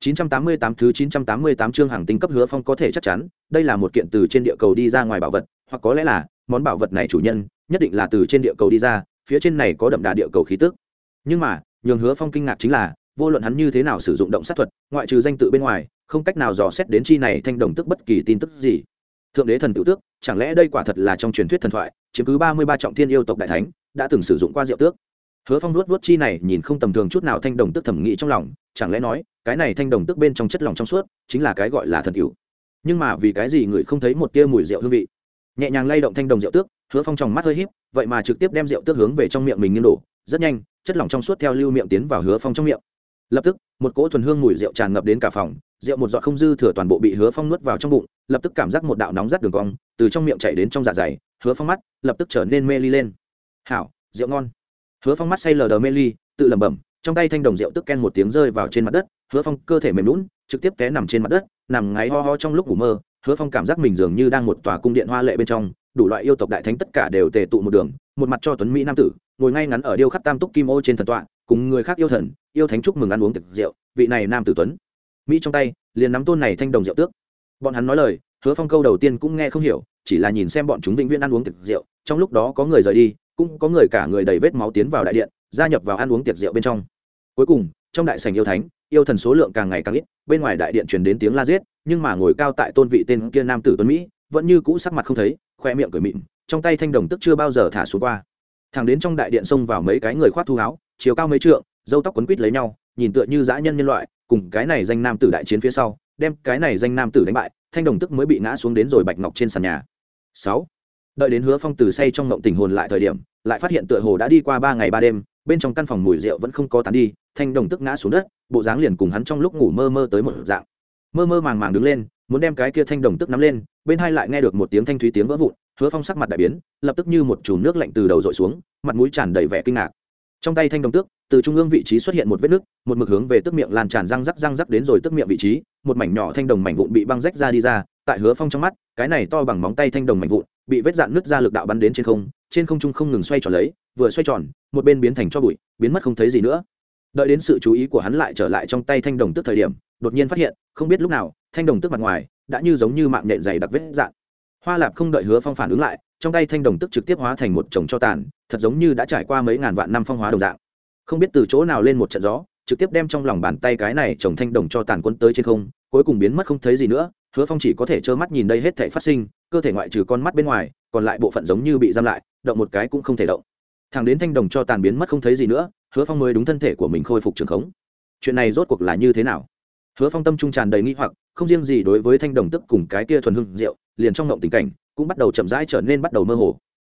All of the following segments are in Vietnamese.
988 thứ 988 chương hàng tinh cấp hứa phong có thể chắc chắn, đây là một kiện từ trên địa cầu đi ra ngoài bảo vật, hoặc có lẽ là món bảo vật này chủ nhân nhất định là từ trên địa cầu đi ra, phía trên này có đậm đà địa cầu khí tức. Nhưng mà, nhường hứa phong kinh ngạc chính là, vô luận hắn như thế nào sử dụng động sát thuật, ngoại trừ danh tự bên ngoài, không cách nào dò xét đến chi này thanh đồng tức bất kỳ tin tức gì. Thượng đế thần tự tước, chẳng lẽ đây quả thật là trong truyền thuyết thần thoại, chiếm cứ 33 trọng thiên yêu tộc đại thánh, đã từng sử dụng qua diệu tước. Hứa Phong nuốt nuốt chi này nhìn không tầm thường chút nào thanh đồng tức thẩm nghĩ trong lòng, chẳng lẽ nói, cái này thanh đồng tức bên trong chất lỏng trong suốt, chính là cái gọi là thần tiểu. Nhưng mà vì cái gì người không thấy một tia mùi rượu hương vị? Nhẹ nhàng lay động thanh đồng rượu tước, Hứa Phong trong mắt hơi híp, vậy mà trực tiếp đem rượu tước hướng về trong miệng mình nghiêng đổ, rất nhanh, chất lỏng trong suốt theo lưu miệng tiến vào Hứa Phong trong miệng. Lập tức, một cỗ thuần hương mùi rượu tràn ngập đến cả phòng, rượu một giọt không dư thừa toàn bộ bị Hứa Phong nuốt vào trong bụng, lập tức cảm giác một đạo nóng rát đường cong, từ trong miệng chảy đến trong dạ dày, Hứa Phong mắt lập tức trở nên mê ly lên. "Hảo, rượu ngon." Hứa phong mắt say lờ đờ mê ly, tự lẩm bẩm, trong tay thanh đồng rượu tức ken một tiếng rơi vào trên mặt đất, hứa phong cơ thể mềm lún trực tiếp té nằm trên mặt đất, nằm ngáy ho ho trong lúc ngủ mơ, hứa phong cảm giác mình dường như đang một tòa cung điện hoa lệ bên trong, đủ loại yêu tộc đại thánh tất cả đều tề tụ một đường, một mặt cho tuấn mỹ nam tử, ngồi ngay ngắn ở điêu khắc tam túc kim ô trên thần tọa, cùng người khác yêu thần, yêu thánh chúc mừng ăn uống thực rượu, vị này nam tử tuấn. Mỹ trong tay, liền nắm tôn này thanh đồng rượu tước. Bọn hắn nói lời, hứa phong câu đầu tiên cũng nghe không hiểu, chỉ là nhìn xem bọn chúng vĩnh viễn ăn uống thực rượu, trong lúc đó có người rời đi cũng có người cả người đầy vết máu tiến vào đại điện, gia nhập vào ăn uống tiệc rượu bên trong. Cuối cùng, trong đại sảnh yêu thánh, yêu thần số lượng càng ngày càng ít, bên ngoài đại điện truyền đến tiếng la giết, nhưng mà ngồi cao tại tôn vị tên kia nam tử tuấn mỹ, vẫn như cũ sắc mặt không thấy, khoe miệng cười mịn, trong tay thanh đồng tức chưa bao giờ thả xuống qua. Thẳng đến trong đại điện xông vào mấy cái người khoác thu áo, chiều cao mấy trượng, dâu tóc quấn quít lấy nhau, nhìn tựa như dã nhân nhân loại, cùng cái này danh nam tử đại chiến phía sau, đem cái này danh nam tử đánh bại, thanh đồng tức mới bị ngã xuống đến rồi bạch ngọc trên sàn nhà. Sáu đợi đến hứa phong từ say trong ngộng tình hồn lại thời điểm, lại phát hiện tựa hồ đã đi qua ba ngày ba đêm, bên trong căn phòng mùi rượu vẫn không có tán đi, thanh đồng tức ngã xuống đất, bộ dáng liền cùng hắn trong lúc ngủ mơ mơ tới một dạng. Mơ mơ màng màng đứng lên, muốn đem cái kia thanh đồng tức nắm lên, bên hai lại nghe được một tiếng thanh thúy tiếng vỡ vụn, hứa phong sắc mặt đại biến, lập tức như một chùm nước lạnh từ đầu dội xuống, mặt mũi tràn đầy vẻ kinh ngạc. Trong tay thanh đồng tước, từ trung ương vị trí xuất hiện một vết nứt một mực hướng về tức miệng lan tràn răng rắc răng rắc đến rồi tức miệng vị trí, một mảnh nhỏ thanh đồng mảnh vụn bị băng rách ra đi ra, tại hứa phong trong mắt, cái này to bằng móng tay thanh đồng mảnh vụn bị vết dạn nứt ra lực đạo bắn đến trên không trên không trung không ngừng xoay tròn lấy, vừa xoay tròn, một bên biến thành cho bụi, biến mất không thấy gì nữa. Đợi đến sự chú ý của hắn lại trở lại trong tay thanh đồng tức thời điểm, đột nhiên phát hiện, không biết lúc nào, thanh đồng tức mặt ngoài đã như giống như mạng nhện dày đặc vết dạn. Hoa lạp không đợi hứa phong phản ứng lại, trong tay thanh đồng tức trực tiếp hóa thành một chồng cho tàn, thật giống như đã trải qua mấy ngàn vạn năm phong hóa đồng dạng. Không biết từ chỗ nào lên một trận gió, trực tiếp đem trong lòng bàn tay cái này chồng thanh đồng cho tàn quân tới trên không, cuối cùng biến mất không thấy gì nữa, hứa phong chỉ có thể trơ mắt nhìn đây hết thể phát sinh cơ thể ngoại trừ con mắt bên ngoài, còn lại bộ phận giống như bị giam lại, động một cái cũng không thể động. Thằng đến thanh đồng cho tàn biến mất không thấy gì nữa, hứa phong mới đúng thân thể của mình khôi phục trường khống. Chuyện này rốt cuộc là như thế nào? Hứa phong tâm trung tràn đầy nghi hoặc, không riêng gì đối với thanh đồng tức cùng cái kia thuần hưng rượu, liền trong ngộng tình cảnh, cũng bắt đầu chậm rãi trở nên bắt đầu mơ hồ.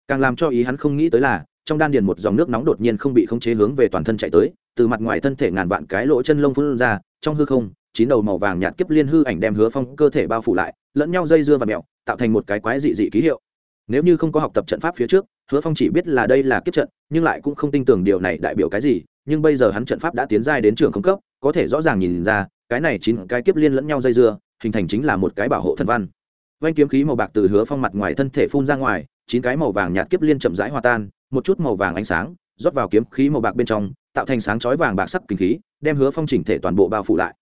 Càng làm cho ý hắn không nghĩ tới là, trong đan điền một dòng nước nóng đột nhiên không bị khống chế hướng về toàn thân chạy tới, từ mặt ngoài thân thể ngàn vạn cái lỗ chân lông phun ra, trong hư không, chín đầu màu vàng nhạt kiếp liên hư ảnh đem hứa phong cơ thể bao phủ lại, lẫn nhau dây dưa và mẹo tạo thành một cái quái dị dị ký hiệu. Nếu như không có học tập trận pháp phía trước, hứa phong chỉ biết là đây là kiếp trận, nhưng lại cũng không tin tưởng điều này đại biểu cái gì, nhưng bây giờ hắn trận pháp đã tiến giai đến trường không cấp, có thể rõ ràng nhìn ra, cái này chín cái kiếp liên lẫn nhau dây dưa, hình thành chính là một cái bảo hộ thần văn. Vanh kiếm khí màu bạc từ hứa phong mặt ngoài thân thể phun ra ngoài, chín cái màu vàng nhạt kiếp liên chậm rãi hòa tan, một chút màu vàng ánh sáng, rót vào kiếm khí màu bạc bên trong, tạo thành sáng chói vàng bạc sắc kinh khí, đem hứa phong chỉnh thể toàn bộ bao phủ lại.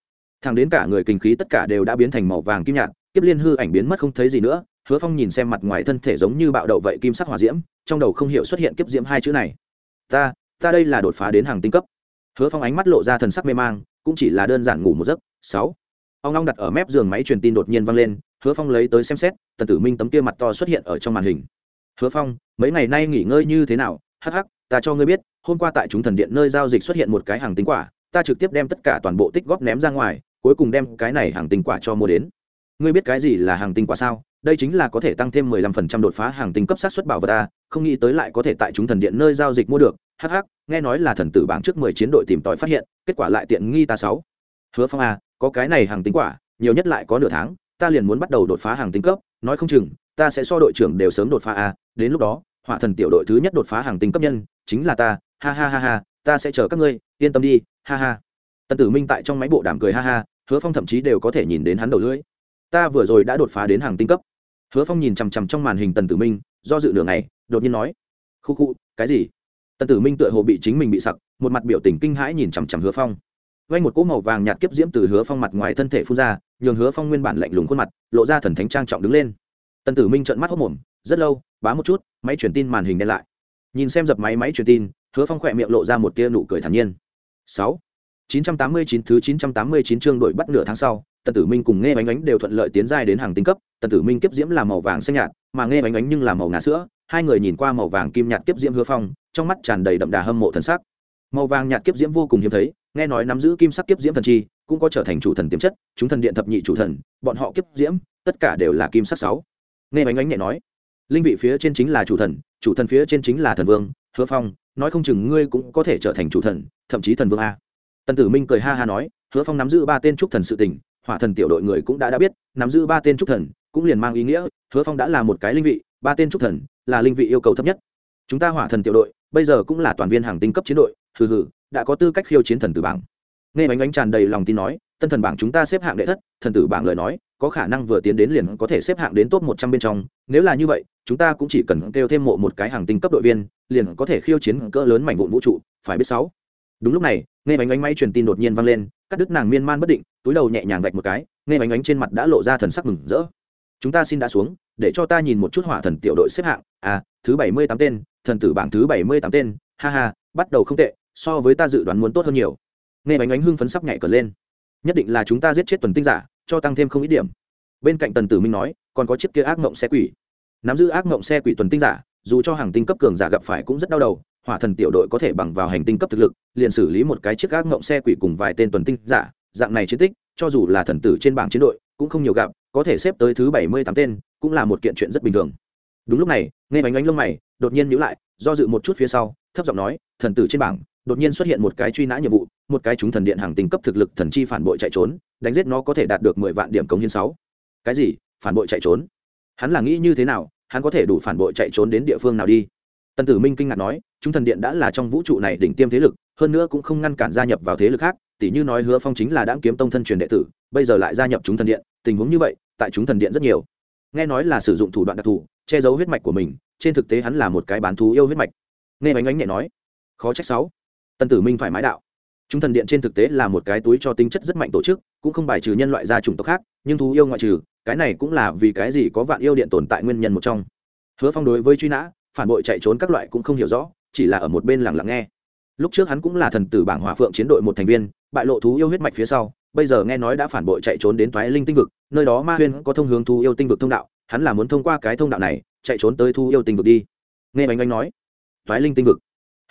Thẳng đến cả người kinh khí tất cả đều đã biến thành màu vàng kim nhạt kiếp liên hư ảnh biến mất không thấy gì nữa, hứa phong nhìn xem mặt ngoài thân thể giống như bạo đậu vậy kim sắc hỏa diễm, trong đầu không hiểu xuất hiện kiếp diễm hai chữ này. Ta ta đây là đột phá đến hàng tinh cấp. Hứa phong ánh mắt lộ ra thần sắc mê mang, cũng chỉ là đơn giản ngủ một giấc. Sáu. Ông long đặt ở mép giường máy truyền tin đột nhiên vang lên, hứa phong lấy tới xem xét, tần tử minh tấm kia mặt to xuất hiện ở trong màn hình. Hứa phong, mấy ngày nay nghỉ ngơi như thế nào? Hắc hắc, ta cho ngươi biết, hôm qua tại chúng thần điện nơi giao dịch xuất hiện một cái hàng tinh quả, ta trực tiếp đem tất cả toàn bộ tích góp ném ra ngoài, cuối cùng đem cái này hàng tinh quả cho mua đến ngươi biết cái gì là hàng tinh quả sao? Đây chính là có thể tăng thêm 15% đột phá hàng tinh cấp sát xuất bảo vật ta, không nghĩ tới lại có thể tại chúng thần điện nơi giao dịch mua được. Hh nghe nói là thần tử bảng trước 10 chiến đội tìm tòi phát hiện, kết quả lại tiện nghi ta sáu. Hứa phong a có cái này hàng tinh quả, nhiều nhất lại có nửa tháng, ta liền muốn bắt đầu đột phá hàng tinh cấp. Nói không chừng, ta sẽ so đội trưởng đều sớm đột phá a đến lúc đó hỏa thần tiểu đội thứ nhất đột phá hàng tinh cấp nhân, chính là ta. Ha ha ha ha, ta sẽ chờ các ngươi, yên tâm đi, ha ha. Tần tử minh tại trong máy bộ đàm cười ha ha, hứa phong thậm chí đều có thể nhìn đến hắn đầu lưỡi ta vừa rồi đã đột phá đến hàng tinh cấp. Hứa phong nhìn chằm chằm trong màn hình tần tử minh, do dự đường này đột nhiên nói, khu khu, cái gì? Tần tử minh tựa hồ bị chính mình bị sặc, một mặt biểu tình kinh hãi nhìn chằm chằm hứa phong. Vay một cỗ màu vàng nhạt kiếp diễm từ hứa phong mặt ngoài thân thể phun ra, nhường hứa phong nguyên bản lạnh lùng khuôn mặt, lộ ra thần thánh trang trọng đứng lên. Tần tử minh trợn mắt hốc mồm, rất lâu, bá một chút, máy truyền tin màn hình đen lại. Nhìn xem dập máy máy truyền tin, hứa phong khỏe miệng lộ ra một tia nụ cười thản nhiên. Sáu, chín trăm tám mươi chín, thứ chín trăm tám mươi chín chương đội bắt nửa tháng sau tần tử minh cùng nghe bánh ánh đều thuận lợi tiến giai đến hàng tinh cấp, tần tử minh kiếp diễm là màu vàng xanh nhạt, mà nghe bánh ánh nhưng là màu ngà sữa, hai người nhìn qua màu vàng kim nhạt kiếp diễm hứa phong, trong mắt tràn đầy đậm đà hâm mộ thần sắc. Màu vàng nhạt kiếp diễm vô cùng hiếm thấy, nghe nói nắm giữ kim sắc kiếp diễm thần chi, cũng có trở thành chủ thần tiềm chất, chúng thần điện thập nhị chủ thần, bọn họ kiếp diễm, tất cả đều là kim sắc sáu. Nghe bánh ánh nhẹ nói, linh vị phía trên chính là chủ thần chủ thần phía trên chính là thần vương, hứa phong, nói không chừng ngươi cũng có thể trở thành chủ thần, thậm chí thần vương a. Tần tử minh cười ha ha nói, hứa phong nắm giữ ba tên trúc thần sự tình hỏa thần tiểu đội người cũng đã đã biết, nắm giữ ba tên trúc thần, cũng liền mang ý nghĩa, hứa phong đã là một cái linh vị, ba tên trúc thần là linh vị yêu cầu thấp nhất. Chúng ta hỏa thần tiểu đội, bây giờ cũng là toàn viên hàng tinh cấp chiến đội, hừ hừ, đã có tư cách khiêu chiến thần tử bảng. Nghe bánh bánh tràn đầy lòng tin nói, tân thần bảng chúng ta xếp hạng đệ thất, thần tử bảng lời nói, có khả năng vừa tiến đến liền có thể xếp hạng đến top một trăm bên trong, nếu là như vậy, chúng ta cũng chỉ cần kêu thêm mộ một cái hàng tinh cấp đội viên, liền có thể khiêu chiến cỡ lớn mảnh vụn vũ trụ, phải biết sáu. Đúng lúc này, nghe bánh bánh máy truyền tin đột nhiên vang lên cắt đứt nàng miên man bất định, túi đầu nhẹ nhàng vạch một cái, nghe bánh ánh trên mặt đã lộ ra thần sắc mừng rỡ. Chúng ta xin đã xuống, để cho ta nhìn một chút hỏa thần tiểu đội xếp hạng. À thứ bảy mươi tám tên, thần tử bảng thứ bảy mươi tám tên. Ha ha, bắt đầu không tệ, so với ta dự đoán muốn tốt hơn nhiều. Nghe bánh ánh hưng phấn sắp nhảy cờ lên. Nhất định là chúng ta giết chết tuần tinh giả, cho tăng thêm không ít điểm. Bên cạnh tần tử minh nói, còn có chiếc kia ác mộng xe quỷ. Nắm giữ ác mộng xe quỷ tuần tinh giả, dù cho hàng tinh cấp cường giả gặp phải cũng rất đau đầu hỏa thần tiểu đội có thể bằng vào hành tinh cấp thực lực, liền xử lý một cái chiếc gác ngộng xe quỷ cùng vài tên tuần tinh giả. Dạng này chiến tích, cho dù là thần tử trên bảng chiến đội, cũng không nhiều gặp, có thể xếp tới thứ bảy mươi tám tên, cũng là một kiện chuyện rất bình thường. Đúng lúc này, nghe bánh bánh lông mày, đột nhiên nhữ lại, do dự một chút phía sau, thấp giọng nói, thần tử trên bảng, đột nhiên xuất hiện một cái truy nã nhiệm vụ, một cái chúng thần điện hàng tinh cấp thực lực thần chi phản bội chạy trốn, đánh giết nó có thể đạt được mười vạn điểm cống hiến sáu. Cái gì? Phản bội chạy trốn? Hắn là nghĩ như thế nào, hắn có thể đủ phản bội chạy trốn đến địa phương nào đi? Tần tử minh kinh ngạc nói, chúng thần điện đã là trong vũ trụ này đỉnh tiêm thế lực, hơn nữa cũng không ngăn cản gia nhập vào thế lực khác tỷ như nói hứa phong chính là đáng kiếm tông thân truyền đệ tử, bây giờ lại gia nhập chúng thần điện, tình huống như vậy, tại chúng thần điện rất nhiều. Nghe nói là sử dụng thủ đoạn đặc thù, che giấu huyết mạch của mình, trên thực tế hắn là một cái bán thú yêu huyết mạch. Nghe bánh ánh nhẹ nói, khó trách sáu. Tần tử minh phải mái đạo, chúng thần điện trên thực tế là một cái túi cho tính chất rất mạnh tổ chức, cũng không bài trừ nhân loại gia chủng tộc khác, nhưng thú yêu ngoại trừ, cái này cũng là vì cái gì có vạn yêu điện tồn tại nguyên nhân một trong. Hứa phong đối với truy nã phản bội chạy trốn các loại cũng không hiểu rõ, chỉ là ở một bên lặng lặng nghe. Lúc trước hắn cũng là thần tử bảng hỏa phượng chiến đội một thành viên, bại lộ thú yêu huyết mạch phía sau, bây giờ nghe nói đã phản bội chạy trốn đến toái linh tinh vực, nơi đó ma huyên có thông hướng thú yêu tinh vực thông đạo, hắn là muốn thông qua cái thông đạo này chạy trốn tới thú yêu tinh vực đi. Nghe bánh anh nói, toái linh tinh vực.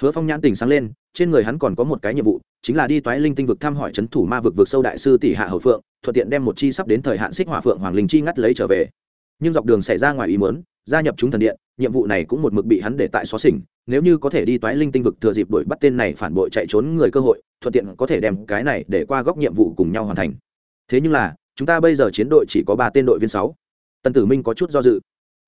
Hứa phong nhãn tỉnh sáng lên, trên người hắn còn có một cái nhiệm vụ, chính là đi toái linh tinh vực thăm hỏi c h ấ n thủ ma vực vực sâu đại sư tỷ hạ hậu phượng, thuận tiện đem một chi sắp đến thời hạn xích hỏa phượng hoàng linh chi ngắt lấy trở về. Nhưng dọc đường xảy ra ngoài ý mớn gia nhập chúng thần điện, nhiệm vụ này cũng một mực bị hắn để tại xóa xỉnh, nếu như có thể đi toái linh tinh vực thừa dịp đuổi bắt tên này phản bội chạy trốn người cơ hội, thuận tiện có thể đem cái này để qua góc nhiệm vụ cùng nhau hoàn thành. Thế nhưng là, chúng ta bây giờ chiến đội chỉ có ba tên đội viên sáu. Tần tử minh có chút do dự.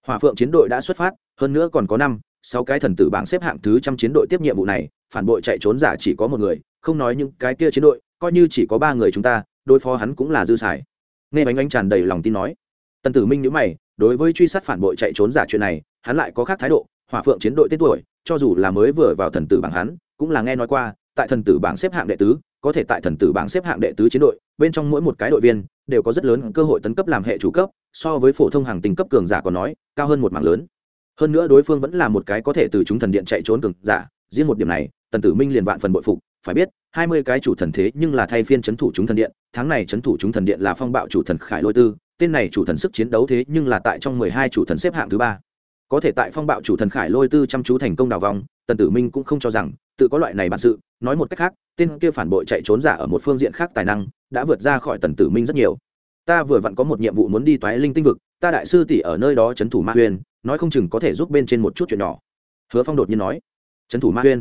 Hòa phượng chiến đội đã xuất phát, hơn nữa còn có năm, sáu cái thần tử bảng xếp hạng thứ trăm chiến đội tiếp nhiệm vụ này, phản bội chạy trốn giả chỉ có một người, không nói những cái kia chiến đội, coi như chỉ có ba người chúng ta, đối phó hắn cũng là dư xài. Nghe bánh anh tràn đầy lòng tin nói, tần tử minh nhữ mày đối với truy sát phản bội chạy trốn giả chuyện này, hắn lại có khác thái độ, hỏa phượng chiến đội tên tuổi, cho dù là mới vừa vào thần tử bảng hắn, cũng là nghe nói qua, tại thần tử bảng xếp hạng đệ tứ, có thể tại thần tử bảng xếp hạng đệ tứ chiến đội, bên trong mỗi một cái đội viên, đều có rất lớn cơ hội tấn cấp làm hệ chủ cấp, so với phổ thông hàng tình cấp cường giả còn nói, cao hơn một mảng lớn. Hơn nữa đối phương vẫn là một cái có thể từ chúng thần điện chạy trốn cường giả, riêng một điểm này, tần tử minh liền vạn phần bội phục, phải biết, hai mươi cái chủ thần thế nhưng là thay phiên c h ấ n thủ chúng thần điện, tháng này c h ấ n thủ chúng thần điện là phong bạo chủ thần khải lôi tư tên này chủ thần sức chiến đấu thế nhưng là tại trong mười hai chủ thần xếp hạng thứ ba. Có thể tại phong bạo chủ thần khải lôi tư chăm chú thành công đào vòng tần tử minh cũng không cho rằng, tự có loại này bản sự, nói một cách khác, tên kia phản bội chạy trốn giả ở một phương diện khác tài năng, đã vượt ra khỏi tần tử minh rất nhiều. Ta vừa vặn có một nhiệm vụ muốn đi toái linh tinh vực, ta đại sư tỷ ở nơi đó c h ấ n thủ ma huyền nói không chừng có thể giúp bên trên một chút chuyện nhỏ. Hứa phong đột nhiên nói trấn thủ ma huyên?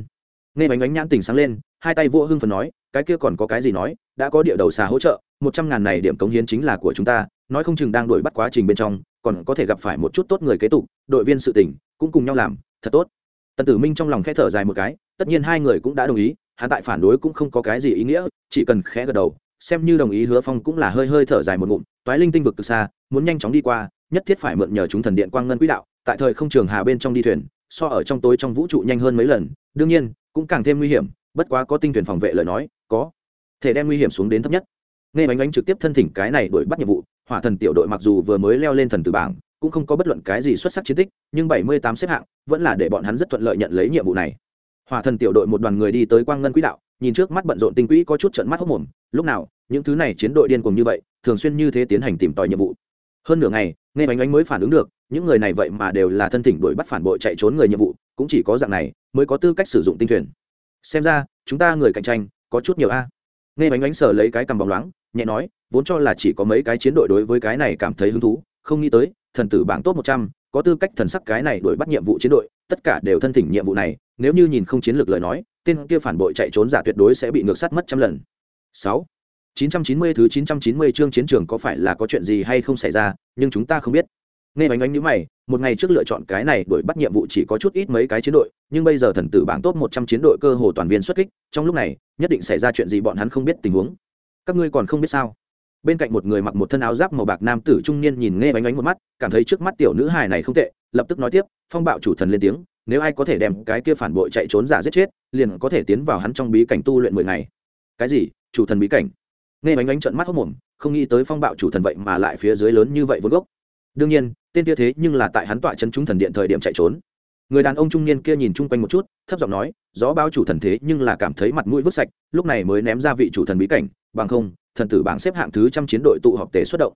Nghe bánh bánh nhãn tình sáng lên, hai tay vua hưng phần nói, cái kia còn có cái gì nói, đã có địa đầu xà hỗ trợ, một trăm ngàn này điểm cống hiến chính là của chúng ta nói không chừng đang đuổi bắt quá trình bên trong, còn có thể gặp phải một chút tốt người kế tục, đội viên sự tỉnh cũng cùng nhau làm, thật tốt. Tần tử minh trong lòng khẽ thở dài một cái, tất nhiên hai người cũng đã đồng ý, hắn tại phản đối cũng không có cái gì ý nghĩa, chỉ cần khẽ gật đầu, xem như đồng ý hứa phong cũng là hơi hơi thở dài một ngụm, toái linh tinh vực từ xa, muốn nhanh chóng đi qua, nhất thiết phải mượn nhờ chúng thần điện quang ngân quỹ đạo, tại thời không trường hà bên trong đi thuyền, so ở trong tối trong vũ trụ nhanh hơn mấy lần, đương nhiên, cũng càng thêm nguy hiểm, bất quá có tinh thuyền phòng vệ lời nói, có thể đem nguy hiểm xuống đến thấp nhất. Nghe bánh bánh trực tiếp thân thỉnh cái này đổi bắt nhiệm vụ hỏa thần tiểu đội mặc dù vừa mới leo lên thần tử bảng, cũng không có bất luận cái gì xuất sắc chiến tích, nhưng bảy mươi tám xếp hạng vẫn là để bọn hắn rất thuận lợi nhận lấy nhiệm vụ này. Hỏa thần tiểu đội một đoàn người đi tới quang ngân quỹ đạo, nhìn trước mắt bận rộn tinh quỹ có chút trận mắt hốc mồm, lúc nào, những thứ này chiến đội điên cùng như vậy, thường xuyên như thế tiến hành tìm tòi nhiệm vụ. Hơn nửa ngày, nghe bánh ánh mới phản ứng được, những người này vậy mà đều là thân thỉnh đuổi bắt phản bội chạy trốn người nhiệm vụ, cũng chỉ có dạng này mới có tư cách sử dụng tinh thuyền. Xem ra, chúng ta người cạnh tranh có chút nhiều a nghe bánh bánh sở lấy cái cầm bóng loáng nhẹ nói vốn cho là chỉ có mấy cái chiến đội đối với cái này cảm thấy hứng thú không nghĩ tới thần tử bảng top một trăm có tư cách thần sắc cái này đuổi bắt nhiệm vụ chiến đội tất cả đều thân thỉnh nhiệm vụ này nếu như nhìn không chiến lược lời nói tên kia phản bội chạy trốn giả tuyệt đối sẽ bị ngược sát mất trăm lần sáu 990 thứ 990 chương chiến trường có phải là có chuyện gì hay không xảy ra, nhưng chúng ta không biết. Nghe bánh bánh như mày, một ngày trước lựa chọn cái này đuổi bắt nhiệm vụ chỉ có chút ít mấy cái chiến đội, nhưng bây giờ thần tử bảng top 100 chiến đội cơ hồ toàn viên xuất kích, trong lúc này, nhất định xảy ra chuyện gì bọn hắn không biết tình huống. Các ngươi còn không biết sao? Bên cạnh một người mặc một thân áo giáp màu bạc nam tử trung niên nhìn nghe bánh bánh một mắt, cảm thấy trước mắt tiểu nữ hài này không tệ, lập tức nói tiếp, phong bạo chủ thần lên tiếng, nếu ai có thể đem cái kia phản bội chạy trốn giả giết chết, liền có thể tiến vào hắn trong bí cảnh tu luyện 10 ngày. Cái gì? Chủ thần bí cảnh? nghe bánh bánh trận mắt hốc mồm không nghĩ tới phong bạo chủ thần vậy mà lại phía dưới lớn như vậy vốn gốc đương nhiên, tên kia thế nhưng là tại hắn tọa chân chúng thần điện thời điểm chạy trốn. Người đàn ông trung niên kia nhìn chung quanh một chút, thấp giọng nói, gió báo chủ thần thế nhưng là cảm thấy mặt mũi vứt sạch, lúc này mới ném ra vị chủ thần bí cảnh, bằng không, thần tử bảng xếp hạng thứ trăm chiến đội tụ họp tề xuất động.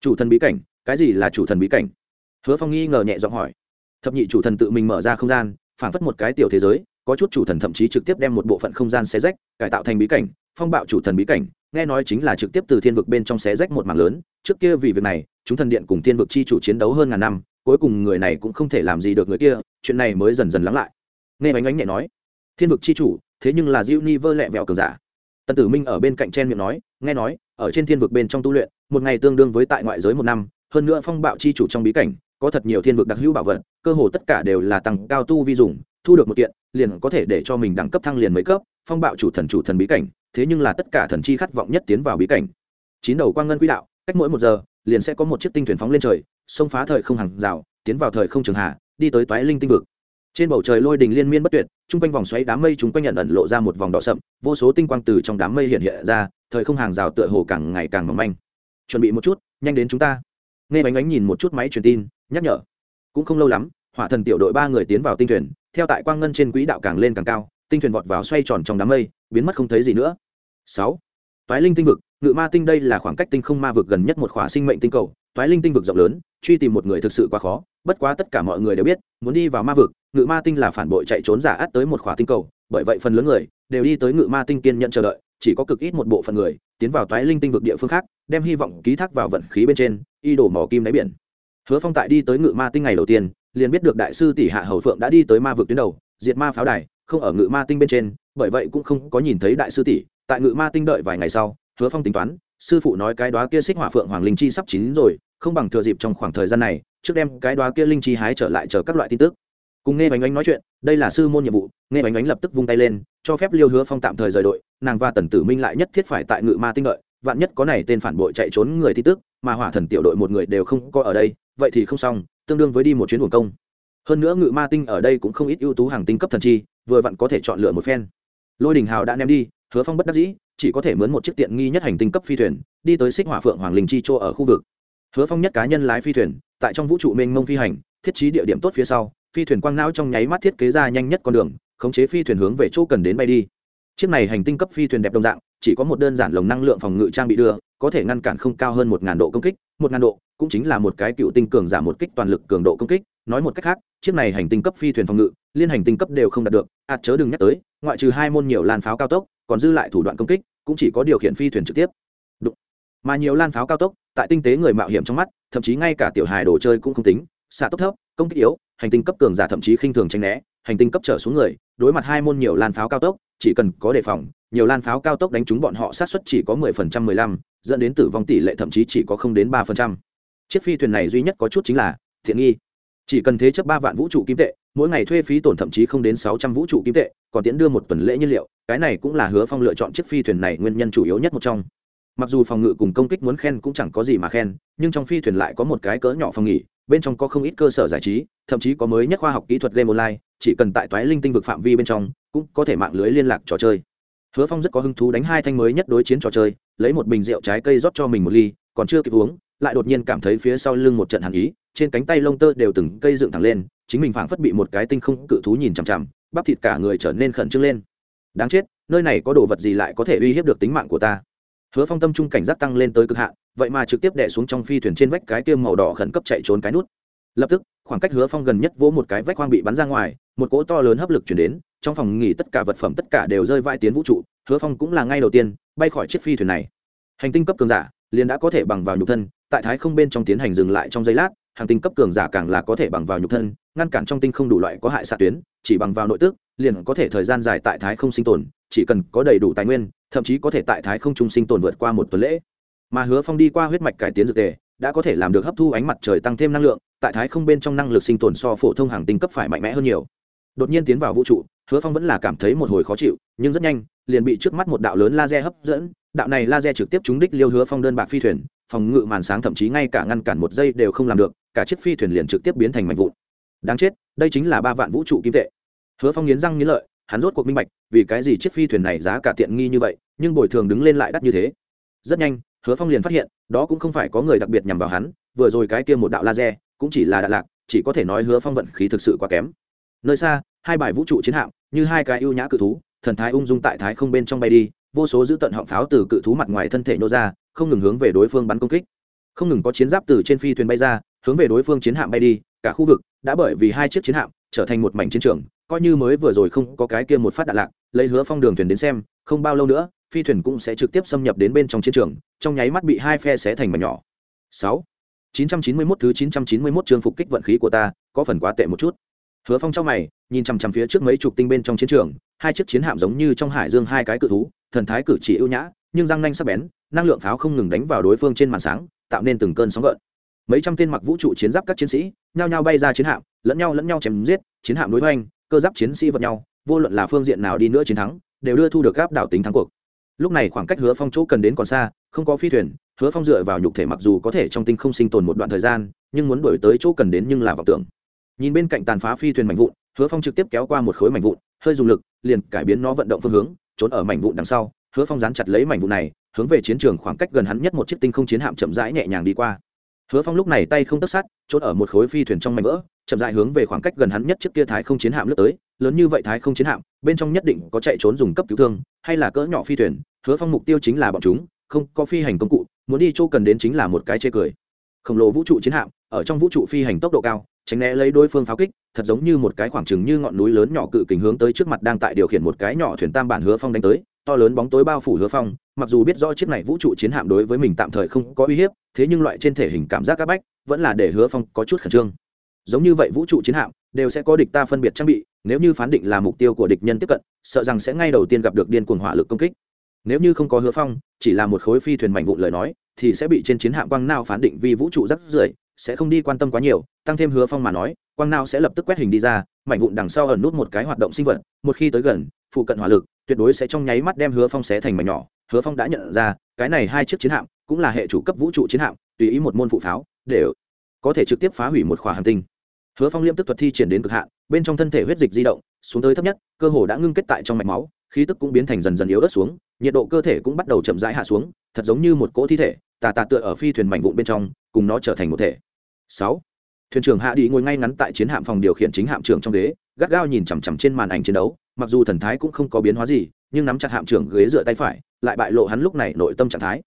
Chủ thần bí cảnh? Cái gì là chủ thần bí cảnh? Hứa phong nghi ngờ nhẹ giọng hỏi. Thập nhị chủ thần tự mình mở ra không gian, phản phất một cái tiểu thế giới, có chút chủ thần thậm chí trực tiếp đem một bộ phận không gian xé rách, cải tạo thành bí cảnh phong bạo chủ thần bí cảnh, nghe nói chính là trực tiếp từ thiên vực bên trong xé rách một mảng lớn, trước kia vì việc này, chúng thần điện cùng thiên vực chi chủ chiến đấu hơn ngàn năm, cuối cùng người này cũng không thể làm gì được người kia, chuyện này mới dần dần lắng lại. Nghe bánh ánh nhẹ nói, thiên vực chi chủ, thế nhưng là diêu ni vơ lẹ vẹo cường giả. Tần tử minh ở bên cạnh chen miệng nói, nghe nói, ở trên thiên vực bên trong tu luyện, một ngày tương đương với tại ngoại giới một năm, hơn nữa phong bạo chi chủ trong bí cảnh, có thật nhiều thiên vực đặc hữu bảo vật, cơ hồ tất cả đều là tăng cao tu vi dùng, thu được một kiện, liền có thể để cho mình đẳng cấp thăng liền mấy cấp, phong bạo chủ thần chủ thần bí cảnh thế nhưng là tất cả thần chi khát vọng nhất tiến vào bí cảnh. Chín đầu quang ngân quỹ đạo, cách mỗi một giờ, liền sẽ có một chiếc tinh thuyền phóng lên trời, xông phá thời không hàng rào, tiến vào thời không trường hạ, đi tới toái linh tinh vực. Trên bầu trời lôi đình liên miên bất tuyệt chung quanh vòng xoáy đám mây chúng quanh nhận ẩn lộ ra một vòng đỏ sậm, vô số tinh quang từ trong đám mây hiện hiện ra, thời không hàng rào tựa hồ càng ngày càng mỏng manh. Chuẩn bị một chút, nhanh đến chúng ta. Nghe bánh bánh nhìn một chút máy truyền tin, nhắc nhở. Cũng không lâu lắm, hỏa thần tiểu đội ba người tiến vào tinh thuyền, theo tại quang ngân trên quỹ đạo càng lên càng cao, tinh thuyền vọt vào xoay tròn trong đám mây, biến mất không thấy gì nữa sáu. Toái linh tinh vực, ngự ma tinh đây là khoảng cách tinh không ma vực gần nhất một khỏa sinh mệnh tinh cầu. Toái linh tinh vực rộng lớn, truy tìm một người thực sự quá khó, bất quá tất cả mọi người đều biết, muốn đi vào ma vực, ngự ma tinh là phản bội chạy trốn giả át tới một khỏa tinh cầu, bởi vậy phần lớn người đều đi tới ngự ma tinh kiên nhận chờ đợi, chỉ có cực ít một bộ phận người tiến vào toái linh tinh vực địa phương khác, đem hy vọng ký thác vào vận khí bên trên, y đổ mỏ kim đáy biển. Hứa phong tại đi tới ngự ma tinh ngày đầu tiên, liền biết được đại sư tỷ hạ hầu phượng đã đi tới ma vực tuyến đầu, diệt ma pháo đài, không ở ngự ma tinh bên trên, bởi vậy cũng không có nhìn thấy đại sư tỷ tại ngự ma tinh đợi vài ngày sau, hứa phong tính toán, sư phụ nói cái đoá kia xích hỏa phượng hoàng linh chi sắp chín rồi, không bằng thừa dịp trong khoảng thời gian này, trước đem cái đoá kia linh chi hái trở lại chờ các loại tin tức. Cùng nghe bánh ánh nói chuyện, đây là sư môn nhiệm vụ nghe bánh ánh lập tức vung tay lên, cho phép liêu hứa phong tạm thời rời đội, nàng và tần tử minh lại nhất thiết phải tại ngự ma tinh đợi, vạn nhất có này tên phản bội chạy trốn người tin tức, mà hỏa thần tiểu đội một người đều không có ở đây, vậy thì không xong, tương đương với đi một chuyến buồng công. Hơn nữa ngự ma tinh ở đây cũng không ít ưu tú hàng tinh cấp thần chi, vừa vặn có thể chọn lựa một phen. Lôi đình hào đã ném đi hứa phong bất đắc dĩ, chỉ có thể mướn một chiếc tiện nghi nhất hành tinh cấp phi thuyền, đi tới xích hỏa phượng hoàng linh chi chỗ ở khu vực. Hứa phong nhất cá nhân lái phi thuyền, tại trong vũ trụ mênh mông phi hành, thiết trí địa điểm tốt phía sau, phi thuyền quang não trong nháy mắt thiết kế ra nhanh nhất con đường, khống chế phi thuyền hướng về chỗ cần đến bay đi. Chiếc này hành tinh cấp phi thuyền đẹp đồng dạng, chỉ có một đơn giản lồng năng lượng phòng ngự trang bị đưa, có thể ngăn cản không cao hơn một độ công kích, một độ, cũng chính là một cái cựu tinh cường giảm một kích toàn lực cường độ công kích. Nói một cách khác, chiếc này hành tinh cấp phi thuyền phòng ngự, liên hành tinh cấp đều không đạt được ạt chớ đừng nhắc tới, ngoại trừ hai môn nhiều lan pháo cao tốc còn dư lại thủ đoạn công kích, cũng chỉ có điều khiển phi thuyền trực tiếp. Đụng. mà nhiều lan pháo cao tốc, tại tinh tế người mạo hiểm trong mắt, thậm chí ngay cả tiểu hài đồ chơi cũng không tính, xạ tốc thấp, công kích yếu, hành tinh cấp cường giả thậm chí khinh thường tránh né, hành tinh cấp trở xuống người, đối mặt hai môn nhiều lan pháo cao tốc, chỉ cần có đề phòng, nhiều lan pháo cao tốc đánh trúng bọn họ sát suất chỉ có mười phần trăm mười lăm, dẫn đến tử vong tỷ lệ thậm chí chỉ có không đến ba phần trăm. Chiếc phi thuyền này duy nhất có chút chính là thiện nghi chỉ cần thế chấp ba vạn vũ trụ kim tệ, mỗi ngày thuê phí tổn thậm chí không đến sáu trăm vũ trụ kim tệ, còn tiễn đưa một tuần lễ nhiên liệu, cái này cũng là hứa phong lựa chọn chiếc phi thuyền này nguyên nhân chủ yếu nhất một trong. Mặc dù phòng ngự cùng công kích muốn khen cũng chẳng có gì mà khen, nhưng trong phi thuyền lại có một cái cỡ nhỏ phòng nghỉ, bên trong có không ít cơ sở giải trí, thậm chí có mới nhất khoa học kỹ thuật game online, chỉ cần tại toái linh tinh vực phạm vi bên trong, cũng có thể mạng lưới liên lạc trò chơi. Hứa phong rất có hứng thú đánh hai thanh mới nhất đối chiến trò chơi, lấy một bình rượu trái cây rót cho mình một ly, còn chưa kịp uống lại đột nhiên cảm thấy phía sau lưng một trận hàn ý, trên cánh tay lông tơ đều từng cây dựng thẳng lên, chính mình phảng phất bị một cái tinh không cự thú nhìn chằm chằm, bắp thịt cả người trở nên khẩn trương lên. Đáng chết, nơi này có đồ vật gì lại có thể uy hiếp được tính mạng của ta? Hứa phong tâm trung cảnh giác tăng lên tới cực hạn, vậy mà trực tiếp đè xuống trong phi thuyền trên vách cái tiêm màu đỏ khẩn cấp chạy trốn cái nút. Lập tức, khoảng cách hứa phong gần nhất vỗ một cái vách khoang bị bắn ra ngoài, một cỗ to lớn hấp lực chuyển đến, trong phòng nghỉ tất cả vật phẩm tất cả đều rơi vai tiến vũ trụ, hứa phong cũng là ngay đầu tiên bay khỏi chiếc phi thuyền này. Hành tinh cấp cường giả, liền đã có thể bằng vào nhục thân tại thái không bên trong tiến hành dừng lại trong giây lát, hàng tinh cấp cường giả càng là có thể bằng vào nhục thân, ngăn cản trong tinh không đủ loại có hại xạ tuyến, chỉ bằng vào nội tức, liền có thể thời gian dài tại thái không sinh tồn, chỉ cần có đầy đủ tài nguyên, thậm chí có thể tại thái không trung sinh tồn vượt qua một tuần lễ. Mà hứa phong đi qua huyết mạch cải tiến dược tề, đã có thể làm được hấp thu ánh mặt trời tăng thêm năng lượng, tại thái không bên trong năng lực sinh tồn so phổ thông hàng tinh cấp phải mạnh mẽ hơn nhiều. Đột nhiên tiến vào vũ trụ, hứa phong vẫn là cảm thấy một hồi khó chịu, nhưng rất nhanh, liền bị trước mắt một đạo lớn laser hấp dẫn, đạo này laser trực tiếp trúng đích liêu hứa phong đơn bạc phi thuyền phòng ngự màn sáng thậm chí ngay cả ngăn cản một giây đều không làm được, cả chiếc phi thuyền liền trực tiếp biến thành mảnh vụn. Đáng chết, đây chính là ba vạn vũ trụ kim tệ. Hứa phong nghiến răng nghiến lợi, hắn rốt cuộc minh bạch, vì cái gì chiếc phi thuyền này giá cả tiện nghi như vậy, nhưng bồi thường đứng lên lại đắt như thế. Rất nhanh, hứa phong liền phát hiện, đó cũng không phải có người đặc biệt nhằm vào hắn, vừa rồi cái kia một đạo laser, cũng chỉ là đạn lạc chỉ có thể nói hứa phong vận khí thực sự quá kém. Nơi xa, hai bài vũ trụ chiến hạm, như hai cái ưu nhã cự thú, thần thái ung dung tại thái không bên trong bay đi, vô số giữ tận họng pháo từ cự thú mặt ngoài thân thể nhô ra không ngừng hướng về đối phương bắn công kích. Không ngừng có chiến giáp từ trên phi thuyền bay ra, hướng về đối phương chiến hạm bay đi, cả khu vực đã bởi vì hai chiếc chiến hạm trở thành một mảnh chiến trường, coi như mới vừa rồi không có cái kia một phát đạn lạc, lấy hứa phong đường thuyền đến xem, không bao lâu nữa, phi thuyền cũng sẽ trực tiếp xâm nhập đến bên trong chiến trường, trong nháy mắt bị hai phe xé thành mảnh nhỏ. Sáu, chín trăm chín mươi mốt thứ chín trăm chín mươi mốt chương phục kích vận khí của ta, có phần quá tệ một chút. Hứa phong trong mày, nhìn chằm chằm phía trước mấy chục tinh bên trong chiến trường, hai chiếc chiến hạm giống như trong hải dương hai cái cự thú, thần thái cử chỉ ưu nhã, nhưng răng nanh sắc bén năng lượng pháo không ngừng đánh vào đối phương trên màn sáng, tạo nên từng cơn sóng gợn. Mấy trăm tên mặc vũ trụ chiến giáp các chiến sĩ, nhao nhao bay ra chiến hạm, lẫn nhau lẫn nhau chém giết, chiến hạm đối hoành, cơ giáp chiến sĩ vật nhau, vô luận là phương diện nào đi nữa chiến thắng, đều đưa thu được gáp đảo tính thắng cuộc. Lúc này khoảng cách hứa phong chỗ cần đến còn xa, không có phi thuyền, hứa phong dựa vào nhục thể mặc dù có thể trong tinh không sinh tồn một đoạn thời gian, nhưng muốn đổi tới chỗ cần đến nhưng là vọng tưởng. Nhìn bên cạnh tàn phá phi thuyền mảnh vụn, hứa phong trực tiếp kéo qua một khối mảnh vụn, hơi dùng lực, liền cải biến nó vận động phương hướng, trốn ở mảnh vụn đằng sau. Hứa phong dán chặt lấy mảnh vụn này hướng về chiến trường khoảng cách gần hắn nhất một chiếc tinh không chiến hạm chậm rãi nhẹ nhàng đi qua. Hứa phong lúc này tay không tất sát, trốn ở một khối phi thuyền trong mảnh vỡ, chậm rãi hướng về khoảng cách gần hắn nhất chiếc kia thái không chiến hạm lướt tới. Lớn như vậy thái không chiến hạm, bên trong nhất định có chạy trốn dùng cấp cứu thương, hay là cỡ nhỏ phi thuyền, hứa phong mục tiêu chính là bọn chúng, không có phi hành công cụ, muốn đi chỗ cần đến chính là một cái chê cười. Khổng lồ vũ trụ chiến hạm, ở trong vũ trụ phi hành tốc độ cao, tránh né lấy đối phương pháo kích, thật giống như một cái khoảng trừng như ngọn núi lớn nhỏ cự kình hướng tới trước mặt đang tại điều khiển một cái nhỏ thuyền tam bản hứa phong đánh tới to lớn bóng tối bao phủ hứa phong, mặc dù biết rõ chiếc này vũ trụ chiến hạm đối với mình tạm thời không có uy hiếp, thế nhưng loại trên thể hình cảm giác áp bách vẫn là để hứa phong có chút khẩn trương. Giống như vậy vũ trụ chiến hạm đều sẽ có địch ta phân biệt trang bị, nếu như phán định là mục tiêu của địch nhân tiếp cận, sợ rằng sẽ ngay đầu tiên gặp được điên cuồng hỏa lực công kích. Nếu như không có hứa phong, chỉ là một khối phi thuyền mảnh vụn lời nói, thì sẽ bị trên chiến hạm quang nao phán định vì vũ trụ rắc rưởi, sẽ không đi quan tâm quá nhiều, tăng thêm hứa phong mà nói, quang nao sẽ lập tức quét hình đi ra, mảnh vụn đằng sau ẩn nút một cái hoạt động sinh vật, một khi tới gần, phụ cận hỏa lực tuyệt đối sẽ trong nháy mắt đem hứa phong xé thành mảnh nhỏ. Hứa phong đã nhận ra, cái này hai chiếc chiến hạm cũng là hệ chủ cấp vũ trụ chiến hạm, tùy ý một môn phụ pháo để có thể trực tiếp phá hủy một khỏa hành tinh. Hứa phong liêm tức thuật thi triển đến cực hạn, bên trong thân thể huyết dịch di động, xuống tới thấp nhất, cơ hồ đã ngưng kết tại trong mạch máu, khí tức cũng biến thành dần dần yếu ớt xuống, nhiệt độ cơ thể cũng bắt đầu chậm rãi hạ xuống, thật giống như một cỗ thi thể, tà tà tựa ở phi thuyền mảnh vụn bên trong, cùng nó trở thành một thể. Sáu thuyền trưởng hạ đi ngồi ngay ngắn tại chiến hạm phòng điều khiển chính hạm trưởng trong ghế, gắt gao nhìn chằm chằm trên màn ảnh chiến đấu, mặc dù thần thái cũng không có biến hóa gì, nhưng nắm chặt hạm trưởng ghế dựa tay phải, lại bại lộ hắn lúc này nội tâm trạng thái.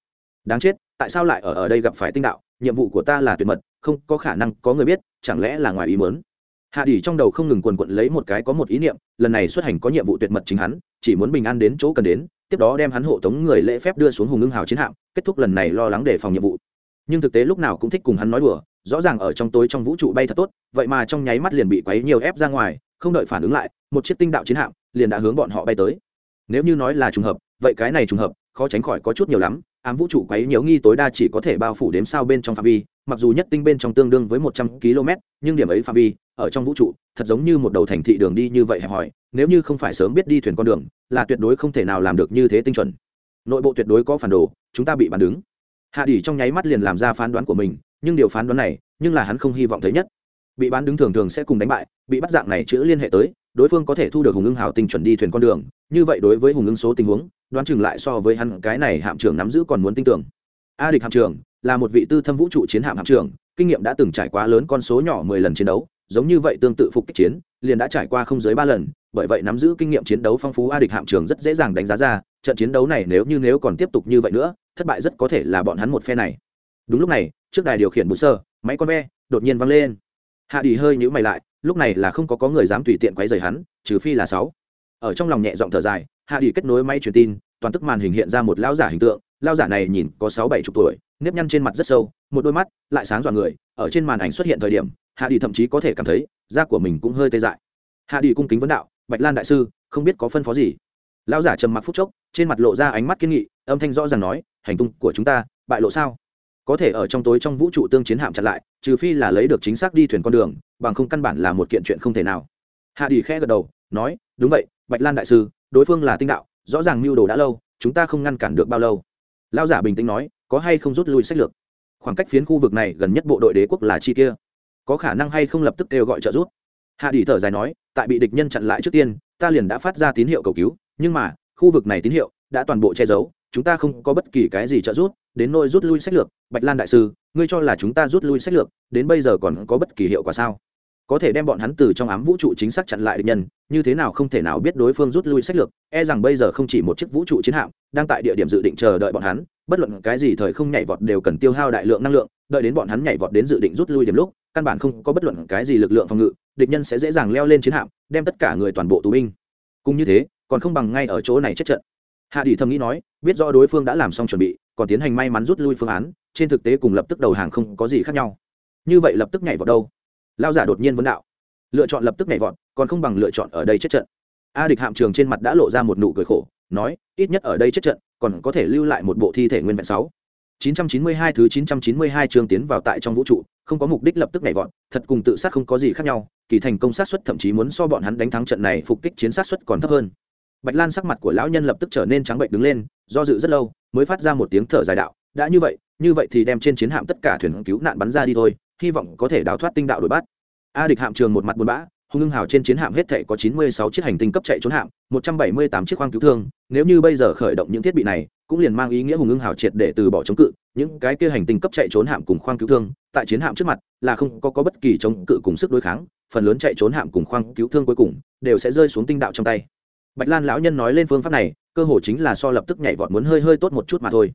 Đáng chết, tại sao lại ở ở đây gặp phải tinh đạo? Nhiệm vụ của ta là tuyệt mật, không có khả năng có người biết, chẳng lẽ là ngoài ý mớn hạ đỉ trong đầu không ngừng quần quận lấy một cái có một ý niệm, lần này xuất hành có nhiệm vụ tuyệt mật chính hắn, chỉ muốn bình an đến chỗ cần đến, tiếp đó đem hắn hộ tống người lễ phép đưa xuống hùng ngưng hào chiến hạm, kết thúc lần này lo lắng để phòng nhiệm vụ. Nhưng thực tế lúc nào cũng thích cùng hắn nói đùa rõ ràng ở trong tối trong vũ trụ bay thật tốt, vậy mà trong nháy mắt liền bị quấy nhiều ép ra ngoài, không đợi phản ứng lại, một chiếc tinh đạo chiến hạm liền đã hướng bọn họ bay tới. Nếu như nói là trùng hợp, vậy cái này trùng hợp, khó tránh khỏi có chút nhiều lắm, ám vũ trụ quấy nhiều nghi tối đa chỉ có thể bao phủ đếm sao bên trong phạm vi, mặc dù nhất tinh bên trong tương đương với một trăm km, nhưng điểm ấy phạm vi, ở trong vũ trụ, thật giống như một đầu thành thị đường đi như vậy hẹp hòi, nếu như không phải sớm biết đi thuyền con đường, là tuyệt đối không thể nào làm được như thế tinh chuẩn. Nội bộ tuyệt đối có phản đồ, chúng ta bị bắn đứng. Hạ đỉ trong nháy mắt liền làm ra phán đoán của mình nhưng điều phán đoán này, nhưng là hắn không hy vọng thấy nhất. Bị bán đứng thường thường sẽ cùng đánh bại, bị bắt dạng này chữ liên hệ tới, đối phương có thể thu được hùng ưng hào tình chuẩn đi thuyền con đường, như vậy đối với hùng ưng số tình huống, đoán chừng lại so với hắn, cái này hạm trưởng nắm giữ còn muốn tin tưởng. A địch hạm trưởng là một vị tư thâm vũ trụ chiến hạm hạm trưởng, kinh nghiệm đã từng trải qua lớn con số nhỏ mười lần chiến đấu, giống như vậy tương tự phục kích chiến, liền đã trải qua không dưới ba lần, bởi vậy nắm giữ kinh nghiệm chiến đấu phong phú a địch hạm trưởng rất dễ dàng đánh giá ra, trận chiến đấu này nếu như nếu còn tiếp tục như vậy nữa, thất bại rất có thể là bọn hắn một phe này đúng lúc này, trước đài điều khiển bút sơ máy con ve đột nhiên văng lên. Hạ đi hơi nhữ mày lại, lúc này là không có có người dám tùy tiện quấy rầy hắn, trừ phi là sáu. Ở trong lòng nhẹ giọng thở dài, hạ đi kết nối máy truyền tin, toàn tức màn hình hiện ra một lão giả hình tượng, lão giả này nhìn có sáu bảy chục tuổi, nếp nhăn trên mặt rất sâu, một đôi mắt lại sáng dọa người, ở trên màn ảnh xuất hiện thời điểm, hạ đi thậm chí có thể cảm thấy, da của mình cũng hơi tê dại. Hạ đi cung kính vấn đạo, bạch lan đại sư, không biết có phân phó gì? Lão giả trầm mặc phút chốc, trên mặt lộ ra ánh mắt kiên nghị, âm thanh rõ ràng nói, hành tung của chúng ta, bại lộ sao? Có thể ở trong tối trong vũ trụ tương chiến hạm chặn lại, trừ phi là lấy được chính xác đi thuyền con đường, bằng không căn bản là một kiện chuyện không thể nào. Hạ đi khẽ gật đầu, nói, đúng vậy, bạch lan đại sư, đối phương là tinh đạo, rõ ràng mưu đồ đã lâu, chúng ta không ngăn cản được bao lâu. Lao giả bình tĩnh nói, có hay không rút lui sách lược? Khoảng cách phiến khu vực này gần nhất bộ đội đế quốc là chi kia. Có khả năng hay không lập tức kêu gọi trợ giúp? Hạ đi thở dài nói, tại bị địch nhân chặn lại trước tiên, ta liền đã phát ra tín hiệu cầu cứu, nhưng mà, khu vực này tín hiệu đã toàn bộ che giấu chúng ta không có bất kỳ cái gì trợ giúp, đến nơi rút lui sách lược, bạch lan đại sư, ngươi cho là chúng ta rút lui sách lược, đến bây giờ còn có bất kỳ hiệu quả sao? Có thể đem bọn hắn từ trong ám vũ trụ chính xác chặn lại địch nhân, như thế nào không thể nào biết đối phương rút lui sách lược e rằng bây giờ không chỉ một chiếc vũ trụ chiến hạm đang tại địa điểm dự định chờ đợi bọn hắn, bất luận cái gì thời không nhảy vọt đều cần tiêu hao đại lượng năng lượng, đợi đến bọn hắn nhảy vọt đến dự định rút lui điểm lúc, căn bản không có bất luận cái gì lực lượng phòng ngự, địch nhân sẽ dễ dàng leo lên chiến hạm, đem tất cả người toàn bộ tù binh. Cũng như thế, còn không bằng ngay ở chỗ này chết trận hạ đi thầm nghĩ nói biết rõ đối phương đã làm xong chuẩn bị còn tiến hành may mắn rút lui phương án trên thực tế cùng lập tức đầu hàng không có gì khác nhau. Như vậy lập tức nhảy vào đâu? Lao giả đột nhiên vấn đạo. Lựa chọn lập tức nhảy vọt còn không bằng lựa chọn ở đây chết trận. A địch hạm trường trên mặt đã lộ ra một nụ cười khổ nói ít nhất ở đây chết trận còn có thể lưu lại một bộ thi thể nguyên vẹn sáu. 992 thứ 992 chương tiến vào tại trong vũ trụ, không có mục đích lập tức nhảy vọt, thật cùng tự sát không có gì khác nhau, kỳ thành công sát suất thậm chí muốn so bọn hắn đánh thắng trận này phục kích chiến sát suất còn thấp hơn. Bạch Lan sắc mặt của lão nhân lập tức trở nên trắng bệnh đứng lên, do dự rất lâu, mới phát ra một tiếng thở dài đạo, đã như vậy, như vậy thì đem trên chiến hạm tất cả thuyền cứu nạn bắn ra đi thôi, hy vọng có thể đào thoát tinh đạo đuổi bắt. A địch hạm trường một mặt buồn bã, hung ưng hào trên chiến hạm hết thể có 96 chiếc hành tinh cấp chạy trốn hạm, 178 chiếc khoang cứu thương, nếu như bây giờ khởi động những thiết bị này, cũng liền mang ý nghĩa hùng ưng hào triệt để từ bỏ chống cự, những cái kia hành tinh cấp chạy trốn hạm cùng khoang cứu thương, tại chiến hạm trước mặt, là không có có bất kỳ chống cự cùng sức đối kháng, phần lớn chạy trốn hạm cùng khoang cứu thương cuối cùng đều sẽ rơi xuống tinh đạo trong tay. Bạch Lan lão nhân nói lên phương pháp này, cơ hội chính là so lập tức nhảy vọt muốn hơi hơi tốt một chút mà thôi.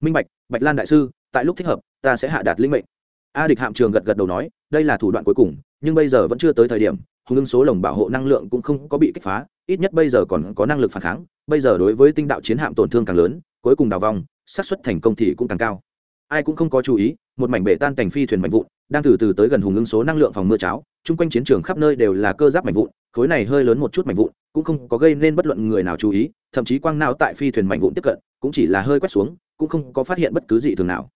Minh Bạch, Bạch Lan đại sư, tại lúc thích hợp, ta sẽ hạ đạt linh mệnh. A Địch hạm trường gật gật đầu nói, đây là thủ đoạn cuối cùng, nhưng bây giờ vẫn chưa tới thời điểm, hùng ưng số lồng bảo hộ năng lượng cũng không có bị kích phá ít nhất bây giờ còn có năng lực phản kháng bây giờ đối với tinh đạo chiến hạm tổn thương càng lớn cuối cùng đào vòng xác suất thành công thì cũng càng cao ai cũng không có chú ý một mảnh bể tan cảnh phi thuyền mảnh vụn, đang từ từ tới gần hùng ứng số năng lượng phòng mưa cháo. Chung quanh chiến trường khắp nơi đều là cơ giáp mảnh vụn, khối này hơi lớn một chút mảnh vụn, cũng không có gây nên bất luận người nào chú ý, thậm chí quang nào tại phi thuyền mảnh vụn tiếp cận, cũng chỉ là hơi quét xuống, cũng không có phát hiện bất cứ gì thường nào.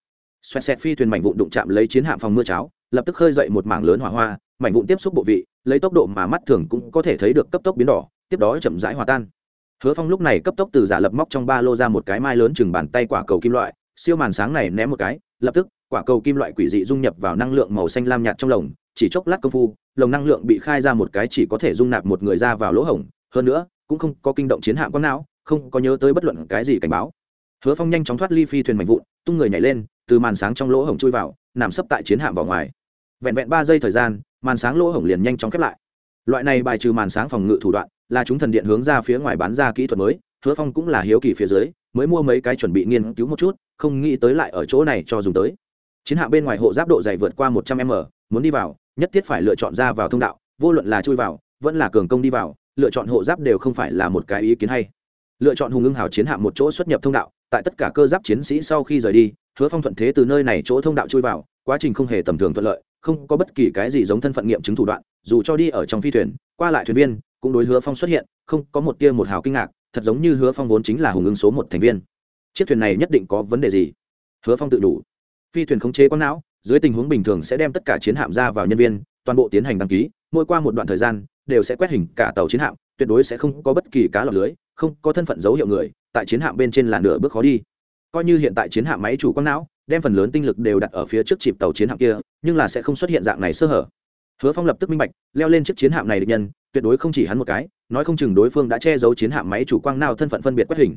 Xoẹt xẹt phi thuyền mảnh vụn đụng chạm lấy chiến hạm phòng mưa cháo, lập tức khơi dậy một mảng lớn hỏa hoa, mảnh vụn tiếp xúc bộ vị, lấy tốc độ mà mắt thường cũng có thể thấy được cấp tốc biến đỏ, tiếp đó chậm rãi hòa tan. Hứa phong lúc này cấp tốc từ giả lập móc trong ba lô ra một cái mai lớn chừng bàn tay quả cầu kim loại, siêu màn sáng này ném một cái, lập tức quả cầu kim loại quỷ dị dung nhập vào năng lượng màu xanh lam nhạt trong lồng, chỉ chốc lát công phu, lồng năng lượng bị khai ra một cái chỉ có thể dung nạp một người ra vào lỗ hổng. Hơn nữa, cũng không có kinh động chiến hạm quang não, không có nhớ tới bất luận cái gì cảnh báo. Hứa phong nhanh chóng thoát ly phi thuyền mạnh vụn, tung người nhảy lên, từ màn sáng trong lỗ hổng chui vào, nằm sấp tại chiến hạm vào ngoài. Vẹn vẹn ba giây thời gian, màn sáng lỗ hổng liền nhanh chóng khép lại. Loại này bài trừ màn sáng phòng ngự thủ đoạn, là chúng thần điện hướng ra phía ngoài bán ra kỹ thuật mới, hứa phong cũng là hiếu kỳ phía dưới, mới mua mấy cái chuẩn bị nghiên cứu một chút, không nghĩ tới lại ở chỗ này cho dùng tới chiến hạm bên ngoài hộ giáp độ dày vượt qua một trăm m, muốn đi vào, nhất thiết phải lựa chọn ra vào thông đạo, vô luận là chui vào, vẫn là cường công đi vào, lựa chọn hộ giáp đều không phải là một cái ý kiến hay. Lựa chọn hùng ưng hào chiến hạm một chỗ xuất nhập thông đạo, tại tất cả cơ giáp chiến sĩ sau khi rời đi, hứa phong thuận thế từ nơi này chỗ thông đạo chui vào, quá trình không hề tầm thường thuận lợi, không có bất kỳ cái gì giống thân phận nghiệm chứng thủ đoạn, dù cho đi ở trong phi thuyền, qua lại thuyền viên, cũng đối hứa phong xuất hiện, không có một tia một hào kinh ngạc, thật giống như hứa phong vốn chính là hùng ưng số một thành viên. Chiếc thuyền này nhất định có vấn đề gì? Hứa phong tự đủ phi thuyền khống chế quang não, dưới tình huống bình thường sẽ đem tất cả chiến hạm ra vào nhân viên, toàn bộ tiến hành đăng ký, mỗi qua một đoạn thời gian, đều sẽ quét hình cả tàu chiến hạm, tuyệt đối sẽ không có bất kỳ cá lọc lưới, không có thân phận dấu hiệu người, tại chiến hạm bên trên là nửa bước khó đi. Coi như hiện tại chiến hạm máy chủ quang não, đem phần lớn tinh lực đều đặt ở phía trước chịp tàu chiến hạm kia, nhưng là sẽ không xuất hiện dạng này sơ hở. Hứa phong lập tức minh bạch, leo lên chiếc chiến hạm này được nhân, tuyệt đối không chỉ hắn một cái, nói không chừng đối phương đã che giấu chiến hạm máy chủ quang nào thân phận phân biệt quét hình.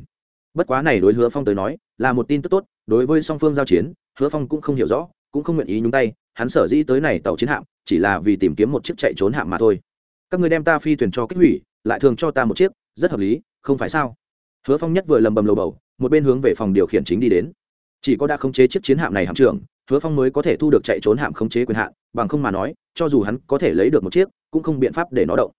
Bất quá này đối hứa phong tới nói, là một tin tức tốt đối với song phương giao chiến, hứa phong cũng không hiểu rõ, cũng không nguyện ý nhúng tay, hắn sở dĩ tới này tàu chiến hạm, chỉ là vì tìm kiếm một chiếc chạy trốn hạm mà thôi. Các người đem ta phi thuyền cho kích hủy, lại thường cho ta một chiếc, rất hợp lý, không phải sao? Hứa phong nhất vừa lầm bầm lầu bầu, một bên hướng về phòng điều khiển chính đi đến. Chỉ có đã khống chế chiếc chiến hạm này hạm trưởng, hứa phong mới có thể thu được chạy trốn hạm khống chế quyền hạn, bằng không mà nói, cho dù hắn có thể lấy được một chiếc, cũng không biện pháp để nó động.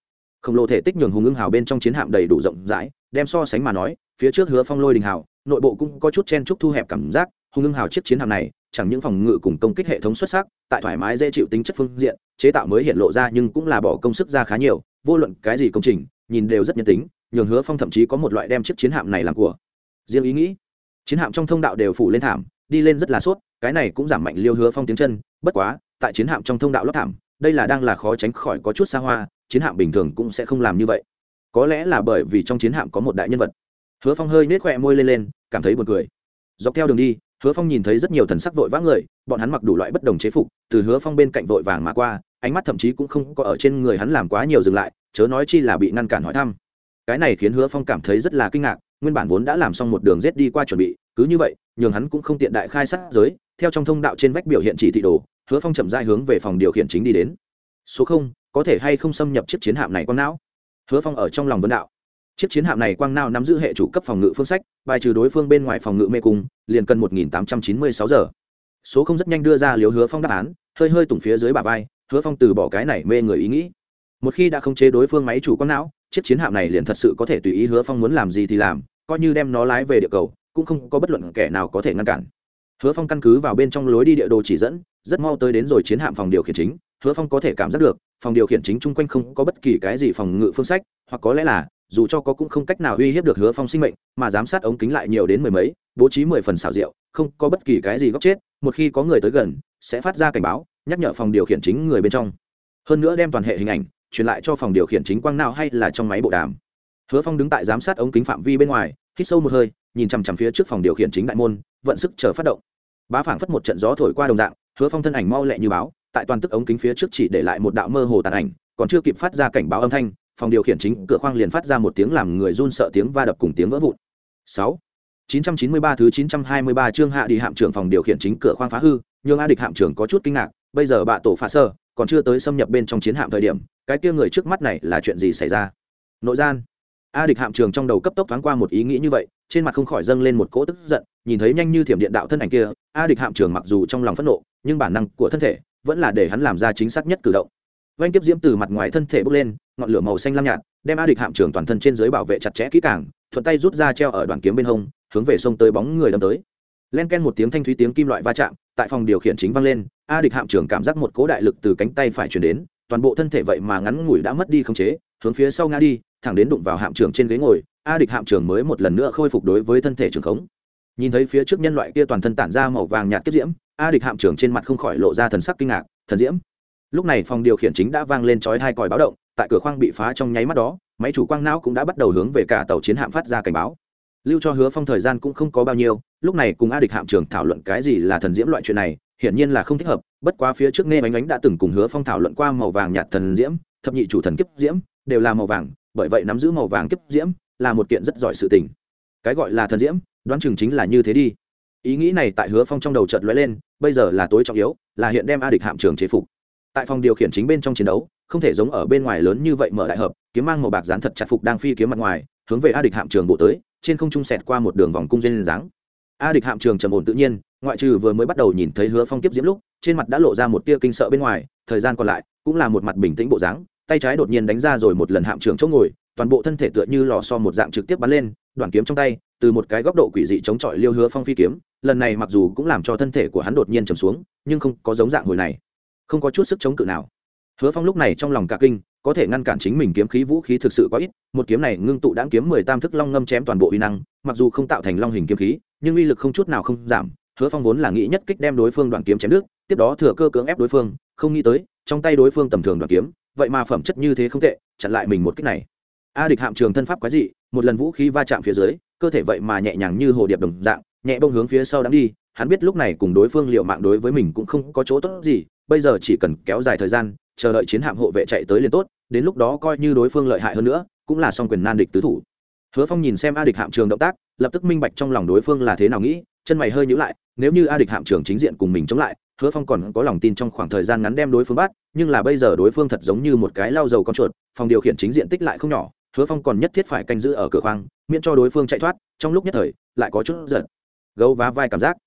Khổng lồ thể tích nhường hùng ưng hào bên trong chiến hạm đầy đủ rộng rãi, đem so sánh mà nói, phía trước hứa phong lôi đình hào nội bộ cũng có chút chen chúc thu hẹp cảm giác, hùng ưng hào chiếc chiến hạm này, chẳng những phòng ngự cùng công kích hệ thống xuất sắc, tại thoải mái dễ chịu tính chất phương diện, chế tạo mới hiện lộ ra nhưng cũng là bỏ công sức ra khá nhiều, vô luận cái gì công trình, nhìn đều rất nhân tính, nhường hứa phong thậm chí có một loại đem chiếc chiến hạm này làm của. Riêng ý nghĩ, chiến hạm trong thông đạo đều phủ lên thảm, đi lên rất là sốt, cái này cũng giảm mạnh liêu hứa phong tiếng chân, bất quá, tại chiến hạm trong thông đạo lót thảm, đây là đang là khó tránh khỏi có chút xa hoa, chiến hạm bình thường cũng sẽ không làm như vậy. Có lẽ là bởi vì trong chiến hạm có một đại nhân vật hứa phong hơi nết khỏe môi lên lên, cảm thấy buồn cười. Dọc theo đường đi, hứa phong nhìn thấy rất nhiều thần sắc vội vã người, bọn hắn mặc đủ loại bất đồng chế phục, từ hứa phong bên cạnh vội vàng mà qua, ánh mắt thậm chí cũng không có ở trên người hắn làm quá nhiều dừng lại, chớ nói chi là bị ngăn cản hỏi thăm. Cái này khiến hứa phong cảm thấy rất là kinh ngạc, nguyên bản vốn đã làm xong một đường rết đi qua chuẩn bị, cứ như vậy, nhường hắn cũng không tiện đại khai sát giới, theo trong thông đạo trên vách biểu hiện chỉ thị đồ, hứa phong chậm dai hướng về phòng điều khiển chính đi đến. Số không, có thể hay không xâm nhập chiếc chiến hạm này con não? Hứa phong ở trong lòng vấn đạo chiếc chiến hạm này quang não nắm giữ hệ chủ cấp phòng ngự phương sách, bài trừ đối phương bên ngoài phòng ngự mê cung, liền cần một nghìn tám trăm chín mươi sáu giờ. Số không rất nhanh đưa ra liều hứa phong đáp án, hơi hơi tủng phía dưới bà vai, hứa phong từ bỏ cái này mê người ý nghĩ. Một khi đã khống chế đối phương máy chủ quang não, chiếc chiến hạm này liền thật sự có thể tùy ý hứa phong muốn làm gì thì làm, coi như đem nó lái về địa cầu, cũng không có bất luận kẻ nào có thể ngăn cản. Hứa phong căn cứ vào bên trong lối đi địa đồ chỉ dẫn, rất mau tới đến rồi chiến hạm phòng điều khiển chính, hứa phong có thể cảm giác được, phòng điều khiển chính chung quanh không có bất kỳ cái gì phòng ngự phương sách, hoặc có lẽ là dù cho có cũng không cách nào uy hiếp được hứa phong sinh mệnh, mà giám sát ống kính lại nhiều đến mười mấy, bố trí mười phần xảo diệu, không có bất kỳ cái gì góc chết, một khi có người tới gần, sẽ phát ra cảnh báo, nhắc nhở phòng điều khiển chính người bên trong. Hơn nữa đem toàn hệ hình ảnh truyền lại cho phòng điều khiển chính quang nào hay là trong máy bộ đàm. Hứa phong đứng tại giám sát ống kính phạm vi bên ngoài, hít sâu một hơi, nhìn chằm chằm phía trước phòng điều khiển chính đại môn, vận sức chờ phát động. Bá phảng phất một trận gió thổi qua đồng dạng, hứa phong thân ảnh mau lẹ như báo, tại toàn tức ống kính phía trước chỉ để lại một đạo mơ hồ tàn ảnh, còn chưa kịp phát ra cảnh báo âm thanh phòng điều khiển chính cửa khoang liền phát ra một tiếng làm người run sợ tiếng va đập cùng tiếng vỡ vụn sáu 993 thứ 923 chương hạ đi hạm trưởng phòng điều khiển chính cửa khoang phá hư, nhưng A địch hạm trưởng có chút kinh ngạc, bây giờ bạ tổ phá sơ, còn chưa tới xâm nhập bên trong chiến hạm thời điểm, cái kia người trước mắt này là chuyện gì xảy ra? Nội gian. A địch hạm trưởng trong đầu cấp tốc thoáng qua một ý nghĩ như vậy, trên mặt không khỏi dâng lên một cỗ tức giận, nhìn thấy nhanh như thiểm điện đạo thân ảnh kia, A địch hạm trưởng mặc dù trong lòng phẫn nộ, nhưng bản năng của thân thể vẫn là để hắn làm ra chính xác nhất cử động. Vành tiếp diễm từ mặt ngoài thân thể bốc lên, ngọn lửa màu xanh lam nhạt, đem A địch hạm trưởng toàn thân trên dưới bảo vệ chặt chẽ kỹ càng, thuận tay rút ra treo ở đoạn kiếm bên hông, hướng về sông tới bóng người đâm tới. Len ken một tiếng thanh thúy tiếng kim loại va chạm tại phòng điều khiển chính vang lên a địch hạm trưởng cảm giác một cố đại lực từ cánh tay phải chuyển đến toàn bộ thân thể vậy mà ngắn ngủi đã mất đi khống chế hướng phía sau ngã đi thẳng đến đụng vào hạm trưởng trên ghế ngồi a địch hạm trưởng mới một lần nữa khôi phục đối với thân thể trường khống. Nhìn thấy phía trước nhân loại kia toàn thân tản ra màu vàng nhạt kết diễm a địch hạm trưởng trên mặt không khỏi lộ ra thần sắc kinh ngạc thần diễm. Lúc này phòng điều khiển chính đã vang lên chói hai còi báo động tại cửa khoang bị phá trong nháy mắt đó, máy chủ quang não cũng đã bắt đầu hướng về cả tàu chiến hạm phát ra cảnh báo. Lưu cho hứa phong thời gian cũng không có bao nhiêu, lúc này cùng a địch hạm trường thảo luận cái gì là thần diễm loại chuyện này, hiển nhiên là không thích hợp, bất quá phía trước nghe bánh bánh đã từng cùng hứa phong thảo luận qua màu vàng nhạt thần diễm, thập nhị chủ thần kiếp diễm, đều là màu vàng, bởi vậy nắm giữ màu vàng kiếp diễm là một kiện rất giỏi sự tình. Cái gọi là thần diễm, đoán chừng chính là như thế đi. Ý nghĩ này tại hứa phong trong đầu chợt lóe lên, bây giờ là tối trọng yếu, là hiện đem a địch hạm trường chế phục tại phòng điều khiển chính bên trong chiến đấu, không thể giống ở bên ngoài lớn như vậy mở đại hợp, kiếm mang màu bạc dán thật chặt phục đang phi kiếm mặt ngoài, hướng về a địch hạm trường bộ tới, trên không trung sẹt qua một đường vòng cung duyên dáng. A địch hạm trường trầm ổn tự nhiên, ngoại trừ vừa mới bắt đầu nhìn thấy hứa phong kiếp diễm lúc, trên mặt đã lộ ra một tia kinh sợ bên ngoài, thời gian còn lại cũng là một mặt bình tĩnh bộ dáng, tay trái đột nhiên đánh ra rồi một lần hạm trường chỗ ngồi, toàn bộ thân thể tựa như lò so một dạng trực tiếp bắn lên, đoạn kiếm trong tay, từ một cái góc độ quỷ dị chống chọi liêu hứa phong phi kiếm, lần này mặc dù cũng làm cho thân thể của hắn đột nhiên trầm xuống, nhưng không có giống dạng hồi này không có chút sức chống cự nào. Hứa phong lúc này trong lòng cả kinh, có thể ngăn cản chính mình kiếm khí vũ khí thực sự có ít, một kiếm này ngưng tụ đáng kiếm mười tam thức long ngâm chém toàn bộ uy năng, mặc dù không tạo thành long hình kiếm khí, nhưng uy lực không chút nào không giảm. Hứa phong vốn là nghĩ nhất kích đem đối phương đoạn kiếm chém nước tiếp đó thừa cơ cưỡng ép đối phương, không nghĩ tới, trong tay đối phương tầm thường đoạn kiếm, vậy mà phẩm chất như thế không tệ, chặn lại mình một kích này. A địch hạm trường thân pháp quái dị, một lần vũ khí va chạm phía dưới, cơ thể vậy mà nhẹ nhàng như hồ điệp đồng dạng, nhẹ bông hướng phía sau đang đi, hắn biết lúc này cùng đối phương liệu mạng đối với mình cũng không có chỗ tốt gì bây giờ chỉ cần kéo dài thời gian, chờ đợi chiến hạm hộ vệ chạy tới liền tốt, đến lúc đó coi như đối phương lợi hại hơn nữa, cũng là song quyền nan địch tứ thủ. Hứa phong nhìn xem a địch hạm trường động tác, lập tức minh bạch trong lòng đối phương là thế nào nghĩ, chân mày hơi nhữ lại, nếu như a địch hạm trường chính diện cùng mình chống lại, hứa phong còn có lòng tin trong khoảng thời gian ngắn đem đối phương bắt, nhưng là bây giờ đối phương thật giống như một cái lau dầu con chuột, phòng điều khiển chính diện tích lại không nhỏ, hứa phong còn nhất thiết phải canh giữ ở cửa khoang, miễn cho đối phương chạy thoát, trong lúc nhất thời, lại có chút giận. Gấu vá vai cảm giác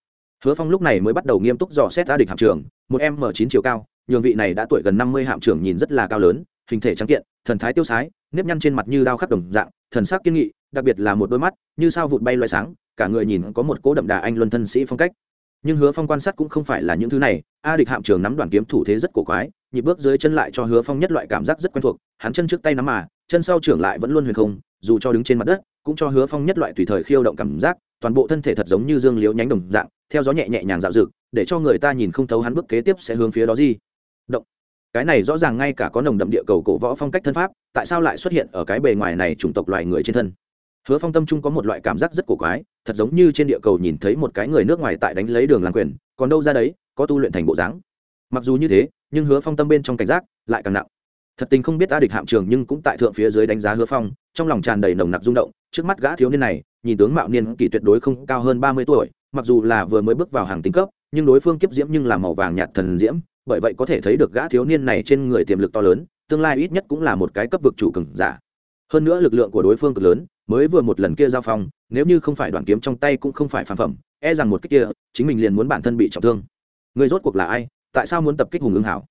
hứa phong lúc này mới bắt đầu nghiêm túc dò xét a địch hạm trưởng, một m chín chiều cao nhường vị này đã tuổi gần năm mươi hạm trưởng nhìn rất là cao lớn hình thể trắng kiện thần thái tiêu sái nếp nhăn trên mặt như đao khắc đồng dạng thần sắc kiên nghị đặc biệt là một đôi mắt như sao vụt bay loài sáng cả người nhìn có một cố đậm đà anh luân thân sĩ phong cách. Nhưng hứa phong quan sát cũng không phải là những thứ này a địch hạm trường nắm đoàn kiếm thủ thế rất cổ quái nhịp bước dưới chân lại cho hứa phong nhất loại cảm giác rất quen thuộc hắn chân trước tay nắm mà chân sau trưởng lại vẫn luôn huyền không dù cho đứng trên mặt đất cũng cho hứa phong nhất loại tùy thời khiêu động cảm giác toàn bộ thân thể thật giống như dương liếu nhánh đồng dạng, theo gió nhẹ nhẹ nhàng dạo dực để cho người ta nhìn không thấu hắn bước kế tiếp sẽ hướng phía đó gì động. Cái này rõ ràng ngay cả có nồng đậm địa cầu cổ võ phong cách thân pháp, tại sao lại xuất hiện ở cái bề ngoài này chủng tộc loài người trên thân? Hứa phong tâm trung có một loại cảm giác rất cổ quái, thật giống như trên địa cầu nhìn thấy một cái người nước ngoài tại đánh lấy đường làm quyền, còn đâu ra đấy, có tu luyện thành bộ dáng. Mặc dù như thế, nhưng hứa phong tâm bên trong cảnh giác lại càng nặng. Thật tình không biết a địch hạm trường nhưng cũng tại thượng phía dưới đánh giá hứa phong, trong lòng tràn đầy nồng nặc rung động, trước mắt gã thiếu niên này nhìn tướng mạo niên kỷ tuyệt đối không cao hơn ba mươi tuổi, mặc dù là vừa mới bước vào hàng tính cấp, nhưng đối phương kiếp diễm nhưng là màu vàng nhạt thần diễm, bởi vậy có thể thấy được gã thiếu niên này trên người tiềm lực to lớn, tương lai ít nhất cũng là một cái cấp vực chủ cường giả. Hơn nữa lực lượng của đối phương cực lớn, mới vừa một lần kia giao phong, nếu như không phải đoàn kiếm trong tay cũng không phải phản phẩm e rằng một cách kia, chính mình liền muốn bản thân bị trọng thương. Người rốt cuộc là ai? Tại sao muốn tập kích hùng ưng hảo?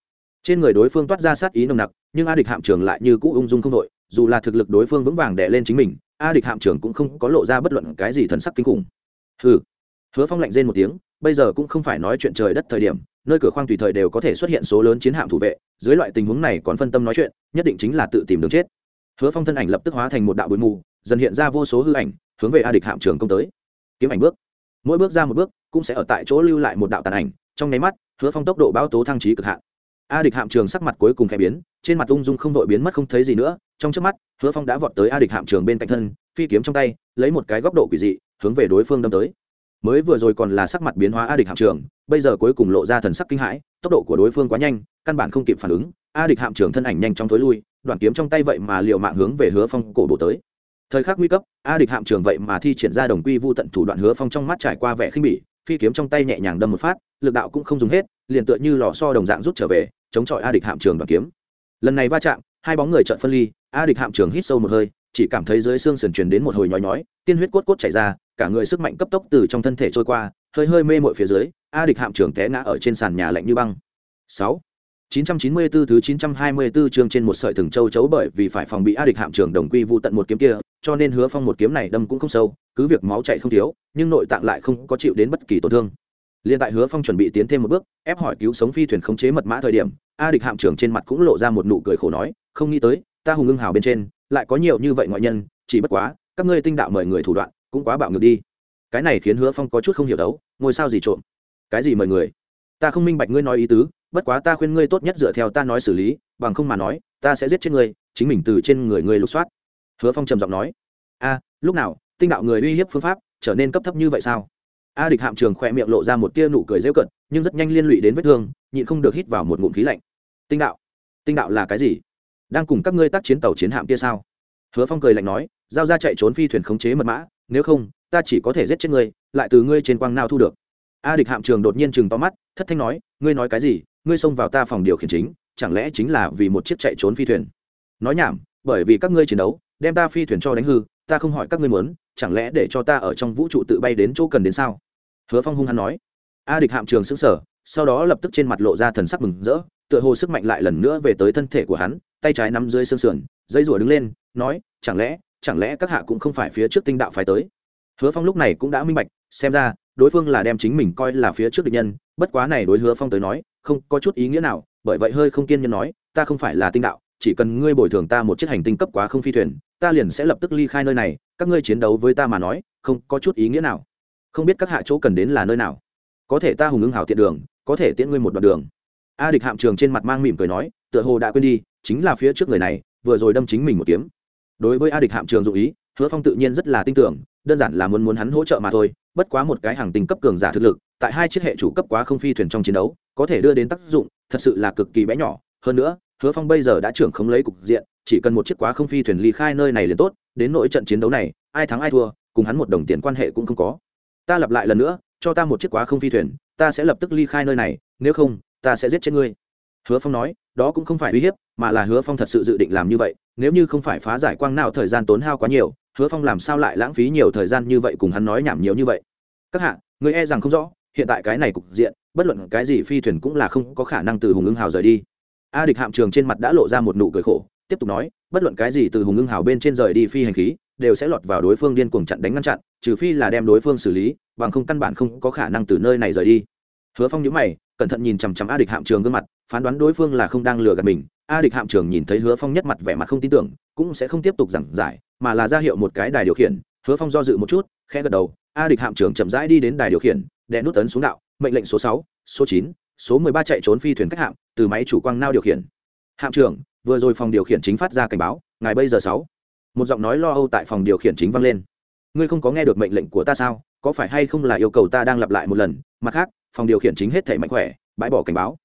Trên người đối phương toát ra sát ý nồng nặc, nhưng a địch hạm trường lại như cũ ung dung không đội, dù là thực lực đối phương vững vàng đè lên chính mình a địch hạm trưởng cũng không có lộ ra bất luận cái gì thần sắc kinh khủng. Hừ. Hứa phong lạnh rên một tiếng, bây giờ cũng không phải nói chuyện trời đất thời điểm, nơi cửa khoang tùy thời đều có thể xuất hiện số lớn chiến hạm thủ vệ, dưới loại tình huống này còn phân tâm nói chuyện, nhất định chính là tự tìm đường chết. Hứa phong thân ảnh lập tức hóa thành một đạo bụi mù, dần hiện ra vô số hư ảnh, hướng về a địch hạm trường công tới. Kiếm ảnh bước. Mỗi bước ra một bước, cũng sẽ ở tại chỗ lưu lại một đạo tàn ảnh, trong nháy mắt, hứa phong tốc độ báo tố thăng trí cực hạn. A địch hạm trường sắc mặt cuối cùng khẽ biến, trên mặt ung dung không vội biến mất không thấy gì nữa, trong trước mắt hứa phong đã vọt tới a địch hạm trường bên cạnh thân, phi kiếm trong tay, lấy một cái góc độ quỷ dị, hướng về đối phương đâm tới. Mới vừa rồi còn là sắc mặt biến hóa a địch hạm trường, bây giờ cuối cùng lộ ra thần sắc kinh hãi, tốc độ của đối phương quá nhanh, căn bản không kịp phản ứng, a địch hạm trường thân ảnh nhanh chóng thối lui, đoạn kiếm trong tay vậy mà liệu mạng hướng về hứa phong cổ bộ tới. Thời khắc nguy cấp, a địch hạm trường vậy mà thi triển ra đồng quy vô tận thủ đoạn hứa phong trong mắt trải qua vẻ khinh bỉ, phi kiếm trong tay nhẹ nhàng đâm một phát, lực đạo cũng không dùng hết, liền tựa như lò so đồng dạng rút trở về, chống chọi a địch hạm trường đoạn kiếm. Lần này va chạm hai bóng người trợn phân ly a địch hạm trường hít sâu một hơi chỉ cảm thấy dưới xương sườn truyền đến một hồi nhói nhói tiên huyết cốt cốt chảy ra cả người sức mạnh cấp tốc từ trong thân thể trôi qua hơi hơi mê mội phía dưới a địch hạm trường té ngã ở trên sàn nhà lạnh như băng sáu 994 thứ 924 chương trên một sợi thừng châu chấu bởi vì phải phòng bị A địch hạm trường đồng quy vu tận một kiếm kia, cho nên Hứa Phong một kiếm này đâm cũng không sâu, cứ việc máu chảy không thiếu, nhưng nội tạng lại không có chịu đến bất kỳ tổn thương. Liên tại Hứa Phong chuẩn bị tiến thêm một bước, ép hỏi cứu sống phi thuyền khống chế mật mã thời điểm, A địch hạm trưởng trên mặt cũng lộ ra một nụ cười khổ nói, không nghĩ tới, ta hùng ưng hào bên trên, lại có nhiều như vậy ngoại nhân, chỉ bất quá, các ngươi tinh đạo mời người thủ đoạn, cũng quá bạo ngược đi. Cái này khiến Hứa Phong có chút không hiểu đấu, ngôi sao gì trộm? Cái gì mời người? Ta không minh bạch ngươi nói ý tứ, bất quá ta khuyên ngươi tốt nhất dựa theo ta nói xử lý bằng không mà nói ta sẽ giết chết ngươi chính mình từ trên người ngươi lục soát hứa phong trầm giọng nói a lúc nào tinh đạo người uy hiếp phương pháp trở nên cấp thấp như vậy sao a địch hạm trường khỏe miệng lộ ra một tia nụ cười rêu cận nhưng rất nhanh liên lụy đến vết thương nhịn không được hít vào một ngụm khí lạnh tinh đạo tinh đạo là cái gì đang cùng các ngươi tác chiến tàu chiến hạm kia sao? Hứa phong cười lạnh nói, giao ra chạy trốn phi thuyền khống chế mật mã, nếu không, ta chỉ có thể giết chết ngươi, lại từ ngươi trên quang nào thu được. A địch hạm trường đột nhiên chừng to mắt, thất thanh nói, ngươi nói cái gì? Ngươi xông vào ta phòng điều khiển chính, chẳng lẽ chính là vì một chiếc chạy trốn phi thuyền? Nói nhảm, bởi vì các ngươi chiến đấu, đem ta phi thuyền cho đánh hư, ta không hỏi các ngươi muốn, chẳng lẽ để cho ta ở trong vũ trụ tự bay đến chỗ cần đến sao? Hứa phong hung hăng nói. A địch hạm trường xứng sở sau đó lập tức trên mặt lộ ra thần sắc mừng rỡ, tựa hồ sức mạnh lại lần nữa về tới thân thể của hắn tay trái nắm dưới xương sườn, dây rủa đứng lên, nói, chẳng lẽ chẳng lẽ các hạ cũng không phải phía trước tinh đạo phải tới? Hứa phong lúc này cũng đã minh bạch, xem ra, đối phương là đem chính mình coi là phía trước địch nhân, bất quá này đối hứa phong tới nói, không có chút ý nghĩa nào, bởi vậy hơi không kiên nhẫn nói, ta không phải là tinh đạo, chỉ cần ngươi bồi thường ta một chiếc hành tinh cấp quá không phi thuyền, ta liền sẽ lập tức ly khai nơi này, các ngươi chiến đấu với ta mà nói, không có chút ý nghĩa nào. Không biết các hạ chỗ cần đến là nơi nào. Có thể ta hùng ưng hảo tiện đường, có thể tiễn ngươi một đoạn đường. A địch hạm trường trên mặt mang mỉm cười nói tựa hồ đã quên đi, chính là phía trước người này, vừa rồi đâm chính mình một kiếm. Đối với a địch hạm trường dụ ý, hứa phong tự nhiên rất là tin tưởng, đơn giản là muốn muốn hắn hỗ trợ mà thôi, bất quá một cái hàng tình cấp cường giả thực lực, tại hai chiếc hệ chủ cấp quá không phi thuyền trong chiến đấu, có thể đưa đến tác dụng, thật sự là cực kỳ bé nhỏ. Hơn nữa, hứa phong bây giờ đã trưởng không lấy cục diện, chỉ cần một chiếc quá không phi thuyền ly khai nơi này liền tốt, đến nội trận chiến đấu này, ai thắng ai thua, cùng hắn một đồng tiền quan hệ cũng không có. Ta lặp lại lần nữa, cho ta một chiếc quá không phi thuyền, ta sẽ lập tức ly khai nơi này, nếu không, ta sẽ giết chết ngươi hứa phong nói, đó cũng không phải uy hiếp, mà là hứa phong thật sự dự định làm như vậy, nếu như không phải phá giải quang nào thời gian tốn hao quá nhiều, hứa phong làm sao lại lãng phí nhiều thời gian như vậy cùng hắn nói nhảm nhiều như vậy? Các hạ, người e rằng không rõ, hiện tại cái này cục diện, bất luận cái gì phi thuyền cũng là không có khả năng từ hùng ưng hào rời đi. A địch hạm trường trên mặt đã lộ ra một nụ cười khổ, tiếp tục nói, bất luận cái gì từ hùng ưng hào bên trên rời đi phi hành khí, đều sẽ lọt vào đối phương điên cuồng chặn đánh ngăn chặn, trừ phi là đem đối phương xử lý, bằng không căn bản không có khả năng từ nơi này rời đi. Hứa phong nhớ mày, cẩn thận nhìn chằm chằm a địch hạm trường gương mặt phán đoán đối phương là không đang lừa gạt mình, a địch hạm trưởng nhìn thấy hứa phong nhất mặt vẻ mặt không tin tưởng, cũng sẽ không tiếp tục giảng giải, mà là ra hiệu một cái đài điều khiển. Hứa phong do dự một chút, khẽ gật đầu, a địch hạm trưởng chậm rãi đi đến đài điều khiển, đè nút tấn xuống đạo, mệnh lệnh số sáu, số chín, số mười ba chạy trốn phi thuyền cách hạm, từ máy chủ quang nao điều khiển. Hạm trưởng vừa rồi phòng điều khiển chính phát ra cảnh báo, ngài bây giờ sáu. Một giọng nói lo âu tại phòng điều khiển chính vang lên. Ngươi không có nghe được mệnh lệnh của ta sao? Có phải hay không là yêu cầu ta đang lặp lại một lần? Mặt khác, phòng điều khiển chính hết thể mạnh khỏe, bãi bỏ cảnh báo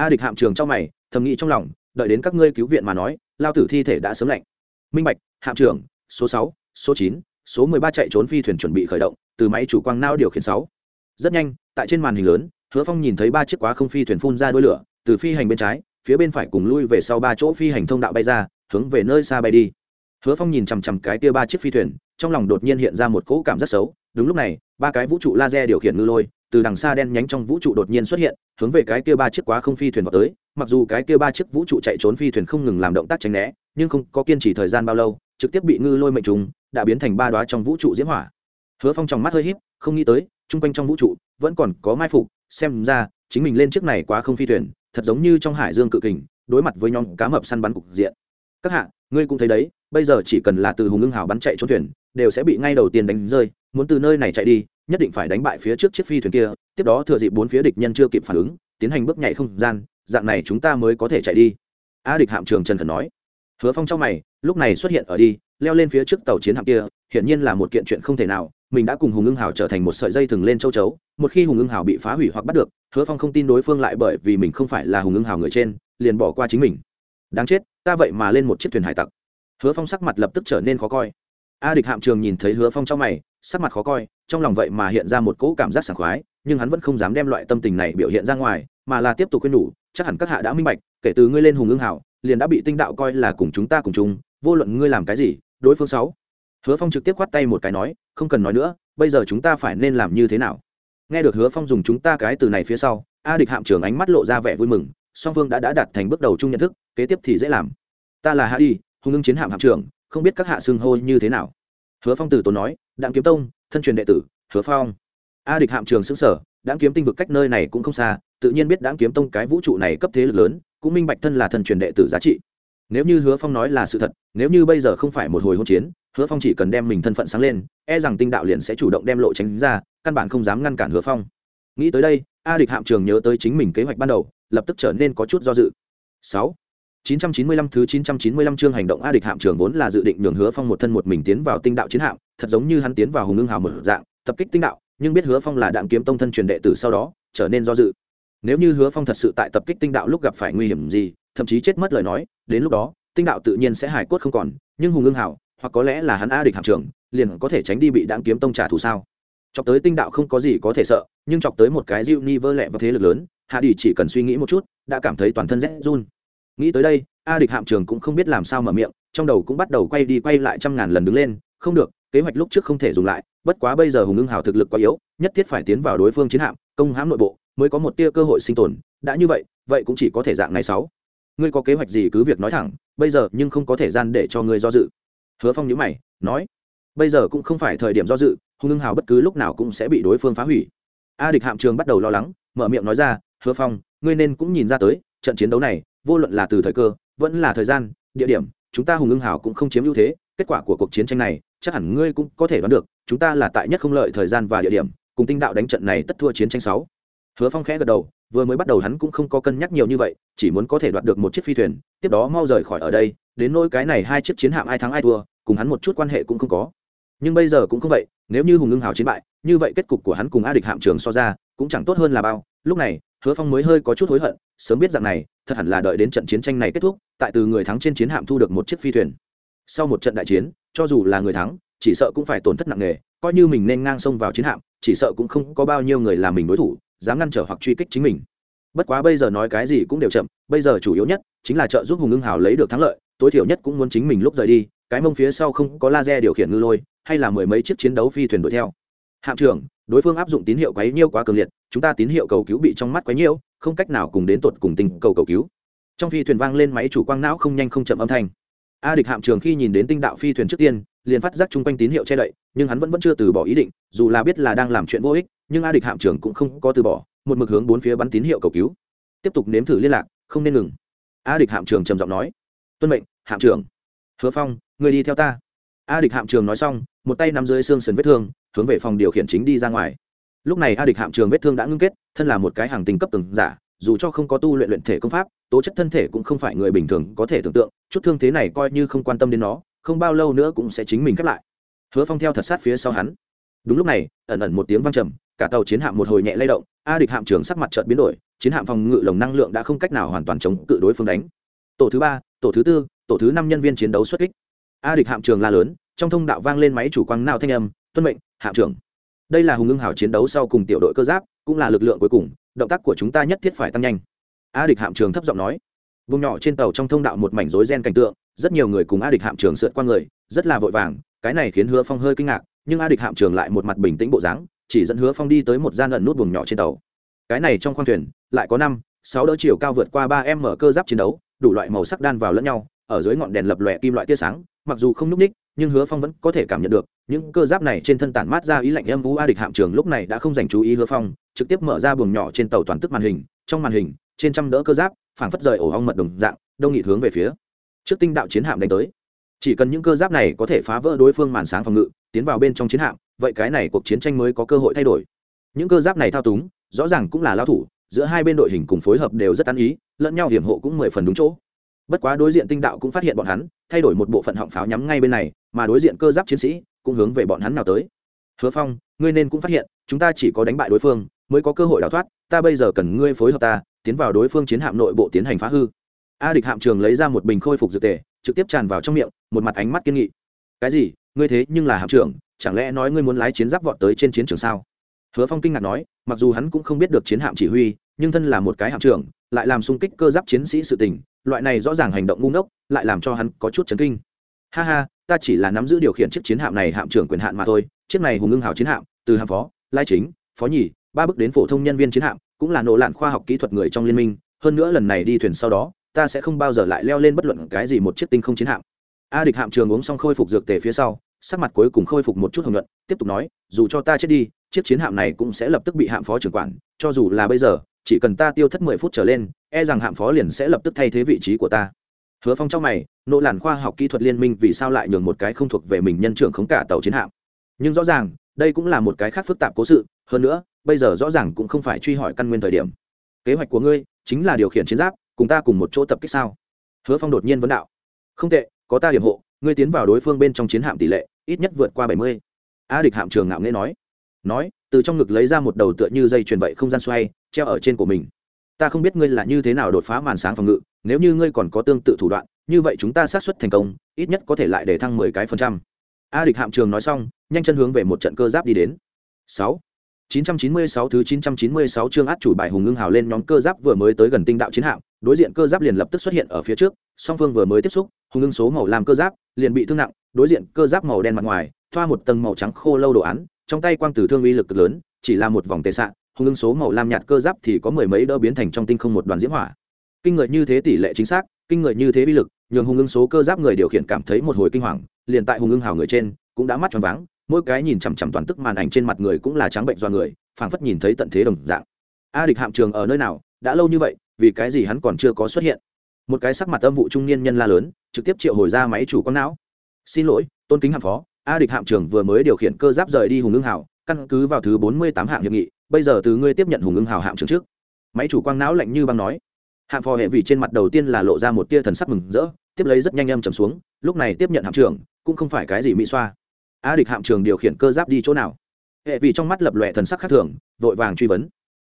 a địch hạm trường trong mày, thầm nghĩ trong lòng, đợi đến các ngươi cứu viện mà nói, lao tử thi thể đã sớm lạnh. Minh bạch, hạm trưởng số sáu, số chín, số mười ba chạy trốn phi thuyền chuẩn bị khởi động, từ máy chủ quang nao điều khiển sáu. Rất nhanh, tại trên màn hình lớn, hứa phong nhìn thấy ba chiếc quá không phi thuyền phun ra đuôi lửa, từ phi hành bên trái, phía bên phải cùng lui về sau ba chỗ phi hành thông đạo bay ra, hướng về nơi xa bay đi. Hứa phong nhìn chằm chằm cái tia ba chiếc phi thuyền, trong lòng đột nhiên hiện ra một cỗ cảm rất xấu đúng lúc này, ba cái vũ trụ laser điều khiển ngư lôi, từ đằng xa đen nhánh trong vũ trụ đột nhiên xuất hiện, hướng về cái kia ba chiếc quá không phi thuyền vào tới. Mặc dù cái kia ba chiếc vũ trụ chạy trốn phi thuyền không ngừng làm động tác tránh né, nhưng không có kiên trì thời gian bao lâu, trực tiếp bị ngư lôi mệnh trùng, đã biến thành ba đoá trong vũ trụ diễm hỏa. Hứa phong trong mắt hơi híp, không nghĩ tới, chung quanh trong vũ trụ, vẫn còn có mai phục. Xem ra, chính mình lên chiếc này quá không phi thuyền, thật giống như trong hải dương cự kình, đối mặt với nhóm cá mập săn bắn cục diện. Các hạ, ngươi cũng thấy đấy, bây giờ chỉ cần là từ hùng ngưng hào bắn chạy trốn thuyền, đều sẽ bị ngay đầu tiên đánh rơi muốn từ nơi này chạy đi, nhất định phải đánh bại phía trước chiếc phi thuyền kia, tiếp đó thừa dịp bốn phía địch nhân chưa kịp phản ứng, tiến hành bước nhảy không gian, dạng này chúng ta mới có thể chạy đi. A địch hạm trường trần thần nói. Hứa phong trong mày, lúc này xuất hiện ở đi, leo lên phía trước tàu chiến hạm kia, hiển nhiên là một kiện chuyện không thể nào, mình đã cùng hùng ưng hào trở thành một sợi dây thừng lên châu chấu, một khi hùng ưng hào bị phá hủy hoặc bắt được, hứa phong không tin đối phương lại bởi vì mình không phải là hùng ưng hào người trên, liền bỏ qua chính mình. Đáng chết, ta vậy mà lên một chiếc thuyền hải tặc. Hứa phong sắc mặt lập tức trở nên khó coi. A địch hạm trường nhìn thấy hứa phong trong mày sắc mặt khó coi, trong lòng vậy mà hiện ra một cỗ cảm giác sảng khoái, nhưng hắn vẫn không dám đem loại tâm tình này biểu hiện ra ngoài, mà là tiếp tục khuyên nhủ, chắc hẳn các hạ đã minh bạch, kể từ ngươi lên hùng ương hảo, liền đã bị tinh đạo coi là cùng chúng ta cùng chung, vô luận ngươi làm cái gì, đối phương sáu hứa phong trực tiếp khoát tay một cái nói, không cần nói nữa, bây giờ chúng ta phải nên làm như thế nào? Nghe được hứa phong dùng chúng ta cái từ này phía sau, a địch hạm trưởng ánh mắt lộ ra vẻ vui mừng, song phương đã đã đạt thành bước đầu chung nhận thức, kế tiếp thì dễ làm. Ta là hạ đi, hùng ưng chiến hạm hạm trưởng, không biết các hạ xưng hô như thế nào hứa phong từ tốn nói, đặng kiếm tông, thân truyền đệ tử, hứa phong. A địch hạm trường xứng sở Đặng kiếm tinh vực cách nơi này cũng không xa, tự nhiên biết Đặng kiếm tông cái vũ trụ này cấp thế lực lớn, cũng minh bạch thân là thân truyền đệ tử giá trị. Nếu như hứa phong nói là sự thật, nếu như bây giờ không phải một hồi hỗn chiến, hứa phong chỉ cần đem mình thân phận sáng lên e rằng tinh đạo liền sẽ chủ động đem lộ tránh ra, căn bản không dám ngăn cản hứa phong. Nghĩ tới đây, a địch hạm trường nhớ tới chính mình kế hoạch ban đầu, lập tức trở nên có chút do dự. Sáu. 995 thứ 995 chương hành động A địch hạm trưởng vốn là dự định nhường Hứa Phong một thân một mình tiến vào tinh đạo chiến hạm, thật giống như hắn tiến vào hùng ngưng hào một dạng, tập kích tinh đạo, nhưng biết Hứa Phong là Đạm Kiếm Tông thân truyền đệ tử sau đó, trở nên do dự. Nếu như Hứa Phong thật sự tại tập kích tinh đạo lúc gặp phải nguy hiểm gì, thậm chí chết mất lời nói, đến lúc đó, tinh đạo tự nhiên sẽ hài cốt không còn, nhưng hùng ngưng hào, hoặc có lẽ là hắn A địch hạm trưởng, liền có thể tránh đi bị Đạm Kiếm Tông trả thù sao? Chọc tới tinh đạo không có gì có thể sợ, nhưng chọc tới một cái Universe Ni vơ lẹ và thế lực lớn, Hạ Đi chỉ cần suy nghĩ một chút, đã cảm thấy toàn thân rét run nghĩ tới đây, a địch hạm trường cũng không biết làm sao mở miệng, trong đầu cũng bắt đầu quay đi quay lại trăm ngàn lần đứng lên, không được, kế hoạch lúc trước không thể dùng lại, bất quá bây giờ hùng ưng hào thực lực quá yếu, nhất thiết phải tiến vào đối phương chiến hạm, công hãm nội bộ, mới có một tia cơ hội sinh tồn, đã như vậy vậy cũng chỉ có thể dạng này sáu. Ngươi có kế hoạch gì cứ việc nói thẳng, bây giờ nhưng không có thể gian để cho ngươi do dự. Hứa phong nhữ mày, nói, bây giờ cũng không phải thời điểm do dự, hùng ưng hào bất cứ lúc nào cũng sẽ bị đối phương phá hủy. A địch hạm trường bắt đầu lo lắng, mở miệng nói ra, hứa phong, ngươi nên cũng nhìn ra tới, trận chiến đấu này vô luận là từ thời cơ, vẫn là thời gian, địa điểm, chúng ta hùng ưng hào cũng không chiếm ưu thế, kết quả của cuộc chiến tranh này, chắc hẳn ngươi cũng có thể đoán được, chúng ta là tại nhất không lợi thời gian và địa điểm, cùng tinh đạo đánh trận này tất thua chiến tranh sáu. Hứa phong khẽ gật đầu, vừa mới bắt đầu hắn cũng không có cân nhắc nhiều như vậy, chỉ muốn có thể đoạt được một chiếc phi thuyền, tiếp đó mau rời khỏi ở đây, đến nỗi cái này hai chiếc chiến hạm ai thắng ai thua, cùng hắn một chút quan hệ cũng không có. Nhưng bây giờ cũng không vậy, nếu như hùng ưng hào chiến bại, như vậy kết cục của hắn cùng a địch hạm trường so ra, cũng chẳng tốt hơn là bao. Lúc này, hứa phong mới hơi có chút hối hận, sớm biết rằng này thật hẳn là đợi đến trận chiến tranh này kết thúc, tại từ người thắng trên chiến hạm thu được một chiếc phi thuyền. Sau một trận đại chiến, cho dù là người thắng, chỉ sợ cũng phải tổn thất nặng nề, coi như mình nên ngang sông vào chiến hạm, chỉ sợ cũng không có bao nhiêu người làm mình đối thủ, dám ngăn trở hoặc truy kích chính mình. Bất quá bây giờ nói cái gì cũng đều chậm, bây giờ chủ yếu nhất chính là trợ giúp hùng ưng hào lấy được thắng lợi, tối thiểu nhất cũng muốn chính mình lúc rời đi, cái mông phía sau không có laser điều khiển ngư lôi, hay là mười mấy chiếc chiến đấu phi thuyền đuổi theo. Hạm trưởng đối phương áp dụng tín hiệu quấy nhiêu quá cường liệt, chúng ta tín hiệu cầu cứu bị trong mắt quấy nhiêu, không cách nào cùng đến tột cùng tình cầu cầu cứu. Trong phi thuyền vang lên máy chủ quang não không nhanh không chậm âm thanh. A địch hạm trường khi nhìn đến tinh đạo phi thuyền trước tiên, liền phát giác chung quanh tín hiệu che đậy, nhưng hắn vẫn vẫn chưa từ bỏ ý định, dù là biết là đang làm chuyện vô ích, nhưng a địch hạm trường cũng không có từ bỏ, một mực hướng bốn phía bắn tín hiệu cầu cứu. Tiếp tục nếm thử liên lạc, không nên ngừng. A địch hạm trường trầm giọng nói, tuân mệnh, hạm trưởng hứa phong, người đi theo ta. A địch hạm trường nói xong, một tay nắm dưới xương sườn vết thương hướng về phòng điều khiển chính đi ra ngoài. Lúc này a địch hạm trường vết thương đã ngưng kết, thân là một cái hàng tình cấp từng giả, dù cho không có tu luyện luyện thể công pháp, tố chất thân thể cũng không phải người bình thường có thể tưởng tượng, chút thương thế này coi như không quan tâm đến nó, không bao lâu nữa cũng sẽ chính mình khép lại. Hứa phong theo thật sát phía sau hắn. Đúng lúc này, ẩn ẩn một tiếng vang trầm, cả tàu chiến hạm một hồi nhẹ lay động, a địch hạm trường sắc mặt trợt biến đổi, chiến hạm phòng ngự lồng năng lượng đã không cách nào hoàn toàn chống cự đối phương đánh. Tổ thứ ba, tổ thứ tư, tổ thứ năm nhân viên chiến đấu xuất kích. A địch hạm trường la lớn, trong thông đạo vang lên máy chủ quang nào thanh âm, tuân mệnh hạm trưởng. Đây là hùng ngưng hảo chiến đấu sau cùng tiểu đội cơ giáp, cũng là lực lượng cuối cùng, động tác của chúng ta nhất thiết phải tăng nhanh. A địch hạm trường thấp giọng nói. Vùng nhỏ trên tàu trong thông đạo một mảnh rối ren cảnh tượng, rất nhiều người cùng a địch hạm trường sượt qua người, rất là vội vàng, cái này khiến hứa phong hơi kinh ngạc, nhưng a địch hạm trường lại một mặt bình tĩnh bộ dáng, chỉ dẫn hứa phong đi tới một gian lận nút vùng nhỏ trên tàu. Cái này trong khoang thuyền, lại có năm, sáu đỡ chiều cao vượt qua ba m cơ giáp chiến đấu, đủ loại màu sắc đan vào lẫn nhau, ở dưới ngọn đèn lập lòe kim loại tia sáng mặc dù không n ú c ních nhưng hứa phong vẫn có thể cảm nhận được, những cơ giáp này trên thân tản mát ra ý lạnh âm u a địch hạm trường lúc này đã không dành chú ý hứa phong, trực tiếp mở ra buồng nhỏ trên tàu toàn tức màn hình, trong màn hình, trên trăm đỡ cơ giáp, phảng phất rời ổ hong mật đồng dạng, đông nghị hướng về phía trước tinh đạo chiến hạm đánh tới. Chỉ cần những cơ giáp này có thể phá vỡ đối phương màn sáng phòng ngự, tiến vào bên trong chiến hạm, vậy cái này cuộc chiến tranh mới có cơ hội thay đổi. Những cơ giáp này thao túng, rõ ràng cũng là lao thủ, giữa hai bên đội hình cùng phối hợp đều rất ăn ý, lẫn nhau hiểm hộ cũng mười phần đúng chỗ bất quá đối diện tinh đạo cũng phát hiện bọn hắn, thay đổi một bộ phận họng pháo nhắm ngay bên này, mà đối diện cơ giáp chiến sĩ cũng hướng về bọn hắn nào tới. Hứa phong, ngươi nên cũng phát hiện, chúng ta chỉ có đánh bại đối phương mới có cơ hội đào thoát, ta bây giờ cần ngươi phối hợp ta, tiến vào đối phương chiến hạm nội bộ tiến hành phá hư. A địch hạm trường lấy ra một bình khôi phục dược tề, trực tiếp tràn vào trong miệng, một mặt ánh mắt kiên nghị. Cái gì? Ngươi thế nhưng là hạm trưởng, chẳng lẽ nói ngươi muốn lái chiến giáp vọt tới trên chiến trường sao? Hứa phong kinh ngạc nói, mặc dù hắn cũng không biết được chiến hạm chỉ huy, nhưng thân là một cái hạm trưởng, lại làm xung kích cơ giáp chiến sĩ sự tình loại này rõ ràng hành động ngu ngốc, lại làm cho hắn có chút chấn kinh. Ha ha, ta chỉ là nắm giữ điều khiển chiếc chiến hạm này hạm trưởng quyền hạn mà thôi, chiếc này hùng ngưng hào chiến hạm, từ hạm phó, lai chính, phó nhì, ba bước đến phổ thông nhân viên chiến hạm, cũng là nổ lạn khoa học kỹ thuật người trong liên minh, hơn nữa lần này đi thuyền sau đó, ta sẽ không bao giờ lại leo lên bất luận cái gì một chiếc tinh không chiến hạm. A địch hạm trường uống xong khôi phục dược tề phía sau, sắc mặt cuối cùng khôi phục một chút hồng luận tiếp tục nói, dù cho ta chết đi, chiếc chiến hạm này cũng sẽ lập tức bị hạm phó trưởng quản, cho dù là bây giờ chỉ cần ta tiêu thất mười phút trở lên e rằng hạm phó liền sẽ lập tức thay thế vị trí của ta. Hứa phong trong mày, nỗ làn khoa học kỹ thuật liên minh vì sao lại nhường một cái không thuộc về mình nhân trưởng khống cả tàu chiến hạm. Nhưng rõ ràng, đây cũng là một cái khác phức tạp cố sự, hơn nữa, bây giờ rõ ràng cũng không phải truy hỏi căn nguyên thời điểm. Kế hoạch của ngươi chính là điều khiển chiến giáp, cùng ta cùng một chỗ tập kích sao? Hứa phong đột nhiên vấn đạo. Không tệ, có ta điểm hộ, ngươi tiến vào đối phương bên trong chiến hạm tỷ lệ, ít nhất vượt qua bảy mươi. A địch hạm trường ngạo nghễ nói. Nói, từ trong ngực lấy ra một đầu tựa như dây chuyền vậy không gian xoay treo ở trên của mình. Ta không biết ngươi là như thế nào đột phá màn sáng phòng ngự nếu như ngươi còn có tương tự thủ đoạn như vậy chúng ta xác suất thành công ít nhất có thể lại để thăng mười cái phần trăm. A địch hạm trường nói xong nhanh chân hướng về một trận cơ giáp đi đến. Sáu. 996 thứ 996 chương át chủ bài hùng ngưng hào lên nhóm cơ giáp vừa mới tới gần tinh đạo chiến hạm, đối diện cơ giáp liền lập tức xuất hiện ở phía trước, song phương vừa mới tiếp xúc, hùng ngưng số màu làm cơ giáp liền bị thương nặng, đối diện cơ giáp màu đen mặt ngoài, thoa một tầng màu trắng khô lâu đồ án, trong tay quang tử thương uy lực cực lớn, chỉ là một vòng tề xạ, hùng ngưng số màu lam nhạt cơ giáp thì có mười mấy đỡ biến thành trong tinh không một đoàn diễm hỏa. Kinh người như thế tỷ lệ chính xác, kinh người như thế uy lực, nhường hùng ngưng số cơ giáp người điều khiển cảm thấy một hồi kinh hoàng, liền tại hùng ngưng hào người trên, cũng đã mắt tròn váng, mỗi cái nhìn chằm chằm toàn tức màn ảnh trên mặt người cũng là trắng bệnh do người phảng phất nhìn thấy tận thế đồng dạng. A địch hạm trường ở nơi nào đã lâu như vậy vì cái gì hắn còn chưa có xuất hiện? Một cái sắc mặt âm vụ trung niên nhân la lớn trực tiếp triệu hồi ra máy chủ con não. Xin lỗi tôn kính hạm phó a địch hạm trường vừa mới điều khiển cơ giáp rời đi hùng ưng hảo căn cứ vào thứ bốn mươi tám hạng hiệp nghị bây giờ từ ngươi tiếp nhận hùng ưng hào hạm trưởng trước. Máy chủ quang não lạnh như băng nói. Hạm phò hệ vị trên mặt đầu tiên là lộ ra một tia thần sắc mừng rỡ, tiếp lấy rất nhanh âm trầm xuống, lúc này tiếp nhận hạm trưởng, cũng không phải cái gì mỹ xoa. A địch hạm trường điều khiển cơ giáp đi chỗ nào? Hệ vị trong mắt lập lòe thần sắc khác thường, vội vàng truy vấn.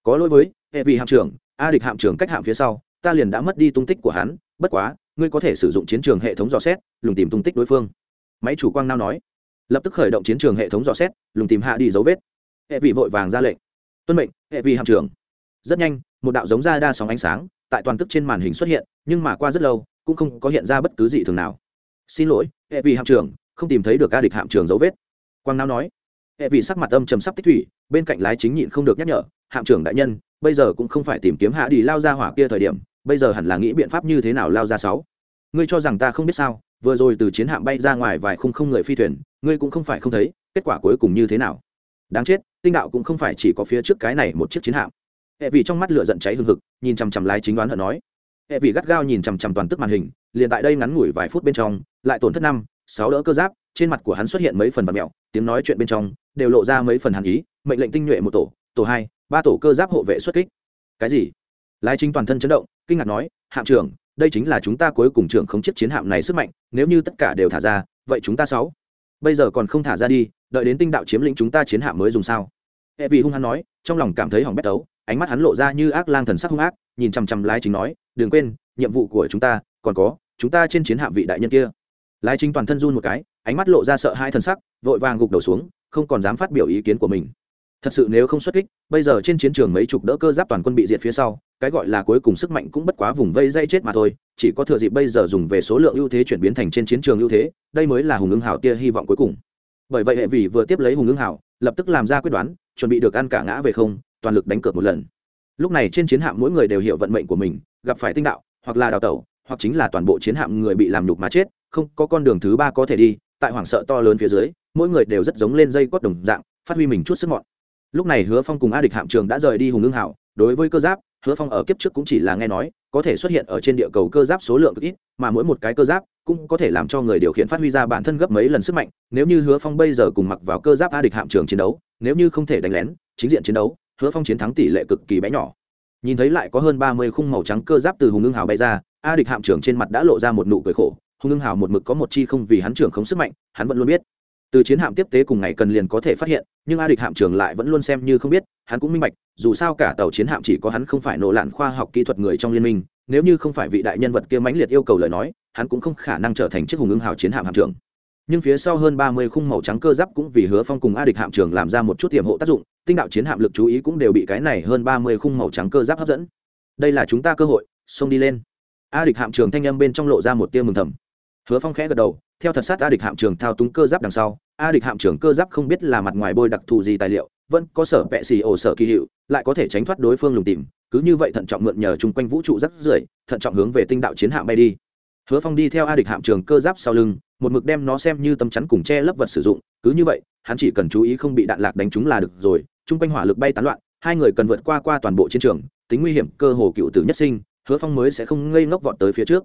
Có lỗi với, hệ vị hạm trưởng a địch hạm trưởng cách hạm phía sau, ta liền đã mất đi tung tích của hắn, bất quá, ngươi có thể sử dụng chiến trường hệ thống dò xét, lùng tìm tung tích đối phương. Máy chủ quang nao nói. Lập tức khởi động chiến trường hệ thống dò xét, lùng tìm hạ đi dấu vết. Hệ vị vội vàng ra lệnh tuân mệnh, hệ vi hạm trưởng rất nhanh, một đạo giống ra đa sóng ánh sáng tại toàn tức trên màn hình xuất hiện, nhưng mà qua rất lâu, cũng không có hiện ra bất cứ gì thường nào. Xin lỗi, hệ vi hạm trưởng không tìm thấy được ca địch hạm trưởng dấu vết. Quang nao nói. Hệ vi sắc mặt âm trầm sắp tích thủy, bên cạnh lái chính nhịn không được nhắc nhở hạm trưởng đại nhân, bây giờ cũng không phải tìm kiếm hạ đi lao ra hỏa kia thời điểm, bây giờ hẳn là nghĩ biện pháp như thế nào lao ra sáu. Ngươi cho rằng ta không biết sao, vừa rồi từ chiến hạm bay ra ngoài vài khung không người phi thuyền, ngươi cũng không phải không thấy, kết quả cuối cùng như thế nào? Đáng chết tinh đạo cũng không phải chỉ có phía trước cái này một chiếc chiến hạm. Hệ vị trong mắt lửa giận cháy hừng hực, nhìn chằm chằm lái chính đoán hận nói. Hệ vị gắt gao nhìn chằm chằm toàn tức màn hình, liền tại đây ngắn ngủi vài phút bên trong, lại tổn thất năm, sáu đỡ cơ giáp, trên mặt của hắn xuất hiện mấy phần vật mẹo, tiếng nói chuyện bên trong đều lộ ra mấy phần hàn ý, mệnh lệnh tinh nhuệ một tổ tổ hai, ba tổ cơ giáp hộ vệ xuất kích. Cái gì? Lái chính toàn thân chấn động, kinh ngạc nói, hạm trưởng, đây chính là chúng ta cuối cùng trưởng không chiếc chiến hạm này sức mạnh, nếu như tất cả đều thả ra, vậy chúng ta sáu, bây giờ còn không thả ra đi đợi đến tinh đạo chiếm lĩnh chúng ta chiến hạm mới dùng sao? Hệ vị hung hắn nói, trong lòng cảm thấy hỏng bét tấu, ánh mắt hắn lộ ra như ác lang thần sắc hung ác, nhìn chằm chằm lái chính nói, đừng quên, nhiệm vụ của chúng ta còn có, chúng ta trên chiến hạm vị đại nhân kia. Lái chính toàn thân run một cái, ánh mắt lộ ra sợ hai thần sắc, vội vàng gục đầu xuống, không còn dám phát biểu ý kiến của mình. Thật sự nếu không xuất kích, bây giờ trên chiến trường mấy chục đỡ cơ giáp toàn quân bị diệt phía sau, cái gọi là cuối cùng sức mạnh cũng bất quá vùng vây dây chết mà thôi, chỉ có thừa dịp bây giờ dùng về số lượng ưu thế chuyển biến thành trên chiến trường ưu thế, đây mới là hùng ưng hảo tia hy vọng cuối cùng bởi vậy hệ vì vừa tiếp lấy hùng ưng hảo, lập tức làm ra quyết đoán, chuẩn bị được ăn cả ngã về không, toàn lực đánh cược một lần. Lúc này trên chiến hạm mỗi người đều hiểu vận mệnh của mình, gặp phải tinh đạo, hoặc là đào tẩu, hoặc chính là toàn bộ chiến hạm người bị làm nhục mà chết, không có con đường thứ ba có thể đi, tại hoảng sợ to lớn phía dưới, mỗi người đều rất giống lên dây cót đồng dạng, phát huy mình chút sức mọn. Lúc này hứa phong cùng a địch hạm trường đã rời đi hùng ưng hảo, đối với cơ giáp, hứa phong ở kiếp trước cũng chỉ là nghe nói, có thể xuất hiện ở trên địa cầu cơ giáp số lượng cực ít, mà mỗi một cái cơ giáp cũng có thể làm cho người điều khiển phát huy ra bản thân gấp mấy lần sức mạnh, nếu như hứa phong bây giờ cùng mặc vào cơ giáp a địch hạm trường chiến đấu, nếu như không thể đánh lén, chính diện chiến đấu, hứa phong chiến thắng tỷ lệ cực kỳ bé nhỏ. Nhìn thấy lại có hơn ba mươi khung màu trắng cơ giáp từ hùng ngưng hào bay ra, a địch hạm trưởng trên mặt đã lộ ra một nụ cười khổ, hùng ngưng hào một mực có một chi không vì hắn trưởng không sức mạnh, hắn vẫn luôn biết. Từ chiến hạm tiếp tế cùng ngày cần liền có thể phát hiện, nhưng a địch hạm trưởng lại vẫn luôn xem như không biết, hắn cũng minh bạch, dù sao cả tàu chiến hạm chỉ có hắn không phải nổ lạn khoa học kỹ thuật người trong liên minh nếu như không phải vị đại nhân vật kia mãnh liệt yêu cầu lời nói, hắn cũng không khả năng trở thành chiếc hùng ưng hào chiến hạm hạm trưởng. Nhưng phía sau hơn ba mươi khung màu trắng cơ giáp cũng vì hứa phong cùng a địch hạm trưởng làm ra một chút tiềm hộ tác dụng, tinh đạo chiến hạm lực chú ý cũng đều bị cái này hơn ba mươi khung màu trắng cơ giáp hấp dẫn. Đây là chúng ta cơ hội, xông đi lên. A địch hạm trưởng thanh âm bên trong lộ ra một tia mừng thầm. Hứa phong khẽ gật đầu, theo thật sát a địch hạm trưởng thao túng cơ giáp đằng sau, a địch hạm trưởng cơ giáp không biết là mặt ngoài bôi đặc thù gì tài liệu, vẫn có sở vẹ xì ổ sở kỳ hiệu, lại có thể tránh thoát đối phương lùng tìm cứ như vậy thận trọng mượn nhờ chung quanh vũ trụ rất rưởi, thận trọng hướng về tinh đạo chiến hạm bay đi. Hứa phong đi theo a địch hạm trường cơ giáp sau lưng, một mực đem nó xem như tấm chắn cùng che lấp vật sử dụng, cứ như vậy, hắn chỉ cần chú ý không bị đạn lạc đánh trúng là được rồi, chung quanh hỏa lực bay tán loạn, hai người cần vượt qua qua toàn bộ chiến trường, tính nguy hiểm cơ hồ cựu tử nhất sinh, hứa phong mới sẽ không ngây ngốc vọt tới phía trước.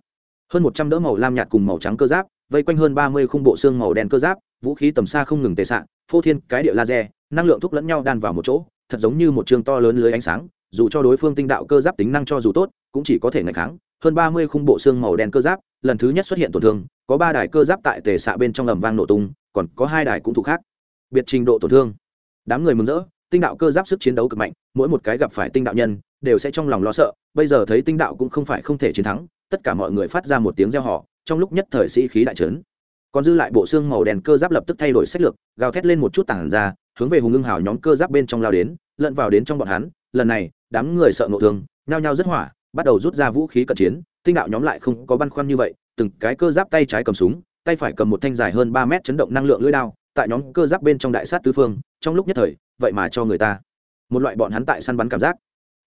Hơn một trăm đỡ màu lam nhạt cùng màu trắng cơ giáp, vây quanh hơn ba mươi khung bộ xương màu đen cơ giáp, vũ khí tầm xa không ngừng tệ xạ phô thiên cái địa laser, năng lượng thúc lẫn nhau đan vào một chỗ, thật giống như một trường to lớn lưới ánh sáng dù cho đối phương tinh đạo cơ giáp tính năng cho dù tốt, cũng chỉ có thể ngày kháng. Hơn ba mươi khung bộ xương màu đen cơ giáp, lần thứ nhất xuất hiện tổn thương, có ba đài cơ giáp tại tề xạ bên trong ầm vang nổ tung, còn có hai đài cũng thuộc khác. Biệt trình độ tổn thương. Đám người mừng rỡ, tinh đạo cơ giáp sức chiến đấu cực mạnh, mỗi một cái gặp phải tinh đạo nhân, đều sẽ trong lòng lo sợ, bây giờ thấy tinh đạo cũng không phải không thể chiến thắng, tất cả mọi người phát ra một tiếng reo hò, trong lúc nhất thời sĩ khí đại trấn. Còn dư lại bộ xương màu đen cơ giáp lập tức thay đổi sách lược, gào thét lên một chút tảng ra, hướng về hùng ngưng hào nhóm cơ giáp bên trong lao đến, lẫn vào đến trong bọn hắn, lần này đám người sợ ngộ thương, nhao nhao rất hỏa, bắt đầu rút ra vũ khí cận chiến, tinh đạo nhóm lại không có băn khoăn như vậy, từng cái cơ giáp tay trái cầm súng, tay phải cầm một thanh dài hơn ba mét chấn động năng lượng lưỡi đao, tại nhóm cơ giáp bên trong đại sát tứ phương, trong lúc nhất thời, vậy mà cho người ta một loại bọn hắn tại săn bắn cảm giác.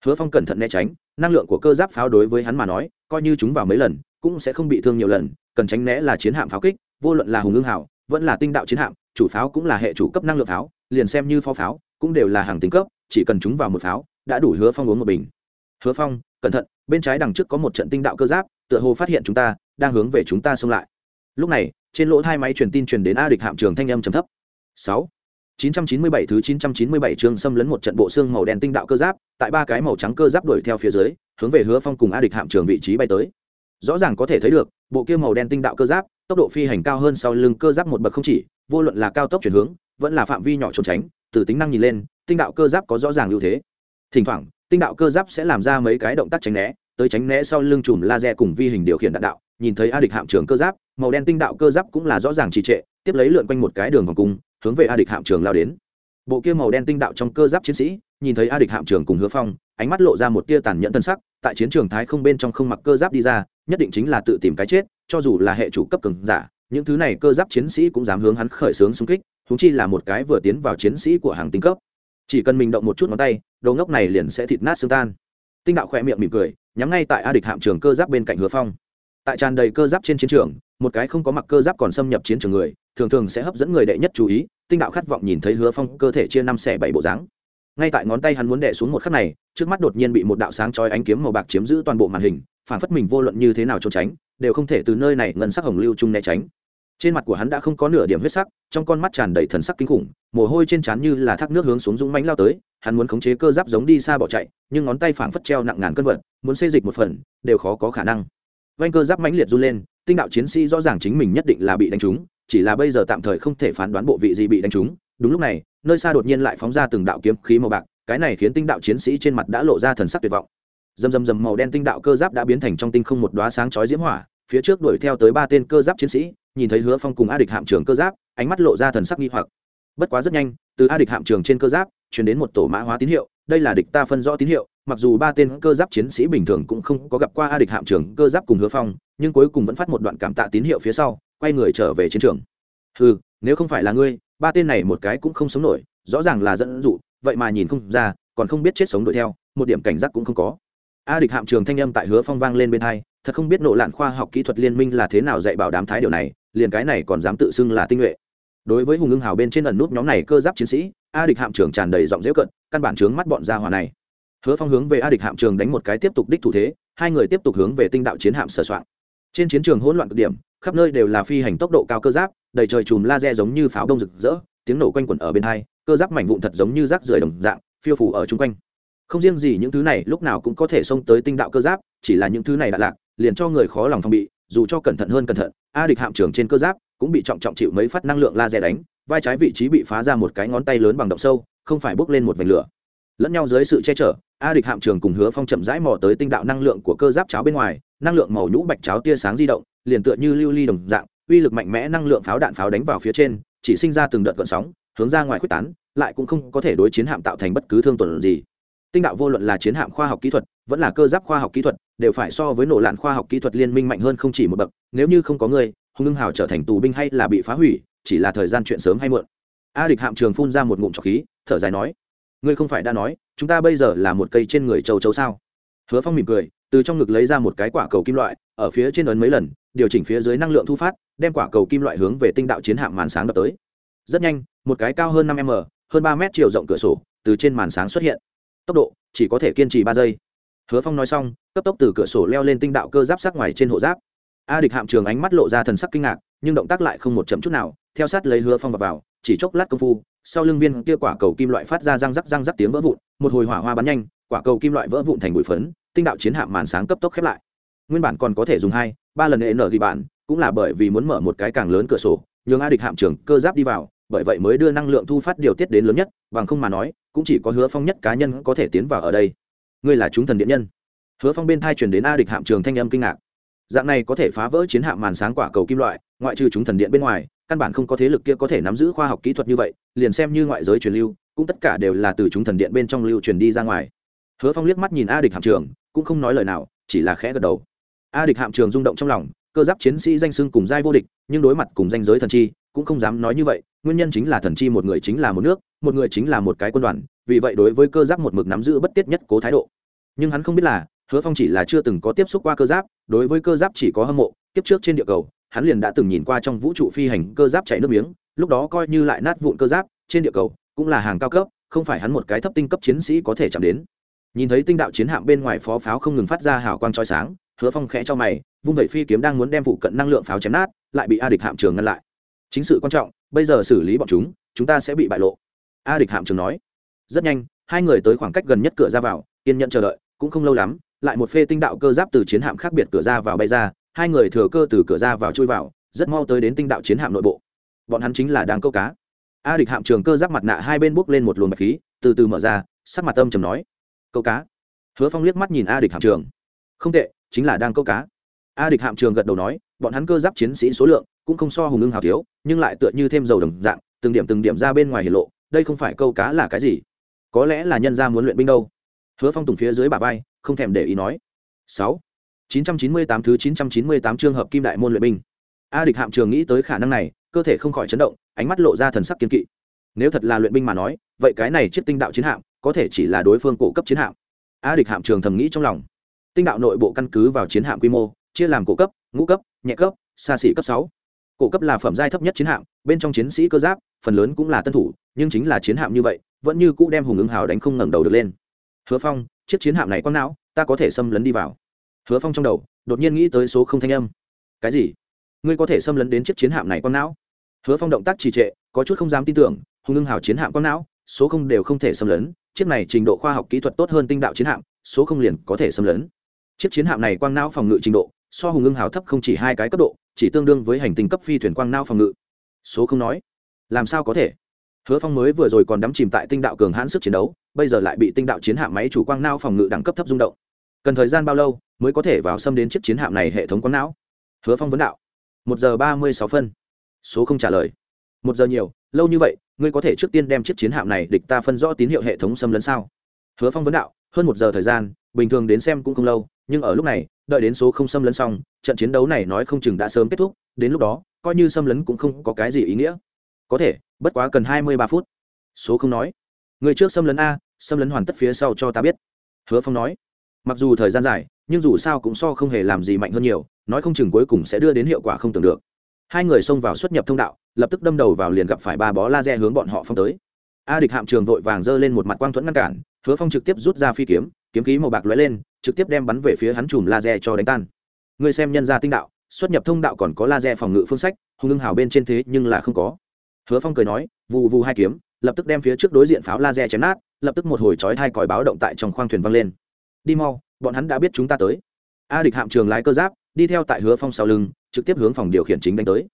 Hứa phong cẩn thận né tránh, năng lượng của cơ giáp pháo đối với hắn mà nói, coi như chúng vào mấy lần, cũng sẽ không bị thương nhiều lần, cần tránh né là chiến hạm pháo kích, vô luận là hùng ương hảo vẫn là tinh đạo chiến hạm, chủ pháo cũng là hệ chủ cấp năng lượng pháo, liền xem như phó pháo, cũng đều là hàng tính cấp, chỉ cần chúng vào một pháo đã đủ hứa phong uống một bình hứa phong cẩn thận bên trái đằng trước có một trận tinh đạo cơ giáp tựa hồ phát hiện chúng ta đang hướng về chúng ta xông lại lúc này trên lỗ hai máy truyền tin truyền đến a địch hạm trường thanh âm trầm thấp sáu 997 thứ 997 chương xâm lấn một trận bộ xương màu đen tinh đạo cơ giáp, tại ba cái màu trắng cơ giáp đuổi theo phía dưới, hướng về Hứa Phong cùng A địch hạm trường vị trí bay tới. Rõ ràng có thể thấy được, bộ kia màu đen tinh đạo cơ giáp, tốc độ phi hành cao hơn sau lưng cơ giáp một bậc không chỉ, vô luận là cao tốc chuyển hướng, vẫn là phạm vi nhỏ trốn tránh, từ tính năng nhìn lên, tinh đạo cơ giáp có rõ ràng ưu thế. Thỉnh thoảng, tinh đạo cơ giáp sẽ làm ra mấy cái động tác tránh né, tới tránh né sau lưng chùm laser cùng vi hình điều khiển đạn đạo nhìn thấy a địch hạm trường cơ giáp màu đen tinh đạo cơ giáp cũng là rõ ràng trì trệ tiếp lấy lượn quanh một cái đường vòng cung hướng về a địch hạm trường lao đến. Bộ kia màu đen tinh đạo trong cơ giáp chiến sĩ nhìn thấy a địch hạm trường cùng hứa phong ánh mắt lộ ra một tia tàn nhẫn tân sắc tại chiến trường thái không bên trong không mặc cơ giáp đi ra nhất định chính là tự tìm cái chết cho dù là hệ chủ cấp cường giả những thứ này cơ giáp chiến sĩ cũng dám hướng hắn khởi xướng xung kích thúng chi là một cái vừa tiến vào chiến sĩ của hàng tinh cấp chỉ cần mình động một chút ngón tay, đầu ngốc này liền sẽ thịt nát xương tan. Tinh đạo khỏe miệng mỉm cười, nhắm ngay tại a địch hạm trường cơ giáp bên cạnh hứa phong. Tại tràn đầy cơ giáp trên chiến trường, một cái không có mặc cơ giáp còn xâm nhập chiến trường người, thường thường sẽ hấp dẫn người đệ nhất chú ý, tinh đạo khát vọng nhìn thấy hứa phong cơ thể chia năm xẻ bảy bộ dáng. Ngay tại ngón tay hắn muốn đẻ xuống một khắc này, trước mắt đột nhiên bị một đạo sáng chói ánh kiếm màu bạc chiếm giữ toàn bộ màn hình, phản phất mình vô luận như thế nào trốn tránh, đều không thể từ nơi này ngân sắc hồng lưu chung né tránh trên mặt của hắn đã không có nửa điểm huyết sắc, trong con mắt tràn đầy thần sắc kinh khủng, mồ hôi trên trán như là thác nước hướng xuống dũng mánh lao tới, hắn muốn khống chế cơ giáp giống đi xa bỏ chạy, nhưng ngón tay phảng phất treo nặng ngàn cân vật, muốn xê dịch một phần, đều khó có khả năng. Vanh cơ giáp mãnh liệt run lên, tinh đạo chiến sĩ rõ ràng chính mình nhất định là bị đánh trúng, chỉ là bây giờ tạm thời không thể phán đoán bộ vị gì bị đánh trúng. Đúng lúc này, nơi xa đột nhiên lại phóng ra từng đạo kiếm khí màu bạc, cái này khiến tinh đạo chiến sĩ trên mặt đã lộ ra thần sắc tuyệt vọng. Dầm dầm dầm màu đen tinh đạo cơ giáp đã biến thành trong tinh không một đoá sáng chói diễm hỏa, phía trước đuổi theo tới ba tên cơ giáp chiến sĩ nhìn thấy hứa phong cùng a địch hạm trường cơ giáp, ánh mắt lộ ra thần sắc nghi hoặc. Bất quá rất nhanh, từ a địch hạm trường trên cơ giáp, chuyển đến một tổ mã hóa tín hiệu, đây là địch ta phân rõ tín hiệu, mặc dù ba tên cơ giáp chiến sĩ bình thường cũng không có gặp qua a địch hạm trường cơ giáp cùng hứa phong, nhưng cuối cùng vẫn phát một đoạn cảm tạ tín hiệu phía sau, quay người trở về chiến trường. Ừ nếu không phải là ngươi, ba tên này một cái cũng không sống nổi, rõ ràng là dẫn dụ, vậy mà nhìn không ra, còn không biết chết sống đuổi theo, một điểm cảnh giác cũng không có. A địch hạm trường thanh âm tại hứa phong vang lên bên hai, thật không biết nộ lạn khoa học kỹ thuật liên minh là thế nào dạy bảo đám thái điều này liền cái này còn dám tự xưng là tinh nhuệ. Đối với hùng ưng hào bên trên ẩn nút nhóm này cơ giáp chiến sĩ, a địch hạm trường tràn đầy giọng dễu cận, căn bản trướng mắt bọn gia hòa này. Hứa phong hướng về a địch hạm trường đánh một cái tiếp tục đích thủ thế, hai người tiếp tục hướng về tinh đạo chiến hạm sửa soạn. Trên chiến trường hỗn loạn cực điểm, khắp nơi đều là phi hành tốc độ cao cơ giáp, đầy trời chùm laser giống như pháo đông rực rỡ, tiếng nổ quanh quẩn ở bên hai, cơ giáp mảnh vụn thật giống như rác rưởi đồng dạng, phiêu phủ ở chung quanh. Không riêng gì những thứ này, lúc nào cũng có thể xông tới tinh đạo cơ giáp, chỉ là những thứ này đã lạc, liền cho người khó lòng phòng bị dù cho cẩn thận hơn cẩn thận, a địch hạm trưởng trên cơ giáp cũng bị trọng trọng chịu mấy phát năng lượng laser đánh, vai trái vị trí bị phá ra một cái ngón tay lớn bằng động sâu, không phải bốc lên một vành lửa. Lẫn nhau dưới sự che chở, a địch hạm trường cùng hứa phong chậm rãi mò tới tinh đạo năng lượng của cơ giáp cháo bên ngoài, năng lượng màu nhũ bạch cháo tia sáng di động, liền tựa như lưu ly đồng dạng, uy lực mạnh mẽ năng lượng pháo đạn pháo đánh vào phía trên, chỉ sinh ra từng đợt cận sóng, hướng ra ngoài quyết tán, lại cũng không có thể đối chiến hạm tạo thành bất cứ thương tổn gì. Tinh đạo vô luận là chiến hạm khoa học kỹ thuật, vẫn là cơ giáp khoa học kỹ thuật đều phải so với nổ lạn khoa học kỹ thuật liên minh mạnh hơn không chỉ một bậc, nếu như không có người hùng ngưng hào trở thành tù binh hay là bị phá hủy, chỉ là thời gian chuyện sớm hay muộn. A địch hạm trường phun ra một ngụm trọc khí, thở dài nói, ngươi không phải đã nói, chúng ta bây giờ là một cây trên người châu chấu sao? Hứa phong mỉm cười, từ trong ngực lấy ra một cái quả cầu kim loại, ở phía trên ấn mấy lần, điều chỉnh phía dưới năng lượng thu phát, đem quả cầu kim loại hướng về tinh đạo chiến hạm màn sáng đập tới. Rất nhanh, một cái cao hơn năm m, hơn ba mét chiều rộng cửa sổ, từ trên màn sáng xuất hiện. Tốc độ chỉ có thể kiên trì ba giây hứa phong nói xong cấp tốc từ cửa sổ leo lên tinh đạo cơ giáp sắc ngoài trên hộ giáp. A địch hạm trường ánh mắt lộ ra thần sắc kinh ngạc nhưng động tác lại không một chậm chút nào theo sát lấy hứa phong vào, vào chỉ chốc lát công phu sau lưng viên kia quả cầu kim loại phát ra răng rắc răng rắc tiếng vỡ vụn một hồi hỏa hoa bắn nhanh quả cầu kim loại vỡ vụn thành bụi phấn tinh đạo chiến hạm màn sáng cấp tốc khép lại. Nguyên bản còn có thể dùng hai ba lần hệ nở ghi bản cũng là bởi vì muốn mở một cái càng lớn cửa sổ nhường a địch hạm trường cơ giáp đi vào bởi vậy mới đưa năng lượng thu phát điều tiết đến lớn nhất bằng không mà nói cũng chỉ có hứa phong nhất cá nhân có thể tiến vào ở đây ngươi là chúng thần điện nhân. Hứa phong bên thai truyền đến a địch hạm trường thanh âm kinh ngạc. Dạng này có thể phá vỡ chiến hạm màn sáng quả cầu kim loại, ngoại trừ chúng thần điện bên ngoài, căn bản không có thế lực kia có thể nắm giữ khoa học kỹ thuật như vậy, liền xem như ngoại giới truyền lưu, cũng tất cả đều là từ chúng thần điện bên trong lưu truyền đi ra ngoài. Hứa phong liếc mắt nhìn a địch hạm trường, cũng không nói lời nào, chỉ là khẽ gật đầu. A địch hạm trường rung động trong lòng, cơ giáp chiến sĩ danh xưng cùng giai vô địch, nhưng đối mặt cùng danh giới thần chi, cũng không dám nói như vậy, nguyên nhân chính là thần chi một người chính là một nước, một người chính là một cái quân đoàn, vì vậy đối với cơ giáp một mực nắm giữ bất tiết nhất cố thái độ nhưng hắn không biết là, hứa phong chỉ là chưa từng có tiếp xúc qua cơ giáp, đối với cơ giáp chỉ có hâm mộ, kiếp trước trên địa cầu, hắn liền đã từng nhìn qua trong vũ trụ phi hành cơ giáp chạy nước miếng, lúc đó coi như lại nát vụn cơ giáp, trên địa cầu, cũng là hàng cao cấp, không phải hắn một cái thấp tinh cấp chiến sĩ có thể chạm đến. Nhìn thấy tinh đạo chiến hạm bên ngoài phó pháo không ngừng phát ra hào quang trói sáng, hứa phong khẽ cho mày, vung vẩy phi kiếm đang muốn đem phụ cận năng lượng pháo chém nát, lại bị a địch hạm trường ngăn lại. Chính sự quan trọng, bây giờ xử lý bọn chúng chúng ta sẽ bị bại lộ. A địch hạm trường nói. Rất nhanh, hai người tới khoảng cách gần nhất cửa ra vào, kiên nhận chờ đợi cũng không lâu lắm, lại một phê tinh đạo cơ giáp từ chiến hạm khác biệt cửa ra vào bay ra, hai người thừa cơ từ cửa ra vào chui vào, rất mau tới đến tinh đạo chiến hạm nội bộ. Bọn hắn chính là đang câu cá. A địch hạm trường cơ giáp mặt nạ hai bên bốc lên một luồng bạch khí, từ từ mở ra, sắc mặt âm trầm nói, câu cá. Hứa phong liếc mắt nhìn a địch hạm trường. Không tệ, chính là đang câu cá. A địch hạm trường gật đầu nói, bọn hắn cơ giáp chiến sĩ số lượng cũng không so hùng ưng hào thiếu, nhưng lại tựa như thêm dầu đồng dạng, từng điểm từng điểm ra bên ngoài hiển lộ, đây không phải câu cá là cái gì? Có lẽ là nhân gia muốn luyện binh đâu hứa phong tùng phía dưới bà vai, không thèm để ý nói. Sáu. chín trăm chín mươi tám thứ chín trăm chín mươi tám trường hợp kim đại môn luyện binh. A địch hạm trường nghĩ tới khả năng này, cơ thể không khỏi chấn động, ánh mắt lộ ra thần sắc kiên kỵ. Nếu thật là luyện binh mà nói, vậy cái này chiếc tinh đạo chiến hạm, có thể chỉ là đối phương cổ cấp chiến hạm. A địch hạm trường thầm nghĩ trong lòng. Tinh đạo nội bộ căn cứ vào chiến hạm quy mô, chia làm cổ cấp, ngũ cấp, nhẹ cấp, xa xỉ cấp sáu. Cổ cấp là phẩm giai thấp nhất chiến hạm, bên trong chiến sĩ cơ giáp, phần lớn cũng là tân thủ, nhưng chính là chiến hạm như vậy, vẫn như cũ đem hùng ứng hào đánh không ngẩng đầu được lên hứa phong, chiếc chiến hạm này quang não, ta có thể xâm lấn đi vào. Hứa phong trong đầu, đột nhiên nghĩ tới số không thanh âm. Cái gì? Ngươi có thể xâm lấn đến chiếc chiến hạm này quang não? Hứa phong động tác trì trệ, có chút không dám tin tưởng, hùng ngưng hào chiến hạm quang não, số không đều không thể xâm lấn, chiếc này trình độ khoa học kỹ thuật tốt hơn tinh đạo chiến hạm, số không liền có thể xâm lấn. Chiếc chiến hạm này quang não phòng ngự trình độ, so hùng ngưng hào thấp không chỉ hai cái cấp độ, chỉ tương đương với hành tinh cấp phi thuyền quang não phòng ngự. Số không nói, làm sao có thể? Hứa phong mới vừa rồi còn đắm chìm tại tinh đạo cường hãn sức chiến đấu, bây giờ lại bị tinh đạo chiến hạm máy chủ quang não phòng ngự đẳng cấp thấp rung động. Cần thời gian bao lâu mới có thể vào xâm đến chiếc chiến hạm này hệ thống quang não? Hứa phong vấn đạo. Một giờ ba mươi sáu phân. Số không trả lời. Một giờ nhiều, lâu như vậy, ngươi có thể trước tiên đem chiếc chiến hạm này địch ta phân rõ tín hiệu hệ thống xâm lấn sao? Hứa phong vấn đạo. Hơn một giờ thời gian, bình thường đến xem cũng không lâu, nhưng ở lúc này, đợi đến số không xâm lấn xong, trận chiến đấu này nói không chừng đã sớm kết thúc, đến lúc đó, coi như xâm lấn cũng không có cái gì ý nghĩa. Có thể bất quá cần hai mươi ba phút. Số không nói. Người trước xâm lấn a, xâm lấn hoàn tất phía sau cho ta biết. Hứa phong nói. Mặc dù thời gian dài, nhưng dù sao cũng so không hề làm gì mạnh hơn nhiều, nói không chừng cuối cùng sẽ đưa đến hiệu quả không tưởng được. Hai người xông vào xuất nhập thông đạo, lập tức đâm đầu vào liền gặp phải ba bó laser hướng bọn họ phong tới. A địch hạm trường vội vàng giơ lên một mặt quang thuẫn ngăn cản, hứa phong trực tiếp rút ra phi kiếm kiếm khí màu bạc lóe lên, trực tiếp đem bắn về phía hắn chùm laser cho đánh tan. Người xem nhân gia tinh đạo, xuất nhập thông đạo còn có laser phòng ngự phương sách hùng ưng hào bên trên thế nhưng là không có hứa phong cười nói, vù vù hai kiếm, lập tức đem phía trước đối diện pháo laser chém nát, lập tức một hồi chói hai còi báo động tại trong khoang thuyền văng lên. Đi mau, bọn hắn đã biết chúng ta tới. A địch hạm trường lái cơ giáp, đi theo tại hứa phong sau lưng, trực tiếp hướng phòng điều khiển chính đánh tới.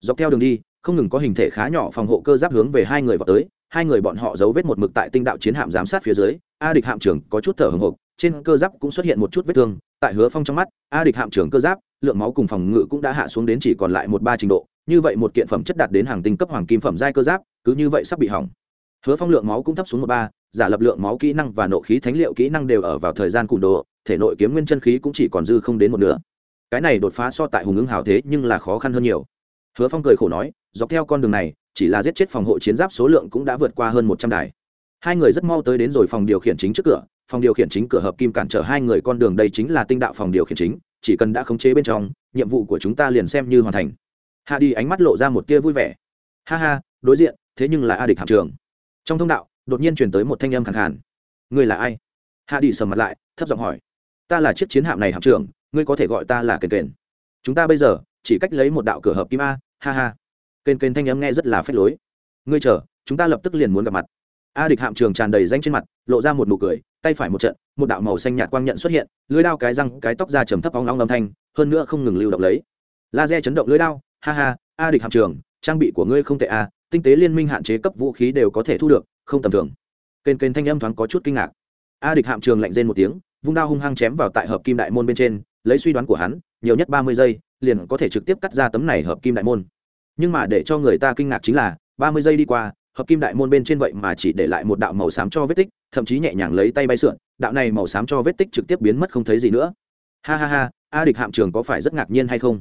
Dọc theo đường đi, không ngừng có hình thể khá nhỏ phòng hộ cơ giáp hướng về hai người vào tới, hai người bọn họ giấu vết một mực tại tinh đạo chiến hạm giám sát phía dưới, a địch hạm trưởng có chút thở hồng hộc, trên cơ giáp cũng xuất hiện một chút vết thương, tại hứa phong trong mắt, a địch hạm trưởng cơ giáp, lượng máu cùng phòng ngự cũng đã hạ xuống đến chỉ còn lại một ba trình độ như vậy một kiện phẩm chất đạt đến hàng tinh cấp hoàng kim phẩm giai cơ giáp, cứ như vậy sắp bị hỏng. Hứa phong lượng máu cũng thấp xuống một ba, giả lập lượng máu kỹ năng và nộ khí thánh liệu kỹ năng đều ở vào thời gian cùn đồ thể nội kiếm nguyên chân khí cũng chỉ còn dư không đến một nửa. Cái này đột phá so tại hùng ứng hào thế nhưng là khó khăn hơn nhiều. Hứa phong cười khổ nói, dọc theo con đường này, chỉ là giết chết phòng hộ chiến giáp số lượng cũng đã vượt qua hơn một trăm đài. Hai người rất mau tới đến rồi phòng điều khiển chính trước cửa, phòng điều khiển chính cửa hợp kim cản trở hai người con đường đây chính là tinh đạo phòng điều khiển chính, chỉ cần đã khống chế bên trong, nhiệm vụ của chúng ta liền xem như hoàn thành hạ đi ánh mắt lộ ra một tia vui vẻ. Ha ha, đối diện, thế nhưng là a địch hạm trường. Trong thông đạo, đột nhiên chuyển tới một thanh âm khẳng khàn. Ngươi là ai? Hạ đi sầm mặt lại, thấp giọng hỏi. Ta là chiếc chiến hạm này hạm trưởng ngươi có thể gọi ta là kền kền. Chúng ta bây giờ, chỉ cách lấy một đạo cửa hợp kim a, ha ha. Kền kền thanh âm nghe rất là phách lối. Ngươi chờ, chúng ta lập tức liền muốn gặp mặt. A địch hạm trường tràn đầy danh trên mặt, lộ ra một nụ cười, tay phải một trận, một đạo màu xanh nhạt quang nhận xuất hiện lưới đao cái răng, cái tóc ra trầm thấp óng long âm thanh, hơn nữa không ngừng lưu động lấy. Laser chấn động lưới đao ha ha, a địch hạm trường, trang bị của ngươi không tệ a tinh tế liên minh hạn chế cấp vũ khí đều có thể thu được, không tầm thường. Kênh kênh thanh âm thoáng có chút kinh ngạc. A địch hạm trường lạnh rên một tiếng, vung đao hung hăng chém vào tại hợp kim đại môn bên trên, lấy suy đoán của hắn, nhiều nhất ba mươi giây, liền có thể trực tiếp cắt ra tấm này hợp kim đại môn. Nhưng mà để cho người ta kinh ngạc chính là, ba mươi giây đi qua, hợp kim đại môn bên trên vậy mà chỉ để lại một đạo màu xám cho vết tích, thậm chí nhẹ nhàng lấy tay bay sượn, đạo này màu xám cho vết tích trực tiếp biến mất không thấy gì nữa. Ha ha ha, a địch hạm trường có phải rất ngạc nhiên hay không?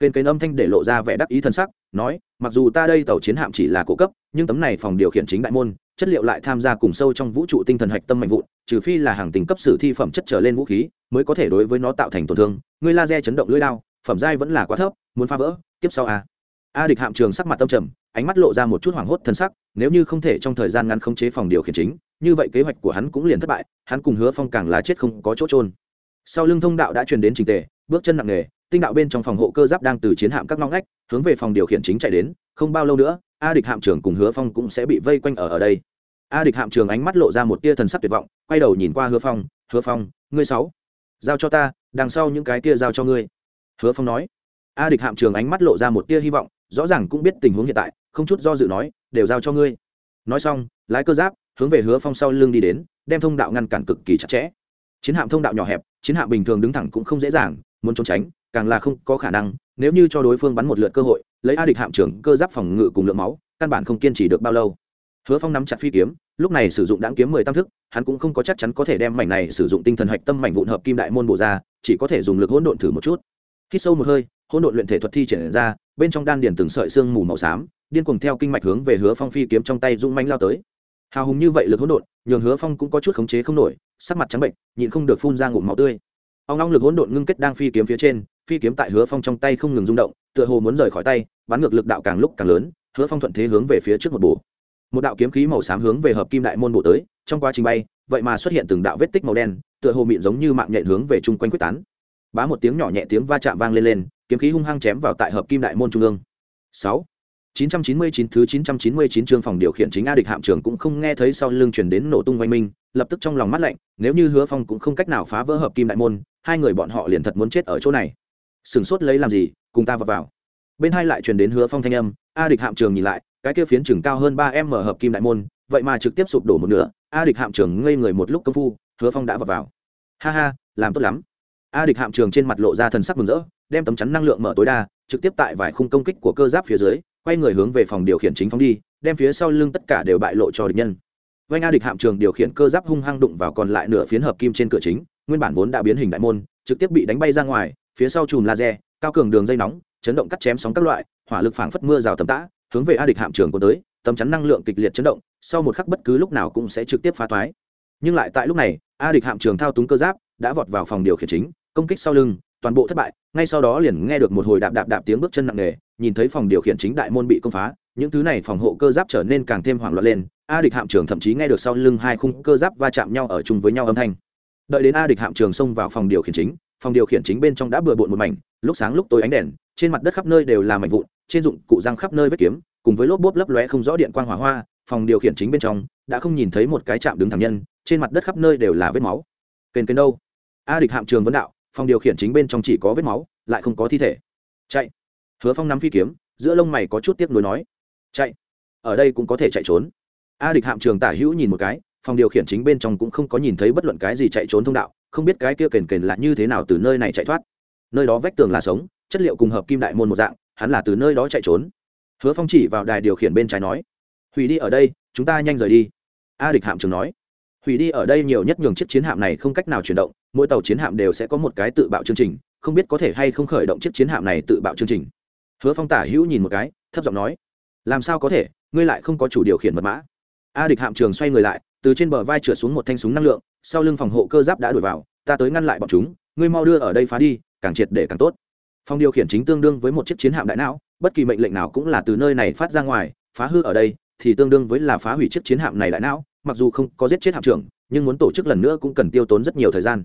Kênh kênh âm thanh để lộ ra vẻ đắc ý thân sắc, nói, mặc dù ta đây tàu chiến hạm chỉ là cổ cấp, nhưng tấm này phòng điều khiển chính đại môn, chất liệu lại tham gia cùng sâu trong vũ trụ tinh thần hạch tâm mạnh vụn, trừ phi là hàng tình cấp sử thi phẩm chất trở lên vũ khí, mới có thể đối với nó tạo thành tổn thương. Ngươi laser chấn động lưỡi đao, phẩm giai vẫn là quá thấp, muốn phá vỡ, tiếp sau a. A địch hạm trường sắc mặt tâm trầm, ánh mắt lộ ra một chút hoảng hốt thân sắc, nếu như không thể trong thời gian ngắn khống chế phòng điều khiển chính, như vậy kế hoạch của hắn cũng liền thất bại, hắn cùng hứa phong càng lá chết không có chỗ trôn sau lưng thông đạo đã truyền đến trình tề, bước chân nặng nề tinh đạo bên trong phòng hộ cơ giáp đang từ chiến hạm các ngõ ngách, hướng về phòng điều khiển chính chạy đến, không bao lâu nữa, a địch hạm trưởng cùng hứa phong cũng sẽ bị vây quanh ở ở đây. A địch hạm trưởng ánh mắt lộ ra một tia thần sắc tuyệt vọng, quay đầu nhìn qua hứa phong hứa phong, ngươi sáu, giao cho ta, đằng sau những cái kia giao cho ngươi. Hứa phong nói. A địch hạm trưởng ánh mắt lộ ra một tia hy vọng, rõ ràng cũng biết tình huống hiện tại, không chút do dự nói, đều giao cho ngươi. Nói xong, lái cơ giáp, hướng về hứa phong sau lưng đi đến, đem thông đạo ngăn cản cực kỳ chặt chẽ. Chiến hạm thông đạo nhỏ hẹp, chiến hạm bình thường đứng thẳng cũng không dễ dàng, muốn trốn tránh càng là không có khả năng, nếu như cho đối phương bắn một lượt cơ hội, lấy a địch hạm trưởng cơ giáp phòng ngự cùng lượng máu, căn bản không kiên trì được bao lâu. Hứa phong nắm chặt phi kiếm, lúc này sử dụng đáng kiếm mười tam thức, hắn cũng không có chắc chắn có thể đem mảnh này sử dụng tinh thần hạch tâm mảnh vụn hợp kim đại môn bổ ra, chỉ có thể dùng lực hỗn độn thử một chút. Khi sâu một hơi, hỗn độn luyện thể thuật thi triển ra, bên trong đan điền từng sợi xương mù màu xám, điên cuồng theo kinh mạch hướng về hứa phong phi kiếm trong tay dũng manh lao tới. Hào hùng như vậy lực hỗn độn, nhường hứa phong cũng có chút khống chế không nổi, sắc mặt trắng bệnh, nhịn không được phun ra ngụm máu tươi. Ông long lực hỗn độn ngưng kết đang phi kiếm phía trên phi kiếm tại hứa phong trong tay không ngừng rung động tựa hồ muốn rời khỏi tay bắn ngược lực đạo càng lúc càng lớn hứa phong thuận thế hướng về phía trước một bổ. Một đạo kiếm khí màu xám hướng về hợp kim đại môn bộ tới trong quá trình bay vậy mà xuất hiện từng đạo vết tích màu đen tựa hồ mịn giống như mạng nhện hướng về chung quanh quyết tán. Bá một tiếng nhỏ nhẹ tiếng va chạm vang lên lên kiếm khí hung hăng chém vào tại hợp kim đại môn trung ương. Sáu. 999 thứ 999 chương phòng điều khiển chính A địch hạm trưởng cũng không nghe thấy sau lưng truyền đến nổ tung vang minh, lập tức trong lòng mắt lạnh, nếu như Hứa Phong cũng không cách nào phá vỡ hợp kim đại môn, hai người bọn họ liền thật muốn chết ở chỗ này sửng sốt lấy làm gì, cùng ta vào vào. Bên hai lại truyền đến Hứa Phong thanh âm, A địch hạm Trường nhìn lại, cái kia phiến chừng cao hơn ba m hợp kim đại môn, vậy mà trực tiếp sụp đổ một nửa, A địch hạm Trường ngây người một lúc công phu, Hứa Phong đã vào vào. Ha ha, làm tốt lắm. A địch hạm Trường trên mặt lộ ra thần sắc mừng rỡ, đem tấm chắn năng lượng mở tối đa, trực tiếp tại vài khung công kích của cơ giáp phía dưới, quay người hướng về phòng điều khiển chính phóng đi đem phía sau lưng tất cả đều bại lộ cho địch nhân vanh a địch hạm trường điều khiển cơ giáp hung hăng đụng vào còn lại nửa phiến hợp kim trên cửa chính nguyên bản vốn đã biến hình đại môn trực tiếp bị đánh bay ra ngoài phía sau chùm laser, cao cường đường dây nóng, chấn động cắt chém sóng các loại, hỏa lực phảng phất mưa rào tầm tã, hướng về a địch hạm trường của tới, tấm chắn năng lượng kịch liệt chấn động, sau một khắc bất cứ lúc nào cũng sẽ trực tiếp phá toái. Nhưng lại tại lúc này, a địch hạm trường thao túng cơ giáp, đã vọt vào phòng điều khiển chính, công kích sau lưng, toàn bộ thất bại, ngay sau đó liền nghe được một hồi đạp đạp đạp tiếng bước chân nặng nề, nhìn thấy phòng điều khiển chính đại môn bị công phá, những thứ này phòng hộ cơ giáp trở nên càng thêm hoảng loạn lên, a địch hạm trường thậm chí nghe được sau lưng hai khung cơ giáp va chạm nhau ở chung với nhau âm thanh. Đợi đến a địch hạm trường xông vào phòng điều khiển chính phòng điều khiển chính bên trong đã bừa bộn một mảnh, lúc sáng lúc tối ánh đèn, trên mặt đất khắp nơi đều là mảnh vụn, trên dụng cụ răng khắp nơi vết kiếm, cùng với lốp bốp lấp lóe không rõ điện quang hỏa hoa, phòng điều khiển chính bên trong đã không nhìn thấy một cái chạm đứng thẳng nhân, trên mặt đất khắp nơi đều là vết máu. Kênh kênh đâu? A địch hạm trường vấn đạo, phòng điều khiển chính bên trong chỉ có vết máu, lại không có thi thể. Chạy. Hứa phong nắm phi kiếm, giữa lông mày có chút tiếc nuối nói. Chạy. Ở đây cũng có thể chạy trốn. A địch hạm trường tả hữu nhìn một cái, phòng điều khiển chính bên trong cũng không có nhìn thấy bất luận cái gì chạy trốn thông đạo không biết cái kia kền kền là như thế nào từ nơi này chạy thoát. Nơi đó vách tường là sống, chất liệu cùng hợp kim đại môn một dạng, hắn là từ nơi đó chạy trốn. Hứa phong chỉ vào đài điều khiển bên trái nói, hủy đi ở đây, chúng ta nhanh rời đi. A địch hạm trường nói, hủy đi ở đây nhiều nhất nhường chiếc chiến hạm này không cách nào chuyển động, mỗi tàu chiến hạm đều sẽ có một cái tự bạo chương trình, không biết có thể hay không khởi động chiếc chiến hạm này tự bạo chương trình. Hứa phong tả hữu nhìn một cái, thấp giọng nói, làm sao có thể, ngươi lại không có chủ điều khiển mật mã? A địch hạm trường xoay người lại từ trên bờ vai trượt xuống một thanh súng năng lượng, sau lưng phòng hộ cơ giáp đã đuổi vào, ta tới ngăn lại bọn chúng, ngươi mau đưa ở đây phá đi, càng triệt để càng tốt. Phòng điều khiển chính tương đương với một chiếc chiến hạm đại não, bất kỳ mệnh lệnh nào cũng là từ nơi này phát ra ngoài, phá hư ở đây, thì tương đương với là phá hủy chiếc chiến hạm này đại não, mặc dù không có giết chết hạm trưởng, nhưng muốn tổ chức lần nữa cũng cần tiêu tốn rất nhiều thời gian.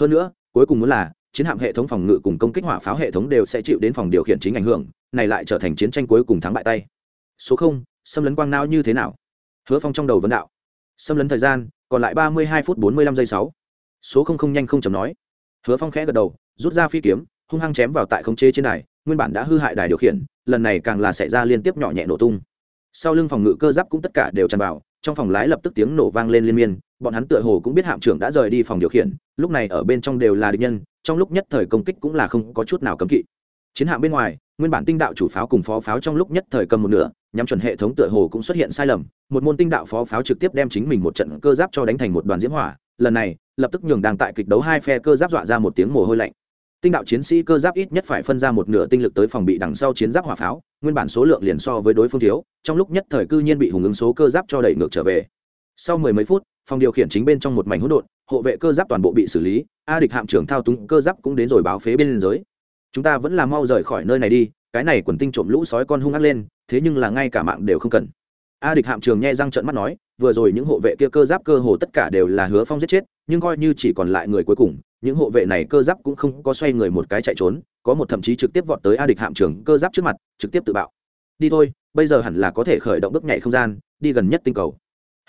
Hơn nữa, cuối cùng muốn là, chiến hạm hệ thống phòng ngự cùng công kích hỏa pháo hệ thống đều sẽ chịu đến phòng điều khiển chính ảnh hưởng, này lại trở thành chiến tranh cuối cùng thắng bại tay. Số không, xâm lấn quang não như thế nào? Hứa phong trong đầu vấn đạo xâm lấn thời gian, còn lại ba mươi hai phút bốn mươi lăm giây sáu. Số không không nhanh không chầm nói. Hứa phong khẽ gật đầu, rút ra phi kiếm, hung hăng chém vào tại khống chế trên đài, nguyên bản đã hư hại đài điều khiển, lần này càng là xảy ra liên tiếp nhỏ nhẹ nổ tung. Sau lưng phòng ngự cơ giáp cũng tất cả đều tràn vào, trong phòng lái lập tức tiếng nổ vang lên liên miên, bọn hắn tựa hồ cũng biết hạm trưởng đã rời đi phòng điều khiển, lúc này ở bên trong đều là địch nhân, trong lúc nhất thời công kích cũng là không có chút nào cấm kỵ. Chiến hạm bên ngoài, nguyên bản tinh đạo chủ pháo cùng phó pháo trong lúc nhất thời cầm một nửa nhắm chuẩn hệ thống tựa hồ cũng xuất hiện sai lầm, một môn tinh đạo phó pháo trực tiếp đem chính mình một trận cơ giáp cho đánh thành một đoàn diễm hỏa, lần này, lập tức nhường đang tại kịch đấu hai phe cơ giáp dọa ra một tiếng mồ hôi lạnh. Tinh đạo chiến sĩ cơ giáp ít nhất phải phân ra một nửa tinh lực tới phòng bị đằng sau chiến giáp hỏa pháo, nguyên bản số lượng liền so với đối phương thiếu, trong lúc nhất thời cư nhiên bị hùng ứng số cơ giáp cho đẩy ngược trở về. Sau mười mấy phút, phòng điều khiển chính bên trong một mảnh hỗn độn, hộ vệ cơ giáp toàn bộ bị xử lý, a địch hạm trưởng thao túng cơ giáp cũng đến rồi báo phế bên liên giới chúng ta vẫn là mau rời khỏi nơi này đi, cái này quần tinh trộm lũ sói con hung ác lên thế nhưng là ngay cả mạng đều không cần. A địch hạm trường nghe răng trợn mắt nói, vừa rồi những hộ vệ kia cơ giáp cơ hồ tất cả đều là hứa phong giết chết, nhưng coi như chỉ còn lại người cuối cùng, những hộ vệ này cơ giáp cũng không có xoay người một cái chạy trốn, có một thậm chí trực tiếp vọt tới a địch hạm trường cơ giáp trước mặt, trực tiếp tự bạo. Đi thôi, bây giờ hẳn là có thể khởi động bước nhảy không gian, đi gần nhất tinh cầu.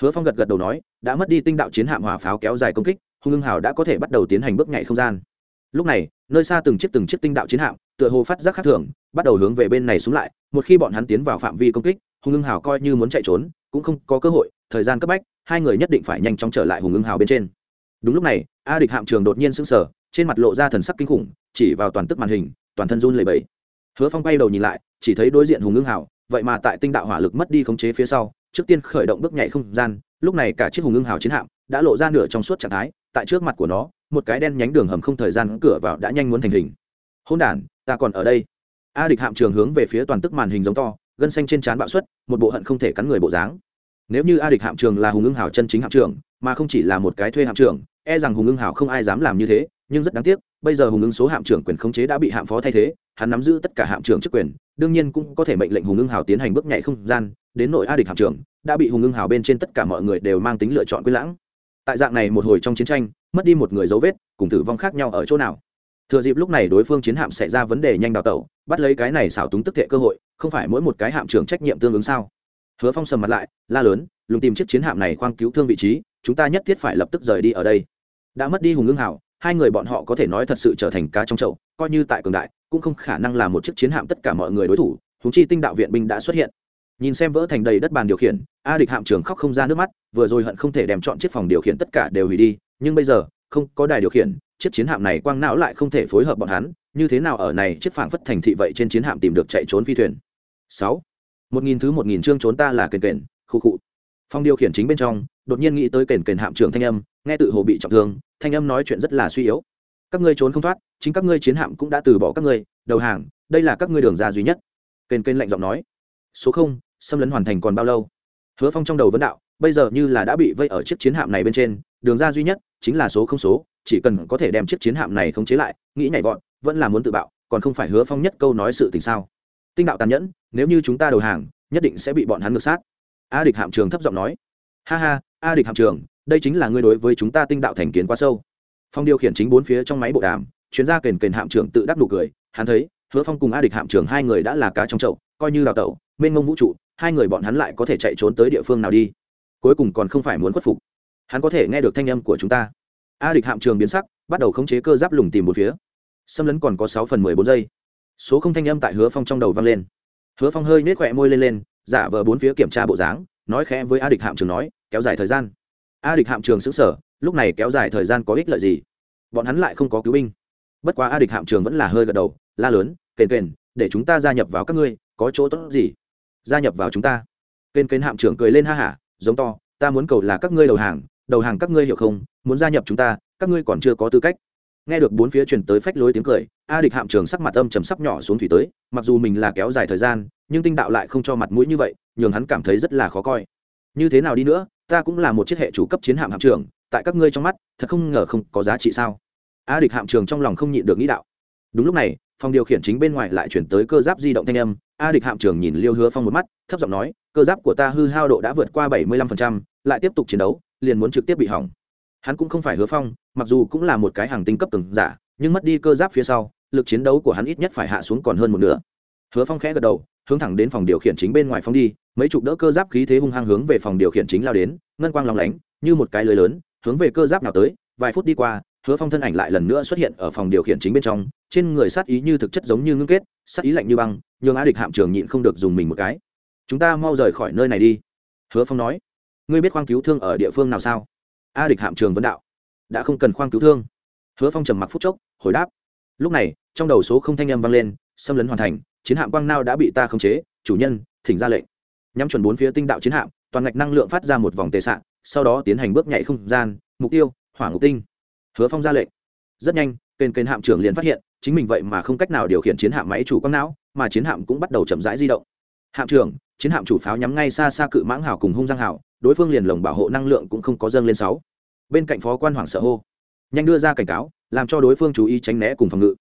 Hứa phong gật gật đầu nói, đã mất đi tinh đạo chiến hạm hỏa pháo kéo dài công kích, hung ngưng hào đã có thể bắt đầu tiến hành bước nhảy không gian. Lúc này, nơi xa từng chiếc từng chiếc tinh đạo chiến hạm, tựa hồ phát giác khác thường bắt đầu hướng về bên này xuống lại, một khi bọn hắn tiến vào phạm vi công kích hung ưng hào coi như muốn chạy trốn, cũng không có cơ hội, thời gian cấp bách, hai người nhất định phải nhanh chóng trở lại hùng ưng hào bên trên. Đúng lúc này, a địch hạm trường đột nhiên sững sờ, trên mặt lộ ra thần sắc kinh khủng, chỉ vào toàn tức màn hình, toàn thân run lẩy bẩy. Hứa phong bay đầu nhìn lại, chỉ thấy đối diện hùng ưng hảo vậy mà tại tinh đạo hỏa lực mất đi khống chế phía sau, trước tiên khởi động bước nhảy không gian, lúc này cả chiếc hùng ưng hào chiến hạm đã lộ ra nửa trong suốt trạng thái, tại trước mặt của nó, một cái đen nhánh đường hầm không thời gian cửa vào đã nhanh muốn thành hình. Hôn đản ta còn ở đây a địch hạm trường hướng về phía toàn tức màn hình giống to, gân xanh trên trán bạo suất một bộ hận không thể cắn người bộ dáng. Nếu như a địch hạm trường là hùng ưng hảo chân chính hạm trường mà không chỉ là một cái thuê hạm trường e rằng hùng ưng hảo không ai dám làm như thế, nhưng rất đáng tiếc, bây giờ hùng ưng số hạm trưởng quyền khống chế đã bị hạm phó thay thế, hắn nắm giữ tất cả hạm trưởng chức quyền, đương nhiên cũng có thể mệnh lệnh hùng ưng hảo tiến hành bước nhảy không gian, đến nội a địch hạm trưởng đã bị hùng ưng hảo bên trên tất cả mọi người đều mang tính lựa chọn quyết lãng. Tại dạng này một hồi trong chiến tranh, mất đi một người dấu vết, cùng tử vong khác nhau ở chỗ nào? Thừa dịp lúc này đối phương chiến hạm xảy ra vấn đề nhanh đào tẩu, bắt lấy cái này xảo túng tức thệ cơ hội, không phải mỗi một cái hạm trưởng trách nhiệm tương ứng sao? Hứa phong sầm mặt lại, la lớn, lùng tìm chiếc chiến hạm này khoang cứu thương vị trí, chúng ta nhất thiết phải lập tức rời đi ở đây. Đã mất đi hùng ưng hảo, hai người bọn họ có thể nói thật sự trở thành cá trong chậu, coi như tại cường đại, cũng không khả năng là một chiếc chiến hạm tất cả mọi người đối thủ húng chi tinh đạo viện binh đã xuất hiện. Nhìn xem vỡ thành đầy đất bàn điều khiển, a địch hạm trưởng khóc không ra nước mắt, vừa rồi hận không thể đem chọn chiếc phòng điều khiển tất cả đều hủy đi, nhưng bây giờ, không có đài điều khiển chiếc chiến hạm này quang não lại không thể phối hợp bọn hắn, như thế nào ở này chiếc phảng phất thành thị vậy trên chiến hạm tìm được chạy trốn phi thuyền? Sáu. Một nghìn thứ một nghìn chương trốn ta là kền kền, khu cụ phong điều khiển chính bên trong, đột nhiên nghĩ tới kền kền hạm trưởng thanh âm, nghe tự hồ bị trọng thương, thanh âm nói chuyện rất là suy yếu. Các ngươi trốn không thoát, chính các ngươi chiến hạm cũng đã từ bỏ các ngươi, đầu hàng, đây là các ngươi đường ra duy nhất. Kền kền lạnh giọng nói. Số không, xâm lấn hoàn thành còn bao lâu? Hứa phong trong đầu vấn đạo, bây giờ như là đã bị vây ở chiếc chiến hạm này bên trên, đường ra duy nhất chính là số không số chỉ cần có thể đem chiếc chiến hạm này khống chế lại, nghĩ nhảy vọt, vẫn là muốn tự bạo, còn không phải hứa phong nhất câu nói sự tình sao? Tinh đạo tàn nhẫn, nếu như chúng ta đầu hàng, nhất định sẽ bị bọn hắn ngược sát. A địch hạm trường thấp giọng nói. Ha ha, a địch hạm trường, đây chính là ngươi đối với chúng ta tinh đạo thành kiến quá sâu. Phong điều khiển chính bốn phía trong máy bộ đàm, chuyên gia kền kền hạm trưởng tự đắc nụ cười, hắn thấy, hứa phong cùng a địch hạm trưởng hai người đã là cá trong chậu, coi như đào tẩu, mênh mông vũ trụ, hai người bọn hắn lại có thể chạy trốn tới địa phương nào đi. Cuối cùng còn không phải muốn khuất phục. Hắn có thể nghe được thanh âm của chúng ta a địch hạm trường biến sắc, bắt đầu khống chế cơ giáp lùng tìm một phía. Xâm lấn còn có sáu phần mười bốn giây. Số không thanh âm tại hứa phong trong đầu vang lên. Hứa phong hơi nết khỏe môi lên lên, giả vờ bốn phía kiểm tra bộ dáng, nói khẽ với a địch hạm trường nói, kéo dài thời gian. A địch hạm trường xứng sở lúc này kéo dài thời gian có ích lợi gì? Bọn hắn lại không có cứu binh. Bất quá a địch hạm trường vẫn là hơi gật đầu, la lớn, kền kền, để chúng ta gia nhập vào các ngươi, có chỗ tốt gì? Gia nhập vào chúng ta. Kền kền hạm trưởng cười lên ha hả, giống to, ta muốn cầu là các ngươi đầu hàng đầu hàng các ngươi hiểu không, muốn gia nhập chúng ta, các ngươi còn chưa có tư cách. Nghe được bốn phía truyền tới phách lối tiếng cười, a địch hạm trường sắc mặt âm trầm sắp nhỏ xuống thủy tới, mặc dù mình là kéo dài thời gian, nhưng tinh đạo lại không cho mặt mũi như vậy, nhường hắn cảm thấy rất là khó coi. Như thế nào đi nữa, ta cũng là một chiếc hệ chủ cấp chiến hạm hạm trường tại các ngươi trong mắt, thật không ngờ không có giá trị sao? A địch hạm trường trong lòng không nhịn được nghĩ đạo. Đúng lúc này, phòng điều khiển chính bên ngoài lại chuyển tới cơ giáp di động thanh âm, a địch hạm trường nhìn liêu hứa phong một mắt, thấp giọng nói, cơ giáp của ta hư hao độ đã vượt qua bảy mươi lăm phần trăm, lại tiếp tục chiến đấu liền muốn trực tiếp bị hỏng. Hắn cũng không phải hứa phong, mặc dù cũng là một cái hàng tinh cấp từng giả, nhưng mất đi cơ giáp phía sau, lực chiến đấu của hắn ít nhất phải hạ xuống còn hơn một nửa. Hứa phong khẽ gật đầu, hướng thẳng đến phòng điều khiển chính bên ngoài phong đi, mấy chục đỡ cơ giáp khí thế hung hăng hướng về phòng điều khiển chính lao đến, ngân quang lòng lánh, như một cái lưới lớn, hướng về cơ giáp nào tới, vài phút đi qua, hứa phong thân ảnh lại lần nữa xuất hiện ở phòng điều khiển chính bên trong, trên người sát ý như thực chất giống như ngưng kết, sát ý lạnh như băng, nhường á địch hạm trường nhịn không được dùng mình một cái. Chúng ta mau rời khỏi nơi này đi, hứa phong nói ngươi biết khoang cứu thương ở địa phương nào sao? A địch hạm trường vấn đạo. Đã không cần khoang cứu thương. Hứa phong trầm mặc phút chốc, hồi đáp. Lúc này, trong đầu số không thanh âm vang lên, xâm lấn hoàn thành, chiến hạm quang nao đã bị ta khống chế, chủ nhân, thỉnh ra lệnh. Nhắm chuẩn bốn phía tinh đạo chiến hạm, toàn ngạch năng lượng phát ra một vòng tệ sạn sau đó tiến hành bước nhảy không gian, mục tiêu, hỏa ngục tinh. Hứa phong ra lệnh. Rất nhanh kênh kênh hạm trưởng liền phát hiện, chính mình vậy mà không cách nào điều khiển chiến hạm máy chủ quang não, mà chiến hạm cũng bắt đầu chậm rãi di động hạm trưởng, chiến hạm chủ pháo nhắm ngay xa xa cự mãng hào cùng hung giang hào, đối phương liền lồng bảo hộ năng lượng cũng không có dâng lên sáu. Bên cạnh phó quan hoàng sợ hô, nhanh đưa ra cảnh cáo, làm cho đối phương chú ý tránh né cùng phòng ngự.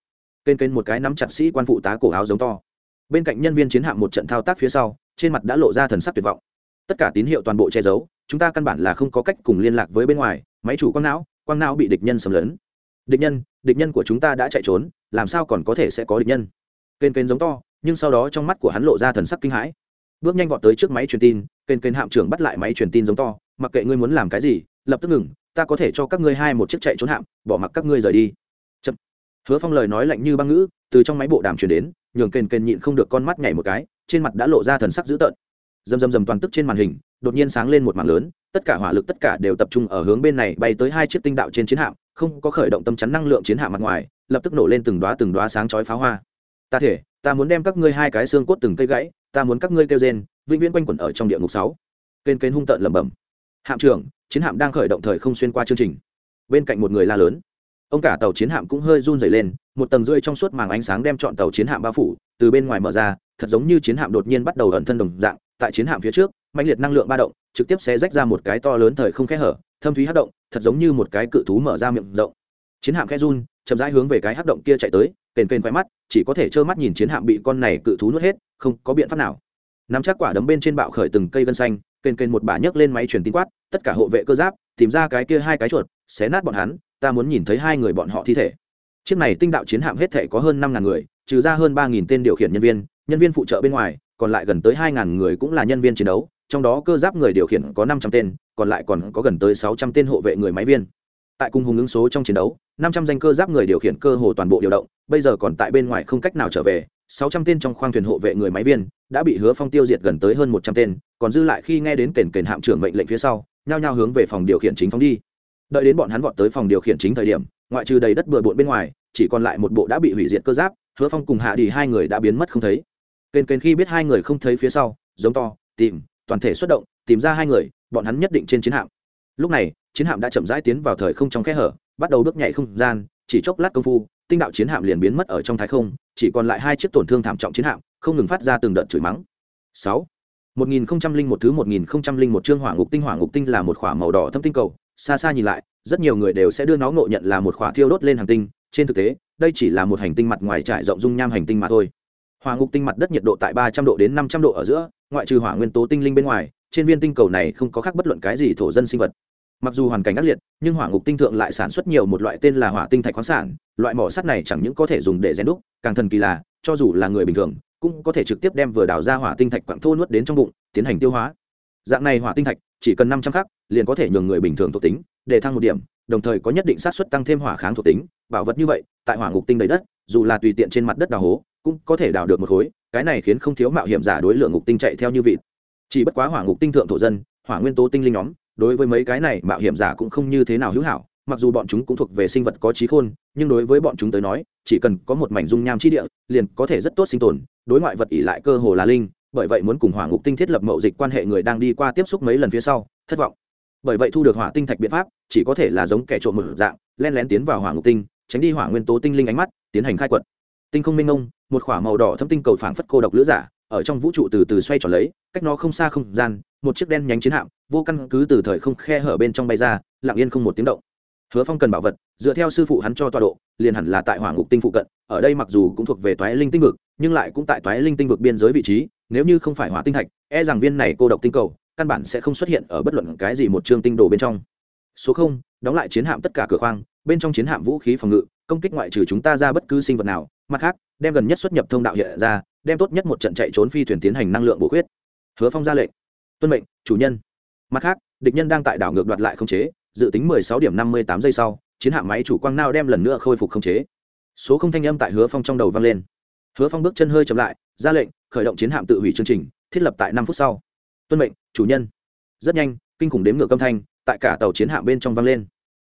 Kênh kênh một cái nắm chặt sĩ quan phụ tá cổ áo giống to. Bên cạnh nhân viên chiến hạm một trận thao tác phía sau, trên mặt đã lộ ra thần sắc tuyệt vọng. Tất cả tín hiệu toàn bộ che giấu, chúng ta căn bản là không có cách cùng liên lạc với bên ngoài, máy chủ quang não quang não bị địch nhân xâm lấn. Địch nhân địch nhân của chúng ta đã chạy trốn, làm sao còn có thể sẽ có địch nhân? Kênh kênh giống to nhưng sau đó trong mắt của hắn lộ ra thần sắc kinh hãi. Bước nhanh vọt tới trước máy truyền tin kênh kênh hạm trưởng bắt lại máy truyền tin giống to, mặc kệ ngươi muốn làm cái gì, lập tức ngừng, ta có thể cho các ngươi hai một chiếc chạy trốn hạm, bỏ mặc các ngươi rời đi. Chậm. hứa phong lời nói lạnh như băng ngữ, từ trong máy bộ đàm truyền đến, nhường kênh kênh nhịn không được con mắt nhảy một cái, trên mặt đã lộ ra thần sắc dữ tợn. Dầm dầm dầm toàn tức trên màn hình, đột nhiên sáng lên một mảng lớn, tất cả hỏa lực tất cả đều tập trung ở hướng bên này bay tới hai chiếc tinh đạo trên chiến hạm, không có khởi động tâm chắn năng lượng chiến hạm mặt ngoài, lập tức nổ lên từng đoá từng đoá sáng chói pháo hoa. Ta thể ta muốn đem các ngươi hai cái xương cốt từng cây gãy, ta muốn các ngươi kêu rên, vĩnh viễn quanh quẩn ở trong địa ngục sáu. Kênh kênh hung tợn lẩm bẩm. Hạm trưởng, chiến hạm đang khởi động thời không xuyên qua chương trình. Bên cạnh một người la lớn. Ông cả tàu chiến hạm cũng hơi run rẩy lên, một tầng rưỡi trong suốt màng ánh sáng đem chọn tàu chiến hạm bao phủ, từ bên ngoài mở ra, thật giống như chiến hạm đột nhiên bắt đầu ẩn thân đồng dạng, tại chiến hạm phía trước mạnh liệt năng lượng ba động, trực tiếp sẽ rách ra một cái to lớn thời không khe hở, thâm thúy hắc động, thật giống như một cái cự thú mở ra miệng rộng. Chiến hạm khe run, chậm rãi hướng về cái hắc động kia chạy tới kền kền quay mắt, chỉ có thể trơ mắt nhìn chiến hạm bị con này cự thú nuốt hết, không có biện pháp nào. Nắm chắc quả đấm bên trên bạo khởi từng cây gân xanh, kền kền một bà nhấc lên máy truyền tin quát, tất cả hộ vệ cơ giáp, tìm ra cái kia hai cái chuột, xé nát bọn hắn, ta muốn nhìn thấy hai người bọn họ thi thể. Chiếc này tinh đạo chiến hạm hết thể có hơn năm ngàn người, trừ ra hơn ba nghìn tên điều khiển nhân viên nhân viên phụ trợ bên ngoài, còn lại gần tới hai ngàn người cũng là nhân viên chiến đấu, trong đó cơ giáp người điều khiển có năm trăm tên, còn lại còn có gần tới sáu trăm tên hộ vệ người máy viên. Tại cung hùng ứng số trong chiến đấu năm trăm danh cơ giáp người điều khiển cơ hồ toàn bộ điều động, bây giờ còn tại bên ngoài không cách nào trở về, sáu trăm tên trong khoang thuyền hộ vệ người máy viên đã bị hứa phong tiêu diệt gần tới hơn một trăm tên, còn dư lại khi nghe đến kền kền hạm trưởng mệnh lệnh phía sau, nhao nhao hướng về phòng điều khiển chính phóng đi. Đợi đến bọn hắn vọt tới phòng điều khiển chính thời điểm, ngoại trừ đầy đất bừa bộn bên ngoài, chỉ còn lại một bộ đã bị hủy diệt cơ giáp, hứa phong cùng hạ đi hai người đã biến mất không thấy. Kền kền khi biết hai người không thấy phía sau, giống to, tìm, toàn thể xuất động, tìm ra hai người, bọn hắn nhất định trên chiến hạm. Lúc này, chiến hạm đã chậm rãi tiến vào thời không trong kẽ hở bắt đầu bước nhảy không gian, chỉ chốc lát công phu, tinh đạo chiến hạm liền biến mất ở trong thái không, chỉ còn lại hai chiếc tổn thương thảm trọng chiến hạm, không ngừng phát ra từng đợt chửi mắng. Sáu. Một nghìn không trăm linh một thứ một nghìn không trăm linh một chương hỏa ngục tinh, hỏa ngục tinh là một khỏa màu đỏ thâm tinh cầu, xa xa nhìn lại, rất nhiều người đều sẽ đưa nó ngộ nhận là một khỏa thiêu đốt lên hành tinh, trên thực tế, đây chỉ là một hành tinh mặt ngoài trải rộng dung nham hành tinh mà thôi. Hỏa ngục tinh mặt đất nhiệt độ tại ba trăm độ đến năm trăm độ ở giữa, ngoại trừ hỏa nguyên tố tinh linh bên ngoài, trên viên tinh cầu này không có khác bất luận cái gì thổ dân sinh vật mặc dù hoàn cảnh ác liệt, nhưng hỏa ngục tinh thượng lại sản xuất nhiều một loại tên là hỏa tinh thạch khoáng sản, loại mỏ sắt này chẳng những có thể dùng để rèn đúc, càng thần kỳ là, cho dù là người bình thường, cũng có thể trực tiếp đem vừa đào ra hỏa tinh thạch quặng thô nuốt đến trong bụng, tiến hành tiêu hóa. Dạng này hỏa tinh thạch, chỉ cần năm trăm khắc, liền có thể nhường người bình thường thuộc tính, để thăng một điểm, đồng thời có nhất định xác suất tăng thêm hỏa kháng thuộc tính, bảo vật như vậy, tại hỏa ngục tinh đầy đất, dù là tùy tiện trên mặt đất đào hố, cũng có thể đào được một khối, cái này khiến không thiếu mạo hiểm giả đối lượng ngục tinh chạy theo như vịt. Chỉ bất quá hỏa ngục tinh thượng thổ dân, hỏa nguyên tố tinh linh nhóm đối với mấy cái này, mạo hiểm giả cũng không như thế nào hữu hảo, mặc dù bọn chúng cũng thuộc về sinh vật có trí khôn, nhưng đối với bọn chúng tới nói, chỉ cần có một mảnh dung nham chi địa, liền có thể rất tốt sinh tồn, đối ngoại vật ỉ lại cơ hồ là linh, bởi vậy muốn cùng hỏa ngục tinh thiết lập mậu dịch quan hệ người đang đi qua tiếp xúc mấy lần phía sau, thất vọng. Bởi vậy thu được hỏa tinh thạch biện pháp, chỉ có thể là giống kẻ trộm một dạng, len lén tiến vào hỏa ngục tinh, tránh đi hỏa nguyên tố tinh linh ánh mắt, tiến hành khai quật. Tinh không minh ngông, một khỏa màu đỏ thâm tinh cầu phảng phất cô độc lữ giả ở trong vũ trụ từ từ xoay tròn lấy, cách nó không xa không gian, một chiếc đen nhánh chiến hạm, vô căn cứ từ thời không khe hở bên trong bay ra, lặng yên không một tiếng động. Hứa phong cần bảo vật, dựa theo sư phụ hắn cho tọa độ, liền hẳn là tại hỏa ngục tinh phụ cận, ở đây mặc dù cũng thuộc về toái linh tinh vực, nhưng lại cũng tại toái linh tinh vực biên giới vị trí, nếu như không phải hỏa tinh thạch e rằng viên này cô độc tinh cầu, căn bản sẽ không xuất hiện ở bất luận cái gì một chương tinh đồ bên trong. Số không, đóng lại chiến hạm tất cả cửa khoang, bên trong chiến hạm vũ khí phòng ngự, công kích ngoại trừ chúng ta ra bất cứ sinh vật nào mặt khác, đem gần nhất xuất nhập thông đạo hiện ra, đem tốt nhất một trận chạy trốn phi thuyền tiến hành năng lượng bổ khuyết. Hứa phong ra lệnh. Tuân mệnh, chủ nhân. Mặt khác, địch nhân đang tại đảo ngược đoạt lại không chế, dự tính 16 điểm 58 giây sau, chiến hạm máy chủ quang nao đem lần nữa khôi phục không chế. Số không thanh âm tại hứa phong trong đầu vang lên. Hứa phong bước chân hơi chậm lại, ra lệnh, khởi động chiến hạm tự hủy chương trình, thiết lập tại năm phút sau. Tuân mệnh, chủ nhân. Rất nhanh, kinh khủng đếm ngược âm thanh, tại cả tàu chiến hạm bên trong vang lên.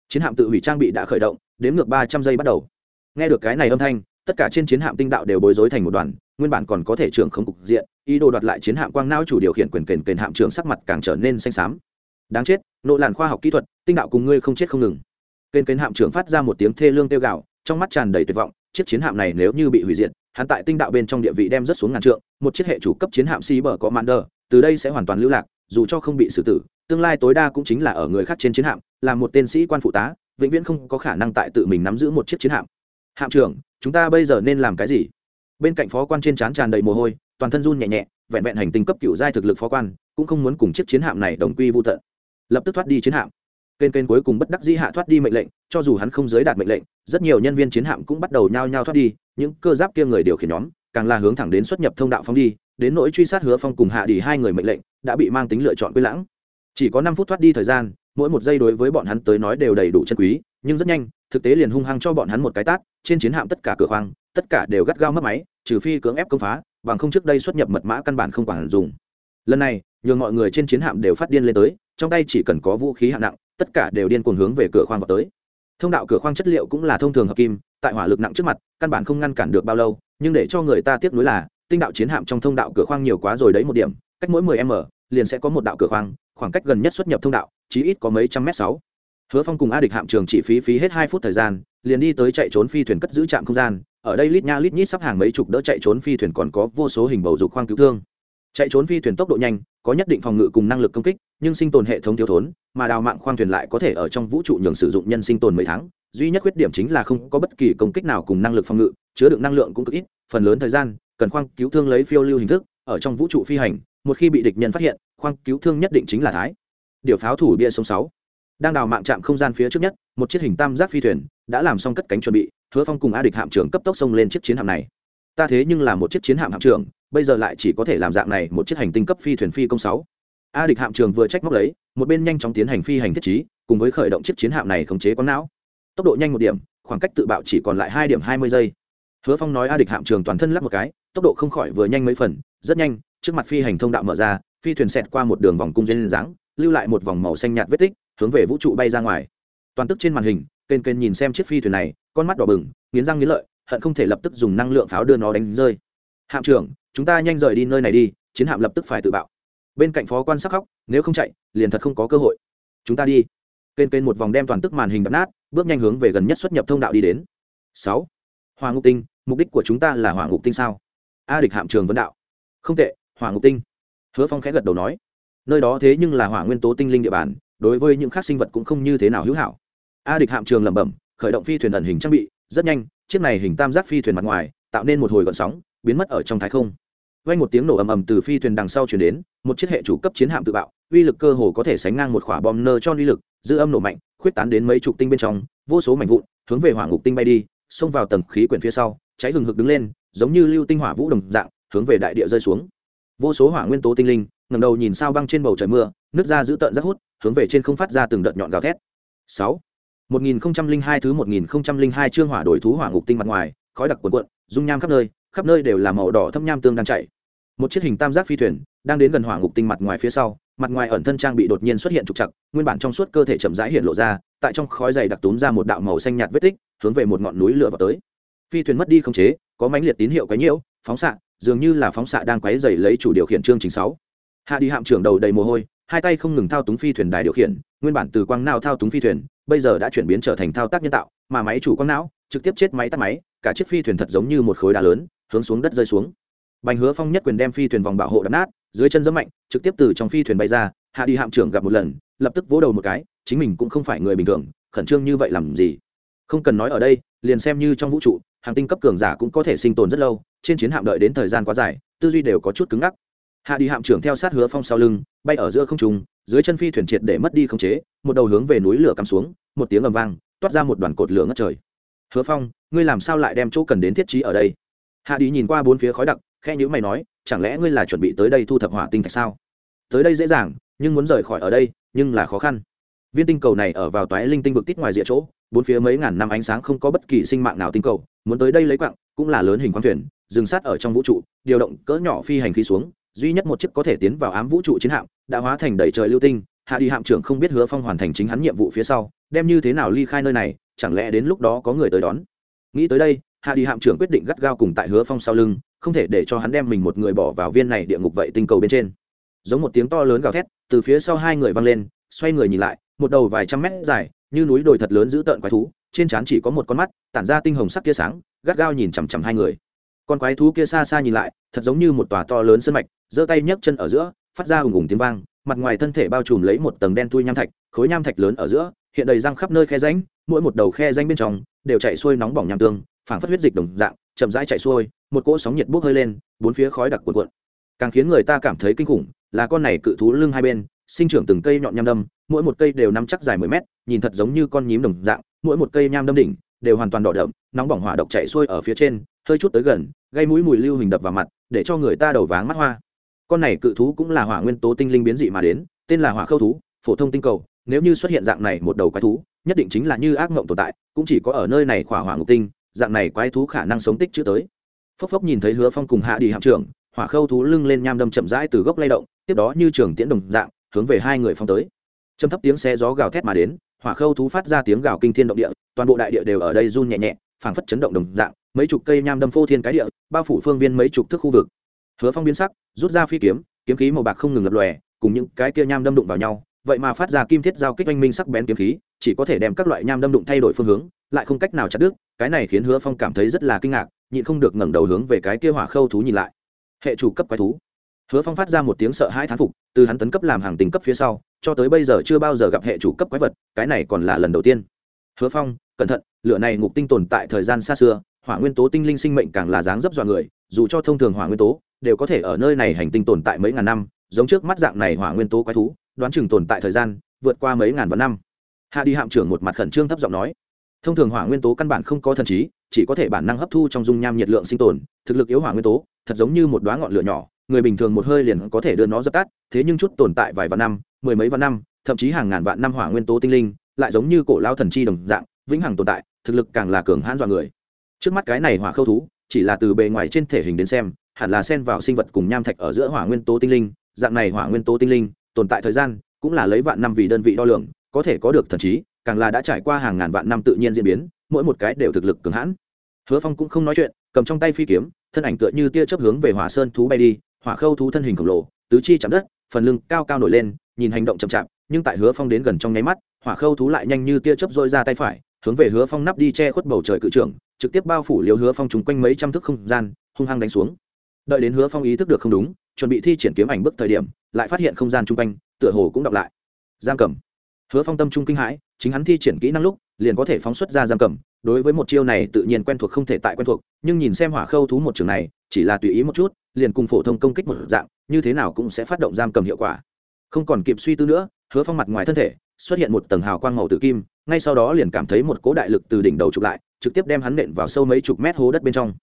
Chiến hạm tự hủy trang bị đã khởi động, đếm ngược ba trăm giây bắt đầu. Nghe được cái này âm thanh tất cả trên chiến hạm tinh đạo đều bối rối thành một đoàn, nguyên bản còn có thể trưởng không cục diện, ý đồ đoạt lại chiến hạm quang não chủ điều khiển quyền kền kền hạm trưởng sắc mặt càng trở nên xanh xám. Đáng chết, nộ làn khoa học kỹ thuật, tinh đạo cùng ngươi không chết không ngừng. Kền kền hạm trưởng phát ra một tiếng thê lương tiêu gạo trong mắt tràn đầy tuyệt vọng, chiếc chiến hạm này nếu như bị hủy diệt, hắn tại tinh đạo bên trong địa vị đem rất xuống ngàn trượng, một chiếc hệ chủ cấp chiến hạm xí bờ có mạn đờ, từ đây sẽ hoàn toàn lưu lạc, dù cho không bị xử tử, tương lai tối đa cũng chính là ở người khác trên chiến hạm, là một tên sĩ quan phụ tá, vĩnh viễn không có khả năng tại tự mình nắm giữ một chiếc chiến hạm hạm trưởng, chúng ta bây giờ nên làm cái gì? Bên cạnh phó quan trên trán tràn đầy mồ hôi, toàn thân run nhẹ nhẹ, vẹn vẹn hành tinh cấp cựu giai thực lực phó quan, cũng không muốn cùng chiếc chiến hạm này đồng quy vô tận. Lập tức thoát đi chiến hạm. Kênh kênh cuối cùng bất đắc dĩ hạ thoát đi mệnh lệnh, cho dù hắn không giới đạt mệnh lệnh, rất nhiều nhân viên chiến hạm cũng bắt đầu nhao nhao thoát đi, những cơ giáp kia người điều khiển nhóm, càng là hướng thẳng đến xuất nhập thông đạo phóng đi, đến nỗi truy sát hứa phong cùng hạ đi hai người mệnh lệnh, đã bị mang tính lựa chọn quy lãng. Chỉ có năm phút thoát đi thời gian, mỗi một giây đối với bọn hắn tới nói đều đầy đủ chân quý, nhưng rất nhanh thực tế liền hung hăng cho bọn hắn một cái tát, trên chiến hạm tất cả cửa khoang, tất cả đều gắt gao mất máy, trừ phi cưỡng ép công phá, bằng không trước đây xuất nhập mật mã căn bản không quản dùng. Lần này, nhường mọi người trên chiến hạm đều phát điên lên tới, trong tay chỉ cần có vũ khí hạng nặng, tất cả đều điên cuồng hướng về cửa khoang vào tới. Thông đạo cửa khoang chất liệu cũng là thông thường hợp kim, tại hỏa lực nặng trước mặt, căn bản không ngăn cản được bao lâu, nhưng để cho người ta tiếc nuối là, tinh đạo chiến hạm trong thông đạo cửa khoang nhiều quá rồi đấy một điểm, cách mỗi 10 m liền sẽ có một đạo cửa khoang, khoảng cách gần nhất xuất nhập thông đạo, chí ít có mấy trăm mét sáu hứa phong cùng a địch hạm trường chỉ phí phí hết hai phút thời gian, liền đi tới chạy trốn phi thuyền cất giữ trạm không gian. Ở đây lít nha lít nhít sắp hàng mấy chục đỡ chạy trốn phi thuyền còn có vô số hình bầu dục khoang cứu thương. Chạy trốn phi thuyền tốc độ nhanh, có nhất định phòng ngự cùng năng lực công kích, nhưng sinh tồn hệ thống thiếu thốn, mà đào mạng khoang thuyền lại có thể ở trong vũ trụ nhường sử dụng nhân sinh tồn mấy tháng. Duy nhất khuyết điểm chính là không có bất kỳ công kích nào cùng năng lực phòng ngự, chứa đựng năng lượng cũng cực ít, phần lớn thời gian, cần khoang cứu thương lấy phiêu lưu hình thức, ở trong vũ trụ phi hành, một khi bị địch nhân phát hiện, khoang cứu thương nhất định chính là thái. Điều pháo thủ bia sông sáu đang đào mạng trạm không gian phía trước nhất, một chiếc hình tam giác phi thuyền đã làm xong cất cánh chuẩn bị, hứa phong cùng a địch hạm trưởng cấp tốc xông lên chiếc chiến hạm này. Ta thế nhưng là một chiếc chiến hạm hạm trưởng, bây giờ lại chỉ có thể làm dạng này một chiếc hành tinh cấp phi thuyền phi công sáu. A địch hạm trường vừa trách móc lấy, một bên nhanh chóng tiến hành phi hành thiết trí, cùng với khởi động chiếc chiến hạm này khống chế quán não. Tốc độ nhanh một điểm, khoảng cách tự bạo chỉ còn lại hai điểm hai mươi giây. Hứa phong nói a địch hạm trường toàn thân lắp một cái, tốc độ không khỏi vừa nhanh mấy phần, rất nhanh, trước mặt phi hành thông đạo mở ra, phi thuyền xẹt qua một đường vòng cung dây dáng, lưu lại một vòng màu xanh nhạt vết tích hướng về vũ trụ bay ra ngoài. Toàn tức trên màn hình, kênh kênh nhìn xem chiếc phi thuyền này, con mắt đỏ bừng, nghiến răng nghiến lợi, hận không thể lập tức dùng năng lượng pháo đưa nó đánh rơi. Hạm trưởng, chúng ta nhanh rời đi nơi này đi, chiến hạm lập tức phải tự bạo. Bên cạnh phó quan sắc khóc, nếu không chạy, liền thật không có cơ hội. Chúng ta đi. Kênh kênh một vòng đem toàn tức màn hình đập nát, bước nhanh hướng về gần nhất xuất nhập thông đạo đi đến. Sáu. Hỏa ngục tinh, mục đích của chúng ta là hỏa ngục tinh sao? A địch hạm trường vấn đạo. Không tệ, hỏa ngục tinh. Hứa phong khẽ gật đầu nói. Nơi đó thế nhưng là hỏa nguyên tố tinh linh địa bàn đối với những khác sinh vật cũng không như thế nào hữu hảo. A địch hạm trường lẩm bẩm, khởi động phi thuyền ẩn hình trang bị, rất nhanh, chiếc này hình tam giác phi thuyền mặt ngoài, tạo nên một hồi gọn sóng, biến mất ở trong thái không. Vang một tiếng nổ ầm ầm từ phi thuyền đằng sau chuyển đến, một chiếc hệ chủ cấp chiến hạm tự bạo, uy lực cơ hồ có thể sánh ngang một quả bom nơ cho uy lực, dư âm nổ mạnh, khuyết tán đến mấy chục tinh bên trong, vô số mảnh vụn, hướng về hỏa ngục tinh bay đi, xông vào tầng khí quyển phía sau, cháy hừng hực đứng lên, giống như lưu tinh hỏa vũ đồng dạng, hướng về đại địa rơi xuống. Vô số hỏa nguyên tố tinh linh ngẩng đầu nhìn sao băng trên bầu trời mưa nước ra giữ tợn rất hút hướng về trên không phát ra từng đợt nhọn gào thét. Sáu. Một nghìn hai thứ một nghìn hai chương hỏa đổi thú hỏa ngục tinh mặt ngoài khói đặc cuồn cuộn dung nham khắp nơi khắp nơi đều là màu đỏ thâm nham tương đang chạy một chiếc hình tam giác phi thuyền đang đến gần hỏa ngục tinh mặt ngoài phía sau mặt ngoài ẩn thân trang bị đột nhiên xuất hiện trục trặc, nguyên bản trong suốt cơ thể chậm rãi hiện lộ ra tại trong khói dày đặc túm ra một đạo màu xanh nhạt vết tích hướng về một ngọn núi lửa vào tới. Phi thuyền mất đi không chế có mãnh liệt tín hiệu quấy nhiễu phóng xạ dường như là phóng xạ đang quấy rầy lấy chủ điều khiển chương trình sáu hạ đi hạm trưởng đầu đầy mồ hôi, hai tay không ngừng thao túng phi thuyền đài điều khiển, nguyên bản từ quang não thao túng phi thuyền, bây giờ đã chuyển biến trở thành thao tác nhân tạo, mà máy chủ quang não, trực tiếp chết máy tắt máy, cả chiếc phi thuyền thật giống như một khối đá lớn, hướng xuống đất rơi xuống. Bành hứa phong nhất quyền đem phi thuyền vòng bảo hộ đập nát, dưới chân dẫm mạnh, trực tiếp từ trong phi thuyền bay ra, hạ đi hạm trưởng gặp một lần, lập tức vỗ đầu một cái, chính mình cũng không phải người bình thường, khẩn trương như vậy làm gì? Không cần nói ở đây, liền xem như trong vũ trụ, hàng tinh cấp cường giả cũng có thể sinh tồn rất lâu, trên chiến hạm đợi đến thời gian quá dài, tư duy đều có chút cứng ngắc hạ đi hạm trưởng theo sát hứa phong sau lưng, bay ở giữa không trung, dưới chân phi thuyền triệt để mất đi không chế, một đầu hướng về núi lửa cắm xuống, một tiếng ầm vang, toát ra một đoàn cột lửa ngất trời. Hứa phong, ngươi làm sao lại đem chỗ cần đến thiết trí ở đây? Hạ đi nhìn qua bốn phía khói đặc khe nhữ mày nói, chẳng lẽ ngươi là chuẩn bị tới đây thu thập hỏa tinh thạch sao? Tới đây dễ dàng, nhưng muốn rời khỏi ở đây, nhưng là khó khăn. Viên tinh cầu này ở vào toái linh tinh vực tít ngoài rìa chỗ, bốn phía mấy ngàn năm ánh sáng không có bất kỳ sinh mạng nào tinh cầu, muốn tới đây lấy quặng cũng là lớn hình khoáng thuyền, dừng sát ở trong vũ trụ, điều động cỡ nhỏ phi hành khí xuống duy nhất một chiếc có thể tiến vào ám vũ trụ chiến hạm, đã hóa thành đầy trời lưu tinh, hạ đi hạm trưởng không biết hứa phong hoàn thành chính hắn nhiệm vụ phía sau, đem như thế nào ly khai nơi này, chẳng lẽ đến lúc đó có người tới đón? Nghĩ tới đây, hạ đi hạm trưởng quyết định gắt gao cùng tại hứa phong sau lưng, không thể để cho hắn đem mình một người bỏ vào viên này địa ngục vậy tinh cầu bên trên. Giống một tiếng to lớn gào thét, từ phía sau hai người văng lên, xoay người nhìn lại, một đầu vài trăm mét dài, như núi đồi thật lớn giữ tợn quái thú, trên trán chỉ có một con mắt, tản ra tinh hồng sắc tia sáng, gắt gao nhìn chằm chằm hai người con quái thú kia xa xa nhìn lại, thật giống như một tòa to lớn sân mạch, giơ tay nhấc chân ở giữa, phát ra ùng ùng tiếng vang, mặt ngoài thân thể bao trùm lấy một tầng đen thui nham thạch, khối nham thạch lớn ở giữa, hiện đầy răng khắp nơi khe ránh mỗi một đầu khe ránh bên trong đều chạy xuôi nóng bỏng nham tương, phảng phất huyết dịch đồng dạng, chậm rãi chạy xuôi, một cỗ sóng nhiệt bốc hơi lên, bốn phía khói đặc cuộn cuộn. Càng khiến người ta cảm thấy kinh khủng là con này cự thú lưng hai bên, sinh trưởng từng cây nhọn nham đâm, mỗi một cây đều nắm chắc dài mười mét, nhìn thật giống như con nhím đồng dạng, mỗi một cây nham đâm đỉnh đều hoàn toàn đỏ đậm, nóng bỏng hỏa độc chạy xuôi ở phía trên hơi chút tới gần, gây mũi mùi lưu hình đập vào mặt, để cho người ta đầu váng mắt hoa. Con này cự thú cũng là hỏa nguyên tố tinh linh biến dị mà đến, tên là hỏa khâu thú, phổ thông tinh cầu, nếu như xuất hiện dạng này một đầu quái thú, nhất định chính là như ác mộng tồn tại, cũng chỉ có ở nơi này khỏa hỏa ngục tinh, dạng này quái thú khả năng sống tích chữ tới. Phốc phốc nhìn thấy hứa phong cùng hạ đi hạm trưởng, hỏa khâu thú lưng lên nham đâm chậm rãi từ gốc lay động, tiếp đó như trường tiễn đồng dạng, hướng về hai người phong tới. Châm thấp tiếng xe gió gào thét mà đến, hỏa khâu thú phát ra tiếng gào kinh thiên động địa, toàn bộ đại địa đều ở đây run nhẹ nhẹ, phảng phất chấn động đồng dạng mấy chục cây nham đâm phô thiên cái địa, bao phủ phương viên mấy chục thước khu vực. Hứa phong biến sắc, rút ra phi kiếm kiếm khí màu bạc không ngừng lập lòe, cùng những cái kia nham đâm đụng vào nhau, vậy mà phát ra kim thiết giao kích oanh minh sắc bén kiếm khí, chỉ có thể đem các loại nham đâm đụng thay đổi phương hướng, lại không cách nào chặt đứt, cái này khiến hứa phong cảm thấy rất là kinh ngạc, nhịn không được ngẩng đầu hướng về cái kia hỏa khâu thú nhìn lại. Hệ chủ cấp quái thú. Hứa phong phát ra một tiếng sợ hãi thán phục, từ hắn tấn cấp làm hàng tình cấp phía sau, cho tới bây giờ chưa bao giờ gặp hệ chủ cấp quái vật, cái này còn là lần đầu tiên. Hứa phong, cẩn thận, lửa này ngục tinh tồn tại thời gian xa xưa hỏa nguyên tố tinh linh sinh mệnh càng là dáng dấp dọa người, dù cho thông thường hỏa nguyên tố đều có thể ở nơi này hành tinh tồn tại mấy ngàn năm, giống trước mắt dạng này hỏa nguyên tố quái thú, đoán chừng tồn tại thời gian vượt qua mấy ngàn vạn năm. Hạ đi hạm trưởng một mặt khẩn trương thấp giọng nói, thông thường hỏa nguyên tố căn bản không có thần trí, chỉ có thể bản năng hấp thu trong dung nham nhiệt lượng sinh tồn, thực lực yếu hỏa nguyên tố, thật giống như một đoá ngọn lửa nhỏ, người bình thường một hơi liền có thể đưa nó dập tắt, thế nhưng chút tồn tại vài vạn năm, mười mấy vạn năm, thậm chí hàng ngàn vạn năm hỏa nguyên tố tinh linh, lại giống như cổ lao thần chi đồng dạng, vĩnh hằng tồn tại, thực lực càng là cường hãn dọa người trước mắt cái này hỏa khâu thú, chỉ là từ bề ngoài trên thể hình đến xem, hẳn là xen vào sinh vật cùng nham thạch ở giữa hỏa nguyên tố tinh linh, dạng này hỏa nguyên tố tinh linh, tồn tại thời gian cũng là lấy vạn năm vì đơn vị đo lường, có thể có được thần trí, càng là đã trải qua hàng ngàn vạn năm tự nhiên diễn biến, mỗi một cái đều thực lực cường hãn. Hứa phong cũng không nói chuyện, cầm trong tay phi kiếm, thân ảnh tựa như tia chớp hướng về hỏa sơn thú bay đi, hỏa khâu thú thân hình khổng lồ, tứ chi chạm đất, phần lưng cao cao nổi lên, nhìn hành động chậm chạp, nhưng tại hứa phong đến gần trong nháy mắt, hỏa khâu thú lại nhanh như tia chớp dội ra tay phải, hướng về hứa phong nắp đi che khuất bầu trời cự trưởng trực tiếp bao phủ liều hứa phong trúng quanh mấy trăm thước không gian, hung hăng đánh xuống. Đợi đến hứa phong ý thức được không đúng, chuẩn bị thi triển kiếm ảnh bước thời điểm, lại phát hiện không gian chung quanh, tựa hồ cũng đọc lại. Giam cầm. Hứa phong tâm trung kinh hãi, chính hắn thi triển kỹ năng lúc, liền có thể phóng xuất ra giam cầm, đối với một chiêu này tự nhiên quen thuộc không thể tại quen thuộc, nhưng nhìn xem hỏa khâu thú một trường này, chỉ là tùy ý một chút, liền cùng phổ thông công kích một dạng, như thế nào cũng sẽ phát động giam cầm hiệu quả. Không còn kịp suy tư nữa, hứa phong mặt ngoài thân thể, xuất hiện một tầng hào quang màu tử kim, ngay sau đó liền cảm thấy một cỗ đại lực từ đỉnh đầu chụp lại trực tiếp đem hắn nện vào sâu mấy chục mét hố đất bên trong.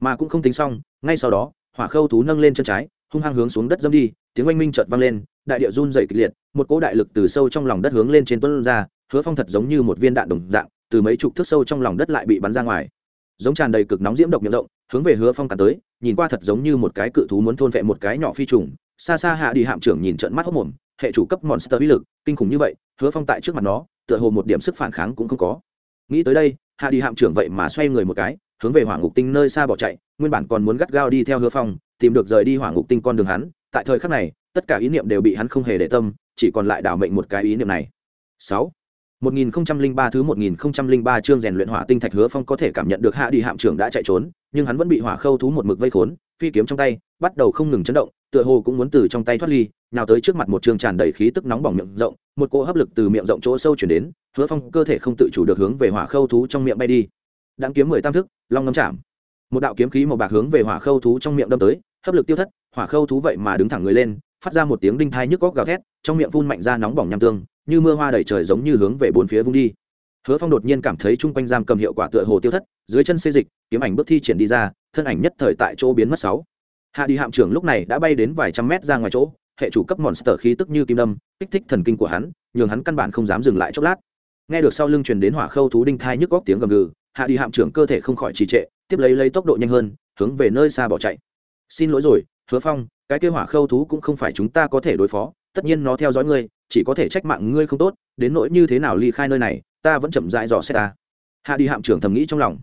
Mà cũng không tính xong, ngay sau đó, hỏa khâu thú nâng lên chân trái, hung hăng hướng xuống đất dâm đi, tiếng oanh minh chợt vang lên, đại địa run dày kịch liệt, một cỗ đại lực từ sâu trong lòng đất hướng lên trên tuấn ra, hứa phong thật giống như một viên đạn đồng dạng, từ mấy chục thước sâu trong lòng đất lại bị bắn ra ngoài. Giống tràn đầy cực nóng diễm độc miệng rộng, hướng về hứa phong cả tới, nhìn qua thật giống như một cái cự thú muốn thôn vệ một cái nhỏ phi trùng. Xa xa hạ đi hạm trưởng nhìn trận mắt hốc mồm, hệ chủ cấp monster uy lực, kinh khủng như vậy, hứa phong tại trước mặt nó, tựa hồ một điểm sức phản kháng cũng không có. Nghĩ tới đây hạ đi hạm trưởng vậy mà xoay người một cái, hướng về hỏa ngục tinh nơi xa bỏ chạy, nguyên bản còn muốn gắt gao đi theo hứa phong, tìm được rời đi hỏa ngục tinh con đường hắn, tại thời khắc này, tất cả ý niệm đều bị hắn không hề để tâm, chỉ còn lại đảo mệnh một cái ý niệm này. Sáu. 1003 thứ 1003 chương rèn luyện hỏa tinh thạch hứa phong có thể cảm nhận được hạ đi hạm trưởng đã chạy trốn, nhưng hắn vẫn bị hỏa khâu thú một mực vây khốn, phi kiếm trong tay, bắt đầu không ngừng chấn động tựa hồ cũng muốn từ trong tay thoát ly, nào tới trước mặt một trường tràn đầy khí tức nóng bỏng miệng rộng, một cỗ hấp lực từ miệng rộng chỗ sâu chuyển đến, hứa phong cơ thể không tự chủ được hướng về hỏa khâu thú trong miệng bay đi. Đáng kiếm mười tam thức, long ngâm chạm. Một đạo kiếm khí màu bạc hướng về hỏa khâu thú trong miệng đâm tới, hấp lực tiêu thất, hỏa khâu thú vậy mà đứng thẳng người lên, phát ra một tiếng đinh thai nhức góc gào thét, trong miệng phun mạnh ra nóng bỏng nham tương, như mưa hoa đầy trời giống như hướng về bốn phía vung đi. Hứa phong đột nhiên cảm thấy chung quanh giam cầm hiệu quả tựa hồ tiêu thất, dưới chân xê dịch, kiếm ảnh bước thi triển đi ra, thân ảnh nhất thời tại chỗ biến mất sáu hạ đi hạm trưởng lúc này đã bay đến vài trăm mét ra ngoài chỗ, hệ chủ cấp monster khí tức như kim đâm, kích thích thần kinh của hắn, nhường hắn căn bản không dám dừng lại chốc lát. Nghe được sau lưng truyền đến hỏa khâu thú đinh thai nhức góc tiếng gầm gừ, hạ đi hạm trưởng cơ thể không khỏi trì trệ, tiếp lấy lấy tốc độ nhanh hơn, hướng về nơi xa bỏ chạy. Xin lỗi rồi, hứa phong, cái kêu hỏa khâu thú cũng không phải chúng ta có thể đối phó, tất nhiên nó theo dõi ngươi, chỉ có thể trách mạng ngươi không tốt, đến nỗi như thế nào ly khai nơi này, ta vẫn chậm dại dò xét ta. Hạ đi hạm trưởng thầm nghĩ trong lòng.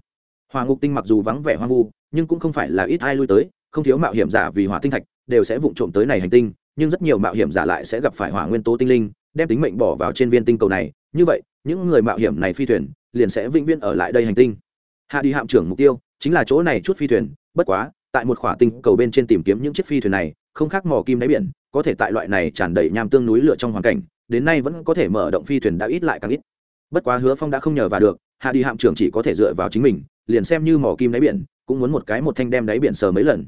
Hoàng ngục tinh mặc dù vắng vẻ hoang vu, nhưng cũng không phải là ít ai lui tới không thiếu mạo hiểm giả vì hỏa tinh thạch, đều sẽ vụng trộm tới này hành tinh, nhưng rất nhiều mạo hiểm giả lại sẽ gặp phải hỏa nguyên tố tinh linh, đem tính mệnh bỏ vào trên viên tinh cầu này. Như vậy, những người mạo hiểm này phi thuyền liền sẽ vĩnh viễn ở lại đây hành tinh. Hạ đi hạm trưởng mục tiêu chính là chỗ này chút phi thuyền, bất quá, tại một khỏa tinh cầu bên trên tìm kiếm những chiếc phi thuyền này, không khác mò kim đáy biển, có thể tại loại này tràn đầy nham tương núi lửa trong hoàn cảnh, đến nay vẫn có thể mở động phi thuyền đã ít lại càng ít. Bất quá hứa phong đã không nhờ vào được, hạ đi hạm trưởng chỉ có thể dựa vào chính mình, liền xem như mỏ kim đáy biển, cũng muốn một cái một thanh đem đáy biển sờ mấy lần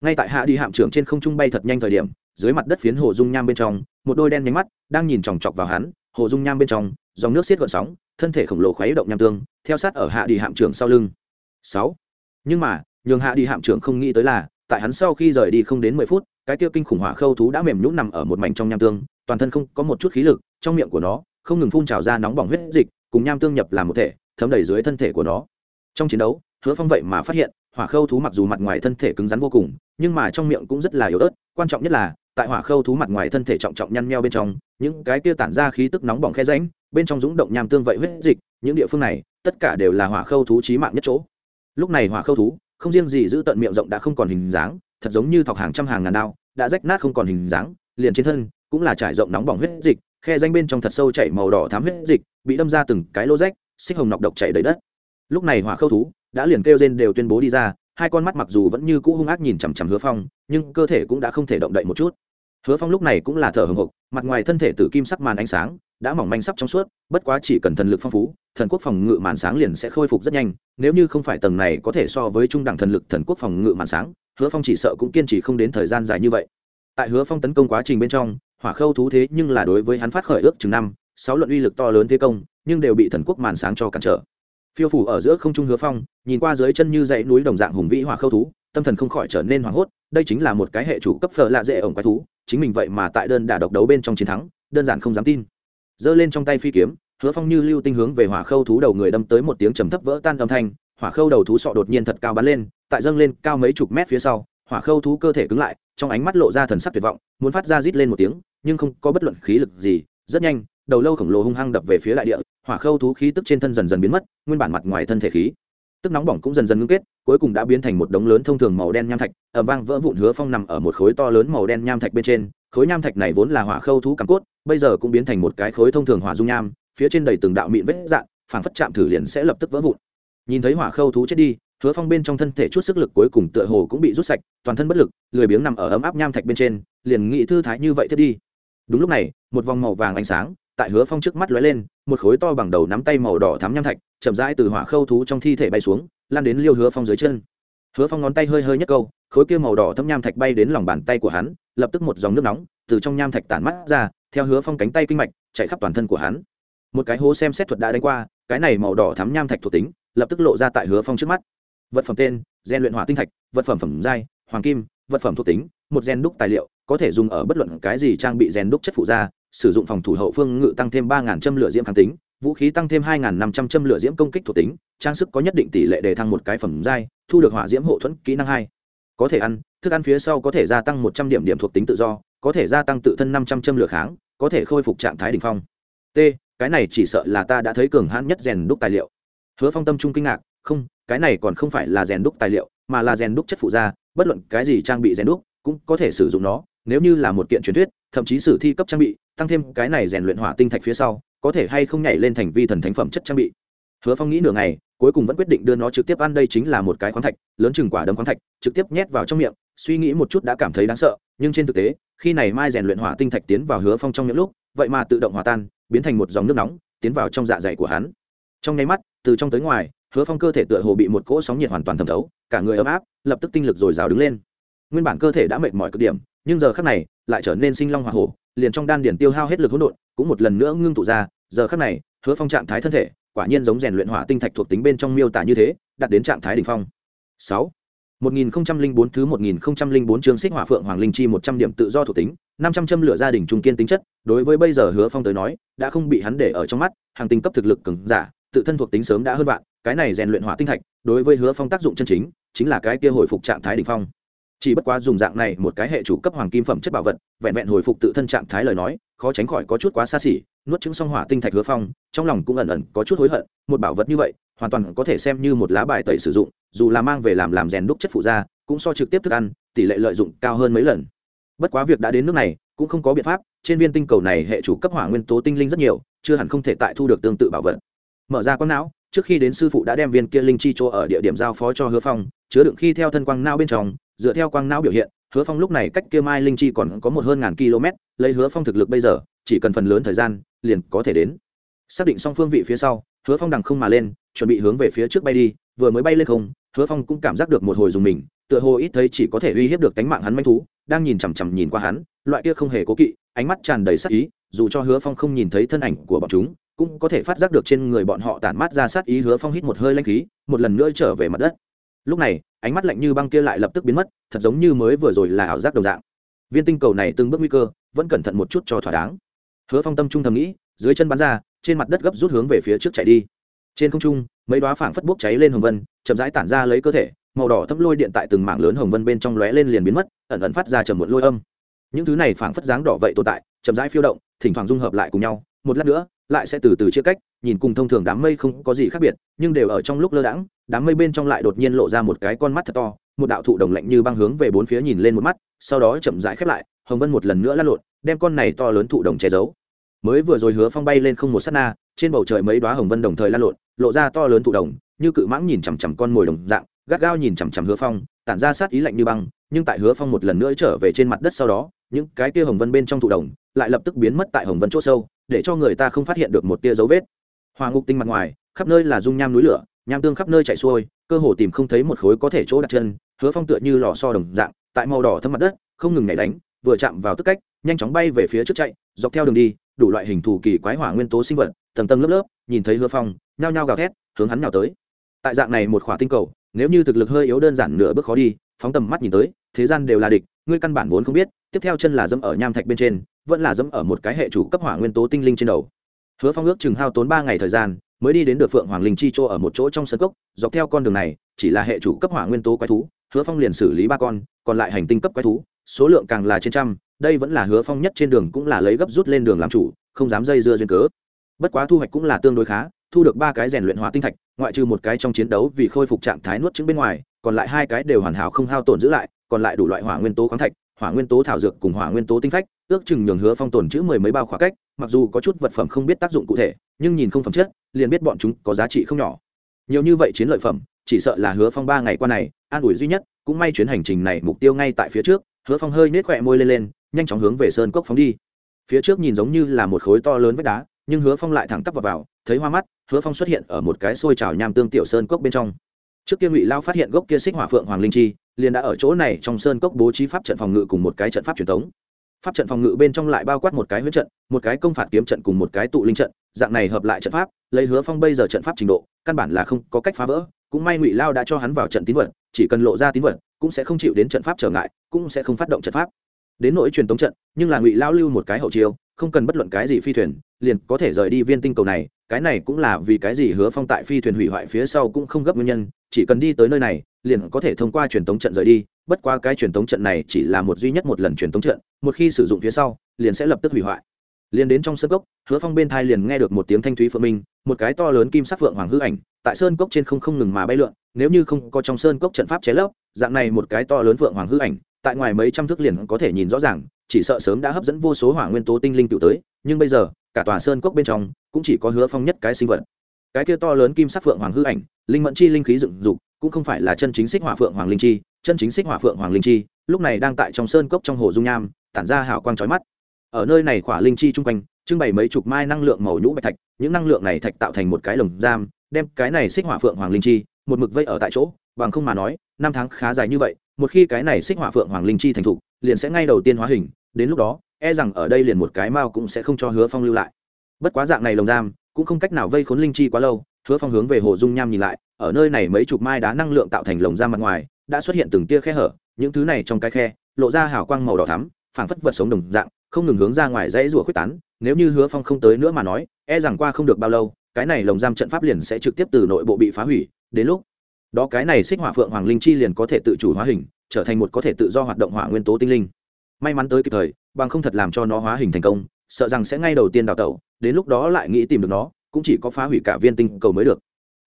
ngay tại hạ đi hạm trưởng trên không trung bay thật nhanh thời điểm, dưới mặt đất phiến hồ dung nham bên trong, một đôi đen nhánh mắt đang nhìn chòng chọc vào hắn. Hồ dung nham bên trong, dòng nước xiết gợn sóng, thân thể khổng lồ khuấy động nham tương, theo sát ở hạ đi hạm trưởng sau lưng. Sáu. Nhưng mà, nhường hạ đi hạm trưởng không nghĩ tới là, tại hắn sau khi rời đi không đến mười phút, cái tiêu kinh khủng hỏa khâu thú đã mềm nhũn nằm ở một mảnh trong nham tương, toàn thân không có một chút khí lực, trong miệng của nó không ngừng phun trào ra nóng bỏng huyết dịch, cùng nham tương nhập làm một thể, thấm đầy dưới thân thể của nó. Trong chiến đấu, hứa phong vậy mà phát hiện hỏa khâu thú mặc dù mặt ngoài thân thể cứng rắn vô cùng, nhưng mà trong miệng cũng rất là yếu ớt. Quan trọng nhất là, tại hỏa khâu thú mặt ngoài thân thể trọng trọng nhăn nheo bên trong, những cái kia tản ra khí tức nóng bỏng khe ránh bên trong dũng động nham tương vậy huyết dịch, những địa phương này, tất cả đều là hỏa khâu thú trí mạng nhất chỗ. Lúc này hỏa khâu thú, không riêng gì giữ tận miệng rộng đã không còn hình dáng, thật giống như thọc hàng trăm hàng ngàn đao, đã rách nát không còn hình dáng, liền trên thân cũng là trải rộng nóng bỏng huyết dịch, khe danh bên trong thật sâu chảy màu đỏ thám huyết dịch, bị đâm ra từng cái lô rách, xích hồng nọc độc chảy đầy đất. Lúc này hỏa khâu thú đã liền kêu rên đều tuyên bố đi ra, hai con mắt mặc dù vẫn như cũ hung ác nhìn chằm chằm hứa phong, nhưng cơ thể cũng đã không thể động đậy một chút. Hứa phong lúc này cũng là thở hồng hộc, mặt ngoài thân thể từ kim sắc màn ánh sáng đã mỏng manh sắp trong suốt, bất quá chỉ cần thần lực phong phú, thần quốc phòng ngự màn sáng liền sẽ khôi phục rất nhanh, nếu như không phải tầng này có thể so với trung đẳng thần lực thần quốc phòng ngự màn sáng, hứa phong chỉ sợ cũng kiên trì không đến thời gian dài như vậy. Tại hứa phong tấn công quá trình bên trong, hỏa khâu thú thế nhưng là đối với hắn phát khởi ước chừng năm, sáu luận uy lực to lớn thế công, nhưng đều bị thần quốc màn sáng cho cản trở phiêu phủ ở giữa không trung hứa phong, nhìn qua dưới chân như dãy núi đồng dạng hùng vĩ hỏa khâu thú, tâm thần không khỏi trở nên hoảng hốt, đây chính là một cái hệ chủ cấp phở lạ dễ ổng quái thú, chính mình vậy mà tại đơn đả độc đấu bên trong chiến thắng, đơn giản không dám tin. Giơ lên trong tay phi kiếm, hứa phong như lưu tinh hướng về hỏa khâu thú đầu người đâm tới một tiếng trầm thấp vỡ tan âm thanh, hỏa khâu đầu thú sọ đột nhiên thật cao bắn lên, tại dâng lên cao mấy chục mét phía sau, hỏa khâu thú cơ thể cứng lại, trong ánh mắt lộ ra thần sắc tuyệt vọng, muốn phát ra rít lên một tiếng, nhưng không có bất luận khí lực gì, rất nhanh đầu lâu khổng lồ hung hăng đập về phía đại địa, hỏa khâu thú khí tức trên thân dần dần biến mất, nguyên bản mặt ngoài thân thể khí. Tức nóng bỏng cũng dần dần ngưng kết, cuối cùng đã biến thành một đống lớn thông thường màu đen nham thạch ẩm vang vỡ vụn hứa phong nằm ở một khối to lớn màu đen nham thạch bên trên. Khối nham thạch này vốn là hỏa khâu thú cắm cốt, bây giờ cũng biến thành một cái khối thông thường hỏa dung nham, phía trên đầy từng đạo mịn vết dạn phảng phất chạm thử liền sẽ lập tức vỡ vụn. Nhìn thấy hỏa khâu thú chết đi, hứa phong bên trong thân thể chút sức lực cuối cùng tựa hồ cũng bị rút sạch, toàn thân bất lực, lười biếng nằm ở ấm áp nham thạch bên trên, liền nghị thư thái như vậy thiết đi. Đúng lúc này, một vòng màu vàng ánh sáng tại hứa phong trước mắt lóe lên, một khối to bằng đầu nắm tay màu đỏ thắm nham thạch, chậm rãi từ hỏa khâu thú trong thi thể bay xuống, lan đến liêu hứa phong dưới chân. Hứa phong ngón tay hơi hơi nhất câu, khối kia màu đỏ thâm nham thạch bay đến lòng bàn tay của hắn, lập tức một dòng nước nóng từ trong nham thạch tản mắt ra, theo hứa phong cánh tay kinh mạch, chạy khắp toàn thân của hắn. Một cái hố xem xét thuật đã đánh qua, cái này màu đỏ thắm nham thạch thuộc tính, lập tức lộ ra tại hứa phong trước mắt. Vật phẩm tên, gen luyện hỏa tinh thạch, vật phẩm phẩm giai, hoàng kim, vật phẩm thuộc tính, một gen đúc tài liệu, có thể dùng ở bất luận cái gì trang bị gen đúc chất phụ da sử dụng phòng thủ hậu phương ngự tăng thêm ba châm lửa diễm kháng tính vũ khí tăng thêm hai năm trăm châm lửa diễm công kích thuộc tính trang sức có nhất định tỷ lệ để thăng một cái phẩm giai thu được hỏa diễm hộ thuẫn kỹ năng hai. Có thể ăn thức ăn phía sau có thể gia tăng một trăm điểm điểm thuộc tính tự do có thể gia tăng tự thân năm trăm châm lửa kháng có thể khôi phục trạng thái đỉnh phong. T cái này chỉ sợ là ta đã thấy cường hãn nhất rèn đúc tài liệu. Hứa phong tâm trung kinh ngạc không cái này còn không phải là rèn đúc tài liệu mà là rèn đúc chất phụ gia, bất luận cái gì trang bị rèn đúc cũng có thể sử dụng nó nếu như là một kiện truyền thuyết thậm chí sử thi cấp trang bị, tăng thêm cái này rèn luyện hỏa tinh thạch phía sau, có thể hay không nhảy lên thành vi thần thánh phẩm chất trang bị. Hứa phong nghĩ nửa ngày, cuối cùng vẫn quyết định đưa nó trực tiếp ăn, đây chính là một cái khoáng thạch, lớn chừng quả đấm khoáng thạch, trực tiếp nhét vào trong miệng, suy nghĩ một chút đã cảm thấy đáng sợ, nhưng trên thực tế, khi này mai rèn luyện hỏa tinh thạch tiến vào hứa phong trong những lúc, vậy mà tự động hòa tan, biến thành một dòng nước nóng, tiến vào trong dạ dày của hắn. Trong nháy mắt, từ trong tới ngoài, hứa phong cơ thể tựa hồ bị một cỗ sóng nhiệt hoàn toàn thẩm thấu, cả người ấm áp, lập tức tinh lực dồi dào đứng lên. Nguyên bản cơ thể đã mệt mỏi cực điểm, nhưng giờ khắc này lại trở nên sinh long hoa hổ liền trong đan điển tiêu hao hết lực hỗn độn cũng một lần nữa ngưng tụ ra giờ khắc này hứa phong trạng thái thân thể quả nhiên giống rèn luyện hỏa tinh thạch thuộc tính bên trong miêu tả như thế đạt đến trạng thái đỉnh phong. Sáu. Một nghìn bốn thứ một nghìn bốn chương xích hỏa phượng hoàng linh chi một trăm điểm tự do thuộc tính, năm trăm châm lửa gia đình trung kiên tính chất, đối với bây giờ Hứa Phong tới nói, đã không bị hắn để ở trong mắt, hàng tinh cấp thực lực cường giả, tự thân thuộc tính sớm đã hơn vạn, cái này rèn luyện hỏa tinh thạch, đối với Hứa Phong tác dụng chân chính, chính là cái kia hồi phục trạng thái đỉnh phong chỉ bất quá dùng dạng này một cái hệ chủ cấp hoàng kim phẩm chất bảo vật, vẹn vẹn hồi phục tự thân trạng thái lời nói, khó tránh khỏi có chút quá xa xỉ, nuốt chứng song hỏa tinh thạch hứa phong, trong lòng cũng ẩn ẩn có chút hối hận, một bảo vật như vậy, hoàn toàn có thể xem như một lá bài tẩy sử dụng, dù là mang về làm làm rèn đúc chất phụ da cũng so trực tiếp thức ăn, tỷ lệ lợi dụng cao hơn mấy lần. Bất quá việc đã đến nước này, cũng không có biện pháp, trên viên tinh cầu này hệ chủ cấp hỏa nguyên tố tinh linh rất nhiều, chưa hẳn không thể tại thu được tương tự bảo vật. Mở ra quang não, trước khi đến sư phụ đã đem viên kia linh chi chỗ ở địa điểm giao phó cho hứa phong, chứa đựng khi theo thân quang não bên trong dựa theo quang não biểu hiện, hứa phong lúc này cách kia mai linh chi còn có một hơn ngàn km, lấy hứa phong thực lực bây giờ, chỉ cần phần lớn thời gian, liền có thể đến. Xác định xong phương vị phía sau, hứa phong đằng không mà lên, chuẩn bị hướng về phía trước bay đi, vừa mới bay lên không, hứa phong cũng cảm giác được một hồi dùng mình, tựa hồ ít thấy chỉ có thể uy hiếp được tánh mạng hắn manh thú, đang nhìn chằm chằm nhìn qua hắn, loại kia không hề cố kỵ, ánh mắt tràn đầy sắc ý, dù cho hứa phong không nhìn thấy thân ảnh của bọn chúng, cũng có thể phát giác được trên người bọn họ tản mát ra sát ý, hứa phong hít một hơi lanh khí, một lần nữa trở về mặt đất lúc này, ánh mắt lạnh như băng kia lại lập tức biến mất, thật giống như mới vừa rồi là ảo giác đồng dạng. Viên tinh cầu này từng bước nguy cơ, vẫn cẩn thận một chút cho thỏa đáng. Hứa phong tâm trung thầm nghĩ, dưới chân bắn ra, trên mặt đất gấp rút hướng về phía trước chạy đi. Trên không trung, mấy đoá phảng phất bốc cháy lên hồng vân, chậm rãi tản ra lấy cơ thể, màu đỏ thấm lôi điện tại từng mảng lớn hồng vân bên trong lóe lên liền biến mất, ẩn ẩn phát ra trầm một lôi âm. Những thứ này phảng phất dáng đỏ vậy tồn tại, chậm rãi phiêu động, thỉnh thoảng dung hợp lại cùng nhau một lát nữa, lại sẽ từ từ chia cách, nhìn cùng thông thường đám mây không có gì khác biệt, nhưng đều ở trong lúc lơ đãng, đám mây bên trong lại đột nhiên lộ ra một cái con mắt thật to, một đạo thụ đồng lạnh như băng hướng về bốn phía nhìn lên một mắt, sau đó chậm rãi khép lại, hồng vân một lần nữa lăn lộn, đem con này to lớn thụ đồng che giấu. Mới vừa rồi hứa phong bay lên không một s á t na, trên bầu trời mấy đoá hồng vân đồng thời lăn lộn, lộ ra to lớn thụ đồng, như cự mãng nhìn chằm chằm con mồi đồng dạng, gắt gao nhìn chằm chằm hứa phong, tản ra sát ý lạnh như băng, nhưng tại hứa phong một lần nữa trở về trên mặt đất sau đó, những cái kia hồng vân bên trong thụ đồng lại lập tức biến mất tại hồng vân c h ỗ sâu để cho người ta không phát hiện được một tia dấu vết. Hòa ngục tinh mặt ngoài, khắp nơi là dung nham núi lửa, nham tương khắp nơi chạy xuôi, cơ hồ tìm không thấy một khối có thể chỗ đặt chân, hứa phong tựa như lò so đồng dạng, tại màu đỏ thâm mặt đất, không ngừng nhảy đánh, vừa chạm vào tức cách, nhanh chóng bay về phía trước chạy, dọc theo đường đi, đủ loại hình thù kỳ quái hỏa nguyên tố sinh vật, tầng tầng lớp lớp, nhìn thấy hứa phong, nhao nhao gào thét, hướng hắn nào tới. Tại dạng này một khỏa tinh cầu, nếu như thực lực hơi yếu đơn giản nửa bước khó đi, phóng tầm mắt nhìn tới, thế gian đều là địch, ngươi căn bản vốn không biết, tiếp theo chân là dẫm ở nham thạch bên trên vẫn là dẫm ở một cái hệ chủ cấp hỏa nguyên tố tinh linh trên đầu. Hứa phong ước chừng hao tốn ba ngày thời gian, mới đi đến được phượng hoàng linh chi chỗ ở một chỗ trong sân cốc, dọc theo con đường này, chỉ là hệ chủ cấp hỏa nguyên tố quái thú, hứa phong liền xử lý ba con, còn lại hành tinh cấp quái thú, số lượng càng là trên trăm, đây vẫn là hứa phong nhất trên đường cũng là lấy gấp rút lên đường làm chủ, không dám dây dưa duyên cớ. Bất quá thu hoạch cũng là tương đối khá, thu được ba cái rèn luyện hỏa tinh thạch, ngoại trừ một cái trong chiến đấu vì khôi phục trạng thái nuốt trứng bên ngoài, còn lại hai cái đều hoàn hảo không hao tổn giữ lại, còn lại đủ loại hỏa nguyên tố khoáng thạch hỏa nguyên tố thảo dược cùng hỏa nguyên tố tinh phách ước chừng nhường hứa phong tồn chữ mười mấy bao khóa cách mặc dù có chút vật phẩm không biết tác dụng cụ thể nhưng nhìn không phẩm chất liền biết bọn chúng có giá trị không nhỏ. Nhiều như vậy chiến lợi phẩm chỉ sợ là hứa phong ba ngày qua này an ủi duy nhất cũng may chuyến hành trình này mục tiêu ngay tại phía trước hứa phong hơi nết khỏe môi lên lên nhanh chóng hướng về sơn cốc phóng đi. Phía trước nhìn giống như là một khối to lớn vách đá nhưng hứa phong lại thẳng tắp vào, vào thấy hoa mắt hứa phong xuất hiện ở một cái xôi trào nham tương tiểu sơn cốc bên trong. Trước kia ngụy lao phát hiện gốc kia xích hỏa phượng hoàng linh chi liền đã ở chỗ này trong sơn cốc bố trí pháp trận phòng ngự cùng một cái trận pháp truyền thống. Pháp trận phòng ngự bên trong lại bao quát một cái huyết trận, một cái công phạt kiếm trận cùng một cái tụ linh trận, dạng này hợp lại trận pháp, lấy hứa phong bây giờ trận pháp trình độ, căn bản là không có cách phá vỡ, cũng may ngụy lao đã cho hắn vào trận tín vật, chỉ cần lộ ra tín vật, cũng sẽ không chịu đến trận pháp trở ngại, cũng sẽ không phát động trận pháp. Đến nỗi truyền tống trận, nhưng là ngụy lao lưu một cái hậu chiêu, không cần bất luận cái gì phi thuyền, liền có thể rời đi viên tinh cầu này, cái này cũng là vì cái gì hứa phong tại phi thuyền hủy hoại phía sau cũng không gấp nguyên nhân, chỉ cần đi tới nơi này liền có thể thông qua truyền tống trận rời đi, bất qua cái truyền tống trận này chỉ là một duy nhất một lần truyền tống trận, một khi sử dụng phía sau, liền sẽ lập tức hủy hoại. Liền đến trong sơn cốc, hứa phong bên thai liền nghe được một tiếng thanh thúy phượng minh, một cái to lớn kim sắc phượng hoàng hư ảnh, tại sơn cốc trên không không ngừng mà bay lượn, nếu như không có trong sơn cốc trận pháp chế lấp, dạng này một cái to lớn phượng hoàng hư ảnh, tại ngoài mấy trăm thước liền có thể nhìn rõ ràng, chỉ sợ sớm đã hấp dẫn vô số hỏa nguyên tố tinh linh cựu tới, nhưng bây giờ, cả tòa sơn cốc bên trong, cũng chỉ có hứa phong nhất cái sinh vật. Cái kia to lớn kim sắc phượng hoàng hư ảnh, linh mẫn chi linh khí dựng dục cũng không phải là chân chính xích hỏa phượng hoàng linh chi, chân chính xích hỏa phượng hoàng linh chi, lúc này đang tại trong sơn cốc trong hồ dung nham, tản ra hào quang trói mắt. Ở nơi này khỏa linh chi chung quanh, trưng bày mấy chục mai năng lượng màu nhũ bạch thạch, những năng lượng này thạch tạo thành một cái lồng giam, đem cái này xích hỏa phượng hoàng linh chi, một mực vây ở tại chỗ, bằng không mà nói, năm tháng khá dài như vậy, một khi cái này xích hỏa phượng hoàng linh chi thành thục, liền sẽ ngay đầu tiên hóa hình, đến lúc đó e rằng ở đây liền một cái mao cũng sẽ không cho hứa phong lưu lại. Bất quá dạng này lồng giam, cũng không cách nào vây khốn linh chi quá lâu hứa phong hướng về hồ dung nham nhìn lại, ở nơi này mấy chục mai đá năng lượng tạo thành lồng giam mặt ngoài, đã xuất hiện từng tia khe hở, những thứ này trong cái khe, lộ ra hào quang màu đỏ thắm, phảng phất vật sống đồng dạng, không ngừng hướng ra ngoài dãy rủa khuếch tán, nếu như hứa phong không tới nữa mà nói e rằng qua không được bao lâu, cái này lồng giam trận pháp liền sẽ trực tiếp từ nội bộ bị phá hủy, đến lúc đó cái này xích hỏa phượng hoàng linh chi liền có thể tự chủ hóa hình, trở thành một có thể tự do hoạt động hỏa nguyên tố tinh linh. May mắn tới kịp thời, bằng không thật làm cho nó hóa hình thành công, sợ rằng sẽ ngay đầu tiên đào tẩu, đến lúc đó lại nghĩ tìm được nó cũng chỉ có phá hủy cả viên tinh cầu mới được.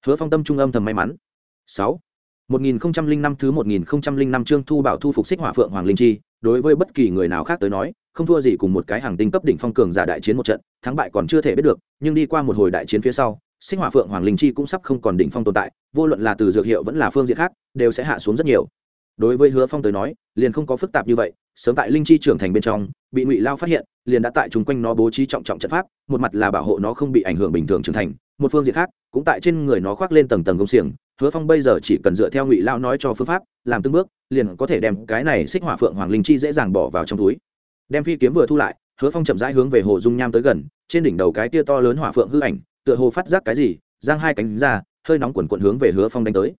Hứa phong tâm trung âm thầm may mắn. Sáu. Một nghìn năm thứ một nghìn năm chương thu bảo thu phục xích hỏa phượng hoàng linh chi, đối với bất kỳ người nào khác tới nói, không thua gì cùng một cái hàng tinh cấp đỉnh phong cường giả đại chiến một trận, thắng bại còn chưa thể biết được, nhưng đi qua một hồi đại chiến phía sau, xích hỏa phượng hoàng linh chi cũng sắp không còn đỉnh phong tồn tại, vô luận là từ dược hiệu vẫn là phương diện khác, đều sẽ hạ xuống rất nhiều đối với hứa phong tới nói, liền không có phức tạp như vậy, sớm tại linh chi trưởng thành bên trong, bị ngụy lao phát hiện, liền đã tại chung quanh nó bố trí trọng trọng trận pháp, một mặt là bảo hộ nó không bị ảnh hưởng bình thường trưởng thành, một phương diện khác, cũng tại trên người nó khoác lên tầng tầng công xiềng. Hứa phong bây giờ chỉ cần dựa theo ngụy lao nói cho phương pháp, làm từng bước, liền có thể đem cái này xích hỏa phượng hoàng linh chi dễ dàng bỏ vào trong túi. Đem phi kiếm vừa thu lại, hứa phong chậm rãi hướng về hồ dung nham tới gần, trên đỉnh đầu cái tia to lớn hỏa phượng hư ảnh, tựa hồ phát giác cái gì, giang hai cánh ra, hơi nóng quần quận hướng về hứa phong đánh tới.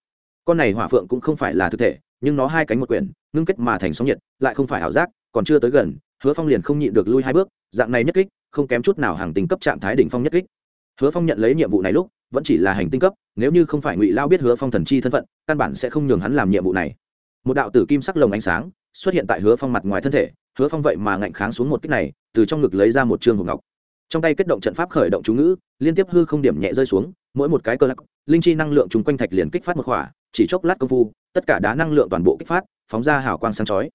Con này hỏa phượng cũng không phải là thực thể nhưng nó hai cánh một quyển, ngưng kết mà thành sóng nhiệt, lại không phải ảo giác, còn chưa tới gần, hứa phong liền không nhịn được lui hai bước, dạng này nhất kích, không kém chút nào hàng tinh cấp trạng thái đỉnh phong nhất kích. Hứa phong nhận lấy nhiệm vụ này lúc, vẫn chỉ là hành tinh cấp, nếu như không phải ngụy lao biết hứa phong thần chi thân phận, căn bản sẽ không nhường hắn làm nhiệm vụ này. Một đạo tử kim sắc lồng ánh sáng xuất hiện tại hứa phong mặt ngoài thân thể, hứa phong vậy mà ngạnh kháng xuống một kích này, từ trong ngực lấy ra một trương hộp ngọc. Trong tay kết động trận pháp khởi động chú ngữ, liên tiếp hư không điểm nhẹ rơi xuống mỗi một cái cơ lắc, linh chi năng lượng chung quanh thạch liền kích phát một khỏa, chỉ chốc lát công phu, tất cả đá năng lượng toàn bộ kích phát, phóng ra hào quang sáng chói.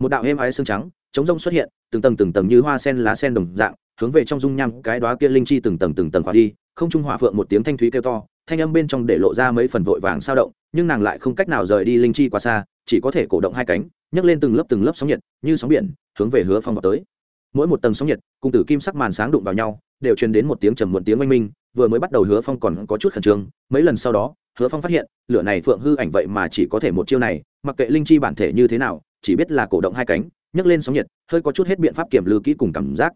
Một đạo êm ái xương trắng, chống rông xuất hiện, từng tầng từng tầng như hoa sen lá sen đồng dạng, hướng về trong dung nham cái đó kia linh chi từng tầng từng tầng khỏa đi, không trung hỏa phượng một tiếng thanh thúy kêu to, thanh âm bên trong để lộ ra mấy phần vội vàng sao động, nhưng nàng lại không cách nào rời đi linh chi quá xa, chỉ có thể cổ động hai cánh, nhấc lên từng lớp từng lớp sóng nhiệt, như sóng biển, hướng về hứa phong vào tới. Mỗi một tầng sóng nhiệt, cùng tử kim sắc màn sáng đụng vào nhau đều truyền đến một tiếng trầm muộn tiếng oanh minh, vừa mới bắt đầu hứa phong còn có chút khẩn trương, mấy lần sau đó, hứa phong phát hiện, lửa này phượng hư ảnh vậy mà chỉ có thể một chiêu này, mặc kệ linh chi bản thể như thế nào, chỉ biết là cổ động hai cánh, nhấc lên sóng nhiệt, hơi có chút hết biện pháp kiểm lư kỹ cùng cảm giác.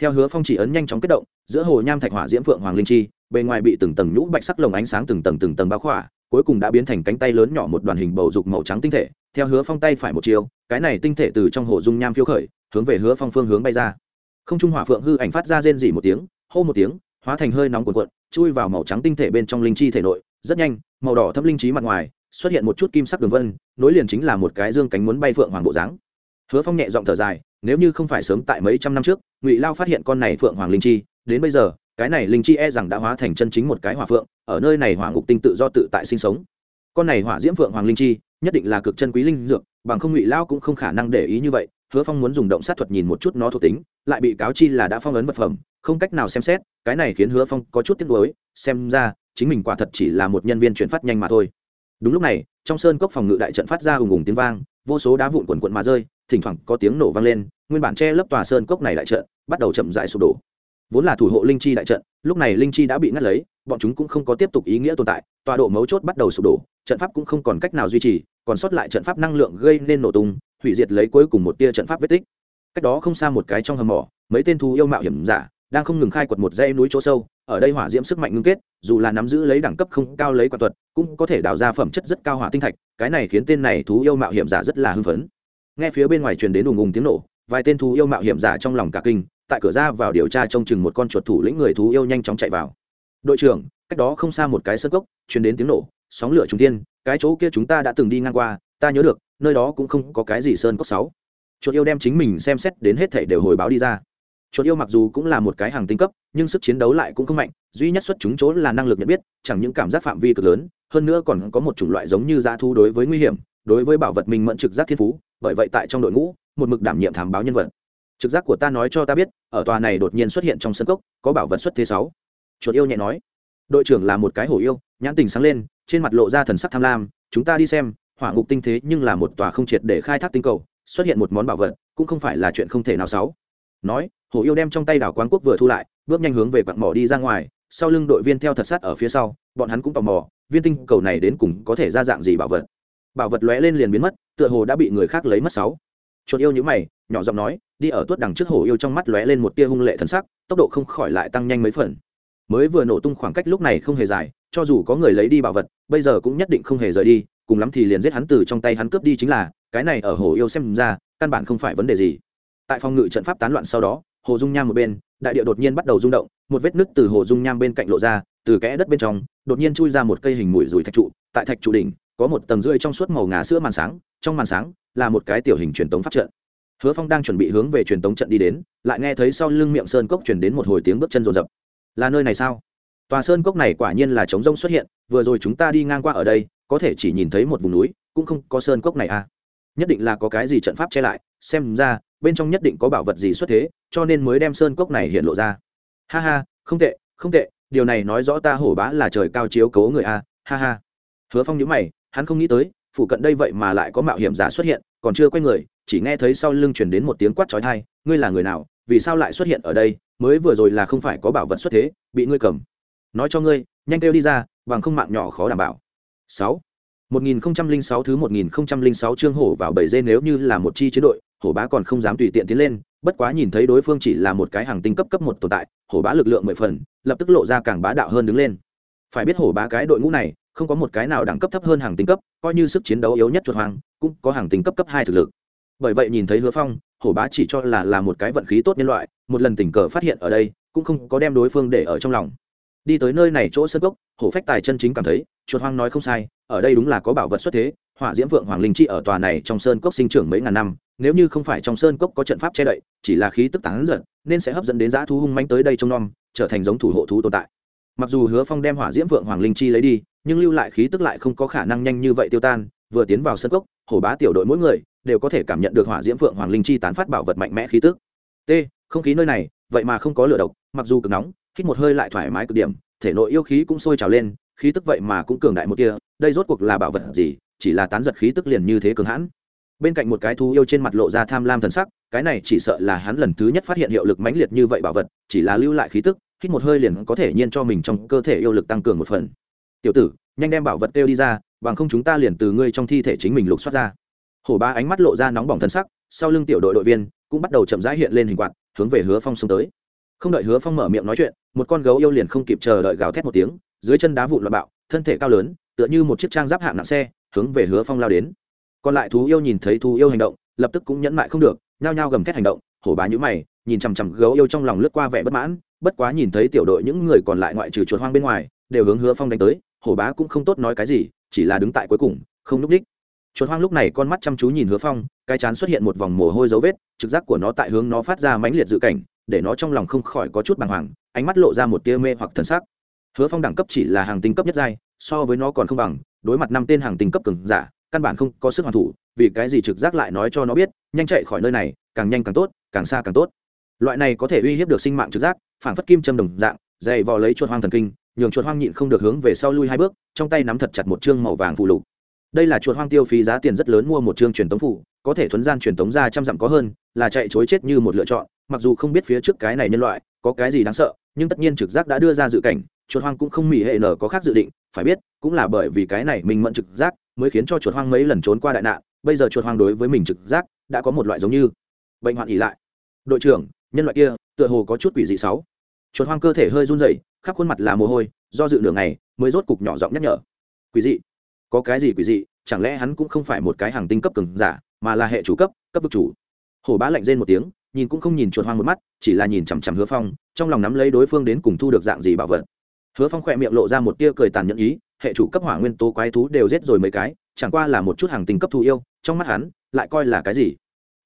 Theo hứa phong chỉ ấn nhanh chóng kết động, giữa hồ nham thạch hỏa diễm phượng hoàng linh chi, bề ngoài bị từng tầng nhũ bạch sắc lồng ánh sáng từng tầng từng tầng bao khỏa, cuối cùng đã biến thành cánh tay lớn nhỏ một đoàn hình bầu dục màu trắng tinh thể, theo hứa phong tay phải một chiều cái này tinh thể từ trong hồ dung nham phiêu khởi, hướng về hứa phong phương hướng bay ra không trung hỏa phượng hư ảnh phát ra rên dỉ một tiếng, hô một tiếng, hóa thành hơi nóng cuộn cuộn, chui vào màu trắng tinh thể bên trong linh chi thể nội, rất nhanh, màu đỏ thâm linh trí mặt ngoài, xuất hiện một chút kim sắc đường vân, nối liền chính là một cái dương cánh muốn bay phượng hoàng bộ dáng. Hứa phong nhẹ giọng thở dài, nếu như không phải sớm tại mấy trăm năm trước, ngụy lao phát hiện con này phượng hoàng linh chi, đến bây giờ, cái này linh chi e rằng đã hóa thành chân chính một cái hỏa phượng, ở nơi này hỏa ngục tinh tự do tự tại sinh sống. Con này hỏa diễm phượng hoàng linh chi, nhất định là cực chân quý linh dược, bằng không ngụy lao cũng không khả năng để ý như vậy hứa phong muốn dùng động sát thuật nhìn một chút nó thuộc tính, lại bị cáo chi là đã phong ấn vật phẩm, không cách nào xem xét, cái này khiến hứa phong có chút tiếc nuối, xem ra, chính mình quả thật chỉ là một nhân viên chuyển phát nhanh mà thôi. Đúng lúc này, trong sơn cốc phòng ngự đại trận phát ra ùng ùng tiếng vang, vô số đá vụn quần quận mà rơi, thỉnh thoảng có tiếng nổ vang lên, nguyên bản che lấp tòa sơn cốc này đại trận, bắt đầu chậm dại sụp đổ. Vốn là thủ hộ linh chi đại trận, lúc này linh chi đã bị ngắt lấy, bọn chúng cũng không có tiếp tục ý nghĩa tồn tại, tọa độ mấu chốt bắt đầu sụp đổ, trận pháp cũng không còn cách nào duy trì còn sót lại trận pháp năng lượng gây nên nổ tung, hủy diệt lấy cuối cùng một tia trận pháp vết tích. Cách đó không xa một cái trong hầm mỏ, mấy tên thú yêu mạo hiểm giả đang không ngừng khai quật một dãy núi chỗ sâu, ở đây hỏa diễm sức mạnh ngưng kết, dù là nắm giữ lấy đẳng cấp không cao lấy quả thuật, cũng có thể đào ra phẩm chất rất cao hỏa tinh thạch, cái này khiến tên này thú yêu mạo hiểm giả rất là hưng phấn. Nghe phía bên ngoài truyền đến đùng ùng tiếng nổ, vài tên thú yêu mạo hiểm giả trong lòng cả kinh, tại cửa ra vào điều tra trông chừng một con chuột thủ lĩnh người thú yêu nhanh chóng chạy vào. Đội trưởng, cách đó không xa một cái sân cốc, truyền đến tiếng nổ sóng lửa trung tiên cái chỗ kia chúng ta đã từng đi ngang qua, ta nhớ được, nơi đó cũng không có cái gì sơn cốc sáu. Chuột yêu đem chính mình xem xét đến hết thảy đều hồi báo đi ra. Chuột yêu mặc dù cũng là một cái hàng tinh cấp, nhưng sức chiến đấu lại cũng không mạnh, duy nhất xuất chúng chỗ là năng lực nhận biết, chẳng những cảm giác phạm vi cực lớn, hơn nữa còn có một chủng loại giống như dã thu đối với nguy hiểm, đối với bảo vật mình mẫn trực giác thiên phú, bởi vậy tại trong đội ngũ, một mực đảm nhiệm thám báo nhân vật. Trực giác của ta nói cho ta biết, ở tòa này đột nhiên xuất hiện trong sân cốc, có bảo vật xuất thế sáu. Chuột yêu nhẹ nói. Đội trưởng là một cái hổ yêu, nhãn tình sáng lên trên mặt lộ ra thần sắc tham lam, chúng ta đi xem, hỏa ngục tinh thế nhưng là một tòa không triệt để khai thác tinh cầu, xuất hiện một món bảo vật, cũng không phải là chuyện không thể nào sáu nói, hồ yêu đem trong tay đảo quán quốc vừa thu lại, bước nhanh hướng về quặng mỏ đi ra ngoài, sau lưng đội viên theo thật sát ở phía sau, bọn hắn cũng tò mò, viên tinh cầu này đến cùng có thể ra dạng gì bảo vật. Bảo vật lóe lên liền biến mất, tựa hồ đã bị người khác lấy mất sáu. Chuột yêu nhữ mày, nhỏ giọng nói, đi ở tuốt đằng trước hồ yêu trong mắt lóe lên một tia hung lệ thần sắc, tốc độ không khỏi lại tăng nhanh mấy phần mới vừa nổ tung khoảng cách lúc này không hề dài, cho dù có người lấy đi bảo vật, bây giờ cũng nhất định không hề rời đi, cùng lắm thì liền giết hắn từ trong tay hắn cướp đi chính là, cái này ở hồ yêu xem ra, căn bản không phải vấn đề gì. Tại phòng ngự trận pháp tán loạn sau đó, hồ dung nham một bên, đại địa đột nhiên bắt đầu rung động, một vết nứt từ hồ dung nham bên cạnh lộ ra, từ kẽ đất bên trong, đột nhiên chui ra một cây hình mũi rùi thạch trụ, tại thạch trụ đỉnh, có một tầng rưỡi trong suốt màu ngà sữa màn sáng, trong màn sáng, là một cái tiểu hình truyền tống pháp trận. Hứa phong đang chuẩn bị hướng về truyền tống trận đi đến, lại nghe thấy sau lưng miệng sơn cốc truyền đến một hồi tiếng bước chân rồn rập là nơi này sao? Tòa sơn cốc này quả nhiên là trống rông xuất hiện, vừa rồi chúng ta đi ngang qua ở đây, có thể chỉ nhìn thấy một vùng núi, cũng không có sơn cốc này à. Nhất định là có cái gì trận pháp che lại, xem ra, bên trong nhất định có bảo vật gì xuất thế, cho nên mới đem sơn cốc này hiện lộ ra. Ha ha, không tệ không tệ, điều này nói rõ ta hổ bá là trời cao chiếu cấu người a ha ha. Hứa phong nhữ mày, hắn không nghĩ tới phụ cận đây vậy mà lại có mạo hiểm giả xuất hiện, còn chưa quay người, chỉ nghe thấy sau lưng chuyển đến một tiếng quát trói thai ngươi là người nào, vì sao lại xuất hiện ở đây? Mới vừa rồi là không phải có bảo vật xuất thế bị ngươi cầm nói cho ngươi nhanh kêu đi ra bằng không mạng nhỏ khó đảm bảo sáu 1006 thứ 1006 chương hổ vào bầy dê nếu như là một chi chiến đội, hổ bá còn không dám tùy tiện tiến lên, bất quá nhìn thấy đối phương chỉ là một cái hàng tinh cấp cấp một tồn tại, hổ bá lực lượng mười phần, lập tức lộ ra càng bá đạo hơn đứng lên. Phải biết hổ bá cái đội ngũ này, không có một cái nào đẳng cấp thấp hơn hàng tinh cấp, coi như sức chiến đấu yếu nhất chuột hoàng, cũng có hàng tinh cấp cấp hai thực lực. Bởi vậy nhìn thấy Hứa Phong, hổ bá chỉ cho là là một cái vận khí tốt nhân loại, một lần tình cờ phát hiện ở đây, cũng không có đem đối phương để ở trong lòng. Đi tới nơi này chỗ sân gốc, hổ phách tài chân chính cảm thấy, chuột hoang nói không sai ở đây đúng là có bảo vật xuất thế hỏa diễm vượng hoàng linh chi ở tòa này trong sơn cốc sinh trưởng mấy ngàn năm nếu như không phải trong sơn cốc có trận pháp che đậy chỉ là khí tức tán giận nên sẽ hấp dẫn đến dã thú hung manh tới đây trông non, trở thành giống thủ hộ thú tồn tại mặc dù hứa phong đem hỏa diễm vượng hoàng linh chi lấy đi nhưng lưu lại khí tức lại không có khả năng nhanh như vậy tiêu tan vừa tiến vào sân cốc hổ bá tiểu đội mỗi người đều có thể cảm nhận được hỏa diễm phượng hoàng linh chi tán phát bảo vật mạnh mẽ khí tức. T, không khí nơi này, vậy mà không có lửa độc, mặc dù cực nóng, hít một hơi lại thoải mái cực điểm, thể nội yêu khí cũng sôi trào lên, khí tức vậy mà cũng cường đại một kia, đây rốt cuộc là bảo vật gì, chỉ là tán giật khí tức liền như thế cường hãn. Bên cạnh một cái thú yêu trên mặt lộ ra tham lam thần sắc, cái này chỉ sợ là hắn lần thứ nhất phát hiện hiệu lực mãnh liệt như vậy bảo vật, chỉ là lưu lại khí tức, hít một hơi liền có thể nhiên cho mình trong cơ thể yêu lực tăng cường một phần. Tiểu tử, nhanh đem bảo vật kêu đi ra, bằng không chúng ta liền từ ngươi trong thi thể chính mình lục soát ra hổ ba ánh mắt lộ ra nóng bỏng thân sắc, sau lưng tiểu đội đội viên cũng bắt đầu chậm rãi hiện lên hình quạt, hướng về hứa phong xông tới. Không đợi hứa phong mở miệng nói chuyện, một con gấu yêu liền không kịp chờ đợi gào thét một tiếng, dưới chân đá vụn loạn bạo, thân thể cao lớn, tựa như một chiếc trang giáp hạng nặng xe, hướng về hứa phong lao đến. Còn lại thú yêu nhìn thấy thú yêu hành động, lập tức cũng nhẫn mại không được, nhao nhao gầm thét hành động, hổ bá nhũ mày, nhìn chằm chằm gấu yêu trong lòng lướt qua vẻ bất mãn, bất quá nhìn thấy tiểu đội những người còn lại ngoại trừ chuột hoang bên ngoài, đều hướng hứa phong đánh tới, hổ bá cũng không tốt nói cái gì, chỉ là đứng tại cuối cùng, không núp đích chuột hoang lúc này con mắt chăm chú nhìn hứa phong, cái chán xuất hiện một vòng mồ hôi dấu vết, trực giác của nó tại hướng nó phát ra mãnh liệt dự cảnh, để nó trong lòng không khỏi có chút bàng hoàng, ánh mắt lộ ra một tia mê hoặc thần sắc. Hứa phong đẳng cấp chỉ là hàng tinh cấp nhất giai, so với nó còn không bằng, đối mặt năm tên hàng tinh cấp cường giả, căn bản không có sức hoàn thủ, vì cái gì trực giác lại nói cho nó biết, nhanh chạy khỏi nơi này, càng nhanh càng tốt, càng xa càng tốt. Loại này có thể uy hiếp được sinh mạng trực giác phản phất kim châm đồng dạng, dày vò lấy chuột hoang thần kinh, nhường chuột hoang nhịn không được hướng về sau lui hai bước, trong tay nắm thật chặt một chương màu vàng phụ lục đây là chuột hoang tiêu phí giá tiền rất lớn mua một chương truyền tống phủ, có thể thuấn gian truyền tống ra trăm dặm có hơn, là chạy chối chết như một lựa chọn. Mặc dù không biết phía trước cái này nhân loại có cái gì đáng sợ, nhưng tất nhiên trực giác đã đưa ra dự cảnh, chuột hoang cũng không mỉ hệ nở có khác dự định, phải biết, cũng là bởi vì cái này mình mẫn trực giác mới khiến cho chuột hoang mấy lần trốn qua đại nạn. Bây giờ chuột hoang đối với mình trực giác đã có một loại giống như bệnh hoạn ỉ lại. Đội trưởng, nhân loại kia, tựa hồ có chút quỷ dị sáu. Chuột hoang cơ thể hơi run rẩy, khắp khuôn mặt là mồ hôi, do dự nửa ngày, mới rốt cục nhỏ giọng nhắc nhở. Quỷ dị có cái gì quỷ dị, chẳng lẽ hắn cũng không phải một cái hàng tinh cấp cường giả, mà là hệ chủ cấp cấp vực chủ. Hổ bá lạnh rên một tiếng, nhìn cũng không nhìn chuột hoang một mắt, chỉ là nhìn chằm chằm hứa phong, trong lòng nắm lấy đối phương đến cùng thu được dạng gì bảo vật. Hứa phong khỏe miệng lộ ra một tia cười tàn nhẫn ý, hệ chủ cấp hỏa nguyên tố quái thú đều giết rồi mấy cái, chẳng qua là một chút hàng tinh cấp thù yêu, trong mắt hắn, lại coi là cái gì?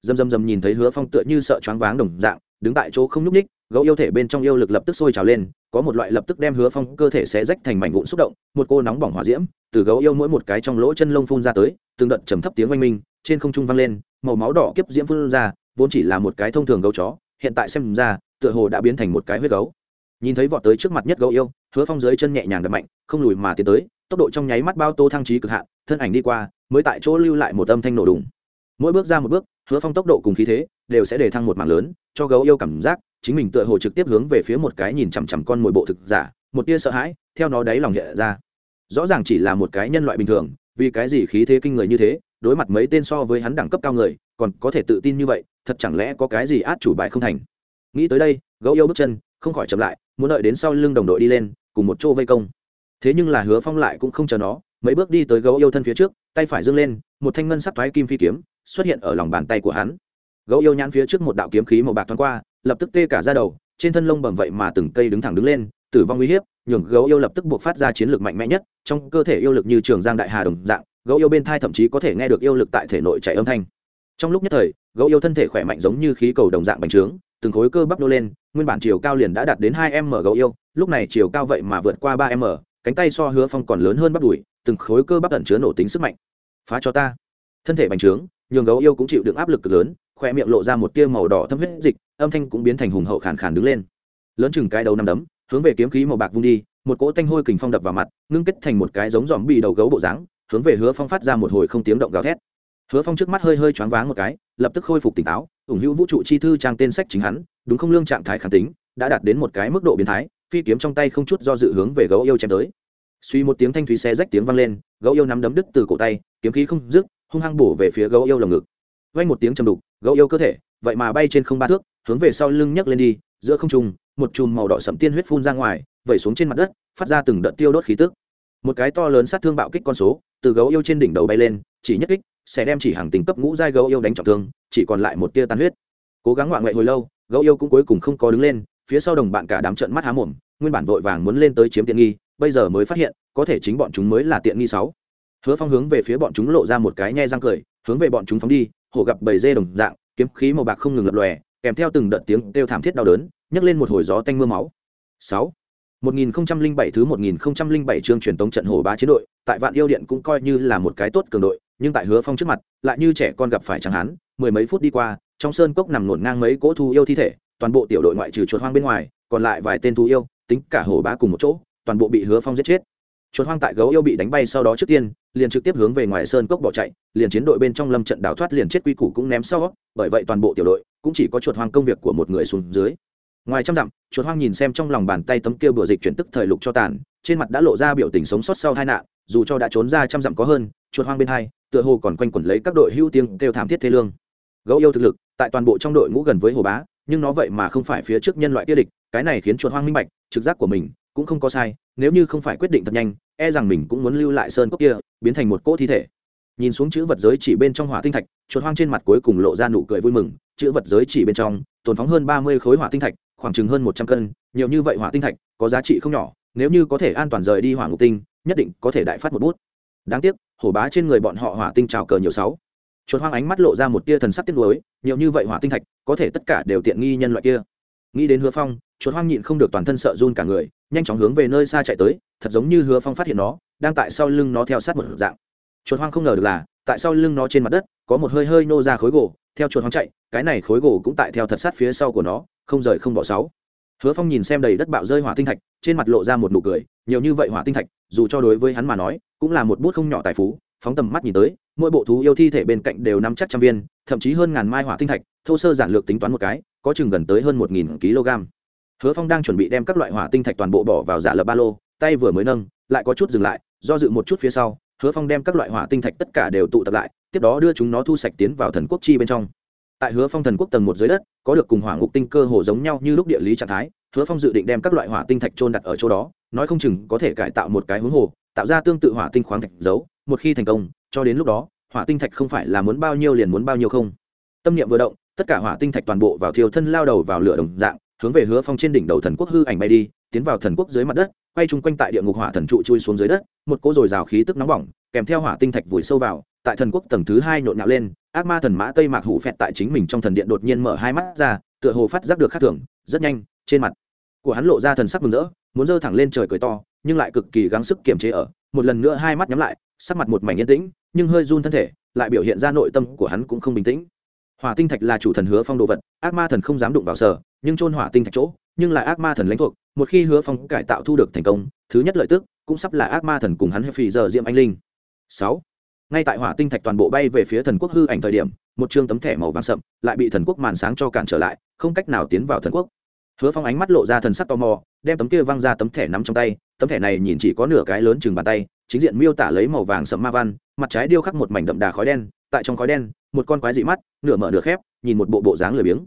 Dầm dầm dầm nhìn thấy hứa phong tựa như sợ choáng váng đồng dạng, đứng tại chỗ không nhúc ních gấu yêu thể bên trong yêu lực lập tức sôi trào lên, có một loại lập tức đem hứa phong cơ thể sẽ rách thành mảnh vụn xúc động, một cô nóng bỏng hỏa diễm từ gấu yêu mỗi một cái trong lỗ chân lông phun ra tới, từng đợt trầm thấp tiếng oanh minh, trên không trung vang lên, màu máu đỏ kiếp diễm phun ra, vốn chỉ là một cái thông thường gấu chó, hiện tại xem ra, tựa hồ đã biến thành một cái huyết gấu. Nhìn thấy vọt tới trước mặt nhất gấu yêu, hứa phong dưới chân nhẹ nhàng đập mạnh, không lùi mà tiến tới, tốc độ trong nháy mắt bao tô thăng trí cực hạn, thân ảnh đi qua, mới tại chỗ lưu lại một âm thanh nổ đùng. Mỗi bước ra một bước, hứa phong tốc độ cùng khí thế, đều sẽ để thăng một mạng lớn, cho gấu yêu cảm giác chính mình tựa hồ trực tiếp hướng về phía một cái nhìn chằm chằm con mồi bộ thực giả, một tia sợ hãi, theo nó đáy lòng nhẹ ra. Rõ ràng chỉ là một cái nhân loại bình thường, vì cái gì khí thế kinh người như thế, đối mặt mấy tên so với hắn đẳng cấp cao người, còn có thể tự tin như vậy, thật chẳng lẽ có cái gì át chủ bài không thành? Nghĩ tới đây, gấu yêu bước chân, không khỏi chậm lại, muốn đợi đến sau lưng đồng đội đi lên, cùng một chỗ vây công. Thế nhưng là hứa phong lại cũng không chờ nó, mấy bước đi tới gấu yêu thân phía trước, tay phải dâng lên, một thanh ngân sắc thoái kim phi kiếm xuất hiện ở lòng bàn tay của hắn. Gấu yêu nhãn phía trước một đạo kiếm khí màu bạc thoáng qua lập tức tê cả ra đầu, trên thân lông bầm vậy mà từng cây đứng thẳng đứng lên, tử vong uy hiếp, nhường gấu yêu lập tức buộc phát ra chiến lược mạnh mẽ nhất, trong cơ thể yêu lực như trường giang đại hà đồng dạng, gấu yêu bên thai thậm chí có thể nghe được yêu lực tại thể nội chạy âm thanh. Trong lúc nhất thời, gấu yêu thân thể khỏe mạnh giống như khí cầu đồng dạng bành trướng, từng khối cơ bắp nô lên, nguyên bản chiều cao liền đã đạt đến hai m gấu yêu, lúc này chiều cao vậy mà vượt qua ba m, cánh tay so hứa phong còn lớn hơn bắp đùi, từng khối cơ bắp tận chứa nổ tính sức mạnh. Phá cho ta. Thân thể bành trướng, nhường gấu yêu cũng chịu đựng áp lực cực lớn khoe miệng lộ ra một tia màu đỏ thâm huyết dịch, âm thanh cũng biến thành hùng hậu khàn khàn đứng lên. Lớn chừng cái đầu nằm đấm, hướng về kiếm khí màu bạc vung đi, một cỗ tanh hôi kình phong đập vào mặt, ngưng kết thành một cái giống dòm bị đầu gấu bộ dáng, hướng về hứa phong phát ra một hồi không tiếng động gào thét. Hứa phong trước mắt hơi hơi choáng váng một cái, lập tức khôi phục tỉnh táo, ủng hữu vũ trụ chi thư trang tên sách chính hắn, đúng không lương trạng thái kháng tính, đã đạt đến một cái mức độ biến thái, phi kiếm trong tay không chút do dự hướng về gấu yêu chém tới. Suy một tiếng thanh thúy xe rách tiếng vang lên, gấu yêu nắm đấm đứt từ cổ tay, kiếm khí không dứt, hung hăng bổ về phía gấu yêu lồng ngực. Vay một tiếng chầm đục gấu yêu cơ thể, vậy mà bay trên không ba thước, hướng về sau lưng nhấc lên đi, giữa không trung, một chùm màu đỏ sậm tiên huyết phun ra ngoài, vẩy xuống trên mặt đất, phát ra từng đợt tiêu đốt khí tức. Một cái to lớn sát thương bạo kích con số, từ gấu yêu trên đỉnh đầu bay lên, chỉ nhất kích, sẽ đem chỉ hàng tình cấp ngũ giai gấu yêu đánh trọng thương, chỉ còn lại một tia tan huyết. Cố gắng ngoạn ngoại hồi lâu, gấu yêu cũng cuối cùng không có đứng lên, phía sau đồng bạn cả đám trận mắt há mồm, nguyên bản vội vàng muốn lên tới chiếm tiện nghi, bây giờ mới phát hiện, có thể chính bọn chúng mới là tiện nghi sáu. Hứa phong hướng về phía bọn chúng lộ ra một cái nhe răng cười, hướng về bọn chúng phóng đi hổ gặp bầy dê đồng dạng kiếm khí màu bạc không ngừng lập lòe kèm theo từng đợt tiếng kêu thảm thiết đau đớn nhấc lên một hồi gió tanh mưa máu sáu 1007 thứ 1007 chương truyền tống trận hổ bá chiến đội, tại Vạn Yêu Điện cũng coi như là một cái tốt cường đội, nhưng tại Hứa Phong trước mặt, lại như trẻ con gặp phải chẳng hán. mười mấy phút đi qua, trong sơn cốc nằm nổn ngang mấy cỗ thu yêu thi thể, toàn bộ tiểu đội ngoại trừ chuột hoang bên ngoài, còn lại vài tên thú yêu, tính cả hổ bá cùng một chỗ, toàn bộ bị Hứa Phong giết chết. Chuột hoang tại gấu yêu bị đánh bay sau đó trước tiên, liền trực tiếp hướng về ngoài sơn cốc bỏ chạy, liền chiến đội bên trong lâm trận đào thoát liền chết quy củ cũng ném sau, bởi vậy toàn bộ tiểu đội cũng chỉ có chuột hoang công việc của một người xuống dưới. Ngoài trăm dặm chuột hoang nhìn xem trong lòng bàn tay tấm kia bừa dịch chuyển tức thời lục cho tàn trên mặt đã lộ ra biểu tình sống sót sau hai nạn dù cho đã trốn ra trăm dặm có hơn chuột hoang bên hai tựa hồ còn quanh quẩn lấy các đội hưu tiếng kêu thảm thiết thế lương. Gấu yêu thực lực tại toàn bộ trong đội ngũ gần với hồ bá nhưng nó vậy mà không phải phía trước nhân loại kia địch cái này khiến chuột hoang minh bạch trực giác của mình cũng không có sai nếu như không phải quyết định thật nhanh e rằng mình cũng muốn lưu lại sơn cốc kia, biến thành một cỗ thi thể. Nhìn xuống chữ vật giới chỉ bên trong hỏa tinh thạch, chuột hoang trên mặt cuối cùng lộ ra nụ cười vui mừng, chữ vật giới chỉ bên trong, tồn phóng hơn ba mươi khối hỏa tinh thạch, khoảng chừng hơn một trăm cân, nhiều như vậy hỏa tinh thạch, có giá trị không nhỏ, nếu như có thể an toàn rời đi hỏa ngục tinh, nhất định có thể đại phát một bút. Đáng tiếc, hổ bá trên người bọn họ hỏa tinh trào cờ nhiều sáu. Chuột hoang ánh mắt lộ ra một tia thần sắc tiếc nuối, nhiều như vậy hỏa tinh thạch, có thể tất cả đều tiện nghi nhân loại kia. Nghĩ đến hứa phong chuột hoang nhịn không được toàn thân sợ run cả người, nhanh chóng hướng về nơi xa chạy tới, thật giống như hứa phong phát hiện nó, đang tại sau lưng nó theo sát một dạng. Chuột hoang không ngờ được là, tại sau lưng nó trên mặt đất, có một hơi hơi nô ra khối gỗ, theo chuột hoang chạy, cái này khối gỗ cũng tại theo thật sát phía sau của nó, không rời không bỏ sáu. Hứa phong nhìn xem đầy đất bạo rơi hỏa tinh thạch, trên mặt lộ ra một nụ cười, nhiều như vậy hỏa tinh thạch, dù cho đối với hắn mà nói, cũng là một bút không nhỏ tài phú, phóng tầm mắt nhìn tới, mỗi bộ thú yêu thi thể bên cạnh đều nắm chắc trăm viên, thậm chí hơn ngàn mai hỏa tinh thạch, thô sơ giản lược tính toán một cái, có chừng gần tới hơn một nghìn kg hứa phong đang chuẩn bị đem các loại hỏa tinh thạch toàn bộ bỏ vào giả lập ba lô, tay vừa mới nâng, lại có chút dừng lại, do dự một chút phía sau, hứa phong đem các loại hỏa tinh thạch tất cả đều tụ tập lại, tiếp đó đưa chúng nó thu sạch tiến vào thần quốc chi bên trong. Tại hứa phong thần quốc tầng một dưới đất, có được cùng hỏa ngục tinh cơ hồ giống nhau như lúc địa lý trạng thái, hứa phong dự định đem các loại hỏa tinh thạch trôn đặt ở chỗ đó, nói không chừng có thể cải tạo một cái huống hồ, tạo ra tương tự hỏa tinh khoáng thạch giấu, một khi thành công, cho đến lúc đó, hỏa tinh thạch không phải là muốn bao nhiêu liền muốn bao nhiêu không. Tâm niệm vừa động, tất cả hỏa tinh thạch toàn bộ vào thiêu thân lao đầu vào lửa đồng dạng hướng về hứa phong trên đỉnh đầu thần quốc hư ảnh bay đi, tiến vào thần quốc dưới mặt đất, quay chung quanh tại địa ngục hỏa thần trụ chui xuống dưới đất, một cỗ dồi dào khí tức nóng bỏng, kèm theo hỏa tinh thạch vùi sâu vào, tại thần quốc tầng thứ hai nhộn nhạo lên, ác ma thần mã tây mạc hủ phẹt tại chính mình trong thần điện đột nhiên mở hai mắt ra, tựa hồ phát giác được khác thường, rất nhanh, trên mặt của hắn lộ ra thần sắc mừng rỡ, muốn giơ thẳng lên trời cười to, nhưng lại cực kỳ gắng sức kiềm chế ở, một lần nữa hai mắt nhắm lại, sắc mặt một mảnh yên tĩnh, nhưng hơi run thân thể, lại biểu hiện ra nội tâm của hắn cũng không bình tĩnh. Hỏa tinh thạch là chủ thần hứa phong đồ vật, ác ma thần không dám đụng vào sở nhưng trôn hỏa tinh thạch chỗ, nhưng lại ác ma thần lãnh thuộc, một khi hứa phong cải tạo thu được thành công, thứ nhất lợi tức cũng sắp là ác ma thần cùng hắn phì giờ diệm anh linh. Sáu, ngay tại hỏa tinh thạch toàn bộ bay về phía thần quốc hư ảnh thời điểm, một chương tấm thẻ màu vàng sậm lại bị thần quốc màn sáng cho cản trở lại, không cách nào tiến vào thần quốc. Hứa phong ánh mắt lộ ra thần sắc tò mò, đem tấm kia văng ra tấm thẻ nắm trong tay, tấm thẻ này nhìn chỉ có nửa cái lớn chừng bàn tay, chính diện miêu tả lấy màu vàng sậm ma văn, mặt trái điêu khắc một mảnh đậm đà khói đen, tại trong khói đen, một con quái dị mắt, nửa mở nửa khép, nhìn một bộ bộ dáng lười biếng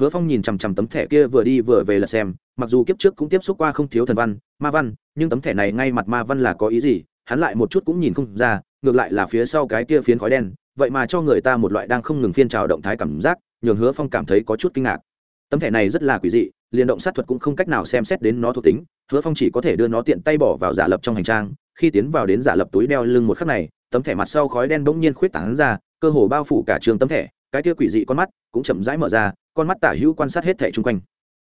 hứa phong nhìn chằm chằm tấm thẻ kia vừa đi vừa về là xem, mặc dù kiếp trước cũng tiếp xúc qua không thiếu thần văn, ma văn, nhưng tấm thẻ này ngay mặt ma văn là có ý gì, hắn lại một chút cũng nhìn không ra, ngược lại là phía sau cái kia phiến khói đen, vậy mà cho người ta một loại đang không ngừng phiên trào động thái cảm giác, nhường hứa phong cảm thấy có chút kinh ngạc. Tấm thẻ này rất là quỷ dị, liền động sát thuật cũng không cách nào xem xét đến nó thuộc tính, hứa phong chỉ có thể đưa nó tiện tay bỏ vào giả lập trong hành trang, khi tiến vào đến giả lập túi đeo lưng một khắc này, tấm thẻ mặt sau khói đen bỗng nhiên khuyết tảng ra, cơ hồ bao phủ cả trường tấm thẻ cái kia quỷ dị con mắt cũng chậm rãi mở ra, con mắt tả hữu quan sát hết thẻ chung quanh.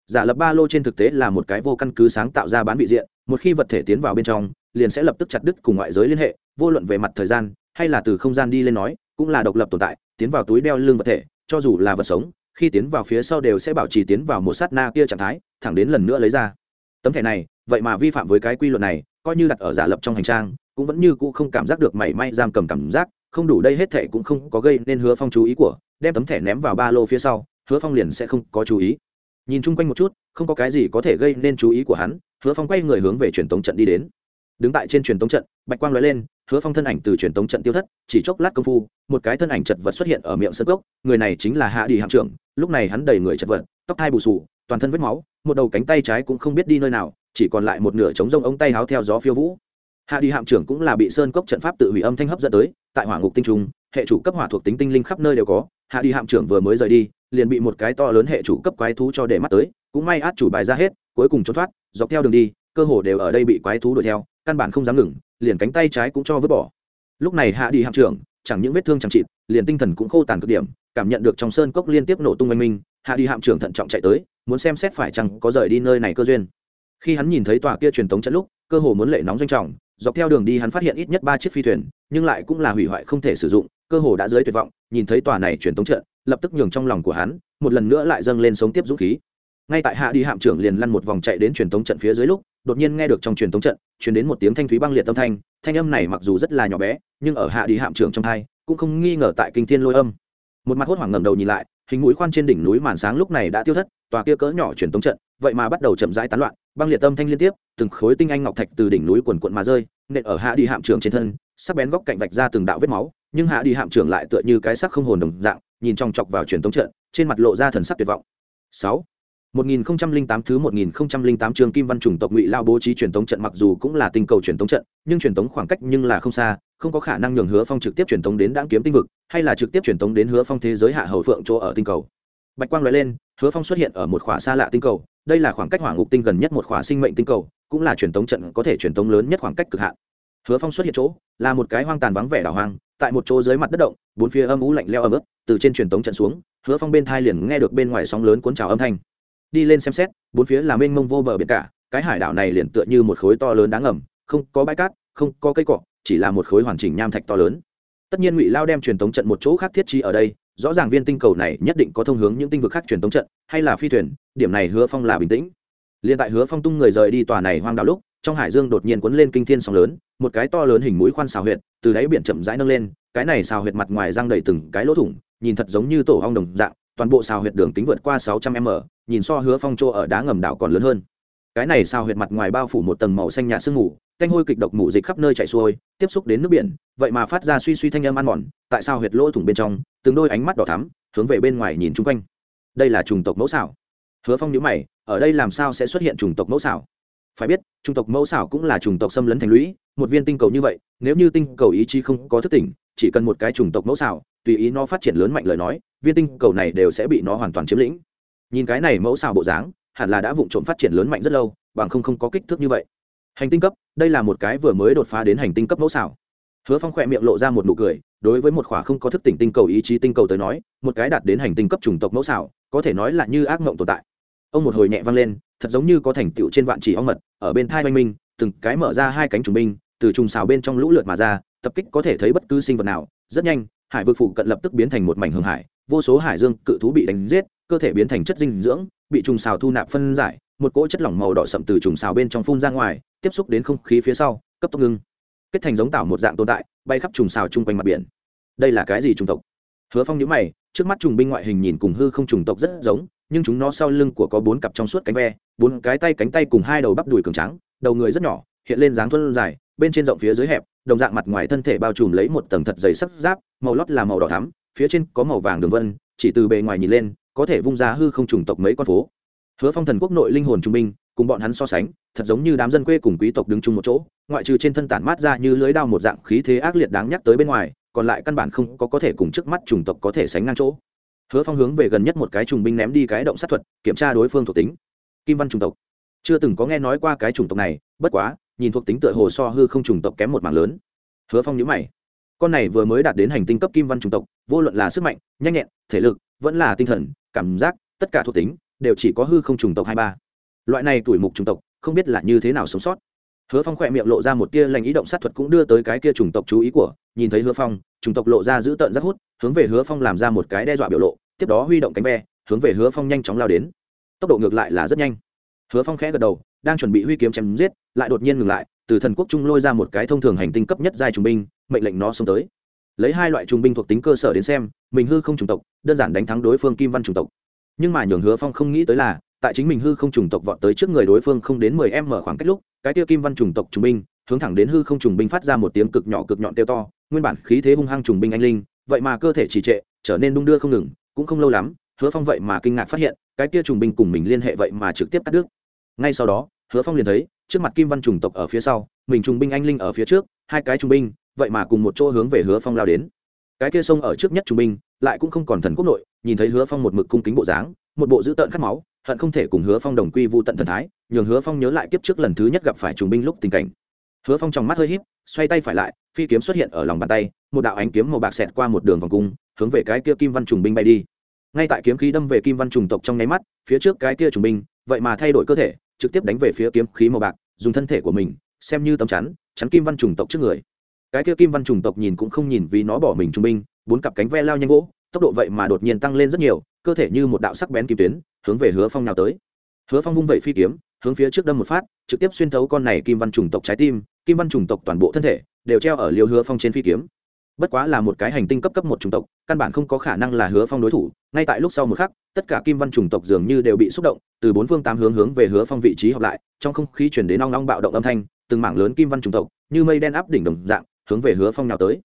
Giả lập ba lô trên thực tế là một cái vô căn cứ sáng tạo ra bán vị diện, một khi vật thể tiến vào bên trong, liền sẽ lập tức chặt đứt cùng ngoại giới liên hệ, vô luận về mặt thời gian, hay là từ không gian đi lên nói, cũng là độc lập tồn tại, tiến vào túi đeo lưng vật thể, cho dù là vật sống, khi tiến vào phía sau đều sẽ bảo trì tiến vào một sát na kia trạng thái, thẳng đến lần nữa lấy ra. Tấm thẻ này, vậy mà vi phạm với cái quy luật này, coi như đặt ở giả lập trong hành trang, cũng vẫn như cũ không cảm giác được mảy may giam cầm cảm giác không đủ đây hết thẻ cũng không có gây nên hứa phong chú ý của, đem tấm thẻ ném vào ba lô phía sau, hứa phong liền sẽ không có chú ý. Nhìn chung quanh một chút, không có cái gì có thể gây nên chú ý của hắn, hứa phong quay người hướng về truyền tống trận đi đến. Đứng tại trên truyền tống trận, bạch quang nói lên, hứa phong thân ảnh từ truyền tống trận tiêu thất, chỉ chốc lát công phu, một cái thân ảnh chật vật xuất hiện ở miệng sân gốc người này chính là hạ đi hạm trưởng, lúc này hắn đầy người chật vật, tóc hai bù sù toàn thân vết máu, một đầu cánh tay trái cũng không biết đi nơi nào, chỉ còn lại một nửa trống rông ống tay háo theo gió phiêu vũ hạ đi hạm trưởng cũng là bị sơn cốc trận pháp tự hủy âm thanh hấp dẫn tới, tại hỏa ngục tinh trùng hệ chủ cấp hỏa thuộc tính tinh linh khắp nơi đều có. Hạ đi hạm trưởng vừa mới rời đi, liền bị một cái to lớn hệ chủ cấp quái thú cho để mắt tới, cũng may át chủ bài ra hết, cuối cùng trốn thoát, dọc theo đường đi, cơ hồ đều ở đây bị quái thú đuổi theo, căn bản không dám ngừng, liền cánh tay trái cũng cho vứt bỏ. Lúc này hạ đi hạm trưởng, chẳng những vết thương chẳng trị liền tinh thần cũng khô tàn cực điểm, cảm nhận được trong sơn cốc liên tiếp nổ tung oanh minh, hạ đi hạm trưởng thận trọng chạy tới, muốn xem xét phải chăng có rời đi nơi này cơ duyên. Khi hắn nhìn thấy tòa kia truyền tống trận lúc, cơ hồ muốn lệ nóng doanh trọng dọc theo đường đi hắn phát hiện ít nhất ba chiếc phi thuyền, nhưng lại cũng là hủy hoại không thể sử dụng, cơ hồ đã dưới tuyệt vọng, nhìn thấy tòa này truyền tống trận, lập tức nhường trong lòng của hắn, một lần nữa lại dâng lên sống tiếp dũng khí. Ngay tại hạ đi hạm trưởng liền lăn một vòng chạy đến truyền tống trận phía dưới lúc, đột nhiên nghe được trong truyền tống trận, truyền đến một tiếng thanh thúy băng liệt âm thanh thanh âm này mặc dù rất là nhỏ bé, nhưng ở hạ đi hạm trưởng trong thai cũng không nghi ngờ tại kinh thiên lôi âm. Một mặt hốt hoảng ngẩng đầu nhìn lại, hình mũi khoan trên đỉnh núi màn sáng lúc này đã tiêu thất, tòa kia cỡ nhỏ truyền tống trận, vậy mà bắt đầu chậm rãi tán loạn băng liệt tâm thanh liên tiếp từng khối tinh anh ngọc thạch từ đỉnh núi quần quận mà rơi nện ở hạ đi hạm trưởng trên thân sắc bén góc cạnh vạch ra từng đạo vết máu nhưng hạ đi hạm trưởng lại tựa như cái sắc không hồn đồng dạng nhìn trong chọc vào truyền tống trận trên mặt lộ ra thần sắc tuyệt vọng sáu 1008 thứ 1008 trường Kim Văn chủng tộc Ngụy Lao bố trí truyền tống trận mặc dù cũng là tinh cầu truyền tống trận, nhưng truyền tống khoảng cách nhưng là không xa, không có khả năng nhường Hứa Phong trực tiếp truyền tống đến Đãng Kiếm tinh vực, hay là trực tiếp truyền tống đến Hứa Phong thế giới hạ hầu phượng chỗ ở tinh cầu. Bạch quang lóe lên, Hứa Phong xuất hiện ở một khỏa xa lạ tinh cầu, đây là khoảng cách Hỏa Ngục tinh gần nhất một khỏa sinh mệnh tinh cầu, cũng là truyền tống trận có thể truyền tống lớn nhất khoảng cách cực hạn. Hứa Phong xuất hiện chỗ, là một cái hoang tàn vắng vẻ đảo hoang, tại một chỗ dưới mặt đất động, bốn phía âm u lạnh lẽo ấm ướt, từ trên truyền tống trận xuống, Hứa Phong bên thai liền nghe được bên ngoài sóng lớn cuốn trào âm thanh đi lên xem xét bốn phía là mênh mông vô bờ biển cả cái hải đảo này liền tựa như một khối to lớn đáng ngầm không có bãi cát không có cây cọ chỉ là một khối hoàn chỉnh nham thạch to lớn tất nhiên ngụy lao đem truyền tống trận một chỗ khác thiết trí ở đây rõ ràng viên tinh cầu này nhất định có thông hướng những tinh vực khác truyền tống trận, hay là phi thuyền, điểm này hứa phong là bình tĩnh. Liền tại hứa phong tung người rời đi tòa này hoang đảo lúc, trong hải dương đột nhiên cuốn lên kinh thiên sóng lớn, một cái to lớn hình mũi khoan xào huyệt, từ đáy biển chậm rãi nâng lên, cái này xào huyệt mặt ngoài răng đầy từng cái lỗ thủng, nhìn thật giống như tổ hong đồng dạng, toàn bộ xào huyệt đường kính vượt qua sáu trăm m, nhìn so hứa phong chỗ ở đá ngầm đảo còn lớn hơn cái này sao huyệt mặt ngoài bao phủ một tầng màu xanh nhạt sương mù, canh hôi kịch độc mù dịch khắp nơi chảy xuôi, tiếp xúc đến nước biển, vậy mà phát ra suy suy thanh âm ăn mòn, tại sao huyệt lỗ thủng bên trong, từng đôi ánh mắt đỏ thắm, hướng về bên ngoài nhìn chung quanh. Đây là chủng tộc mẫu xảo. Hứa phong nhữ mày, ở đây làm sao sẽ xuất hiện chủng tộc mẫu xảo? Phải biết chủng tộc mẫu xảo cũng là chủng tộc xâm lấn thành lũy, một viên tinh cầu như vậy, nếu như tinh cầu ý chí không có thức tỉnh, chỉ cần một cái chủng tộc mẫu xảo, tùy ý nó phát triển lớn mạnh lời nói, viên tinh cầu này đều sẽ bị nó hoàn toàn chiếm lĩnh. Nhìn cái này mẫu xảo bộ dáng hẳn là đã vụng trộm phát triển lớn mạnh rất lâu, bằng không không có kích thước như vậy. Hành tinh cấp, đây là một cái vừa mới đột phá đến hành tinh cấp mẫu xảo hứa phong khỏe miệng lộ ra một nụ cười, đối với một khỏa không có thức tỉnh tinh cầu ý chí tinh cầu tới nói, một cái đạt đến hành tinh cấp chủng tộc mẫu xảo có thể nói là như ác mộng tồn tại. Ông một hồi nhẹ vang lên, thật giống như có thành tựu trên vạn chỉ ong mật, ở bên thai oanh minh, từng cái mở ra hai cánh trùng binh, từ trùng xào bên trong lũ lượt mà ra, tập kích có thể thấy bất cứ sinh vật nào. Rất nhanh, hải vực phụ cận lập tức biến thành một mảnh hương hải, vô số hải dương cự thú bị đánh giết, cơ thể biến thành chất dinh dưỡng bị trùng xào thu nạp phân giải, một cỗ chất lỏng màu đỏ sậm từ trùng xào bên trong phun ra ngoài, tiếp xúc đến không khí phía sau, cấp tốc ngưng. Kết thành giống tảo một dạng tồn tại, bay khắp trùng xào chung quanh mặt biển. Đây là cái gì trùng tộc? Hứa phong nhữ mày, trước mắt trùng binh ngoại hình nhìn cùng hư không trùng tộc rất giống, nhưng chúng nó sau lưng của có bốn cặp trong suốt cánh ve, bốn cái tay cánh tay cùng hai đầu bắp đùi cường trắng đầu người rất nhỏ, hiện lên dáng thuân dài, bên trên rộng phía dưới hẹp, đồng dạng mặt ngoài thân thể bao trùm lấy một tầng thật dày sắc giáp, màu lót là màu đỏ thắm, phía trên có màu vàng đường vân, chỉ từ bề ngoài nhìn lên có thể vung ra hư không trùng tộc mấy con phố. Hứa phong thần quốc nội linh hồn trung binh, cùng bọn hắn so sánh, thật giống như đám dân quê cùng quý tộc đứng chung một chỗ, ngoại trừ trên thân tản mát ra như lưới đao một dạng khí thế ác liệt đáng nhắc tới bên ngoài, còn lại căn bản không có có thể cùng trước mắt trùng tộc có thể sánh ngang chỗ. Hứa phong hướng về gần nhất một cái trùng binh ném đi cái động sát thuật, kiểm tra đối phương thuộc tính. Kim văn trùng tộc. Chưa từng có nghe nói qua cái chủng tộc này, bất quá, nhìn thuộc tính tựa hồ so hư không trùng tộc kém một mảng lớn. Hứa phong nhữ mày con này vừa mới đạt đến hành tinh cấp kim văn chủng tộc, vô luận là sức mạnh, nhanh nhẹn, thể lực, vẫn là tinh thần, cảm giác, tất cả thuộc tính, đều chỉ có hư không chủng tộc hai ba. Loại này tuổi mục chủng tộc, không biết là như thế nào sống sót. Hứa phong khỏe miệng lộ ra một tia lành ý động, sát thuật cũng đưa tới cái kia chủng tộc chú ý của, nhìn thấy hứa phong, chủng tộc lộ ra giữ tợn rất hút, hướng về hứa phong làm ra một cái đe dọa biểu lộ, tiếp đó huy động cánh ve, hướng về hứa phong nhanh chóng lao đến. Tốc độ ngược lại là rất nhanh. Hứa phong khẽ gật đầu, đang chuẩn bị huy kiếm chém giết, lại đột nhiên ngừng lại, từ thần quốc trung lôi ra một cái thông thường hành tinh cấp nhất giai trung binh mệnh lệnh nó xông tới. Lấy hai loại trung binh thuộc tính cơ sở đến xem, mình hư không chủng tộc, đơn giản đánh thắng đối phương kim văn chủng tộc. Nhưng mà nhường hứa phong không nghĩ tới là, tại chính mình hư không chủng tộc vọt tới trước người đối phương không đến mười em mở khoảng cách lúc, cái tiêu kim văn chủng tộc trùng binh, hướng thẳng đến hư không trùng binh phát ra một tiếng cực nhỏ cực nhọn tiêu to, nguyên bản khí thế hung hăng trùng binh anh linh, vậy mà cơ thể trì trệ, trở nên đung đưa không ngừng, cũng không lâu lắm, hứa phong vậy mà kinh ngạc phát hiện, cái kia trùng binh cùng mình liên hệ vậy mà trực tiếp cắt đứt. Ngay sau đó, hứa phong liền thấy, trước mặt kim văn trùng tộc ở phía sau, mình trùng binh anh linh ở phía trước, hai cái trùng binh vậy mà cùng một chỗ hướng về hứa phong lao đến. Cái kia sông ở trước nhất trùng binh, lại cũng không còn thần quốc nội, nhìn thấy hứa phong một mực cung kính bộ dáng, một bộ dữ tợn khát máu, hận không thể cùng hứa phong đồng quy vụ tận thần thái, nhường hứa phong nhớ lại kiếp trước lần thứ nhất gặp phải trùng binh lúc tình cảnh. Hứa phong trong mắt hơi híp, xoay tay phải lại, phi kiếm xuất hiện ở lòng bàn tay, một đạo ánh kiếm màu bạc xẹt qua một đường vòng cung, hướng về cái kia kim văn trùng binh bay đi. Ngay tại kiếm khí đâm về kim văn trùng tộc trong nháy mắt, phía trước cái kia trùng binh, vậy mà thay đổi cơ thể, trực tiếp đánh về phía kiếm khí màu bạc, dùng thân thể của mình, xem như tấm chắn chắn kim văn trùng tộc trước người cái kia kim văn trùng tộc nhìn cũng không nhìn vì nó bỏ mình trung binh, bốn cặp cánh ve lao nhanh gỗ tốc độ vậy mà đột nhiên tăng lên rất nhiều, cơ thể như một đạo sắc bén kim tuyến, hướng về hứa phong nào tới. Hứa phong vung vẩy phi kiếm, hướng phía trước đâm một phát, trực tiếp xuyên thấu con này kim văn trùng tộc trái tim, kim văn trùng tộc toàn bộ thân thể, đều treo ở liều hứa phong trên phi kiếm. Bất quá là một cái hành tinh cấp cấp một chủng tộc, căn bản không có khả năng là hứa phong đối thủ, ngay tại lúc sau một khắc, tất cả kim văn chủng tộc dường như đều bị xúc động, từ bốn phương tám hướng hướng về hứa phong vị trí hợp lại, trong không khí chuyển đến nong nong bạo động âm thanh, từng mảng lớn kim văn chủng tộc, như mây đen áp đỉnh đồng dạng hướng về hứa phong nào tới.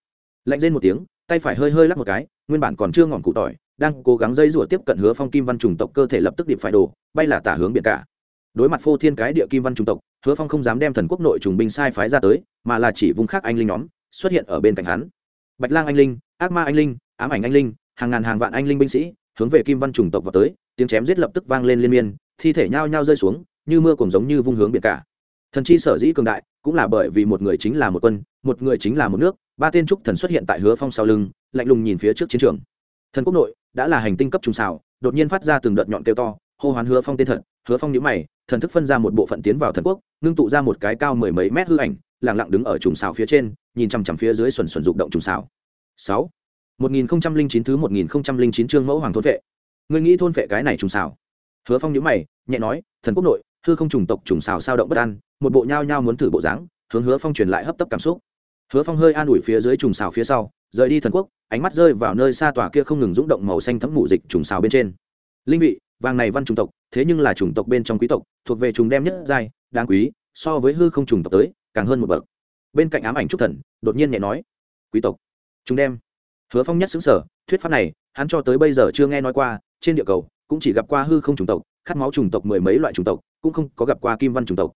Lạnh lên một tiếng, tay phải hơi hơi lắc một cái, nguyên bản còn chưa ngọn cụ tỏi, đang cố gắng dây rủa tiếp cận hứa phong kim văn trùng tộc cơ thể lập tức điệp phải đổ, bay là tả hướng biển cả. Đối mặt phô thiên cái địa kim văn trùng tộc, hứa phong không dám đem thần quốc nội trùng binh sai phái ra tới, mà là chỉ vùng khác anh linh nhóm, xuất hiện ở bên cạnh hắn. Bạch lang anh linh, ác ma anh linh, ám ảnh anh linh, hàng ngàn hàng vạn anh linh binh sĩ, hướng về kim văn trùng tộc vào tới, tiếng chém giết lập tức vang lên liên miên, thi thể nhao nhao rơi xuống, như mưa cùng giống như vung hướng biển cả. Thần chi sở dĩ cường đại cũng là bởi vì một người chính là một quân, một người chính là một nước, ba tên trúc thần xuất hiện tại hứa phong sau lưng, lạnh lùng nhìn phía trước chiến trường. Thần quốc nội đã là hành tinh cấp trùng xào, đột nhiên phát ra từng đợt nhọn kêu to, hô hoán hứa phong tên thật, hứa phong nhữ mày, thần thức phân ra một bộ phận tiến vào thần quốc, ngưng tụ ra một cái cao mười mấy mét hư ảnh lẳng lặng đứng ở trùng xào phía trên, nhìn chằm chằm phía dưới xuẩn xuẩn rụng động trùng xào. Sáu. Một nghìn không trăm linh chín thứ một nghìn không trăm linh chín chương mẫu hoàng thôn vệ. Ngươi nghĩ thôn vệ cái này trùng xào? Hứa phong nhữ mày, nhẹ nói, thần quốc nội hư không trùng tộc trùng xào sao động bất an, một bộ nhao nhao muốn thử bộ dáng, hướng hứa phong truyền lại hấp tấp cảm xúc. Hứa phong hơi an ủi phía dưới trùng xào phía sau, rời đi thần quốc, ánh mắt rơi vào nơi xa tòa kia không ngừng rung động màu xanh thấm mù dịch trùng xào bên trên. Linh vị, vàng này văn trùng tộc, thế nhưng là trùng tộc bên trong quý tộc, thuộc về trùng đem nhất giai, đáng quý, so với hư không trùng tộc tới, càng hơn một bậc. Bên cạnh ám ảnh trúc thần, đột nhiên nhẹ nói, quý tộc chúng đem. Hứa phong nhất xứng sở thuyết pháp này, hắn cho tới bây giờ chưa nghe nói qua, trên địa cầu cũng chỉ gặp qua hư không trùng tộc khát máu chủng tộc mười mấy loại chủng tộc, cũng không có gặp qua kim văn chủng tộc.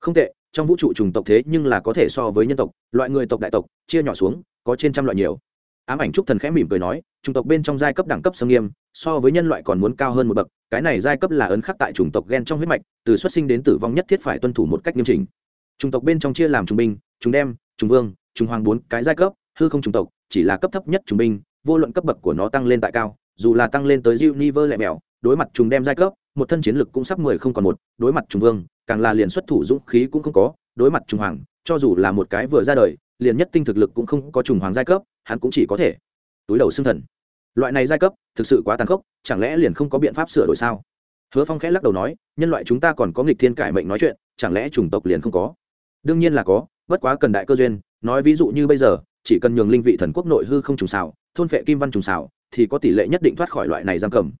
Không tệ, trong vũ trụ chủng tộc thế nhưng là có thể so với nhân tộc, loại người tộc đại tộc, chia nhỏ xuống, có trên trăm loại nhiều. Ám ảnh trúc thần khẽ mỉm cười nói, chủng tộc bên trong giai cấp đẳng cấp sâm nghiêm, so với nhân loại còn muốn cao hơn một bậc, cái này giai cấp là ấn khắc tại chủng tộc gen trong huyết mạch, từ xuất sinh đến tử vong nhất thiết phải tuân thủ một cách nghiêm chỉnh. Chủng tộc bên trong chia làm trung binh trung đem trung vương trung hoàng bốn, cái giai cấp, hư không chủng tộc, chỉ là cấp thấp nhất trung binh, vô luận cấp bậc của nó tăng lên tại cao, dù là tăng lên tới universe niver lẹ mèo đối mặt trùng đem giai cấp một thân chiến lực cũng sắp mười không còn một, đối mặt trung vương, càng là liền xuất thủ dũng khí cũng không có, đối mặt trung hoàng, cho dù là một cái vừa ra đời, liền nhất tinh thực lực cũng không có trùng hoàng giai cấp, hắn cũng chỉ có thể túi đầu xương thần. Loại này giai cấp, thực sự quá tàn khốc, chẳng lẽ liền không có biện pháp sửa đổi sao? Hứa phong khẽ lắc đầu nói, nhân loại chúng ta còn có nghịch thiên cải mệnh nói chuyện, chẳng lẽ chủng tộc liền không có? Đương nhiên là có, bất quá cần đại cơ duyên, nói ví dụ như bây giờ, chỉ cần nhường linh vị thần quốc nội hư không trùng xào thôn phệ kim văn trùng xào thì có tỷ lệ nhất định thoát khỏi loại này giam cầm.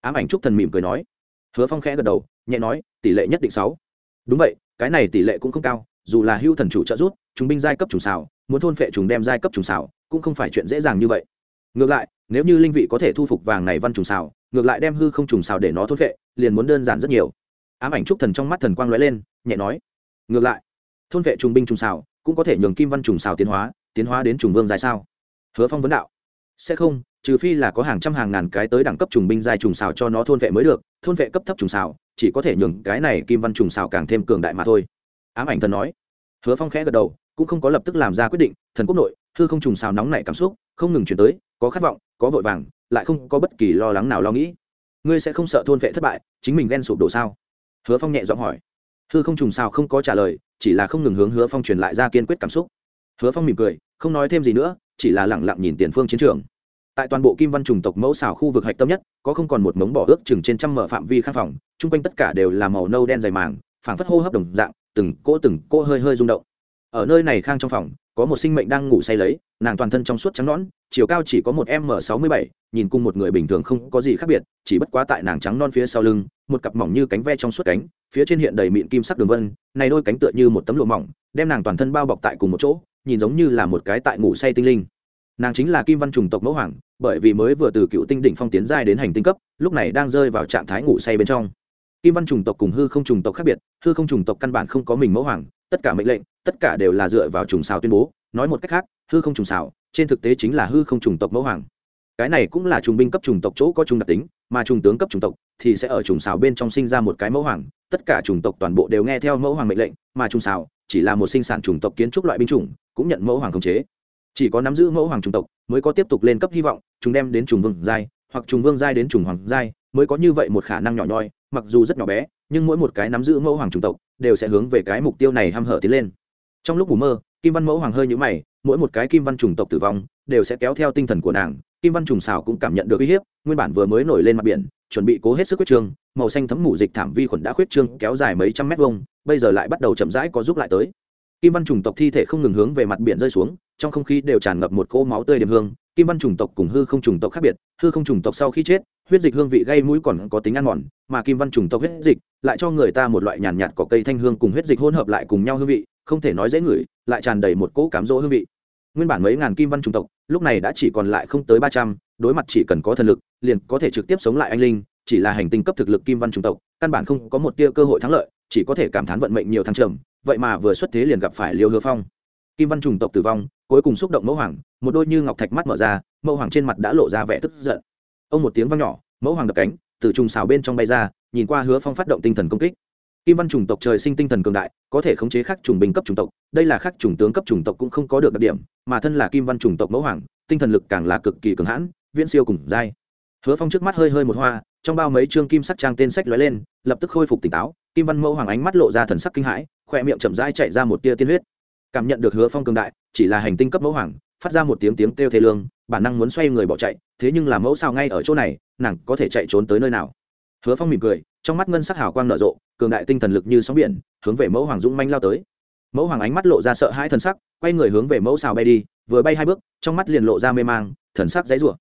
Ám ảnh trúc thần mỉm cười nói hứa phong khẽ gật đầu, nhẹ nói, tỷ lệ nhất định sáu. Đúng vậy, cái này tỷ lệ cũng không cao, dù là hưu thần chủ trợ rút chúng binh giai cấp trùng xào muốn thôn phệ trùng đem giai cấp trùng xào cũng không phải chuyện dễ dàng như vậy. Ngược lại, nếu như linh vị có thể thu phục vàng này văn trùng xào ngược lại đem hư không trùng xào để nó thôn phệ, liền muốn đơn giản rất nhiều. Ám ảnh trúc thần trong mắt thần quang lóe lên, nhẹ nói. Ngược lại, thôn vệ trùng binh trùng xào cũng có thể nhường kim văn trùng xào tiến hóa tiến hóa đến trùng vương dài sao? Hứa phong vấn đạo sẽ không, trừ phi là có hàng trăm hàng ngàn cái tới đẳng cấp trùng binh dài trùng xào cho nó thôn vệ mới được, thôn vệ cấp thấp trùng xào, chỉ có thể nhường cái này kim văn trùng xào càng thêm cường đại mà thôi. Ám ảnh thần nói. Hứa phong khẽ gật đầu, cũng không có lập tức làm ra quyết định, thần quốc nội, hư không trùng xào nóng nảy cảm xúc, không ngừng chuyển tới, có khát vọng, có vội vàng, lại không có bất kỳ lo lắng nào lo nghĩ. Ngươi sẽ không sợ thôn vệ thất bại, chính mình ghen sụp đổ sao? Hứa phong nhẹ giọng hỏi. Hư không trùng xào không có trả lời, chỉ là không ngừng hướng hứa phong truyền lại ra kiên quyết cảm xúc. Hứa phong mỉm cười, không nói thêm gì nữa chỉ là lẳng lặng nhìn tiền phương chiến trường. Tại toàn bộ kim văn trùng tộc mẫu xào khu vực hạch tâm nhất, có không còn một mống bỏ ước chừng trên trăm mở phạm vi khang phòng, chung quanh tất cả đều là màu nâu đen dày màng, phảng phất hô hấp đồng dạng, từng cỗ từng cỗ hơi hơi rung động. Ở nơi này khang trong phòng, có một sinh mệnh đang ngủ say lấy, nàng toàn thân trong suốt trắng nõn, chiều cao chỉ có một m sáu mươi bảy, nhìn cùng một người bình thường không có gì khác biệt, chỉ bất quá tại nàng trắng non phía sau lưng, một cặp mỏng như cánh ve trong suốt cánh, phía trên hiện đầy mịn kim sắc đường vân, này đôi cánh tựa như một tấm lụa mỏng, đem nàng toàn thân bao bọc tại cùng một chỗ nhìn giống như là một cái tại ngủ say tinh linh. Nàng chính là kim văn trùng tộc mẫu hoàng, bởi vì mới vừa từ cựu tinh đỉnh phong tiến giai đến hành tinh cấp, lúc này đang rơi vào trạng thái ngủ say bên trong. Kim văn trùng tộc cùng hư không trùng tộc khác biệt, hư không trùng tộc căn bản không có mình mẫu hoàng, tất cả mệnh lệnh, tất cả đều là dựa vào trùng xào tuyên bố. Nói một cách khác, hư không trùng xào, trên thực tế chính là hư không trùng tộc mẫu hoàng. Cái này cũng là trùng binh cấp trùng tộc chỗ có trùng đặc tính mà trùng tướng cấp chủng tộc thì sẽ ở trùng xào bên trong sinh ra một cái mẫu hoàng. Tất cả chủng tộc toàn bộ đều nghe theo mẫu hoàng mệnh lệnh, mà trùng xào chỉ là một sinh sản chủng tộc kiến trúc loại binh chủng, cũng nhận mẫu hoàng khống chế. Chỉ có nắm giữ mẫu hoàng chủng tộc mới có tiếp tục lên cấp hy vọng, chúng đem đến trùng vương giai, hoặc trùng vương giai đến trùng hoàng giai mới có như vậy một khả năng nhỏ nhoi, mặc dù rất nhỏ bé, nhưng mỗi một cái nắm giữ mẫu hoàng chủng tộc đều sẽ hướng về cái mục tiêu này hăm hở tiến lên. Trong lúc ngủ mơ, kim văn mẫu hoàng hơi nhũ mày, mỗi một cái kim văn chủng tộc tử vong đều sẽ kéo theo tinh thần của nàng kim văn trùng xào cũng cảm nhận được uy hiếp, nguyên bản vừa mới nổi lên mặt biển, chuẩn bị cố hết sức quyết trương, màu xanh thấm mủ dịch thảm vi khuẩn đã khuyết trương kéo dài mấy trăm mét vuông, bây giờ lại bắt đầu chậm rãi có giúp lại tới. Kim văn trùng tộc thi thể không ngừng hướng về mặt biển rơi xuống, trong không khí đều tràn ngập một cỗ máu tươi điểm hương. Kim văn trùng tộc cùng hư không trùng tộc khác biệt, hư không trùng tộc sau khi chết, huyết dịch hương vị gây mũi còn có tính ăn mòn, mà kim văn trùng tộc huyết dịch lại cho người ta một loại nhàn nhạt có cây thanh hương cùng huyết dịch hỗn hợp lại cùng nhau hương vị, không thể nói dễ ngửi, lại tràn đầy một cỗ cám dỗ hương vị. Nguyên bản mấy ngàn kim văn trùng tộc lúc này đã chỉ còn lại không tới ba trăm, đối mặt chỉ cần có thần lực, liền có thể trực tiếp sống lại anh linh, chỉ là hành tinh cấp thực lực kim văn chủng tộc, căn bản không có một tia cơ hội thắng lợi, chỉ có thể cảm thán vận mệnh nhiều thăng trầm, vậy mà vừa xuất thế liền gặp phải liêu hứa phong. Kim văn chủng tộc tử vong, cuối cùng xúc động mẫu hoàng, một đôi như ngọc thạch mắt mở ra, mẫu hoàng trên mặt đã lộ ra vẻ tức giận. Ông một tiếng vang nhỏ, mẫu hoàng đập cánh, từ trùng xào bên trong bay ra, nhìn qua hứa phong phát động tinh thần công kích kim văn chủng tộc trời sinh tinh thần cường đại, có thể khống chế khắc trùng binh cấp chủng tộc, đây là khắc trùng tướng cấp chủng tộc cũng không có được đặc điểm, mà thân là kim văn chủng tộc mẫu hoàng, tinh thần lực càng là cực kỳ cường hãn, viễn siêu cùng dai. Hứa phong trước mắt hơi hơi một hoa, trong bao mấy chương kim sắc trang tên sách lóe lên, lập tức khôi phục tỉnh táo, kim văn mẫu hoàng ánh mắt lộ ra thần sắc kinh hãi khoe miệng chậm dai chạy ra một tia tiên huyết. Cảm nhận được hứa phong cường đại, chỉ là hành tinh cấp mẫu hoàng, phát ra một tiếng tiếng kêu thê lương, bản năng muốn xoay người bỏ chạy, thế nhưng là mẫu sao ngay ở chỗ này, nàng có thể chạy trốn tới nơi nào? Hứa phong mỉm cười, trong mắt ngân sắc hào quang nở rộ cường đại tinh thần lực như sóng biển, hướng về mẫu hoàng dũng manh lao tới. Mẫu hoàng ánh mắt lộ ra sợ hãi thần sắc, quay người hướng về mẫu xào bay đi, vừa bay hai bước, trong mắt liền lộ ra mê mang, thần sắc dãy rủa.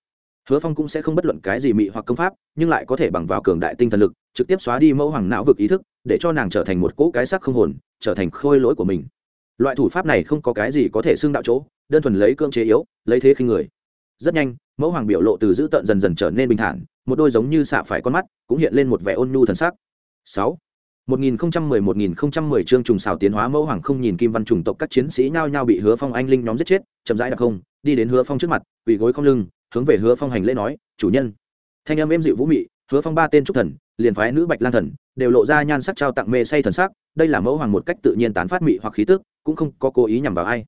Hứa phong cũng sẽ không bất luận cái gì mị hoặc công pháp, nhưng lại có thể bằng vào cường đại tinh thần lực, trực tiếp xóa đi mẫu hoàng não vực ý thức, để cho nàng trở thành một cỗ cái sắc không hồn, trở thành khôi lỗi của mình. Loại thủ pháp này không có cái gì có thể xưng đạo chỗ, đơn thuần lấy cương chế yếu, lấy thế khinh người. Rất nhanh, mẫu hoàng biểu lộ từ dữ tợn dần dần trở nên bình thản, một đôi giống như xạ phải con mắt, cũng hiện lên một vẻ ôn nhu thần sắc. Sáu. 1010-1010 chương trùng xào tiến hóa mẫu hoàng không nhìn kim văn trùng tộc các chiến sĩ nhao nhao bị hứa phong anh linh nhóm giết chết, chậm rãi đặc không, đi đến hứa phong trước mặt, quỳ gối không lưng, hướng về hứa phong hành lễ nói, chủ nhân. Thanh âm êm dịu vũ mị, hứa phong ba tên trúc thần, liền phái nữ bạch lan thần, đều lộ ra nhan sắc trao tặng mê say thần sắc, đây là mẫu hoàng một cách tự nhiên tán phát mị hoặc khí tức, cũng không có cố ý nhằm vào ai.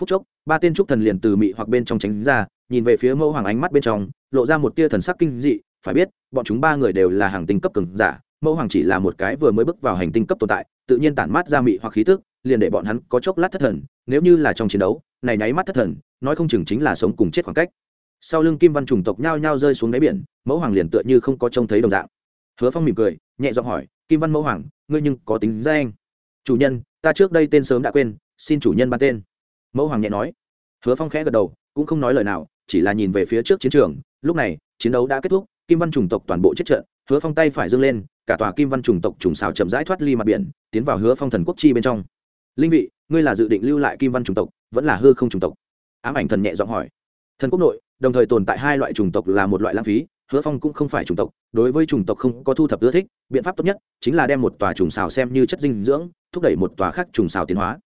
Phút chốc, ba tên trúc thần liền từ mị hoặc bên trong tránh ra, nhìn về phía mẫu hoàng ánh mắt bên trong, lộ ra một tia thần sắc kinh dị, phải biết, bọn chúng ba người đều là hàng tinh cấp cường giả mẫu hoàng chỉ là một cái vừa mới bước vào hành tinh cấp tồn tại, tự nhiên tản mát ra mị hoặc khí tức, liền để bọn hắn có chốc lát thất thần, nếu như là trong chiến đấu, này nháy mắt thất thần, nói không chừng chính là sống cùng chết khoảng cách. Sau lưng kim văn trùng tộc nhao nhao rơi xuống đáy biển, mẫu hoàng liền tựa như không có trông thấy đồng dạng. Hứa phong mỉm cười, nhẹ giọng hỏi, kim văn mẫu hoàng, ngươi nhưng có tính ra anh chủ nhân, ta trước đây tên sớm đã quên, xin chủ nhân ban tên. Mẫu hoàng nhẹ nói. Hứa phong khẽ gật đầu, cũng không nói lời nào, chỉ là nhìn về phía trước chiến trường. Lúc này, chiến đấu đã kết thúc, kim văn trùng tộc toàn bộ chết trận, hứa phong tay phải dâng lên cả tòa kim văn trùng tộc trùng xào chậm rãi thoát ly mặt biển, tiến vào hứa phong thần quốc chi bên trong. Linh vị, ngươi là dự định lưu lại kim văn trùng tộc, vẫn là hư không trùng tộc? Ám ảnh thần nhẹ giọng hỏi. Thần quốc nội, đồng thời tồn tại hai loại trùng tộc là một loại lãng phí, hứa phong cũng không phải trùng tộc, đối với trùng tộc không có thu thập ưa thích, biện pháp tốt nhất chính là đem một tòa trùng xào xem như chất dinh dưỡng, thúc đẩy một tòa khác trùng xào tiến hóa.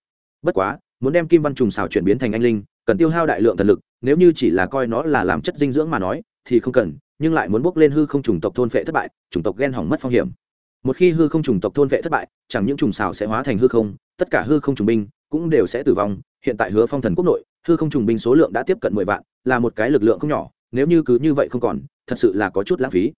Bất quá, muốn đem kim văn trùng xào chuyển biến thành anh linh, cần tiêu hao đại lượng thần lực, nếu như chỉ là coi nó là làm chất dinh dưỡng mà nói, thì không cần nhưng lại muốn bước lên hư không trùng tộc thôn vệ thất bại, chủng tộc ghen hỏng mất phong hiểm. Một khi hư không trùng tộc thôn vệ thất bại, chẳng những trùng xào sẽ hóa thành hư không, tất cả hư không trùng binh cũng đều sẽ tử vong. Hiện tại hứa phong thần quốc nội, hư không trùng binh số lượng đã tiếp cận mười vạn, là một cái lực lượng không nhỏ, nếu như cứ như vậy không còn, thật sự là có chút lãng phí.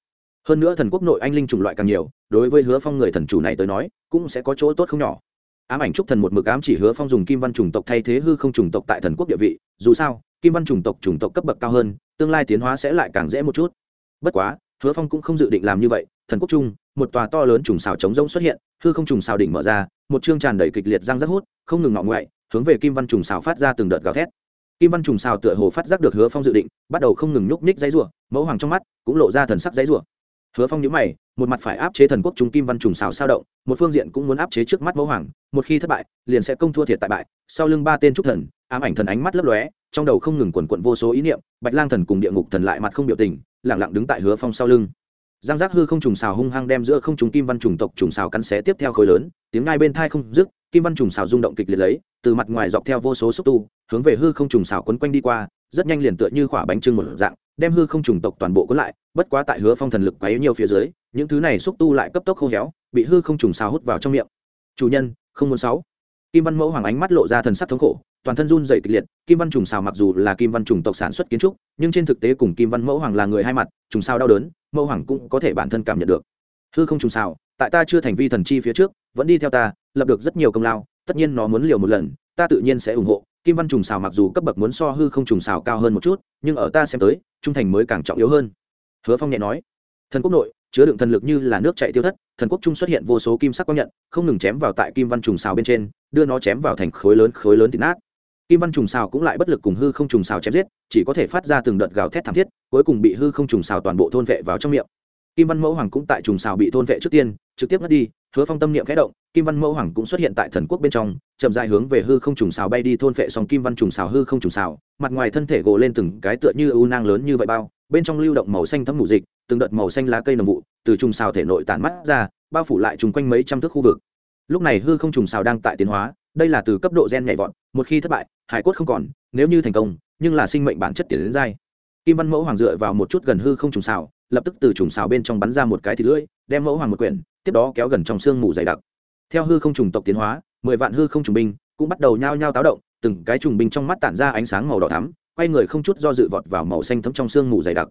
Hơn nữa thần quốc nội anh linh chủng loại càng nhiều, đối với hứa phong người thần chủ này tới nói, cũng sẽ có chỗ tốt không nhỏ. Ám ảnh trúc thần một mực ám chỉ hứa phong dùng kim văn chủng tộc thay thế hư không chủng tộc tại thần quốc địa vị, dù sao, kim văn chủng tộc chủng tộc cấp bậc cao hơn, tương lai tiến hóa sẽ lại càng dễ một chút bất quá, hứa phong cũng không dự định làm như vậy, thần quốc trung một tòa to lớn trùng xào trống rỗng xuất hiện, hư không trùng xào đỉnh mở ra, một chương tràn đầy kịch liệt răng rác hút, không ngừng ngọ ngoại hướng về kim văn trùng xào phát ra từng đợt gào thét. Kim văn trùng xào tựa hồ phát giác được hứa phong dự định, bắt đầu không ngừng nhúc ních dãy rủa, mẫu hoàng trong mắt cũng lộ ra thần sắc dãy rủa. Hứa phong nhữ mày, một mặt phải áp chế thần quốc trung kim văn trùng xào sao động, một phương diện cũng muốn áp chế trước mắt mẫu hoàng, một khi thất bại, liền sẽ công thua thiệt tại bại, sau lưng ba tên trúc thần, ám ảnh thần ánh mắt lấp lóe, trong đầu không ngừng quần quận vô số ý niệm, bạch lang thần cùng địa ngục thần lại mặt không biểu tình lẳng lặng đứng tại hứa phong sau lưng. Giang giác hư không trùng xào hung hăng đem giữa không trùng kim văn trùng tộc trùng xào cắn xé tiếp theo khối lớn, tiếng ngai bên thai không dứt, kim văn trùng xào rung động kịch liệt lấy, từ mặt ngoài dọc theo vô số xúc tu, hướng về hư không trùng xào quấn quanh đi qua, rất nhanh liền tựa như khỏa bánh trưng một dạng, đem hư không trùng tộc toàn bộ cuốn lại, bất quá tại hứa phong thần lực quấy nhiều phía dưới, những thứ này xúc tu lại cấp tốc khô héo, bị hư không trùng xào hút vào trong miệng. Chủ nhân, không muốn sáu. Kim văn mẫu hoàng ánh mắt lộ ra thần sắc thống khổ toàn thân run dày kịch liệt, kim văn trùng xào mặc dù là kim văn trùng tộc sản xuất kiến trúc, nhưng trên thực tế cùng kim văn mẫu hoàng là người hai mặt, trùng sao đau đớn, mẫu hoàng cũng có thể bản thân cảm nhận được. Hư không trùng xào tại ta chưa thành vi thần chi phía trước, vẫn đi theo ta, lập được rất nhiều công lao, tất nhiên nó muốn liều một lần, ta tự nhiên sẽ ủng hộ. Kim văn trùng xào mặc dù cấp bậc muốn so hư không trùng xào cao hơn một chút, nhưng ở ta xem tới, trung thành mới càng trọng yếu hơn. Hứa phong nhẹ nói, thần quốc nội, chứa đựng thần lực như là nước chạy tiêu thất, thần quốc trung xuất hiện vô số kim sắc quang nhận, không ngừng chém vào tại kim văn trùng xào bên trên, đưa nó chém vào thành khối lớn khối lớn thịt nát kim văn trùng xào cũng lại bất lực cùng hư không trùng xào chém giết, chỉ có thể phát ra từng đợt gào thét thảm thiết, cuối cùng bị hư không trùng xào toàn bộ thôn vệ vào trong miệng. Kim văn mẫu hoàng cũng tại trùng xào bị thôn vệ trước tiên, trực tiếp ngất đi, hứa phong tâm niệm khẽ động, kim văn mẫu hoàng cũng xuất hiện tại thần quốc bên trong, chậm dài hướng về hư không trùng xào bay đi thôn vệ xong kim văn trùng xào hư không trùng xào mặt ngoài thân thể gồ lên từng cái tựa như ưu nang lớn như vậy bao, bên trong lưu động màu xanh thấm mù dịch, từng đợt màu xanh lá cây nồng vụ từ trùng xào thể nội tản mắt ra, bao phủ lại chung quanh mấy trăm thước khu vực. Lúc này hư không trùng xào đang tại tiến hóa đây là từ cấp độ gen nhảy vọt, một khi thất bại, hải cốt không còn, nếu như thành công, nhưng là sinh mệnh bản chất tiến đến dai. Kim văn mẫu hoàng dựa vào một chút gần hư không trùng xào, lập tức từ trùng xào bên trong bắn ra một cái thịt lưỡi, đem mẫu hoàng một quyển, tiếp đó kéo gần trong xương mù dày đặc. Theo hư không trùng tộc tiến hóa, mười vạn hư không trùng binh cũng bắt đầu nhao nhao táo động, từng cái trùng binh trong mắt tản ra ánh sáng màu đỏ thắm, quay người không chút do dự vọt vào màu xanh thấm trong xương mù dày đặc.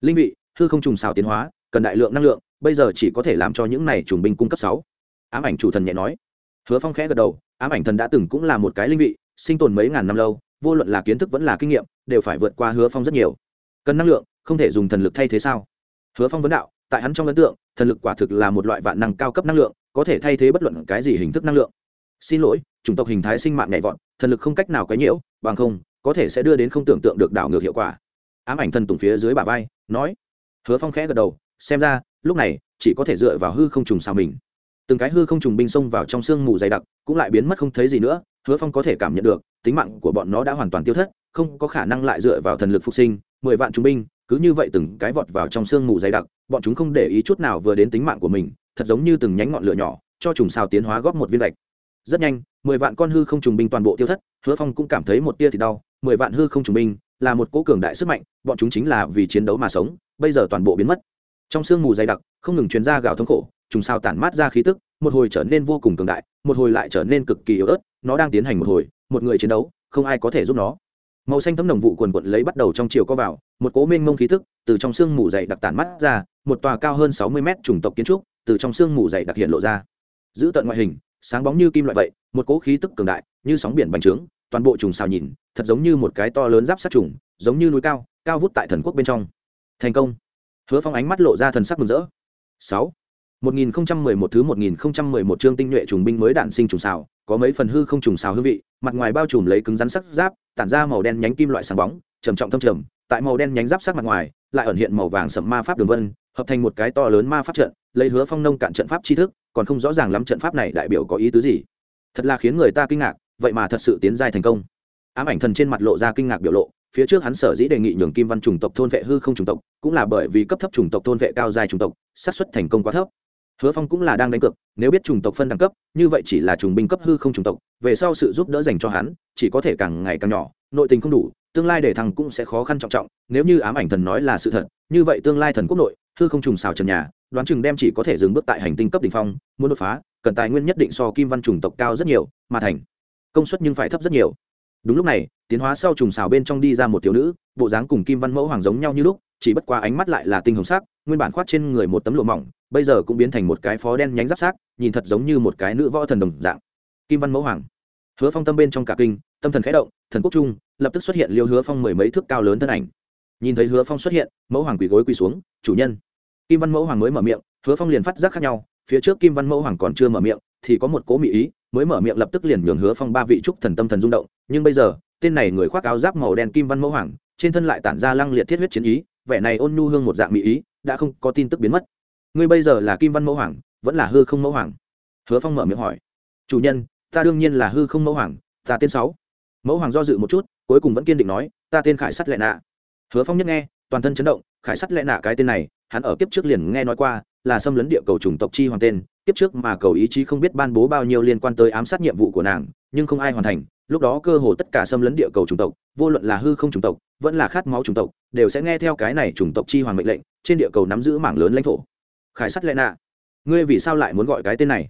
Linh vị, hư không trùng xào tiến hóa, cần đại lượng năng lượng, bây giờ chỉ có thể làm cho những này trùng binh cung cấp sáu. Ám ảnh chủ thần nhẹ nói. Hứa phong khẽ gật đầu ám ảnh thần đã từng cũng là một cái linh vị, sinh tồn mấy ngàn năm lâu, vô luận là kiến thức vẫn là kinh nghiệm, đều phải vượt qua hứa phong rất nhiều. Cần năng lượng, không thể dùng thần lực thay thế sao? Hứa phong vấn đạo, tại hắn trong ấn tượng, thần lực quả thực là một loại vạn năng cao cấp năng lượng, có thể thay thế bất luận cái gì hình thức năng lượng. Xin lỗi, chủng tộc hình thái sinh mạng nhảy vọt, thần lực không cách nào quấy nhiễu, bằng không, có thể sẽ đưa đến không tưởng tượng được đảo ngược hiệu quả. Ám ảnh thần tùng phía dưới bả vai, nói. Hứa phong khẽ gật đầu, xem ra, lúc này, chỉ có thể dựa vào hư không trùng xào mình từng cái hư không trùng binh xông vào trong sương mù dày đặc, cũng lại biến mất không thấy gì nữa, hứa phong có thể cảm nhận được, tính mạng của bọn nó đã hoàn toàn tiêu thất, không có khả năng lại dựa vào thần lực phục sinh, mười vạn trung binh, cứ như vậy từng cái vọt vào trong sương mù dày đặc, bọn chúng không để ý chút nào vừa đến tính mạng của mình, thật giống như từng nhánh ngọn lửa nhỏ, cho trùng sao tiến hóa góp một viên gạch. Rất nhanh, mười vạn con hư không trùng binh toàn bộ tiêu thất, hứa phong cũng cảm thấy một tia thì đau, mười vạn hư không trùng binh là một cố cường đại sức mạnh, bọn chúng chính là vì chiến đấu mà sống, bây giờ toàn bộ biến mất. Trong sương mù dày đặc, không ngừng chuyến ra gào gạo thống khổ trùng sao tản mát ra khí tức, một hồi trở nên vô cùng cường đại, một hồi lại trở nên cực kỳ yếu ớt, nó đang tiến hành một hồi, một người chiến đấu, không ai có thể giúp nó. Màu xanh thấm đồng vụ quần quận lấy bắt đầu trong chiều có vào, một cố mênh mông khí thức từ trong sương mù dày đặc tản mắt ra, một tòa cao hơn sáu mươi mét chủng tộc kiến trúc từ trong sương mù dày đặc hiện lộ ra. Giữ tận ngoại hình, sáng bóng như kim loại vậy, một cố khí tức cường đại, như sóng biển bành trướng, toàn bộ trùng xào nhìn, thật giống như một cái to lớn giáp sát trùng, giống như núi cao cao vút tại thần quốc bên trong. Thành công. Hứa phong ánh mắt lộ ra thần sắc mừng rỡ. Sáu. 1011 thứ 1011 chương tinh nhuệ trùng binh mới đạn sinh trùng xào, có mấy phần hư không trùng xào hương vị, mặt ngoài bao trùm lấy cứng rắn sắc giáp, tản ra màu đen nhánh kim loại sáng bóng, trầm trọng thâm trầm, tại màu đen nhánh giáp sắc mặt ngoài, lại ẩn hiện màu vàng sẫm ma pháp đường vân, hợp thành một cái to lớn ma pháp trận, lấy hứa phong nông cạn trận pháp tri thức, còn không rõ ràng lắm trận pháp này đại biểu có ý tứ gì. Thật là khiến người ta kinh ngạc, vậy mà thật sự tiến giai thành công. Ám ảnh thần trên mặt lộ ra kinh ngạc biểu lộ, phía trước hắn sở dĩ đề nghị nhường kim văn chủng tộc thôn vệ hư không chủng tộc, cũng là bởi vì cấp thấp chủng tộc thôn vệ cao giai chủng tộc, xác suất thành công quá thấp hứa phong cũng là đang đánh cược, nếu biết chủng tộc phân đẳng cấp, như vậy chỉ là trùng binh cấp hư không chủng tộc, về sau sự giúp đỡ dành cho hắn, chỉ có thể càng ngày càng nhỏ, nội tình không đủ, tương lai để thằng cũng sẽ khó khăn trọng trọng, nếu như ám ảnh thần nói là sự thật, như vậy tương lai thần quốc nội, hư không trùng xào trần nhà, đoán chừng đem chỉ có thể dừng bước tại hành tinh cấp đ ỉ n h phong, muốn đột phá, cần tài nguyên nhất định so kim văn chủng tộc cao rất nhiều, mà thành công suất nhưng phải thấp rất nhiều. Đúng lúc này, tiến hóa sau trùng xào bên trong đi ra một thiếu nữ, bộ dáng cùng kim văn mẫu hoàng giống nhau như lúc, chỉ bất qua ánh mắt lại là tinh hồng sắc, nguyên bản khoát trên người một tấm lụa mỏng bây giờ cũng biến thành một cái phó đen nhánh giáp sát nhìn thật giống như một cái nữ võ thần đồng dạng. Kim văn mẫu hoàng. Hứa phong tâm bên trong cả kinh, tâm thần khẽ động, thần quốc trung, lập tức xuất hiện liêu hứa phong mười mấy thước cao lớn thân ảnh. Nhìn thấy hứa phong xuất hiện, mẫu hoàng quỳ gối quỳ xuống, chủ nhân. Kim văn mẫu hoàng mới mở miệng, hứa phong liền phát giác khác nhau, phía trước kim văn mẫu hoàng còn chưa mở miệng, thì có một cố mỹ ý, mới mở miệng lập tức liền nhường hứa phong ba vị trúc thần tâm thần rung động, nhưng bây giờ, tên này người khoác áo giáp màu đen kim văn mẫu hoàng, trên thân lại tản ra lăng liệt thiết huyết chiến ý, vẻ này ôn nhu hương một dạng mỹ ý, đã không có tin tức biến mất ngươi bây giờ là kim văn mẫu hoàng, vẫn là hư không mẫu hoàng? Hứa phong mở miệng hỏi. Chủ nhân, ta đương nhiên là hư không mẫu hoàng, ta tên sáu. Mẫu hoàng do dự một chút, cuối cùng vẫn kiên định nói, ta tên khải sắt lệ nạ. Hứa phong nhất nghe, toàn thân chấn động, khải sắt lệ nạ cái tên này, hắn ở kiếp trước liền nghe nói qua, là xâm lấn địa cầu chủng tộc chi hoàng tên, kiếp trước mà cầu ý chí không biết ban bố bao nhiêu liên quan tới ám sát nhiệm vụ của nàng, nhưng không ai hoàn thành, lúc đó cơ hồ tất cả xâm lấn địa cầu chủng tộc, vô luận là hư không chủng tộc, vẫn là khát máu chủng tộc, đều sẽ nghe theo cái này chủng tộc chi hoàng mệnh lệnh, trên địa cầu nắm giữ mảng lớn lãnh thổ khải sắt lệ nạ. Ngươi vì sao lại muốn gọi cái tên này?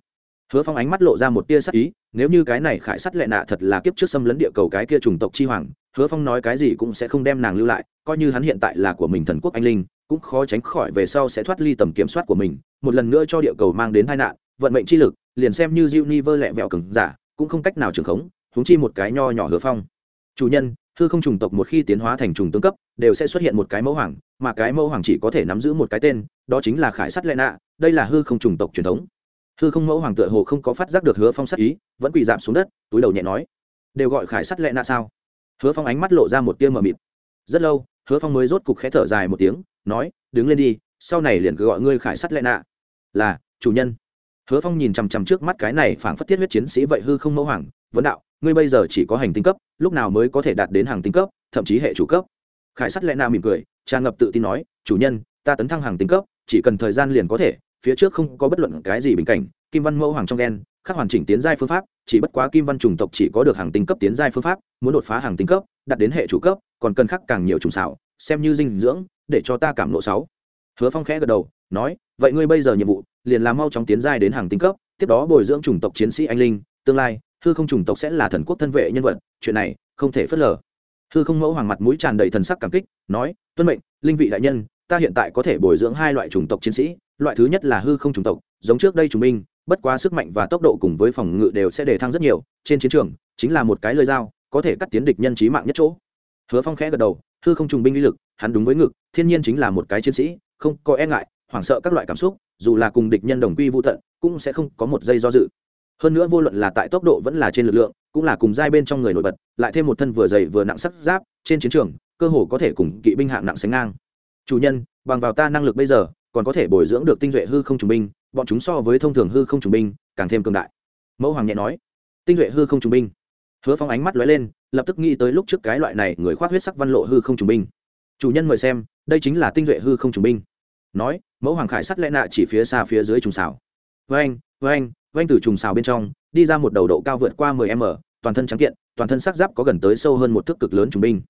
Hứa phong ánh mắt lộ ra một tia sắc ý, nếu như cái này khải sắt lệ nạ thật là kiếp trước xâm lấn địa cầu cái kia chủng tộc chi hoàng, hứa phong nói cái gì cũng sẽ không đem nàng lưu lại, coi như hắn hiện tại là của mình thần quốc anh linh, cũng khó tránh khỏi về sau sẽ thoát ly tầm kiểm soát của mình, một lần nữa cho địa cầu mang đến tai nạn, vận mệnh chi lực, liền xem như diệu ni vơ lẹ vẹo cứng giả, cũng không cách nào trường khống húng chi một cái nho nhỏ hứa phong. Chủ nhân hư không trùng tộc một khi tiến hóa thành trùng tương cấp, đều sẽ xuất hiện một cái mẫu hoàng, mà cái mẫu hoàng chỉ có thể nắm giữ một cái tên, đó chính là khải sắt lệ nạ, đây là hư không trùng tộc truyền thống. Hư không mẫu hoàng tựa hồ không có phát giác được hứa phong sắc ý, vẫn quỳ dạp xuống đất, túi đầu nhẹ nói, đều gọi khải sắt lệ nạ sao? Hứa phong ánh mắt lộ ra một tia mờ mịt. Rất lâu, hứa phong mới rốt cục khẽ thở dài một tiếng, nói, đứng lên đi, sau này liền cứ gọi ngươi khải sắt lệ nạ. Là, chủ nhân. Hứa phong nhìn chằm chằm trước mắt cái này phảng phất thiết huyết chiến sĩ vậy hư không mẫu hoàng, vấn đạo ngươi bây giờ chỉ có hành tinh cấp, lúc nào mới có thể đạt đến hàng tinh cấp, thậm chí hệ chủ cấp? Khải sắt lệ na mỉm cười, tràn ngập tự tin nói, chủ nhân, ta tấn thăng hàng tinh cấp, chỉ cần thời gian liền có thể, phía trước không có bất luận cái gì bình cảnh, kim văn mẫu hoàng trong đen khắc hoàn chỉnh tiến giai phương pháp, chỉ bất quá kim văn chủng tộc chỉ có được hàng tinh cấp tiến giai phương pháp, muốn đột phá hàng tinh cấp, đạt đến hệ chủ cấp, còn cần khắc càng nhiều trùng xảo, xem như dinh dưỡng, để cho ta cảm lộ sáu. Hứa phong khẽ gật đầu, nói, vậy ngươi bây giờ nhiệm vụ, liền là mau chóng tiến giai đến hàng tinh cấp, tiếp đó bồi dưỡng chủng tộc chiến sĩ anh linh, tương lai hư không chủng tộc sẽ là thần quốc thân vệ nhân vật chuyện này không thể phớt lờ. Hư không mẫu hoàng mặt mũi tràn đầy thần sắc cảm kích nói tuân mệnh linh vị đại nhân ta hiện tại có thể bồi dưỡng hai loại chủng tộc chiến sĩ loại thứ nhất là hư không chủng tộc giống trước đây chúng minh, bất quá sức mạnh và tốc độ cùng với phòng ngự đều sẽ đề thăng rất nhiều trên chiến trường chính là một cái lơi dao có thể cắt tiến địch nhân trí mạng nhất chỗ. Hứa phong khẽ gật đầu hư không trùng binh uy lực hắn đúng với ngực thiên nhiên chính là một cái chiến sĩ không có e ngại hoảng sợ các loại cảm xúc dù là cùng địch nhân đồng quy vô tận cũng sẽ không có một giây do dự hơn nữa vô luận là tại tốc độ vẫn là trên lực lượng, cũng là cùng giai bên trong người nổi bật, lại thêm một thân vừa dày vừa nặng sắc giáp, trên chiến trường, cơ hồ có thể cùng kỵ binh hạng nặng sánh ngang. Chủ nhân, bằng vào ta năng lực bây giờ, còn có thể bồi dưỡng được tinh duệ hư không trùng binh, bọn chúng so với thông thường hư không trùng binh, càng thêm cường đại. Mẫu hoàng nhẹ nói. Tinh duệ hư không trùng binh. Hứa phong ánh mắt lóe lên, lập tức nghĩ tới lúc trước cái loại này người khoác huyết sắc văn lộ hư không trùng binh. Chủ nhân mời xem, đây chính là tinh duệ hư không trùng binh. Nói, mẫu hoàng khải sắt lẽ nạ chỉ phía xa phía dưới trùng xảo. Vê anh vê anh vênh từ trùng xào bên trong, đi ra một đầu độ cao vượt qua mười m, toàn thân trắng kiện, toàn thân sắc giáp có gần tới sâu hơn một thước cực lớn trùng binh.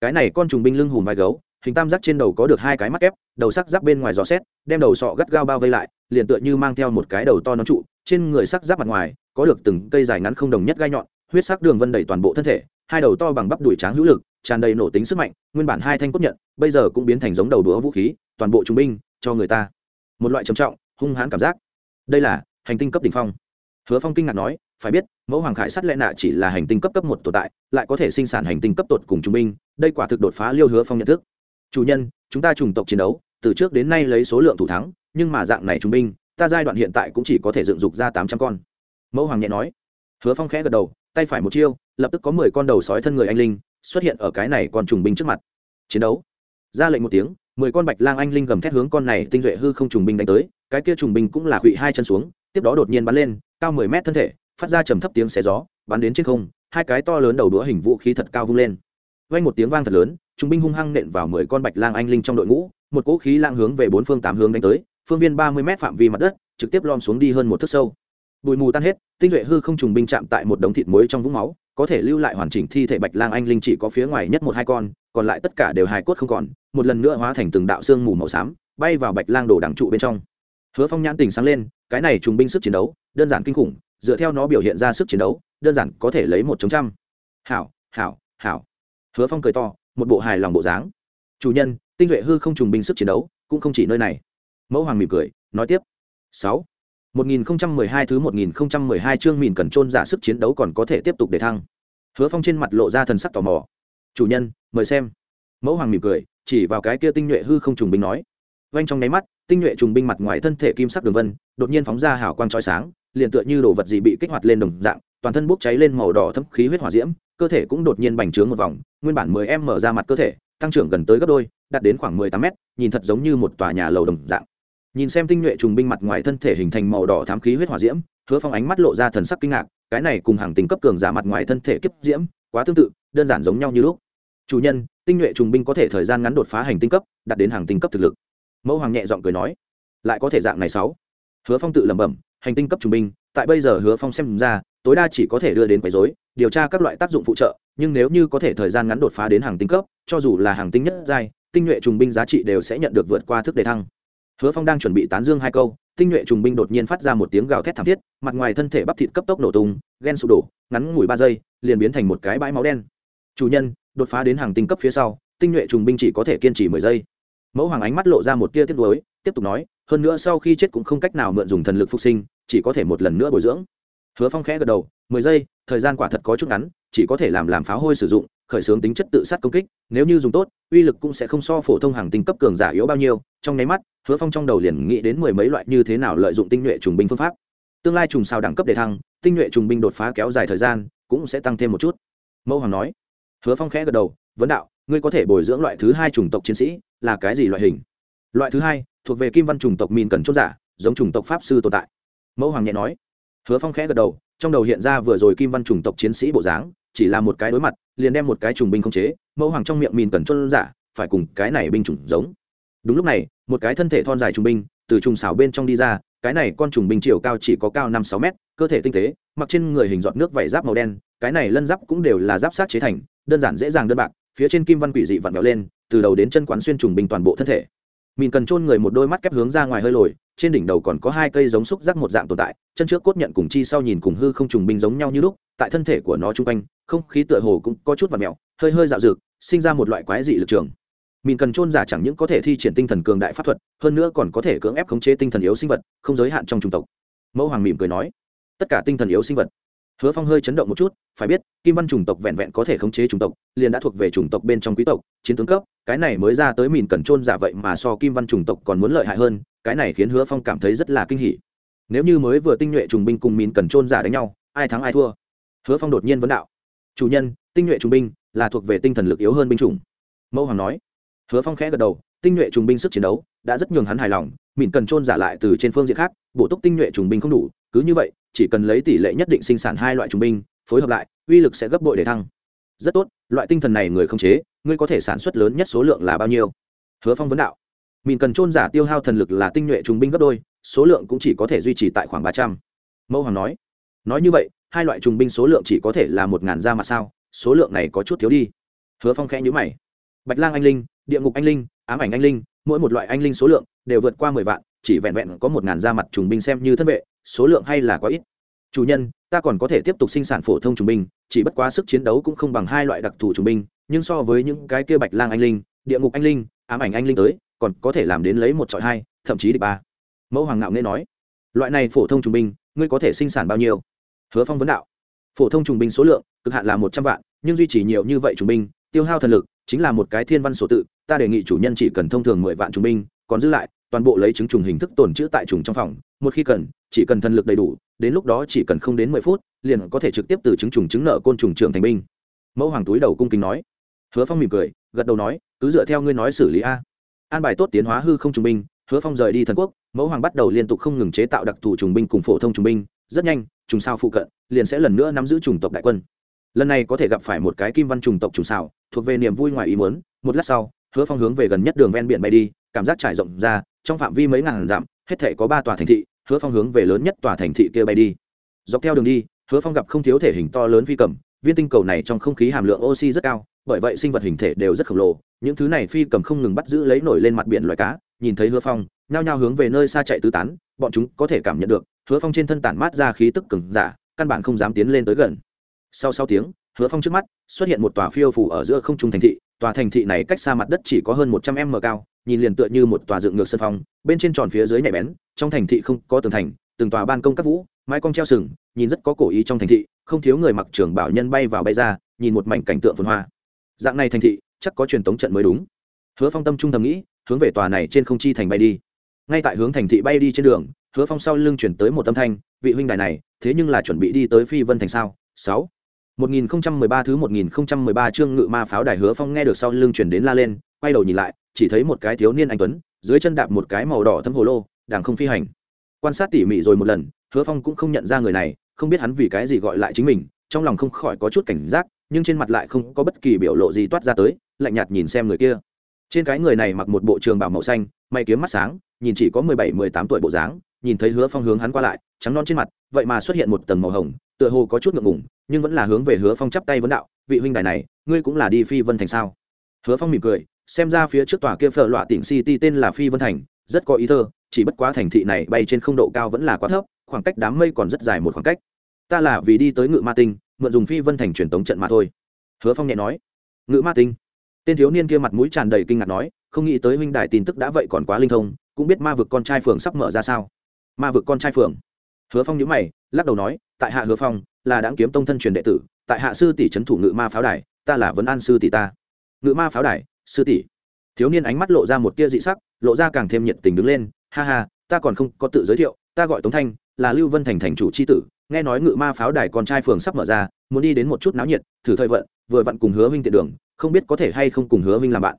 Cái này con trùng binh lưng hùm vai gấu, hình tam giác trên đầu có được hai cái mắt ép đầu sắc giáp bên ngoài gió xét, đem đầu sọ gắt gao bao vây lại, liền tựa như mang theo một cái đầu to nón trụ, trên người sắc giáp mặt ngoài, có được từng cây dài ngắn không đồng nhất gai nhọn, huyết sắc đường vân đầy toàn bộ thân thể, hai đầu to bằng bắp đùi tráng hữu lực, tràn đầy nổ tính sức mạnh, nguyên bản hai thanh cốt nhận, bây giờ cũng biến thành giống đầu đũa vũ khí, toàn bộ trung binh, cho người ta. Một loại trầm trọng, hung hãn cảm giác. Đây là hành tinh cấp đỉnh phong. Hứa phong kinh ngạc nói, phải biết, mẫu hoàng khải sắt lẽ nạ chỉ là hành tinh cấp cấp một tồn tại, lại có thể sinh sản hành tinh cấp tột cùng trung binh, đây quả thực đột phá liêu hứa phong nhận thức. Chủ nhân, chúng ta chủng tộc chiến đấu, từ trước đến nay lấy số lượng thủ thắng, nhưng mà dạng này trung binh, ta giai đoạn hiện tại cũng chỉ có thể dựng dục ra tám trăm con. Mẫu hoàng nhẹ nói. Hứa phong khẽ gật đầu, tay phải một chiêu, lập tức có mười con đầu sói thân người anh linh xuất hiện ở cái này còn trùng binh trước mặt. Chiến đấu. Ra lệnh một tiếng, mười con bạch lang anh linh gầm thét hướng con này tinh duệ hư không trùng binh đánh tới, cái kia trùng binh cũng là quỵ hai chân xuống tiếp đó đột nhiên bắn lên, cao mười mét thân thể, phát ra trầm thấp tiếng xé gió, bắn đến trên không, hai cái to lớn đầu đũa hình vũ khí thật cao vung lên. Vang một tiếng vang thật lớn, trung binh hung hăng nện vào mười con bạch lang anh linh trong đội ngũ, một cỗ khí lang hướng về bốn phương tám hướng đánh tới, phương viên ba mươi m phạm vi mặt đất, trực tiếp lom xuống đi hơn một thước sâu. Bụi mù tan hết, tinh duệ hư không trùng binh chạm tại một đống thịt muối trong vũng máu, có thể lưu lại hoàn chỉnh thi thể bạch lang anh linh chỉ có phía ngoài nhất một hai con, còn lại tất cả đều hài cốt không còn, một lần nữa hóa thành từng đạo xương mù màu xám, bay vào bạch lang đổ đằng trụ bên trong. Hứa phong nhãn tình sáng lên cái này trùng binh sức chiến đấu đơn giản kinh khủng dựa theo nó biểu hiện ra sức chiến đấu đơn giản có thể lấy một chống trăm hảo hảo hảo hứa phong cười to một bộ hài lòng bộ dáng chủ nhân tinh duệ hư không trùng binh sức chiến đấu cũng không chỉ nơi này mẫu hoàng mỉm cười nói tiếp sáu 1012 thứ 1012 chương mìn cần trôn giả sức chiến đấu còn có thể tiếp tục để thăng. Hứa Phong trên mặt lộ ra thần sắc tò mò. "Chủ nhân, mời xem." Mẫu Hoàng mỉm cười, chỉ vào cái kia tinh nhuệ hư không trùng binh nói. Vành trong nháy mắt, tinh nhuệ trùng binh mặt ngoài thân thể kim sắc đường vân, đột nhiên phóng ra hào quang chói sáng, liền tựa như đồ vật gì bị kích hoạt lên đồng dạng, toàn thân bốc cháy lên màu đỏ thấm khí huyết hỏa diễm, cơ thể cũng đột nhiên bành trướng một vòng, nguyên bản 10 em mở ra mặt cơ thể, tăng trưởng gần tới gấp đôi, đạt đến khoảng 18 mét, nhìn thật giống như một tòa nhà lầu đồng dạng. Nhìn xem tinh nhuệ trùng binh mặt ngoài thân thể hình thành màu đỏ thám khí huyết hỏa diễm hứa phong ánh mắt lộ ra thần sắc kinh ngạc cái này cùng hàng tình cấp cường giả mặt ngoài thân thể kiếp diễm quá tương tự đơn giản giống nhau như lúc. Chủ nhân tinh nhuệ trùng binh có thể thời gian ngắn đột phá hành tinh cấp đạt đến hàng tinh cấp thực lực mẫu hoàng nhẹ giọng cười nói, lại có thể dạng này sáu? Hứa phong tự lẩm bẩm, hành tinh cấp trung binh, tại bây giờ hứa phong xem ra, tối đa chỉ có thể đưa đến quấy dối điều tra các loại tác dụng phụ trợ, nhưng nếu như có thể thời gian ngắn đột phá đến hàng tinh cấp, cho dù là hàng tinh nhất giai, tinh nhuệ trùng binh giá trị đều sẽ nhận được vượt qua thức đề thăng. Hứa phong đang chuẩn bị tán dương hai câu, tinh nhuệ trùng binh đột nhiên phát ra một tiếng gào thét thảm thiết, mặt ngoài thân thể bắp thịt cấp tốc nổ tung ghen sụp đổ, ngắn ngủi ba giây, liền biến thành một cái bãi máu đen. Chủ nhân, đột phá đến hàng tinh cấp phía sau, tinh nhuệ trùng binh chỉ có thể kiên trì mười giây mẫu hoàng ánh mắt lộ ra một tia tiếc nuối, tiếp tục nói, hơn nữa sau khi chết cũng không cách nào mượn dùng thần lực phục sinh, chỉ có thể một lần nữa bồi dưỡng. Hứa phong khẽ gật đầu, mười giây, thời gian quả thật có chút ngắn, chỉ có thể làm làm pháo hôi sử dụng, khởi xướng tính chất tự sát công kích, nếu như dùng tốt, uy lực cũng sẽ không so phổ thông hàng tinh cấp cường giả yếu bao nhiêu. Trong nháy mắt, hứa phong trong đầu liền nghĩ đến mười mấy loại như thế nào lợi dụng tinh nhuệ trùng binh phương pháp. Tương lai trùng sao đẳng cấp đề thăng, tinh nhuệ trùng binh đột phá kéo dài thời gian cũng sẽ tăng thêm một chút. Mẫu hoàng nói. Hứa phong khẽ gật đầu, vấn đạo ngươi có thể bồi dưỡng loại thứ hai chủng tộc chiến sĩ, là cái gì loại hình? Loại thứ hai, thuộc về kim văn chủng tộc mìn cần chốt giả, giống chủng tộc pháp sư tồn tại. Mẫu hoàng nhẹ nói. Hứa phong khẽ gật đầu, trong đầu hiện ra vừa rồi kim văn chủng tộc chiến sĩ bộ dáng, chỉ là một cái đối mặt, liền đem một cái trùng binh không chế, mẫu hoàng trong miệng mìn cần chốt giả, phải cùng cái này binh chủng giống. Đúng lúc này, một cái thân thể thon dài trùng binh, từ trùng xảo bên trong đi ra, cái này con trùng binh chiều cao chỉ có cao năm sáu mét, cơ thể tinh tế, mặc trên người hình giọt nước vảy giáp màu đen, cái này lân giáp cũng đều là giáp sát chế thành, đơn giản dễ dàng đơn bạc phía trên kim văn quỷ dị vặn vẹo lên, từ đầu đến chân quán xuyên trùng bình toàn bộ thân thể. Mìn cần chôn người một đôi mắt kép hướng ra ngoài hơi lồi, trên đỉnh đầu còn có hai cây giống xúc giác một dạng tồn tại, chân trước cốt nhận cùng chi sau nhìn cùng hư không trùng binh giống nhau như lúc, tại thân thể của nó chung quanh, không khí tựa hồ cũng có chút vặn mẹo hơi hơi dạo dực sinh ra một loại quái dị lực trường. Mìn cần chôn giả chẳng những có thể thi triển tinh thần cường đại pháp thuật, hơn nữa còn có thể cưỡng ép khống chế tinh thần yếu sinh vật, không giới hạn trong chủng tộc. Mẫu hoàng mỉm cười nói, tất cả tinh thần yếu sinh vật hứa phong hơi chấn động một chút, phải biết, kim văn chủng tộc vẹn vẹn có thể khống chế chủng tộc, liền đã thuộc về chủng tộc bên trong quý tộc, chiến tướng cấp, cái này mới ra tới mìn cần trôn giả vậy mà so kim văn chủng tộc còn muốn lợi hại hơn, cái này khiến hứa phong cảm thấy rất là kinh hỉ. Nếu như mới vừa tinh nhuệ trùng binh cùng mìn cần trôn giả đánh nhau, ai thắng ai thua? Hứa phong đột nhiên vấn đạo. Chủ nhân, tinh nhuệ trùng binh là thuộc về tinh thần lực yếu hơn binh chủng. Mẫu hoàng nói. Hứa phong khẽ gật đầu tinh nhuệ trùng binh sức chiến đấu đã rất nhường hắn hài lòng mìn cần trôn giả lại từ trên phương diện khác, bổ túc tinh nhuệ trùng binh không đủ, cứ như vậy, chỉ cần lấy tỷ lệ nhất định sinh sản hai loại trùng binh, phối hợp lại, uy lực sẽ gấp bội để thăng. Rất tốt, loại tinh thần này người không chế, ngươi có thể sản xuất lớn nhất số lượng là bao nhiêu? Hứa phong vấn đạo. Mình cần trôn giả tiêu hao thần lực là tinh nhuệ trùng binh gấp đôi, số lượng cũng chỉ có thể duy trì tại khoảng ba trăm. Mẫu hoàng nói. Nói như vậy, hai loại trùng binh số lượng chỉ có thể là một ngàn ra mà sao? Số lượng này có chút thiếu đi. Hứa phong khẽ nhữ mày. Bạch lang anh linh, địa ngục anh linh ám ảnh anh linh, mỗi một loại anh linh số lượng đều vượt qua mười vạn, chỉ vẹn vẹn có một ngàn da mặt trùng binh xem như thân vệ, số lượng hay là quá ít. Chủ nhân, ta còn có thể tiếp tục sinh sản phổ thông trùng binh, chỉ bất quá sức chiến đấu cũng không bằng hai loại đặc thù trùng binh, nhưng so với những cái kia bạch lang anh linh, địa ngục anh linh, ám ảnh anh linh tới, còn có thể làm đến lấy một trọi hai, thậm chí địch ba. Mẫu hoàng ngạo nghe nói, loại này phổ thông trùng binh, ngươi có thể sinh sản bao nhiêu? Hứa phong vấn đạo, phổ thông trùng binh số lượng cực hạn là một trăm vạn, nhưng duy trì nhiều như vậy trùng binh tiêu hao thần lực, chính là một cái thiên văn sổ tự, ta đề nghị chủ nhân chỉ cần thông thường mười vạn trùng binh, còn giữ lại, toàn bộ lấy chứng trùng hình thức tồn trữ tại trùng trong phòng, một khi cần, chỉ cần thần lực đầy đủ, đến lúc đó chỉ cần không đến mười phút, liền có thể trực tiếp từ chứng trùng chứng nợ côn trùng trưởng thành binh. Mẫu hoàng túi đầu cung kính nói. Hứa phong mỉm cười, gật đầu nói, cứ dựa theo ngươi nói xử lý a. An bài tốt tiến hóa hư không trùng binh, hứa phong rời đi thần quốc, mẫu hoàng bắt đầu liên tục không ngừng chế tạo đặc thù trùng binh cùng phổ thông trùng binh, rất nhanh, trùng sao phụ cận, liền sẽ lần nữa nắm giữ chủng tộc đại quân lần này có thể gặp phải một cái kim văn trùng tộc trùng sao thuộc về niềm vui ngoài ý muốn, một lát sau, hứa phong hướng về gần nhất đường ven biển bay đi, cảm giác trải rộng ra, trong phạm vi mấy ngàn dặm, hết thể có ba tòa thành thị, hứa phong hướng về lớn nhất tòa thành thị kia bay đi. Dọc theo đường đi, hứa phong gặp không thiếu thể hình to lớn phi cầm, viên tinh cầu này trong không khí hàm lượng oxy rất cao, bởi vậy sinh vật hình thể đều rất khổng lồ, những thứ này phi cầm không ngừng bắt giữ lấy nổi lên mặt biển loài cá, nhìn thấy hứa phong, nhao nhao hướng về nơi xa chạy tứ tán, bọn chúng có thể cảm nhận được, hứa phong trên thân tản mát ra khí tức cứng giả, căn bản không dám tiến lên tới gần sau sáu tiếng, hứa phong trước mắt xuất hiện một tòa phiêu phủ ở giữa không trung thành thị. Tòa thành thị này cách xa mặt đất chỉ có hơn một trăm m cao, nhìn liền tựa như một tòa dựng ngược sân phong, bên trên tròn phía dưới nhạy bén, trong thành thị không có tường thành, từng tòa ban công các vũ, mái cong treo sừng, nhìn rất có cổ ý trong thành thị, không thiếu người mặc trưởng bảo nhân bay vào bay ra, nhìn một mảnh cảnh tượng phồn hoa. Dạng này thành thị, chắc có truyền tống trận mới đúng. Hứa phong tâm trung thầm nghĩ, hướng về tòa này trên không chi thành bay đi. Ngay tại hướng thành thị bay đi trên đường, hứa phong sau lưng chuyển tới một âm thanh, vị huynh đài này, thế nhưng là chuẩn bị đi tới phi vân thành sao? Sáu. 1013 thứ 1013 chương ngự ma pháo đài hứa phong nghe được sau lưng chuyển đến la lên, quay đầu nhìn lại, chỉ thấy một cái thiếu niên anh tuấn, dưới chân đạp một cái màu đỏ thâm hồ lô đang không phi hành. Quan sát tỉ mỉ rồi một lần, hứa phong cũng không nhận ra người này, không biết hắn vì cái gì gọi lại chính mình, trong lòng không khỏi có chút cảnh giác, nhưng trên mặt lại không có bất kỳ biểu lộ gì toát ra tới, lạnh nhạt nhìn xem người kia. Trên cái người này mặc một bộ trường bảo màu xanh mày kiếm mắt sáng, nhìn chỉ có mười bảy, mười tám tuổi bộ dáng, nhìn thấy hứa phong hướng hắn qua lại, trắng non trên mặt, vậy mà xuất hiện một tầng màu hồng tựa hồ có chút ngượng ngùng, nhưng vẫn là hướng về hứa phong chắp tay vấn đạo, vị huynh đài này, ngươi cũng là đi phi vân thành sao? Hứa phong mỉm cười, xem ra phía trước tòa kia phở loạ tỉnh city tên là phi vân thành, rất có ý thơ, chỉ bất quá thành thị này bay trên không độ cao vẫn là quá thấp, khoảng cách đám mây còn rất dài một khoảng cách. Ta là vì đi tới ngự ma tinh, mượn dùng phi vân thành truyền tống trận mà thôi. Hứa phong nhẹ nói. Ngự ma tinh? Tên thiếu niên kia mặt mũi tràn đầy kinh ngạc nói, không nghĩ tới huynh đài tin tức đã vậy còn quá linh thông, cũng biết ma vực con trai phường sắp mở ra sao? Ma vực con trai phường? Hứa phong nhíu mày, lắc đầu nói, tại hạ hứa phong, là đáng kiếm tông thân truyền đệ tử, tại hạ sư tỷ trấn thủ ngự ma pháo đài, ta là vấn an sư tỷ ta. Ngự ma pháo đài, sư tỷ? Thiếu niên ánh mắt lộ ra một tia dị sắc, lộ ra càng thêm nhiệt tình đứng lên, ha ha, ta còn không có tự giới thiệu, ta gọi tống thanh, là lưu vân thành thành chủ c h i tử, nghe nói ngự ma pháo đài con trai phường sắp mở ra, muốn đi đến một chút náo nhiệt, thử thời vận, vừa vặn cùng hứa huynh tiện đường, không biết có thể hay không cùng hứa huynh làm bạn.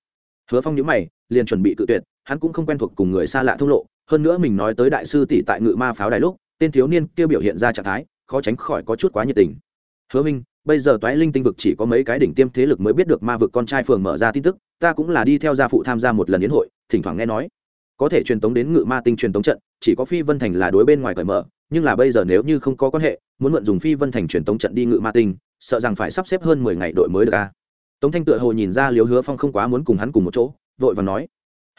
Hứa phong nhíu mày, liền chuẩn bị cự tuyệt, hắn cũng không quen thuộc cùng người xa lạ thông lộ, hơn nữa mình nói tới đại sư tỷ tại ngự ma pháo đài lúc tên thiếu niên kia biểu hiện ra trạng thái, khó tránh khỏi có chút quá nhiệt tình. Hứa minh, bây giờ toái linh tinh vực chỉ có mấy cái đỉnh tiêm thế lực mới biết được ma vực con trai phường mở ra tin tức, ta cũng là đi theo gia phụ tham gia một lần yến hội, thỉnh thoảng nghe nói. Có thể truyền tống đến ngự ma tinh truyền tống trận, chỉ có phi vân thành là đối bên ngoài cởi mở, nhưng là bây giờ nếu như không có quan hệ, muốn mượn dùng phi vân thành truyền tống trận đi ngự ma tinh, sợ rằng phải sắp xếp hơn mười ngày đội mới được a. Tống thanh tựa hồ nhìn ra liếu hứa phong không quá muốn cùng hắn cùng một chỗ, vội và nói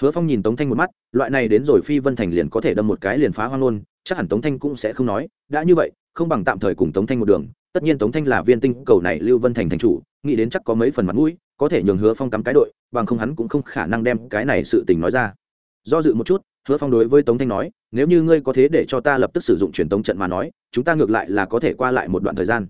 hứa phong nhìn tống thanh một mắt, loại này đến rồi phi vân thành liền có thể đâm một cái liền phá hoang luôn, chắc hẳn tống thanh cũng sẽ không nói, đã như vậy, không bằng tạm thời cùng tống thanh một đường, tất nhiên tống thanh là viên tinh cầu này lưu vân thành thành chủ, nghĩ đến chắc có mấy phần mặt mũi, có thể nhường hứa phong cắm cái đội, bằng không hắn cũng không khả năng đem cái này sự tình nói ra. Do dự một chút, hứa phong đối với tống thanh nói, nếu như ngươi có thế để cho ta lập tức sử dụng truyền tống trận mà nói, chúng ta ngược lại là có thể qua lại một đoạn thời gian.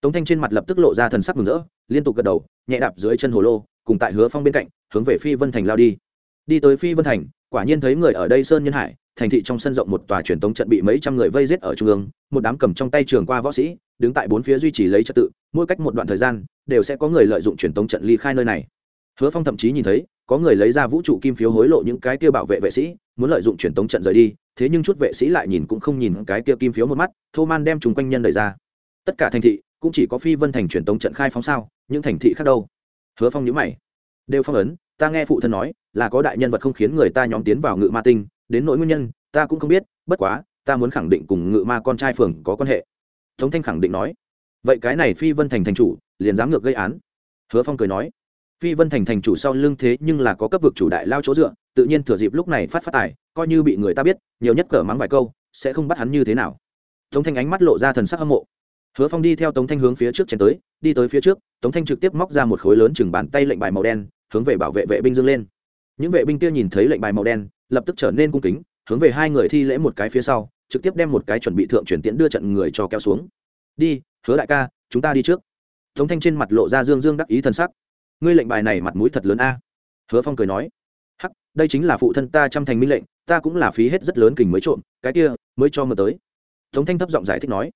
Tống thanh trên mặt lập tức lộ ra thần sắc mừng rỡ, liên tục gật đầu, nhẹ đạp dưới chân hồ lô, cùng tại hứa phong bên cạnh, hướng về phi vân thành lao đi đi tới phi vân thành, quả nhiên thấy người ở đây sơn nhân hải, thành thị trong sân rộng một tòa truyền tống trận bị mấy trăm người vây giết ở trung ương, một đám cầm trong tay trường qua võ sĩ, đứng tại bốn phía duy trì lấy trật tự, mỗi cách một đoạn thời gian, đều sẽ có người lợi dụng truyền tống trận ly khai nơi này. Hứa phong thậm chí nhìn thấy, có người lấy ra vũ trụ kim phiếu hối lộ những cái kia bảo vệ vệ sĩ, muốn lợi dụng truyền tống trận rời đi, thế nhưng chút vệ sĩ lại nhìn cũng không nhìn cái kia kim phiếu một mắt, thô man đem chúng quanh nhân đẩy ra. Tất cả thành thị cũng chỉ có phi vân thành truyền tống trận khai phóng sao, những thành thị khác đâu? Hứa phong nhữ mày đều phong ấn, ta nghe phụ thân nói, là có đại nhân vật không khiến người ta nhóm tiến vào ngự ma tinh, đến nỗi nguyên nhân, ta cũng không biết, bất quá, ta muốn khẳng định cùng ngự ma con trai phường có quan hệ. Tống thanh khẳng định nói. Vậy cái này phi vân thành thành chủ, liền dám ngược gây án? Hứa phong cười nói. Phi vân thành thành chủ sau lưng thế nhưng là có cấp vực chủ đại lao chỗ dựa, tự nhiên thừa dịp lúc này phát phát tài, coi như bị người ta biết, nhiều nhất cỡ mắng vài câu, sẽ không bắt hắn như thế nào. Tống thanh ánh mắt lộ ra thần sắc hâm mộ. Hứa phong đi theo tống thanh hướng phía trước chèn tới, đi tới phía trước, tống thanh trực tiếp móc ra một khối lớn chừng bàn tay lệnh bài màu đen hướng về bảo vệ vệ binh dương lên. Những vệ binh kia nhìn thấy lệnh bài màu đen, lập tức trở nên cung kính, hướng về hai người thi lễ một cái phía sau, trực tiếp đem một cái chuẩn bị thượng chuyển tiễn đưa trận người cho kéo xuống. Đi, hứa đại ca, chúng ta đi trước. Tống thanh trên mặt lộ ra dương dương đắc ý thân sắc. Ngươi lệnh bài này mặt mũi thật lớn a. Hứa phong cười nói. Hắc, đây chính là phụ thân ta trăm thành minh lệnh, ta cũng là phí hết rất lớn kình mới trộm, cái kia, mới cho mờ tới. Tống thanh thấp giọng giải thích nói.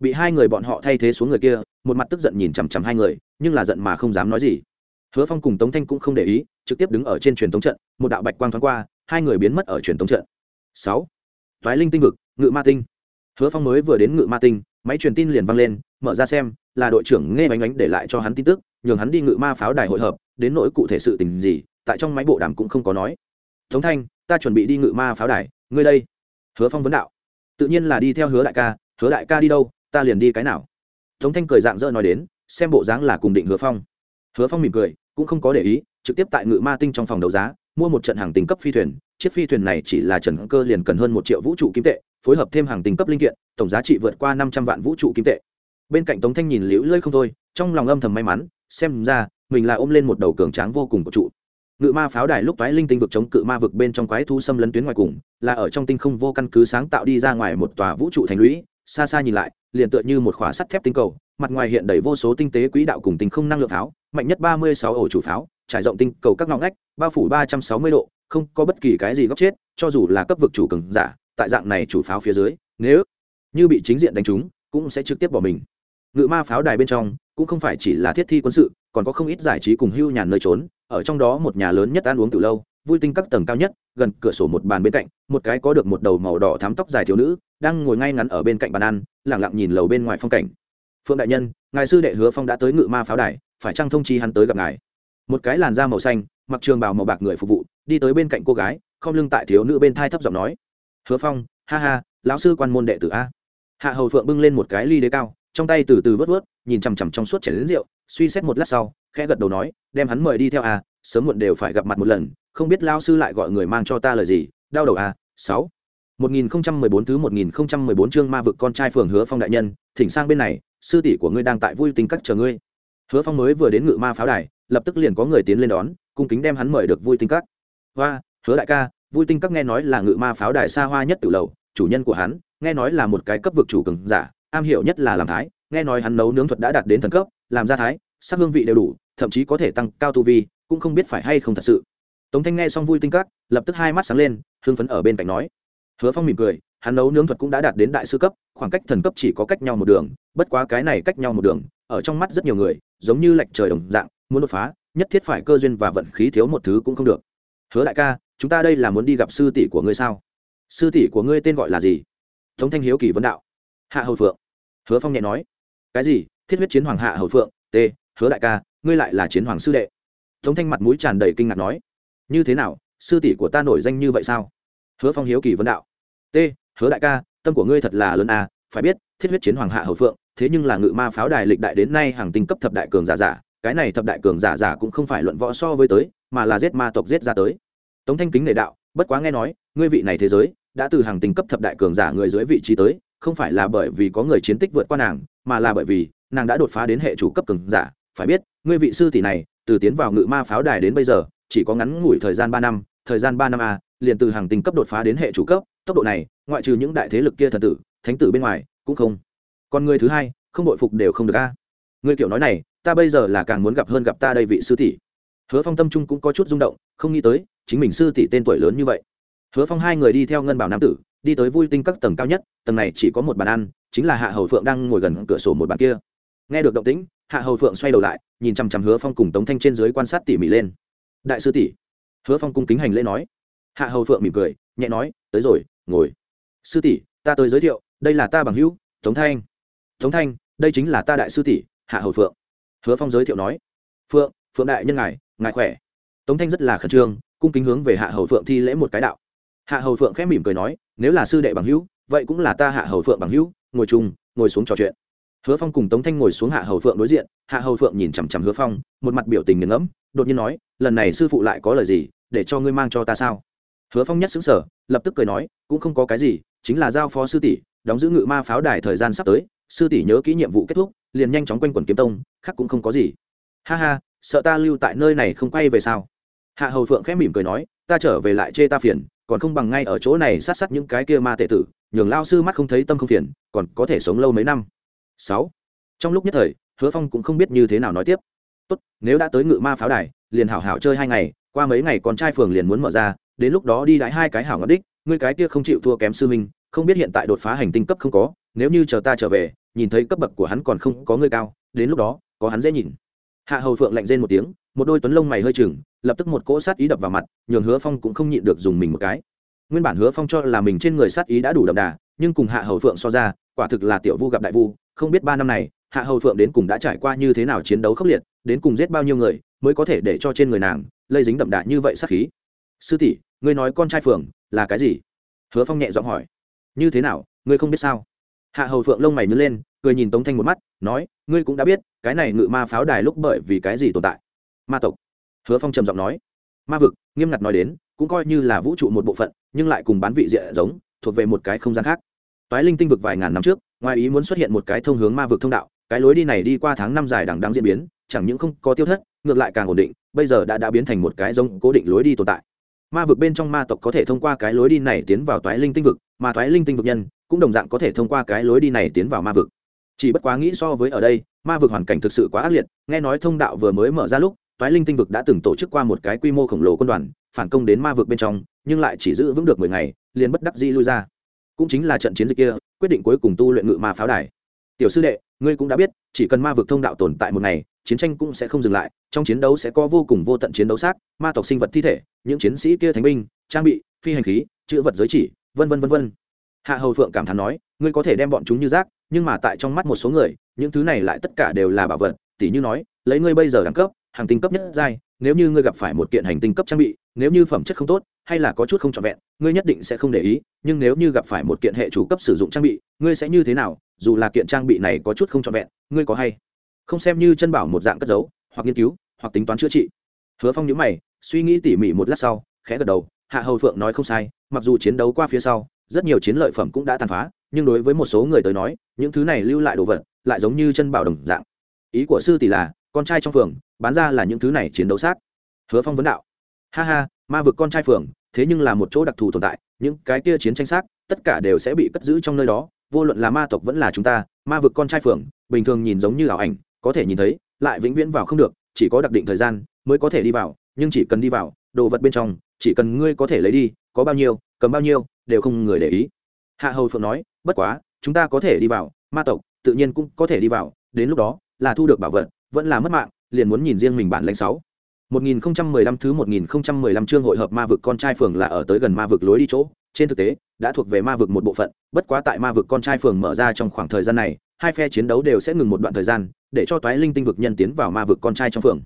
Bị hai người bọn họ thay thế xuống người kia, một mặt tức giận nhìn chằm chằm hai người, nhưng là giận mà không dám nói gì hứa phong cùng tống thanh cũng không để ý, trực tiếp đứng ở trên truyền tống trận, một đạo bạch quang thoáng qua, hai người biến mất ở truyền tống trận. Sáu. Toái linh tinh vực, ngự ma tinh. Hứa phong mới vừa đến ngự ma tinh, máy truyền tin liền vang lên, mở ra xem, là đội trưởng nghe bánh bánh để lại cho hắn tin tức, nhường hắn đi ngự ma pháo đài hội hợp, đến nỗi cụ thể sự tình gì, tại trong máy bộ đàm cũng không có nói. Tống thanh, ta chuẩn bị đi ngự ma pháo đài, ngươi đây. Hứa phong vấn đạo. Tự nhiên là đi theo hứa đại ca, hứa đại ca đi đâu, ta liền đi cái nào. Tống thanh cười dạng dỡ nói đến, xem bộ dáng là cùng định hứa phong hứa phong mỉm cười, cũng không có để ý, trực tiếp tại ngự ma tinh trong phòng đấu giá, mua một trận hàng tinh cấp phi thuyền. Chiếc phi thuyền này chỉ là trần cơ liền cần hơn một triệu vũ trụ kim tệ, phối hợp thêm hàng tinh cấp linh kiện, tổng giá trị vượt qua năm trăm vạn vũ trụ kim tệ. Bên cạnh tống thanh nhìn liễu lơi không thôi, trong lòng âm thầm may mắn, xem ra, mình là ôm lên một đầu cường tráng vô cùng của trụ. Ngự ma pháo đài lúc toái linh tinh vực chống cự ma vực bên trong quái thu xâm lấn tuyến ngoài cùng, là ở trong tinh không vô căn cứ sáng tạo đi ra ngoài một tòa vũ trụ thành lũy xa xa nhìn lại, liền tựa như một khóa sắt thép tinh cầu, mặt ngoài hiện đầy vô số tinh tế quỹ đạo cùng tinh không năng lượng pháo, mạnh nhất ba mươi sáu ổ chủ pháo, trải rộng tinh cầu các ngõ ngách, bao phủ ba trăm sáu mươi độ, không có bất kỳ cái gì góc chết, cho dù là cấp vực chủ cường giả, tại dạng này chủ pháo phía dưới, nếu như bị chính diện đánh trúng, cũng sẽ trực tiếp bỏ mình. Ngự ma pháo đài bên trong, cũng không phải chỉ là thiết thi quân sự, còn có không ít giải trí cùng hưu nhàn nơi trốn, ở trong đó một nhà lớn nhất ăn uống từ lâu, vui tinh các tầng cao nhất, gần cửa sổ một bàn bên cạnh, một cái có được một đầu màu đỏ thám tóc dài thiếu nữ đang ngồi ngay ngắn ở bên cạnh bàn ăn lẳng lặng nhìn lầu bên ngoài phong cảnh. Phượng đại nhân ngài sư đệ hứa phong đã tới ngự ma pháo đài phải chăng thông chi hắn tới gặp ngài? Một cái làn da màu xanh mặc trường bào màu bạc người phục vụ đi tới bên cạnh cô gái không lưng tại thiếu nữ bên thai thấp giọng nói. Hứa phong ha ha lão sư quan môn đệ tử a. Hạ hầu phượng bưng lên một cái ly đế cao trong tay từ từ vớt vớt nhìn chằm chằm trong suốt chảy đến rượu suy xét một lát sau khẽ gật đầu nói đem hắn mời đi theo a sớm muộn đều phải gặp mặt một lần không biết lao sư lại gọi người mang cho ta lời gì đau đầu a, sáu. 1014 thứ 1014 chương ma vực con trai phường Hứa Phong đại nhân, thỉnh sang bên này, sư tỷ của ngươi đang tại vui tình cắt chờ ngươi. Hứa Phong mới vừa đến ngự ma pháo đài, lập tức liền có người tiến lên đón, cung kính đem hắn mời được vui tinh cắt. Hoa, Hứa đại ca, vui tinh các nghe nói là ngự ma pháo đài xa hoa nhất từ lầu, chủ nhân của hắn, nghe nói là một cái cấp vực chủ cường giả, am hiểu nhất là làm thái, nghe nói hắn nấu nướng thuật đã đạt đến thần cấp, làm ra thái, sắc hương vị đều đủ, thậm chí có thể tăng cao tu vi, cũng không biết phải hay không thật sự. Tống Thanh nghe xong vui tinh các, lập tức hai mắt sáng lên, hưng phấn ở bên cạnh nói: hứa phong mỉm cười, hắn nấu nướng thuật cũng đã đạt đến đại sư cấp, khoảng cách thần cấp chỉ có cách nhau một đường, bất quá cái này cách nhau một đường, ở trong mắt rất nhiều người, giống như lệch trời đồng dạng, muốn đột phá, nhất thiết phải cơ duyên và vận khí thiếu một thứ cũng không được. Hứa đại ca, chúng ta đây là muốn đi gặp sư tỷ của ngươi sao? Sư tỷ của ngươi tên gọi là gì? Tống thanh hiếu kỳ vấn đạo. Hạ hầu phượng. Hứa phong nhẹ nói. Cái gì? Thiết huyết chiến hoàng hạ hầu phượng? T. Hứa đại ca, ngươi lại là chiến hoàng sư đệ. Tống thanh mặt mũi tràn đầy kinh ngạc nói. Như thế nào? Sư tỷ của ta nổi danh như vậy sao? Hứa phong hiếu kỳ vấn đạo. T, hứa đại ca, tâm của ngươi thật là lớn à phải biết, thiết huyết chiến hoàng hạ hầu phượng, thế nhưng là ngự ma pháo đài lịch đại đến nay hàng tinh cấp thập đại cường giả giả, cái này thập đại cường giả giả cũng không phải luận võ so với tới, mà là giết ma tộc giết ra tới. Tống thanh kính nể đạo, bất quá nghe nói, ngươi vị này thế giới, đã từ hàng tinh cấp thập đại cường giả người dưới vị trí tới, không phải là bởi vì có người chiến tích vượt qua nàng, mà là bởi vì nàng đã đột phá đến hệ chủ cấp cường giả. Phải biết, ngươi vị sư tỷ này, từ tiến vào ngự ma pháo đài đến bây giờ, chỉ có ngắn ngủi thời gian ba năm thời gian ba năm a, liền từ hàng tinh cấp đột phá đến hệ chủ cấp, tốc độ này, ngoại trừ những đại thế lực kia thần tử, thánh tử bên ngoài, cũng không. Còn người thứ hai, không đội phục đều không được a. Người kiểu nói này, ta bây giờ là càng muốn gặp hơn gặp ta đây vị sư tỷ. Hứa phong tâm trung cũng có chút rung động, không nghĩ tới, chính mình sư tỷ tên tuổi lớn như vậy. Hứa phong hai người đi theo ngân bảo nam tử, đi tới vui tinh các tầng cao nhất, tầng này chỉ có một bàn ăn, chính là hạ hầu phượng đang ngồi gần cửa sổ một bàn kia. Nghe được động tĩnh, hạ hầu phượng xoay đầu lại, nhìn chằm chằm hứa phong cùng tống thanh trên dưới quan sát tỉ mỉ lên. Đại sư tỷ hứa phong cung kính hành lễ nói. Hạ hầu phượng mỉm cười, nhẹ nói, tới rồi, ngồi. Sư tỷ, ta tới giới thiệu, đây là ta bằng hữu, tống thanh. Tống thanh, đây chính là ta đại sư tỷ, hạ hầu phượng. Hứa phong giới thiệu nói. Phượng phượng đại nhân ngài ngài khỏe? Tống thanh rất là khẩn trương, cung kính hướng về hạ hầu phượng thi lễ một cái đạo. Hạ hầu phượng khẽ mỉm cười nói, nếu là sư đệ bằng hữu, vậy cũng là ta hạ hầu phượng bằng hữu, ngồi chung, ngồi xuống trò chuyện hứa phong cùng tống thanh ngồi xuống hạ hầu phượng đối diện, hạ hầu phượng nhìn chằm chằm hứa phong, một mặt biểu tình nghiền ngẫm, đột nhiên nói, lần này sư phụ lại có lời gì, để cho ngươi mang cho ta sao? Hứa phong nhất xứng sở lập tức cười nói, cũng không có cái gì, chính là giao phó sư tỷ, đóng giữ ngự ma pháo đài thời gian sắp tới, sư tỷ nhớ kỹ nhiệm vụ kết thúc, liền nhanh chóng quanh quẩn kiếm tông, khác cũng không có gì. Ha ha, sợ ta lưu tại nơi này không quay về sao? Hạ hầu phượng khẽ mỉm cười nói, ta trở về lại chê ta phiền, còn không bằng ngay ở chỗ này sát sát những cái kia ma tệ tử, nhường lao sư mắt không thấy tâm không phiền, còn có thể sống lâu mấy năm sáu. Trong lúc nhất thời, hứa phong cũng không biết như thế nào nói tiếp. Tốt, nếu đã tới ngự ma pháo đài, liền hảo hảo chơi hai ngày, qua mấy ngày con trai phường liền muốn mở ra, đến lúc đó đi đãi hai cái hảo ngọc đích, ngươi cái kia không chịu thua kém sư minh không biết hiện tại đột phá hành tinh cấp không có, nếu như chờ ta trở về, nhìn thấy cấp bậc của hắn còn không có ngươi cao, đến lúc đó, có hắn dễ nhìn. Hạ hầu phượng lạnh rên một tiếng, một đôi tuấn lông mày hơi chừng lập tức một cỗ sát ý đập vào mặt, nhường hứa phong cũng không nhịn được dùng mình một cái. Nguyên bản hứa phong cho là mình trên người sát ý đã đủ đậm đà, nhưng cùng hạ hầu phượng so ra, quả thực là tiểu vu gặp đại vu không biết ba năm này, hạ hầu phượng đến cùng đã trải qua như thế nào chiến đấu khốc liệt, đến cùng giết bao nhiêu người mới có thể để cho trên người nàng lây dính đậm đà như vậy sát khí. Sư tỷ, ngươi nói con trai phượng là cái gì? Hứa phong nhẹ giọng hỏi. Như thế nào, ngươi không biết sao? Hạ hầu phượng lông mày nhớ lên, cười nhìn tống thanh một mắt, nói, ngươi cũng đã biết, cái này ngự ma pháo đài lúc bởi vì cái gì tồn tại? Ma tộc. Hứa phong trầm giọng nói. Ma vực, nghiêm ngặt nói đến, cũng coi như là vũ trụ một bộ phận, nhưng lại cùng bán vị diện giống thuộc về một cái không gian khác toái linh tinh vực vài ngàn năm trước, ngoài ý muốn xuất hiện một cái thông hướng ma vực thông đạo, cái lối đi này đi qua tháng năm dài đằng đang diễn biến, chẳng những không có tiêu thất, ngược lại càng ổn định, bây giờ đã đã biến thành một cái giống cố định lối đi tồn tại. Ma vực bên trong ma tộc có thể thông qua cái lối đi này tiến vào toái linh tinh vực, mà toái linh tinh vực nhân cũng đồng dạng có thể thông qua cái lối đi này tiến vào ma vực. Chỉ bất quá nghĩ so với ở đây, ma vực hoàn cảnh thực sự quá ác liệt, nghe nói thông đạo vừa mới mở ra lúc, toái linh tinh vực đã từng tổ chức qua một cái quy mô khổng lồ quân đoàn, phản công đến ma vực bên trong, nhưng lại chỉ giữ vững được mười ngày, liền bất đắc dĩ lui ra cũng chính là trận chiến dịch kia, quyết định cuối cùng tu luyện ngự ma pháo đài. Tiểu sư đệ, ngươi cũng đã biết, chỉ cần ma vực thông đạo tồn tại một ngày, chiến tranh cũng sẽ không dừng lại, trong chiến đấu sẽ có vô cùng vô tận chiến đấu xác, ma tộc sinh vật thi thể, những chiến sĩ kia thánh binh, trang bị, phi hành khí, chữ vật giới chỉ, vân vân vân vân. Hạ hầu phượng cảm thán nói, ngươi có thể đem bọn chúng như rác, nhưng mà tại trong mắt một số người, những thứ này lại tất cả đều là bảo vật tỷ như nói, lấy ngươi bây giờ đẳng cấp hàng tinh cấp nhất giai, nếu như ngươi gặp phải một kiện hành tinh cấp trang bị, nếu như phẩm chất không tốt, hay là có chút không trọn vẹn, ngươi nhất định sẽ không để ý, nhưng nếu như gặp phải một kiện hệ chủ cấp sử dụng trang bị, ngươi sẽ như thế nào, dù là kiện trang bị này có chút không trọn vẹn, ngươi có hay không xem như chân bảo một dạng cất giấu, hoặc nghiên cứu, hoặc tính toán chữa trị. Hứa phong nhớ mày, suy nghĩ tỉ mỉ một lát sau, khẽ gật đầu, hạ hầu phượng nói không sai, mặc dù chiến đấu qua phía sau, rất nhiều chiến lợi phẩm cũng đã tàn phá, nhưng đối với một số người tới nói, những thứ này lưu lại đồ vật, lại giống như chân bảo đồng dạng. Ý của sư tỷ là, con trai trong phường bán ra là những thứ này chiến đấu xác. Hứa phong vấn đạo. Ha ha, ma vực con trai phường, thế nhưng là một chỗ đặc thù tồn tại, những cái kia chiến tranh xác, tất cả đều sẽ bị cất giữ trong nơi đó, vô luận là ma tộc vẫn là chúng ta, ma vực con trai phường, bình thường nhìn giống như ảo ảnh, có thể nhìn thấy, lại vĩnh viễn vào không được, chỉ có đặc định thời gian mới có thể đi vào, nhưng chỉ cần đi vào, đồ vật bên trong, chỉ cần ngươi có thể lấy đi, có bao nhiêu, cầm bao nhiêu, đều không người để ý. Hạ hầu phượng nói, bất quá, chúng ta có thể đi vào, ma tộc tự nhiên cũng có thể đi vào, đến lúc đó là thu được bảo vật, vẫn là mất mạng liền muốn nhìn riêng mình bản lãnh sáu 1015 thứ 1015 chương hội hợp ma vực con trai phường là ở tới gần ma vực lối đi chỗ, trên thực tế, đã thuộc về ma vực một bộ phận, bất quá tại ma vực con trai phường mở ra trong khoảng thời gian này, hai phe chiến đấu đều sẽ ngừng một đoạn thời gian, để cho toái linh tinh vực nhân tiến vào ma vực con trai trong phường.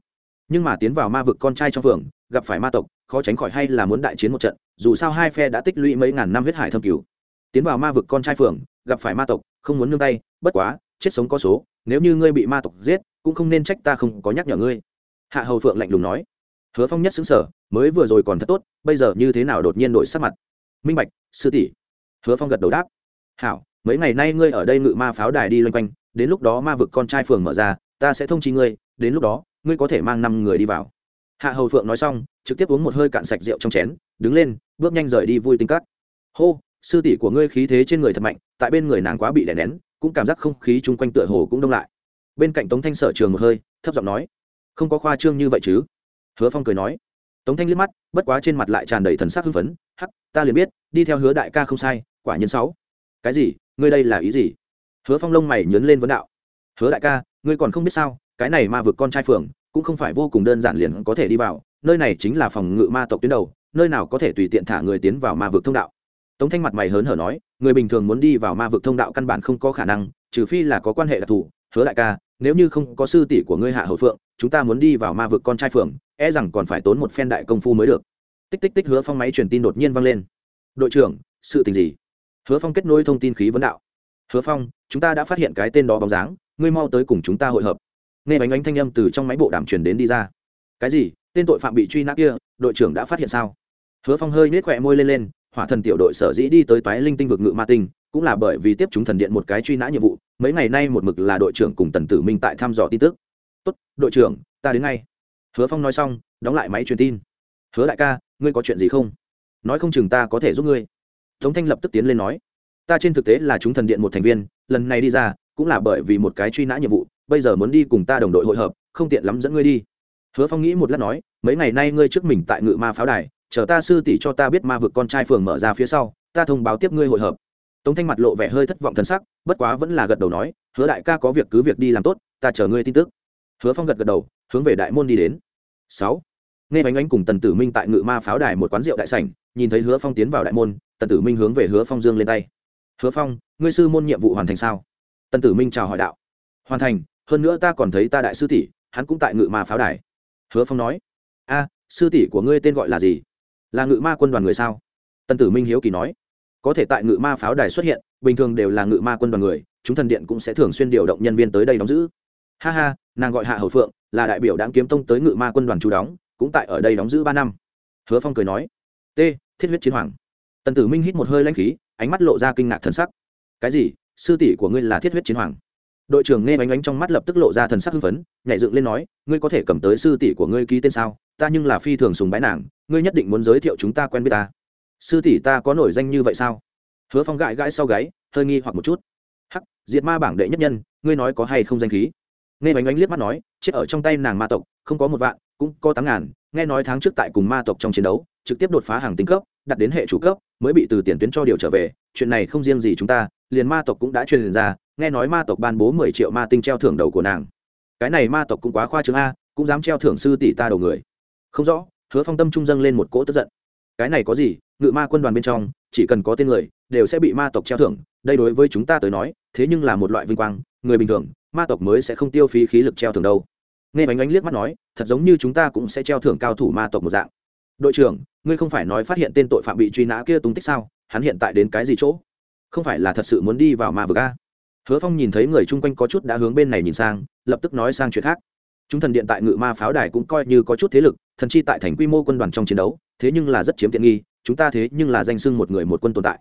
Nhưng mà tiến vào ma vực con trai trong phường, gặp phải ma tộc, khó tránh khỏi hay là muốn đại chiến một trận, dù sao hai phe đã tích lũy mấy ngàn năm huyết hải thâm cứu. Tiến vào ma vực con trai phường, gặp phải ma tộc, không muốn nương tay, bất quá, chết sống có số, nếu như ngươi bị ma tộc giết, cũng không nên trách ta không có nhắc nhở ngươi. Hạ Hầu Phượng lạnh lùng nói. Hứa phong nhất xứng sở, mới vừa rồi còn thật tốt, bây giờ như thế nào đột nhiên đổi sắc mặt? Minh bạch, sư tỷ. Hứa phong gật đầu đáp. Hảo, mấy ngày nay ngươi ở đây ngự ma pháo đài đi loanh quanh, đến lúc đó ma vực con trai phường mở ra, ta sẽ thông chi ngươi, đến lúc đó, ngươi có thể mang năm người đi vào. Hạ hầu phượng nói xong, trực tiếp uống một hơi cạn sạch rượu trong chén, đứng lên, bước nhanh rời đi vui tính cắt hô, sư tỷ của ngươi khí thế trên người thật mạnh, tại bên người nàng quá bị đè nén, cũng cảm giác không khí chung quanh tựa hồ cũng đông lại bên cạnh tống thanh sở trường một hơi, thấp giọng nói, không có khoa trương như vậy chứ? Hứa phong cười nói. Tống thanh liếc mắt, bất quá trên mặt lại tràn đầy thần sắc hưng phấn, hắc, ta liền biết, đi theo hứa đại ca không sai, quả nhiên sáu. Cái gì? Ngươi đây là ý gì? Hứa phong lông mày nhớn lên vấn đạo. Hứa đại ca, ngươi còn không biết sao, cái này ma vực con trai phường, cũng không phải vô cùng đơn giản liền có thể đi vào, nơi này chính là phòng ngự ma tộc tuyến đầu, nơi nào có thể tùy tiện thả người tiến vào ma vực thông đạo. Tống thanh mặt mày hớn hở nói, người bình thường muốn đi vào ma vực thông đạo căn bản không có khả năng, trừ phi là có quan hệ đặc thù. Hứa đại ca nếu như không có sư tỷ của ngươi hạ hậu phượng, chúng ta muốn đi vào ma vực con trai phường e rằng còn phải tốn một phen đại công phu mới được. Tích tích tích hứa phong máy truyền tin đột nhiên vang lên. Đội trưởng, sự tình gì? Hứa phong kết nối thông tin khí vấn đạo. Hứa phong, chúng ta đã phát hiện cái tên đó bóng dáng, ngươi mau tới cùng chúng ta hội hợp. Nghe bánh ánh thanh âm từ trong máy bộ đàm truyền đến đi ra. Cái gì? Tên tội phạm bị truy nã kia, đội trưởng đã phát hiện sao? Hứa phong hơi nết khỏe môi lên lên, hỏa thần tiểu đội sở dĩ đi tới toái linh tinh vực ngự ma tinh cũng là bởi vì tiếp chúng thần điện một cái truy nã nhiệm vụ, mấy ngày nay một mực là đội trưởng cùng tần tử minh tại thăm dò tin tức. Tốt, đội trưởng, ta đến ngay. Hứa phong nói xong, đóng lại máy truyền tin. Hứa đại ca, ngươi có chuyện gì không? Nói không chừng ta có thể giúp ngươi. Tống thanh lập tức tiến lên nói. Ta trên thực tế là chúng thần điện một thành viên, lần này đi ra, cũng là bởi vì một cái truy nã nhiệm vụ, bây giờ muốn đi cùng ta đồng đội hội hợp, không tiện lắm dẫn ngươi đi. Hứa phong nghĩ một lát nói, mấy ngày nay ngươi trước mình tại ngự ma pháo đài, chờ ta sư tỷ cho ta biết ma vực con trai phường mở ra phía sau, ta thông báo tiếp ngươi hội hợp tống thanh mặt lộ vẻ hơi thất vọng thân sắc, bất quá vẫn là gật đầu nói, hứa đại ca có việc cứ việc đi làm tốt, ta chờ ngươi tin tức. Hứa phong gật gật đầu, hướng về đại môn đi đến. Sáu. Nghe bánh ánh cùng tần tử minh tại ngự ma pháo đài một quán rượu đại sảnh, nhìn thấy hứa phong tiến vào đại môn, tần tử minh hướng về hứa phong dương lên tay. Hứa phong, ngươi sư môn nhiệm vụ hoàn thành sao? Tần tử minh chào hỏi đạo. Hoàn thành, hơn nữa ta còn thấy ta đại sư tỷ, hắn cũng tại ngự ma pháo đài. Hứa phong nói. A, sư tỷ của ngươi tên gọi là gì? Là ngự ma quân đoàn người sao? Tần tử minh hiếu kỳ nói có thể tại ngự ma pháo đài xuất hiện, bình thường đều là ngự ma quân đoàn người, chúng thần điện cũng sẽ thường xuyên điều động nhân viên tới đây đóng giữ. Ha ha, nàng gọi hạ hầu phượng, là đại biểu đáng kiếm tông tới ngự ma quân đoàn chú đóng, cũng tại ở đây đóng giữ ba năm. Hứa phong cười nói, t, thiết huyết chiến hoàng. Tần tử minh hít một hơi lanh khí, ánh mắt lộ ra kinh ngạc thần sắc. Cái gì? Sư tỷ của ngươi là thiết huyết chiến hoàng? Đội trưởng nghe bánh bánh trong mắt lập tức lộ ra thần sắc hưng phấn, nhảy dựng lên nói, ngươi có thể cầm tới sư tỷ của ngươi ký tên sao? Ta nhưng là phi thường sùng bái nàng, ngươi nhất định muốn giới thiệu chúng ta quen biết ta sư tỷ ta có nổi danh như vậy sao? Hứa phong gãi gãi sau gáy, hơi nghi hoặc một chút. Hắc, diệt ma bảng đệ nhất nhân, ngươi nói có hay không danh khí? Nghe bánh bánh liếc mắt nói, chết ở trong tay nàng ma tộc, không có một vạn, cũng có tám ngàn, nghe nói tháng trước tại cùng ma tộc trong chiến đấu, trực tiếp đột phá hàng tính cấp, đặt đến hệ chủ cấp, mới bị từ tiền tuyến cho điều trở về, chuyện này không riêng gì chúng ta, liền ma tộc cũng đã truyền ra, nghe nói ma tộc ban bố mười triệu ma tinh treo thưởng đầu của nàng. Cái này ma tộc cũng quá khoa trương a, cũng dám treo thưởng sư tỷ ta đầu người. Không rõ, hứa phong tâm trung dâng lên một cỗ tức giận cái này có gì, ngự ma quân đoàn bên trong, chỉ cần có tên người, đều sẽ bị ma tộc treo thưởng. Đây đối với chúng ta tới nói, thế nhưng là một loại vinh quang, người bình thường, ma tộc mới sẽ không tiêu phí khí lực treo thưởng đâu. Nghe bánh ánh liếc mắt nói, thật giống như chúng ta cũng sẽ treo thưởng cao thủ ma tộc một dạng. Đội trưởng, ngươi không phải nói phát hiện tên tội phạm bị truy nã kia tung tích sao? Hắn hiện tại đến cái gì chỗ? Không phải là thật sự muốn đi vào ma vực a? Hứa phong nhìn thấy người chung quanh có chút đã hướng bên này nhìn sang, lập tức nói sang chuyện khác. Chúng thần điện tại ngự ma pháo đài cũng coi như có chút thế lực, thần chi tại thành quy mô quân đoàn trong chiến đấu thế nhưng là rất chiếm tiện nghi, chúng ta thế nhưng là danh sưng một người một quân tồn tại.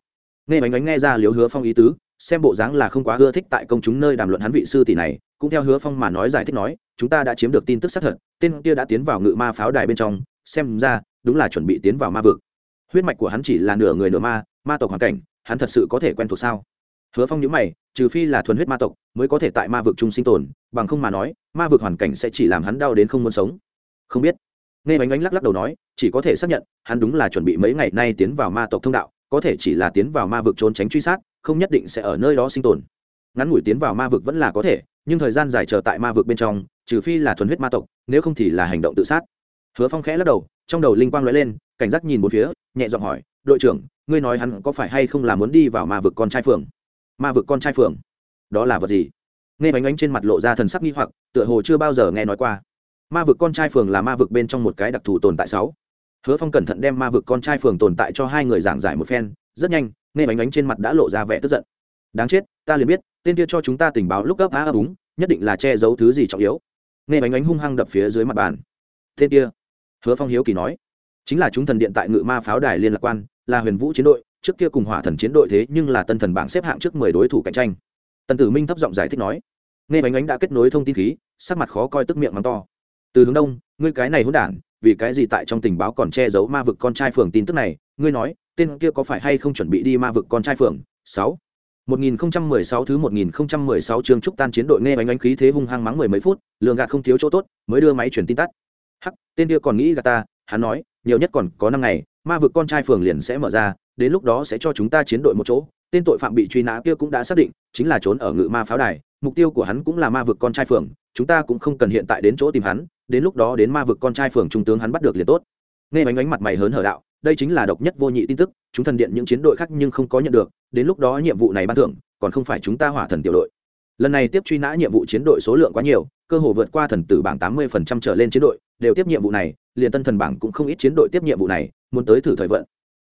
Nghe bánh bánh nghe ra liếu hứa phong ý tứ, xem bộ dáng là không quá ưa thích tại công chúng nơi đàm luận hắn vị sư tỷ này, cũng theo hứa phong mà nói giải thích nói, chúng ta đã chiếm được tin tức xác thật, tên kia đã tiến vào ngự ma pháo đài bên trong, xem ra, đúng là chuẩn bị tiến vào ma vực. Huyết mạch của hắn chỉ là nửa người nửa ma ma tộc hoàn cảnh, hắn thật sự có thể quen thuộc sao? Hứa phong nhớ mày, trừ phi là thuần huyết ma tộc, mới có thể tại ma vực chung sinh tồn, bằng không mà nói, ma vực hoàn cảnh sẽ chỉ làm hắn đau đến không muốn sống. Không biết nghe bánh bánh lắc lắc đầu nói, chỉ có thể xác nhận, hắn đúng là chuẩn bị mấy ngày nay tiến vào ma tộc thông đạo, có thể chỉ là tiến vào ma vực trốn tránh truy sát, không nhất định sẽ ở nơi đó sinh tồn. Ngắn ngủi tiến vào ma vực vẫn là có thể, nhưng thời gian dài chờ tại ma vực bên trong, trừ phi là thuần huyết ma tộc, nếu không thì là hành động tự sát. Hứa phong khẽ lắc đầu, trong đầu linh quang lóe lên, cảnh giác nhìn một phía, nhẹ giọng hỏi, đội trưởng, ngươi nói hắn có phải hay không là muốn đi vào ma vực con trai phường ma vực con trai phường đó là vật gì? Nghe bánh ánh trên mặt lộ ra thần sắc nghi hoặc, tựa hồ chưa bao giờ nghe nói qua ma vực con trai phường là ma vực bên trong một cái đặc thù tồn tại sáu. Hứa phong cẩn thận đem ma vực con trai phường tồn tại cho hai người giảng giải một phen, rất nhanh, nghe bánh ánh trên mặt đã lộ ra vẻ tức giận. Đáng chết, ta liền biết, tên kia cho chúng ta tình báo lúc gấp á ấp úng nhất định là che giấu thứ gì trọng yếu. Nghe bánh ánh hung hăng đập phía dưới mặt bàn. Tên kia, hứa phong hiếu kỳ nói, chính là chúng thần điện tại ngự ma pháo đài liên lạc quan, là huyền vũ chiến đội, trước kia cùng hỏa thần chiến đội thế nhưng là tân thần bảng xếp hạng trước mười đối thủ cạnh tranh. Tần tử minh thấp giọng giải thích nói, nghe bánh ánh đã kết nối thông tin khí, sắc mặt khó coi tức miệng mắng to từ hướng đông ngươi cái này hỗn đản vì cái gì tại trong tình báo còn che giấu ma vực con trai phường tin tức này ngươi nói tên kia có phải hay không chuẩn bị đi ma vực con trai phường sáu 1016 thứ 1016 chương trúc tan chiến đội nghe bánh ánh khí thế hung hăng mắng mười mấy phút, lượng gạt không thiếu chỗ tốt, mới đưa máy truyền tin tắt. Hắc, tên kia còn nghĩ gạt ta, hắn nói, nhiều nhất còn có năm ngày, ma vực con trai phường liền sẽ mở ra, đến lúc đó sẽ cho chúng ta chiến đội một chỗ. Tên tội phạm bị truy nã kia cũng đã xác định, chính là trốn ở ngự ma pháo đài, mục tiêu của hắn cũng là ma vực con trai phường, chúng ta cũng không cần hiện tại đến chỗ tìm hắn, đến lúc đó đến ma vực con trai phường trung tướng hắn bắt được liền tốt. Nghe bánh ánh mặt mày hớn hở đạo, đây chính là độc nhất vô nhị tin tức, chúng thần điện những chiến đội khác nhưng không có nhận được, đến lúc đó nhiệm vụ này ban thưởng, còn không phải chúng ta hỏa thần tiểu đội lần này tiếp truy nã nhiệm vụ chiến đội số lượng quá nhiều cơ hồ vượt qua thần tử bảng tám mươi phần trăm trở lên chiến đội đều tiếp nhiệm vụ này liền tân thần bảng cũng không ít chiến đội tiếp nhiệm vụ này muốn tới thử thời vận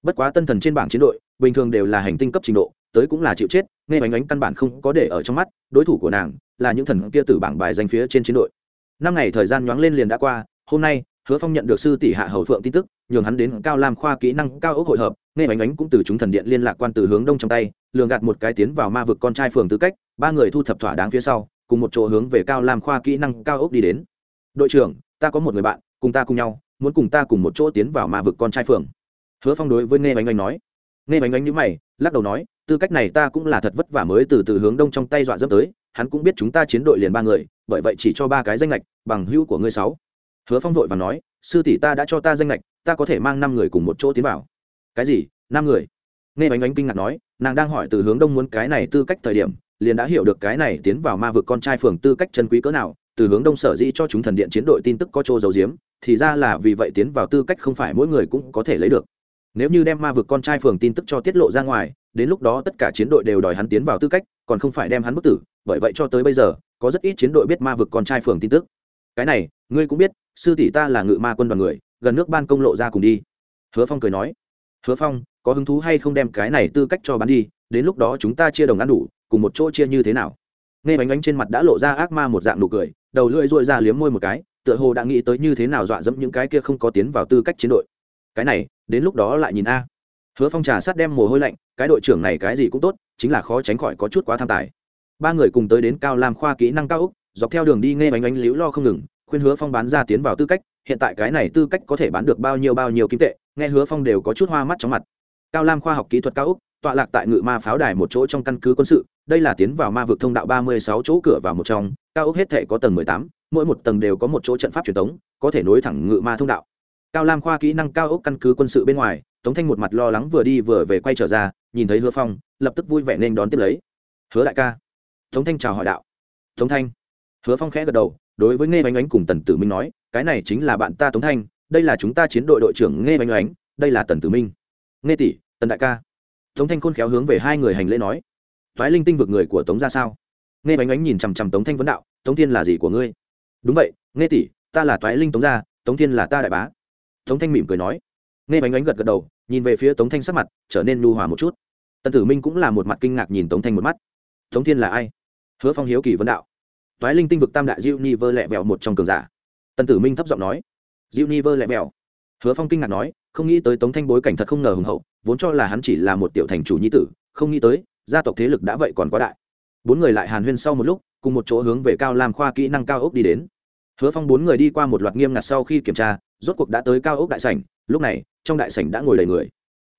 bất quá tân thần trên bảng chiến đội bình thường đều là hành tinh cấp trình độ tới cũng là chịu chết, nghe bánh ánh căn bản không có để ở trong mắt, đối thủ của nàng là những thần kia tử bảng bài danh phía trên chiến đội. Năm ngày thời gian nhoáng lên liền đã qua, hôm nay, hứa phong nhận được sư tỷ hạ hầu phượng tin tức, nhường hắn đến cao lam khoa kỹ năng cao ốc hội hợp, nghe bánh ánh cũng từ chúng thần điện liên lạc quan từ hướng đông trong tay, lường gạt một cái tiến vào ma vực con trai phường tư cách, ba người thu thập thỏa đáng phía sau, cùng một chỗ hướng về cao lam khoa kỹ năng cao ốc đi đến. Đội trưởng, ta có một người bạn, cùng ta cùng nhau, muốn cùng ta cùng một chỗ tiến vào ma vực con trai phường. Hứa phong đối với nghe bánh ánh nói nghe bánh bánh nhữ mày, lắc đầu nói, tư cách này ta cũng là thật vất vả mới từ từ hướng đông trong tay dọa dẫm tới, hắn cũng biết chúng ta chiến đội liền ba người, bởi vậy chỉ cho ba cái danh lệch bằng hữu của ngươi sáu. Hứa phong vội và nói, sư tỷ ta đã cho ta danh lệch ta có thể mang năm người cùng một chỗ tiến vào. Cái gì? Năm người? Nghe bánh bánh kinh ngạc nói, nàng đang hỏi từ hướng đông muốn cái này tư cách thời điểm, liền đã hiểu được cái này tiến vào ma vực con trai phường tư cách chân quý cỡ nào, từ hướng đông sở dĩ cho chúng thần điện chiến đội tin tức có chỗ giấu diếm thì ra là vì vậy tiến vào tư cách không phải mỗi người cũng có thể lấy được nếu như đem ma vực con trai phường tin tức cho tiết lộ ra ngoài, đến lúc đó tất cả chiến đội đều đòi hắn tiến vào tư cách, còn không phải đem hắn bức tử, bởi vậy cho tới bây giờ, có rất ít chiến đội biết ma vực con trai phường tin tức. Cái này, ngươi cũng biết, sư tỷ ta là ngự ma quân đoàn người, gần nước ban công lộ ra cùng đi. Hứa phong cười nói. Hứa phong, có hứng thú hay không đem cái này tư cách cho bán đi, đến lúc đó chúng ta chia đồng ăn đủ, cùng một chỗ chia như thế nào? Nghe bánh bánh trên mặt đã lộ ra ác ma một dạng nụ cười, đầu lưỡi dội ra liếm môi một cái, tựa hồ đã nghĩ tới như thế nào dọa dẫm những cái kia không có tiến vào tư cách chiến đội. Cái này đến lúc đó lại nhìn a. Hứa phong trà sát đem mồ hôi lạnh, cái đội trưởng này cái gì cũng tốt, chính là khó tránh khỏi có chút quá tham tài. Ba người cùng tới đến cao làm khoa kỹ năng cao úc dọc theo đường đi nghe bánh bánh liễu lo không ngừng, khuyên hứa phong bán ra tiến vào tư cách, hiện tại cái này tư cách có thể bán được bao nhiêu bao nhiêu kim tệ, nghe hứa phong đều có chút hoa mắt chóng mặt. Cao lam khoa học kỹ thuật cao úc tọa lạc tại ngự ma pháo đài một chỗ trong căn cứ quân sự, đây là tiến vào ma vực thông đạo ba mươi sáu chỗ cửa vào một trong, cao úc hết thể có tầng mười tám, mỗi một tầng đều có một chỗ trận pháp truyền thống có thể nối thẳng ngự ma thông đạo cao lam khoa kỹ năng cao ốc căn cứ quân sự bên ngoài, tống thanh một mặt lo lắng vừa đi vừa về quay trở ra, nhìn thấy hứa phong, lập tức vui vẻ nên đón tiếp lấy. Hứa đại ca. Tống thanh chào hỏi đạo. Tống thanh. Hứa phong khẽ gật đầu, đối với nghe bánh ánh cùng tần tử minh nói, cái này chính là bạn ta tống thanh, đây là chúng ta chiến đội đội trưởng nghe bánh ánh đây là tần tử minh. Nghe tỷ, tần đại ca. Tống thanh khôn khéo hướng về hai người hành lễ nói. Thoái linh tinh vực người của tống ra sao? Nghe bánh ánh nhìn chằm chằm tống thanh vấn đạo, tống thiên là gì của ngươi? Đúng vậy nghe tỷ, ta là thoái linh tống gia, tống thiên là ta đại bá tống thanh mỉm cười nói. Nghe bánh ánh gật gật đầu, nhìn về phía tống thanh sắc mặt, trở nên nhu hòa một chút. Tần tử minh cũng là một mặt kinh ngạc nhìn tống thanh một mắt. Tống thiên là ai? Hứa phong hiếu kỳ vấn đạo. Toái linh tinh vực tam đại Diêu ni vơ lẹ vẹo một trong cường giả. Tần tử minh thấp giọng nói. Diêu ni vơ lẹ vẹo. Hứa phong kinh ngạc nói, không nghĩ tới tống thanh bối cảnh thật không ngờ hùng hậu, vốn cho là hắn chỉ là một tiểu thành chủ nhi tử, không nghĩ tới, gia tộc thế lực đã vậy còn quá đại. Bốn người lại hàn huyên sau một lúc, cùng một chỗ hướng về cao lam khoa kỹ năng cao ốc đi đến. Hứa phong bốn người đi qua một loạt nghiêm ngặt sau khi kiểm tra rốt cuộc đã tới cao ốc đại sảnh, lúc này, trong đại sảnh đã ngồi đầy người.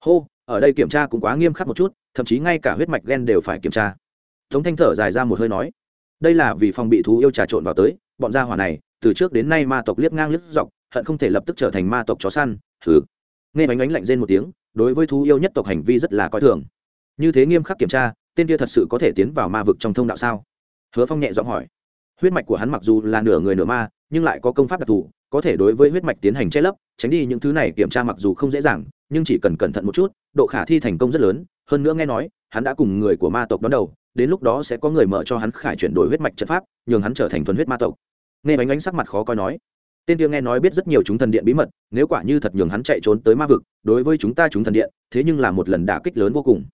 Hô, ở đây kiểm tra cũng quá nghiêm khắc một chút, thậm chí ngay cả huyết mạch gen đều phải kiểm tra. Tống thanh thở dài ra một hơi nói, đây là vì phòng bị thú yêu trà trộn vào tới, bọn gia hỏa này, từ trước đến nay ma tộc liếc ngang liếc dọc, hận không thể lập tức trở thành ma tộc chó săn thử nghe bánh ánh lạnh rên một tiếng, đối với thú yêu nhất tộc hành vi rất là coi thường. Như thế nghiêm khắc kiểm tra, tên kia thật sự có thể tiến vào ma vực trong thông đạo sao? Hứa phong nhẹ giọng hỏi huyết mạch của hắn mặc dù là nửa người nửa ma, nhưng lại có công pháp đặc thù, có thể đối với huyết mạch tiến hành che lấp, tránh đi những thứ này kiểm tra mặc dù không dễ dàng, nhưng chỉ cần cẩn thận một chút, độ khả thi thành công rất lớn. Hơn nữa nghe nói, hắn đã cùng người của ma tộc đón đầu, đến lúc đó sẽ có người mở cho hắn khải chuyển đổi huyết mạch trận pháp, nhường hắn trở thành thuần huyết ma tộc. Nghe bánh ánh sắc mặt khó coi nói, tên tiêu nghe nói biết rất nhiều chúng thần điện bí mật, nếu quả như thật nhường hắn chạy trốn tới ma vực, đối với chúng ta chúng thần điện, thế nhưng là một lần đả kích lớn vô cùng.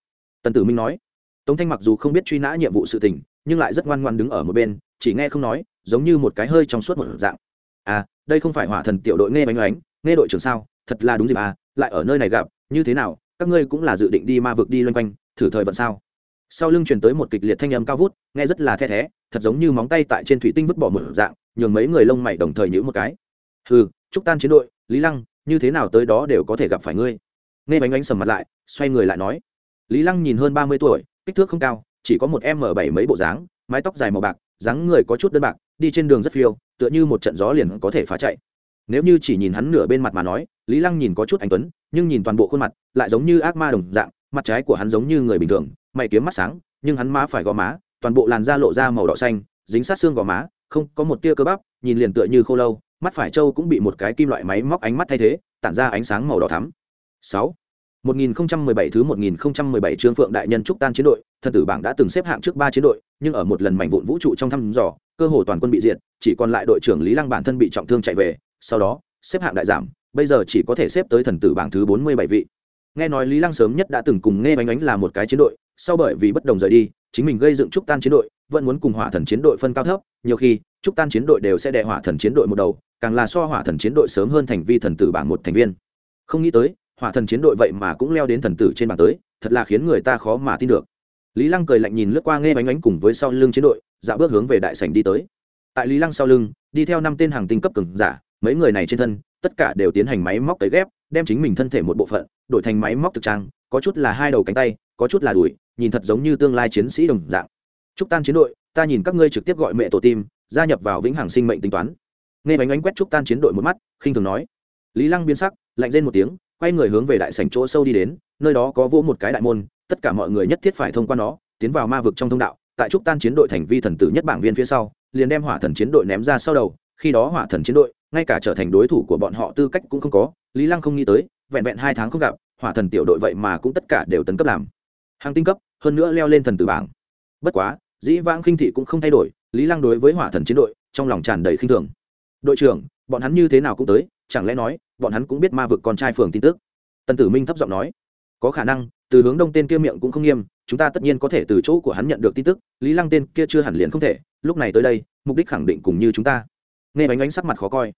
Tần tử minh nói, tống thanh mặc dù không biết truy nã nhiệm vụ sự tình, nhưng lại rất ngoan ngoan đứng ở một bên chỉ nghe không nói, giống như một cái hơi trong suốt một dạng. À đây không phải hỏa thần tiểu đội nghe bánh oánh, nghe đội trưởng sao? Thật là đúng dịp à lại ở nơi này gặp, như thế nào? Các ngươi cũng là dự định đi ma vực đi loanh quanh, thử thời vận sao? Sau lưng truyền tới một kịch liệt thanh âm cao vút, nghe rất là the thé, thật giống như móng tay tại trên thủy tinh vứt bỏ một dạng, nhường mấy người lông mày đồng thời nhữ một cái. Ừ chúc tan chiến đội, lý lăng, như thế nào tới đó đều có thể gặp phải ngươi. Nghe bánh ánh sầm mặt lại, xoay người lại nói. Lý lăng nhìn hơn ba mươi tuổi, kích thước không cao, chỉ có một m bảy mấy bộ dáng, mái tóc dài màu bạc dáng người có chút đơn bạc, đi trên đường rất phiêu, tựa như một trận gió liền có thể phá chạy. Nếu như chỉ nhìn hắn nửa bên mặt mà nói, lý lăng nhìn có chút anh tuấn, nhưng nhìn toàn bộ khuôn mặt, lại giống như ác ma đồng dạng, mặt trái của hắn giống như người bình thường, mày kiếm mắt sáng, nhưng hắn má phải gò má, toàn bộ làn da lộ ra màu đỏ xanh, dính sát xương gò má, không có một tia cơ bắp, nhìn liền tựa như khô lâu, mắt phải trâu cũng bị một cái kim loại máy móc ánh mắt thay thế, tản ra ánh sáng màu đỏ thắm. Sáu. 1017 thứ 1017 chương Phượng đại nhân trúc tan chiến đội, thần tử bảng đã từng xếp hạng trước ba chiến đội, nhưng ở một lần mảnh vụn vũ trụ trong thăm dò, cơ hồ toàn quân bị diệt, chỉ còn lại đội trưởng Lý Lăng bản thân bị trọng thương chạy về, sau đó, xếp hạng đại giảm, bây giờ chỉ có thể xếp tới thần tử bảng thứ 47 vị. Nghe nói Lý Lăng sớm nhất đã từng cùng nghe bánh ánh là một cái chiến đội, sau bởi vì bất đồng rời đi, chính mình gây dựng trúc tan chiến đội, vẫn muốn cùng Hỏa Thần chiến đội phân cao thấp, nhiều khi, trúc tan chiến đội đều sẽ đè Hỏa Thần chiến đội một đầu, càng là so Hỏa Thần chiến đội sớm hơn thành vi thần tử bảng một thành viên. Không nghĩ tới, hỏa thần chiến đội vậy mà cũng leo đến thần tử trên bàn tới, thật là khiến người ta khó mà tin được. Lý lăng cười lạnh nhìn lướt qua nghe bánh ánh cùng với sau lưng chiến đội dạo bước hướng về đại sảnh đi tới. Tại lý lăng sau lưng, đi theo năm tên hàng tinh cấp cường giả, mấy người này trên thân, tất cả đều tiến hành máy móc tới ghép, đem chính mình thân thể một bộ phận, đổi thành máy móc thực trang, có chút là hai đầu cánh tay, có chút là đùi, nhìn thật giống như tương lai chiến sĩ đồng dạng. Trúc tan chiến đội, ta nhìn các ngươi trực tiếp gọi mẹ tổ tim, gia nhập vào vĩnh hằng sinh mệnh tính toán. Nghe bánh ánh quét trúc tan chiến đội một mắt, khinh thường nói. Lý lăng biến sắc, lạnh lên một tiếng quay người hướng về đại sảnh chỗ sâu đi đến, nơi đó có vô một cái đại môn, tất cả mọi người nhất thiết phải thông qua nó, tiến vào ma vực trong thông đạo, tại trúc tan chiến đội thành vi thần tử nhất bảng viên phía sau, liền đem hỏa thần chiến đội ném ra sau đầu, khi đó hỏa thần chiến đội, ngay cả trở thành đối thủ của bọn họ tư cách cũng không có, lý lăng không nghĩ tới, vẹn vẹn hai tháng không gặp, hỏa thần tiểu đội vậy mà cũng tất cả đều tấn cấp làm. Hàng tinh cấp, hơn nữa leo lên thần tử bảng. Bất quá, dĩ vãng khinh thị cũng không thay đổi, lý lăng đối với hỏa thần chiến đội, trong lòng tràn đầy khinh thường. Đội trưởng, bọn hắn như thế nào cũng tới, chẳng lẽ nói bọn hắn cũng biết ma vực con trai phường tin tức. Tần tử minh thấp giọng nói, có khả năng, từ hướng đông tên kia miệng cũng không nghiêm, chúng ta tất nhiên có thể từ chỗ của hắn nhận được tin tức, lý lăng tên kia chưa hẳn liền không thể, lúc này tới đây, mục đích khẳng định cùng như chúng ta. Nghe bánh ánh sắc mặt khó coi.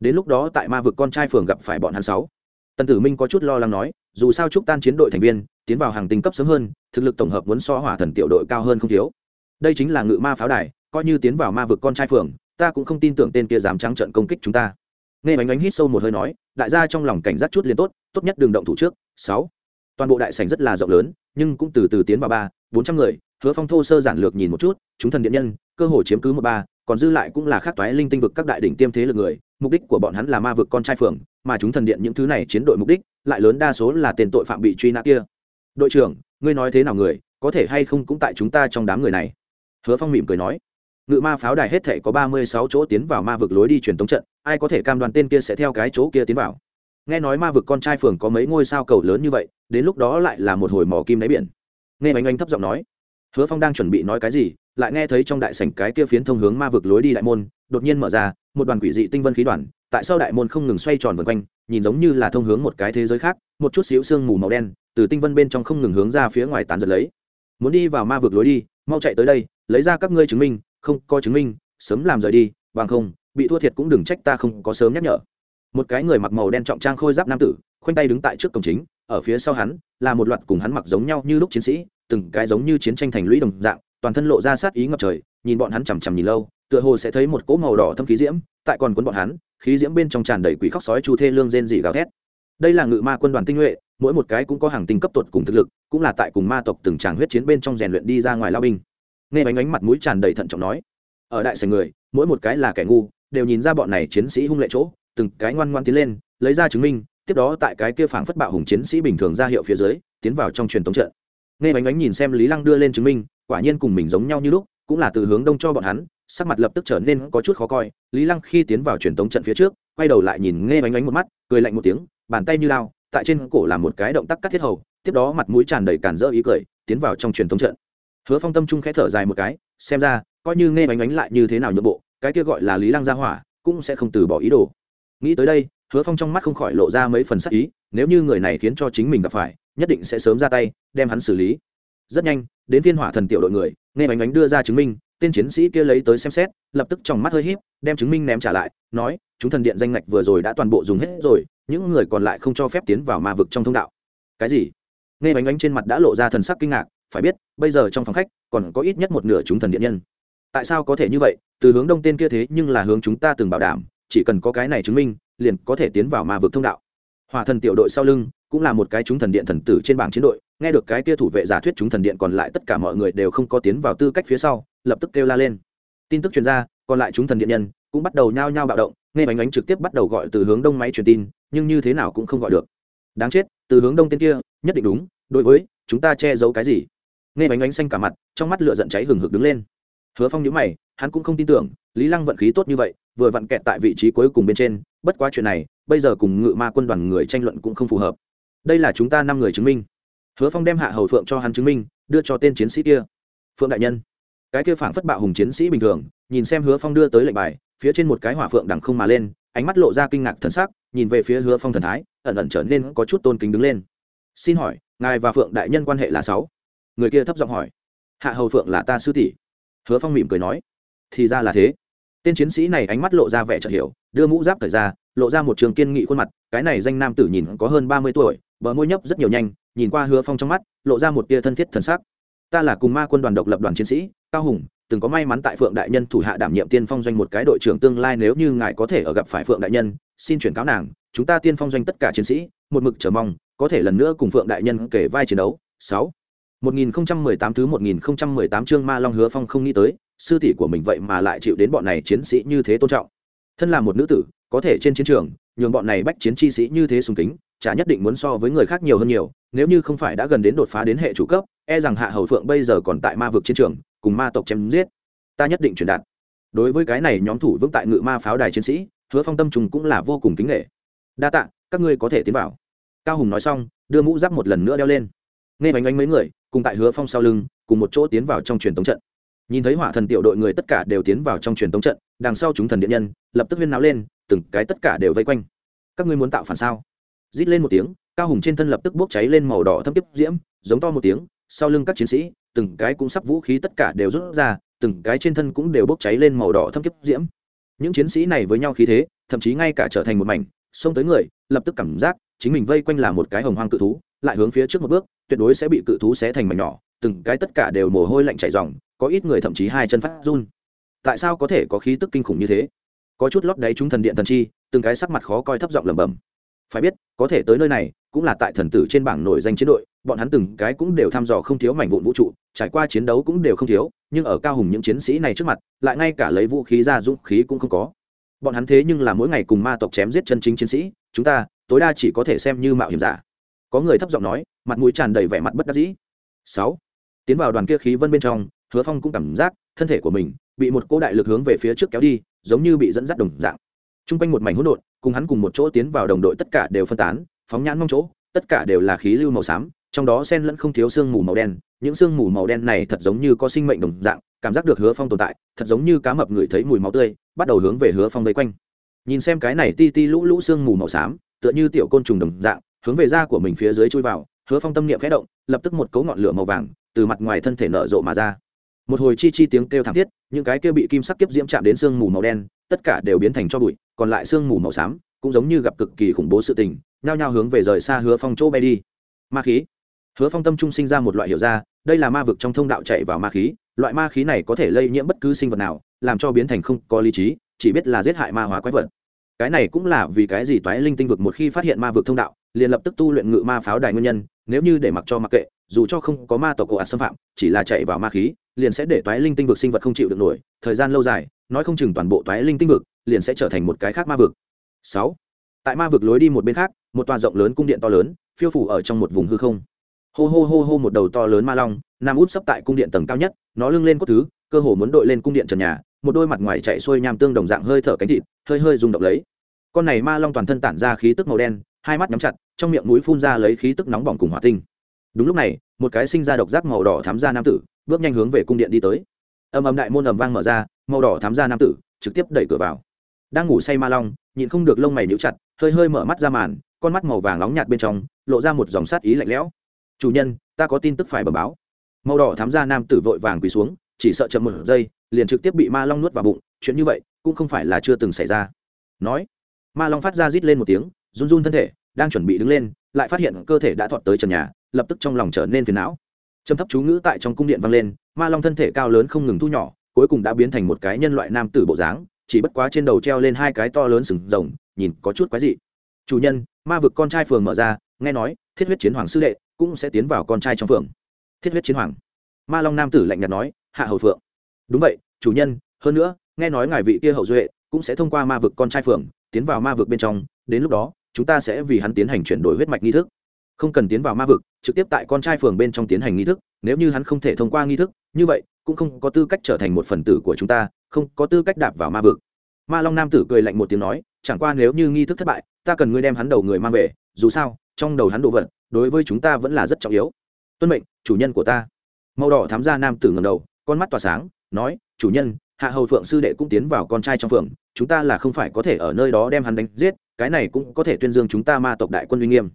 Đến lúc đó tại ma vực con trai phường gặp phải bọn hắn sáu. Tần tử minh có chút lo lắng nói, dù sao trúc tan chiến đội thành viên, tiến vào hàng tinh cấp sớm hơn, thực lực tổng hợp muốn so hỏa thần tiểu đội cao hơn không thiếu. Đây chính là ngự ma pháo đài, coi như tiến vào ma vực con trai phường, ta cũng không tin tưởng tên kia dám trắng trận công kích chúng ta. Nghe bánh ánh hít sâu một hơi nói đại gia trong lòng cảnh giác chút liền tốt tốt nhất đừng động thủ trước. Sáu, toàn bộ đại sảnh rất là rộng lớn, nhưng cũng từ từ tiến vào ba, bốn trăm người, hứa phong thô sơ giản lược nhìn một chút, chúng thần điện nhân, cơ hội chiếm cứ một ba, còn dư lại cũng là khác toái linh tinh vực các đại đỉnh tiêm thế lực người, mục đích của bọn hắn là ma vực con trai phường mà chúng thần điện những thứ này chiến đội mục đích, lại lớn đa số là tên tội phạm bị truy nã kia. Đội trưởng, ngươi nói thế nào người, có thể hay không cũng tại chúng ta trong đám người này? Hứa phong mỉm cười nói ngự ma pháo đài hết thể có ba mươi sáu chỗ tiến vào ma vực lối đi truyền tống trận, ai có thể cam đoan tên kia sẽ theo cái chỗ kia tiến vào? Nghe nói ma vực con trai phường có mấy ngôi sao cầu lớn như vậy, đến lúc đó lại là một hồi mỏ kim đáy biển. Nghe bánh anh thấp giọng nói, hứa phong đang chuẩn bị nói cái gì? Lại nghe thấy trong đại sảnh cái kia phiến thông hướng ma vực lối đi đại môn, đột nhiên mở ra, một đoàn quỷ dị tinh vân khí đoàn, tại sao đại môn không ngừng xoay tròn vần quanh, nhìn giống như là thông hướng một cái thế giới khác, một chút xíu sương mù màu đen, từ tinh vân bên trong không ngừng hướng ra phía ngoài tán giật lấy. Muốn đi vào ma vực lối đi, mau chạy tới đây, lấy ra các ngươi chứng minh không có chứng minh, sớm làm rời đi, bằng không, bị thua thiệt cũng đừng trách ta không có sớm nhắc nhở. Một cái người mặc màu đen trọng trang khôi giáp nam tử, khoanh tay đứng tại trước cổng chính, ở phía sau hắn, là một loạt cùng hắn mặc giống nhau như lúc chiến sĩ, từng cái giống như chiến tranh thành lũy đồng dạng, toàn thân lộ ra sát ý ngập trời, nhìn bọn hắn chằm chằm nhìn lâu, tựa hồ sẽ thấy một cỗ màu đỏ thâm khí diễm, tại còn cuốn bọn hắn, khí diễm bên trong tràn đầy quỷ khóc sói chu thê lương rên dị gào thét. Đây là ngự ma quân đoàn tinh nhuệ, mỗi một cái cũng có hàng tinh cấp tuột cùng thực lực, cũng là tại cùng ma tộc từng tràng huyết chiến bên trong rèn luyện đi ra ngoài lao binh nghe bánh ánh mặt mũi tràn đầy thận trọng nói, ở đại sảnh người, mỗi một cái là kẻ ngu, đều nhìn ra bọn này chiến sĩ hung lệ chỗ, từng cái ngoan ngoan tiến lên, lấy ra chứng minh, tiếp đó tại cái kia phảng phất bạo hùng chiến sĩ bình thường ra hiệu phía dưới, tiến vào trong truyền thống trận. Nghe bánh ánh nhìn xem lý lăng đưa lên chứng minh, quả nhiên cùng mình giống nhau như lúc, cũng là từ hướng đông cho bọn hắn, sắc mặt lập tức trở nên có chút khó coi. Lý lăng khi tiến vào truyền thống trận phía trước, quay đầu lại nhìn nghe bánh ánh một mắt, cười lạnh một tiếng, bàn tay như lao, tại trên cổ làm một cái động tác cắt thiết hầu, tiếp đó mặt mũi tràn đầy cản rỡ ý cười, tiến vào trong truyền thống trận hứa phong tâm trung khẽ thở dài một cái, xem ra, coi như nghe bánh bánh lại như thế nào nhượng bộ, cái kia gọi là lý lăng gia hỏa, cũng sẽ không từ bỏ ý đồ. Nghĩ tới đây, hứa phong trong mắt không khỏi lộ ra mấy phần sắc ý, nếu như người này khiến cho chính mình gặp phải, nhất định sẽ sớm ra tay, đem hắn xử lý. Rất nhanh, đến phiên hỏa thần tiểu đội người, nghe bánh bánh đưa ra chứng minh, tên chiến sĩ kia lấy tới xem xét, lập tức trong mắt hơi híp, đem chứng minh ném trả lại, nói, chúng thần điện danh ngạch vừa rồi đã toàn bộ dùng hết rồi, những người còn lại không cho phép tiến vào ma vực trong thông đạo. Cái gì? Nghe bánh bánh trên mặt đã lộ ra thần sắc kinh ngạc, phải biết bây giờ trong phòng khách còn có ít nhất một nửa chúng thần điện nhân. Tại sao có thể như vậy? Từ hướng đông tên kia thế nhưng là hướng chúng ta từng bảo đảm, chỉ cần có cái này chứng minh, liền có thể tiến vào ma vực thông đạo. Hòa thần tiểu đội sau lưng cũng là một cái chúng thần điện thần tử trên bảng chiến đội, nghe được cái kia thủ vệ giả thuyết chúng thần điện còn lại tất cả mọi người đều không có tiến vào tư cách phía sau, lập tức kêu la lên. Tin tức chuyên gia còn lại chúng thần điện nhân cũng bắt đầu nhao nhao bạo động, nghe bánh ánh trực tiếp bắt đầu gọi từ hướng đông máy truyền tin, nhưng như thế nào cũng không gọi được. Đáng chết, từ hướng đông tên kia, nhất định đúng, đối với, chúng ta che giấu cái gì? Nghe bánh bánh xanh cả mặt, trong mắt lửa giận cháy hừng hực đứng lên. Hứa phong nhớ mày, hắn cũng không tin tưởng, lý lăng vận khí tốt như vậy, vừa vặn kẹt tại vị trí cuối cùng bên trên, bất quá chuyện này, bây giờ cùng ngự ma quân đoàn người tranh luận cũng không phù hợp. Đây là chúng ta năm người chứng minh. Hứa phong đem hạ hầu phượng cho hắn chứng minh, đưa cho tên chiến sĩ kia. Phượng đại nhân. Cái kia phảng phất bạo hùng chiến sĩ bình thường, nhìn xem hứa phong đưa tới lệnh bài, phía trên một cái hỏa phượng đằng không mà lên, ánh mắt lộ ra kinh ngạc thần sắc, nhìn về phía hứa phong thần thái, ẩn ẩn trở nên có chút tôn kính đứng lên. Xin hỏi, ngài và phượng đại nhân quan hệ là sáu? Người kia thấp giọng hỏi, hạ hầu phượng là ta sư tỷ. Hứa phong mỉm cười nói, thì ra là thế. Tên chiến sĩ này ánh mắt lộ ra vẻ chợt hiểu, đưa mũ giáp thời ra, lộ ra một trường kiên nghị khuôn mặt, cái này danh nam tử nhìn có hơn ba mươi tuổi, bờ môi nhấp rất nhiều nhanh, nhìn qua hứa phong trong mắt, lộ ra một tia thân thiết thần sắc. Ta là cùng ma quân đoàn độc lập đoàn chiến sĩ, cao hùng, từng có may mắn tại phượng đại nhân thủ hạ đảm nhiệm tiên phong doanh một cái đội trưởng tương lai nếu như ngài có thể ở gặp phải phượng đại nhân, xin chuyển cáo nàng, chúng ta tiên phong doanh tất cả chiến sĩ, một mực chờ mong, có thể lần nữa cùng phượng đại nhân kể vai chiến đấu. Sáu. 1018 thứ 1018 chương Ma Long Hứa Phong không nghĩ tới, sư tỷ của mình vậy mà lại chịu đến bọn này chiến sĩ như thế tôn trọng. Thân là một nữ tử, có thể trên chiến trường, nhường bọn này bách chiến chi sĩ như thế sùng kính, chả nhất định muốn so với người khác nhiều hơn nhiều, nếu như không phải đã gần đến đột phá đến hệ chủ cấp, e rằng Hạ Hầu Phượng bây giờ còn tại ma vực chiến trường, cùng ma tộc chém giết. Ta nhất định truyền đạt. Đối với cái này nhóm thủ vững tại ngự ma pháo đài chiến sĩ, Hứa Phong tâm trùng cũng là vô cùng kính nể. Đa tạ, các ngươi có thể tiến vào. Cao Hùng nói xong, đưa mũ giáp một lần nữa đeo lên. Nghe bánh bánh mấy người, cùng tại hứa phong sau lưng, cùng một chỗ tiến vào trong truyền tống trận. Nhìn thấy hỏa thần tiểu đội người tất cả đều tiến vào trong truyền tống trận, đằng sau chúng thần điện nhân, lập tức huyên náo lên, từng cái tất cả đều vây quanh. Các ngươi muốn tạo phản sao? Rít lên một tiếng, cao hùng trên thân lập tức bốc cháy lên màu đỏ thâm tiếp diễm, giống to một tiếng, sau lưng các chiến sĩ, từng cái cũng sắp vũ khí tất cả đều rút ra, từng cái trên thân cũng đều bốc cháy lên màu đỏ thâm tiếp diễm. Những chiến sĩ này với nhau khí thế, thậm chí ngay cả trở thành một mảnh, xông tới người, lập tức cảm giác chính mình vây quanh là một cái hồng hoang cự thú, lại hướng phía trước một bước tuyệt đối sẽ bị cự thú xé thành mảnh nhỏ, từng cái tất cả đều mồ hôi lạnh chảy ròng, có ít người thậm chí hai chân phát run. Tại sao có thể có khí tức kinh khủng như thế? Có chút lót đáy chúng thần điện thần chi, từng cái sắc mặt khó coi thấp giọng lẩm bẩm. Phải biết, có thể tới nơi này, cũng là tại thần tử trên bảng nổi danh chiến đội, bọn hắn từng cái cũng đều thăm dò không thiếu mảnh vụn vũ trụ, trải qua chiến đấu cũng đều không thiếu, nhưng ở cao hùng những chiến sĩ này trước mặt, lại ngay cả lấy vũ khí ra dũng khí cũng không có. Bọn hắn thế nhưng là mỗi ngày cùng ma tộc chém giết chân chính chiến sĩ, chúng ta, tối đa chỉ có thể xem như mạo hiểm giả có người thấp giọng nói, mặt mũi tràn đầy vẻ mặt bất đắc dĩ. Sáu. Tiến vào đoàn kia khí vân bên trong, hứa phong cũng cảm giác thân thể của mình bị một cô đại lực hướng về phía trước kéo đi, giống như bị dẫn dắt đồng dạng. T r u n g quanh một mảnh hỗn độn, cùng hắn cùng một chỗ tiến vào đồng đội tất cả đều phân tán, phóng nhãn mong chỗ, tất cả đều là khí lưu màu xám, trong đó sen lẫn không thiếu sương mù màu đen. Những sương mù màu đen này thật giống như có sinh mệnh đồng dạng, cảm giác được hứa phong tồn tại, thật giống như cá mập ngửi thấy mùi máu tươi, bắt đầu hướng về hứa phong vây quanh. Nhìn xem cái này ti ti lũ lũ sương mù màu xám, tựa như tiểu côn trùng đồng dạng hướng về da của mình phía dưới chui vào, hứa phong tâm niệm khẽ động, lập tức một cấu ngọn lửa màu vàng từ mặt ngoài thân thể nở rộ mà ra. Một hồi chi chi tiếng kêu thảm thiết, những cái kêu bị kim sắc kiếp diễm chạm đến sương mù màu đen, tất cả đều biến thành cho bụi, còn lại sương mù màu xám cũng giống như gặp cực kỳ khủng bố sự tình, nhao nhao hướng về rời xa hứa phong chỗ bay đi. Ma khí. Hứa phong tâm trung sinh ra một loại hiểu ra, đây là ma vực trong thông đạo chạy vào ma khí, loại ma khí này có thể lây nhiễm bất cứ sinh vật nào, làm cho biến thành không có lý trí, chỉ biết là giết hại ma hóa quái vật. Cái này cũng là vì cái gì toái linh tinh vực một khi phát hiện ma vực thông đạo liền lập tức tu luyện ngự ma pháo đài nguyên nhân, nếu như để mặc cho mặc kệ, dù cho không có ma tộc cổ ạt xâm phạm, chỉ là chạy vào ma khí, liền sẽ để toái linh tinh vực sinh vật không chịu được nổi. Thời gian lâu dài, nói không chừng toàn bộ toái linh tinh vực liền sẽ trở thành một cái khác ma vực. Sáu, tại ma vực lối đi một bên khác, một tòa rộng lớn cung điện to lớn, phiêu phủ ở trong một vùng hư không. Hô hô hô hô một đầu to lớn ma long, nằm úp sấp tại cung điện tầng cao nhất, nó lưng lên cốt thứ, cơ hồ muốn đội lên cung điện trần nhà, một đôi mặt ngoài chạy xuôi nham tương đồng dạng hơi thở cánh thịt, hơi hơi rung động lấy. Con này ma long toàn thân tản ra khí tức màu đen hai mắt nhắm chặt, trong miệng mũi phun ra lấy khí tức nóng bỏng cùng hỏa tinh. Đúng lúc này, một cái sinh ra độc giác màu đỏ thám ra nam tử bước nhanh hướng về cung điện đi tới. Ầm ầm đại môn ầm vang mở ra, màu đỏ thám ra nam tử trực tiếp đẩy cửa vào. Đang ngủ say ma long, nhịn không được lông mày níu chặt, hơi hơi mở mắt ra màn, con mắt màu vàng nóng nhạt bên trong lộ ra một dòng sát ý lạnh lẽo. Chủ nhân, ta có tin tức phải bẩm báo. Màu đỏ thám ra nam tử vội vàng quỳ xuống, chỉ sợ chậm một giây, liền trực tiếp bị ma long nuốt vào bụng, chuyện như vậy cũng không phải là chưa từng xảy ra. Nói, ma long phát ra rít lên một tiếng run run thân thể, đang chuẩn bị đứng lên, lại phát hiện cơ thể đã thọt tới trần nhà, lập tức trong lòng trở nên phiền não. Trầm thấp chú ngữ tại trong cung điện vang lên, ma long thân thể cao lớn không ngừng thu nhỏ, cuối cùng đã biến thành một cái nhân loại nam tử bộ dáng, chỉ bất quá trên đầu treo lên hai cái to lớn sừng rồng, nhìn có chút quái dị. Chủ nhân, ma vực con trai phường mở ra, nghe nói, thiết huyết chiến hoàng sư đệ cũng sẽ tiến vào con trai trong phường. Thiết huyết chiến hoàng. Ma long nam tử lạnh nhạt nói, hạ hầu phượng. Đúng vậy, chủ nhân, hơn nữa, nghe nói ngài vị kia hậu duệ cũng sẽ thông qua ma vực con trai phường, tiến vào ma vực bên trong, đến lúc đó chúng ta sẽ vì hắn tiến hành chuyển đổi huyết mạch nghi thức. Không cần tiến vào ma vực, trực tiếp tại con trai phường bên trong tiến hành nghi thức, nếu như hắn không thể thông qua nghi thức, như vậy, cũng không có tư cách trở thành một phần tử của chúng ta, không có tư cách đạp vào ma vực. Ma long nam tử cười lạnh một tiếng nói, chẳng qua nếu như nghi thức thất bại, ta cần ngươi đem hắn đầu người mang về, dù sao, trong đầu hắn đồ vật, đối với chúng ta vẫn là rất trọng yếu. Tuân mệnh, chủ nhân của ta. Màu đỏ thám gia nam tử ngầm đầu, con mắt tỏa sáng, nói, chủ nhân, hạ hầu phượng sư đệ cũng tiến vào con trai trong phường chúng ta là không phải có thể ở nơi đó đem hắn đánh giết, cái này cũng có thể tuyên dương chúng ta ma tộc đại quân uy nghiêm.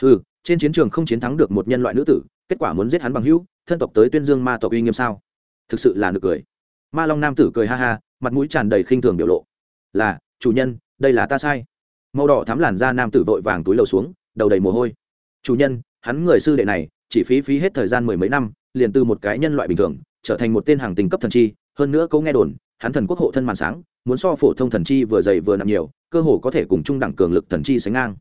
Ừ trên chiến trường không chiến thắng được một nhân loại nữ tử, kết quả muốn giết hắn bằng hữu, thân tộc tới tuyên dương ma tộc uy nghiêm sao? Thực sự là nực cười. Ma long nam tử cười ha ha, mặt mũi tràn đầy khinh thường biểu lộ. Là, chủ nhân, đây là ta sai. Màu đỏ thắm làn da nam tử vội vàng túi lầu xuống, đầu đầy mồ hôi. Chủ nhân, hắn người sư đệ này, chỉ phí phí hết thời gian mười mấy năm, liền từ một cái nhân loại bình thường, trở thành một tên hàng tình cấp thần chi, hơn nữa câu nghe đồn hắn thần quốc hộ thân màn sáng, muốn so phổ thông thần chi vừa dày vừa nặng nhiều, cơ hồ có thể cùng chung đẳng cường lực thần chi sánh ngang.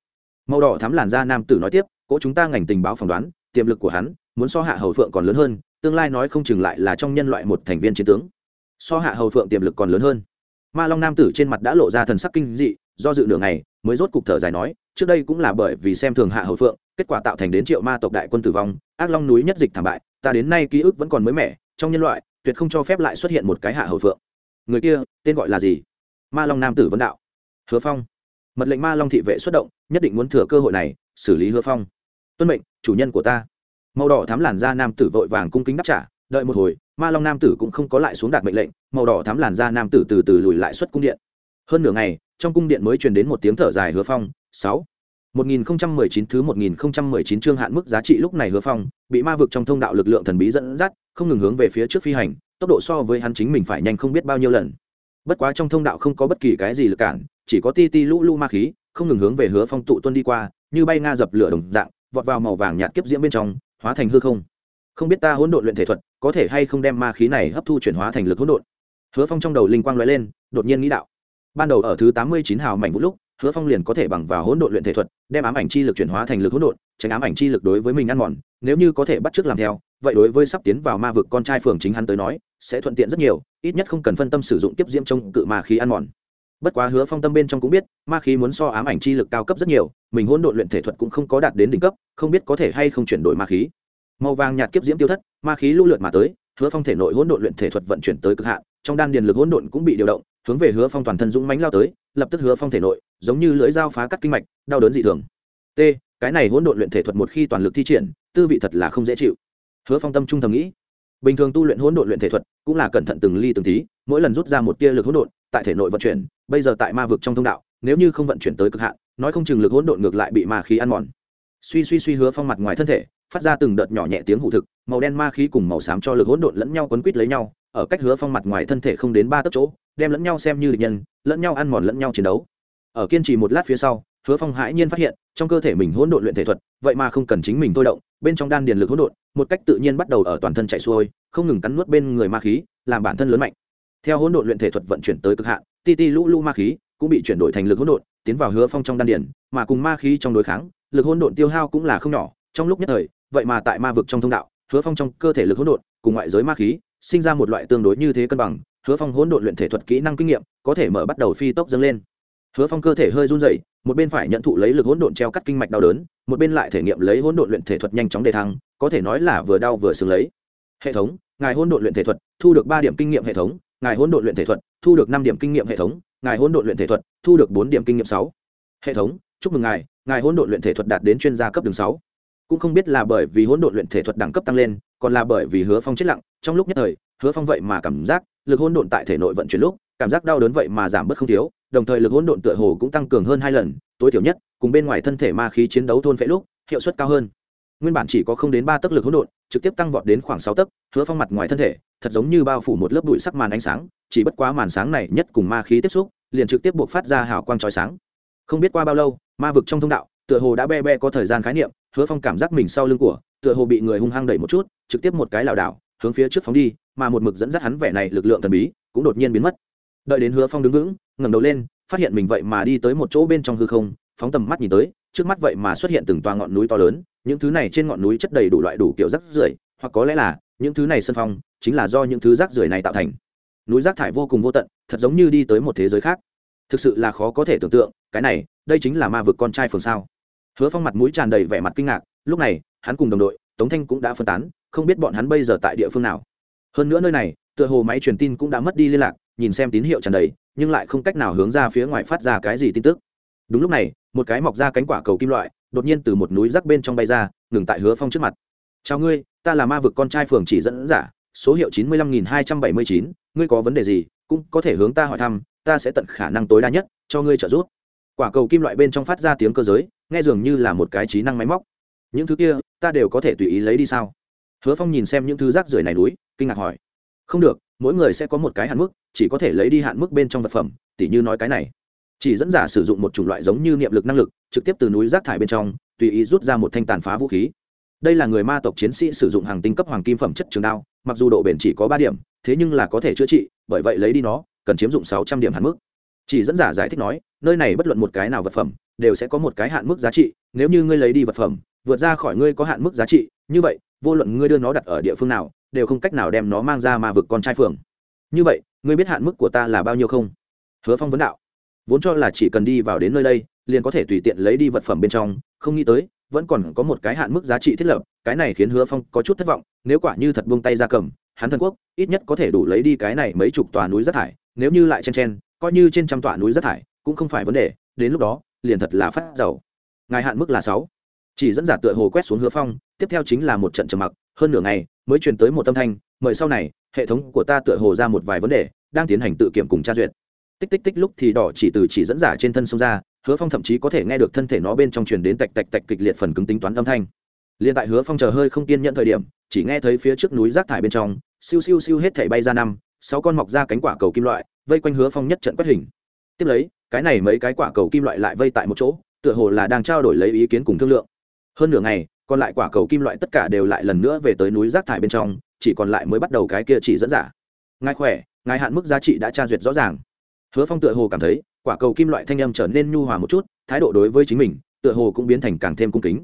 Màu đỏ thắm làn da nam tử nói tiếp cỗ chúng ta ngành tình báo phỏng đoán, tiềm lực của hắn muốn so hạ hầu phượng còn lớn hơn, tương lai nói không chừng lại là trong nhân loại một thành viên chiến tướng. So hạ hầu phượng tiềm lực còn lớn hơn. Ma long nam tử trên mặt đã lộ ra thần sắc kinh dị, do dự nửa ngày, mới rốt cục thở dài nói, trước đây cũng là bởi vì xem thường hạ hầu phượng, kết quả tạo thành đến triệu ma tộc đại quân tử vong, ác long núi nhất dịch thảm bại, ta đến nay ký ức vẫn còn mới mẻ, trong nhân loại tuyệt không cho phép lại xuất hiện một cái hạ hầu phượng người kia tên gọi là gì? Ma long nam tử vấn đạo. Hứa phong. Mật lệnh ma long thị vệ xuất động, nhất định muốn thừa cơ hội này, xử lý hứa phong. Tuân mệnh, chủ nhân của ta. Màu đỏ thám làn da nam tử vội vàng cung kính đáp trả, đợi một hồi, ma long nam tử cũng không có lại xuống đạt mệnh lệnh, màu đỏ thám làn da nam tử từ từ lùi lại xuất cung điện. Hơn nửa ngày, trong cung điện mới truyền đến một tiếng thở dài hứa phong, sáu. 1019 thứ 1019 chương hạn mức giá trị lúc này hứa phong, bị ma vực trong thông đạo lực lượng thần bí dẫn dắt, không ngừng hướng về phía trước phi hành tốc độ so với hắn chính mình phải nhanh không biết bao nhiêu lần. Bất quá trong thông đạo không có bất kỳ cái gì lực cản, chỉ có ti ti lũ lũ ma khí, không ngừng hướng về hứa phong tụ tuân đi qua, như bay nga dập lửa đồng dạng, vọt vào màu vàng nhạt kiếp diễm bên trong, hóa thành hư không. Không biết ta hỗn độn luyện thể thuật, có thể hay không đem ma khí này hấp thu chuyển hóa thành lực hỗn độn? Hứa phong trong đầu linh quang lóe lên, đột nhiên nghĩ đạo. Ban đầu ở thứ tám mươi chín hào mảnh vũ lúc, hứa phong liền có thể bằng vào hỗn độn luyện thể thuật, đem ám ảnh chi lực chuyển hóa thành lực hỗn độn, tránh ám ảnh chi lực đối với mình ăn mòn. Nếu như có thể bắt chước làm theo, vậy đối với sắp tiến vào ma vực con trai phường chính hắn tới nói sẽ thuận tiện rất nhiều, ít nhất không cần phân tâm sử dụng tiếp diễm trong cự ma khí ăn mòn. Bất quá hứa phong tâm bên trong cũng biết, ma khí muốn so ám ảnh chi lực cao cấp rất nhiều, mình hôn độn luyện thể thuật cũng không có đạt đến đỉnh cấp, không biết có thể hay không chuyển đổi ma khí. Màu vàng nhạt kiếp diễm tiêu thất, ma khí lưu lượt mà tới, hứa phong thể nội hỗn độn luyện thể thuật vận chuyển tới cực hạn, trong đan điền lực hỗn độn cũng bị điều động, hướng về hứa phong toàn thân dũng mánh lao tới, lập tức hứa phong thể nội, giống như lưỡi dao phá cắt kinh mạch, đau đớn dị thường. T, cái này hỗn độn luyện thể thuật một khi toàn lực thi triển, tư vị thật là không dễ chịu. Hứa phong tâm trung thầm nghĩ bình thường tu luyện hỗn độn luyện thể thuật cũng là cẩn thận từng ly từng tí, mỗi lần rút ra một tia lực hỗn độn, tại thể nội vận chuyển, bây giờ tại ma vực trong thông đạo, nếu như không vận chuyển tới cực hạn, nói không chừng lực hỗn độn ngược lại bị ma khí ăn mòn. Suy suy suy hứa phong mặt ngoài thân thể, phát ra từng đợt nhỏ nhẹ tiếng hụ thực, màu đen ma khí cùng màu xám cho lực hỗn độn lẫn nhau quấn quít lấy nhau, ở cách hứa phong mặt ngoài thân thể không đến ba tấc chỗ, đem lẫn nhau xem như địch nhân, lẫn nhau ăn mòn lẫn nhau chiến đấu. Ở kiên trì một lát phía sau, hứa phong hãi nhiên phát hiện, trong cơ thể mình hỗn độn luyện thể thuật, vậy mà không cần chính mình thôi động, bên trong đan điền lực hỗn độn một cách tự nhiên bắt đầu ở toàn thân chạy xuôi, không ngừng cắn nuốt bên người ma khí, làm bản thân lớn mạnh. Theo hỗn độn luyện thể thuật vận chuyển tới cực hạn, ti ti lũ lũ ma khí cũng bị chuyển đổi thành lực hỗn độn, tiến vào hứa phong trong đan điền, mà cùng ma khí trong đối kháng, lực hỗn độn tiêu hao cũng là không nhỏ. Trong lúc nhất thời, vậy mà tại ma vực trong thông đạo, hứa phong trong cơ thể lực hỗn độn cùng ngoại giới ma khí sinh ra một loại tương đối như thế cân bằng, hứa phong hỗn độn luyện thể thuật kỹ năng kinh nghiệm có thể mở bắt đầu phi tốc dâng lên hứa phong cơ thể hơi run rẩy, một bên phải nhận thụ lấy lực hỗn độn treo cắt kinh mạch đau đớn, một bên lại thể nghiệm lấy hỗn độn luyện thể thuật nhanh chóng đề thăng, có thể nói là vừa đau vừa sướng lấy. Hệ thống, ngài hỗn độn luyện thể thuật, thu được ba điểm kinh nghiệm hệ thống, ngài hỗn độn luyện thể thuật, thu được năm điểm kinh nghiệm hệ thống, ngài hỗn độn luyện thể thuật, thu được bốn điểm kinh nghiệm sáu. Hệ thống, chúc mừng ngài ngài hỗn độn luyện thể thuật đạt đến chuyên gia cấp đường sáu. Cũng không biết là bởi vì hỗn độn luyện thể thuật đẳng cấp tăng lên, còn là bởi vì hứa phong chết lặng, trong lúc nhất thời, hứa phong vậy mà cảm giác lực hỗn độn tại thể nội vận chuyển lúc, cảm giác đau đớn vậy mà giảm bớt không thiếu đồng thời lực hỗn độn tựa hồ cũng tăng cường hơn hai lần, tối thiểu nhất, cùng bên ngoài thân thể ma khí chiến đấu thôn phệ lúc, hiệu suất cao hơn. Nguyên bản chỉ có không đến ba tấc lực hỗn độn, trực tiếp tăng vọt đến khoảng sáu tấc, hứa phong mặt ngoài thân thể, thật giống như bao phủ một lớp bụi sắc màn ánh sáng, chỉ bất quá màn sáng này nhất cùng ma khí tiếp xúc, liền trực tiếp buộc phát ra hào quang trói sáng. Không biết qua bao lâu, ma vực trong thông đạo, tựa hồ đã be be có thời gian khái niệm, hứa phong cảm giác mình sau lưng của, tựa hồ bị người hung hăng đẩy một chút, trực tiếp một cái lảo đảo, hướng phía trước phóng đi, mà một mực dẫn dắt hắn vẻ này lực lượng thần bí, cũng đột nhiên biến mất. Đợi đến hứa phong đứng vững ngẩng đầu lên, phát hiện mình vậy mà đi tới một chỗ bên trong hư không, phóng tầm mắt nhìn tới, trước mắt vậy mà xuất hiện từng toa ngọn núi to lớn, những thứ này trên ngọn núi chất đầy đủ loại đủ kiểu rác rưởi, hoặc có lẽ là, những thứ này sân phong, chính là do những thứ rác rưởi này tạo thành. Núi rác thải vô cùng vô tận, thật giống như đi tới một thế giới khác. Thực sự là khó có thể tưởng tượng, cái này, đây chính là ma vực con trai phường sao. Hứa phong mặt mũi tràn đầy vẻ mặt kinh ngạc, lúc này, hắn cùng đồng đội, tống thanh cũng đã phân tán, không biết bọn hắn bây giờ tại địa phương nào. Hơn nữa nơi này, tựa hồ máy truyền tin cũng đã mất đi liên lạc, nhìn xem tín hiệu tràn đầy nhưng lại không cách nào hướng ra phía ngoài phát ra cái gì tin tức. Đúng lúc này, một cái mọc ra cánh quả cầu kim loại, đột nhiên từ một núi rắc bên trong bay ra, ngừng tại hứa phong trước mặt. Chào ngươi, ta là ma vực con trai phường chỉ dẫn giả, số hiệu chín mươi lăm nghìn hai trăm bảy mươi chín, ngươi có vấn đề gì, cũng có thể hướng ta hỏi thăm, ta sẽ tận khả năng tối đa nhất cho ngươi trợ giúp. Quả cầu kim loại bên trong phát ra tiếng cơ giới, nghe dường như là một cái trí năng máy móc. Những thứ kia, ta đều có thể tùy ý lấy đi sao? Hứa phong nhìn xem những thứ rác rưởi này núi, kinh ngạc hỏi. Không được mỗi người sẽ có một cái hạn mức, chỉ có thể lấy đi hạn mức bên trong vật phẩm, tỉ như nói cái này. Chỉ dẫn giả sử dụng một chủng loại giống như niệm lực năng lực, trực tiếp từ núi rác thải bên trong, tùy ý rút ra một thanh tàn phá vũ khí. Đây là người ma tộc chiến sĩ sử dụng hàng tinh cấp hoàng kim phẩm chất trường đao, mặc dù độ bền chỉ có ba điểm, thế nhưng là có thể chữa trị, bởi vậy lấy đi nó, cần chiếm dụng sáu trăm điểm hạn mức. Chỉ dẫn giả giải thích nói, nơi này bất luận một cái nào vật phẩm, đều sẽ có một cái hạn mức giá trị, nếu như ngươi lấy đi vật phẩm, vượt ra khỏi ngươi có hạn mức giá trị, như vậy, vô luận ngươi đưa nó đặt ở địa phương nào đều không cách nào đem nó mang ra ma vực con trai phường như vậy, ngươi biết hạn mức của ta là bao nhiêu không? Hứa phong vấn đạo. Vốn cho là chỉ cần đi vào đến nơi đây, liền có thể tùy tiện lấy đi vật phẩm bên trong, không nghĩ tới, vẫn còn có một cái hạn mức giá trị thiết lập, cái này khiến hứa phong có chút thất vọng, nếu quả như thật buông tay ra cầm, hắn thần quốc ít nhất có thể đủ lấy đi cái này mấy chục tòa núi rác thải, nếu như lại chen chen, coi như trên trăm tòa núi rác thải, cũng không phải vấn đề, đến lúc đó, liền thật là phát giàu. Ngài hạn mức là sáu. Chỉ dẫn giả tựa hồ quét xuống hứa phong, tiếp theo chính là một trận trầm mặc, hơn nửa ngày mới truyền tới một tâm thanh, mời sau này, hệ thống của ta tựa hồ ra một vài vấn đề, đang tiến hành tự kiểm cùng tra duyệt. Tích tích tích lúc thì đỏ chỉ từ chỉ dẫn giả trên thân sông ra, hứa phong thậm chí có thể nghe được thân thể nó bên trong truyền đến tạch tạch tạch kịch liệt phần cứng tính toán âm thanh. Liền tại hứa phong chờ hơi không kiên nhận thời điểm, chỉ nghe thấy phía trước núi rác thải bên trong, siêu siêu siêu hết thảy bay ra năm, sáu con mọc ra cánh quả cầu kim loại, vây quanh hứa phong nhất trận quất hình. Tiếp lấy, cái này mấy cái quả cầu kim loại lại vây tại một chỗ, tựa hồ là đang trao đổi lấy ý kiến cùng thương lượng. Hơn nửa ngày còn lại quả cầu kim loại tất cả đều lại lần nữa về tới núi rác thải bên trong, chỉ còn lại mới bắt đầu cái kia chỉ dẫn giả. Ngài khỏe, ngài hạn mức giá trị đã tra duyệt rõ ràng. Hứa phong tựa hồ cảm thấy, quả cầu kim loại thanh âm trở nên nhu hòa một chút, thái độ đối với chính mình, tựa hồ cũng biến thành càng thêm cung kính.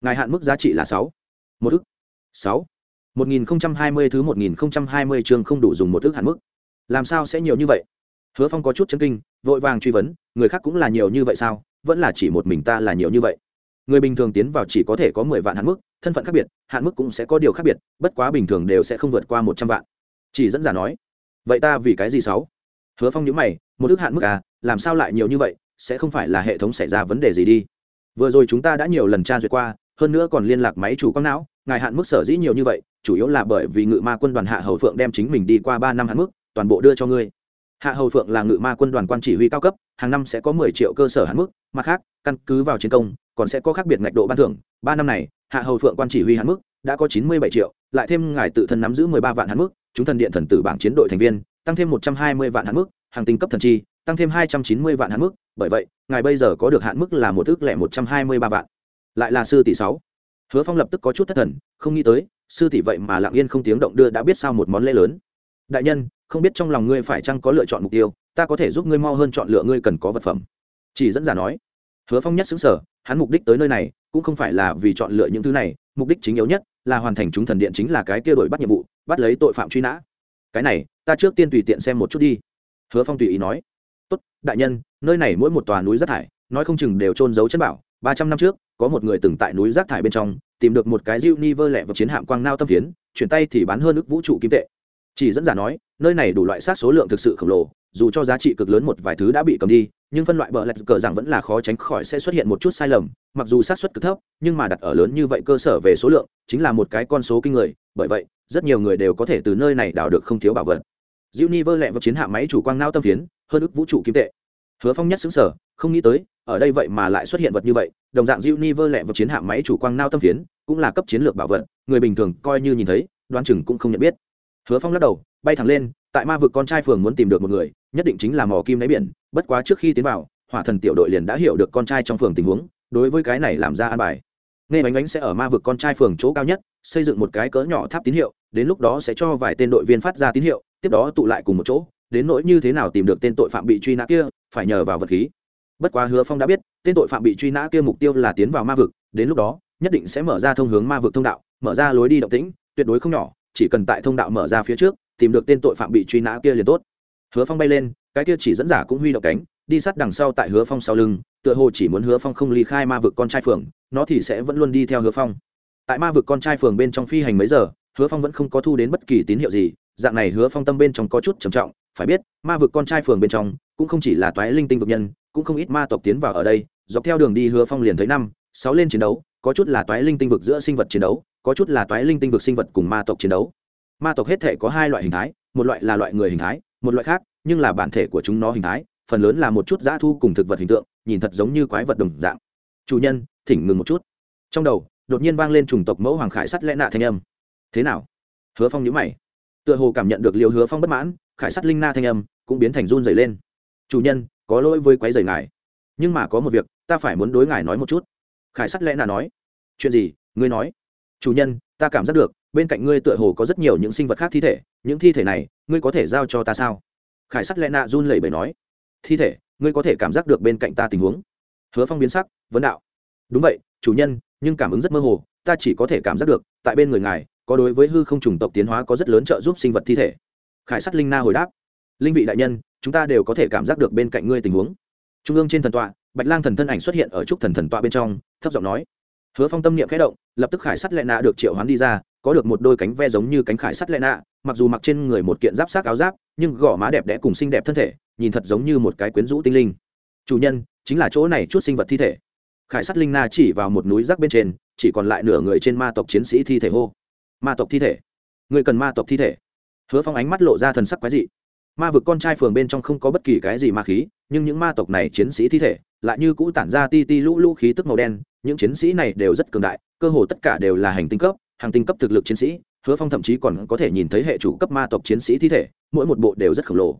Ngài hạn mức giá trị là sáu. Một ức. Sáu. Một nghìn hai mươi thứ một nghìn hai mươi chương không đủ dùng một ức hạn mức. Làm sao sẽ nhiều như vậy? Hứa phong có chút chân kinh, vội vàng truy vấn, người khác cũng là nhiều như vậy sao? Vẫn là chỉ một mình ta là nhiều như vậy người bình thường tiến vào chỉ có thể có mười vạn hạn mức, thân phận khác biệt, hạn mức cũng sẽ có điều khác biệt, bất quá bình thường đều sẽ không vượt qua một trăm vạn. Chỉ dẫn giả nói, vậy ta vì cái gì sáu? Hứa phong nhữ mày, một ước hạn mức à làm sao lại nhiều như vậy, sẽ không phải là hệ thống xảy ra vấn đề gì đi? Vừa rồi chúng ta đã nhiều lần tra duyệt qua, hơn nữa còn liên lạc máy chủ quang não, ngài hạn mức sở dĩ nhiều như vậy, chủ yếu là bởi vì ngự ma quân đoàn hạ hầu phượng đem chính mình đi qua ba năm hạn mức, toàn bộ đưa cho ngươi. Hạ hầu phượng là ngự ma quân đoàn quan chỉ huy cao cấp, hàng năm sẽ có mười triệu cơ sở hạn mức, mặt khác, căn cứ vào chiến công còn sẽ có khác biệt ngạch độ ban thưởng. Ba năm này, hạ hầu phượng quan chỉ huy hạn mức đã có chín mươi bảy triệu, lại thêm ngài tự thân nắm giữ mười ba vạn hạn mức, chúng thần điện thần tử bảng chiến đội thành viên, tăng thêm một trăm hai mươi vạn hạn mức, hàng tinh cấp thần chi, tăng thêm hai trăm chín mươi vạn hạn mức. Bởi vậy, ngài bây giờ có được hạn mức là một ước lẻ một trăm hai mươi ba vạn. Lại là sư tỷ sáu. Hứa phong lập tức có chút thất thần, không nghĩ tới, sư tỷ vậy mà lặng yên không tiếng động đưa đã biết sao một món lễ lớn. Đại nhân, không biết trong lòng ngươi phải chăng có lựa chọn mục tiêu, ta có thể giúp ngươi mau hơn chọn lựa ngươi cần có vật phẩm. Chỉ dẫn giả nói. Hứa phong nhất xứng sở hắn mục đích tới nơi này cũng không phải là vì chọn lựa những thứ này, mục đích chính yếu nhất là hoàn thành chúng thần điện chính là cái kia đổi bắt nhiệm vụ, bắt lấy tội phạm truy nã. Cái này, ta trước tiên tùy tiện xem một chút đi. Hứa phong tùy ý nói. Tốt, đại nhân, nơi này mỗi một tòa núi rác thải, nói không chừng đều trôn giấu chân bảo, ba trăm năm trước, có một người từng tại núi rác thải bên trong, tìm được một cái diêu ni vơ lẹ vào chiến hạm quang nao tâm phiến, chuyển tay thì bán hơn ức vũ trụ kim tệ. Chỉ dẫn giả nói, nơi này đủ loại sát số lượng thực sự khổng lồ dù cho giá trị cực lớn một vài thứ đã bị cầm đi, nhưng phân loại bờ lạch cờ rằng vẫn là khó tránh khỏi sẽ xuất hiện một chút sai lầm, mặc dù xác suất cực thấp, nhưng mà đặt ở lớn như vậy cơ sở về số lượng, chính là một cái con số kinh người, bởi vậy, rất nhiều người đều có thể từ nơi này đào được không thiếu bảo vật. Diêu ni vơ lẹ vào chiến hạ máy chủ quang nao tâm phiến, hơn ức vũ trụ kim tệ. Hứa phong nhất xứng sở, không nghĩ tới, ở đây vậy mà lại xuất hiện vật như vậy, đồng dạng diêu ni vơ lẹ vào chiến hạ máy chủ quang nao tâm phiến, cũng là cấp chiến lược bảo vật, người bình thường coi như nhìn thấy, đoán chừng cũng không nhận biết. Hứa phong lắc đầu, bay thẳng lên tại ma vực con trai phường muốn tìm được một người, nhất định chính là mò kim đáy biển, bất quá trước khi tiến vào, hỏa thần tiểu đội liền đã hiểu được con trai trong phường tình huống, đối với cái này làm ra an bài. Nghe bánh bánh sẽ ở ma vực con trai phường chỗ cao nhất, xây dựng một cái cỡ nhỏ tháp tín hiệu, đến lúc đó sẽ cho vài tên đội viên phát ra tín hiệu, tiếp đó tụ lại cùng một chỗ, đến nỗi như thế nào tìm được tên tội phạm bị truy nã kia, phải nhờ vào vật khí. Bất quá hứa phong đã biết, tên tội phạm bị truy nã kia mục tiêu là tiến vào ma vực, đến lúc đó, nhất định sẽ mở ra thông hướng ma vực thông đạo, mở ra lối đi động tĩnh, tuyệt đối không nhỏ, chỉ cần tại thông đạo mở ra phía trước tìm được tên tội phạm bị truy nã kia liền tốt. Hứa phong bay lên, cái kia chỉ dẫn giả cũng huy động cánh, đi sát đằng sau tại hứa phong sau lưng, tựa hồ chỉ muốn hứa phong không ly khai ma vực con trai phường, nó thì sẽ vẫn luôn đi theo hứa phong. Tại ma vực con trai phường bên trong phi hành mấy giờ, hứa phong vẫn không có thu đến bất kỳ tín hiệu gì, dạng này hứa phong tâm bên trong có chút trầm trọng, phải biết, ma vực con trai phường bên trong cũng không chỉ là toái linh tinh vực nhân, cũng không ít ma tộc tiến vào ở đây, dọc theo đường đi hứa phong liền thấy năm, sáu lên chiến đấu, có chút là toái linh tinh vực giữa sinh vật chiến đấu, có chút là toái linh tinh vực sinh vật cùng ma tộc chiến đấu ma tộc hết thể có hai loại hình thái, một loại là loại người hình thái, một loại khác, nhưng là bản thể của chúng nó hình thái, phần lớn là một chút dã thu cùng thực vật hình tượng, nhìn thật giống như quái vật đồng dạng. Chủ nhân, thỉnh ngừng một chút. Trong đầu, đột nhiên vang lên chủng tộc mẫu hoàng khải sắt lẽ nạ thanh âm. Thế nào? Hứa phong nhữ mày. Tựa hồ cảm nhận được liều hứa phong bất mãn, khải sắt linh na thanh âm cũng biến thành run dày lên. Chủ nhân, có lỗi với quái dày ngài. Nhưng mà có một việc, ta phải muốn đối ngài nói một chút. Khải sắt lẽ nạ nói. Chuyện gì? Ngươi nói. Chủ nhân, ta cảm giác được bên cạnh ngươi tựa hồ có rất nhiều những sinh vật khác thi thể, những thi thể này, ngươi có thể giao cho ta sao? Khải sắt lẽ nạ run lẩy bẩy nói. Thi thể, ngươi có thể cảm giác được bên cạnh ta tình huống. Hứa phong biến sắc, vấn đạo. Đúng vậy, chủ nhân, nhưng cảm ứng rất mơ hồ, ta chỉ có thể cảm giác được, tại bên người ngài, có đối với hư không trùng tộc tiến hóa có rất lớn trợ giúp sinh vật thi thể. Khải sắt linh na hồi đáp. Linh vị đại nhân, chúng ta đều có thể cảm giác được bên cạnh ngươi tình huống. Trung ương trên thần tọa, bạch lang thần thân ảnh xuất hiện ở trúc thần thần tọa bên trong, thấp giọng nói. Hứa phong tâm niệm khẽ động, lập tức khải sắt lẹ nạ được triệu hoán đi ra có được một đôi cánh ve giống như cánh khải sắt lệ nạ, mặc dù mặc trên người một kiện giáp sát áo giáp, nhưng gò má đẹp đẽ cùng xinh đẹp thân thể, nhìn thật giống như một cái quyến rũ tinh linh. Chủ nhân, chính là chỗ này chút sinh vật thi thể. Khải sắt linh na chỉ vào một núi rác bên trên, chỉ còn lại nửa người trên ma tộc chiến sĩ thi thể hô. Ma tộc thi thể? Người cần ma tộc thi thể? Hứa phong ánh mắt lộ ra thần sắc quái dị. Ma vực con trai phường bên trong không có bất kỳ cái gì ma khí, nhưng những ma tộc này chiến sĩ thi thể lại như cũ tản ra ti ti lũ lũ khí tức màu đen, những chiến sĩ này đều rất cường đại, cơ hồ tất cả đều là hành tinh cấp hàng tinh cấp thực lực chiến sĩ, hứa phong thậm chí còn có thể nhìn thấy hệ chủ cấp ma tộc chiến sĩ thi thể, mỗi một bộ đều rất khổng lồ.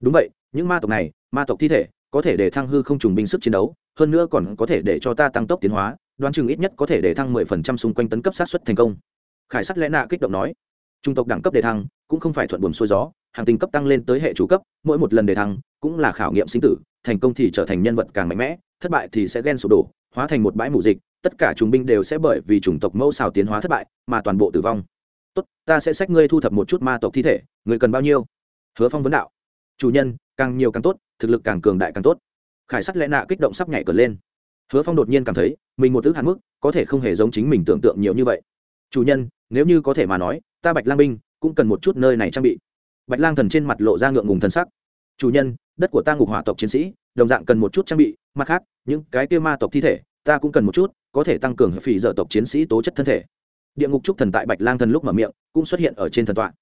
Đúng vậy, những ma tộc này, ma tộc thi thể, có thể để thăng hư không trùng binh sức chiến đấu, hơn nữa còn có thể để cho ta tăng tốc tiến hóa, đoán chừng ít nhất có thể để thăng mười phần trăm xung quanh tấn cấp sát xuất thành công. Khải sắt lẽ nạ kích động nói. Trung tộc đẳng cấp đề thăng, cũng không phải thuận buồm xuôi gió, hàng tinh cấp tăng lên tới hệ chủ cấp, mỗi một lần đề thăng, cũng là khảo nghiệm sinh tử, thành công thì trở thành nhân vật càng mạnh mẽ, thất bại thì sẽ ghen sụp đổ, hóa thành một bãi mù dịch tất cả chúng binh đều sẽ bởi vì chủng tộc mẫu xào tiến hóa thất bại mà toàn bộ tử vong. Tốt, ta sẽ xách ngươi thu thập một chút ma tộc thi thể người cần bao nhiêu? Hứa phong vấn đạo. Chủ nhân, càng nhiều càng tốt, thực lực càng cường đại càng tốt. Khải sắt lẽ nạ kích động sắp nhảy cờ lên. Hứa phong đột nhiên cảm thấy, mình một thứ hạn mức, có thể không hề giống chính mình tưởng tượng nhiều như vậy. Chủ nhân, nếu như có thể mà nói, ta bạch lang binh cũng cần một chút nơi này trang bị. Bạch lang thần trên mặt lộ ra ngượng ngùng thần sắc. Chủ nhân, đất của ta ngục hỏa tộc chiến sĩ, đồng dạng cần một chút trang bị, mặt khác, những cái kia ma tộc thi thể ta cũng cần một chút, có thể tăng cường phỉ dở tộc chiến sĩ tố chất thân thể. Địa ngục trúc thần tại bạch lang thần lúc mở miệng, cũng xuất hiện ở trên thần tọa.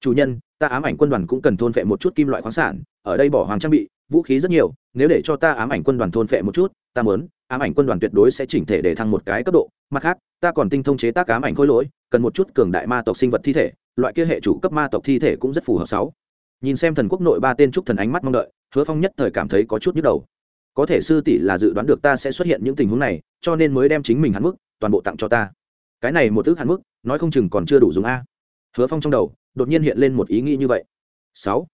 Chủ nhân, ta ám ảnh quân đoàn cũng cần thôn phệ một chút kim loại khoáng sản, ở đây bỏ hoàng trang bị, vũ khí rất nhiều, nếu để cho ta ám ảnh quân đoàn thôn phệ một chút, ta muốn, ám ảnh quân đoàn tuyệt đối sẽ chỉnh thể để thăng một cái cấp độ. Mặt khác, ta còn tinh thông chế tác ám ảnh khối lỗi, cần một chút cường đại ma tộc sinh vật thi thể, loại kia hệ chủ cấp ma tộc thi thể cũng rất phù hợp sáu. Nhìn xem thần quốc nội ba tên trúc thần ánh mắt mong đợi, hứa phong nhất thời cảm thấy có chút nhức đầu có thể sư tỷ là dự đoán được ta sẽ xuất hiện những tình huống này cho nên mới đem chính mình hạn mức toàn bộ tặng cho ta. Cái này một ước hạn mức nói không chừng còn chưa đủ dùng a. Hứa phong trong đầu đột nhiên hiện lên một ý nghĩ như vậy. Sáu.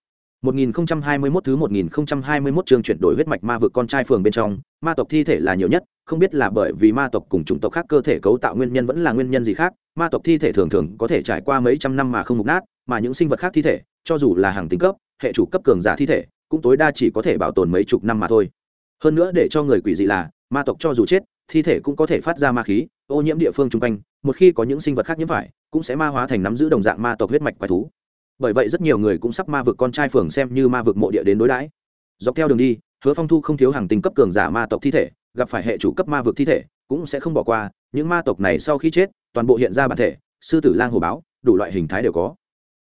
1021 thứ 1021 chương chuyển đổi huyết mạch ma vực con trai phường bên trong, ma tộc thi thể là nhiều nhất, không biết là bởi vì ma tộc cùng chủng tộc khác cơ thể cấu tạo nguyên nhân vẫn là nguyên nhân gì khác, ma tộc thi thể thường thường có thể trải qua mấy trăm năm mà không mục nát, mà những sinh vật khác thi thể, cho dù là hàng tính cấp, hệ chủ cấp cường giả thi thể, cũng tối đa chỉ có thể bảo tồn mấy chục năm mà thôi. Hơn nữa để cho người quỷ dị là, ma tộc cho dù chết, thi thể cũng có thể phát ra ma khí, ô nhiễm địa phương chung quanh, một khi có những sinh vật khác nhiễm phải, cũng sẽ ma hóa thành nắm giữ đồng dạng ma tộc huyết mạch quái thú. Bởi vậy rất nhiều người cũng sắp ma vực con trai phường xem như ma vực mộ địa đến đối đãi. Dọc theo đường đi hứa phong thu không thiếu hàng tinh cấp cường giả ma tộc thi thể gặp phải hệ chủ cấp ma vực thi thể cũng sẽ không bỏ qua những ma tộc này sau khi chết toàn bộ hiện ra bản thể sư tử lang hồ báo đủ loại hình thái đều có.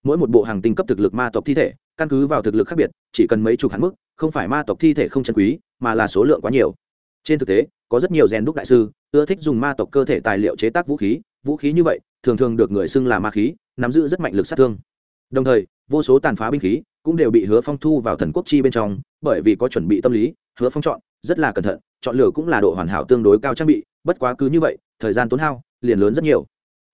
Mỗi một bộ hàng tinh cấp thực lực ma tộc thi thể căn cứ vào thực lực khác biệt chỉ cần mấy chục hạn mức không phải ma tộc thi thể không chân quý, mà là số lượng quá nhiều. Trên thực tế, có rất nhiều rèn đúc đại sư ưa thích dùng ma tộc cơ thể tài liệu chế tác vũ khí vũ khí như vậy, thường thường được người xưng là ma khí, nắm giữ rất mạnh lực sát thương. Đồng thời, vô số tàn phá binh khí cũng đều bị hứa phong thu vào thần quốc chi bên trong, bởi vì có chuẩn bị tâm lý, hứa phong chọn, rất là cẩn thận, chọn lựa cũng là độ hoàn hảo tương đối cao trang bị, bất quá cứ như vậy, thời gian tốn hao liền lớn rất nhiều.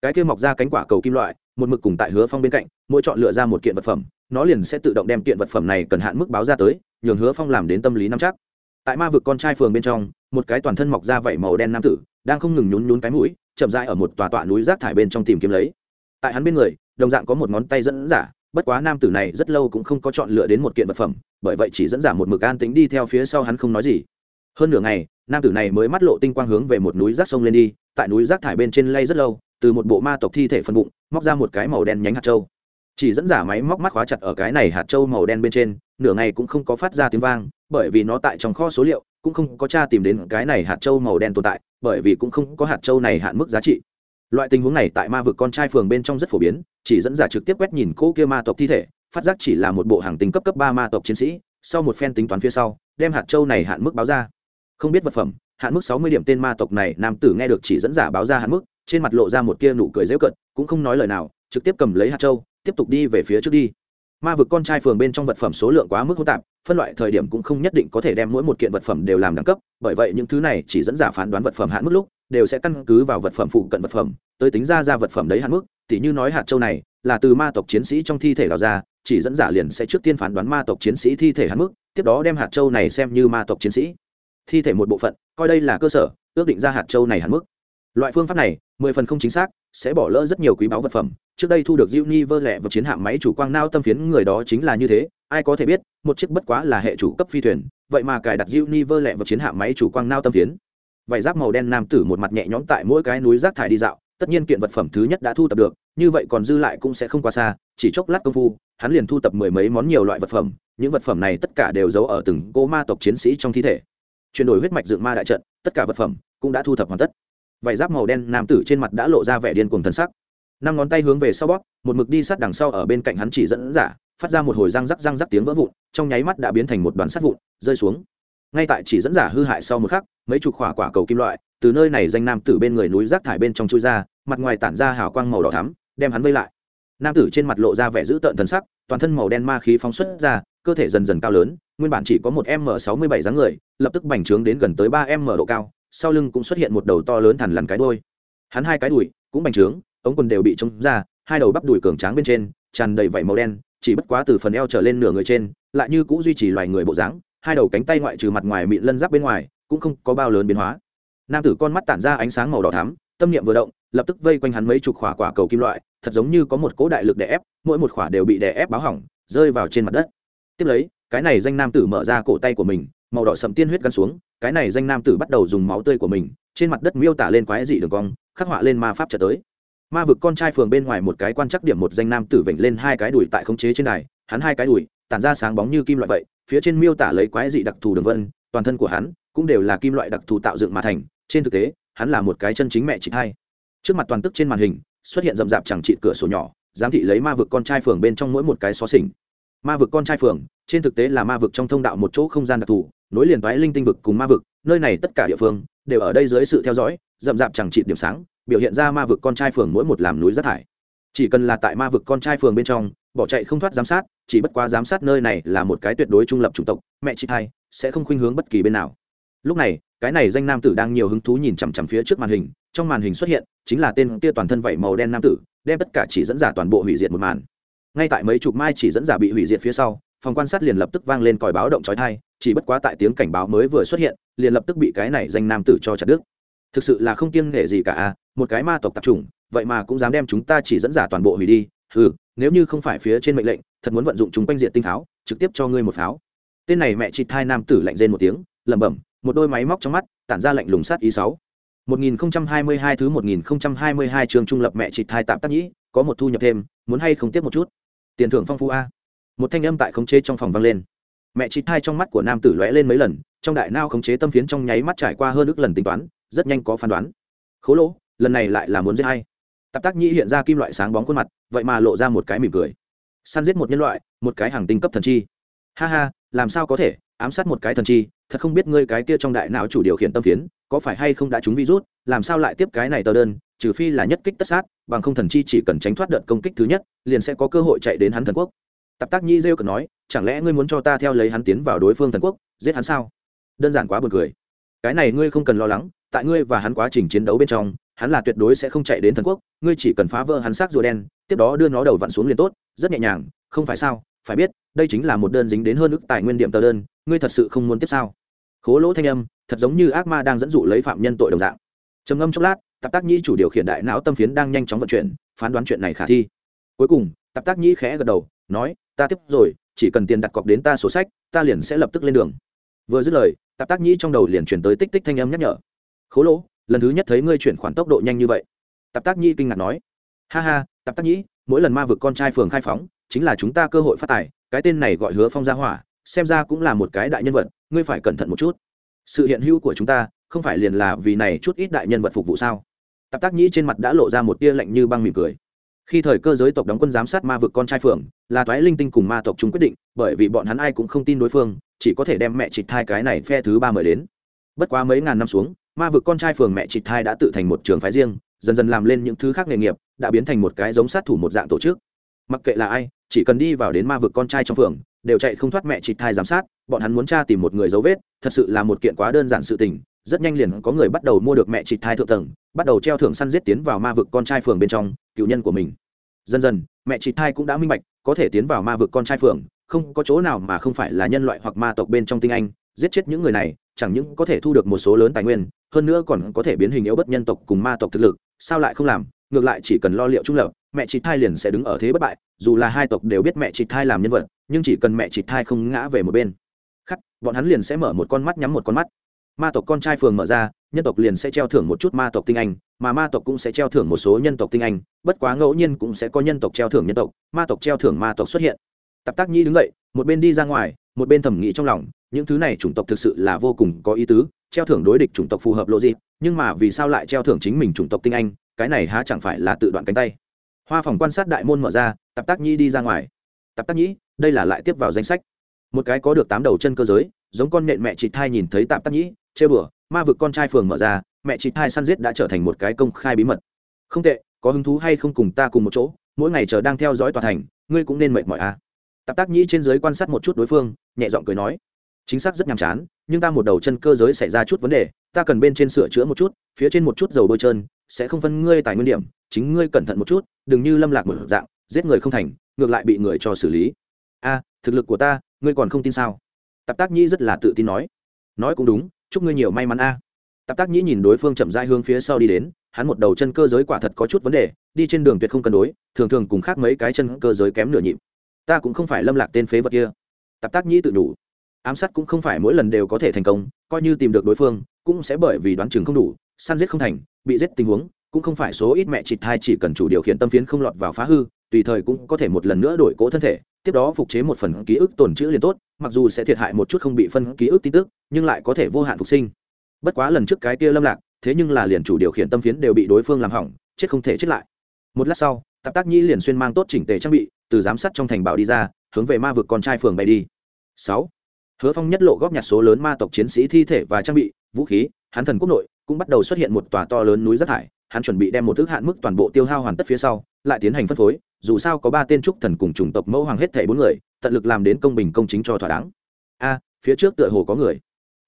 Cái kia mọc ra cánh quả cầu kim loại, một mực cùng tại hứa phong bên cạnh, mỗi chọn lựa ra một kiện vật phẩm, nó liền sẽ tự động đem kiện vật phẩm này cần hạn mức báo ra tới nhường hứa phong làm đến tâm lý nắm chắc. Tại ma vực con trai phường bên trong, một cái toàn thân mọc ra vảy màu đen nam tử, đang không ngừng nhún nhún cái mũi, chậm rãi ở một tòa tọa núi rác thải bên trong tìm kiếm lấy. Tại hắn bên người, đồng dạng có một ngón tay dẫn giả, bất quá nam tử này rất lâu cũng không có chọn lựa đến một kiện vật phẩm, bởi vậy chỉ dẫn giả một mực an tính đi theo phía sau hắn không nói gì. Hơn nửa ngày, nam tử này mới mắt lộ tinh quang hướng về một núi rác sông lên đi, tại núi rác thải bên trên lay rất lâu, từ một bộ ma tộc thi thể phân bụng, móc ra một cái màu đen nhánh hạt trâu chỉ dẫn giả máy móc mắt khóa chặt ở cái này hạt trâu màu đen bên trên, nửa ngày cũng không có phát ra tiếng vang, bởi vì nó tại trong kho số liệu, cũng không có tra tìm đến cái này hạt trâu màu đen tồn tại, bởi vì cũng không có hạt trâu này hạn mức giá trị. Loại tình huống này tại ma vực con trai phường bên trong rất phổ biến, chỉ dẫn giả trực tiếp quét nhìn cô kia ma tộc thi thể, phát giác chỉ là một bộ hàng tính cấp cấp ba ma tộc chiến sĩ, sau một phen tính toán phía sau, đem hạt châu này hạn mức báo ra. Không biết vật phẩm, hạn mức sáu mươi điểm tên ma tộc này, nam tử nghe được chỉ dẫn giả báo ra hạn mức, trên mặt lộ ra một kia nụ cười dễu cận cũng không nói lời nào, trực tiếp cầm lấy hạt châu tiếp tục đi về phía trước đi. Ma vực con trai phường bên trong vật phẩm số lượng quá mức hỗn tạp, phân loại thời điểm cũng không nhất định có thể đem mỗi một kiện vật phẩm đều làm đẳng cấp, bởi vậy những thứ này chỉ dẫn giả phán đoán vật phẩm hạn mức lúc, đều sẽ căn cứ vào vật phẩm phụ cận vật phẩm, tới tính ra ra vật phẩm đấy hạn mức, tỉ như nói hạt châu này, là từ ma tộc chiến sĩ trong thi thể đào ra, chỉ dẫn giả liền sẽ trước tiên phán đoán ma tộc chiến sĩ thi thể hạn mức, tiếp đó đem hạt châu này xem như ma tộc chiến sĩ thi thể một bộ phận, coi đây là cơ sở, ước định ra hạt châu này hạn mức loại phương pháp này, mười phần không chính xác, sẽ bỏ lỡ rất nhiều quý báu vật phẩm. Trước đây thu được diệu ni vơ lẹ và chiến hạm máy chủ quang nao tâm phiến người đó chính là như thế, ai có thể biết, một chiếc bất quá là hệ chủ cấp phi thuyền, vậy mà cài đặt diệu ni vơ lẹ và chiến hạm máy chủ quang nao tâm phiến. Vải giáp màu đen nam tử một mặt nhẹ nhõm tại mỗi cái núi rác thải đi dạo, tất nhiên kiện vật phẩm thứ nhất đã thu tập được, như vậy còn dư lại cũng sẽ không quá xa, chỉ chốc lát công phu, hắn liền thu tập mười mấy món nhiều loại vật phẩm, những vật phẩm này tất cả đều giấu ở từng cô ma tộc chiến sĩ trong thi thể. Chuyển đổi huyết mạch dựng ma đại trận, tất cả vật phẩm cũng đã thu thập hoàn tất vải giáp màu đen nam tử trên mặt đã lộ ra vẻ điên cuồng thần sắc. Năm ngón tay hướng về sau bóp, một mực đi sát đằng sau ở bên cạnh hắn chỉ dẫn giả, phát ra một hồi răng rắc răng rắc tiếng vỡ vụn, trong nháy mắt đã biến thành một đoàn sắt vụn, rơi xuống. Ngay tại chỉ dẫn giả hư hại sau một khắc, mấy chục khỏa quả cầu kim loại từ nơi này danh nam tử bên người núi rác thải bên trong chui ra, mặt ngoài tản ra hào quang màu đỏ thắm, đem hắn vây lại. Nam tử trên mặt lộ ra vẻ dữ tợn thần sắc, toàn thân màu đen ma khí phóng xuất ra, cơ thể dần dần cao lớn, nguyên bản chỉ có một m sáu mươi bảy dáng người, lập tức bành trướng đến gần tới ba m độ cao sau lưng cũng xuất hiện một đầu to lớn thằn lằn cái đôi hắn hai cái đùi cũng bành trướng, ống quần đều bị trống ra, hai đầu bắp đùi cường tráng bên trên, tràn đầy vảy màu đen, chỉ bất quá từ phần eo trở lên nửa người trên, lại như cũng duy trì loài người bộ dáng, hai đầu cánh tay ngoại trừ mặt ngoài mịn lân giáp bên ngoài, cũng không có bao lớn biến hóa. Nam tử con mắt tản ra ánh sáng màu đỏ thắm, tâm niệm vừa động, lập tức vây quanh hắn mấy chục khỏa quả cầu kim loại, thật giống như có một cỗ đại lực đè ép, mỗi một khỏa đều bị đè ép báo hỏng, rơi vào trên mặt đất. Tiếp lấy, cái này danh nam tử mở ra cổ tay của mình màu đỏ sậm tiên huyết gắn xuống, cái này danh nam tử bắt đầu dùng máu tươi của mình, trên mặt đất miêu tả lên quái dị đường cong, khắc họa lên ma pháp trở tới. Ma vực con trai phường bên ngoài một cái quan chắc điểm một danh nam tử vểnh lên hai cái đùi tại khống chế trên đài, hắn hai cái đùi, tản ra sáng bóng như kim loại vậy, phía trên miêu tả lấy quái dị đặc thù đường vân, toàn thân của hắn cũng đều là kim loại đặc thù tạo dựng mà thành, trên thực tế, hắn là một cái chân chính mẹ chị hai. Trước mặt toàn tức trên màn hình, xuất hiện rậm rạp chẳng trị cửa sổ nhỏ, giám thị lấy ma vực con trai phường bên trong mỗi một cái xó xỉnh. Ma vực con trai phường, trên thực tế là ma vực trong thông đạo một chỗ không gian đặc thù nối liền toái linh tinh vực cùng ma vực, nơi này tất cả địa phương đều ở đây dưới sự theo dõi, rậm rạp chẳng trị điểm sáng, biểu hiện ra ma vực con trai phường mỗi một làm núi rác thải. Chỉ cần là tại ma vực con trai phường bên trong, bỏ chạy không thoát giám sát, chỉ bất quá giám sát nơi này là một cái tuyệt đối trung lập chủng tộc, mẹ chị hai sẽ không khuynh hướng bất kỳ bên nào. Lúc này, cái này danh nam tử đang nhiều hứng thú nhìn chằm chằm phía trước màn hình, trong màn hình xuất hiện chính là tên kia toàn thân vảy màu đen nam tử, đem tất cả chỉ dẫn giả toàn bộ hủy diệt một màn. Ngay tại mấy chục mai chỉ dẫn giả bị hủy diệt phía sau phòng quan sát liền lập tức vang lên còi báo động trói thai chỉ bất quá tại tiếng cảnh báo mới vừa xuất hiện, liền lập tức bị cái này danh nam tử cho chặt đứt. Thực sự là không kiêng nghệ gì cả à một cái ma tộc tạp chủng, vậy mà cũng dám đem chúng ta chỉ dẫn giả toàn bộ hủy đi. Ừ nếu như không phải phía trên mệnh lệnh, thật muốn vận dụng chúng quanh diện tinh pháo, trực tiếp cho ngươi một pháo. Tên này mẹ chị thai nam tử lạnh rên một tiếng, lẩm bẩm, một đôi máy móc trong mắt, tản ra lạnh lùng sát ý sáu. 1022 thứ 1022 trường trung lập mẹ chị thai tạm tác nhĩ, có một thu nhập thêm, muốn hay không tiếp một chút? Tiền thưởng phong phú a một thanh âm tại khống chế trong phòng vang lên. Mẹ chị thai trong mắt của nam tử lóe lên mấy lần, trong đại nao khống chế tâm phiến trong nháy mắt trải qua hơn ước lần tính toán, rất nhanh có phán đoán. Khố lỗ, lần này lại là muốn giết hay tạp tác nhĩ hiện ra kim loại sáng bóng khuôn mặt, vậy mà lộ ra một cái mỉm cười. Săn giết một nhân loại, một cái hàng tinh cấp thần chi. Ha ha, làm sao có thể, ám sát một cái thần chi, thật không biết ngươi cái kia trong đại não chủ điều khiển tâm phiến, có phải hay không đã trúng virus, làm sao lại tiếp cái này tờ đơn, trừ phi là nhất kích tất sát, bằng không thần chi chỉ cần tránh thoát đợt công kích thứ nhất, liền sẽ có cơ hội chạy đến hắn thần quốc tạp tác nhi rêu cần nói, chẳng lẽ ngươi muốn cho ta theo lấy hắn tiến vào đối phương thần quốc, giết hắn sao? Đơn giản quá buồn cười. Cái này ngươi không cần lo lắng, tại ngươi và hắn quá trình chiến đấu bên trong, hắn là tuyệt đối sẽ không chạy đến thần quốc, ngươi chỉ cần phá vỡ hắn xác rùa đen, tiếp đó đưa nó đầu vặn xuống liền tốt, rất nhẹ nhàng, không phải sao? Phải biết, đây chính là một đơn dính đến hơn ức tài nguyên điểm tờ đơn, ngươi thật sự không muốn tiếp sao? Khố lỗ thanh âm, thật giống như ác ma đang dẫn dụ lấy phạm nhân tội đồng dạng. Trầm ngâm chốc lát, tạp tác nhĩ chủ điều khiển đại não tâm phiến đang nhanh chóng vận chuyển, phán đoán chuyện này khả thi. Cuối cùng, tạp tác nhĩ khẽ gật đầu nói, ta tiếp rồi, chỉ cần tiền đặt cọc đến ta sổ sách, ta liền sẽ lập tức lên đường. Vừa dứt lời, tạp tác nhĩ trong đầu liền chuyển tới tích tích thanh âm nhắc nhở. Khố lỗ, lần thứ nhất thấy ngươi chuyển khoản tốc độ nhanh như vậy. Tạp tác nhĩ kinh ngạc nói. Ha ha, tạp tác nhĩ, mỗi lần ma vực con trai phường khai phóng, chính là chúng ta cơ hội phát tài, cái tên này gọi hứa phong gia hỏa, xem ra cũng là một cái đại nhân vật, ngươi phải cẩn thận một chút. Sự hiện hữu của chúng ta, không phải liền là vì này chút ít đại nhân vật phục vụ sao? Tạp tác nhĩ trên mặt đã lộ ra một tia lạnh như băng mỉm cười khi thời cơ giới tộc đóng quân giám sát ma vực con trai phường là toái linh tinh cùng ma tộc chúng quyết định, bởi vì bọn hắn ai cũng không tin đối phương, chỉ có thể đem mẹ trịch thai cái này phe thứ ba mời đến. Bất quá mấy ngàn năm xuống, ma vực con trai phường mẹ trịch thai đã tự thành một trường phái riêng, dần dần làm lên những thứ khác nghề nghiệp, đã biến thành một cái giống sát thủ một dạng tổ chức. Mặc kệ là ai, chỉ cần đi vào đến ma vực con trai trong phường đều chạy không thoát mẹ trịch thai giám sát, bọn hắn muốn tra tìm một người dấu vết, thật sự là một kiện quá đơn giản sự tình rất nhanh liền có người bắt đầu mua được mẹ chị thai thượng tầng, bắt đầu treo thưởng săn giết tiến vào ma vực con trai phường bên trong, cựu nhân của mình. Dần dần, mẹ chị thai cũng đã minh bạch, có thể tiến vào ma vực con trai phường, không có chỗ nào mà không phải là nhân loại hoặc ma tộc bên trong tinh anh, giết chết những người này, chẳng những có thể thu được một số lớn tài nguyên, hơn nữa còn có thể biến hình yếu bất nhân tộc cùng ma tộc thực lực, sao lại không làm? Ngược lại chỉ cần lo liệu trung lập, mẹ chị thai liền sẽ đứng ở thế bất bại, dù là hai tộc đều biết mẹ chị thai làm nhân vật, nhưng chỉ cần mẹ chị thai không ngã về một bên, khắc, bọn hắn liền sẽ mở một con mắt nhắm một con mắt ma tộc con trai phường mở ra, nhân tộc liền sẽ treo thưởng một chút ma tộc tinh anh, mà ma tộc cũng sẽ treo thưởng một số nhân tộc tinh anh, bất quá ngẫu nhiên cũng sẽ có nhân tộc treo thưởng nhân tộc, ma tộc treo thưởng ma tộc xuất hiện. Tạp tác nhi đứng dậy, một bên đi ra ngoài, một bên thẩm nghĩ trong lòng, những thứ này chủng tộc thực sự là vô cùng có ý tứ, treo thưởng đối địch chủng tộc phù hợp lộ gì nhưng mà vì sao lại treo thưởng chính mình chủng tộc tinh anh, cái này há chẳng phải là tự đoạn cánh tay. Hoa phòng quan sát đại môn mở ra, tạp tác nhi đi ra ngoài. Tạp tác nhĩ đây là lại tiếp vào danh sách. Một cái có được tám đầu chân cơ giới, giống con nện mẹ chị thai nhìn thấy tạp tác nhĩ chê bửa ma vực con trai phường mở ra, mẹ chị thai săn giết đã trở thành một cái công khai bí mật. Không tệ, có hứng thú hay không cùng ta cùng một chỗ, mỗi ngày chờ đang theo dõi tòa thành, ngươi cũng nên mệt mỏi a à. tạp tác nhĩ trên giới quan sát một chút đối phương, nhẹ giọng cười nói. Chính xác rất nhàm chán, nhưng ta một đầu chân cơ giới xảy ra chút vấn đề, ta cần bên trên sửa chữa một chút, phía trên một chút dầu bôi trơn, sẽ không phân ngươi tài nguyên điểm, chính ngươi cẩn thận một chút, đừng như lâm lạc một dạng, giết người không thành, ngược lại bị người cho xử lý. A thực lực của ta, ngươi còn không tin sao? Tạp tác nhĩ rất là tự tin nói. Nói cũng đúng chúc ngươi nhiều may mắn a. À. tạp tác nhĩ nhìn đối phương chậm dai hướng phía sau đi đến, hắn một đầu chân cơ giới quả thật có chút vấn đề, đi trên đường tuyệt không cân đối, thường thường cùng khác mấy cái chân cơ giới kém nửa nhịp. Ta cũng không phải lâm lạc tên phế vật kia. Tạp tác nhĩ tự đủ. Ám sát cũng không phải mỗi lần đều có thể thành công, coi như tìm được đối phương, cũng sẽ bởi vì đoán chừng không đủ, săn giết không thành, bị giết tình huống, cũng không phải số ít mẹ chị thai chỉ cần chủ điều khiển tâm phiến không lọt vào phá hư, tùy thời cũng có thể một lần nữa đổi cỗ thân thể, tiếp đó phục chế một phần ký ức tồn chữ liền tốt mặc dù sẽ thiệt hại một chút không bị phân ký ức tin tức, nhưng lại có thể vô hạn phục sinh. Bất quá lần trước cái kia lâm lạc, thế nhưng là liền chủ điều khiển tâm phiến đều bị đối phương làm hỏng, chết không thể chết lại. Một lát sau, tạp tác nhĩ liền xuyên mang tốt chỉnh tề trang bị, từ giám sát trong thành bảo đi ra, hướng về ma vực con trai phường bay đi. Sáu. Hứa phong nhất lộ góp nhặt số lớn ma tộc chiến sĩ thi thể và trang bị, vũ khí, hắn thần quốc nội cũng bắt đầu xuất hiện một tòa to lớn núi rác thải, hắn chuẩn bị đem một thứ hạn mức toàn bộ tiêu hao hoàn tất phía sau, lại tiến hành phân phối, dù sao có ba tên trúc thần cùng chủng tộc mẫu hoàng hết thảy bốn người tận lực làm đến công bình công chính cho thỏa đáng. A à, phía trước tựa hồ có người.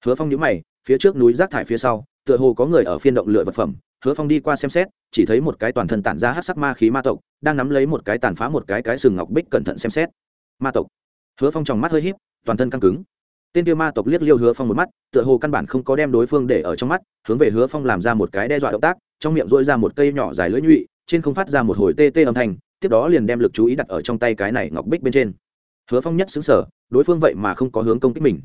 Hứa phong nhíu mày, phía trước núi rác thải phía sau, tựa hồ có người ở phiên động lựa vật phẩm. Hứa phong đi qua xem xét, chỉ thấy một cái toàn thân tản ra hát sắc ma khí ma tộc, đang nắm lấy một cái tàn phá một cái cái sừng ngọc bích cẩn thận xem xét. Ma tộc. Hứa phong tròng mắt hơi híp, toàn thân căng cứng. Tên tiêu ma tộc liếc liêu hứa phong một mắt, tựa hồ căn bản không có đem đối phương để ở trong mắt, hướng về hứa phong làm ra một cái đe dọa động tác, trong miệng dỗi ra một cây nhỏ dài lưỡi nhụy, trên không phát ra một hồi tê tê âm thanh, tiếp đó liền đem lực chú ý đặt ở trong tay cái này ngọc bích bên trên hứa phong nhất xứng sở, đối phương vậy mà không có hướng công kích mình.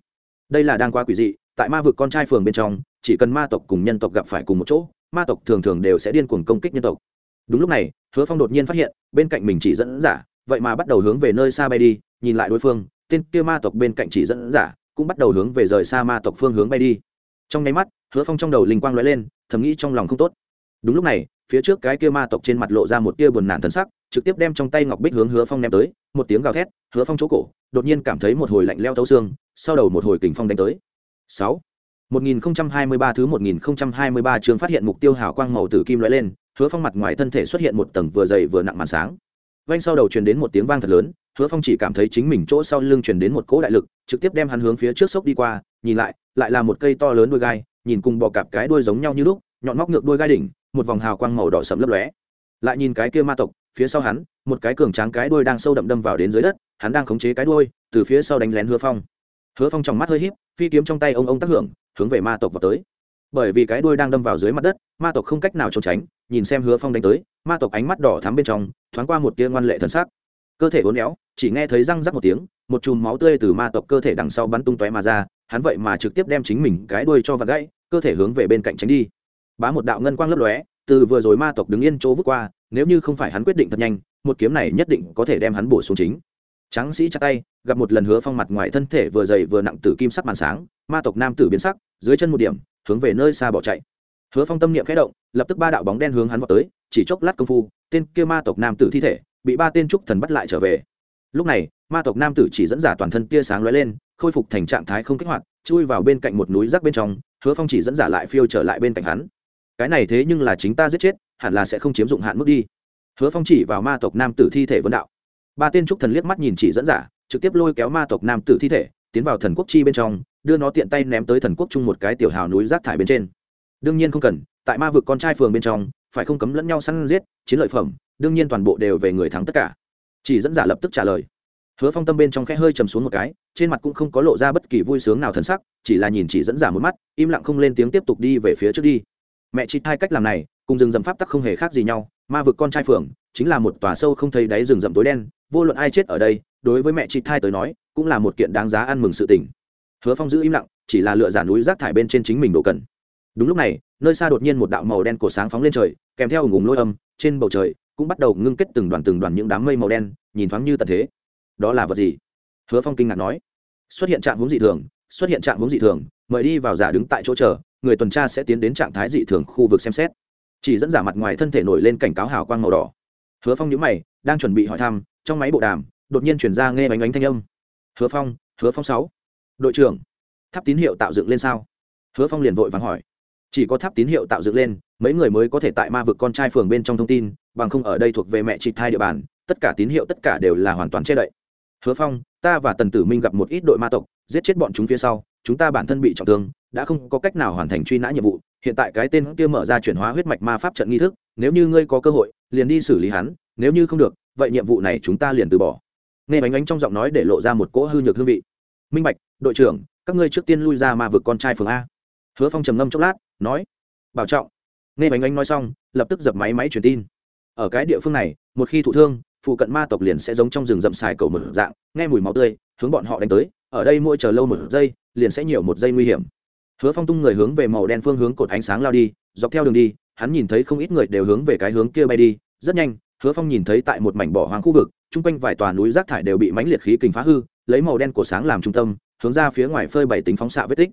Đây là đang quá quỷ dị, tại ma vực con trai phường bên trong, chỉ cần ma tộc cùng nhân tộc gặp phải cùng một chỗ, ma tộc thường thường đều sẽ điên cuồng công kích nhân tộc. Đúng lúc này, hứa phong đột nhiên phát hiện, bên cạnh mình chỉ dẫn giả, vậy mà bắt đầu hướng về nơi xa bay đi, nhìn lại đối phương, tên kia ma tộc bên cạnh chỉ dẫn giả, cũng bắt đầu hướng về rời xa ma tộc phương hướng bay đi. Trong nháy mắt, hứa phong trong đầu linh quang l ó e lên, thầm nghĩ trong lòng không tốt. Đúng lúc này, phía trước cái kia ma tộc trên mặt lộ ra một tia buồn nản thân sắc, trực tiếp đem trong tay ngọc bích hướng hứa phong ném tới một tiếng gào thét hứa phong chỗ cổ đột nhiên cảm thấy một hồi lạnh leo thấu xương sau đầu một hồi kình phong đánh tới sáu 1023 thứ 1023 trường phát hiện mục tiêu hào quang màu tử kim lóe lên, Hứa Phong mặt ngoài thân thể xuất hiện một tầng vừa dày vừa nặng màn sáng. vanh sau đầu truyền đến một tiếng vang thật lớn, Hứa Phong chỉ cảm thấy chính mình chỗ sau lưng truyền đến một cỗ đại lực, trực tiếp đem hắn hướng phía trước sốc đi qua, nhìn lại, lại là một cây to lớn đuôi gai, nhìn cùng bò cạp cái đuôi giống nhau như lúc, nhọn móc ngược đuôi gai đỉnh, một vòng hào quang màu đỏ sẫm lấp lóe. Lại nhìn cái kia ma tộc, phía sau hắn, một cái cường tráng cái đuôi đang sâu đậm đâm vào đến dưới đất, hắn đang khống chế cái đuôi, từ phía sau đánh lén Hứa Phong. Hứa Phong trong mắt hơi híp, phi kiếm trong tay ông ông tác hưởng, hướng về ma tộc vào tới. Bởi vì cái đuôi đang đâm vào dưới mặt đất ma tộc không cách nào trốn tránh nhìn xem hứa phong đánh tới ma tộc ánh mắt đỏ thắm bên trong thoáng qua một tia ngoan lệ thần sắc. Cơ thể uốn éo chỉ nghe thấy răng rắc một tiếng một chùm máu tươi từ ma tộc cơ thể đằng sau bắn tung tóe mà ra hắn vậy mà trực tiếp đem chính mình cái đuôi cho vặt gãy cơ thể hướng về bên cạnh tránh đi. Bá một đạo ngân quang lấp lóe từ vừa rồi ma tộc đứng yên chỗ vút qua nếu như không phải hắn quyết định thật nhanh, một kiếm này nhất định có thể đem hắn bổ xuống chính. Tráng sĩ chặt tay, gặp một lần hứa phong mặt ngoài thân thể vừa dày vừa nặng từ kim sắc màn sáng, ma tộc nam tử biến sắc, dưới chân một điểm, hướng về nơi xa bỏ chạy. Hứa phong tâm niệm khẽ động, lập tức ba đạo bóng đen hướng hắn vào tới, chỉ chốc lát công phu, tên kia ma tộc nam tử thi thể bị ba tên trúc thần bắt lại trở về. Lúc này, ma tộc nam tử chỉ dẫn giả toàn thân tia sáng lóe lên, khôi phục thành trạng thái không kích hoạt, chui vào bên cạnh một núi rác bên trong, hứa phong chỉ dẫn giả lại phiêu trở lại bên cạnh hắn. Cái này thế nhưng là chính ta giết chết hẳn là sẽ không chiếm dụng hạn mức đi. Hứa phong chỉ vào ma tộc nam tử thi thể vấn đạo. Ba tên trúc thần liếc mắt nhìn chỉ dẫn giả, trực tiếp lôi kéo ma tộc nam tử thi thể, tiến vào thần quốc chi bên trong, đưa nó tiện tay ném tới thần quốc chung một cái tiểu hào núi rác thải bên trên. Đương nhiên không cần, tại ma vực con trai phường bên trong, phải không cấm lẫn nhau săn giết, chiến lợi phẩm, đương nhiên toàn bộ đều về người thắng tất cả. Chỉ dẫn giả lập tức trả lời. Hứa phong tâm bên trong khẽ hơi chầm xuống một cái, trên mặt cũng không có lộ ra bất kỳ vui sướng nào thân sắc, chỉ là nhìn chỉ dẫn giả một mắt, im lặng không lên tiếng tiếp tục đi về phía trước đi. Mẹ chị hai cách làm này cùng rừng rậm pháp tắc không hề khác gì nhau, ma vực con trai phường chính là một tòa sâu không thấy đáy rừng rậm tối đen, vô luận ai chết ở đây, đối với mẹ chị thai tới nói, cũng là một kiện đáng giá ăn mừng sự tình. Hứa phong giữ im lặng, chỉ là lựa giả núi rác thải bên trên chính mình độ cần. Đúng lúc này, nơi xa đột nhiên một đạo màu đen cổ sáng phóng lên trời, kèm theo ủng ủng lôi âm, trên bầu trời cũng bắt đầu ngưng kết từng đoàn từng đoàn những đám mây màu đen, nhìn thoáng như tận thế. Đó là vật gì? Hứa phong kinh ngạc nói. Xuất hiện trạng hướng dị thường, xuất hiện trạng hướng dị thường, mời đi vào giả đứng tại chỗ chờ, người tuần tra sẽ tiến đến trạng thái dị thường khu vực xem xét chỉ dẫn giả mặt ngoài thân thể nổi lên cảnh cáo hào quang màu đỏ. Hứa phong nhữ mày, đang chuẩn bị hỏi thăm, trong máy bộ đàm, đột nhiên chuyển ra nghe bánh bánh thanh âm. Hứa phong hứa phong sáu. Đội trưởng, tháp tín hiệu tạo dựng lên sao? Hứa phong liền vội vàng hỏi. Chỉ có tháp tín hiệu tạo dựng lên, mấy người mới có thể tại ma vực con trai phường bên trong thông tin, bằng không ở đây thuộc về mẹ chị thai địa bàn, tất cả tín hiệu tất cả đều là hoàn toàn che đậy. Hứa phong, ta và tần tử minh gặp một ít đội ma tộc, giết chết bọn chúng phía sau, chúng ta bản thân bị trọng thương, đã không có cách nào hoàn thành truy nã nhiệm vụ hiện tại cái tên kia mở ra chuyển hóa huyết mạch ma pháp trận nghi thức, nếu như ngươi có cơ hội, liền đi xử lý hắn, nếu như không được, vậy nhiệm vụ này chúng ta liền từ bỏ. Nghe bánh bánh trong giọng nói để lộ ra một cỗ hư nhược hương vị. Minh bạch, đội trưởng, các ngươi trước tiên lui ra ma vực con trai phường a. Hứa phong trầm ngâm chốc lát, nói, bảo trọng. Nghe bánh bánh nói xong, lập tức dập máy máy truyền tin. Ở cái địa phương này, một khi thụ thương, phụ cận ma tộc liền sẽ giống trong rừng rậm xài cầu một dạng, nghe mùi máu tươi, hướng bọn họ đánh tới, ở đây mỗi chờ lâu một giây, liền sẽ nhiều một giây nguy hiểm hứa phong tung người hướng về màu đen phương hướng cột ánh sáng lao đi, dọc theo đường đi, hắn nhìn thấy không ít người đều hướng về cái hướng kia bay đi. Rất nhanh, hứa phong nhìn thấy tại một mảnh bỏ hoang khu vực, chung quanh vài tòa núi rác thải đều bị mãnh liệt khí kình phá hư, lấy màu đen của sáng làm trung tâm, hướng ra phía ngoài phơi bảy tính phóng xạ vết tích.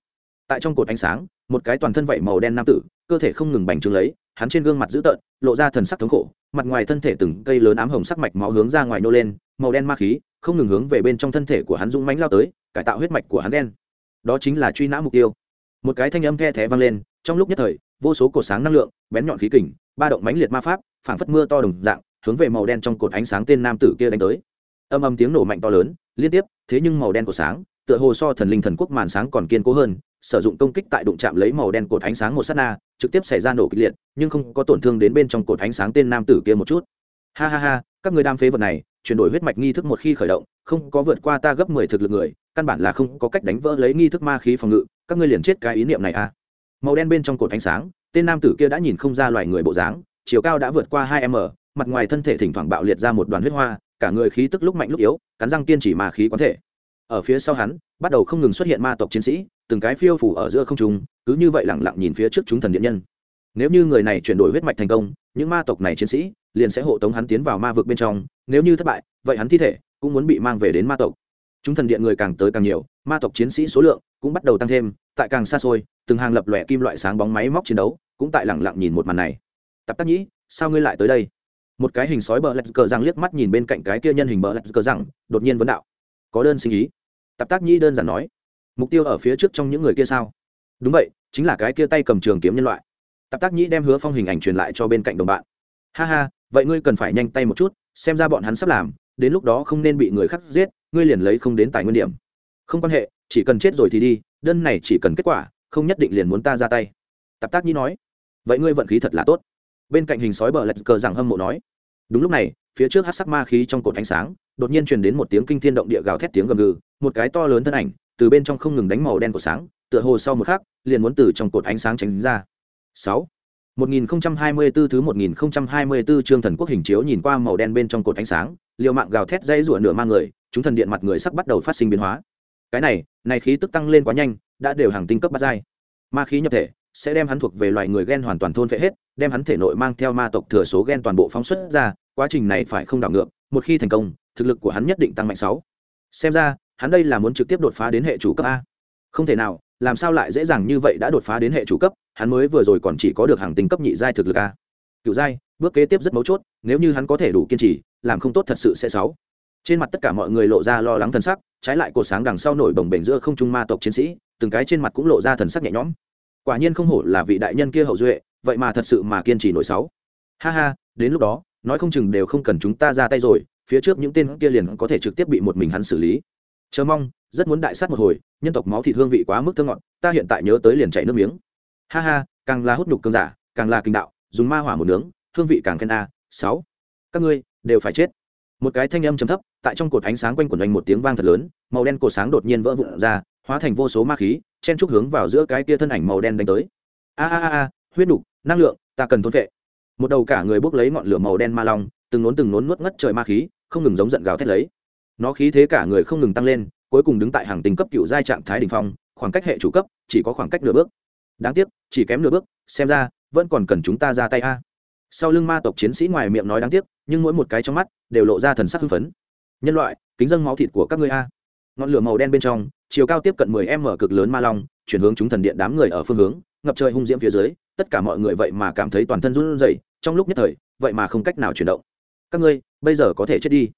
Tại trong cột ánh sáng, một cái toàn thân vảy màu đen nam tử, cơ thể không ngừng bành trướng lấy, hắn trên gương mặt dữ tợn, lộ ra thần sắc thống khổ, mặt ngoài thân thể từng cây lớn ám hồng sắc mạch máu hướng ra ngoài nô lên, màu đen ma khí không ngừng hướng về bên trong thân thể của hắn dũng mãnh lao tới, cải tạo huyết mạch của hắn đen. Đó chính là truy nã mục tiêu một cái thanh âm the thé vang lên, trong lúc nhất thời, vô số cột sáng năng lượng, bén nhọn khí kình, ba động mãnh liệt ma pháp, phảng phất mưa to đồng dạng, hướng về màu đen trong cột ánh sáng tên nam tử kia đánh tới. Âm âm tiếng nổ mạnh to lớn, liên tiếp, thế nhưng màu đen cột sáng, tựa hồ so thần linh thần quốc màn sáng còn kiên cố hơn, sử dụng công kích tại đụng chạm lấy màu đen cột ánh sáng một sát na, trực tiếp xảy ra nổ kịch liệt, nhưng không có tổn thương đến bên trong cột ánh sáng tên nam tử kia một chút. Ha ha ha, các người đam phế vật này, chuyển đổi huyết mạch nghi thức một khi khởi động, không có vượt qua ta gấp mười thực lực người, căn bản là không có cách đánh vỡ lấy nghi thức ma khí phòng ngự các ngươi liền chết cái ý niệm này à? Màu đen bên trong cột ánh sáng, tên nam tử kia đã nhìn không ra loài người bộ dáng, chiều cao đã vượt qua hai m, mặt ngoài thân thể thỉnh thoảng bạo liệt ra một đoàn huyết hoa, cả người khí tức lúc mạnh lúc yếu, cắn răng kiên trì mà khí quán thể. Ở phía sau hắn, bắt đầu không ngừng xuất hiện ma tộc chiến sĩ, từng cái phiêu phủ ở giữa không trung, cứ như vậy lẳng lặng nhìn phía trước chúng thần điện nhân. Nếu như người này chuyển đổi huyết mạch thành công, những ma tộc này chiến sĩ liền sẽ hộ tống hắn tiến vào ma vực bên trong, nếu như thất bại, vậy hắn thi thể cũng muốn bị mang về đến ma tộc. Chúng thần điện người càng tới càng nhiều ma tộc chiến sĩ số lượng cũng bắt đầu tăng thêm, tại càng xa xôi, từng hàng lập lòe kim loại sáng bóng máy móc chiến đấu cũng tại lẳng lặng nhìn một màn này. Tập tác nhĩ, sao ngươi lại tới đây? Một cái hình sói bờ lạch cờ rằng liếc mắt nhìn bên cạnh cái kia nhân hình bờ lạch cờ rằng đột nhiên vấn đạo. Có đơn sinh ý. Tập tác nhĩ đơn giản nói. Mục tiêu ở phía trước trong những người kia sao? Đúng vậy, chính là cái kia tay cầm trường kiếm nhân loại. Tập tác nhĩ đem hứa phong hình ảnh truyền lại cho bên cạnh đồng bạn. Ha ha, vậy ngươi cần phải nhanh tay một chút, xem ra bọn hắn sắp làm, đến lúc đó không nên bị người khác giết, ngươi liền lấy không đến tài nguyên điểm không quan hệ chỉ cần chết rồi thì đi đơn này chỉ cần kết quả không nhất định liền muốn ta ra tay. Tạp tác nhi nói. Vậy ngươi vận khí thật là tốt. Bên cạnh hình sói bờ lạch cờ rằng hâm mộ nói. Đúng lúc này phía trước hát sắc ma khí trong cột ánh sáng đột nhiên truyền đến một tiếng kinh thiên động địa gào thét tiếng gầm gừ một cái to lớn thân ảnh từ bên trong không ngừng đánh màu đen của sáng tựa hồ sau một khắc liền muốn từ trong cột ánh sáng tránh ra. Sáu. 1024 thứ 1024 chương thần quốc hình chiếu nhìn qua màu đen bên trong cột ánh sáng, liều mạng gào thét dây rủa nửa mang người, chúng thần điện mặt người sắc bắt đầu phát sinh biến hóa. Cái này, này khí tức tăng lên quá nhanh, đã đều hàng tinh cấp bắt dai Ma khí nhập thể, sẽ đem hắn thuộc về loài người gen hoàn toàn thôn phệ hết, đem hắn thể nội mang theo ma tộc thừa số gen toàn bộ phóng xuất ra, quá trình này phải không đảo ngược, một khi thành công, thực lực của hắn nhất định tăng mạnh sáu. Xem ra, hắn đây là muốn trực tiếp đột phá đến hệ chủ cấp a. Không thể nào, làm sao lại dễ dàng như vậy đã đột phá đến hệ chủ cấp, hắn mới vừa rồi còn chỉ có được hàng tinh cấp nhị giai thực lực a. Cựu giai, bước kế tiếp rất mấu chốt, nếu như hắn có thể đủ kiên trì, làm không tốt thật sự sẽ xấu. Trên mặt tất cả mọi người lộ ra lo lắng thần sắc, trái lại cột sáng đằng sau nổi bồng bềnh giữa không trung ma tộc chiến sĩ, từng cái trên mặt cũng lộ ra thần sắc nhẹ nhõm. Quả nhiên không hổ là vị đại nhân kia hậu duệ, vậy mà thật sự mà kiên trì nổi sáu. Ha ha, đến lúc đó, nói không chừng đều không cần chúng ta ra tay rồi, phía trước những tên kia liền có thể trực tiếp bị một mình hắn xử lý chờ mong rất muốn đại sát một hồi nhân tộc máu thịt hương vị quá mức thơ ngọt ta hiện tại nhớ tới liền chảy nước miếng ha ha càng là hút nhục cơn giả càng là kinh đạo dùng ma hỏa một nướng hương vị càng khen a sáu các ngươi đều phải chết một cái thanh âm trầm thấp, tại trong cột ánh sáng quanh quẩn anh một tiếng vang thật lớn, màu đen cột sáng đột nhiên vỡ vụn ra, hóa thành vô số ma khí, chen trúc hướng vào giữa cái kia thân ảnh màu đen đánh tới. A a a huyết đục năng lượng, ta cần thôn vệ một đầu cả người bốc lấy ngọn lửa màu đen ma long, từng nốn từng nốn nuốt ngất trời ma khí, không ngừng giống giận gào thét lấy. Nó khí thế cả người không ngừng tăng lên, cuối cùng đứng tại hàng tinh cấp cựu giai trạng thái đ ỉ n h phong, khoảng cách hệ chủ cấp, chỉ có khoảng cách nửa bước. Đáng tiếc, chỉ kém nửa bước, xem ra, vẫn còn cần chúng ta ra tay a. Sau lưng ma tộc chiến sĩ ngoài miệng nói đáng tiếc, nhưng mỗi một cái trong mắt đều lộ ra thần sắc hưng phấn. Nhân loại, kính dân máu thịt của các ngươi a. Ngọn lửa màu đen bên trong, chiều cao tiếp cận mười m cực lớn ma long, chuyển hướng chúng thần điện đám người ở phương hướng, ngập trời hung diễm phía dưới, tất cả mọi người vậy mà cảm thấy toàn thân run rẩy, trong lúc nhất thời, vậy mà không cách nào chuyển động. Các ngươi, bây giờ có thể chết đi.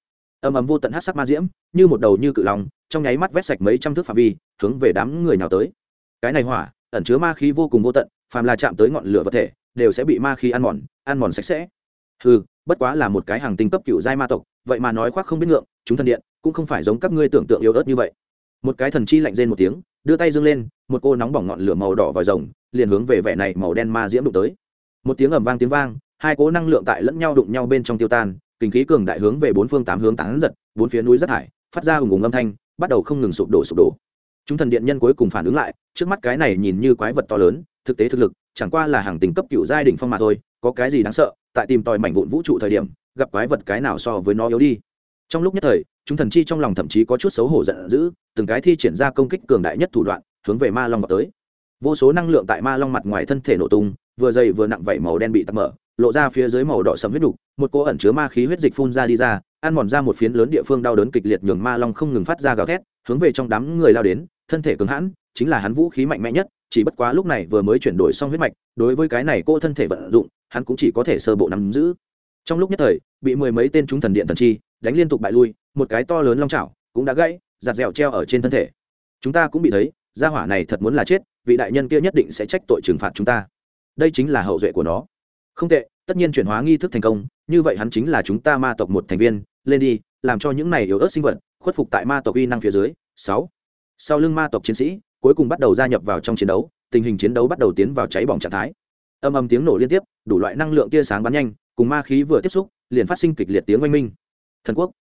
Ầm ầm vô tận hát sắc ma diễm, như một đầu như cự lòng trong nháy mắt vét sạch mấy trăm thước phạm vi, hướng về đám người nào tới. Cái này hỏa, ẩn chứa ma khí vô cùng vô tận, phàm là chạm tới ngọn lửa vật thể, đều sẽ bị ma khí ăn mòn ăn mòn sạch sẽ ừ bất quá là một cái hàng tinh cấp cựu giai ma tộc, vậy mà nói khoác không biết ngượng, chúng thần điện cũng không phải giống các ngươi tưởng tượng yếu ớt như vậy. Một cái thần chi lạnh rên một tiếng, đưa tay dương lên, một cô nóng bỏng ngọn lửa màu đỏ vòi rồng liền hướng về vẻ này màu đen ma diễm đụng tới. Một tiếng ầm vang tiếng vang, hai cố năng lượng tại lẫn nhau đụng nhau bên trong tiêu tan, kinh khí cường đại hướng về bốn phương tám hướng tán giật, bốn phía núi rất hải phát ra hùng hùng âm thanh, bắt đầu không ngừng sụp đổ sụp đổ. Chúng thần điện nhân cuối cùng phản ứng lại, trước mắt cái này nhìn như quái vật to lớn, thực tế thực lực, chẳng qua là hàng tình cấp cựu giai đỉnh phong mà thôi, có cái gì đáng sợ tại tìm tòi mảnh vụn vũ trụ thời điểm, gặp quái vật cái nào so với nó yếu đi. Trong lúc nhất thời, chúng thần chi trong lòng thậm chí có chút xấu hổ giận dữ, từng cái thi triển ra công kích cường đại nhất thủ đoạn, hướng về ma long vào tới. Vô số năng lượng tại ma long mặt ngoài thân thể nổ tung, vừa dày vừa nặng vảy màu đen bị tắc mở, lộ ra phía dưới màu đỏ sầm huyết đục, một cô ẩn chứa ma khí huyết dịch phun ra đi ra, ăn mòn ra một phiến lớn địa phương đau đớn kịch liệt nhường ma long không ngừng phát ra gào thét, hướng về trong đám người lao đến, thân thể cứng hãn, chính là hắn vũ khí mạnh mẽ nhất, chỉ bất quá lúc này vừa mới chuyển đổi xong huyết mạch, đối với cái này cô thân thể vận dụng hắn cũng chỉ có thể sơ bộ nắm giữ. Trong lúc nhất thời, bị mười mấy tên chúng thần điện thần chi đánh liên tục bại lui, một cái to lớn long chảo cũng đã gãy, giặt dẻo treo ở trên thân thể. Chúng ta cũng bị thấy, gia hỏa này thật muốn là chết, vị đại nhân kia nhất định sẽ trách tội trừng phạt chúng ta. Đây chính là hậu duệ của nó. Không tệ, tất nhiên chuyển hóa nghi thức thành công, như vậy hắn chính là chúng ta ma tộc một thành viên, lên đi, làm cho những này yếu ớt sinh vật, khuất phục tại ma tộc uy năng phía dưới. Sáu. Sau lưng ma tộc chiến sĩ, cuối cùng bắt đầu gia nhập vào trong chiến đấu, tình hình chiến đấu bắt đầu tiến vào cháy bỏng trạng thái. Âm âm tiếng nổ liên tiếp đủ loại năng lượng tia sáng bắn nhanh, cùng ma khí vừa tiếp xúc, liền phát sinh kịch liệt tiếng oanh minh. Thần quốc.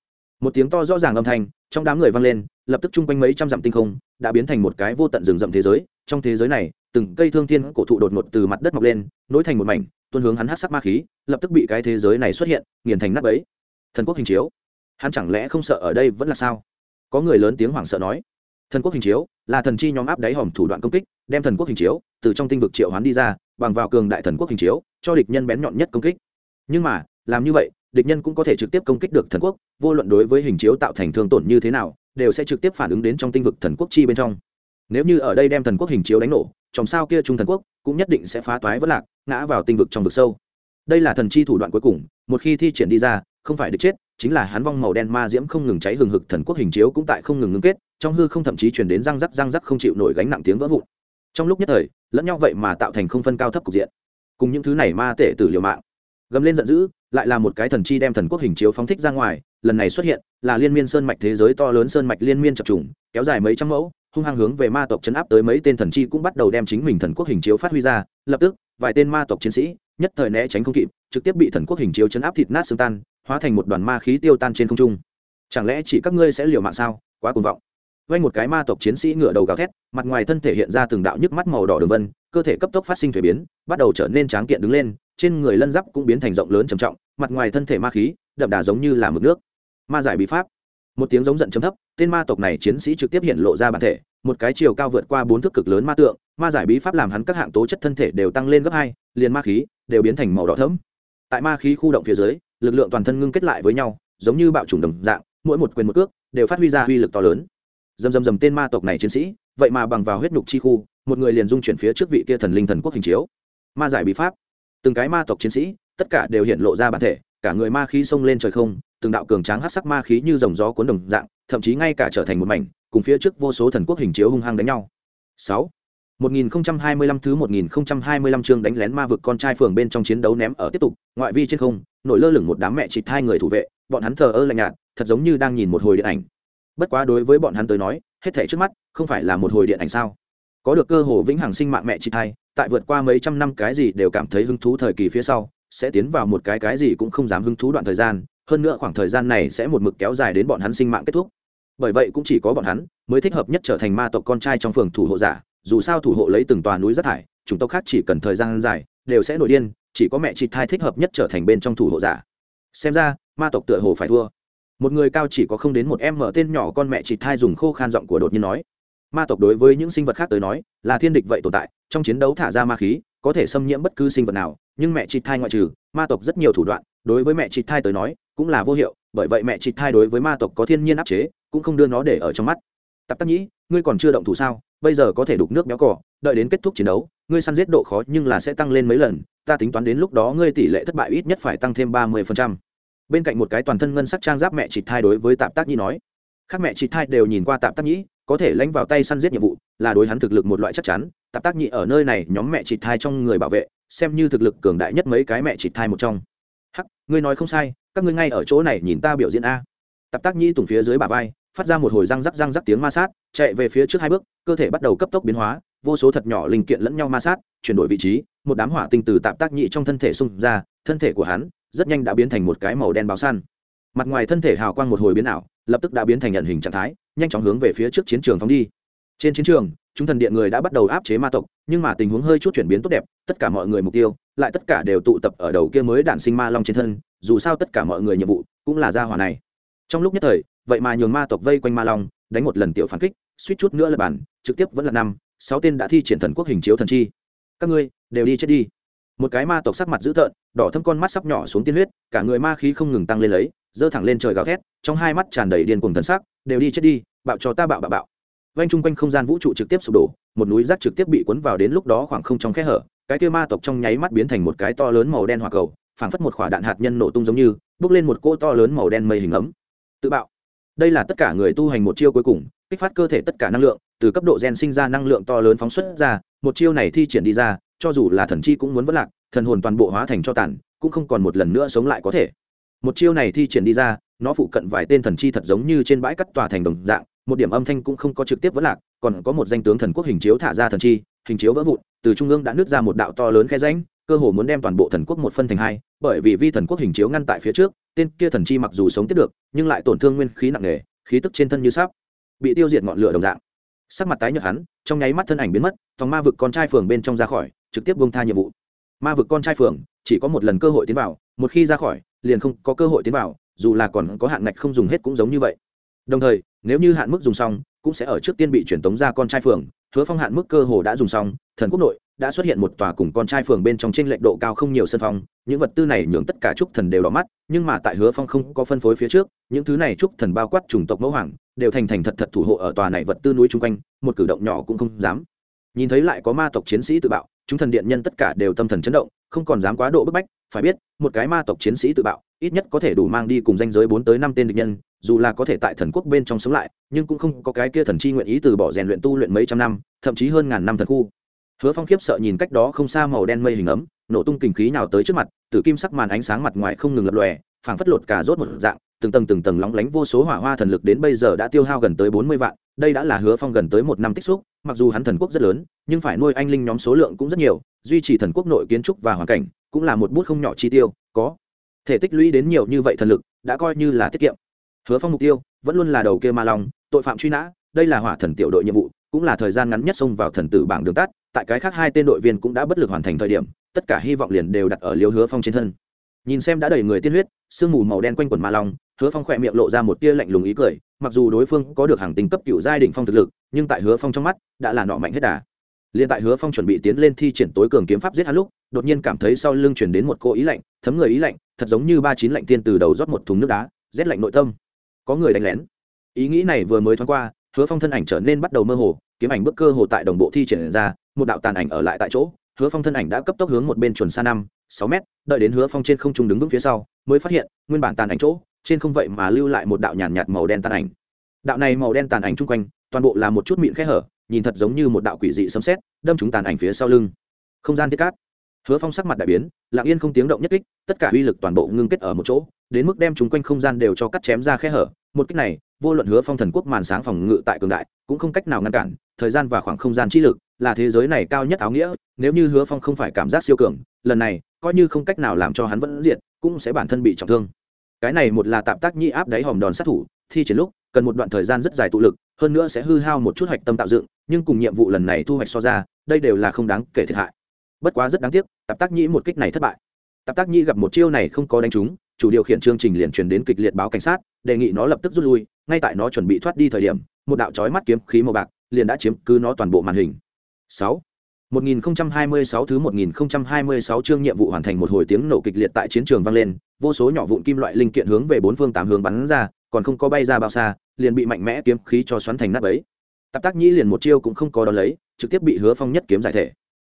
Một tiếng to rõ ràng âm thanh, trong đám người vang lên, lập tức chung quanh mấy trăm dặm tinh không, đã biến thành một cái vô tận rừng rậm thế giới. Trong thế giới này, từng cây thương thiên cổ thụ đột ngột từ mặt đất mọc lên, nối thành một mảnh, tuôn hướng hắn hát sắc ma khí, lập tức bị cái thế giới này xuất hiện, nghiền thành nắp ấy thần quốc hình chiếu. Hắn chẳng lẽ không sợ ở đây vẫn là sao? Có người lớn tiếng hoảng sợ nói. Thần quốc hình chiếu là thần chi nhóm áp đáy hòm thủ đoạn công kích, đem thần quốc hình chiếu từ trong tinh vực triệu hoán đi ra bằng vào cường đại thần quốc hình chiếu, cho địch nhân bén nhọn nhất công kích. Nhưng mà, làm như vậy, địch nhân cũng có thể trực tiếp công kích được thần quốc, vô luận đối với hình chiếu tạo thành thương tổn như thế nào, đều sẽ trực tiếp phản ứng đến trong tinh vực thần quốc chi bên trong. Nếu như ở đây đem thần quốc hình chiếu đánh nổ, trong sao kia trung thần quốc cũng nhất định sẽ phá toái vỡ lạc, ngã vào tinh vực trong vực sâu. Đây là thần chi thủ đoạn cuối cùng, một khi thi triển đi ra, không phải địch chết, chính là hắn vong màu đen ma diễm không ngừng cháy hừng hực, thần quốc hình chiếu cũng tại không ngừng ngưng kết, trong hư không thậm chí chuyển đến răng rắc răng rắc không chịu nổi gánh nặng tiếng vỡ vụn. Trong lúc nhất thời lẫn nhau vậy mà tạo thành không phân cao thấp cục diện. Cùng những thứ này ma tể tử liều mạng. Gầm lên giận dữ, lại là một cái thần chi đem thần quốc hình chiếu phóng thích ra ngoài, lần này xuất hiện là liên miên sơn mạch thế giới to lớn sơn mạch liên miên chập trùng, kéo dài mấy trăm mẫu, hung hăng hướng về ma tộc chấn áp tới mấy tên thần chi cũng bắt đầu đem chính mình thần quốc hình chiếu phát huy ra, lập tức, vài tên ma tộc chiến sĩ, nhất thời né tránh không kịp, trực tiếp bị thần quốc hình chiếu chấn áp thịt nát xương tan, hóa thành một đoàn ma khí tiêu tan trên không trung. Chẳng lẽ chỉ các ngươi sẽ liều mạng sao? Quá cuồng vọng vây một cái ma tộc chiến sĩ ngựa đầu gào thét, mặt ngoài thân thể hiện ra từng đạo nhức mắt màu đỏ đường vân, cơ thể cấp tốc phát sinh thuế biến, bắt đầu trở nên tráng kiện đứng lên, trên người lân giáp cũng biến thành rộng lớn trầm trọng, mặt ngoài thân thể ma khí, đậm đà giống như là mực nước. Ma giải bí pháp. Một tiếng giống giận chấm thấp, tên ma tộc này chiến sĩ trực tiếp hiện lộ ra bản thể, một cái chiều cao vượt qua bốn thước cực lớn ma tượng, ma giải bí pháp làm hắn các hạng tố chất thân thể đều tăng lên gấp hai, liền ma khí đều biến thành màu đỏ thẫm. Tại ma khí khu động phía dưới, lực lượng toàn thân ngưng kết lại với nhau, giống như bạo chủng đồng dạng, mỗi một quyền một cước đều phát huy ra uy lực to lớn dầm dầm dầm tên ma tộc này chiến sĩ vậy mà bằng vào huyết nhục chi khu một người liền dung chuyển phía trước vị kia thần linh thần quốc hình chiếu. Ma giải bí pháp. Từng cái ma tộc chiến sĩ tất cả đều hiện lộ ra bản thể cả người ma khí xông lên trời không từng đạo cường tráng hát sắc ma khí như dòng gió cuốn đồng dạng thậm chí ngay cả trở thành một mảnh cùng phía trước vô số thần quốc hình chiếu hung hăng đánh nhau. Sáu. 1025 thứ 1025 chương đánh lén ma vực con trai phường bên trong chiến đấu ném ở tiếp tục, ngoại vi trên không, nổi lơ lửng một đám mẹ chịt hai người thủ vệ, bọn hắn thờ ơ lạnh nhạt, thật giống như đang nhìn một hồi điện ảnh. Bất quá đối với bọn hắn tới nói, hết thảy trước mắt, không phải là một hồi điện ảnh sao? Có được cơ hồ vĩnh hằng sinh mạng mẹ chị hai, tại vượt qua mấy trăm năm cái gì đều cảm thấy hứng thú thời kỳ phía sau, sẽ tiến vào một cái cái gì cũng không dám hứng thú đoạn thời gian, hơn nữa khoảng thời gian này sẽ một mực kéo dài đến bọn hắn sinh mạng kết thúc. Bởi vậy cũng chỉ có bọn hắn mới thích hợp nhất trở thành ma tộc con trai trong phường thủ hộ giả, dù sao thủ hộ lấy từng tòa núi rác thải chúng tộc khác chỉ cần thời gian dài đều sẽ nổi điên chỉ có mẹ chị thai thích hợp nhất trở thành bên trong thủ hộ giả xem ra ma tộc tựa hồ phải thua một người cao chỉ có không đến một em mở tên nhỏ con mẹ chị thai dùng khô khan giọng của đột nhiên nói. Ma tộc đối với những sinh vật khác tới nói, là thiên địch vậy tồn tại, trong chiến đấu thả ra ma khí, có thể xâm nhiễm bất cứ sinh vật nào, nhưng mẹ chị thai ngoại trừ, ma tộc rất nhiều thủ đoạn, đối với mẹ chị thai tới nói, cũng là vô hiệu, bởi vậy mẹ chị thai đối với ma tộc có thiên nhiên áp chế, cũng không đưa nó để ở trong mắt. Tạp tắc nhĩ, ngươi còn chưa động thủ sao? Bây giờ có thể đục nước béo cỏ đợi đến kết thúc chiến đấu, ngươi săn giết độ khó nhưng là sẽ tăng lên mấy lần, ta tính toán đến lúc đó ngươi tỷ lệ thất bại ít nhất phải tăng thêm ba mươi phần trăm bên cạnh một cái toàn thân ngân sắc trang giáp mẹ chị thai đối với tạp tác nhi nói các mẹ chị thai đều nhìn qua tạp tác nhĩ có thể lãnh vào tay săn giết nhiệm vụ, là đối hắn thực lực một loại chắc chắn, tạp tác nhị ở nơi này nhóm mẹ chị thai trong người bảo vệ, xem như thực lực cường đại nhất mấy cái mẹ chị thai một trong. Hắc, ngươi nói không sai, các ngươi ngay ở chỗ này nhìn ta biểu diễn a. Tạp tác nhĩ tùng phía dưới bà vai, phát ra một hồi răng rắc răng rắc tiếng ma sát, chạy về phía trước hai bước, cơ thể bắt đầu cấp tốc biến hóa, vô số thật nhỏ linh kiện lẫn nhau ma sát, chuyển đổi vị trí, một đám hỏa tinh từ tạm tác nhị trong thân thể xung ra, thân thể của hắn rất nhanh đã biến thành một cái màu đen báo săn. Mặt ngoài thân thể hào quang một hồi biến ảo, lập tức đã biến thành nhận hình trạng thái, nhanh chóng hướng về phía trước chiến trường phóng đi. Trên chiến trường, chúng thần điện người đã bắt đầu áp chế ma tộc, nhưng mà tình huống hơi chút chuyển biến tốt đẹp, tất cả mọi người mục tiêu, lại tất cả đều tụ tập ở đầu kia mới đạn sinh ma long trên thân, dù sao tất cả mọi người nhiệm vụ cũng là gia hỏa này. Trong lúc nhất thời, vậy mà nhường ma tộc vây quanh ma long, đánh một lần tiểu phản kích, suýt chút nữa là bản trực tiếp vẫn là năm, sáu tên đã thi triển thần quốc hình chiếu thần chi. Các ngươi, đều đi chết đi một cái ma tộc sắc mặt dữ tợn, đỏ thâm con mắt sắp nhỏ xuống tiên huyết, cả người ma khí không ngừng tăng lên lấy, giơ thẳng lên trời gào thét, trong hai mắt tràn đầy điên cuồng thần sắc, đều đi chết đi, bạo cho ta bạo bạo bạo. Vanh chung quanh không gian vũ trụ trực tiếp sụp đổ, một núi rác trực tiếp bị cuốn vào đến lúc đó khoảng không trong khe hở, cái kia ma tộc trong nháy mắt biến thành một cái to lớn màu đen hỏa cầu, phảng phất một quả đạn hạt nhân nổ tung giống như, bốc lên một cỗ to lớn màu đen mây hình ấm. Tự bạo. Đây là tất cả người tu hành một chiêu cuối cùng, kích phát cơ thể tất cả năng lượng từ cấp độ gen sinh ra năng lượng to lớn phóng xuất ra, một chiêu này thi triển đi ra, cho dù là thần chi cũng muốn vất lạc, thần hồn toàn bộ hóa thành cho tàn, cũng không còn một lần nữa sống lại có thể. Một chiêu này thi triển đi ra, nó phụ cận vài tên thần chi thật giống như trên bãi cắt tòa thành đồng dạng, một điểm âm thanh cũng không có trực tiếp vẫn lạc, còn có một danh tướng thần quốc hình chiếu thả ra thần chi, hình chiếu vỡ vụn, từ trung ương đã nứt ra một đạo to lớn khe ránh cơ hồ muốn đem toàn bộ thần quốc một phân thành hai, bởi vì vi thần quốc hình chiếu ngăn tại phía trước, tên kia thần chi mặc dù sống tiếp được, nhưng lại tổn thương nguyên khí nặng nề, khí tức trên thân như sắp bị tiêu diệt ngọn lửa đồng dạng sắc mặt tái nhợt hắn, trong nháy mắt thân ảnh biến mất thòng ma vực con trai phường bên trong ra khỏi, trực tiếp bông tha nhiệm vụ. Ma vực con trai phường, chỉ có một lần cơ hội tiến vào, một khi ra khỏi, liền không có cơ hội tiến vào, dù là còn có hạn ngạch không dùng hết cũng giống như vậy. Đồng thời, nếu như hạn mức dùng xong, cũng sẽ ở trước tiên bị truyền tống ra con trai phường, hứa phong hạn mức cơ hồ đã dùng xong, thần quốc nội đã xuất hiện một tòa cùng con trai phường bên trong trên lệnh độ cao không nhiều sân phong, những vật tư này nhường tất cả trúc thần đều đỏ mắt, nhưng mà tại hứa phong không có phân phối phía trước, những thứ này trúc thần bao quát chủng tộc mẫu hoàng đều thành thành thật thật thủ hộ ở tòa này vật tư núi chung quanh, một cử động nhỏ cũng không dám. Nhìn thấy lại có ma tộc chiến sĩ tự bạo, chúng thần điện nhân tất cả đều tâm thần chấn động, không còn dám quá độ bức bách, phải biết, một cái ma tộc chiến sĩ tự bạo, ít nhất có thể đủ mang đi cùng danh giới bốn tới năm tên địch nhân, dù là có thể tại thần quốc bên trong sống lại, nhưng cũng không có cái kia thần chi nguyện ý từ bỏ rèn luyện tu luyện mấy trăm năm, thậm chí hơn ngàn năm thần khu. Hứa phong khiếp sợ nhìn cách đó không xa màu đen mây hình ấm, nổ tung kinh khí nào tới trước mặt, tử kim sắc màn ánh sáng mặt ngoài không ngừng lập lòe phảng phất lột cả rốt một dạng, từng tầng từng tầng lóng lánh vô số hỏa hoa thần lực đến bây giờ đã tiêu hao gần tới bốn mươi vạn, đây đã là hứa phong gần tới một năm tích xúc, mặc dù hắn thần quốc rất lớn, nhưng phải nuôi anh linh nhóm số lượng cũng rất nhiều, duy trì thần quốc nội kiến trúc và hoàn cảnh cũng là một bút không nhỏ chi tiêu, có thể tích lũy đến nhiều như vậy thần lực, đã coi như là tiết kiệm. Hứa phong mục tiêu vẫn luôn là đầu kia ma long, tội phạm truy nã, đây là hỏa thần tiểu đội nhiệm vụ, cũng là thời gian ngắn nhất xông vào thần tử bảng đường tắt, tại cái khác hai tên đội viên cũng đã bất lực hoàn thành thời điểm, tất cả hy vọng liền đều đặt ở liều hứa phong trên thân nhìn xem đã đầy người tiên huyết, sương mù màu đen quanh quần ma long, hứa phong khỏe miệng lộ ra một tia lạnh lùng ý cười, mặc dù đối phương có được hàng tính cấp cựu giai đình phong thực lực, nhưng tại hứa phong trong mắt, đã là nọ mạnh hết đà. Liền tại hứa phong chuẩn bị tiến lên thi triển tối cường kiếm pháp giết hắn lúc, đột nhiên cảm thấy sau lưng chuyển đến một cô ý lạnh, thấm người ý lạnh, thật giống như ba chín lạnh tiên từ đầu rót một thùng nước đá, rét lạnh nội tâm. Có người đánh lén. Ý nghĩ này vừa mới thoáng qua, hứa phong thân ảnh trở nên bắt đầu mơ hồ, kiếm ảnh bước cơ hồ tại đồng bộ thi triển ra, một đạo tàn ảnh ở lại tại chỗ. Hứa phong thân ảnh đã cấp tốc hướng một bên chuẩn xa năm sáu mét đợi đến hứa phong trên không trung đứng vững phía sau mới phát hiện nguyên bản tàn ảnh chỗ trên không vậy mà lưu lại một đạo nhàn nhạt, nhạt màu đen tàn ảnh. Đạo này màu đen tàn ảnh chung quanh toàn bộ là một chút mịn khe hở nhìn thật giống như một đạo quỷ dị sấm xét đâm chúng tàn ảnh phía sau lưng. Không gian thiết cát. Hứa phong sắc mặt đại biến lặng yên không tiếng động nhất kích tất cả uy lực toàn bộ ngưng kết ở một chỗ đến mức đem chúng quanh không gian đều cho cắt chém ra khe hở. Một kích này vô luận hứa phong thần quốc màn sáng phòng ngự tại cường đại cũng không cách nào ngăn cản thời gian và khoảng không gian chi lực là thế giới này cao nhất áo nghĩa nếu như hứa phong không phải cảm giác siêu cường lần này coi như không cách nào làm cho hắn vẫn diệt, cũng sẽ bản thân bị trọng thương. Cái này một là tạm tác nhi áp đáy hòm đòn sát thủ, thi triển lúc, cần một đoạn thời gian rất dài tụ lực, hơn nữa sẽ hư hao một chút hạch tâm tạo dựng, nhưng cùng nhiệm vụ lần này thu hoạch so ra, đây đều là không đáng kể thiệt hại. Bất quá rất đáng tiếc tạp tác nhĩ một kích này thất bại. Tạp tác nhĩ gặp một chiêu này không có đánh trúng, chủ điều khiển chương trình liền truyền đến kịch liệt báo cảnh sát, đề nghị nó lập tức rút lui, ngay tại nó chuẩn bị thoát đi thời điểm, một đạo chói mắt kiếm khí màu bạc liền đã chiếm cứ nó toàn bộ màn hình. Sáu. 1026 thứ 1026 chương nhiệm vụ hoàn thành một hồi tiếng nổ kịch liệt tại chiến trường vang lên, vô số nhỏ vụn kim loại linh kiện hướng về bốn phương tám hướng bắn ra, còn không có bay ra bao xa, liền bị mạnh mẽ kiếm khí cho xoắn thành nát bấy. Tạp Tác Nhĩ liền một chiêu cũng không có đón lấy, trực tiếp bị Hứa Phong nhất kiếm giải thể.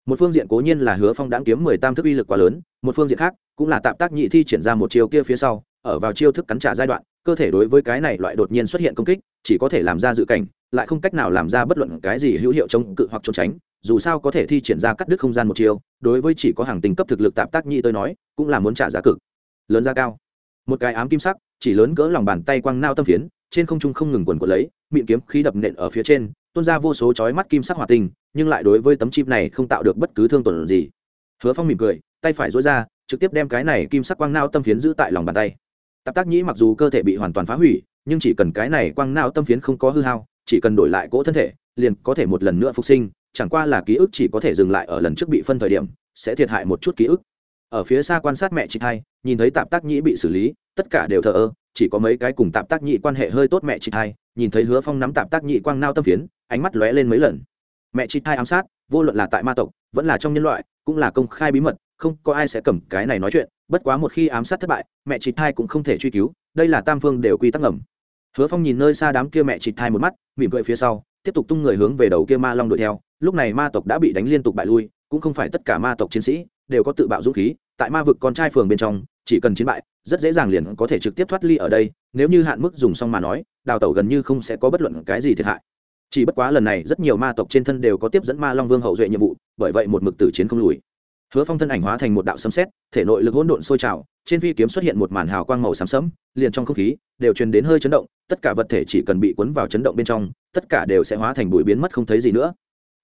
Một phương diện cố nhiên là Hứa Phong đã kiếm 18 thức uy lực quá lớn, một phương diện khác cũng là Tạp Tác Nhĩ thi triển ra một chiêu kia phía sau, ở vào chiêu thức cắn trả giai đoạn, cơ thể đối với cái này loại đột nhiên xuất hiện công kích, chỉ có thể làm ra dự cảnh, lại không cách nào làm ra bất luận cái gì hữu hiệu chống cự hoặc trốn tránh, dù sao có thể thi triển ra cắt đứt không gian một chiều, đối với chỉ có hàng tình cấp thực lực tạm tác nhị tôi nói, cũng là muốn trả giá cực. Lớn ra cao. Một cái ám kim sắc, chỉ lớn cỡ lòng bàn tay quăng nao tâm phiến, trên không trung không ngừng quần quật lấy, miệng kiếm khí đập nện ở phía trên, tuôn ra vô số chói mắt kim sắc hỏa tinh, nhưng lại đối với tấm chip này không tạo được bất cứ thương tổn gì. Hứa phong mỉm cười, tay phải dối ra, trực tiếp đem cái này kim sắc quang nao tâm phiến giữ tại lòng bàn tay. Tạp tác nhĩ mặc dù cơ thể bị hoàn toàn phá hủy, nhưng chỉ cần cái này quang nao tâm phiến không có hư hao, chỉ cần đổi lại cỗ thân thể, liền có thể một lần nữa phục sinh chẳng qua là ký ức chỉ có thể dừng lại ở lần trước bị phân thời điểm, sẽ thiệt hại một chút ký ức. Ở phía xa quan sát mẹ chị hai, nhìn thấy tạp tác nhĩ bị xử lý, tất cả đều thờ ơ, chỉ có mấy cái cùng tạp tác nhị quan hệ hơi tốt mẹ chị hai, nhìn thấy hứa phong nắm tạp tác nhị quang nao tâm phiến, ánh mắt lóe lên mấy lần. Mẹ chị hai ám sát, vô luận là tại ma tộc, vẫn là trong nhân loại, cũng là công khai bí mật, không có ai sẽ cầm cái này nói chuyện, bất quá một khi ám sát thất bại, mẹ chị hai cũng không thể truy cứu, đây là tam phương đều quy tắc ngầm. Hứa phong nhìn nơi xa đám kia mẹ chị hai một mắt, mỉm cười phía sau, tiếp tục tung người hướng về đầu kia ma long đuổi theo lúc này ma tộc đã bị đánh liên tục bại lui cũng không phải tất cả ma tộc chiến sĩ đều có tự bạo dũng khí tại ma vực con trai phường bên trong chỉ cần chiến bại rất dễ dàng liền có thể trực tiếp thoát ly ở đây nếu như hạn mức dùng xong mà nói đào tẩu gần như không sẽ có bất luận cái gì thiệt hại. Chỉ bất quá lần này rất nhiều ma tộc trên thân đều có tiếp dẫn ma long vương hậu duệ nhiệm vụ bởi vậy một mực tử chiến không lùi. Hứa phong thân ảnh hóa thành một đạo sấm xét, thể nội lực hỗn độn sôi trào trên phi kiếm xuất hiện một màn hào quang màu xám sẫm liền trong không khí đều truyền đến hơi chấn động tất cả vật thể chỉ cần bị cuốn vào chấn động bên trong tất cả đều sẽ hóa thành bụi biến mất không thấy gì nữa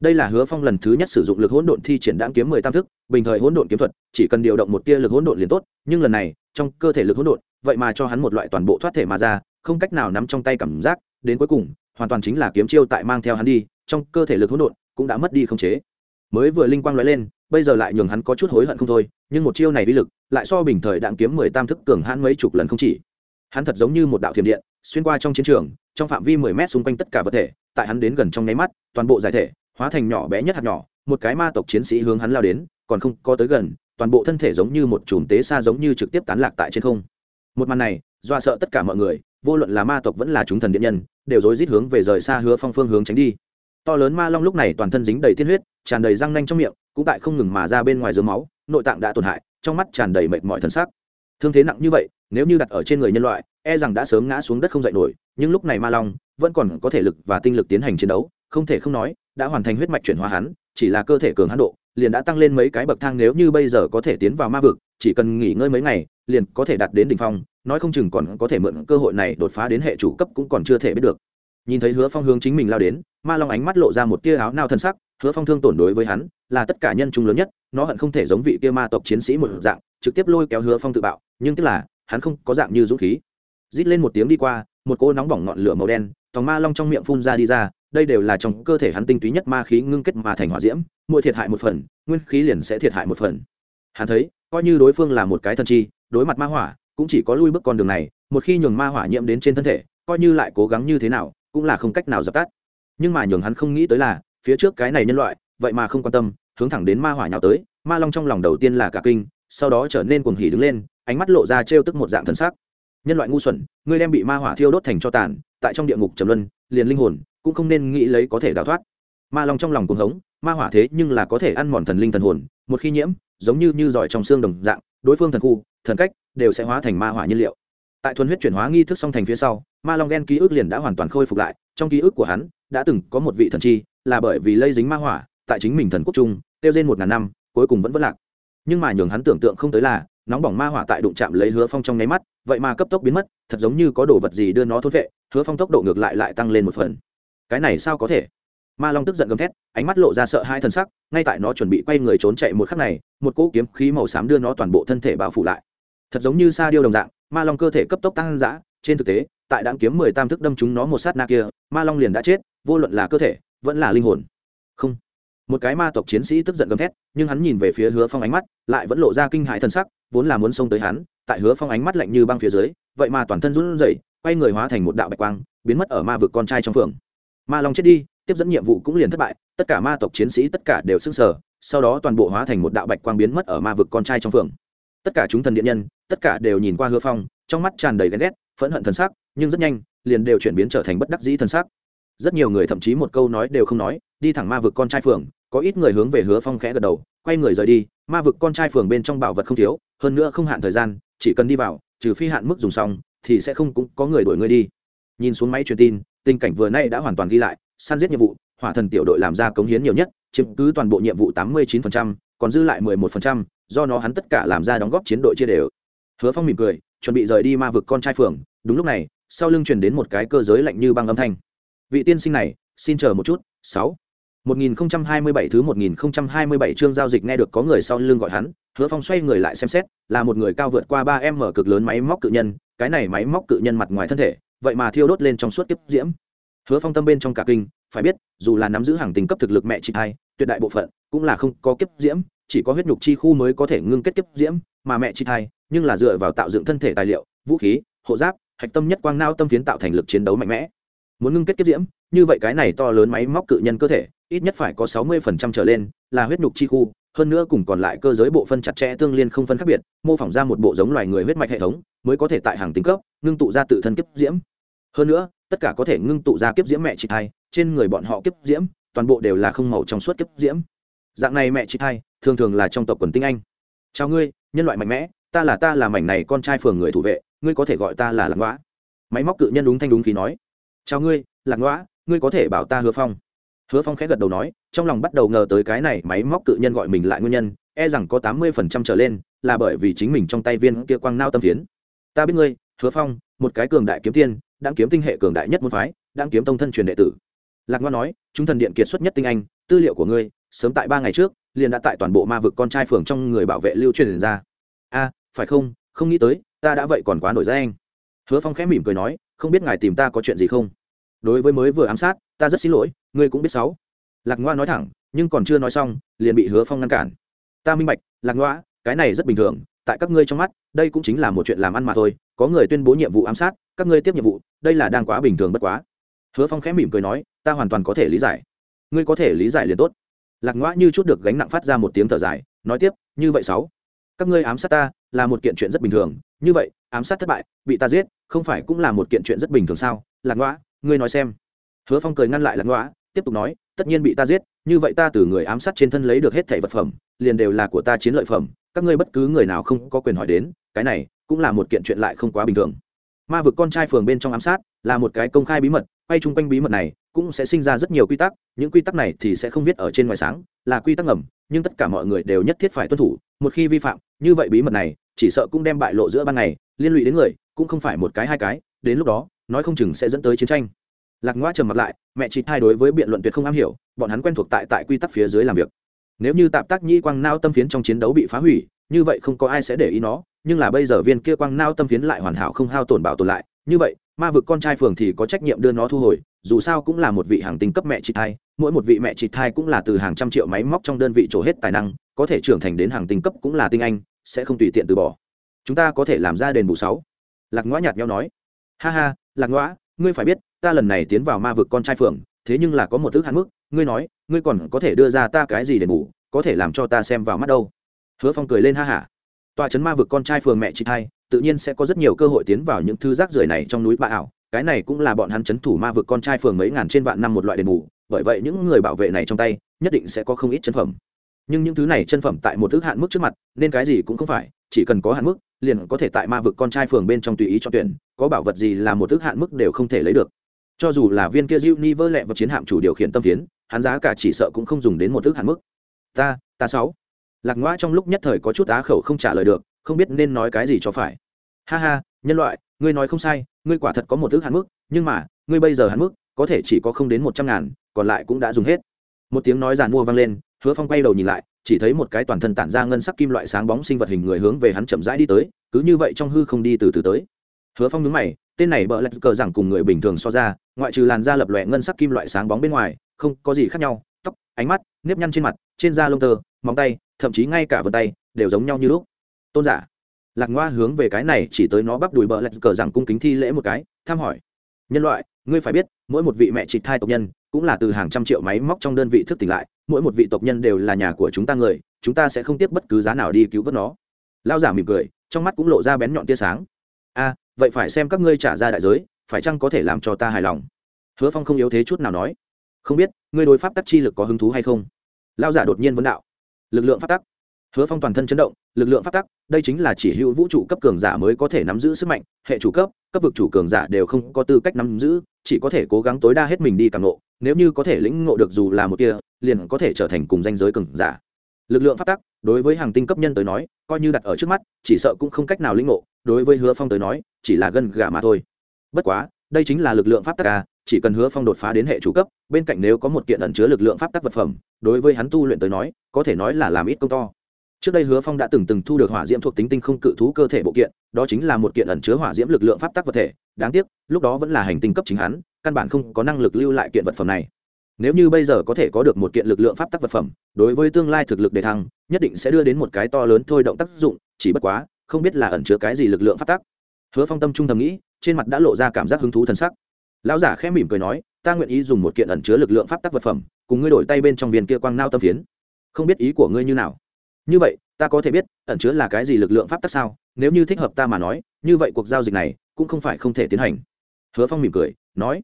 đây là hứa phong lần thứ nhất sử dụng lực hỗn độn thi triển đáng kiếm mười tam thức, bình thời hỗn độn kiếm thuật, chỉ cần điều động một tia lực hỗn độn liền tốt, nhưng lần này, trong cơ thể lực hỗn độn, vậy mà cho hắn một loại toàn bộ thoát thể mà ra, không cách nào nắm trong tay cảm giác, đến cuối cùng, hoàn toàn chính là kiếm chiêu tại mang theo hắn đi, trong cơ thể lực hỗn độn cũng đã mất đi không chế. Mới vừa linh quang nói lên, bây giờ lại nhường hắn có chút hối hận không thôi, nhưng một chiêu này uy lực, lại so bình thời đạn kiếm mười tam thức cường hãn mấy chục lần không chỉ. Hắn thật giống như một đạo thiểm điện, xuyên qua trong chiến trường, trong phạm vi mười mét xung quanh tất cả vật thể, tại hắn đến gần trong nháy mắt, toàn bộ giải thể hóa thành nhỏ bé nhất hạt nhỏ, một cái ma tộc chiến sĩ hướng hắn lao đến, còn không có tới gần, toàn bộ thân thể giống như một chùm tế xa giống như trực tiếp tán lạc tại trên không. Một màn này do sợ tất cả mọi người, vô luận là ma tộc vẫn là chúng thần điện nhân, đều rối rít hướng về rời xa hứa phong phương hướng tránh đi. To lớn ma long lúc này toàn thân dính đầy tiên huyết, tràn đầy răng nanh trong miệng, cũng tại không ngừng mà ra bên ngoài dướng máu, nội tạng đã tổn hại, trong mắt tràn đầy mệt mỏi thân xác thương thế nặng như vậy, nếu như đặt ở trên người nhân loại e rằng đã sớm ngã xuống đất không dậy nổi, nhưng lúc này ma long vẫn còn có thể lực và tinh lực tiến hành chiến đấu, không thể không nói đã hoàn thành huyết mạch chuyển hóa hắn, chỉ là cơ thể cường hắn độ, liền đã tăng lên mấy cái bậc thang nếu như bây giờ có thể tiến vào ma vực, chỉ cần nghỉ ngơi mấy ngày, liền có thể đạt đến đỉnh phong, nói không chừng còn có thể mượn cơ hội này đột phá đến hệ chủ cấp cũng còn chưa thể biết được. Nhìn thấy hứa phong hướng chính mình lao đến, ma long ánh mắt lộ ra một tia áo nao thân sắc, hứa phong thương tổn đối với hắn, là tất cả nhân trung lớn nhất, nó hận không thể giống vị kia ma tộc chiến sĩ một dạng, trực tiếp lôi kéo hứa phong tự bạo, nhưng tức là, hắn không có dạng như dũng khí. Rít lên một tiếng đi qua, một cô nóng bỏng ngọn lửa màu đen, tòng ma long trong miệng phun ra đi ra đây đều là trong cơ thể hắn tinh túy nhất ma khí ngưng kết mà thành hỏa diễm, mỗi thiệt hại một phần, nguyên khí liền sẽ thiệt hại một phần. Hắn thấy, coi như đối phương là một cái thần chi, đối mặt ma hỏa, cũng chỉ có lui bước con đường này, một khi nhường ma hỏa nhiễm đến trên thân thể, coi như lại cố gắng như thế nào, cũng là không cách nào dập tắt. Nhưng mà nhường hắn không nghĩ tới là, phía trước cái này nhân loại, vậy mà không quan tâm, hướng thẳng đến ma hỏa nhào tới, ma long trong lòng đầu tiên là cả kinh, sau đó trở nên cuồng hỉ đứng lên, ánh mắt lộ ra trêu tức một dạng thần sắc. Nhân loại ngu xuẩn, ngươi đem bị ma hỏa thiêu đốt thành cho tàn, tại trong địa ngục trầm luân, liền linh hồn cũng không nên nghĩ lấy có thể đào thoát. Ma long trong lòng cuồng hống, ma hỏa thế nhưng là có thể ăn mòn thần linh thần hồn, một khi nhiễm, giống như như giỏi trong xương đồng dạng, đối phương thần khu, thần cách đều sẽ hóa thành ma hỏa nhiên liệu. Tại thuần huyết chuyển hóa nghi thức song thành phía sau, ma long đen ký ức liền đã hoàn toàn khôi phục lại, trong ký ức của hắn đã từng có một vị thần chi, là bởi vì lây dính ma hỏa tại chính mình thần quốc trung, tiêu trên một ngàn năm, cuối cùng vẫn vẫn lạc. Nhưng mà nhường hắn tưởng tượng không tới là, nóng bỏng ma hỏa tại đụng chạm lấy hứa phong trong nháy mắt, vậy mà cấp tốc biến mất, thật giống như có đồ vật gì đưa nó thốt vệ, hứa phong tốc độ ngược lại lại tăng lên một phần cái này sao có thể? Ma long tức giận gầm thét, ánh mắt lộ ra sợ hai thân sắc, ngay tại nó chuẩn bị quay người trốn chạy một khắc này, một cỗ kiếm khí màu xám đưa nó toàn bộ thân thể bao phủ lại. Thật giống như sa điêu đồng dạng, ma long cơ thể cấp tốc tăng giã trên thực tế, tại đáng kiếm mười tam thức đâm chúng nó một sát na kia, ma long liền đã chết, vô luận là cơ thể, vẫn là linh hồn. Không. Một cái ma tộc chiến sĩ tức giận gầm thét, nhưng hắn nhìn về phía hứa phong ánh mắt, lại vẫn lộ ra kinh hại thân sắc, vốn là muốn xông tới hắn, tại hứa phong ánh mắt lạnh như băng phía dưới, vậy mà toàn thân run rẩy, quay người hóa thành một đạo bạch quang, biến mất ở ma vực con trai trong phường ma long chết đi tiếp dẫn nhiệm vụ cũng liền thất bại tất cả ma tộc chiến sĩ tất cả đều sưng sở, sau đó toàn bộ hóa thành một đạo bạch quang biến mất ở ma vực con trai trong phường tất cả chúng thần điện nhân tất cả đều nhìn qua hứa phong trong mắt tràn đầy ghen ghét phẫn hận thần sắc nhưng rất nhanh liền đều chuyển biến trở thành bất đắc dĩ thần sắc. Rất nhiều người thậm chí một câu nói đều không nói đi thẳng ma vực con trai phường có ít người hướng về hứa phong khẽ gật đầu quay người rời đi ma vực con trai phường bên trong bảo vật không thiếu hơn nữa không hạn thời gian chỉ cần đi vào trừ phi hạn mức dùng xong thì sẽ không cũng có người đuổi người đi. Nhìn xuống máy truyền tin tình cảnh vừa nay đã hoàn toàn ghi lại săn giết nhiệm vụ hỏa thần tiểu đội làm ra cống hiến nhiều nhất chiếm cứ toàn bộ nhiệm vụ tám mươi 89%, còn dư lại mười 11%, do nó hắn tất cả làm ra đóng góp chiến đội chia đều. Hứa phong mỉm cười chuẩn bị rời đi ma vực con trai phường đúng lúc này sau lưng truyền đến một cái cơ giới lạnh như băng âm thanh. Vị tiên sinh này xin chờ một chút sáu. 1027 thứ 1027 chương giao dịch nghe được có người sau lưng gọi hắn, Hứa Phong xoay người lại xem xét, là một người cao vượt qua 3m cực lớn máy móc cự nhân, cái này máy móc cự nhân mặt ngoài thân thể, vậy mà thiêu đốt lên trong suốt kiếp diễm. Hứa Phong tâm bên trong cả kinh, phải biết, dù là nắm giữ hàng tình cấp thực lực mẹ chị hai, tuyệt đại bộ phận cũng là không có kiếp diễm, chỉ có huyết nhục chi khu mới có thể ngưng kết kiếp diễm, mà mẹ chị hai, nhưng là dựa vào tạo dựng thân thể tài liệu, vũ khí, hộ giáp, hạch tâm nhất quang não tâm phiến tạo thành lực chiến đấu mạnh mẽ. Muốn ngưng kết kiếp diễm, như vậy cái này to lớn máy móc cự nhân cơ thể, ít nhất phải có sáu mươi phần trăm trở lên là huyết nhục chi khu hơn nữa cùng còn lại cơ giới bộ phân chặt chẽ tương liên không phân khác biệt mô phỏng ra một bộ giống loài người huyết mạch hệ thống mới có thể tại hàng tính cấp ngưng tụ ra tự thân kiếp diễm hơn nữa, tất cả có thể ngưng tụ ra kiếp diễm mẹ chị thai, trên người bọn họ kiếp diễm, toàn bộ đều là không màu trong suốt kiếp diễm. Dạng này mẹ chị thai, thường thường là trong tộc quần tinh anh. Chào ngươi, nhân loại mạnh mẽ, ta là ta là mảnh này con trai phường người thủ vệ, ngươi có thể gọi ta là lạc ngõa máy móc cự nhân đúng thanh đúng khí nói. Chào ngươi, lạc ngõa ngươi có thể bảo ta hứa phong. Hứa phong khẽ gật đầu nói, trong lòng bắt đầu ngờ tới cái này máy móc cự nhân gọi mình lại nguyên nhân e rằng có tám mươi phần trăm trở lên là bởi vì chính mình trong tay viên kia quang nao tâm phiến. Ta biết ngươi hứa phong, một cái cường đại kiếm tiên đang kiếm tinh hệ cường đại nhất môn phái đang kiếm tông thân truyền đệ tử. Lạc ngoan nói, chúng thần điện kiệt xuất nhất tinh anh, tư liệu của ngươi, sớm tại ba ngày trước, liền đã tại toàn bộ ma vực con trai phường trong người bảo vệ lưu truyền ra. A, phải không? Không nghĩ tới, ta đã vậy còn quá nổi danh. Hứa phong khẽ mỉm cười nói, không biết ngài tìm ta có chuyện gì không? Đối với mới vừa ám sát, ta rất xin lỗi, ngươi cũng biết sáu. Lạc ngoa nói thẳng, nhưng còn chưa nói xong, liền bị hứa phong ngăn cản. Ta minh bạch, lạc ngoa cái này rất bình thường tại các ngươi trong mắt, đây cũng chính là một chuyện làm ăn mà thôi, có người tuyên bố nhiệm vụ ám sát, các ngươi tiếp nhiệm vụ, đây là đang quá bình thường bất quá. Hứa phong khẽ mỉm cười nói, ta hoàn toàn có thể lý giải. Ngươi có thể lý giải liền tốt. Lạc ngoa như chút được gánh nặng phát ra một tiếng thở dài, nói tiếp, như vậy sáu, các ngươi ám sát ta là một kiện chuyện rất bình thường. Như vậy, ám sát thất bại, bị ta giết, không phải cũng là một kiện chuyện rất bình thường sao? Lạc ngoa ngươi nói xem. Hứa phong cười ngăn lại lạc ngoa tiếp tục nói tất nhiên bị ta giết, như vậy ta từ người ám sát trên thân lấy được hết thẻ vật phẩm, liền đều là của ta chiến lợi phẩm, các ngươi bất cứ người nào không có quyền hỏi đến, cái này cũng là một kiện chuyện lại không quá bình thường. Ma vực con trai phường bên trong ám sát là một cái công khai bí mật, quay chung quanh bí mật này cũng sẽ sinh ra rất nhiều quy tắc, những quy tắc này thì sẽ không viết ở trên ngoài sáng, là quy tắc ngầm, nhưng tất cả mọi người đều nhất thiết phải tuân thủ, một khi vi phạm, như vậy bí mật này chỉ sợ cũng đem bại lộ giữa ban ngày, liên lụy đến người, cũng không phải một cái hai cái, đến lúc đó, nói không chừng sẽ dẫn tới chiến tranh lạc ngoa trầm mặt lại, mẹ chị thay đối với biện luận tuyệt không am hiểu, bọn hắn quen thuộc tại tại quy tắc phía dưới làm việc. Nếu như tạp tác nhi quang nao tâm phiến trong chiến đấu bị phá hủy, như vậy không có ai sẽ để ý nó, nhưng là bây giờ viên kia quang nao tâm phiến lại hoàn hảo không hao tổn bảo tồn lại, như vậy, ma vực con trai phường thì có trách nhiệm đưa nó thu hồi, dù sao cũng là một vị hàng tinh cấp mẹ chị thai, mỗi một vị mẹ chị thai cũng là từ hàng trăm triệu máy móc trong đơn vị trổ hết tài năng, có thể trưởng thành đến hàng tinh cấp cũng là tinh anh, sẽ không tùy tiện từ bỏ. Chúng ta có thể làm ra đền bù sáu. Lạc ngoã nhạt nhau nói. Ha ha, lạc ngoã ngươi phải biết ta lần này tiến vào ma vực con trai phường thế nhưng là có một thứ hạn mức ngươi nói ngươi còn có thể đưa ra ta cái gì để ngủ, có thể làm cho ta xem vào mắt đâu? Hứa phong cười lên ha hả. Tòa trấn ma vực con trai phường mẹ chị hai tự nhiên sẽ có rất nhiều cơ hội tiến vào những thứ rác rưởi này trong núi bạ ảo cái này cũng là bọn hắn trấn thủ ma vực con trai phường mấy ngàn trên vạn năm một loại đền bù bởi vậy những người bảo vệ này trong tay nhất định sẽ có không ít chân phẩm. Nhưng những thứ này chân phẩm tại một thứ hạn mức trước mặt nên cái gì cũng không phải chỉ cần có hạn mức liền có thể tại ma vực con trai phường bên trong tùy ý cho tuyển, có bảo vật gì là một thứ hạn mức đều không thể lấy được. Cho dù là viên kia diêu ni vơ lẹ vào chiến hạm chủ điều khiển tâm phiến, hắn giá cả chỉ sợ cũng không dùng đến một thứ hạn mức. Ta ta sáu. Lạc ngoa trong lúc nhất thời có chút á khẩu không trả lời được, không biết nên nói cái gì cho phải. Ha ha, nhân loại, ngươi nói không sai, ngươi quả thật có một thứ hạn mức, nhưng mà, ngươi bây giờ hạn mức, có thể chỉ có không đến một trăm ngàn, còn lại cũng đã dùng hết. Một tiếng nói giàn mua vang lên, hứa phong quay đầu nhìn lại chỉ thấy một cái toàn thân tản ra ngân sắc kim loại sáng bóng sinh vật hình người hướng về hắn chậm rãi đi tới, cứ như vậy trong hư không đi từ từ tới. Hứa phong nhướng mày, tên này bợ lạch cờ rằng cùng người bình thường so ra, ngoại trừ làn da lập lòe ngân sắc kim loại sáng bóng bên ngoài, không có gì khác nhau, tóc, ánh mắt, nếp nhăn trên mặt, trên da lông tơ, móng tay, thậm chí ngay cả vân tay, đều giống nhau như lúc. Tôn giả, lạc ngoa hướng về cái này chỉ tới nó bắp đùi bợ lạch cờ rằng cung kính thi lễ một cái, thăm hỏi. Nhân loại, ngươi phải biết, mỗi một vị mẹ chị thai tộc nhân cũng là từ hàng trăm triệu máy móc trong đơn vị thức tỉnh lại, mỗi một vị tộc nhân đều là nhà của chúng ta người, chúng ta sẽ không tiếp bất cứ giá nào đi cứu vớt nó. Lao giả mỉm cười, trong mắt cũng lộ ra bén nhọn tia sáng. A, vậy phải xem các ngươi trả ra đại giới, phải chăng có thể làm cho ta hài lòng? Hứa phong không yếu thế chút nào nói. Không biết, ngươi đối pháp tắc chi lực có hứng thú hay không? Lao giả đột nhiên vấn đạo. Lực lượng pháp tắc. Hứa phong toàn thân chấn động, lực lượng pháp tắc, đây chính là chỉ hữu vũ trụ cấp cường giả mới có thể nắm giữ sức mạnh, hệ chủ cấp cấp vực chủ cường giả đều không có tư cách nắm giữ, chỉ có thể cố gắng tối đa hết mình đi càng lộ nếu như có thể lĩnh ngộ được dù là một kia, liền có thể trở thành cùng danh giới cường giả. Lực lượng pháp tắc, đối với hàng tinh cấp nhân tới nói, coi như đặt ở trước mắt, chỉ sợ cũng không cách nào lĩnh ngộ, đối với hứa phong tới nói, chỉ là gân gà mà thôi. Bất quá, đây chính là lực lượng pháp tắc à chỉ cần hứa phong đột phá đến hệ chủ cấp, bên cạnh nếu có một kiện ẩn chứa lực lượng pháp tắc vật phẩm, đối với hắn tu luyện tới nói, có thể nói là làm ít công to. Trước đây hứa phong đã từng từng thu được hỏa diễm thuộc tính tinh không cự thú cơ thể bộ kiện, đó chính là một kiện ẩn chứa hỏa diễm lực lượng pháp tắc vật thể. Đáng tiếc, lúc đó vẫn là hành tinh cấp chính hắn căn bản không có năng lực lưu lại kiện vật phẩm này. Nếu như bây giờ có thể có được một kiện lực lượng pháp tắc vật phẩm, đối với tương lai thực lực đề thăng, nhất định sẽ đưa đến một cái to lớn thôi động tác dụng, chỉ bất quá, không biết là ẩn chứa cái gì lực lượng pháp tắc. Hứa phong tâm trung thầm nghĩ, trên mặt đã lộ ra cảm giác hứng thú t sắc. Lão giả khẽ mỉm cười nói, ta nguyện ý dùng một kiện ẩn chứa lực lượng pháp tắc vật phẩm, cùng ngươi đổi tay bên trong viên kia quang nao tâm phiến. Không biết ý của ngươi như nào? Như vậy, ta có thể biết, ẩn chứa là cái gì lực lượng pháp tắc sao? Nếu như thích hợp ta mà nói, như vậy cuộc giao dịch này cũng không phải không thể tiến hành. Hứa phong mỉm cười, nói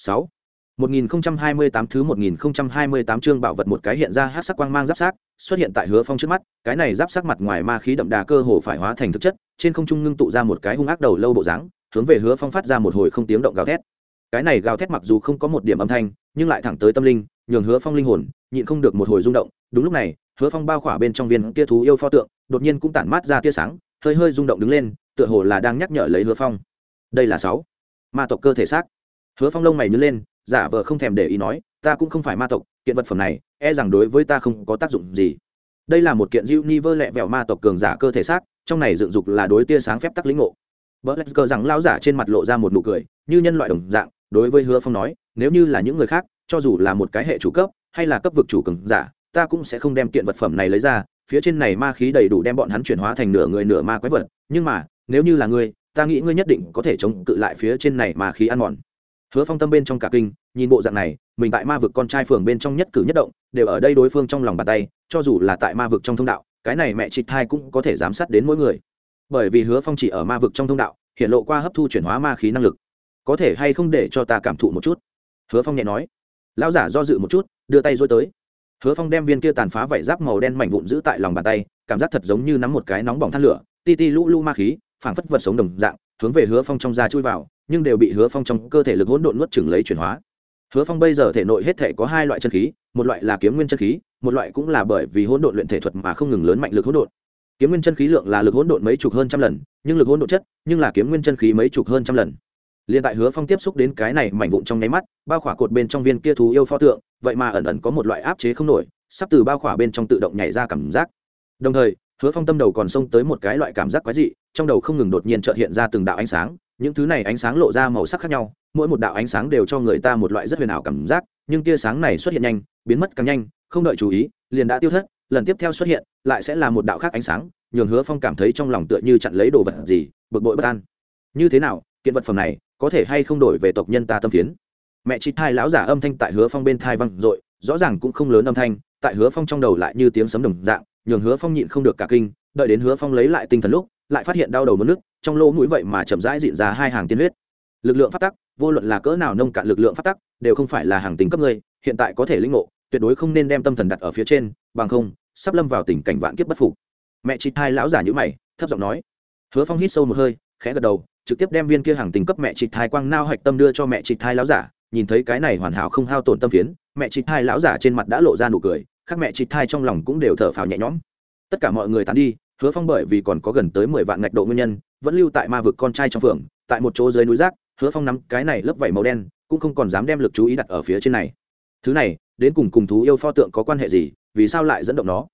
sáu. 1028 thứ 1028 chương bảo vật một cái hiện ra hắc sắc quang mang giáp sắc, xuất hiện tại Hứa Phong trước mắt, cái này giáp sắc mặt ngoài ma khí đậm đà cơ hồ phải hóa thành thực chất, trên không trung ngưng tụ ra một cái hung ác đầu lâu bộ dáng, hướng về Hứa Phong phát ra một hồi không tiếng động gào thét. Cái này gào thét mặc dù không có một điểm âm thanh, nhưng lại thẳng tới tâm linh, nhường Hứa Phong linh hồn nhịn không được một hồi rung động, đúng lúc này, hứa phong bao khỏa bên trong viên kia thú yêu pho tượng đột nhiên cũng tản mát ra tia sáng hơi hơi rung động đứng lên tựa hồ là đang nhắc nhở lấy hứa phong. Đây là sáu. Ma tộc cơ thể xác hứa phong lông mày nhớ lên, giả vờ không thèm để ý nói, ta cũng không phải ma tộc, kiện vật phẩm này e rằng đối với ta không có tác dụng gì. Đây là một kiện diệu ni vơ lẹ vẹo ma tộc cường giả cơ thể xác, trong này dựng dục là đối tia sáng phép tắc lĩnh ngộ. Vợ cờ rằng lao giả trên mặt lộ ra một nụ cười, như nhân loại đồng dạng, đối với hứa phong nói, nếu như là những người khác, cho dù là một cái hệ chủ cấp, hay là cấp vực chủ cường giả, ta cũng sẽ không đem kiện vật phẩm này lấy ra, phía trên này ma khí đầy đủ đem bọn hắn chuyển hóa thành nửa người nửa ma quái vật, nhưng mà, nếu như là ngươi, ta nghĩ ngươi nhất định có thể chống cự lại phía trên này ma khí ăn mòn hứa phong tâm bên trong cả kinh, nhìn bộ dạng này, mình tại ma vực con trai phường bên trong nhất cử nhất động, đều ở đây đối phương trong lòng bàn tay, cho dù là tại ma vực trong thông đạo, cái này mẹ chị thai cũng có thể giám sát đến mỗi người. Bởi vì hứa phong chỉ ở ma vực trong thông đạo, hiện lộ qua hấp thu chuyển hóa ma khí năng lực. Có thể hay không để cho ta cảm thụ một chút? Hứa phong nhẹ nói. Lão giả do dự một chút, đưa tay dối tới. Hứa phong đem viên kia tàn phá vảy giáp màu đen mảnh vụn giữ tại lòng bàn tay, cảm giác thật giống như nắm một cái nóng bỏng than lửa, ti ti lũ lũ ma khí, phảng phất vật sống đồng dạng, hướng về hứa phong trong da chui vào nhưng đều bị hứa phong trong cơ thể lực hỗn độn nuốt chừng lấy chuyển hóa. Hứa phong bây giờ thể nội hết thể có hai loại chân khí, một loại là kiếm nguyên chân khí, một loại cũng là bởi vì hỗn độn luyện thể thuật mà không ngừng lớn mạnh lực hỗn độn. Kiếm nguyên chân khí lượng là lực hỗn độn mấy chục hơn trăm lần, nhưng lực hỗn độn chất, nhưng là kiếm nguyên chân khí mấy chục hơn trăm lần. Liền tại hứa phong tiếp xúc đến cái này mảnh vụn trong nháy mắt, bao khỏa cột bên trong viên kia thú yêu pho tượng, vậy mà ẩn ẩn có một loại áp chế không nổi, sắp từ bao khỏa bên trong tự động nhảy ra cảm giác. Đồng thời, hứa phong tâm đầu còn xông tới một cái loại cảm giác quái dị, trong đầu không ngừng đột nhiên trợt hiện ra từng đạo ánh sáng những thứ này ánh sáng lộ ra màu sắc khác nhau, mỗi một đạo ánh sáng đều cho người ta một loại rất huyền ảo cảm giác, nhưng tia sáng này xuất hiện nhanh, biến mất càng nhanh, không đợi chú ý, liền đã tiêu thất, lần tiếp theo xuất hiện, lại sẽ là một đạo khác ánh sáng, nhường hứa phong cảm thấy trong lòng tựa như chặn lấy đồ vật gì, bực bội bất an. Như thế nào, kiện vật phẩm này, có thể hay không đổi về tộc nhân ta tâm phiến? Mẹ chị thai lão giả âm thanh tại hứa phong bên thai văng r ộ i rõ ràng cũng không lớn âm thanh, tại hứa phong trong đầu lại như tiếng sấm đồng dạng, nhường hứa phong nhịn không được cả kinh, đợi đến hứa phong lấy lại tinh thần lúc, lại phát hiện đau đầu mất nước trong lỗ mũi vậy mà chậm rãi dịn ra hai hàng tiên huyết. Lực lượng phát tắc, vô luận là cỡ nào nông cạn lực lượng phát tắc, đều không phải là hàng tính cấp ngươi, hiện tại có thể linh ngộ, tuyệt đối không nên đem tâm thần đặt ở phía trên, bằng không, sắp lâm vào tình cảnh vạn kiếp bất phục. Mẹ chị thai lão giả nhữ mày, thấp giọng nói. Hứa phong hít sâu một hơi, khẽ gật đầu, trực tiếp đem viên kia hàng tình cấp mẹ chị thai quang nao hạch tâm đưa cho mẹ chị thai lão giả, nhìn thấy cái này hoàn hảo không hao tổn tâm phiến, mẹ chị thai lão giả trên mặt đã lộ ra nụ cười, khác mẹ chị thai trong lòng cũng đều thở phào nhẹ nhõm. Tất cả mọi người tán đi hứa phong bởi vì còn có gần tới mười vạn ngạch độ nguyên nhân, vẫn lưu tại ma vực con trai trong phường, tại một chỗ dưới núi rác, hứa phong nắm cái này lớp vảy màu đen, cũng không còn dám đem lực chú ý đặt ở phía trên này. Thứ này, đến cùng cùng thú yêu pho tượng có quan hệ gì, vì sao lại dẫn động nó?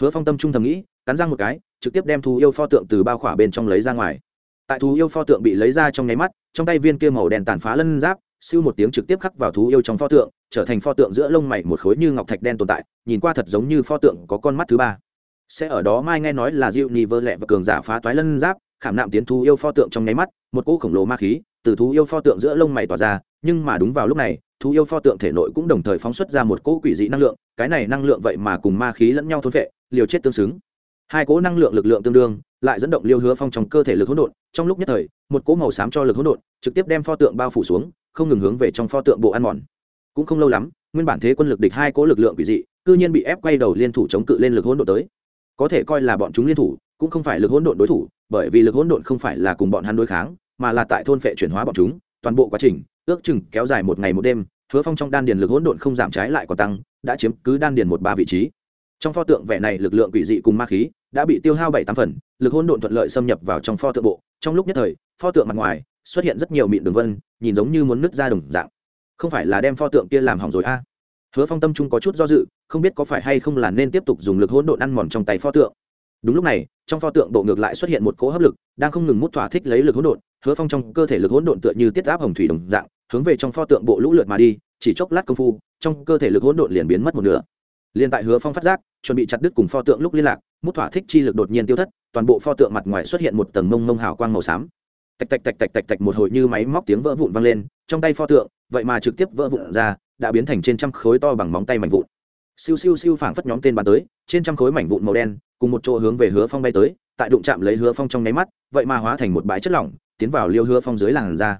Hứa phong tâm trung thầm nghĩ, cắn răng một cái, trực tiếp đem thú yêu pho tượng từ bao khỏa bên trong lấy ra ngoài. Tại thú yêu pho tượng bị lấy ra trong nháy mắt, trong tay viên kia màu đen tàn phá lân giáp, siêu một tiếng trực tiếp khắc vào thú yêu trong pho tượng, trở thành pho tượng giữa lông mày một khối như ngọc thạch đen tồn tại, nhìn qua thật giống như pho tượng có con mắt thứ ba sẽ ở đó mai nghe nói là diệu nhì vơ lẹ và cường giả phá toái lân giáp, khảm nạm tiến thú yêu pho tượng trong nháy mắt, một cỗ khổng lồ ma khí từ thú yêu pho tượng giữa lông mày tỏa ra, nhưng mà đúng vào lúc này, thú yêu pho tượng thể nội cũng đồng thời phóng xuất ra một cỗ quỷ dị năng lượng, cái này năng lượng vậy mà cùng ma khí lẫn nhau thôn vệ liều chết tương xứng. Hai cỗ năng lượng lực lượng tương đương, lại dẫn động liêu hứa phong trong cơ thể lực hỗn độn, trong lúc nhất thời, một cỗ màu xám cho lực hỗn độn trực tiếp đem pho tượng bao phủ xuống, không ngừng hướng về trong pho tượng bộ ăn mòn. Cũng không lâu lắm, nguyên bản thế quân lực địch hai cỗ lực lượng quỷ dị, cư nhiên bị ép quay đầu liên thủ chống cự lên lực hỗn độn tới có thể coi là bọn chúng liên thủ, cũng không phải lực hỗn độn đối thủ, bởi vì lực hỗn độn không phải là cùng bọn hắn đối kháng, mà là tại thôn phệ chuyển hóa bọn chúng, toàn bộ quá trình, ước chừng kéo dài một ngày một đêm, hứa phong trong đan điền lực hỗn độn không giảm trái lại còn tăng, đã chiếm cứ đan điền một ba vị trí. Trong pho tượng vẻ này lực lượng quỷ dị cùng ma khí, đã bị tiêu hao bảy tám phần, lực hỗn độn thuận lợi xâm nhập vào trong pho tượng bộ. Trong lúc nhất thời, pho tượng mặt ngoài, xuất hiện rất nhiều mịn đường vân, nhìn giống như muốn nứt ra đồng dạng. Không phải là đem pho tượng kia làm hỏng rồi a? À. hứa phong tâm trung có chút do dự không biết có phải hay không là nên tiếp tục dùng lực hỗn độn ăn mòn trong tay pho tượng. Đúng lúc này, trong pho tượng bộ ngược lại xuất hiện một cỗ hấp lực, đang không ngừng mút thỏa thích lấy lực hỗn độn, hứa phong trong cơ thể lực hỗn độn tựa như tiết áp hồng thủy đồng dạng, hướng về trong pho tượng bộ lũ lượt mà đi, chỉ chốc lát công phu, trong cơ thể lực hỗn độn liền biến mất một nửa. Liền tại hứa phong phát giác, chuẩn bị chặt đứt cùng pho tượng lúc liên lạc, mút thỏa thích chi lực đột nhiên tiêu thất, toàn bộ pho tượng mặt ngoài xuất hiện một tầng mông mông hào quang màu xám. Tạch tạch tạch tạch tạch tạch một hồi như máy móc tiếng vỡ vụn vang lên, trong tay pho tượng, vậy mà trực tiếp vỡ vụn ra, đã biến thành trên trăm khối to bằng móng tay mảnh vụn siêu siêu siêu phảng phất nhóm tên bắn tới, trên trăm khối mảnh vụn màu đen, cùng một chỗ hướng về hứa phong bay tới, tại đụng chạm lấy hứa phong trong nháy mắt, vậy mà hóa thành một bãi chất lỏng, tiến vào liêu hứa phong dưới làn da.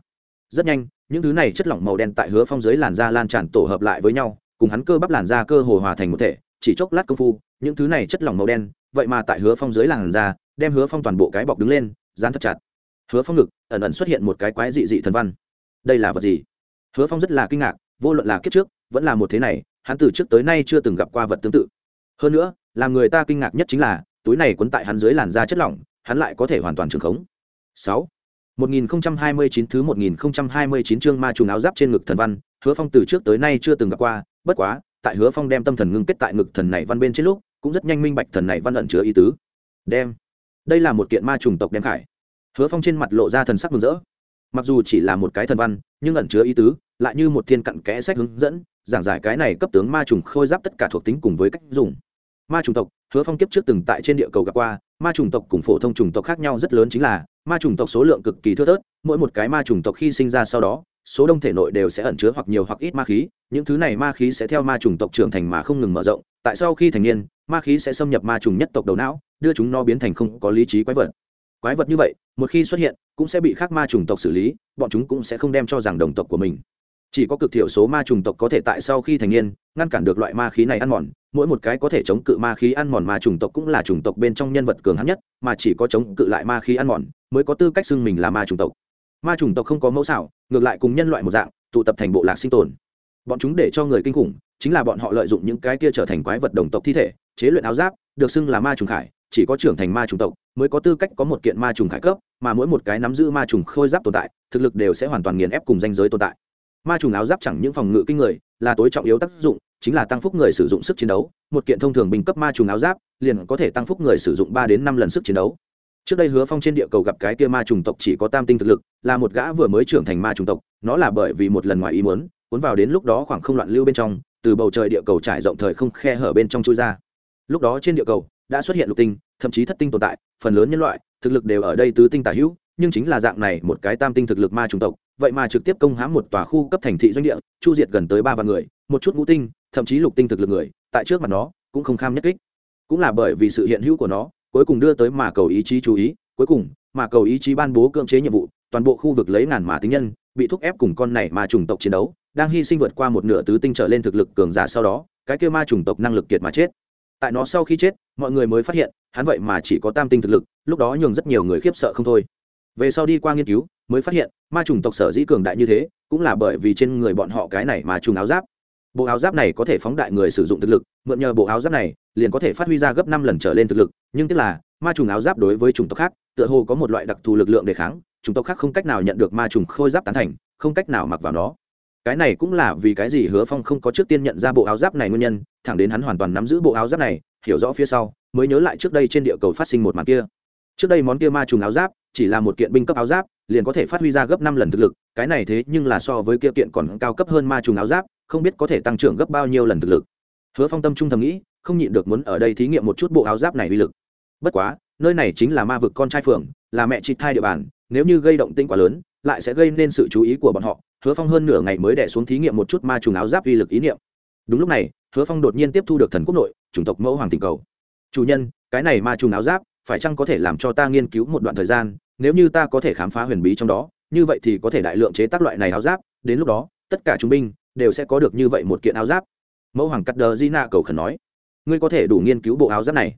Rất nhanh, những thứ này chất lỏng màu đen tại hứa phong dưới làn da lan tràn tổ hợp lại với nhau, cùng hắn cơ bắp làn da cơ hồ hòa thành một thể, chỉ chốc lát công phu, những thứ này chất lỏng màu đen, vậy mà tại hứa phong dưới làn da, đem hứa phong toàn bộ cái bọc đứng lên, dán thật chặt. Hứa phong ngực, ẩn ẩn xuất hiện một cái quái dị dị thần văn. Đây là vật gì? Hứa phong rất là kinh ngạc, vô luận là kiếp trước, vẫn là một thế này hắn từ trước tới nay chưa từng gặp qua vật tương tự hơn nữa làm người ta kinh ngạc nhất chính là túi này quấn tại hắn dưới làn da chất lỏng hắn lại có thể hoàn toàn trường khống sáu 1029 thứ 1029 chương ma trùng áo giáp trên ngực thần văn, Hứa Phong từ trước tới nay chưa từng gặp qua, bất quá, tại Hứa Phong đem tâm thần ngưng kết tại ngực thần này văn bên trên lúc, cũng rất nhanh minh bạch thần này văn ẩn chứa ý tứ. Đem. Đây là một kiện ma trùng tộc đem khải. Hứa Phong trên mặt lộ ra thần sắc mừng rỡ. Mặc dù chỉ là một cái thần văn, nhưng ẩn chứa ý tứ, lại như một thiên cặn kẽ sách hướng dẫn, giảng giải cái này cấp tướng ma trùng khôi giáp tất cả thuộc tính cùng với cách dùng. Ma trùng tộc, Hứa Phong kiếp trước từng tại trên địa cầu gặp qua, ma trùng tộc cùng phổ thông trùng tộc khác nhau rất lớn chính là ma trùng tộc số lượng cực kỳ thưa thớt mỗi một cái ma trùng tộc khi sinh ra sau đó số đông thể nội đều sẽ ẩn chứa hoặc nhiều hoặc ít ma khí những thứ này ma khí sẽ theo ma trùng tộc trưởng thành mà không ngừng mở rộng tại sau khi thành niên ma khí sẽ xâm nhập ma trùng nhất tộc đầu não đưa chúng nó biến thành không có lý trí quái vật quái vật như vậy một khi xuất hiện cũng sẽ bị khác ma trùng tộc xử lý bọn chúng cũng sẽ không đem cho rằng đồng tộc của mình chỉ có cực thiểu số ma trùng tộc có thể tại sau khi thành niên, ngăn cản được loại ma khí này ăn mòn. Mỗi một cái có thể chống cự ma khí ăn mòn ma trùng tộc cũng là trùng tộc bên trong nhân vật cường hãn nhất, mà chỉ có chống cự lại ma khí ăn mòn mới có tư cách xưng mình là ma trùng tộc. Ma trùng tộc không có mẫu xảo, ngược lại cùng nhân loại một dạng, tụ tập thành bộ lạc sinh tồn. Bọn chúng để cho người kinh khủng, chính là bọn họ lợi dụng những cái kia trở thành quái vật đồng tộc thi thể, chế luyện áo giáp, được xưng là ma trùng khải, chỉ có trưởng thành ma trùng tộc mới có tư cách có một kiện ma trùng khải cấp, mà mỗi một cái nắm giữ ma trùng khôi giáp tồn tại, thực lực đều sẽ hoàn toàn nghiền ép cùng danh giới tồn tại ma trùng áo giáp chẳng những phòng ngự kinh người, là tối trọng yếu tác dụng, chính là tăng phúc người sử dụng sức chiến đấu. Một kiện thông thường bình cấp ma trùng áo giáp, liền có thể tăng phúc người sử dụng ba đến năm lần sức chiến đấu. Trước đây hứa phong trên địa cầu gặp cái kia ma trùng tộc chỉ có tam tinh thực lực, là một gã vừa mới trưởng thành ma trùng tộc, nó là bởi vì một lần ngoài ý muốn, cuốn vào đến lúc đó khoảng không loạn lưu bên trong, từ bầu trời địa cầu trải rộng thời không khe hở bên trong chui ra. Lúc đó trên địa cầu, đã xuất hiện lục tinh, thậm chí thất tinh tồn tại, phần lớn nhân loại, thực lực đều ở đây tứ tinh tả hữu nhưng chính là dạng này một cái tam tinh thực lực ma trùng tộc, vậy mà trực tiếp công hãm một tòa khu cấp thành thị doanh địa, chu diệt gần tới ba vạn người, một chút ngũ tinh, thậm chí lục tinh thực lực người, tại trước mặt nó, cũng không kham nhất kích. Cũng là bởi vì sự hiện hữu của nó, cuối cùng đưa tới mà cầu ý chí chú ý, cuối cùng, mà cầu ý chí ban bố cưỡng chế nhiệm vụ, toàn bộ khu vực lấy ngàn mà tính nhân, bị thúc ép cùng con này mà chủng tộc chiến đấu, đang hy sinh vượt qua một nửa tứ tinh trở lên thực lực cường giả sau đó, cái kêu ma chủng tộc năng lực kiệt mà chết. Tại nó sau khi chết, mọi người mới phát hiện, hắn vậy mà chỉ có tam tinh thực lực, lúc đó nhường rất nhiều người khiếp sợ không thôi về sau đi qua nghiên cứu, mới phát hiện, ma trùng tộc sở dĩ cường đại như thế, cũng là bởi vì trên người bọn họ cái này mà trùng áo giáp. Bộ áo giáp này có thể phóng đại người sử dụng thực lực, mượn nhờ bộ áo giáp này, liền có thể phát huy ra gấp năm lần trở lên thực lực, nhưng tức là, ma trùng áo giáp đối với chủng tộc khác, tựa hồ có một loại đặc thù lực lượng đề kháng, chủng tộc khác không cách nào nhận được ma trùng khôi giáp tán thành, không cách nào mặc vào nó. Cái này cũng là vì cái gì hứa phong không có trước tiên nhận ra bộ áo giáp này nguyên nhân, thẳng đến hắn hoàn toàn nắm giữ bộ áo giáp này, hiểu rõ phía sau, mới nhớ lại trước đây trên địa cầu phát sinh một màn kia. Trước đây món kia ma trùng áo giáp chỉ là một kiện binh cấp áo giáp, liền có thể phát huy ra gấp năm lần thực lực, cái này thế nhưng là so với kia kiện còn cao cấp hơn ma trùng áo giáp, không biết có thể tăng trưởng gấp bao nhiêu lần thực lực. Hứa phong tâm trung thầm nghĩ, không nhịn được muốn ở đây thí nghiệm một chút bộ áo giáp này uy lực. Bất quá, nơi này chính là ma vực con trai phường là mẹ chị thai địa bàn, nếu như gây động tĩnh quá lớn, lại sẽ gây nên sự chú ý của bọn họ. Hứa phong hơn nửa ngày mới đẻ xuống thí nghiệm một chút ma trùng áo giáp uy lực ý niệm. Đúng lúc này, hứa phong đột nhiên tiếp thu được thần quốc nội, chủng tộc mẫu hoàng tình cầu. Chủ nhân, cái này ma trùng áo giáp phải chăng có thể làm cho ta nghiên cứu một đoạn thời gian, nếu như ta có thể khám phá huyền bí trong đó, như vậy thì có thể đại lượng chế tác loại này áo giáp, đến lúc đó, tất cả chúng binh đều sẽ có được như vậy một kiện áo giáp. Mẫu hoàng cắt đờ di na cầu khẩn nói. Ngươi có thể đủ nghiên cứu bộ áo giáp này.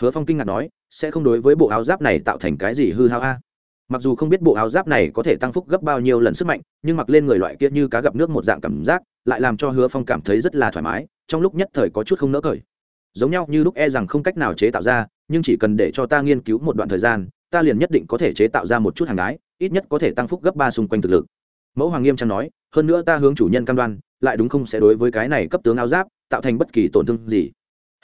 Hứa phong kinh ngạc nói, sẽ không đối với bộ áo giáp này tạo thành cái gì hư hao a? Mặc dù không biết bộ áo giáp này có thể tăng phúc gấp bao nhiêu lần sức mạnh, nhưng mặc lên người loại kia như cá gặp nước một dạng cảm giác, lại làm cho hứa phong cảm thấy rất là thoải mái, trong lúc nhất thời có chút không nỡ cởi. Giống nhau như lúc e rằng không cách nào chế tạo ra nhưng chỉ cần để cho ta nghiên cứu một đoạn thời gian, ta liền nhất định có thể chế tạo ra một chút hàng đái, ít nhất có thể tăng phúc gấp ba xung quanh thực lực. Mẫu hoàng nghiêm trang nói, hơn nữa ta hướng chủ nhân cam đoan, lại đúng không sẽ đối với cái này cấp tướng áo giáp, tạo thành bất kỳ tổn thương gì.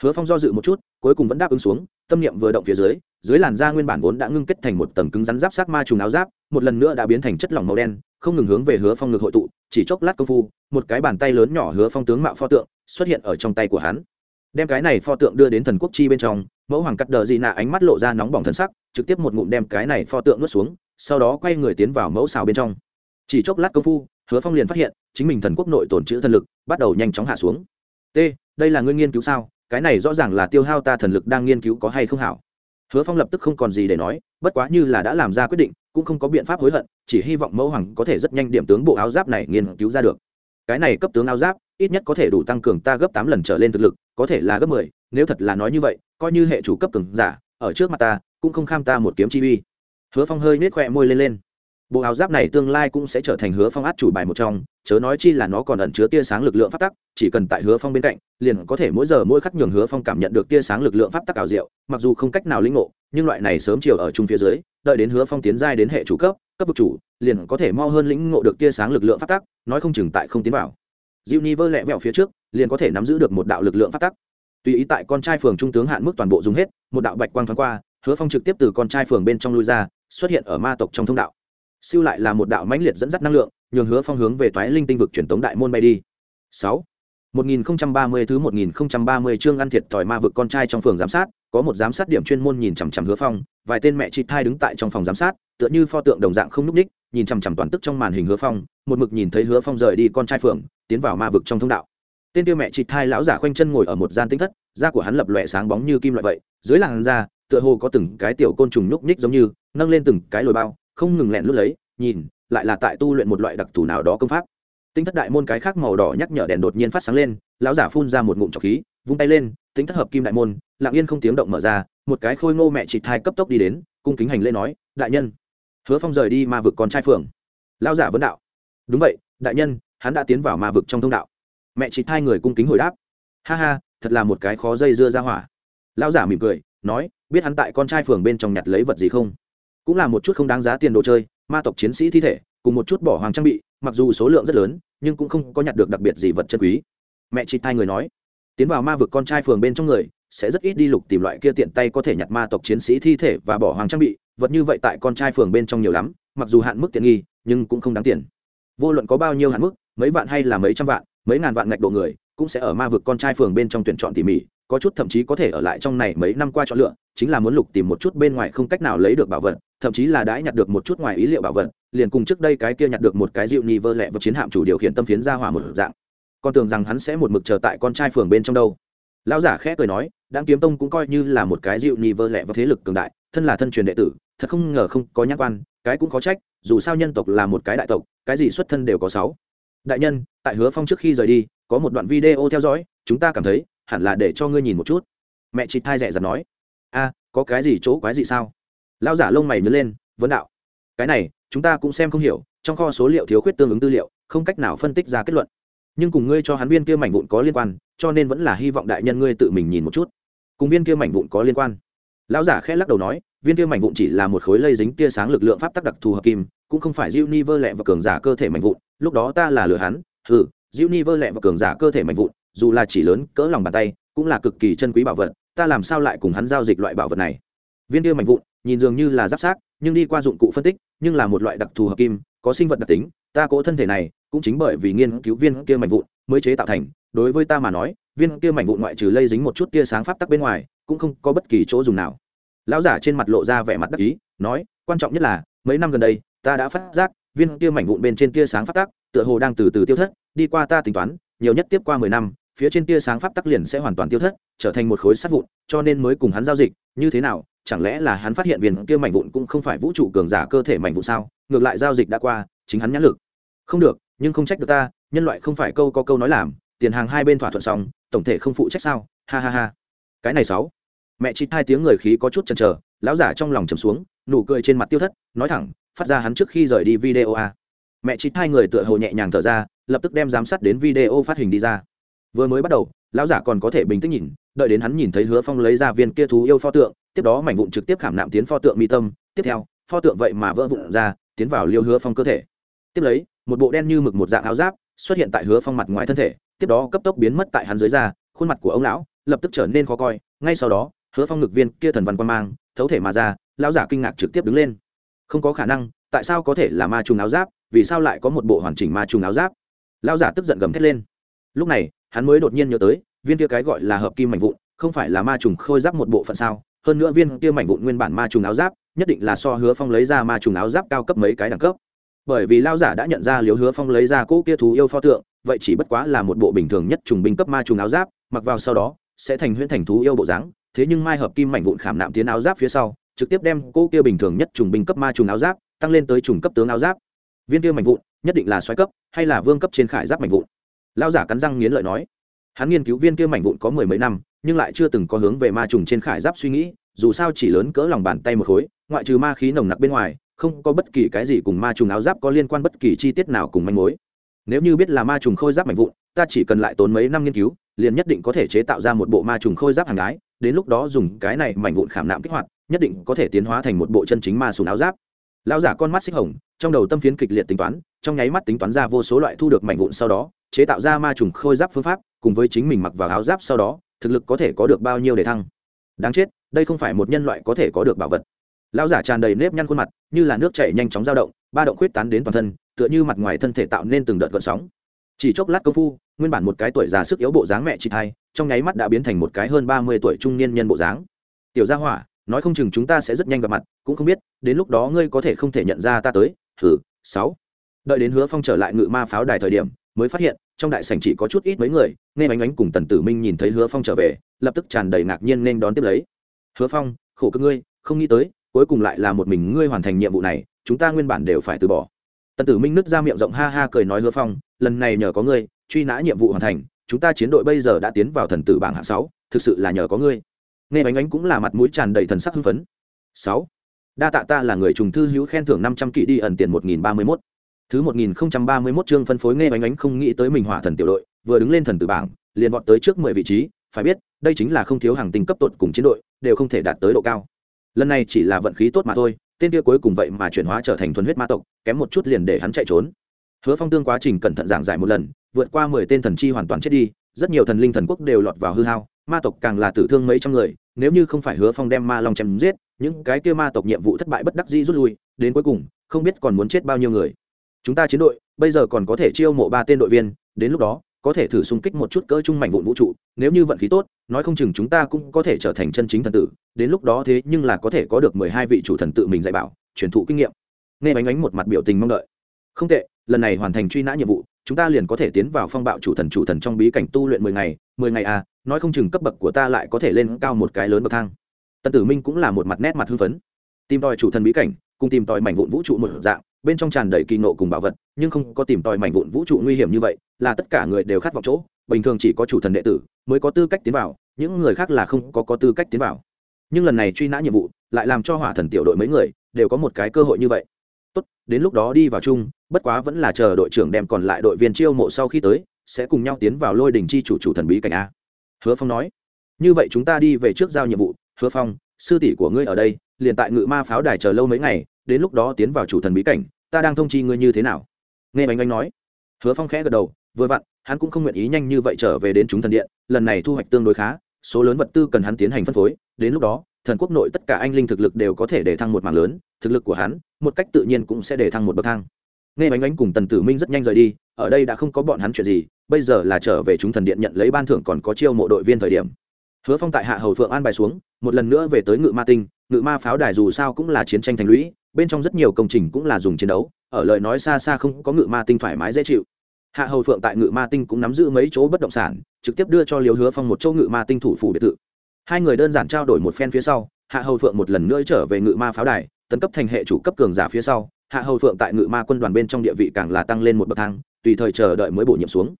Hứa phong do dự một chút, cuối cùng vẫn đáp ứng xuống, tâm niệm vừa động phía dưới dưới làn da nguyên bản vốn đã ngưng kết thành một tầng cứng rắn giáp sát ma trùng áo giáp, một lần nữa đã biến thành chất lỏng màu đen, không ngừng hướng về hứa phong ngực hội tụ, chỉ chốc lát công phu, một cái bàn tay lớn nhỏ hứa phong tướng mạo pho tượng xuất hiện ở trong tay của hắn đem cái này pho tượng đưa đến thần quốc chi bên trong, mẫu hoàng cắt đờ dị nạ ánh mắt lộ ra nóng bỏng thân sắc, trực tiếp một ngụm đem cái này pho tượng nuốt xuống, sau đó quay người tiến vào mẫu xào bên trong. Chỉ chốc lát công phu, hứa phong liền phát hiện, chính mình thần quốc nội tổn chữ thần lực bắt đầu nhanh chóng hạ xuống. T đây là ngươi nghiên cứu sao? Cái này rõ ràng là tiêu hao ta thần lực đang nghiên cứu có hay không hảo? Hứa phong lập tức không còn gì để nói, bất quá như là đã làm ra quyết định, cũng không có biện pháp hối hận, chỉ hy vọng mẫu hoàng có thể rất nhanh điểm tướng bộ áo giáp này nghiên cứu ra được. Cái này cấp tướng áo giáp ít nhất có thể đủ tăng cường ta gấp tám lần trở lên thực lực, có thể là gấp mười, nếu thật là nói như vậy, coi như hệ chủ cấp cường giả, ở trước mặt ta, cũng không kham ta một kiếm chi uy. Hứa phong hơi nết khoe môi lên lên. Bộ áo giáp này tương lai cũng sẽ trở thành hứa phong át chủ bài một trong, chớ nói chi là nó còn ẩn chứa tia sáng lực lượng pháp tắc, chỉ cần tại hứa phong bên cạnh, liền có thể mỗi giờ mỗi khắc nhường hứa phong cảm nhận được tia sáng lực lượng pháp tắc ảo diệu, mặc dù không cách nào lĩnh ngộ, nhưng loại này sớm chiều ở chung phía dưới, đợi đến hứa phong tiến giai đến hệ chủ cấp cấp vực chủ, liền có thể mau hơn lĩnh ngộ được tia sáng lực lượng pháp tắc, nói không chừng tại không tiến vào diệu lẹ vẹo phía trước liền có thể nắm giữ được một đạo lực lượng pháp tắc. Tùy ý tại con trai phường trung tướng hạn mức toàn bộ dùng hết một đạo bạch quang thoáng qua hứa phong trực tiếp từ con trai phường bên trong lui ra xuất hiện ở ma tộc trong thông đạo. Siêu lại là một đạo mãnh liệt dẫn dắt năng lượng nhường hứa phong hướng về toái linh tinh vực truyền tống đại môn bay đi. Sáu. 1030 thứ 1030 chương ăn thiệt tỏi ma vực con trai trong phường giám sát, có một giám sát điểm chuyên môn nhìn chằm chằm Hứa Phong, vài tên mẹ chị thai đứng tại trong phòng giám sát, tựa như pho tượng đồng dạng không lúc ních, nhìn chằm chằm toàn tức trong màn hình Hứa Phong, một mực nhìn thấy Hứa Phong rời đi con trai phường, tiến vào ma vực trong thông đạo. Tên tiêu mẹ chị thai lão giả khoanh chân ngồi ở một gian tinh thất, da của hắn lập lòe sáng bóng như kim loại vậy, dưới làn da, tựa hồ có từng cái tiểu côn trùng nhúc nhích giống như, nâng lên từng cái lồi bao, không ngừng lẹn lút lấy, nhìn, lại là tại tu luyện một loại đặc thù nào đó công pháp tinh thất đại môn cái khác màu đỏ nhắc nhở đèn đột nhiên phát sáng lên lão giả phun ra một ngụm trọc khí vung tay lên tính thất hợp kim đại môn lặng yên không tiếng động mở ra một cái khôi ngô mẹ chị thai cấp tốc đi đến cung kính hành lễ nói đại nhân hứa phong rời đi ma vực con trai phường lão giả vấn đạo đúng vậy đại nhân hắn đã tiến vào ma vực trong thông đạo. Mẹ chị thai người cung kính hồi đáp. Ha ha, thật là một cái khó dây dưa ra hỏa. Lão giả mỉm cười, nói, biết hắn tại con trai phường bên trong nhặt lấy vật gì không? Cũng là một chút không đáng giá tiền đồ chơi, ma tộc chiến sĩ thi thể, cùng một chút bỏ hoàng trang bị, mặc dù số lượng rất lớn, nhưng cũng không có nhặt được đặc biệt gì vật chân quý. Mẹ chị hai người nói, tiến vào ma vực con trai phường bên trong người, sẽ rất ít đi lục tìm loại kia tiện tay có thể nhặt ma tộc chiến sĩ thi thể và bỏ hoàng trang bị, vật như vậy tại con trai phường bên trong nhiều lắm, mặc dù hạn mức tiện nghi, nhưng cũng không đáng tiền. Vô luận có bao nhiêu hạn mức mấy vạn hay là mấy trăm vạn, mấy ngàn vạn ngạch độ người, cũng sẽ ở ma vực con trai phường bên trong tuyển chọn tỉ mỉ, có chút thậm chí có thể ở lại trong này mấy năm qua chọn lựa, chính là muốn lục tìm một chút bên ngoài không cách nào lấy được bảo vật, thậm chí là đã nhặt được một chút ngoài ý liệu bảo vật, liền cùng trước đây cái kia nhặt được một cái dịu ni vơ lẹ vật chiến hạm chủ điều khiển tâm phiến ra hỏa một dạng. Con tưởng rằng hắn sẽ một mực chờ tại con trai phường bên trong đâu. Lão giả khẽ cười nói đáng kiếm tông cũng coi như là một cái dịu ni vơ lẹ và thế lực cường đại, thân là thân truyền đệ tử, thật không ngờ không có nhãn quan, cái cũng có trách, dù sao nhân tộc là một cái đại tộc, cái gì xuất thân đều có sáu đại nhân, tại hứa phong trước khi rời đi, có một đoạn video theo dõi, chúng ta cảm thấy, hẳn là để cho ngươi nhìn một chút. Mẹ chị thai rẻ dặt nói. A, có cái gì chỗ quái gì sao? Lao giả lông mày nhớ lên, vấn đạo. Cái này, chúng ta cũng xem không hiểu, trong kho số liệu thiếu khuyết tương ứng tư liệu, không cách nào phân tích ra kết luận. Nhưng cùng ngươi cho hắn viên kia mảnh vụn có liên quan, cho nên vẫn là hy vọng đại nhân ngươi tự mình nhìn một chút. Cùng viên kia mảnh vụn có liên quan. Lão giả khẽ lắc đầu nói, viên kia mảnh vụn chỉ là một khối lây dính tia sáng lực lượng pháp tắc đặc thù hợp kim cũng không phải diêu ni vơ lẹ và cường giả cơ thể mạnh vụn lúc đó ta là lừa hắn Hừ, diêu ni vơ lẹ và cường giả cơ thể mạnh vụn dù là chỉ lớn cỡ lòng bàn tay cũng là cực kỳ chân quý bảo vật ta làm sao lại cùng hắn giao dịch loại bảo vật này? Viên kia mạnh vụn nhìn dường như là giáp xác, nhưng đi qua dụng cụ phân tích nhưng là một loại đặc thù hợp kim có sinh vật đặc tính ta cố thân thể này cũng chính bởi vì nghiên cứu viên kia mạnh vụn mới chế tạo thành đối với ta mà nói viên kia mạnh vụn ngoại trừ lây dính một chút tia sáng pháp tắc bên ngoài cũng không có bất kỳ chỗ dùng nào. Lão giả trên mặt lộ ra vẻ mặt đắc ý nói quan trọng nhất là mấy năm gần đây ta đã phát giác, viên kia mảnh vụn bên trên tia sáng pháp tắc, tựa hồ đang từ từ tiêu thất, đi qua ta tính toán, nhiều nhất tiếp qua mười năm, phía trên tia sáng pháp tắc liền sẽ hoàn toàn tiêu thất, trở thành một khối sắt vụn, cho nên mới cùng hắn giao dịch, như thế nào, chẳng lẽ là hắn phát hiện viên kia mảnh vụn cũng không phải vũ trụ cường giả cơ thể mảnh vụn sao? Ngược lại giao dịch đã qua, chính hắn nhãn lực. Không được, nhưng không trách được ta, nhân loại không phải câu có câu nói làm, tiền hàng hai bên thỏa thuận xong, tổng thể không phụ trách sao? Ha ha ha. Cái này sáu. Mẹ chị hai tiếng người khí có chút chần chờ, lão giả trong lòng trầm xuống, nụ cười trên mặt tiêu thất, nói thẳng phát ra hắn trước khi rời đi video a. Mẹ chị hai người tựa hồ nhẹ nhàng thở ra, lập tức đem giám sát đến video phát hình đi ra. Vừa mới bắt đầu, lão giả còn có thể bình tĩnh nhìn, đợi đến hắn nhìn thấy hứa phong lấy ra viên kia thú yêu pho tượng, tiếp đó mảnh vụn trực tiếp khảm nạm tiến pho tượng mi tâm. Tiếp theo, pho tượng vậy mà vỡ vụn ra, tiến vào liêu hứa phong cơ thể. Tiếp lấy, một bộ đen như mực một dạng áo giáp xuất hiện tại hứa phong mặt ngoài thân thể, tiếp đó cấp tốc biến mất tại hắn dưới da, khuôn mặt của ông lão lập tức trở nên khó coi. Ngay sau đó, hứa phong ngực viên kia thần văn quan mang, thấu thể mà ra, lão giả kinh ngạc trực tiếp đứng lên không có khả năng, tại sao có thể là ma trùng áo giáp, vì sao lại có một bộ hoàn chỉnh ma trùng áo giáp? Lão giả tức giận gầm thét lên. Lúc này, hắn mới đột nhiên nhớ tới, viên kia cái gọi là hợp kim mảnh vụn, không phải là ma trùng khôi giáp một bộ phận sao? Hơn nữa viên kia mảnh vụn nguyên bản ma trùng áo giáp, nhất định là so hứa phong lấy ra ma trùng áo giáp cao cấp mấy cái đẳng cấp. Bởi vì lao giả đã nhận ra liếu hứa phong lấy ra cỗ kia thú yêu pho tượng, vậy chỉ bất quá là một bộ bình thường nhất trùng binh cấp ma trùng áo giáp, mặc vào sau đó, sẽ thành huyễn thành thú yêu bộ dáng. Thế nhưng mai hợp kim mảnh vụn khảm nạm tiến áo giáp phía sau trực tiếp đem cô kia bình thường nhất trùng binh cấp ma trùng áo giáp, tăng lên tới trùng cấp tướng áo giáp. Viên kia mạnh vụn, nhất định là xoáy cấp, hay là vương cấp trên khải giáp mạnh vụn? Lao giả cắn răng nghiến lợi nói. Hắn nghiên cứu viên kia mạnh vụn có mười mấy năm, nhưng lại chưa từng có hướng về ma trùng trên khải giáp suy nghĩ, dù sao chỉ lớn cỡ lòng bàn tay một khối, ngoại trừ ma khí nồng nặc bên ngoài, không có bất kỳ cái gì cùng ma trùng áo giáp có liên quan bất kỳ chi tiết nào cùng manh mối. Nếu như biết là ma trùng khôi giáp mạnh vụn, ta chỉ cần lại tốn mấy năm nghiên cứu, liền nhất định có thể chế tạo ra một bộ ma trùng khôi giáp hàng ái đến lúc đó dùng cái này mảnh vụn khảm nạm kích hoạt nhất định có thể tiến hóa thành một bộ chân chính ma sùng áo giáp. Lão giả con mắt xích hồng, trong đầu tâm phiến kịch liệt tính toán, trong nháy mắt tính toán ra vô số loại thu được mảnh vụn sau đó, chế tạo ra ma trùng khôi giáp phương pháp, cùng với chính mình mặc vào áo giáp sau đó, thực lực có thể có được bao nhiêu để thăng. Đáng chết, đây không phải một nhân loại có thể có được bảo vật. Lão giả tràn đầy nếp nhăn khuôn mặt, như là nước chảy nhanh chóng dao động, ba động khuyết tán đến toàn thân, tựa như mặt ngoài thân thể tạo nên từng đợt gợn sóng. Chỉ chốc lát công phu, nguyên bản một cái tuổi già sức yếu bộ dáng mẹ chị thai, trong nháy mắt đã biến thành một cái hơn ba mươi tuổi trung niên nhân bộ dáng. Tiểu gia hỏa nói không chừng chúng ta sẽ rất nhanh gặp mặt, cũng không biết, đến lúc đó ngươi có thể không thể nhận ra ta tới. Thử sáu. Đợi đến hứa phong trở lại ngự ma pháo đài thời điểm, mới phát hiện, trong đại sảnh chỉ có chút ít mấy người, nghe bánh ánh cùng tần tử minh nhìn thấy hứa phong trở về, lập tức tràn đầy ngạc nhiên nên đón tiếp lấy. Hứa phong, khổ cơ ngươi, không nghĩ tới, cuối cùng lại là một mình ngươi hoàn thành nhiệm vụ này, chúng ta nguyên bản đều phải từ bỏ. Tần tử minh nứt ra miệng rộng ha ha cười nói hứa phong, lần này nhờ có ngươi, truy nã nhiệm vụ hoàn thành, chúng ta chiến đội bây giờ đã tiến vào thần tử bảng hạng sáu, thực sự là nhờ có ngươi nghe bánh ánh cũng là mặt mũi tràn đầy thần sắc hưng phấn. Sáu. Đa tạ ta là người trùng thư hữu khen thưởng năm trăm kỵ đi ẩn tiền một nghìn ba mươi mốt. Thứ một nghìn không trăm ba mươi mốt chương phân phối nghe bánh ánh không nghĩ tới mình hỏa thần tiểu đội, vừa đứng lên thần tử bảng, liền vọt tới trước mười vị trí, phải biết, đây chính là không thiếu hàng tinh cấp tột cùng chiến đội, đều không thể đạt tới độ cao. Lần này chỉ là vận khí tốt mà thôi, tên kia cuối cùng vậy mà chuyển hóa trở thành thuần huyết ma tộc, kém một chút liền để hắn chạy trốn. Hứa phong tương quá trình cẩn thận giảng giải một lần, vượt qua mười tên thần chi hoàn toàn chết đi, rất nhiều thần linh thần quốc đều lọt vào hư hao ma tộc càng là tử thương mấy trăm người, nếu như không phải hứa phong đem ma long chém giết, những cái kia ma tộc nhiệm vụ thất bại bất đắc dĩ rút lui, đến cuối cùng, không biết còn muốn chết bao nhiêu người. Chúng ta chiến đội, bây giờ còn có thể chiêu mộ ba tên đội viên, đến lúc đó, có thể thử xung kích một chút cỡ trung mảnh vụn vũ trụ, nếu như vận khí tốt, nói không chừng chúng ta cũng có thể trở thành chân chính thần tử, đến lúc đó thế nhưng là có thể có được mười hai vị chủ thần tự mình dạy bảo, truyền thụ kinh nghiệm. Nghe bánh ánh một mặt biểu tình mong đợi. Không tệ, lần này hoàn thành truy nã nhiệm vụ, chúng ta liền có thể tiến vào phong bạo chủ thần chủ thần trong bí cảnh tu luyện mười ngày mười ngày à nói không chừng cấp bậc của ta lại có thể lên cao một cái lớn bậc thang. Tần tử minh cũng là một mặt nét mặt hưng phấn. Tìm tòi chủ thần bí cảnh cùng tìm tòi mảnh vụn vũ trụ một dạng bên trong tràn đầy kỳ nộ cùng bảo vật nhưng không có tìm tòi mảnh vụn vũ trụ nguy hiểm như vậy là tất cả người đều khát vọng chỗ bình thường chỉ có chủ thần đệ tử mới có tư cách tiến vào những người khác là không có, có tư cách tiến vào. Nhưng lần này truy nã nhiệm vụ lại làm cho hỏa thần tiểu đội mấy người đều có một cái cơ hội như vậy. Tốt đến lúc đó đi vào chung bất quá vẫn là chờ đội trưởng đem còn lại đội viên chiêu mộ sau khi tới sẽ cùng nhau tiến vào lôi đình chi chủ chủ thần bí cảnh a hứa phong nói, như vậy chúng ta đi về trước giao nhiệm vụ. Hứa phong, sư tỷ của ngươi ở đây, liền tại ngự ma pháo đài chờ lâu mấy ngày, đến lúc đó tiến vào chủ thần bí cảnh, ta đang thông chi ngươi như thế nào? Nghe bánh anh nói, hứa phong khẽ gật đầu, vừa vặn, hắn cũng không nguyện ý nhanh như vậy trở về đến chúng thần điện, lần này thu hoạch tương đối khá, số lớn vật tư cần hắn tiến hành phân phối, đến lúc đó, thần quốc nội tất cả anh linh thực lực đều có thể để thăng một mảng lớn, thực lực của hắn, một cách tự nhiên cũng sẽ để thăng một bậc thang. Nghe bánh bánh cùng tần tử minh rất nhanh rời đi ở đây đã không có bọn hắn chuyện gì, bây giờ là trở về chúng thần điện nhận lấy ban thưởng còn có chiêu mộ đội viên thời điểm. Hứa phong tại hạ hầu phượng an bài xuống, một lần nữa về tới ngự ma tinh, ngự ma pháo đài dù sao cũng là chiến tranh thành lũy, bên trong rất nhiều công trình cũng là dùng chiến đấu, ở lời nói xa xa không có ngự ma tinh thoải mái dễ chịu. Hạ hầu phượng tại ngự ma tinh cũng nắm giữ mấy chỗ bất động sản, trực tiếp đưa cho liều hứa phong một chỗ ngự ma tinh thủ phủ biệt thự. Hai người đơn giản trao đổi một phen phía sau, hạ hầu phượng một lần nữa trở về ngự ma pháo đài, tấn cấp thành hệ chủ cấp cường giả phía sau, hạ hầu phượng tại ngự ma quân đoàn bên trong địa vị càng là tăng lên một bậc thang tùy thời chờ đợi mới bổ nhiệm xuống.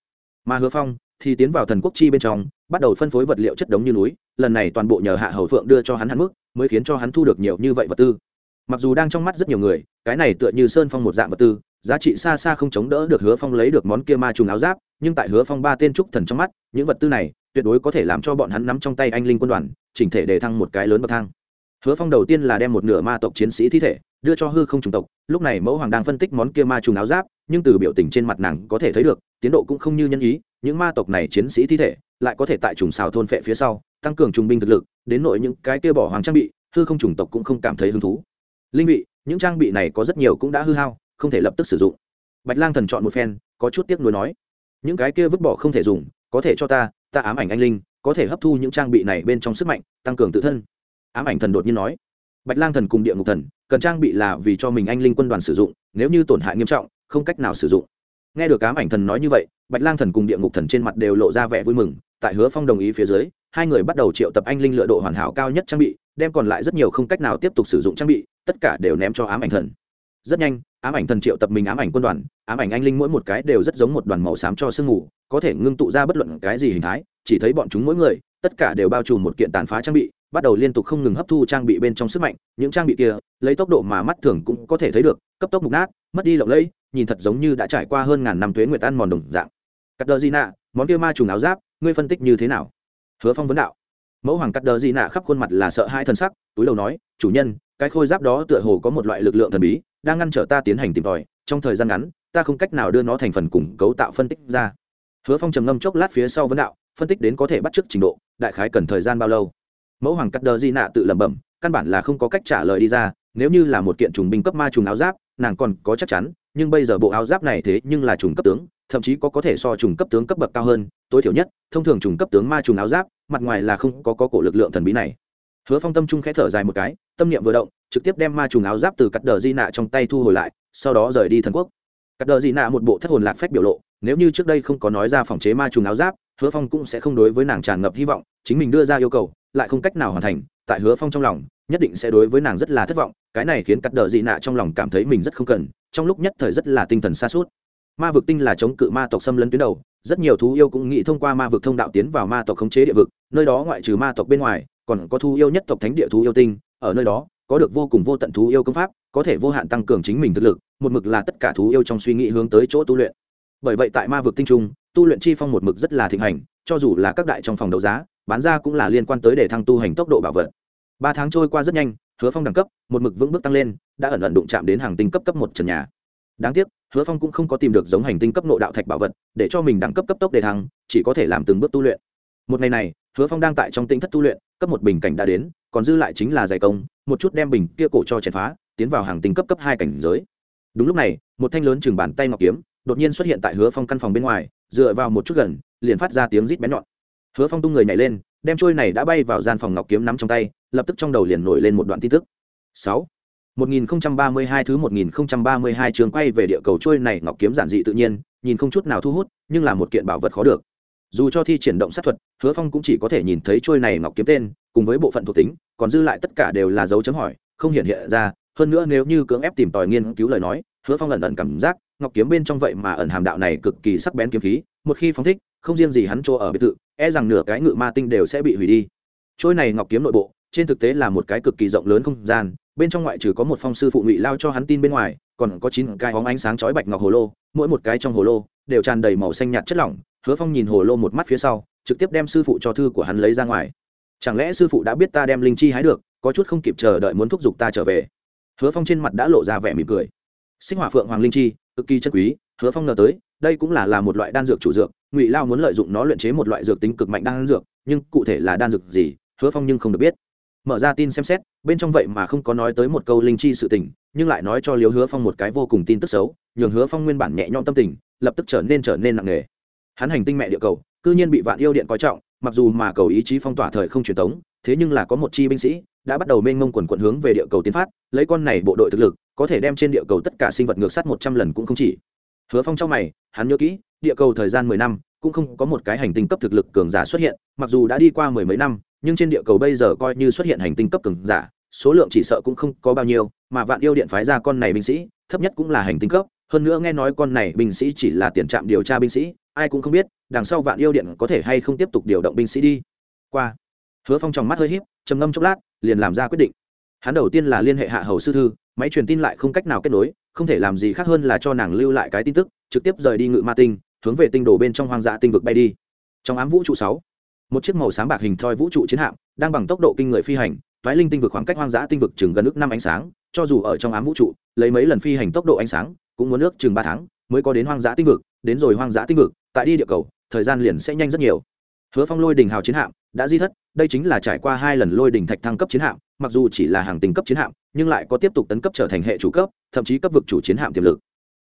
Mà hứa phong thì tiến vào thần quốc chi bên trong, bắt đầu phân phối vật liệu chất đống như núi, lần này toàn bộ nhờ hạ hầu phượng đưa cho hắn hắn mức, mới khiến cho hắn thu được nhiều như vậy vật tư. Mặc dù đang trong mắt rất nhiều người, cái này tựa như sơn phong một dạng vật tư, giá trị xa xa không chống đỡ được hứa phong lấy được món kia ma trùng áo giáp, nhưng tại hứa phong ba tên trúc thần trong mắt, những vật tư này tuyệt đối có thể làm cho bọn hắn nắm trong tay anh linh quân đoàn, chỉnh thể để thăng một cái lớn bậc thang. Hứa phong đầu tiên là đem một nửa ma tộc chiến sĩ thi thể đưa cho hư không trùng tộc, lúc này mẫu hoàng đang phân tích món kia ma trùng áo giáp nhưng từ biểu tình trên mặt nàng có thể thấy được, tiến độ cũng không như nhân ý, những ma tộc này chiến sĩ thi thể lại có thể tại trùng xào thôn phệ phía sau, tăng cường trùng binh thực lực, đến nội những cái kia bỏ hoàng trang bị, hư không trùng tộc cũng không cảm thấy hứng thú. Linh vị, những trang bị này có rất nhiều cũng đã hư hao, không thể lập tức sử dụng. Bạch lang thần chọn một phen, có chút tiếc nuối nói, những cái kia vứt bỏ không thể dùng, có thể cho ta ta ám ảnh anh linh, có thể hấp thu những trang bị này bên trong sức mạnh, tăng cường tự thân. Ám ảnh thần đột nhiên nói. Bạch lang thần cùng địa ngục thần, cần trang bị là vì cho mình anh linh quân đoàn sử dụng, nếu như tổn hại nghiêm trọng không cách nào sử dụng. Nghe được ám ảnh thần nói như vậy bạch lang thần cùng địa ngục thần trên mặt đều lộ ra vẻ vui mừng tại hứa phong đồng ý phía dưới hai người bắt đầu triệu tập anh linh lựa độ hoàn hảo cao nhất trang bị đem còn lại rất nhiều không cách nào tiếp tục sử dụng trang bị tất cả đều ném cho ám ảnh thần. Rất nhanh ám ảnh thần triệu tập mình ám ảnh quân đoàn ám ảnh anh linh mỗi một cái đều rất giống một đoàn màu xám cho sương ngủ, có thể ngưng tụ ra bất luận cái gì hình thái chỉ thấy bọn chúng mỗi người tất cả đều bao trùm một kiện tàn phá trang bị bắt đầu liên tục không ngừng hấp thu trang bị bên trong sức mạnh những trang bị kia lấy tốc độ mà mắt thường cũng có thể thấy được cấp tốc mục nát mất đi lộng lẫy nhìn thật giống như đã trải qua hơn ngàn năm tuế nguyệt ăn mòn đồng dạng. Cắt đờ di nạ món kia ma trùng áo giáp, ngươi phân tích như thế nào? Hứa phong vấn đạo. Mẫu hoàng cắt đờ di nạ khắp khuôn mặt là sợ hai thân sắc, túi đầu nói, chủ nhân, cái khôi giáp đó tựa hồ có một loại lực lượng thần bí, đang ngăn trở ta tiến hành tìm tòi. Trong thời gian ngắn, ta không cách nào đưa nó thành phần cùng cấu tạo phân tích ra. Hứa phong trầm ngâm chốc lát phía sau vấn đạo, phân tích đến có thể bắt chước trình độ, đại khái cần thời gian bao lâu? Mẫu hoàng cắt đờ di nạ tự lẩm bẩm, căn bản là không có cách trả lời đi ra, nếu như là một kiện trùng binh cấp ma trùng áo giáp, nàng còn có chắc chắn nhưng bây giờ bộ áo giáp này thế nhưng là trùng cấp tướng thậm chí có có thể so trùng cấp tướng cấp bậc cao hơn tối thiểu nhất thông thường trùng cấp tướng ma trùng áo giáp mặt ngoài là không có, có cổ lực lượng thần bí này. Hứa phong tâm trung khẽ thở dài một cái tâm niệm vừa động trực tiếp đem ma trùng áo giáp từ cắt đờ di nạ trong tay thu hồi lại sau đó rời đi thần quốc. Cắt đờ di nạ một bộ thất hồn lạc phách biểu lộ nếu như trước đây không có nói ra phòng chế ma trùng áo giáp hứa phong cũng sẽ không đối với nàng tràn ngập hy vọng chính mình đưa ra yêu cầu lại không cách nào hoàn thành tại hứa phong trong lòng nhất định sẽ đối với nàng rất là thất vọng cái này khiến cắt đờ dị nạ trong lòng cảm thấy mình rất không cần trong lúc nhất thời rất là tinh thần xa suốt. Ma vực tinh là chống cự ma tộc xâm lấn tuyến đầu, rất nhiều thú yêu cũng nghĩ thông qua ma vực thông đạo tiến vào ma tộc khống chế địa vực, nơi đó ngoại trừ ma tộc bên ngoài, còn có thú yêu nhất tộc thánh địa thú yêu tinh, ở nơi đó, có được vô cùng vô tận thú yêu công pháp, có thể vô hạn tăng cường chính mình thực lực, một mực là tất cả thú yêu trong suy nghĩ hướng tới chỗ tu luyện. Bởi vậy tại ma vực tinh trung, tu luyện chi phong một mực rất là thịnh hành, cho dù là các đại trong phòng đấu giá, bán ra cũng là liên quan tới để thăng tu hành tốc độ bảo vật. Ba tháng trôi qua rất nhanh, hứa phong đẳng cấp, một mực vững bước tăng lên đã ẩn ẩn đụng chạm đến hàng tinh cấp cấp một trần nhà. Đáng tiếc, hứa phong cũng không có tìm được giống hành tinh cấp nội đạo thạch bảo vật, để cho mình đẳng cấp cấp tốc để thăng, chỉ có thể làm từng bước tu luyện. Một ngày này, hứa phong đang tại trong tinh thất tu luyện, cấp một bình cảnh đã đến, còn dư lại chính là giải công, một chút đem bình kia cổ cho chèn phá, tiến vào hàng tinh cấp cấp hai cảnh giới. Đúng lúc này, một thanh lớn chừng bàn tay ngọc kiếm, đột nhiên xuất hiện tại hứa phong căn phòng bên ngoài, dựa vào một chút gần, liền phát ra tiếng rít bén nhọn. Hứa phong tung người nhảy lên, đem trôi này đã bay vào gian phòng ngọc kiếm nắm trong tay, lập tức trong đầu liền nổi lên một đoạn tin tức. Sáu. 1032 thứ 1032 trường quay về địa cầu trôi này ngọc kiếm giản dị tự nhiên, nhìn không chút nào thu hút, nhưng là một kiện bảo vật khó được. Dù cho thi triển động sát thuật, Hứa Phong cũng chỉ có thể nhìn thấy trôi này ngọc kiếm tên, cùng với bộ phận thuộc tính, còn dư lại tất cả đều là dấu chấm hỏi, không hiện hiện ra, hơn nữa nếu như cưỡng ép tìm tòi nghiên cứu lời nói, Hứa Phong lần ẩn cảm giác, ngọc kiếm bên trong vậy mà ẩn hàm đạo này cực kỳ sắc bén kiếm khí, một khi phóng thích, không riêng gì hắn chỗ ở biệt thự, e rằng nửa cái ngự ma tinh đều sẽ bị hủy đi. Trôi này ngọc kiếm nội bộ, trên thực tế là một cái cực kỳ rộng lớn không gian, bên trong ngoại trừ có một phong sư phụ ngụy lao cho hắn tin bên ngoài, còn có chín cái hóng ánh sáng chói bạch ngọc hồ lô, mỗi một cái trong hồ lô đều tràn đầy màu xanh nhạt chất lỏng, hứa phong nhìn hồ lô một mắt phía sau, trực tiếp đem sư phụ cho thư của hắn lấy ra ngoài. Chẳng lẽ sư phụ đã biết ta đem linh chi hái được, có chút không kịp chờ đợi muốn thúc giục ta trở về? Hứa phong trên mặt đã lộ ra vẻ mỉm cười. Sinh hỏa phượng hoàng linh chi, cực kỳ chân quý, hứa phong ngờ tới, đây cũng là là một loại đan dược chủ dược, ngụy lao muốn lợi dụng nó luyện chế một loại dược tính cực mạnh đan dược, nhưng cụ thể là đan dược gì, hứa phong nhưng không được biết mở ra tin xem xét, bên trong vậy mà không có nói tới một câu linh chi sự tình, nhưng lại nói cho liếu hứa phong một cái vô cùng tin tức xấu, nhường hứa phong nguyên bản nhẹ nhõm tâm tình, lập tức trở nên trở nên nặng nề. Hắn hành tinh mẹ địa cầu, cư nhiên bị vạn yêu điện coi trọng, mặc dù mà cầu ý chí phong tỏa thời không truyền thống thế nhưng là có một chi binh sĩ đã bắt đầu mênh mông quần quận hướng về địa cầu tiến phát, lấy con này bộ đội thực lực, có thể đem trên địa cầu tất cả sinh vật ngược sát một trăm lần cũng không chỉ. Hứa phong trong mày, hắn nhớ kỹ, địa cầu thời gian mười năm, cũng không có một cái hành tinh cấp thực lực cường giả xuất hiện, mặc dù đã đi qua mười mấy năm nhưng trên địa cầu bây giờ coi như xuất hiện hành tinh cấp cường giả, số lượng chỉ sợ cũng không có bao nhiêu, mà vạn yêu điện phái ra con này binh sĩ, thấp nhất cũng là hành tinh cấp. Hơn nữa nghe nói con này binh sĩ chỉ là tiền trạm điều tra binh sĩ, ai cũng không biết, đằng sau vạn yêu điện có thể hay không tiếp tục điều động binh sĩ đi. Qua. Hứa phong trong mắt hơi h í p trầm ngâm chốc lát, liền làm ra quyết định. Hắn đầu tiên là liên hệ hạ hầu sư thư, máy truyền tin lại không cách nào kết nối, không thể làm gì khác hơn là cho nàng lưu lại cái tin tức, trực tiếp rời đi ngự ma tinh, hướng về tinh đồ bên trong hoang dã tinh vực bay đi. Trong ám vũ trụ sáu một chiếc màu sáng bạc hình thoi vũ trụ chiến hạm, đang bằng tốc độ kinh người phi hành thoái linh tinh vực khoảng cách hoang dã tinh vực chừng gần ước năm ánh sáng, cho dù ở trong ám vũ trụ, lấy mấy lần phi hành tốc độ ánh sáng, cũng muốn nước chừng ba tháng mới có đến hoang dã tinh vực, đến rồi hoang dã tinh vực, tại đi địa cầu, thời gian liền sẽ nhanh rất nhiều. Hứa phong lôi đình hào chiến hạm đã di thất, đây chính là trải qua hai lần lôi đình thạch thăng cấp chiến hạm, mặc dù chỉ là hàng tình cấp chiến hạm, nhưng lại có tiếp tục tấn cấp trở thành hệ chủ cấp, thậm chí cấp vực chủ chiến hạm tiềm lực.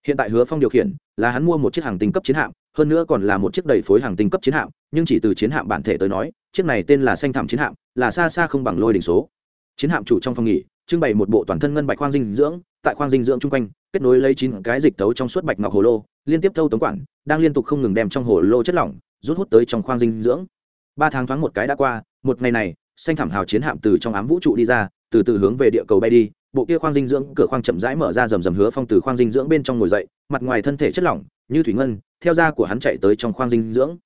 Hiện tại hứa phong điều khiển là hắn mua một chiếc hàng tinh cấp chiến hạm hơn nữa còn là một chiếc đầy phối hàng tinh cấp chiến hạm, nhưng chỉ từ chiến hạm bản thể tới nói, chiếc này tên là xanh thảm chiến hạm, là xa xa không bằng lôi đỉnh số. Chiến hạm chủ trong phòng nghỉ, trưng bày một bộ toàn thân ngân bạch khoang dinh dưỡng, tại khoang dinh dưỡng chung quanh, kết nối lấy chín cái dịch tấu trong suốt bạch ngọc hồ lô, liên tiếp thâu tống quản, đang liên tục không ngừng đem trong hồ lô chất lỏng, rút hút tới trong khoang dinh dưỡng. Ba tháng thoáng một cái đã qua, một ngày này, xanh thảm hào chiến hạm từ trong ám vũ trụ đi ra, từ từ hướng về địa cầu bay đi, bộ kia khoang dinh dưỡng cửa khoang chậm rãi mở ra rầm rầm hứa phong từ khoang dinh dưỡng bên trong ngồi dậy, mặt ngoài thân thể chất lỏng, như thủy ngân theo da của hắn chạy tới trong khoang dinh dưỡng.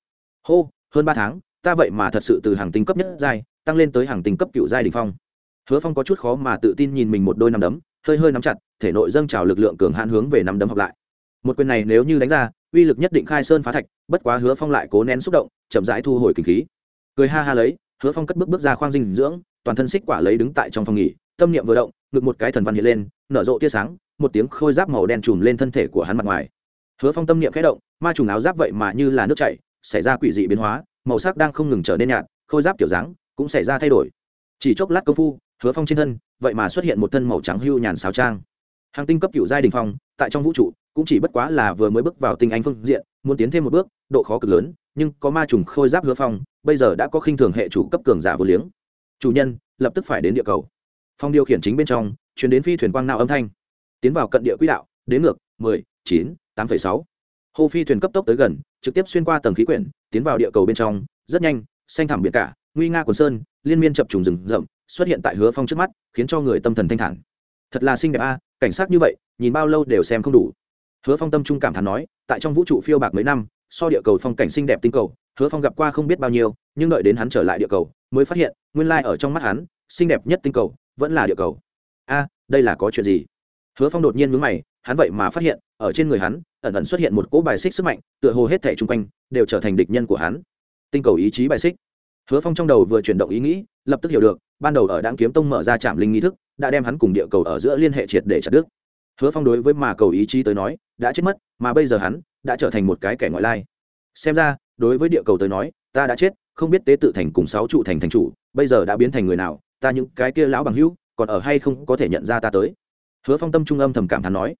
Hô, hơn ba tháng, ta vậy mà thật sự từ hàng tinh cấp nhất giai, tăng lên tới hàng tinh cấp cựu giai đỉnh phong. Hứa phong có chút khó mà tự tin nhìn mình một đôi nắm đấm, hơi hơi nắm chặt, thể nội dâng trào lực lượng cường hãn hướng về nắm đấm học lại. Một quyền này nếu như đánh ra, uy lực nhất định khai sơn phá thạch, bất quá hứa phong lại cố nén xúc động, chậm rãi thu hồi kinh khí. Cười ha ha lấy, hứa phong cất bước bước ra khoang dinh dưỡng, toàn thân xích quả lấy đứng tại trong phòng nghỉ, tâm niệm vừa động, ngực một cái thần văn hiện lên, nở rộ tia sáng, một tiếng khôi giáp màu đen trùm lên thân thể của hắn mặt ngoài hứa phong tâm niệm khẽ động, ma trùng áo giáp vậy mà như là nước chảy, xảy ra quỷ dị biến hóa, màu sắc đang không ngừng trở nên nhạt, khôi giáp kiểu dáng cũng xảy ra thay đổi. Chỉ chốc lát công phu, hứa phong trên thân vậy mà xuất hiện một thân màu trắng hưu nhàn xáo trang. Hàng tinh cấp cựu giai đình phong, tại trong vũ trụ cũng chỉ bất quá là vừa mới bước vào tinh anh phương diện, muốn tiến thêm một bước, độ khó cực lớn, nhưng có ma trùng khôi giáp hứa phong, bây giờ đã có khinh thường hệ chủ cấp cường giả vô liếng. Chủ nhân, lập tức phải đến địa cầu. Phong điều khiển chính bên trong chuyển đến phi thuyền quang nào âm thanh. Tiến vào cận địa quỹ đạo, đến ngược, mười, chín tám phẩy sáu. Hô phi thuyền cấp tốc tới gần, trực tiếp xuyên qua tầng khí quyển, tiến vào địa cầu bên trong, rất nhanh, xanh thẳm biển cả, nguy nga quần sơn, liên miên chập trùng rừng rậm, xuất hiện tại hứa phong trước mắt, khiến cho người tâm thần thanh thản. Thật là xinh đẹp a, cảnh sát như vậy, nhìn bao lâu đều xem không đủ. Hứa phong tâm trung cảm thán nói, tại trong vũ trụ phiêu bạc mấy năm, so địa cầu phong cảnh xinh đẹp tinh cầu, hứa phong gặp qua không biết bao nhiêu, nhưng đợi đến hắn trở lại địa cầu, mới phát hiện, nguyên lai ở trong mắt hắn, xinh đẹp nhất tinh cầu, vẫn là địa cầu. A, đây là có chuyện gì? Hứa phong đột nhiên mướn mày hắn vậy mà phát hiện, ở trên người hắn, ẩn ẩn xuất hiện một cỗ bài xích sức mạnh, tựa hồ hết thẻ chung quanh đều trở thành địch nhân của hắn. Tinh cầu ý chí bài xích. Hứa phong trong đầu vừa chuyển động ý nghĩ, lập tức hiểu được, ban đầu ở đáng kiếm tông mở ra trạm linh nghi thức, đã đem hắn cùng địa cầu ở giữa liên hệ triệt để chặt đứt. Hứa phong đối với mà cầu ý chí tới nói, đã chết mất, mà bây giờ hắn đã trở thành một cái kẻ ngoại lai. Xem ra, đối với địa cầu tới nói, ta đã chết, không biết tế tự thành cùng sáu trụ thành thành chủ, bây giờ đã biến thành người nào, ta những cái kia lão bằng hữu, còn ở hay không có thể nhận ra ta tới? Hứa phong tâm trung âm thầm cảm thán nói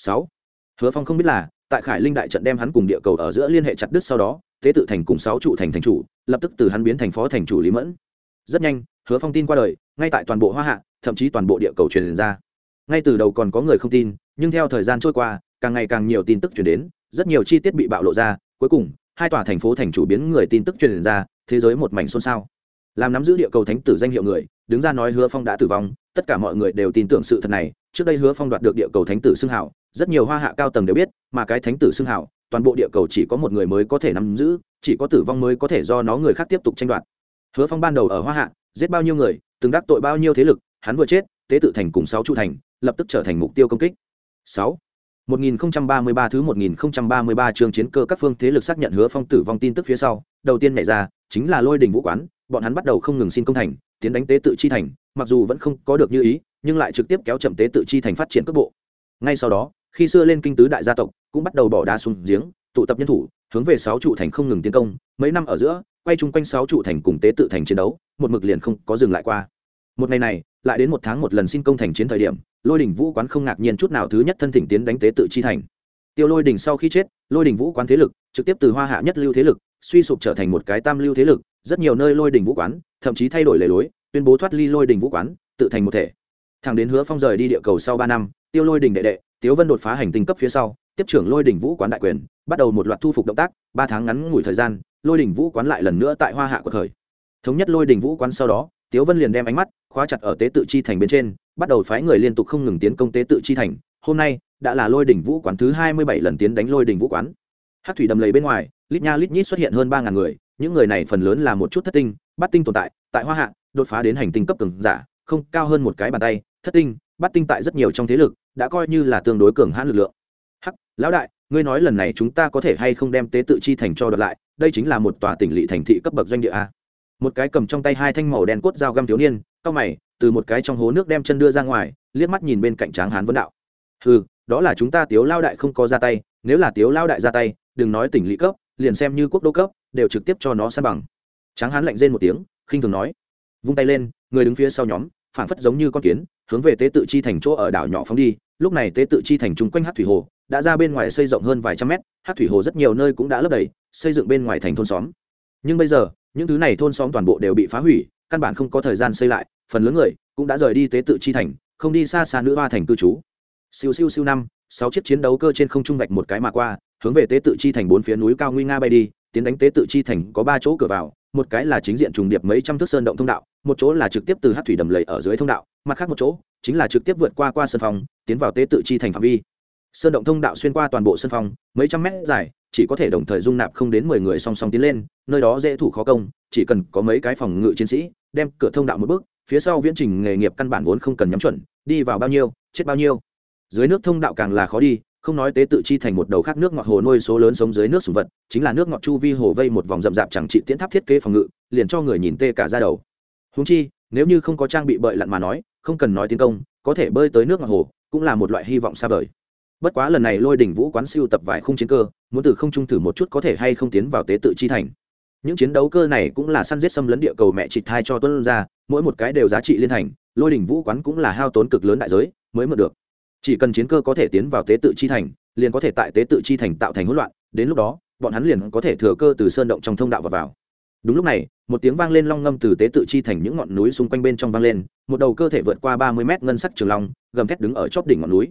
sáu. Hứa phong không biết là, tại khải linh đại trận đem hắn cùng địa cầu ở giữa liên hệ chặt đứt sau đó, tế tự thành cùng sáu trụ thành thành chủ, lập tức từ hắn biến thành phó thành chủ lý mẫn. Rất nhanh, hứa phong tin qua đời, ngay tại toàn bộ hoa hạ, thậm chí toàn bộ địa cầu truyền ra. Ngay từ đầu còn có người không tin, nhưng theo thời gian trôi qua, càng ngày càng nhiều tin tức truyền đến, rất nhiều chi tiết bị bạo lộ ra, cuối cùng, hai tòa thành phố thành chủ biến người tin tức truyền ra, thế giới một mảnh xôn xao. Làm nắm giữ địa cầu thánh tử danh hiệu người, đứng ra nói hứa phong đã tử vong, tất cả mọi người đều tin tưởng sự thật này trước đây hứa phong đoạt được địa cầu thánh tử xưng hảo rất nhiều hoa hạ cao tầng đều biết mà cái thánh tử xưng hảo toàn bộ địa cầu chỉ có một người mới có thể nắm giữ chỉ có tử vong mới có thể do nó người khác tiếp tục tranh đoạt. Hứa phong ban đầu ở hoa hạ giết bao nhiêu người từng đắc tội bao nhiêu thế lực hắn vừa chết tế tự thành cùng sáu trụ thành lập tức trở thành mục tiêu công kích. Sáu. 1033 thứ 1033 chương chiến cơ các phương thế lực xác nhận hứa phong tử vong tin tức phía sau, đầu tiên nhảy ra chính là Lôi Đình Vũ quán, bọn hắn bắt đầu không ngừng xin công thành, tiến đánh tế tự chi thành, mặc dù vẫn không có được như ý, nhưng lại trực tiếp kéo chậm tế tự chi thành phát triển cấp bộ. Ngay sau đó, khi xưa lên kinh tứ đại gia tộc, cũng bắt đầu bỏ đá xuống giếng, tụ tập nhân thủ, hướng về sáu trụ thành không ngừng tiến công, mấy năm ở giữa, quay chung quanh sáu trụ thành cùng tế tự thành chiến đấu, một mực liền không có dừng lại qua. Một ngày này, lại đến một tháng một lần xin công thành chiến thời điểm, lôi đình vũ quán không ngạc nhiên chút nào thứ nhất thân thỉnh tiến đánh tế tự chi thành tiêu lôi đình sau khi chết lôi đình vũ quán thế lực trực tiếp từ hoa hạ nhất lưu thế lực suy sụp trở thành một cái tam lưu thế lực rất nhiều nơi lôi đình vũ quán, thậm chí thay đổi lề lối, tuyên bố thoát ly lôi đình vũ quán, tự thành một thể. Thằng đến hứa phong rời đi địa cầu sau ba năm, tiêu lôi đình đệ đệ, tiếu vân đột phá hành tinh cấp phía sau, tiếp trưởng lôi đình vũ quán đại quyền, bắt đầu một loạt thu phục động tác, ba tháng ngắn ngủi thời gian, lôi đình vũ quán lại lần nữa tại hoa hạ của thời thống nhất lôi đình vũ quán sau đó, tiếu vân liền đem ánh mắt khóa chặt ở tế tự chi thành bên trên, bắt đầu phái người liên tục không ngừng tiến công tế tự chi thành. Hôm nay, đã là lôi đình vũ quán thứ hai mươi bảy lần tiến đánh lôi đình vũ quán. Hát thủy đầm lầy bên ngoài, lít nha lít nhít xuất hiện hơn ba ngàn người những người này phần lớn là một chút thất tinh bắt tinh tồn tại tại hoa hạ, đột phá đến hành tinh cấp cường giả, không cao hơn một cái bàn tay. Thất tinh bắt tinh tại rất nhiều trong thế lực, đã coi như là tương đối cường hãn lực lượng. Hắc, lão đại, ngươi nói lần này chúng ta có thể hay không đem tế tự chi thành cho đợt lại? Đây chính là một tòa tỉnh lỵ thành thị cấp bậc doanh địa a. Một cái cầm trong tay hai thanh màu đen cốt dao găm thiếu niên, cao mày, từ một cái trong hố nước đem chân đưa ra ngoài, liếc mắt nhìn bên cạnh tráng hán vấn đạo. Ừ đó là chúng ta tiếu lao đại không có ra tay, nếu là tiếu lao đại ra tay, đừng nói tỉnh lỵ cấp liền xem như quốc đô cấp, đều trực tiếp cho nó san bằng. Tráng hán lạnh rên một tiếng, khinh thường nói. Vung tay lên, người đứng phía sau nhóm, phảng phất giống như con kiến, hướng về tế tự chi thành chỗ ở đảo nhỏ phóng đi. Lúc này tế tự chi thành chung quanh hát thủy hồ, đã ra bên ngoài xây rộng hơn vài trăm mét. Hát thủy hồ rất nhiều nơi cũng đã lấp đầy, xây dựng bên ngoài thành thôn xóm. Nhưng bây giờ, những thứ này thôn xóm toàn bộ đều bị phá hủy, căn bản không có thời gian xây lại. Phần lớn người cũng đã rời đi tế tự chi thành, không đi xa xa nữa hoa thành cư trú. Siêu siêu siêu năm, sáu chiếc chiến đấu cơ trên không trung vạch một cái mà qua hướng về tế tự chi thành bốn phía núi cao nguy nga bay đi, tiến đánh tế tự chi thành có ba chỗ cửa vào, một cái là chính diện trùng điệp mấy trăm thước sơn động thông đạo, một chỗ là trực tiếp từ hát thủy đầm lầy ở dưới thông đạo, mặt khác một chỗ chính là trực tiếp vượt qua qua sân phòng tiến vào tế tự chi thành phạm vi. Sơn động thông đạo xuyên qua toàn bộ sân phòng mấy trăm mét dài, chỉ có thể đồng thời dung nạp không đến mười người song song tiến lên, nơi đó dễ thủ khó công, chỉ cần có mấy cái phòng ngự chiến sĩ, đem cửa thông đạo một bước, phía sau viễn trình nghề nghiệp căn bản vốn không cần nhắm chuẩn, đi vào bao nhiêu, chết bao nhiêu. Dưới nước thông đạo càng là khó đi không nói tế tự chi thành một đầu khác nước ngọt hồ nuôi số lớn sống dưới nước sùng vật, chính là nước ngọt chu vi hồ vây một vòng rậm rạp chẳng trị tiễn tháp thiết kế phòng ngự, liền cho người nhìn tê cả ra đầu. Húng chi, nếu như không có trang bị bợi lặn mà nói, không cần nói tiến công, có thể bơi tới nước ngọt hồ, cũng là một loại hy vọng xa vời. Bất quá lần này lôi đỉnh vũ quán siêu tập vài khung chiến cơ, muốn từ không trung thử một chút có thể hay không tiến vào tế tự chi thành. Những chiến đấu cơ này cũng là săn giết xâm lấn địa cầu mẹ chị thai cho tuân ra, mỗi một cái đều giá trị liên thành, lôi đỉnh vũ quán cũng là hao tốn cực lớn đại giới, mới mượn được chỉ cần chiến cơ có thể tiến vào tế tự chi thành, liền có thể tại tế tự chi thành tạo thành hỗn loạn, đến lúc đó, bọn hắn liền có thể thừa cơ từ sơn động trong thông đạo và vào. Đúng lúc này, một tiếng vang lên long ngâm từ tế tự chi thành những ngọn núi xung quanh bên trong vang lên, một đầu cơ thể vượt qua ba mươi mét ngân sắc trường long, gầm thét đứng ở chóp đỉnh ngọn núi.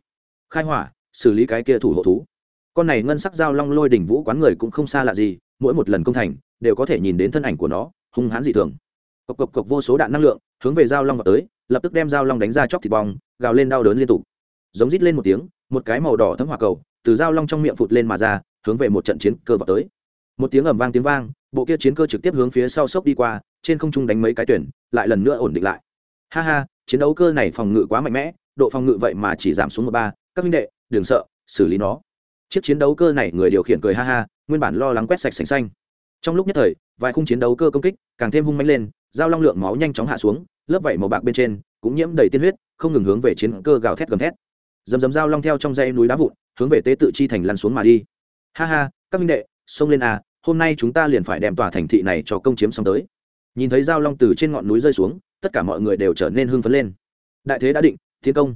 Khai hỏa, xử lý cái kia thủ hộ thú. Con này ngân sắc giao long lôi đỉnh vũ quán người cũng không xa lạ gì, mỗi một lần công thành, đều có thể nhìn đến thân ảnh của nó, hung hãn dị thường. Cộc cộc cộc vô số đạn năng lượng hướng về giao long vào tới, lập tức đem giao long đánh ra chóc thịt bong, gào lên đau đớn liên tục giống rít lên một tiếng, một cái màu đỏ thấm hỏa cầu từ giao long trong miệng phụt lên mà ra, hướng về một trận chiến cơ vào tới. Một tiếng ầm vang tiếng vang, bộ kia chiến cơ trực tiếp hướng phía sau sốc đi qua, trên không trung đánh mấy cái tuyển, lại lần nữa ổn định lại. Ha ha, chiến đấu cơ này phòng ngự quá mạnh mẽ, độ phòng ngự vậy mà chỉ giảm xuống một ba, các minh đệ, đừng sợ, xử lý nó. Chiếc chiến đấu cơ này người điều khiển cười ha ha, nguyên bản lo lắng quét sạch sành xanh. Trong lúc nhất thời, vài khung chiến đấu cơ công kích càng thêm hung mạnh lên giao long lượng máu nhanh chóng hạ xuống, lớp vảy màu bạc bên trên cũng nhiễm đầy tiên huyết, không ngừng hướng về chiến cơ gào thét gầm thét dầm dầm giao long theo trong dây núi đá vụn, hướng về tế tự chi thành lăn xuống mà đi. Ha ha, các minh đệ, xông lên à hôm nay chúng ta liền phải đem tòa thành thị này cho công chiếm xong tới. Nhìn thấy giao long từ trên ngọn núi rơi xuống, tất cả mọi người đều trở nên hưng phấn lên. Đại thế đã định thiên công.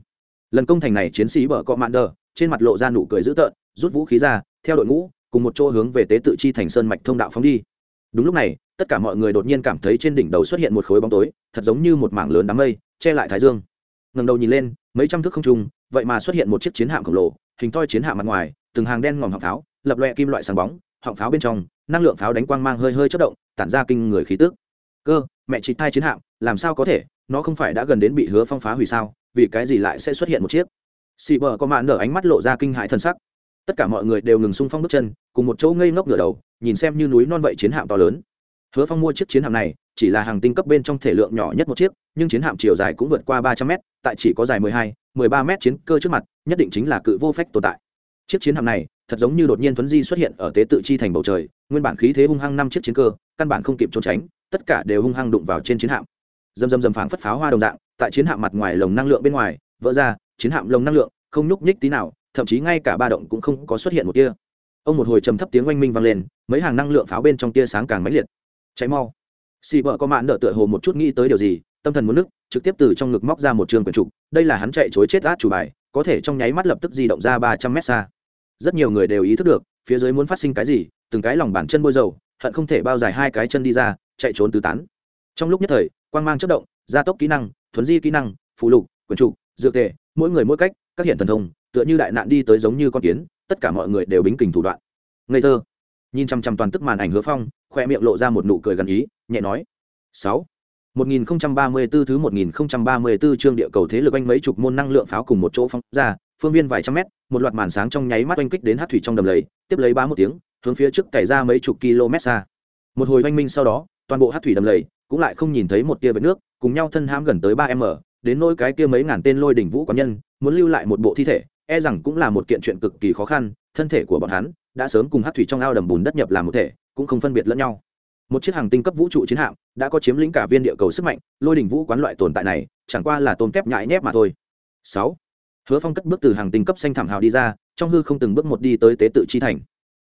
Lần công thành này, chiến sĩ bờ cọ mạn đờ, trên mặt lộ ra nụ cười dữ tợn, rút vũ khí ra, theo đội ngũ, cùng một chỗ hướng về tế tự chi thành sơn mạch thông đạo phóng đi. Đúng lúc này, tất cả mọi người đột nhiên cảm thấy trên đỉnh đầu xuất hiện một khối bóng tối, thật giống như một mảng lớn đám mây, che lại thái dương ngầm đầu nhìn lên, mấy trăm thước không trung, vậy mà xuất hiện một chiếc chiến hạm khổng lồ, hình toi chiến hạm mặt ngoài, từng hàng đen ngòm họng pháo, lập loẹ kim loại sáng bóng, họng pháo bên trong, năng lượng pháo đánh quang mang hơi hơi chất động, tản ra kinh người khí tức. Cơ, mẹ chị thai chiến hạm, làm sao có thể? Nó không phải đã gần đến bị hứa phong phá hủy sao? Vì cái gì lại sẽ xuất hiện một chiếc? Xì bờ có mạn nở ánh mắt lộ ra kinh hại thần sắc. Tất cả mọi người đều ngừng xung phong bước chân, cùng một chỗ ngây ngốc ngửa đầu, nhìn xem như núi non vậy chiến hạm to lớn. Hứa phong mua chiếc chiến hạm này chỉ là hàng tinh cấp bên trong thể lượng nhỏ nhất một chiếc, nhưng chiến hạm chiều dài cũng vượt qua ba trăm mét, tại chỉ có dài mười hai, mười ba mét chiến cơ trước mặt, nhất định chính là cự vô phách tồn tại. Chiếc chiến hạm này, thật giống như đột nhiên thuấn di xuất hiện ở tế tự chi thành bầu trời, nguyên bản khí thế hung hăng năm chiếc chiến cơ, căn bản không kịp trốn tránh, tất cả đều hung hăng đụng vào trên chiến hạm. Dầm dầm dầm phảng phất pháo hoa đồng dạng, tại chiến hạm mặt ngoài lồng năng lượng bên ngoài, vỡ ra, chiến hạm lồng năng lượng, không nhúc nhích tí nào, thậm chí ngay cả ba động cũng không có xuất hiện một tia. Ông một hồi trầm thấp tiếng oanh minh vang lên, mấy hàng năng lượng pháo bên trong tia sáng càng mãnh liệt. Cháy mau xì bờ có mạn nợ tựa hồ một chút nghĩ tới điều gì tâm thần muốn nức, trực tiếp từ trong ngực móc ra một trường quyển trục. Đây là hắn chạy chối chết át chủ bài có thể trong nháy mắt lập tức di động ra ba trăm mét xa. Rất nhiều người đều ý thức được phía dưới muốn phát sinh cái gì từng cái lòng bàn chân bôi dầu hận không thể bao dài hai cái chân đi ra chạy trốn tứ tán. Trong lúc nhất thời quang mang chất động gia tốc kỹ năng thuấn di kỹ năng phụ lục quyển trục dược thể, mỗi người mỗi cách các hiện thần thông tựa như đại nạn đi tới giống như con kiến tất cả mọi người đều bính kình thủ đoạn. Ngây thơ. Nhìn chăm chăm toàn tức màn ảnh hứa phong khoe miệng lộ ra một nụ cười gần ý nhẹ nói sáu 1034 thứ 1034 chương địa cầu thế lực anh mấy chục môn năng lượng pháo cùng một chỗ phóng ra, phương viên vài trăm mét, một loạt màn sáng trong nháy mắt oanh kích đến hát thủy trong đầm lầy, tiếp lấy ba một tiếng, hướng phía trước cày ra mấy chục km xa. Một hồi oanh minh sau đó, toàn bộ hát thủy đầm lầy cũng lại không nhìn thấy một tia vệt nước, cùng nhau thân hãm gần tới 3m, đến nỗi cái kia mấy ngàn tên lôi đỉnh vũ quán nhân, muốn lưu lại một bộ thi thể, e rằng cũng là một kiện chuyện cực kỳ khó khăn, thân thể của bọn hắn đã sớm cùng hát thủy trong ao đầm bùn đất nhập làm một thể, cũng không phân biệt lẫn nhau. Một chiếc hàng tinh cấp vũ trụ chiến hạm đã có chiếm lĩnh cả viên địa cầu sức mạnh, lôi đỉnh vũ quán loại tồn tại này, chẳng qua là tôm tép nhãi nhép mà thôi. Sáu, hứa phong cất bước từ hàng tinh cấp xanh thảm hào đi ra, trong hư không từng bước một đi tới tế tự chi thành.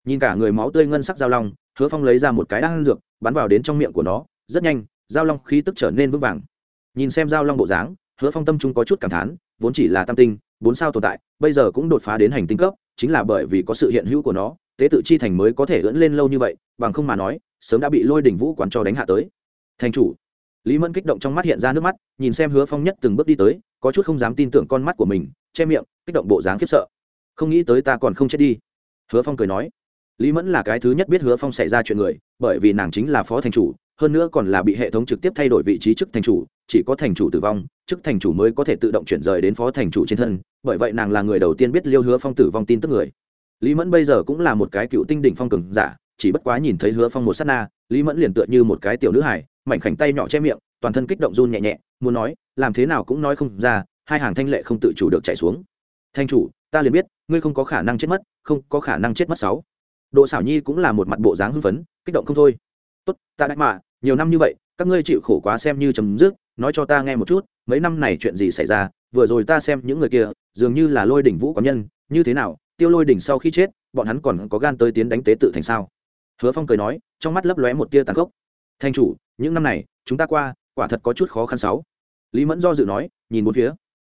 Nhìn cả người máu tươi ngân sắc giao long, hứa phong lấy ra một cái đan dược, bắn vào đến trong miệng của nó, rất nhanh, giao long khí tức trở nên vững vàng. Nhìn xem giao long bộ dáng, hứa phong tâm trung có chút cảm thán, vốn chỉ là tam tinh, bốn sao tồn tại, bây giờ cũng đột phá đến hành tinh cấp, chính là bởi vì có sự hiện hữu của nó tế tự chi thành mới có thể ưỡn lên lâu như vậy, bằng không mà nói, sớm đã bị lôi đỉnh vũ quán cho đánh hạ tới. Thành chủ. Lý mẫn kích động trong mắt hiện ra nước mắt, nhìn xem hứa phong nhất từng bước đi tới, có chút không dám tin tưởng con mắt của mình, che miệng, kích động bộ dáng khiếp sợ. Không nghĩ tới ta còn không chết đi. Hứa phong cười nói. Lý mẫn là cái thứ nhất biết hứa phong xảy ra chuyện người, bởi vì nàng chính là phó thành chủ, hơn nữa còn là bị hệ thống trực tiếp thay đổi vị trí chức thành chủ, chỉ có thành chủ tử vong, chức thành chủ mới có thể tự động chuyển rời đến phó thành chủ trên thân, bởi vậy nàng là người đầu tiên biết liêu hứa phong tử vong tin tức người lý mẫn bây giờ cũng là một cái cựu tinh đỉnh phong cường giả, chỉ bất quá nhìn thấy hứa phong một s á t na, lý mẫn liền tựa như một cái tiểu nữ hải mảnh khảnh tay nhỏ che miệng, toàn thân kích động run nhẹ nhẹ, muốn nói, làm thế nào cũng nói không ra, hai hàng thanh lệ không tự chủ được chạy xuống. Thanh chủ, ta liền biết, ngươi không có khả năng chết mất, không có khả năng chết mất sáu. Độ xảo nhi cũng là một mặt bộ dáng hưng phấn, kích động không thôi. Tốt, ta đại mạ, nhiều năm như vậy, các ngươi chịu khổ quá xem như chấm dứt, nói cho ta nghe một chút, mấy năm này chuyện gì xảy ra, vừa rồi ta xem những người kia, dường như là lôi đỉnh vũ có nhân, như thế nào tiêu lôi đỉnh sau khi chết, bọn hắn còn có gan tới tiến đánh tế tự thành sao? Hứa phong cười nói, trong mắt lấp lóe một tia tàn khốc. Thanh chủ, những năm này, chúng ta qua, quả thật có chút khó khăn sáu. Lý mẫn do dự nói, nhìn một phía.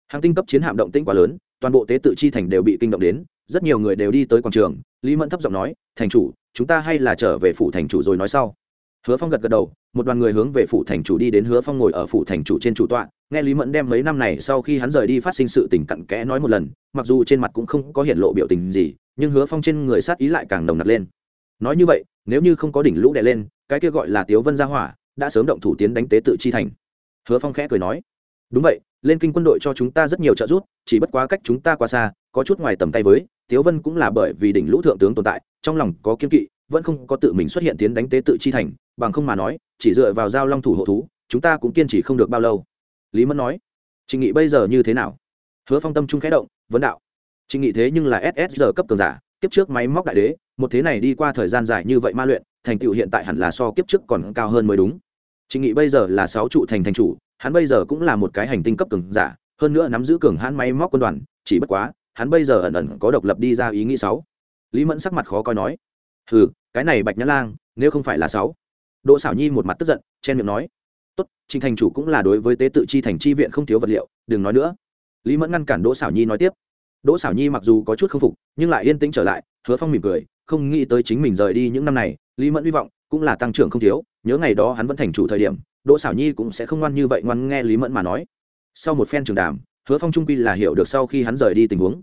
Hàng tinh cấp chiến hạm động tĩnh quá lớn, toàn bộ tế tự chi thành đều bị kinh động đến, rất nhiều người đều đi tới quảng trường. Lý mẫn thấp giọng nói, thành chủ, chúng ta hay là trở về phủ thành chủ rồi nói sau hứa phong gật gật đầu, một đoàn người hướng về phủ thành chủ đi đến hứa phong ngồi ở phủ thành chủ trên chủ tọa. Nghe lý mẫn đem mấy năm này sau khi hắn rời đi phát sinh sự tình cặn kẽ nói một lần, mặc dù trên mặt cũng không có hiện lộ biểu tình gì, nhưng hứa phong trên người sát ý lại càng nồng nặc lên. Nói như vậy, nếu như không có đỉnh lũ đè lên, cái kia gọi là tiếu vân gia hỏa, đã sớm động thủ tiến đánh tế tự chi thành. Hứa phong khẽ cười nói, đúng vậy, lên kinh quân đội cho chúng ta rất nhiều trợ giúp, chỉ bất quá cách chúng ta quá xa, có chút ngoài tầm tay với, tiếu vân cũng là bởi vì đỉnh lũ thượng tướng tồn tại, trong lòng có kiên kỵ vẫn không có tự mình xuất hiện tiến đánh tế tự chi thành, bằng không mà nói, chỉ dựa vào giao long thủ hộ thú, chúng ta cũng kiên trì không được bao lâu. Lý mẫn nói. Trình nghị bây giờ như thế nào? Hứa phong tâm trung khẽ động, vấn đạo. Trình nghị thế nhưng là ss giờ cấp cường giả, kiếp trước máy móc đại đế, một thế này đi qua thời gian dài như vậy ma luyện, thành tựu hiện tại hẳn là so kiếp trước còn cao hơn mới đúng. Trình nghị bây giờ là sáu trụ thành thành chủ, hắn bây giờ cũng là một cái hành tinh cấp cường giả, hơn nữa nắm giữ cường hãn máy móc quân đoàn, chỉ bất quá, hắn bây giờ ẩn ẩn có độc lập đi ra ý nghĩ sáu. Lý mẫn sắc mặt khó coi nói hừ, cái này bạch nhã lang, nếu không phải là sáu. Đỗ xảo nhi một mặt tức giận, chen miệng nói. Tốt, trình thành chủ cũng là đối với tế tự chi thành chi viện không thiếu vật liệu, đừng nói nữa. Lý mẫn ngăn cản đỗ xảo nhi nói tiếp. Đỗ xảo nhi mặc dù có chút k phục, nhưng lại yên tĩnh trở lại, hứa phong mỉm cười, không nghĩ tới chính mình rời đi những năm này, lý mẫn hy vọng cũng là tăng trưởng không thiếu, nhớ ngày đó hắn vẫn thành chủ thời điểm, đỗ xảo nhi cũng sẽ không ngoan như vậy ngoan nghe lý mẫn mà nói. Sau một phen trường đàm, hứa phong trung pi là hiểu được sau khi hắn rời đi tình huống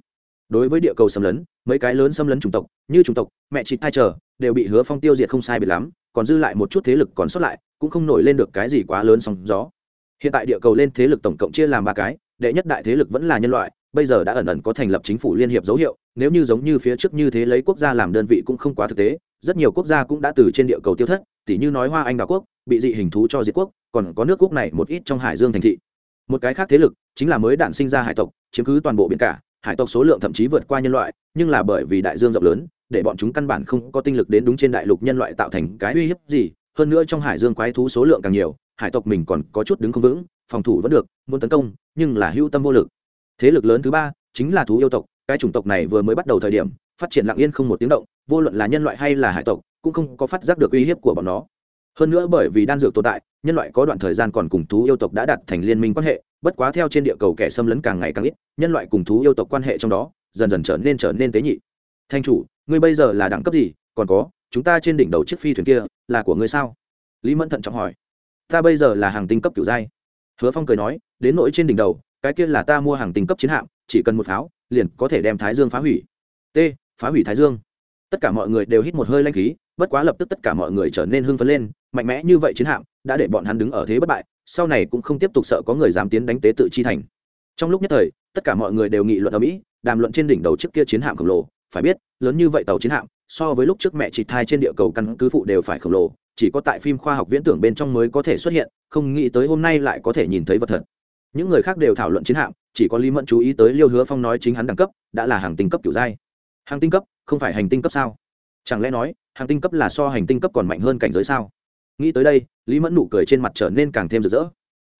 đối với địa cầu xâm lấn, mấy cái lớn xâm lấn chủng tộc, như chủng tộc mẹ chị thai chờ đều bị hứa phong tiêu diệt không sai biệt lắm, còn dư lại một chút thế lực còn sót lại, cũng không nổi lên được cái gì quá lớn sóng gió. Hiện tại địa cầu lên thế lực tổng cộng chia làm ba cái, đệ nhất đại thế lực vẫn là nhân loại, bây giờ đã ẩn ẩn có thành lập chính phủ liên hiệp dấu hiệu, nếu như giống như phía trước như thế lấy quốc gia làm đơn vị cũng không quá thực tế, rất nhiều quốc gia cũng đã từ trên địa cầu tiêu thất, tỉ như nói hoa anh đào quốc, bị dị hình thú cho diệt quốc, còn có nước quốc này một ít trong hải dương thành thị. Một cái khác thế lực chính là mới đạn sinh ra hải tộc, chiếm cứ toàn bộ biển cả hải tộc số lượng thậm chí vượt qua nhân loại, nhưng là bởi vì đại dương rộng lớn, để bọn chúng căn bản không có tinh lực đến đúng trên đại lục nhân loại tạo thành cái uy hiếp gì, hơn nữa trong hải dương quái thú số lượng càng nhiều, hải tộc mình còn có chút đứng không vững, phòng thủ vẫn được, muốn tấn công, nhưng là hữu tâm vô lực. Thế lực lớn thứ ba chính là thú yêu tộc, cái chủng tộc này vừa mới bắt đầu thời điểm, phát triển lặng yên không một tiếng động, vô luận là nhân loại hay là hải tộc, cũng không có phát giác được uy hiếp của bọn nó hơn nữa bởi vì đan dược tồn tại, nhân loại có đoạn thời gian còn cùng thú yêu tộc đã đặt thành liên minh quan hệ, bất quá theo trên địa cầu kẻ xâm lấn càng ngày càng ít, nhân loại cùng thú yêu tộc quan hệ trong đó, dần dần trở nên trở nên tế nhị. Thanh chủ, ngươi bây giờ là đẳng cấp gì? Còn có, chúng ta trên đỉnh đầu chiếc phi thuyền kia, là của ngươi sao? Lý mẫn thận trọng hỏi. Ta bây giờ là hàng tinh cấp kiểu giai. Hứa phong cười nói, đến nỗi trên đỉnh đầu, cái kia là ta mua hàng tinh cấp chiến hạm, chỉ cần một pháo, liền có thể đem thái dương phá hủy. T, phá hủy thái dương tất cả mọi người đều hít một hơi lanh khí, bất quá lập tức tất cả mọi người trở nên hưng phấn lên, mạnh mẽ như vậy chiến hạm đã để bọn hắn đứng ở thế bất bại, sau này cũng không tiếp tục sợ có người dám tiến đánh tế tự chi thành. Trong lúc nhất thời, tất cả mọi người đều nghị luận ở mỹ, đàm luận trên đỉnh đầu trước kia chiến hạm khổng lồ, phải biết, lớn như vậy tàu chiến hạm, so với lúc trước mẹ chị thai trên địa cầu căn cứ phụ đều phải khổng lồ, chỉ có tại phim khoa học viễn tưởng bên trong mới có thể xuất hiện, không nghĩ tới hôm nay lại có thể nhìn thấy vật thật. Những người khác đều thảo luận chiến hạm, chỉ có lý mẫn chú ý tới liêu hứa phong nói chính hắn đẳng cấp, đã là hàng tinh cấp kiểu giai hàng tinh cấp không phải hành tinh cấp sao chẳng lẽ nói hàng tinh cấp là so hành tinh cấp còn mạnh hơn cảnh giới sao nghĩ tới đây lý mẫn nụ cười trên mặt trở nên càng thêm rực rỡ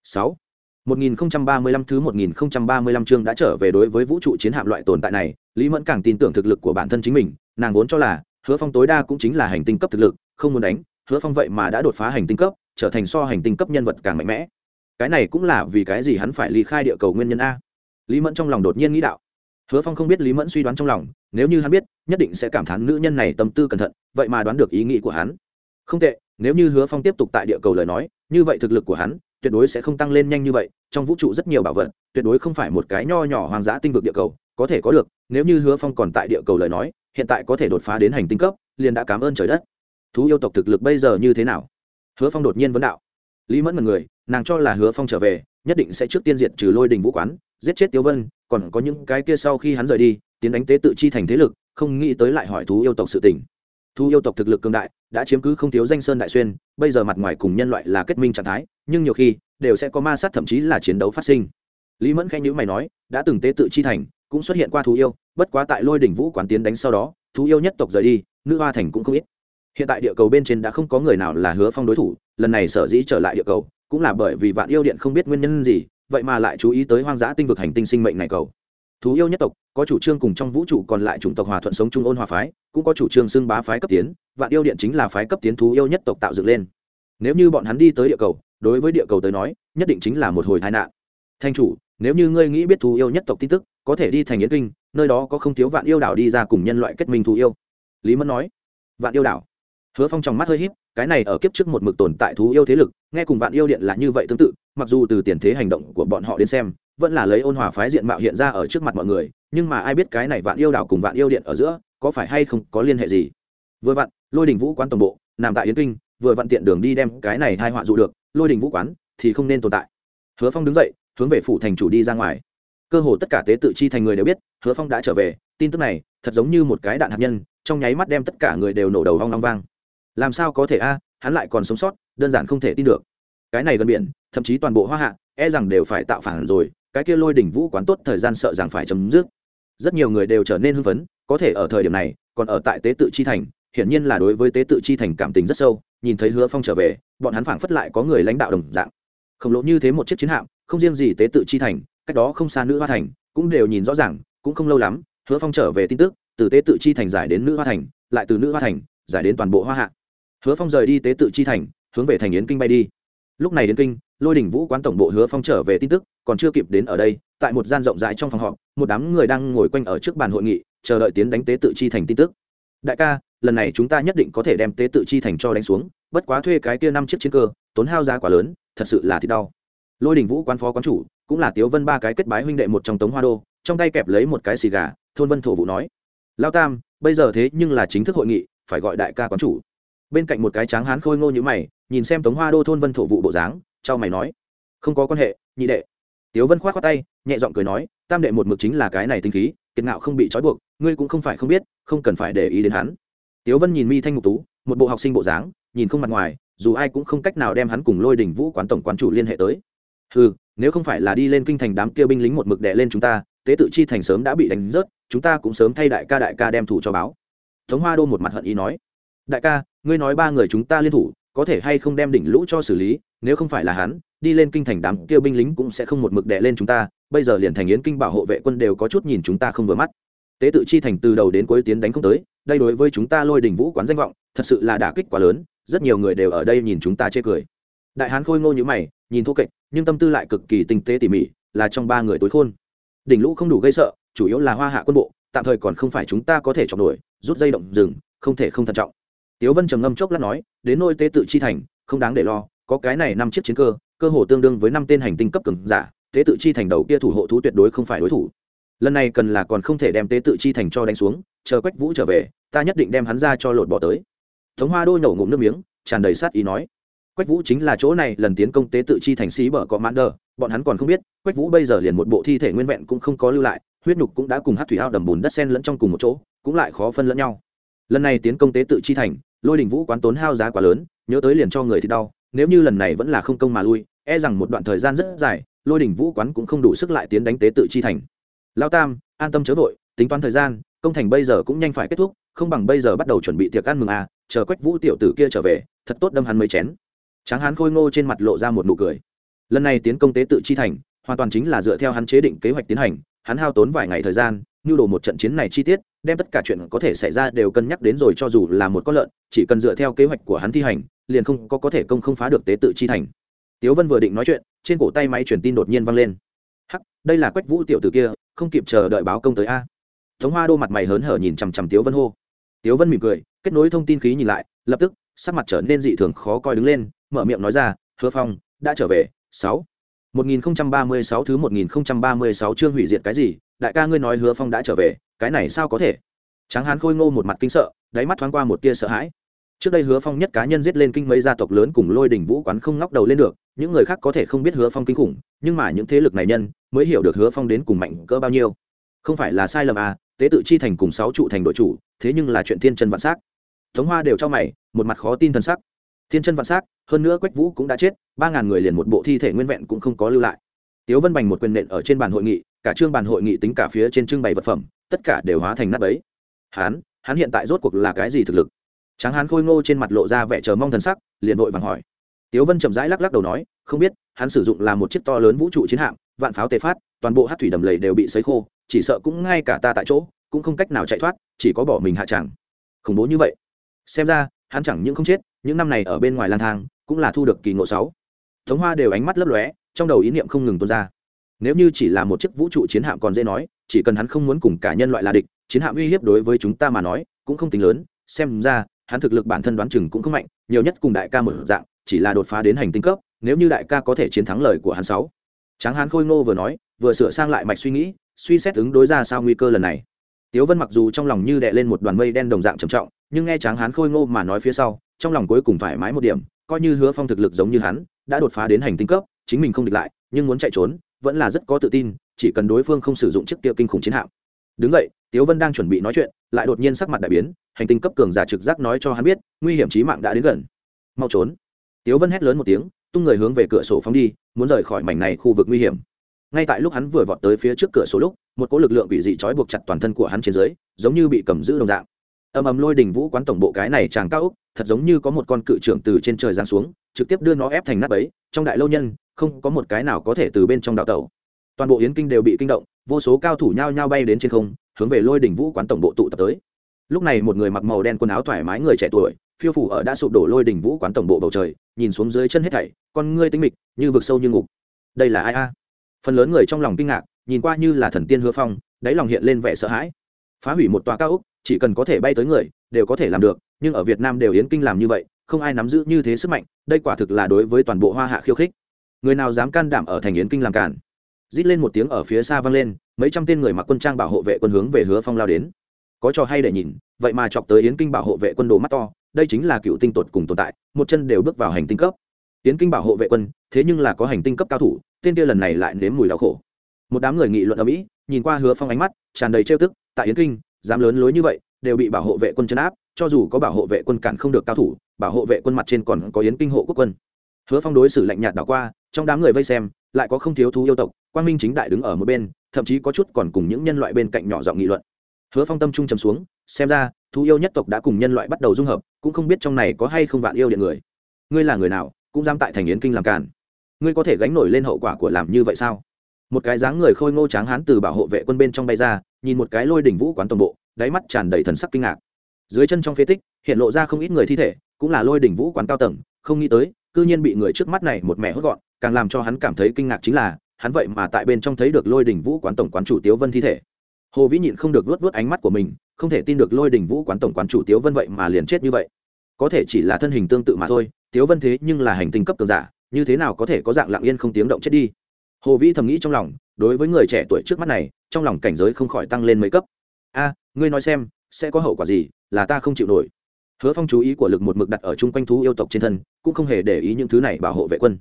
sáu 1035 thứ 1035 chương đã trở về đối với vũ trụ chiến hạm loại tồn tại này, Lý Mẫn càng tin tưởng thực lực của bản thân chính mình, nàng vốn cho là Hứa Phong tối đa cũng chính là hành tinh cấp thực lực, không muốn đánh, Hứa Phong vậy mà đã đột phá hành tinh cấp, trở thành so hành tinh cấp nhân vật càng mạnh mẽ. Cái này cũng là vì cái gì hắn phải ly khai địa cầu nguyên nhân a. Lý Mẫn trong lòng đột nhiên nghĩ đạo. Hứa Phong không biết Lý Mẫn suy đoán trong lòng, nếu như hắn biết, nhất định sẽ cảm thán nữ nhân này tâm tư cẩn thận, vậy mà đoán được ý nghĩ của hắn. Không tệ, nếu như Hứa Phong tiếp tục tại địa cầu lời nói, như vậy thực lực của hắn tuyệt đối sẽ không tăng lên nhanh như vậy trong vũ trụ rất nhiều bảo vật tuyệt đối không phải một cái nho nhỏ hoang dã tinh vực địa cầu có thể có được nếu như hứa phong còn tại địa cầu lời nói hiện tại có thể đột phá đến hành tinh cấp liền đã cảm ơn trời đất. Thú yêu tộc thực lực bây giờ như thế nào? Hứa phong đột nhiên vấn đạo. Lý mẫn mật người nàng cho là hứa phong trở về nhất định sẽ trước tiên diệt trừ lôi đình vũ quán giết chết tiêu vân, còn có những cái kia sau khi hắn rời đi, tiến đánh tế tự chi thành thế lực, không nghĩ tới lại hỏi thú yêu tộc sự tình. Thú yêu tộc thực lực cường đại, đã chiếm cứ không thiếu danh sơn đại xuyên, bây giờ mặt ngoài cùng nhân loại là kết minh trạng thái, nhưng nhiều khi, đều sẽ có ma sát thậm chí là chiến đấu phát sinh. Lý mẫn khẽ nhữ mày nói, đã từng tế tự chi thành, cũng xuất hiện qua thú yêu, bất quá tại lôi đỉnh vũ quán tiến đánh sau đó, thú yêu nhất tộc rời đi, nữ hoa thành cũng không ít. Hiện tại địa cầu bên trên đã không có người nào là hứa phong đối thủ, lần này sở dĩ trở lại địa cầu, cũng là bởi vì vạn yêu điện không biết nguyên nhân gì vậy mà lại chú ý tới hoang dã tinh vực hành tinh sinh mệnh này cầu. Thú yêu nhất tộc, có chủ trương cùng trong vũ trụ còn lại chủng tộc hòa thuận sống trung ôn hòa phái, cũng có chủ trương xưng bá phái cấp tiến, vạn yêu điện chính là phái cấp tiến thú yêu nhất tộc tạo dựng lên. Nếu như bọn hắn đi tới địa cầu, đối với địa cầu tới nói, nhất định chính là một hồi tai nạn. Thanh chủ, nếu như ngươi nghĩ biết thú yêu nhất tộc tin tức, có thể đi thành yến kinh, nơi đó có không thiếu vạn yêu đảo đi ra cùng nhân loại kết minh thú yêu. Lý mẫn nói. Vạn yêu đảo? Hứa phong trong mắt hơi h í p cái này ở kiếp trước một mực tồn tại thú yêu thế lực, nghe cùng vạn yêu điện là như vậy tương tự, mặc dù từ tiền thế hành động của bọn họ đến xem, vẫn là lấy ôn hòa phái diện mạo hiện ra ở trước mặt mọi người, nhưng mà ai biết cái này vạn yêu đảo cùng vạn yêu điện ở giữa, có phải hay không có liên hệ gì? Vừa vặn, lôi đình vũ quán tổng bộ, nằm tại yến kinh, vừa vặn tiện đường đi đem cái này hai họa dụ được, lôi đình vũ quán thì không nên tồn tại. Hứa phong đứng dậy, hướng về phủ thành chủ đi ra ngoài. Cơ hồ tất cả tế tự chi thành người đều biết, hứa phong đã trở về, tin tức này thật giống như một cái đạn hạt nhân, trong nháy mắt đem tất cả người đều nổ đầu hoang long vang làm sao có thể a, hắn lại còn sống sót, đơn giản không thể tin được. Cái này gần biển, thậm chí toàn bộ hoa hạ e rằng đều phải tạo phản rồi, cái kia lôi đỉnh vũ quán tốt thời gian sợ rằng phải chấm dứt. Rất nhiều người đều trở nên hưng phấn, có thể ở thời điểm này, còn ở tại tế tự chi thành, hiển nhiên là đối với tế tự chi thành cảm tình rất sâu, nhìn thấy hứa phong trở về, bọn hắn phảng phất lại có người lãnh đạo đồng dạng. Khổng lồ như thế một chiếc chiến hạm, không riêng gì tế tự chi thành, cách đó không xa nữ hoa thành, cũng đều nhìn rõ ràng, cũng không lâu lắm, hứa phong trở về tin tức, từ tế tự chi thành giải đến nữ hoa thành, lại từ nữ hoa thành, giải đến toàn bộ hoa hạ hứa phong rời đi tế tự chi thành, hướng về thành yến kinh bay đi. Lúc này đến kinh, lôi đỉnh vũ quán tổng bộ hứa phong trở về tin tức, còn chưa kịp đến ở đây, tại một gian rộng rãi trong phòng họp, một đám người đang ngồi quanh ở trước bàn hội nghị, chờ đợi tiến đánh tế tự chi thành tin tức. Đại ca, lần này chúng ta nhất định có thể đem tế tự chi thành cho đánh xuống, bất quá thuê cái kia năm chiếc chiến cơ, tốn hao giá quá lớn, thật sự là thì đau. Lôi đình vũ quán phó quán chủ, cũng là tiếu vân ba cái kết bái huynh đệ một trong tống hoa đô, trong tay kẹp lấy một cái xì gà, thôn vân thổ vụ nói, lao tam, bây giờ thế nhưng là chính thức hội nghị, phải gọi đại ca quán chủ bên cạnh một cái tráng hán khôi ngô như mày, nhìn xem tống hoa đô thôn vân thổ vụ bộ dáng trao mày nói, không có quan hệ, nhị đệ. Tiếu vân k h o á t khoác tay, nhẹ giọng cười nói, tam đệ một mực chính là cái này tinh khí, kiệt ngạo không bị trói buộc, ngươi cũng không phải không biết, không cần phải để ý đến hắn. Tiếu vân nhìn mi thanh ngục tú, một bộ học sinh bộ dáng, nhìn không mặt ngoài, dù ai cũng không cách nào đem hắn cùng lôi đình vũ quán tổng quán chủ liên hệ tới. Ừ nếu không phải là đi lên kinh thành đám kia binh lính một mực đệ lên chúng ta, tế tự chi thành sớm đã bị đánh rớt, chúng ta cũng sớm thay đại ca đại ca đem thủ cho báo. Tống hoa đô một mặt hận ý nói. Đại ca ngươi nói ba người chúng ta liên thủ, có thể hay không đem đỉnh lũ cho xử lý, nếu không phải là hắn, đi lên kinh thành đám kia binh lính cũng sẽ không một mực đệ lên chúng ta, bây giờ liền thành yến kinh bảo hộ vệ quân đều có chút nhìn chúng ta không vừa mắt. Tế tự chi thành từ đầu đến cuối tiến đánh không tới, đây đối với chúng ta lôi đình vũ quán danh vọng, thật sự là đả kích quá lớn, rất nhiều người đều ở đây nhìn chúng ta chê cười. Đại hán khôi ngô như mày, nhìn thô kệch, nhưng tâm tư lại cực kỳ tinh tế tỉ mỉ, là trong ba người tối khôn. Đỉnh lũ không đủ gây sợ, chủ yếu là hoa hạ quân bộ, tạm thời còn không phải chúng ta có thể chọn đuổi rút dây động rừng, không thể không thận trọng tiếu vân trầm ngâm chốc lát nói, đến nôi tế tự chi thành, không đáng để lo, có cái này năm chiếc chiến cơ cơ hồ tương đương với năm tên hành tinh cấp cường giả, tế tự chi thành đầu kia thủ hộ thú tuyệt đối không phải đối thủ. Lần này cần là còn không thể đem tế tự chi thành cho đánh xuống, chờ quách vũ trở về, ta nhất định đem hắn ra cho lột bỏ tới. Thống hoa đôi nổ ngụm nước miếng, tràn đầy sát ý nói, quách vũ chính là chỗ này, lần tiến công tế tự chi thành sĩ bở có mãn đờ, bọn hắn còn không biết, quách vũ bây giờ liền một bộ thi thể nguyên vẹn cũng không có lưu lại, huyết nhục cũng đã cùng hát thủy ao đầm bùn đất sen lẫn trong cùng một chỗ, cũng lại khó phân lẫn nhau. Lần này tiến công tế tự chi thành lôi đình vũ quán tốn hao giá quá lớn, nhớ tới liền cho người thì đau, nếu như lần này vẫn là không công mà lui e rằng một đoạn thời gian rất dài, lôi đình vũ quán cũng không đủ sức lại tiến đánh tế tự chi thành. Lao tam, an tâm chớ vội, tính toán thời gian, công thành bây giờ cũng nhanh phải kết thúc, không bằng bây giờ bắt đầu chuẩn bị tiệc ăn mừng à chờ quách vũ tiểu tử kia trở về, thật tốt đâm hắn mấy chén. Tráng hán khôi ngô trên mặt lộ ra một nụ cười. Lần này tiến công tế tự chi thành, hoàn toàn chính là dựa theo hắn chế định kế hoạch tiến hành, hắn hao tốn vài ngày thời gian nhu đồ một trận chiến này chi tiết, đem tất cả chuyện có thể xảy ra đều cân nhắc đến rồi cho dù là một con lợn, chỉ cần dựa theo kế hoạch của hắn thi hành, liền không có có thể công không phá được tế tự chi thành. Tiếu vân vừa định nói chuyện, trên cổ tay máy truyền tin đột nhiên văng lên. Hắc, đây là quách vũ tiểu t ử kia, không kịp chờ đợi báo công tới a. Thống hoa đô mặt mày hớn hở nhìn chằm chằm tiếu vân hô. Tiếu vân mỉm cười, kết nối thông tin khí nhìn lại, lập tức, sắc mặt trở nên dị thường khó coi đứng lên, mở miệng nói ra, hứa phong, đã trở về, sáu. 1036 thứ 1036 chương hủy diệt cái gì? Đại ca ngươi nói Hứa Phong đã trở về, cái này sao có thể? Tráng Hán Khôi Ngô một mặt kinh sợ, đáy mắt thoáng qua một tia sợ hãi. Trước đây Hứa Phong nhất cá nhân giết lên kinh mấy gia tộc lớn cùng Lôi đỉnh vũ quán không ngóc đầu lên được, những người khác có thể không biết Hứa Phong kinh khủng, nhưng mà những thế lực này nhân mới hiểu được Hứa Phong đến cùng mạnh cỡ bao nhiêu. Không phải là sai lầm à, tế tự chi thành cùng sáu trụ thành đội chủ, thế nhưng là chuyện thiên chân vạn sắc. Tống Hoa đều cho mày, một mặt khó tin thần sắc thiên chân vạn s á c hơn nữa quách vũ cũng đã chết ba ngàn người liền một bộ thi thể nguyên vẹn cũng không có lưu lại tiếu vân bành một quyền nện ở trên bàn hội nghị cả chương bàn hội nghị tính cả phía trên trưng bày vật phẩm, tất cả đều hóa thành nắp ấy hán, hắn hiện tại rốt cuộc là cái gì thực lực? Tráng hán khôi ngô trên mặt lộ ra vẻ chờ mong thần sắc, liền vội vàng hỏi. Tiếu vân chậm rãi lắc lắc đầu nói, không biết, hắn sử dụng là một chiếc to lớn vũ trụ chiến hạm, vạn pháo tề phát, toàn bộ hát thủy đầm lầy đều bị sấy khô, chỉ sợ cũng ngay cả ta tại chỗ, cũng không cách nào chạy thoát, chỉ có bỏ mình hạ tràng. Khủng bố như vậy. Xem ra, hắn chẳng những không chết, những năm này ở bên ngoài lang thang, cũng là thu được kỳ ngộ sáu. Thống hoa đều ánh mắt lấp lóe, trong đầu ý niệm không ngừng tuôn ra nếu như chỉ là một chiếc vũ trụ chiến hạm còn dễ nói, chỉ cần hắn không muốn cùng cả nhân loại là địch, chiến hạm uy hiếp đối với chúng ta mà nói cũng không tính lớn. Xem ra, hắn thực lực bản thân đoán chừng cũng không mạnh, nhiều nhất cùng đại ca một dạng, chỉ là đột phá đến hành tinh cấp, nếu như đại ca có thể chiến thắng lời của hắn sáu. Tráng hán khôi ngô vừa nói, vừa sửa sang lại mạch suy nghĩ, suy xét ứng đối ra sao nguy cơ lần này. Tiếu vân mặc dù trong lòng như đệ lên một đoàn mây đen đồng dạng trầm trọng, nhưng nghe tráng hán khôi ngô mà nói phía sau, trong lòng cuối cùng thoải mái một điểm, coi như hứa phong thực lực giống như hắn, đã đột phá đến hành tinh cấp, chính mình không địch lại, nhưng muốn chạy trốn vẫn là rất có tự tin, chỉ cần đối phương không sử dụng chiếc kia kinh khủng chiến hạm. Đứng vậy, tiếu vân đang chuẩn bị nói chuyện, lại đột nhiên sắc mặt đại biến, hành tinh cấp cường giả trực giác nói cho hắn biết, nguy hiểm chí mạng đã đến gần. Mau trốn. Tiếu vân hét lớn một tiếng, tung người hướng về cửa sổ phóng đi, muốn rời khỏi mảnh này khu vực nguy hiểm. Ngay tại lúc hắn vừa vọt tới phía trước cửa sổ lúc, một cỗ lực lượng bị dị trói buộc chặt toàn thân của hắn trên dưới, giống như bị cầm giữ đồng dạng. Ầm ầm lôi đình vũ quán tổng bộ cái này chàng cao úc thật giống như có một con cự trưởng từ trên trời giáng xuống trực tiếp đưa nó ép thành nát ấy, trong đại lâu nhân, không có một cái nào có thể từ bên trong đào tẩu. Toàn bộ yến kinh đều bị kinh động, vô số cao thủ nhao nhao bay đến trên không, hướng về lôi đỉnh vũ quán tổng bộ tụ tập tới. Lúc này một người mặc màu đen quần áo thoải mái người trẻ tuổi, phiêu phủ ở đã sụp đổ lôi đỉnh vũ quán tổng bộ bầu trời, nhìn xuống dưới chân hết thảy, con ngươi tinh mịch, như vực sâu như ngục. Đây là ai a? Phần lớn người trong lòng kinh ngạc, nhìn qua như là thần tiên hứa phong, đáy lòng hiện lên vẻ sợ hãi. Phá hủy một tòa cao úc chỉ cần có thể bay tới người, đều có thể làm được, nhưng ở việt nam đều yến kinh làm như vậy không ai nắm giữ như thế sức mạnh, đây quả thực là đối với toàn bộ hoa hạ khiêu khích. Người nào dám can đảm ở thành yến kinh làm cản rít lên một tiếng ở phía xa vang lên, mấy trăm tên người mặc quân trang bảo hộ vệ quân hướng về hứa phong lao đến. Có trò hay để nhìn, vậy mà chọc tới yến kinh bảo hộ vệ quân đồ mắt to, đây chính là cựu tinh tột cùng tồn tại, một chân đều bước vào hành tinh cấp. Yến kinh bảo hộ vệ quân, thế nhưng là có hành tinh cấp cao thủ, tên kia lần này lại nếm mùi đau khổ. Một đám người nghị luận ở mỹ, nhìn qua hứa phong ánh mắt, tràn đầy trêu tức, tại yến kinh, dám lớn lối như vậy, đều bị bảo hộ vệ quân chấn áp cho dù có bảo hộ vệ quân cản không được cao thủ, bảo hộ vệ quân mặt trên còn có yến kinh hộ quốc quân. Hứa phong đối xử lạnh nhạt đảo qua, trong đám người vây xem, lại có không thiếu thú yêu tộc quan minh chính đại đứng ở một bên, thậm chí có chút còn cùng những nhân loại bên cạnh nhỏ giọng nghị luận. Hứa phong tâm trung trầm xuống, xem ra, thú yêu nhất tộc đã cùng nhân loại bắt đầu dung hợp, cũng không biết trong này có hay không vạn yêu điện người. Ngươi là người nào, cũng dám tại thành yến kinh làm cản ngươi có thể gánh nổi lên hậu quả của làm như vậy sao? Một cái dáng người khôi ngô tráng hán từ bảo hộ vệ quân bên trong bay ra, nhìn một cái lôi đỉnh vũ quán toàn bộ, đáy mắt tràn đầy thần sắc kinh ngạc dưới chân trong phế tích, hiện lộ ra không ít người thi thể, cũng là lôi đỉnh vũ quán cao tầng, không nghĩ tới, cư nhiên bị người trước mắt này một mẹ hốt gọn, càng làm cho hắn cảm thấy kinh ngạc chính là, hắn vậy mà tại bên trong thấy được lôi đỉnh vũ quán tổng quán chủ tiếu vân thi thể. Hồ vĩ nhịn không được vớt vớt ánh mắt của mình, không thể tin được lôi đỉnh vũ quán tổng quán chủ tiếu vân vậy mà liền chết như vậy. Có thể chỉ là thân hình tương tự mà thôi, tiếu vân thế nhưng là hành tinh cấp cường giả, như thế nào có thể có dạng lặng yên không tiếng động chết đi? Hồ vĩ thầm nghĩ trong lòng, đối với người trẻ tuổi trước mắt này, trong lòng cảnh giới không khỏi tăng lên mấy cấp. A, ngươi nói xem, sẽ có hậu quả gì? Là ta không chịu nổi. Hứa phong chú ý của lực một mực đặt ở chung quanh thú yêu tộc trên thân, cũng không hề để ý những thứ này bảo hộ vệ quân.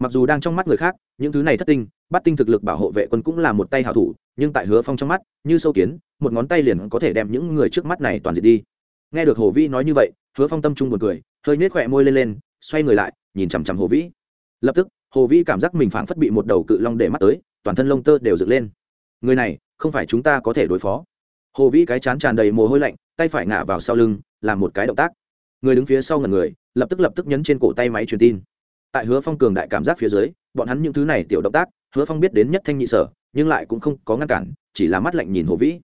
Mặc dù đang trong mắt người khác, những thứ này thất tinh, bắt tinh thực lực bảo hộ vệ quân cũng là một tay hảo thủ, nhưng tại hứa phong trong mắt, như sâu kiến, một ngón tay liền có thể đem những người trước mắt này toàn diệt đi. Nghe được hồ vĩ nói như vậy, hứa phong tâm trung một cười, hơi nhếch khỏe môi lên lên, xoay người lại, nhìn chằm chằm hồ vĩ. Lập tức, hồ vĩ cảm giác mình phảng phất bị một đầu cự long để mắt tới, toàn thân lông tơ đều dựng lên. Người này, không phải chúng ta có thể đối phó. Hồ vĩ cái chán tràn đầy mồ hôi lạnh tay phải ngả vào sau lưng, làm một cái động tác. Người đứng phía sau ngần người, lập tức lập tức nhấn trên cổ tay máy truyền tin. Tại hứa phong cường đại cảm giác phía dưới, bọn hắn những thứ này tiểu động tác, hứa phong biết đến nhất thanh nhị sở, nhưng lại cũng không có ngăn cản, chỉ là mắt lạnh nhìn hồ vĩ.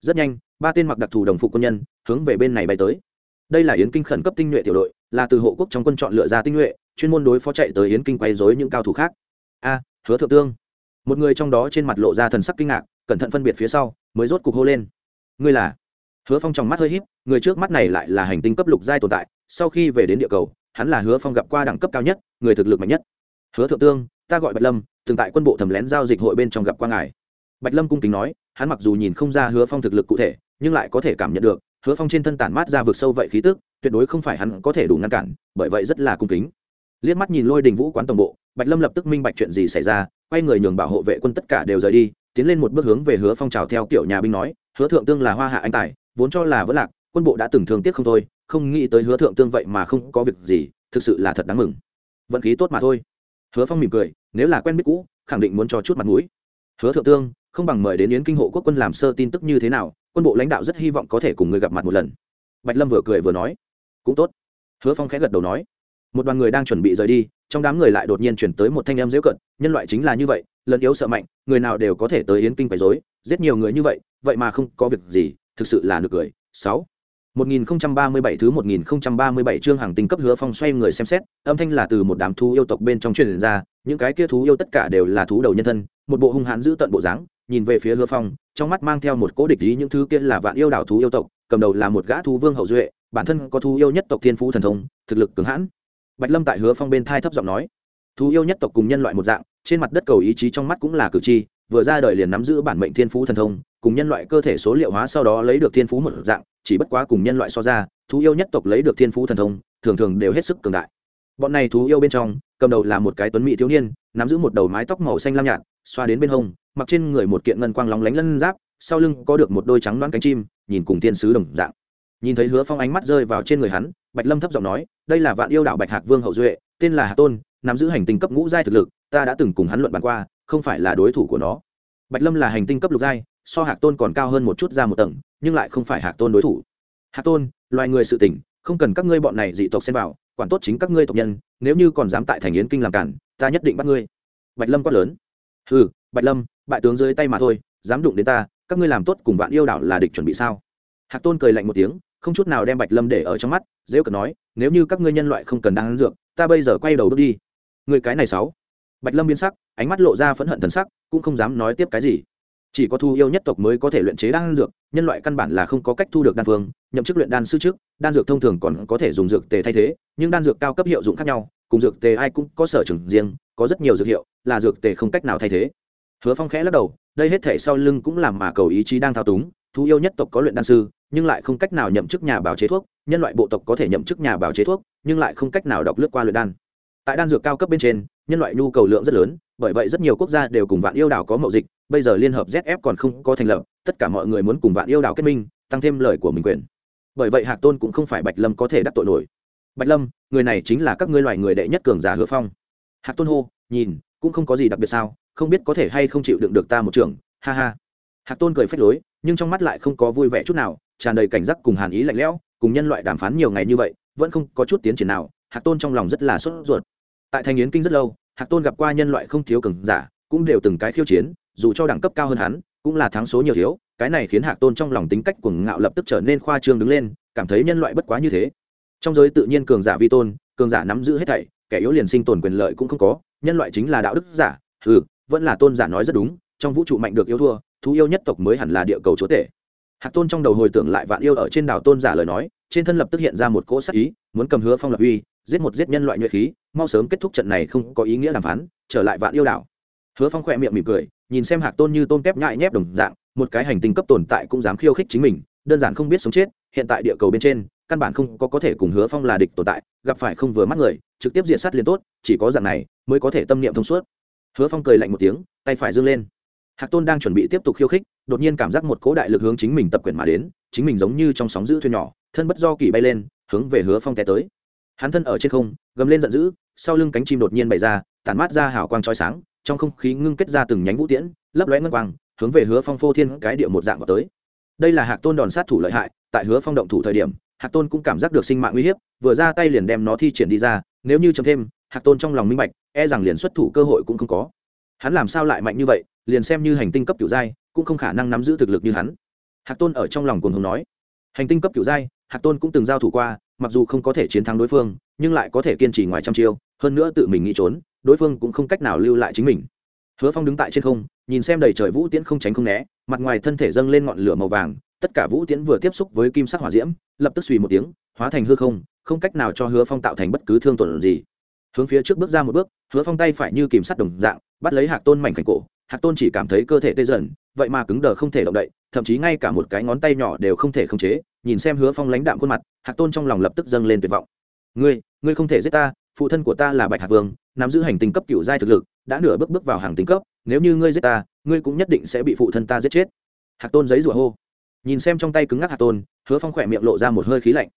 Rất nhanh, ba tên mặc đặc thù đồng phục quân nhân hướng về bên này bay tới. Đây là yến kinh khẩn cấp tinh nhuệ tiểu đội, là từ hộ quốc trong quân chọn lựa ra tinh nhuệ, chuyên môn đối phó chạy tới yến kinh quay dối những cao thủ khác. A, hứa thượng tương. Một người trong đó trên mặt lộ ra thần sắc kinh ngạc, cẩn thận phân biệt phía sau, mới rốt cục hô lên. Ngươi là? Hứa phong trong mắt hơi híp, người trước mắt này lại là hành tinh cấp lục giai tồn tại, sau khi về đến địa cầu, hắn là hứa phong gặp qua đẳng cấp cao nhất, người thực lực mạnh nhất. Hứa thượng tương, ta gọi bạch lâm, từng tại quân bộ thẩm lén giao dịch hội bên trong gặp qua ngài. Bạch lâm cung kính nói, hắn mặc dù nhìn không ra hứa phong thực lực cụ thể, nhưng lại có thể cảm nhận được, hứa phong trên thân tản mát ra vực sâu vậy khí tức, tuyệt đối không phải hắn có thể đủ ngăn cản, bởi vậy rất là cung kính. Liếc mắt nhìn lôi đình vũ quán tổng bộ, bạch lâm lập tức minh bạch chuyện gì xảy ra, quay người nhường bảo hộ vệ quân tất cả đều rời đi, tiến lên một bước hướng về hứa phong trào theo kiểu nhà binh nói, hứa thượng tương là hoa hạ anh tài vốn cho là vẫn lạc, quân bộ đã từng thương tiếc không thôi, không nghĩ tới hứa thượng tương vậy mà không có việc gì, thực sự là thật đáng mừng. Vận khí tốt mà thôi. Hứa phong mỉm cười, nếu là quen biết cũ, khẳng định muốn cho chút mặt mũi. Hứa thượng tương, không bằng mời đến yến kinh hộ quốc quân làm sơ tin tức như thế nào, quân bộ lãnh đạo rất hy vọng có thể cùng người gặp mặt một lần. Bạch lâm vừa cười vừa nói, cũng tốt. Hứa phong khẽ gật đầu nói, một đoàn người đang chuẩn bị rời đi, trong đám người lại đột nhiên chuyển tới một thanh em dễu cận, nhân loại chính là như vậy, lần yếu sợ mạnh, người nào đều có thể tới yến kinh quấy dối giết nhiều người như vậy vậy mà không có việc gì thực sự là nực cười sáu 1037 thứ 1037 chương hàng tinh cấp hứa phong xoay người xem xét, âm thanh là từ một đám thú yêu tộc bên trong truyền ra, những cái kia thú yêu tất cả đều là thú đầu nhân thân, một bộ hung hãn giữ tận bộ dáng, nhìn về phía hứa phong, trong mắt mang theo một cố địch ý những thứ kia là vạn yêu đảo thú yêu tộc, cầm đầu là một gã thú vương hậu duệ, bản thân có thú yêu nhất tộc thiên phú thần thông, thực lực cường hãn. Bạch Lâm tại hứa phong bên thai thấp giọng nói, thú yêu nhất tộc cùng nhân loại một dạng, trên mặt đất cầu ý chí trong mắt cũng là cử tri, vừa ra đời liền nắm giữ bản mệnh thiên phú thần thông, cùng nhân loại cơ thể số liệu hóa sau đó lấy được thiên phú một dạng, chỉ bất quá cùng nhân loại so ra thú yêu nhất tộc lấy được thiên phú thần thông thường thường đều hết sức cường đại. Bọn này thú yêu bên trong cầm đầu là một cái tuấn mỹ thiếu niên nắm giữ một đầu mái tóc màu xanh lam nhạt xoa đến bên hông mặc trên người một kiện ngân quang lóng lánh lân giáp sau lưng có được một đôi trắng đoán cánh chim nhìn cùng thiên sứ đồng dạng. Nhìn thấy hứa phong ánh mắt rơi vào trên người hắn bạch lâm thấp giọng nói đây là vạn yêu đạo bạch hạc vương hậu duệ tên là hà tôn nắm giữ hành tinh cấp ngũ giai thực lực ta đã từng cùng hắn luận bàn qua không phải là đối thủ của nó. Bạch lâm là hành tinh cấp lục giai so hạc tôn còn cao hơn một chút ra một tầng, nhưng lại không phải hạc tôn đối thủ. Hạc tôn, loài người sự tỉnh không cần các ngươi bọn này dị tộc xen vào, quản tốt chính các ngươi tộc nhân, nếu như còn dám tại thành yến kinh làm cản, ta nhất định bắt ngươi. Bạch lâm quát lớn. Ừ bạch lâm, bại tướng dưới tay mà thôi, dám đụng đến ta, các ngươi làm tốt cùng vạn yêu đảo là địch chuẩn bị sao? Hạc tôn cười lạnh một tiếng, không chút nào đem bạch lâm để ở trong mắt dễ cần nói, nếu như các ngươi nhân loại không cần đang ăn dược, ta bây giờ quay đầu bước đi. Người cái này sáu bạch lâm biến sắc, ánh mắt lộ ra phẫn hận thần sắc, cũng không dám nói tiếp cái gì chỉ có thu yêu nhất tộc mới có thể luyện chế đan dược, nhân loại căn bản là không có cách thu được đan phương, nhậm chức luyện đan sư trước, đan dược thông thường còn có thể dùng dược tề thay thế, nhưng đan dược cao cấp hiệu dụng khác nhau, cùng dược tề ai cũng có sở trường riêng, có rất nhiều dược hiệu, là dược tề không cách nào thay thế. Hứa phong khẽ lắc đầu, đây hết thể sau lưng cũng làm mà cầu ý chí đang thao túng, thu yêu nhất tộc có luyện đan sư, nhưng lại không cách nào nhậm chức nhà bào chế thuốc, nhân loại bộ tộc có thể nhậm chức nhà bào chế thuốc, nhưng lại không cách nào đọc lướt qua luyện đan. Tại đan dược cao cấp bên trên, nhân loại nhu cầu lượng rất lớn, bởi vậy rất nhiều quốc gia đều cùng vạn yêu đảo có mậu dịch bây giờ liên hợp zf còn không có thành lập, tất cả mọi người muốn cùng vạn yêu đảo kết minh, tăng thêm lời của mình quyền. Bởi vậy hạc tôn cũng không phải bạch lâm có thể đắc tội nổi. Bạch lâm, người này chính là các ngươi loài người đệ nhất cường giả hứa phong. Hạc tôn hô, nhìn, cũng không có gì đặc biệt sao, không biết có thể hay không chịu đựng được ta một trường ha ha. Hạc tôn cười phết lối, nhưng trong mắt lại không có vui vẻ chút nào, tràn đầy cảnh giác cùng hàn ý lạnh lẽo, cùng nhân loại đàm phán nhiều ngày như vậy, vẫn không có chút tiến triển nào, hạc tôn trong lòng rất là sốt ruột. Tại thành yến kinh rất lâu, hạc tôn gặp qua nhân loại không thiếu cường giả, cũng đều từng cái khiêu chiến dù cho đẳng cấp cao hơn hắn, cũng là thắng số nhiều thiếu, cái này khiến hạc tôn trong lòng tính cách cuồng ngạo lập tức trở nên khoa trương đứng lên, cảm thấy nhân loại bất quá như thế. Trong giới tự nhiên cường giả vi tôn, cường giả nắm giữ hết thảy, kẻ yếu liền sinh tồn quyền lợi cũng không có, nhân loại chính là đạo đức giả ừ vẫn là tôn giả nói rất đúng, trong vũ trụ mạnh được yêu thua, thú yêu nhất tộc mới hẳn là địa cầu chúa tể. Hạc tôn trong đầu hồi tưởng lại vạn yêu ở trên đảo tôn giả lời nói, trên thân lập tức hiện ra một cỗ sắc ý, muốn cầm hứa phong lập uy, giết một giết nhân loại nhuệ khí, mau sớm kết thúc trận này không có ý nghĩa đàm phán, trở lại vạn yêu đảo. Hứa phong khỏe miệng mỉm cười nhìn xem hạc tôn như tôn kép nhại nhép đồng dạng, một cái hành tinh cấp tồn tại cũng dám khiêu khích chính mình, đơn giản không biết sống chết, hiện tại địa cầu bên trên, căn bản không có có thể cùng hứa phong là địch tồn tại, gặp phải không vừa mắt người, trực tiếp diện sát liền tốt, chỉ có dạng này mới có thể tâm niệm thông suốt. Hứa phong cười lạnh một tiếng, tay phải dâng lên. Hạc tôn đang chuẩn bị tiếp tục khiêu khích, đột nhiên cảm giác một cố đại lực hướng chính mình tập quyền mà đến, chính mình giống như trong sóng giữ thuyền nhỏ, thân bất do kỳ bay lên, hướng về hứa phong té tới. Hắn thân ở trên không, gầm lên giận dữ, sau lưng cánh chim đột nhiên bày ra, tản mát ra hào quang trói sáng trong không khí ngưng kết ra từng nhánh vũ tiễn, lấp lóe ngân quang, hướng về hứa phong phô thiên cái địa một dạng vào tới. Đây là hạc tôn đòn sát thủ lợi hại, tại hứa phong động thủ thời điểm, hạc tôn cũng cảm giác được sinh mạng uy hiếp, vừa ra tay liền đem nó thi triển đi ra, nếu như chấm thêm, hạc tôn trong lòng minh bạch e rằng liền xuất thủ cơ hội cũng không có. Hắn làm sao lại mạnh như vậy, liền xem như hành tinh cấp kiểu giai, cũng không khả năng nắm giữ thực lực như hắn. Hạc tôn ở trong lòng cuồng hùng nói. Hành tinh cấp kiểu giai, hạc tôn cũng từng giao thủ qua, mặc dù không có thể chiến thắng đối phương, nhưng lại có thể kiên trì ngoài trăm chiêu, hơn nữa tự mình nghĩ trốn đối phương cũng không cách nào lưu lại chính mình. Hứa phong đứng tại trên không, nhìn xem đầy trời vũ tiễn không tránh không né, mặt ngoài thân thể dâng lên ngọn lửa màu vàng, tất cả vũ tiễn vừa tiếp xúc với kim sắc hỏa diễm, lập tức suy một tiếng, hóa thành hư không không cách nào cho hứa phong tạo thành bất cứ thương tổn gì. Hướng phía trước bước ra một bước, hứa phong tay phải như kìm sắt đồng dạng, bắt lấy hạc tôn mảnh khảnh cổ, hạc tôn chỉ cảm thấy cơ thể tê dần, vậy mà cứng đờ không thể động đậy, thậm chí ngay cả một cái ngón tay nhỏ đều không thể khống chế, nhìn xem hứa phong lãnh đạm khuôn mặt, hạc tôn trong lòng lập tức dâng lên tuyệt vọng. Ngươi ngươi không thể giết ta, phụ thân của ta là bạch hạc vương nắm giữ hành tinh cấp cựu giai thực lực, đã nửa bước bước vào hàng tinh cấp, nếu như ngươi giết ta, ngươi cũng nhất định sẽ bị phụ thân ta giết chết. Hạc tôn giấy rủa hô. Nhìn xem trong tay cứng ngắc hạc tôn, hứa phong khỏe miệng lộ ra một hơi khí lạnh.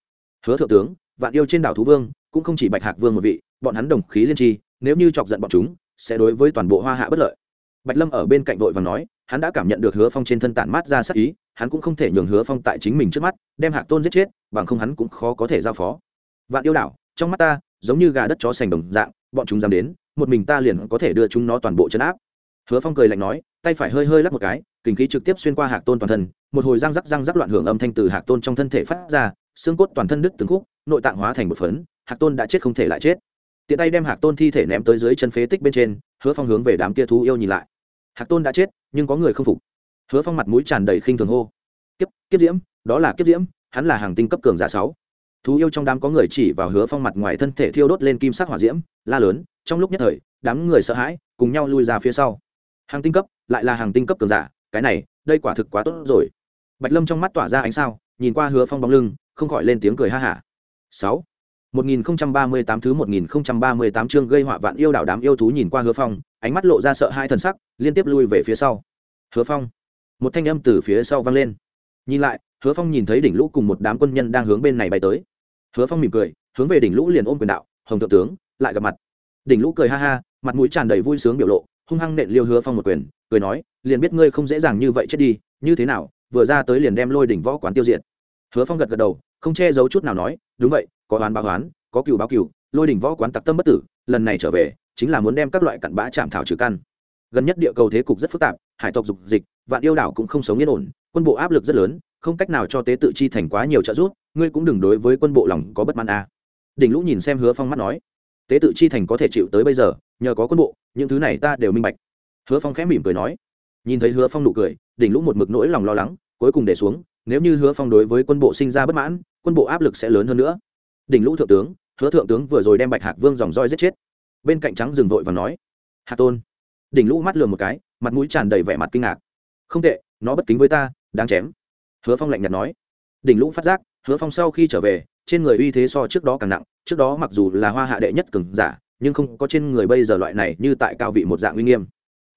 Hứa thượng tướng, vạn yêu trên đảo thú vương, cũng không chỉ bạch hạc vương một vị, bọn hắn đồng khí liên tri, nếu như chọc giận bọn chúng, sẽ đối với toàn bộ hoa hạ bất lợi. Bạch lâm ở bên cạnh vội và nói, hắn đã cảm nhận được hứa phong trên thân tản mát ra sắc ý, hắn cũng không thể nhường hứa phong tại chính mình trước mắt, đem hạc tôn giết chết, bằng không hắn cũng khó có thể giao phó. Vạn yêu đảo, trong mắt ta, giống như gà đất chó sành đồng dạng bọn chúng dám đến, một mình ta liền có thể đưa chúng nó toàn bộ chấn áp. Hứa phong cười lạnh nói, tay phải hơi hơi lắc một cái, kinh khí trực tiếp xuyên qua hạc tôn toàn thân, một hồi răng rắc răng rắc loạn hưởng âm thanh từ hạc tôn trong thân thể phát ra, xương cốt toàn thân đứt từng khúc, nội tạng hóa thành một phấn, hạc tôn đã chết không thể lại chết. Tiện tay đem hạc tôn thi thể ném tới dưới chân phế tích bên trên, hứa phong hướng về đám kia thú yêu nhìn lại. Hạc tôn đã chết, nhưng có người không phục. Hứa phong mặt mũi tràn đầy khinh thường hô. Kiếp kiếp diễm, đó là kiếp diễm, hắn là hàng tinh cấp cường giả sáu thú yêu trong đám có người chỉ vào hứa phong mặt ngoài thân thể thiêu đốt lên kim sắc hỏa diễm la lớn trong lúc nhất thời đám người sợ hãi cùng nhau lui ra phía sau hàng tinh cấp lại là hàng tinh cấp cường giả cái này đây quả thực quá tốt rồi bạch lâm trong mắt tỏa ra ánh sao nhìn qua hứa phong bóng lưng không khỏi lên tiếng cười ha hả sáu 1038 thứ 1038 chương gây họa vạn yêu đảo đám yêu thú nhìn qua Hứa Phong, ánh mắt lộ ra sợ hai thần sắc, liên tiếp lui về phía sau. Hứa Phong. Một thanh âm từ phía sau vang lên. Nhìn lại, Hứa Phong nhìn thấy đỉnh lũ cùng một đám quân nhân đang hướng bên này bay tới. Hứa Phong mỉm cười, hướng về đỉnh lũ liền ôm quyền đạo, "Hồng thượng tướng, lại gặp mặt." Đỉnh lũ cười ha ha, mặt mũi tràn đầy vui sướng biểu lộ, hung hăng nện Liêu Hứa Phong một quyền, cười nói, "Liền biết ngươi không dễ dàng như vậy chết đi, như thế nào, vừa ra tới liền đem Lôi đỉnh võ quán tiêu diệt." Hứa Phong gật gật đầu, không che giấu chút nào nói, "Đúng vậy, có oán báo oán có cựu báo cựu lôi đỉnh võ quán tặc tâm bất tử lần này trở về chính là muốn đem các loại cặn bã chạm thảo trừ căn gần nhất địa cầu thế cục rất phức tạp hải tộc dục dịch vạn yêu đảo cũng không sống yên ổn quân bộ áp lực rất lớn không cách nào cho tế tự chi thành quá nhiều trợ giúp ngươi cũng đừng đối với quân bộ lòng có bất mãn a à. đỉnh lũ nhìn xem hứa phong mắt nói, tế tự chi thành có thể chịu tới bây giờ, nhờ có quân bộ, những thứ này ta đều minh bạch. Hứa phong khẽ mỉm cười nói, nhìn thấy hứa phong nụ cười, đỉnh lũ một mực nỗi lòng lo lắng, cuối cùng để xuống, nếu như hứa phong đối với quân bộ sinh ra bất mãn, quân bộ áp lực sẽ lớn hơn nữa. Đỉnh lũ thượng tướng, hứa thượng tướng vừa rồi đem bạch hạc vương dòng roi giết chết. Bên cạnh trắng dừng vội và nói hạc tôn. Đỉnh lũ mắt lườm một cái, mặt mũi tràn đầy vẻ mặt kinh ngạc. Không tệ, nó bất kính với ta, đáng chém. Hứa phong lạnh nhạt nói. Đỉnh lũ phát giác hứa phong sau khi trở về, trên người uy thế so trước đó càng nặng, trước đó mặc dù là hoa hạ đệ nhất cường giả, nhưng không có trên người bây giờ loại này như tại cao vị một dạng uy nghiêm.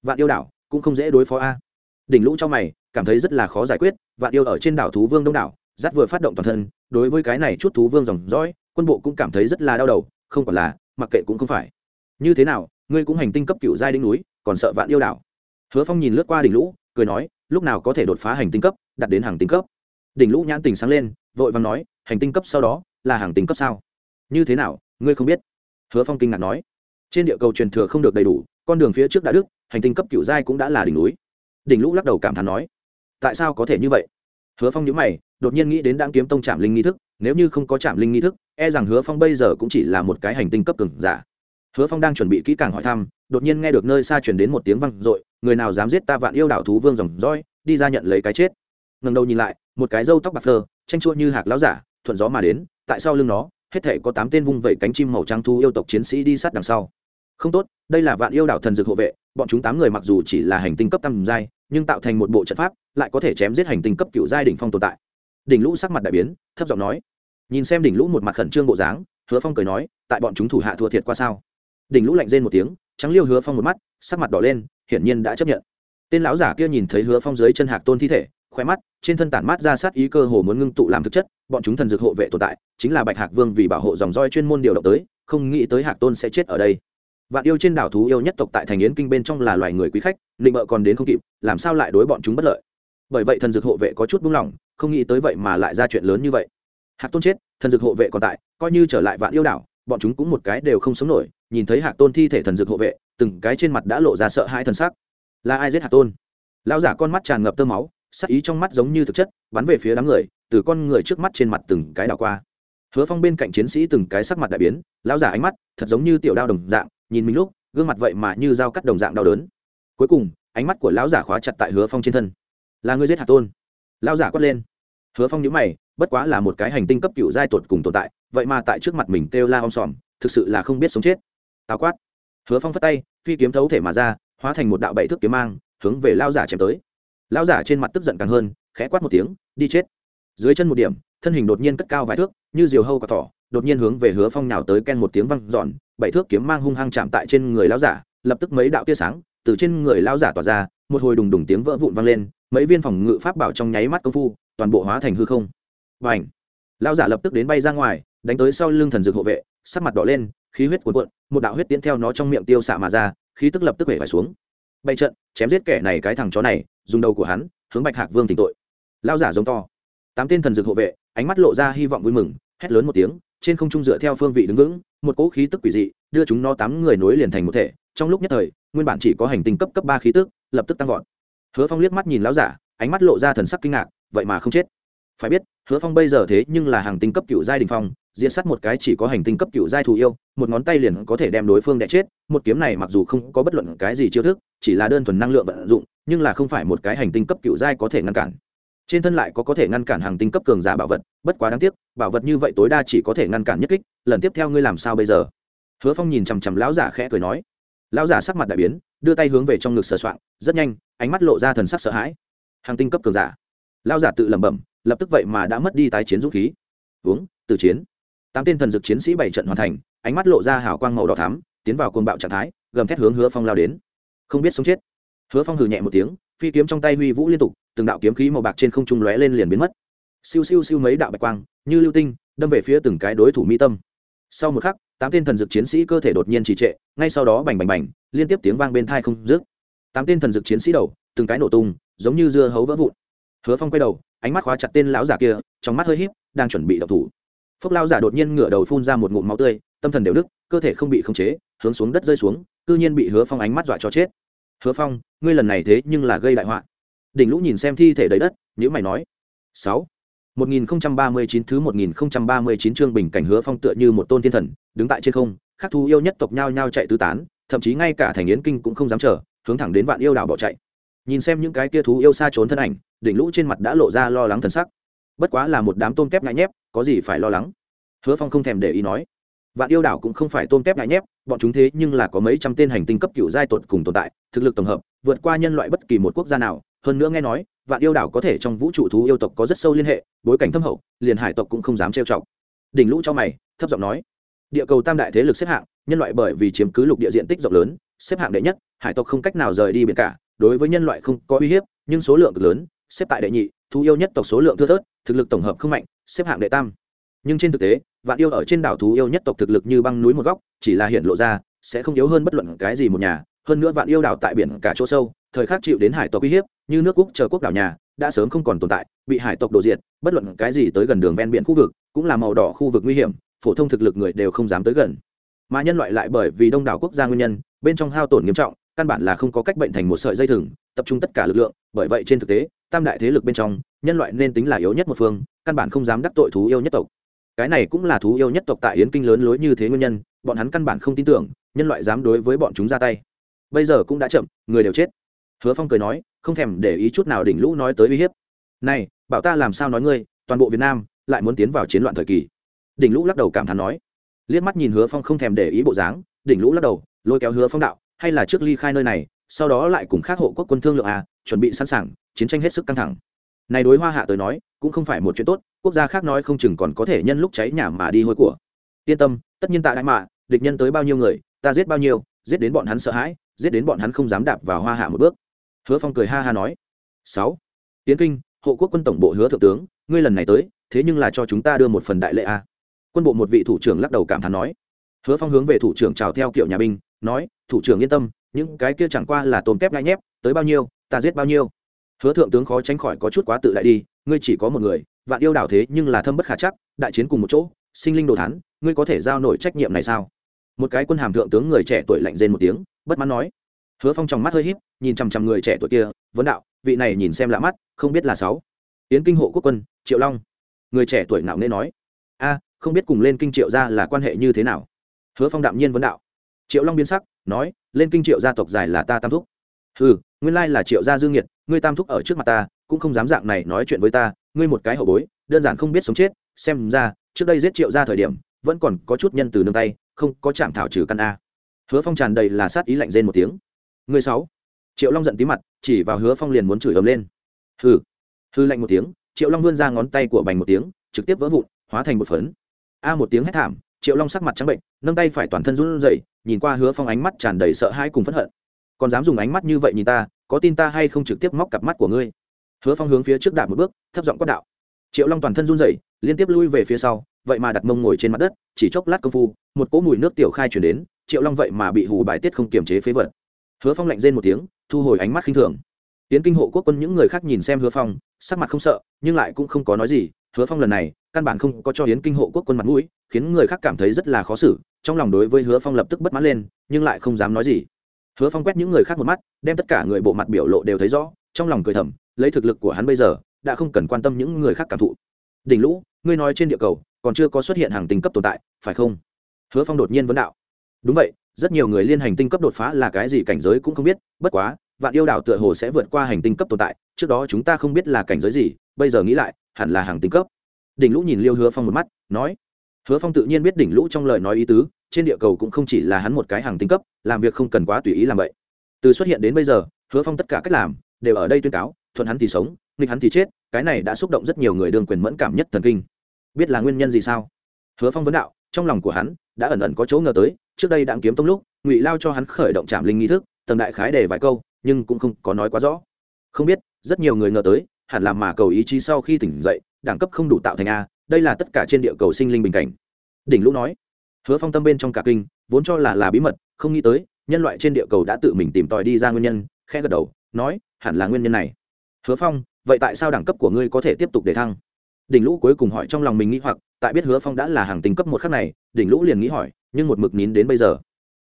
Vạn yêu đảo cũng không dễ đối phó a. Đỉnh lũ trong mày, cảm thấy rất là khó giải quyết, vạn yêu ở trên đảo thú vương đông đảo giắt vừa phát động toàn thân, đối với cái này chút thú vương dòng dõi, quân bộ cũng cảm thấy rất là đau đầu, không còn là, mặc kệ cũng không phải. Như thế nào, ngươi cũng hành tinh cấp cựu giai đỉnh núi, còn sợ vạn yêu đảo? Hứa phong nhìn lướt qua đỉnh lũ, cười nói, lúc nào có thể đột phá hành tinh cấp đặt đến hàng tinh cấp? Đỉnh lũ nhãn tình sáng lên vội vàng nói, hành tinh cấp sau đó là hàng tinh cấp sao? Như thế nào? Ngươi không biết? Hứa phong kinh ngạc nói. Trên địa cầu truyền thừa không được đầy đủ, con đường phía trước đã đức hành tinh cấp cựu giai cũng đã là đỉnh núi. Đỉnh lũ lắc đầu cảm thán nói. Tại sao có thể như vậy? Hứa phong nhớ mày, đột nhiên nghĩ đến đáng kiếm tông trạm linh nghi thức, nếu như không có trạm linh nghi thức e rằng hứa phong bây giờ cũng chỉ là một cái hành tinh cấp cường giả. Hứa phong đang chuẩn bị kỹ càng hỏi thăm, đột nhiên nghe được nơi xa chuyển đến một tiếng văng r ộ i người nào dám giết ta vạn yêu đảo thú vương dòng roi, đi ra nhận lấy cái chết. Ngần đầu nhìn lại một cái râu tóc bạc phơ, tranh chua như hạc láo giả, thuận gió mà đến, tại sau lưng nó, hết thể có tám tên vung vẩy cánh chim màu trắng thu yêu tộc chiến sĩ đi sát đằng sau. Không tốt, đây là vạn yêu đảo thần dược hộ vệ, bọn chúng tám người mặc dù chỉ là hành tinh cấp tầm giai, nhưng tạo thành một bộ trận pháp, lại có thể chém giết hành tinh cấp cựu giai đỉnh phong tồn tại. Đỉnh lũ sắc mặt đại biến, thấp giọng nói. Nhìn xem đỉnh lũ một mặt khẩn trương bộ dáng, hứa phong cười nói, tại bọn chúng thủ hạ thua thiệt qua sao? Đỉnh lũ lạnh rên một tiếng, trắng liêu hứa phong một mắt, sắc mặt đỏ lên, hiển nhiên đã chấp nhận. Tên lão giả kia nhìn thấy hứa phong dưới chân hạc tôn thi thể khoe mắt, trên thân tản mát ra sát ý cơ hồ muốn ngưng tụ làm thực chất, bọn chúng thần dược hộ vệ tồn tại, chính là bạch hạc vương vì bảo hộ dòng roi chuyên môn điều động tới, không nghĩ tới hạc tôn sẽ chết ở đây. Vạn yêu trên đảo thú yêu nhất tộc tại thành yến kinh bên trong là loài người quý khách định bợ còn đến không kịp, làm sao lại đối bọn chúng bất lợi? Bởi vậy thần dược hộ vệ có chút buông lỏng, không nghĩ tới vậy mà lại ra chuyện lớn như vậy. Hạc tôn chết, thần dược hộ vệ còn tại, coi như trở lại vạn yêu đảo, bọn chúng cũng một cái đều không sống nổi, nhìn thấy hạc tôn thi thể thần dược hộ vệ, từng cái trên mặt đã lộ ra sợ hãi thần sắc. Là ai giết hạc tôn? Lão giả con mắt tràn ngập tơ máu sắc ý trong mắt giống như thực chất, bắn về phía đám người, từ con người trước mắt trên mặt từng cái đảo qua. Hứa phong bên cạnh chiến sĩ từng cái sắc mặt đại biến, lão giả ánh mắt thật giống như tiểu đao đồng dạng, nhìn mình lúc, gương mặt vậy mà như dao cắt đồng dạng đau đớn. Cuối cùng, ánh mắt của lão giả khóa chặt tại hứa phong trên thân. Là người giết hạc tôn? Lão giả quát lên. Hứa phong nhữ mày, bất quá là một cái hành tinh cấp cựu giai tột cùng tồn tại, vậy mà tại trước mặt mình kêu la om sòm, thực sự là không biết sống chết. Tào quát. Hứa phong phất tay, phi kiếm thấu thể mà ra, hóa thành một đạo bảy thước kiếm mang, hướng về lao giả chém tới lão giả trên mặt tức giận càng hơn, khẽ quát một tiếng, đi chết. Dưới chân một điểm, thân hình đột nhiên cất cao vài thước, như diều hâu cả thỏ, đột nhiên hướng về hứa phong nào tới ken một tiếng văng giòn bảy thước kiếm mang hung hăng chạm tại trên người lão giả, lập tức mấy đạo tia sáng từ trên người lão giả tỏa ra, một hồi đùng đùng tiếng vỡ vụn vang lên, mấy viên phòng ngự pháp bảo trong nháy mắt công phu, toàn bộ hóa thành hư không. Và ảnh lão giả lập tức đến bay ra ngoài, đánh tới sau lưng thần dược hộ vệ, sắc mặt đỏ lên, khí huyết cuộn cuộn, một đạo huyết tiến theo nó trong miệng tiêu xạ mà ra, khí tức lập tức bể vải xuống bày trận, chém giết kẻ này cái thằng chó này, dùng đầu của hắn, hướng bạch hạc vương tỉnh tội. Lao giả giống to. Tám tên thần dược hộ vệ, ánh mắt lộ ra hy vọng vui mừng, hét lớn một tiếng, trên không trung dựa theo phương vị đứng vững, một cỗ khí tức quỷ dị, đưa chúng nó tám người nối liền thành một thể. Trong lúc nhất thời, nguyên bản chỉ có hành tinh cấp cấp ba khí tức, lập tức tăng vọt. Hứa phong liếc mắt nhìn lão giả, ánh mắt lộ ra thần sắc kinh ngạc, vậy mà không chết phải biết, hứa phong bây giờ thế nhưng là hàng tinh cấp cựu giai đình phong, diễn sát một cái chỉ có hành tinh cấp cựu giai thù yêu, một ngón tay liền có thể đem đối phương đẻ chết, một kiếm này mặc dù không có bất luận cái gì chiêu thức, chỉ là đơn thuần năng lượng vận dụng, nhưng là không phải một cái hành tinh cấp cựu giai có thể ngăn cản. Trên thân lại có có thể ngăn cản hàng tinh cấp cường giả bảo vật, bất quá đáng tiếc, bảo vật như vậy tối đa chỉ có thể ngăn cản nhất kích, lần tiếp theo ngươi làm sao bây giờ? Hứa phong nhìn chằm chằm lão giả khẽ cười nói. Lão giả sắc mặt đại biến, đưa tay hướng về trong ngực sờ soạng, rất nhanh, ánh mắt lộ ra thần sắc sợ hãi. Hàng tinh cấp cường giả. Lao giả tự lẩm bẩm, lập tức vậy mà đã mất đi tái chiến dũng khí. Uống từ chiến. Tám tên thần dực chiến sĩ bảy trận hoàn thành, ánh mắt lộ ra hào quang màu đỏ thắm, tiến vào cuồng bạo trạng thái, gầm thét hướng hứa phong lao đến. Không biết sống chết. Hứa phong hừ nhẹ một tiếng, phi kiếm trong tay huy vũ liên tục, từng đạo kiếm khí màu bạc trên không trung lóe lên liền biến mất. Siêu siêu siêu mấy đạo bạch quang, như lưu tinh, đâm về phía từng cái đối thủ mi tâm. Sau một khắc, tám tên thần dực chiến sĩ cơ thể đột nhiên trì trệ, ngay sau đó bành bành bành, liên tiếp tiếng vang bên thai không dứt. Tám tên thần dực chiến sĩ đầu, từng cái nổ tung, giống như dưa hấu vỡ vụn hứa phong quay đầu ánh mắt khóa chặt tên lão giả kia trong mắt hơi híp đang chuẩn bị động thủ. Phốc lao giả đột nhiên ngửa đầu phun ra một ngụm máu tươi tâm thần đều đức cơ thể không bị khống chế hướng xuống đất rơi xuống cư nhiên bị hứa phong ánh mắt dọa cho chết. Hứa phong ngươi lần này thế nhưng là gây đại họa. Đỉnh lũ nhìn xem thi thể đầy đất nhữ mày nói. Sáu. 1039 thứ 1039 chương bình cảnh hứa phong tựa như một tôn thiên thần, đứng tại trên không, các thú yêu nhất tộc nhao nhao chạy tứ tán, thậm chí ngay cả thành yến kinh cũng không dám chờ, hướng thẳng đến vạn yêu đảo bỏ chạy. Nhìn xem những cái kia thú yêu xa trốn thân ảnh, đỉnh lũ trên mặt đã lộ ra lo lắng thần sắc. Bất quá là một đám tôm tép ngại nhép, có gì phải lo lắng. Hứa Phong không thèm để ý nói, vạn yêu đảo cũng không phải tôm tép ngại nhép, bọn chúng thế nhưng là có mấy trăm tên hành tinh cấp cựu giai tột cùng tồn tại, thực lực tổng hợp, vượt qua nhân loại bất kỳ một quốc gia nào, hơn nữa nghe nói, vạn yêu đảo có thể trong vũ trụ thú yêu tộc có rất sâu liên hệ bối cảnh thâm hậu liền hải tộc cũng không dám trêu chọc đỉnh lũ cho mày thấp giọng nói địa cầu tam đại thế lực xếp hạng nhân loại bởi vì chiếm cứ lục địa diện tích rộng lớn xếp hạng đệ nhất hải tộc không cách nào rời đi biển cả đối với nhân loại không có uy hiếp, nhưng số lượng cực lớn, xếp tại đệ nhị thú yêu nhất tộc số lượng thưa thớt, thực lực tổng hợp không mạnh, xếp hạng đệ tam. Nhưng trên thực tế, vạn yêu ở trên đảo thú yêu nhất tộc thực lực như băng núi một góc, chỉ là hiện lộ ra, sẽ không yếu hơn bất luận cái gì một nhà. Hơn nữa vạn yêu đảo tại biển cả chỗ sâu, thời khắc chịu đến hải tộc uy hiếp, như nước cúc chờ quốc đảo nhà, đã sớm không còn tồn tại, bị hải tộc đổ diệt, bất luận cái gì tới gần đường ven biển khu vực, cũng là màu đỏ khu vực nguy hiểm, phổ thông thực lực người đều không dám tới gần. Mà nhân loại lại bởi vì đông đảo quốc gia nguyên nhân, bên trong hao tổn nghiêm trọng căn bản là không có cách bệnh thành một sợi dây thừng, tập trung tất cả lực lượng, bởi vậy trên thực tế, tam đại thế lực bên trong, nhân loại nên tính là yếu nhất một phương, căn bản không dám đắc tội thú yêu nhất tộc. Cái này cũng là thú yêu nhất tộc tại yến kinh lớn lối như thế nguyên nhân, bọn hắn căn bản không tin tưởng, nhân loại dám đối với bọn chúng ra tay. Bây giờ cũng đã chậm, người đều chết. Hứa phong cười nói, không thèm để ý chút nào đỉnh lũ nói tới uy hiếp. Này, bảo ta làm sao nói ngươi, toàn bộ việt nam lại muốn tiến vào chiến loạn thời kỳ. Đỉnh lũ lắc đầu cảm thán nói. Liếc mắt nhìn hứa phong không thèm để ý bộ dáng, đỉnh lũ lắc đầu, lôi kéo hứa phong đạo hay là trước ly khai nơi này, sau đó lại cùng khác hộ quốc quân thương lượng à chuẩn bị sẵn sàng, chiến tranh hết sức căng thẳng. Này đối hoa hạ tới nói, cũng không phải một chuyện tốt, quốc gia khác nói không chừng còn có thể nhân lúc cháy nhà mà đi hôi của. Yên tâm, tất nhiên tại đại mạ, địch nhân tới bao nhiêu người, ta giết bao nhiêu, giết đến bọn hắn sợ hãi, giết đến bọn hắn không dám đạp vào hoa hạ một bước. Hứa phong cười ha ha nói. Sáu. Tiến kinh, hộ quốc quân tổng bộ hứa thượng tướng, ngươi lần này tới, thế nhưng là cho chúng ta đưa một phần đại lệ a quân bộ một vị thủ trưởng lắc đầu cảm thán nói. Hứa phong hướng về thủ trưởng chào theo kiểu nhà binh nói, thủ trưởng yên tâm, những cái kia chẳng qua là tôm tép ngay nhép, tới bao nhiêu, ta giết bao nhiêu. Hứa thượng tướng khó tránh khỏi có chút quá tự đại đi, ngươi chỉ có một người, vạn yêu đảo thế nhưng là thâm bất khả chắc, đại chiến cùng một chỗ, sinh linh đồ thán, ngươi có thể giao nổi trách nhiệm này sao? Một cái quân hàm thượng tướng người trẻ tuổi lạnh rên một tiếng, bất mãn nói. Hứa phong trong mắt hơi h í p nhìn chằm chằm người trẻ tuổi kia, vấn đạo, vị này nhìn xem lạ mắt, không biết là sáu. Yến kinh hộ quốc quân, triệu long. Người trẻ tuổi nạo nghễ nói. A, không biết cùng lên kinh triệu gia là quan hệ như thế nào? Hứa phong đạm nhiên vấn đạo triệu long biến sắc, nói, lên kinh triệu gia tộc dài là ta tam thúc. Ừ nguyên lai là triệu gia dương nhiệt ngươi tam thúc ở trước mặt ta, cũng không dám dạng này nói chuyện với ta, ngươi một cái hậu bối, đơn giản không biết sống chết, xem ra, trước đây giết triệu gia thời điểm, vẫn còn có chút nhân từ nương tay, không có chạm thảo trừ căn a. Hứa phong tràn đầy là sát ý lạnh rên một tiếng. Người sáu. Triệu long giận tí mặt, chỉ vào hứa phong liền muốn chửi ấm lên. Hừ. Hư lạnh một tiếng, triệu long vươn ra ngón tay của bành một tiếng, trực tiếp vỡ vụn, hóa thành một phấn. A một tiếng hét thảm triệu long sắc mặt trắng bệnh, nâng tay phải toàn thân run rẩy, nhìn qua hứa phong ánh mắt tràn đầy sợ hãi cùng phẫn hận. Còn dám dùng ánh mắt như vậy nhìn ta, có tin ta hay không trực tiếp móc cặp mắt của ngươi? Hứa phong hướng phía trước đạp một bước, thấp giọng quát đạo. Triệu long toàn thân run rẩy, liên tiếp lui về phía sau, vậy mà đặt mông ngồi trên mặt đất, chỉ chốc lát công phu, một cỗ mùi nước tiểu khai chuyển đến, triệu long vậy mà bị hù bài tiết không kiềm chế phế vật. Hứa phong lạnh rên một tiếng, thu hồi ánh mắt khinh thường. Tiến kinh hộ quốc quân những người khác nhìn xem hứa phong, sắc mặt không sợ, nhưng lại cũng không có nói gì. Hứa phong lần này căn bản không có cho hiến kinh hộ quốc quân mặt mũi, khiến người khác cảm thấy rất là khó xử, trong lòng đối với hứa phong lập tức bất mãn lên, nhưng lại không dám nói gì. Hứa phong quét những người khác một mắt, đem tất cả người bộ mặt biểu lộ đều thấy rõ, trong lòng cười thầm, lấy thực lực của hắn bây giờ, đã không cần quan tâm những người khác cảm thụ. Đỉnh lũ, ngươi nói trên địa cầu, còn chưa có xuất hiện hàng tinh cấp tồn tại, phải không? Hứa phong đột nhiên vấn đạo. Đúng vậy, rất nhiều người liên hành tinh cấp đột phá là cái gì cảnh giới cũng không biết, bất quá, vạn yêu đảo tựa hồ sẽ vượt qua hành tinh cấp tồn tại, trước đó chúng ta không biết là cảnh giới gì, bây giờ nghĩ lại, hẳn là hàng tinh cấp đỉnh lũ nhìn liêu hứa phong một mắt, nói, hứa phong tự nhiên biết đỉnh lũ trong lời nói ý tứ, trên địa cầu cũng không chỉ là hắn một cái hàng tinh cấp, làm việc không cần quá tùy ý làm vậy. Từ xuất hiện đến bây giờ, hứa phong tất cả cách làm, đều ở đây tuyên cáo, thuận hắn thì sống, nghịch hắn thì chết, cái này đã xúc động rất nhiều người đương quyền mẫn cảm nhất thần kinh. Biết là nguyên nhân gì sao? Hứa phong vấn đạo, trong lòng của hắn, đã ẩn ẩn có chỗ ngờ tới, trước đây đạn kiếm tông lúc, ngụy lao cho hắn khởi động trạm linh nghi thức, tầng đại khái để vài câu, nhưng cũng không có nói quá rõ. Không biết, rất nhiều người ngờ tới, hẳn là mà cầu ý chí sau khi tỉnh dậy đẳng cấp không đủ tạo thành a, đây là tất cả trên địa cầu sinh linh bình cảnh. Đỉnh lũ nói, hứa phong tâm bên trong cả kinh, vốn cho là là bí mật, không nghĩ tới, nhân loại trên địa cầu đã tự mình tìm tòi đi ra nguyên nhân khe gật đầu, nói, hẳn là nguyên nhân này. Hứa phong, vậy tại sao đẳng cấp của ngươi có thể tiếp tục để thăng? Đỉnh lũ cuối cùng hỏi trong lòng mình nghĩ hoặc, tại biết hứa phong đã là hàng tính cấp một khắc này, đỉnh lũ liền nghĩ hỏi, nhưng một mực nín đến bây giờ.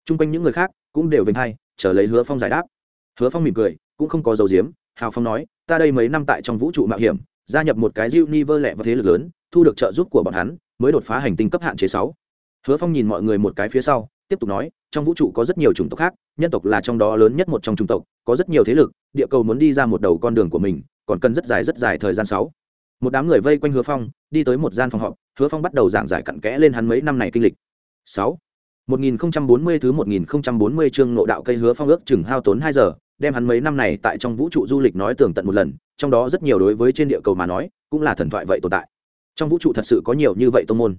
T r u n g quanh những người khác cũng đều vinh hay chờ lấy hứa phong giải đáp. Hứa phong mỉm cười, cũng không có dấu diếm, hào phong nói, ta đây mấy năm tại trong vũ trụ mạo hiểm gia nhập một cái Univer lẻ lẹ và thế lực lớn thu được trợ giúp của bọn hắn mới đột phá hành tinh cấp hạn chế sáu. Hứa phong nhìn mọi người một cái phía sau tiếp tục nói trong vũ trụ có rất nhiều chủng tộc khác nhân tộc là trong đó lớn nhất một trong chủng tộc có rất nhiều thế lực địa cầu muốn đi ra một đầu con đường của mình còn cần rất dài rất dài thời gian sáu. Một đám người vây quanh hứa phong đi tới một gian phòng họp hứa phong bắt đầu giảng giải cặn kẽ lên hắn mấy năm này kinh lịch. Sáu. 1040 thứ 1040 chương nội đạo cây hứa phong ước chừng hao tốn hai giờ, đem hắn mấy năm này tại trong vũ trụ du lịch nói tường tận một lần, trong đó rất nhiều đối với trên địa cầu mà nói, cũng là thần thoại vậy tồn tại. Trong vũ trụ thật sự có nhiều như vậy tông môn.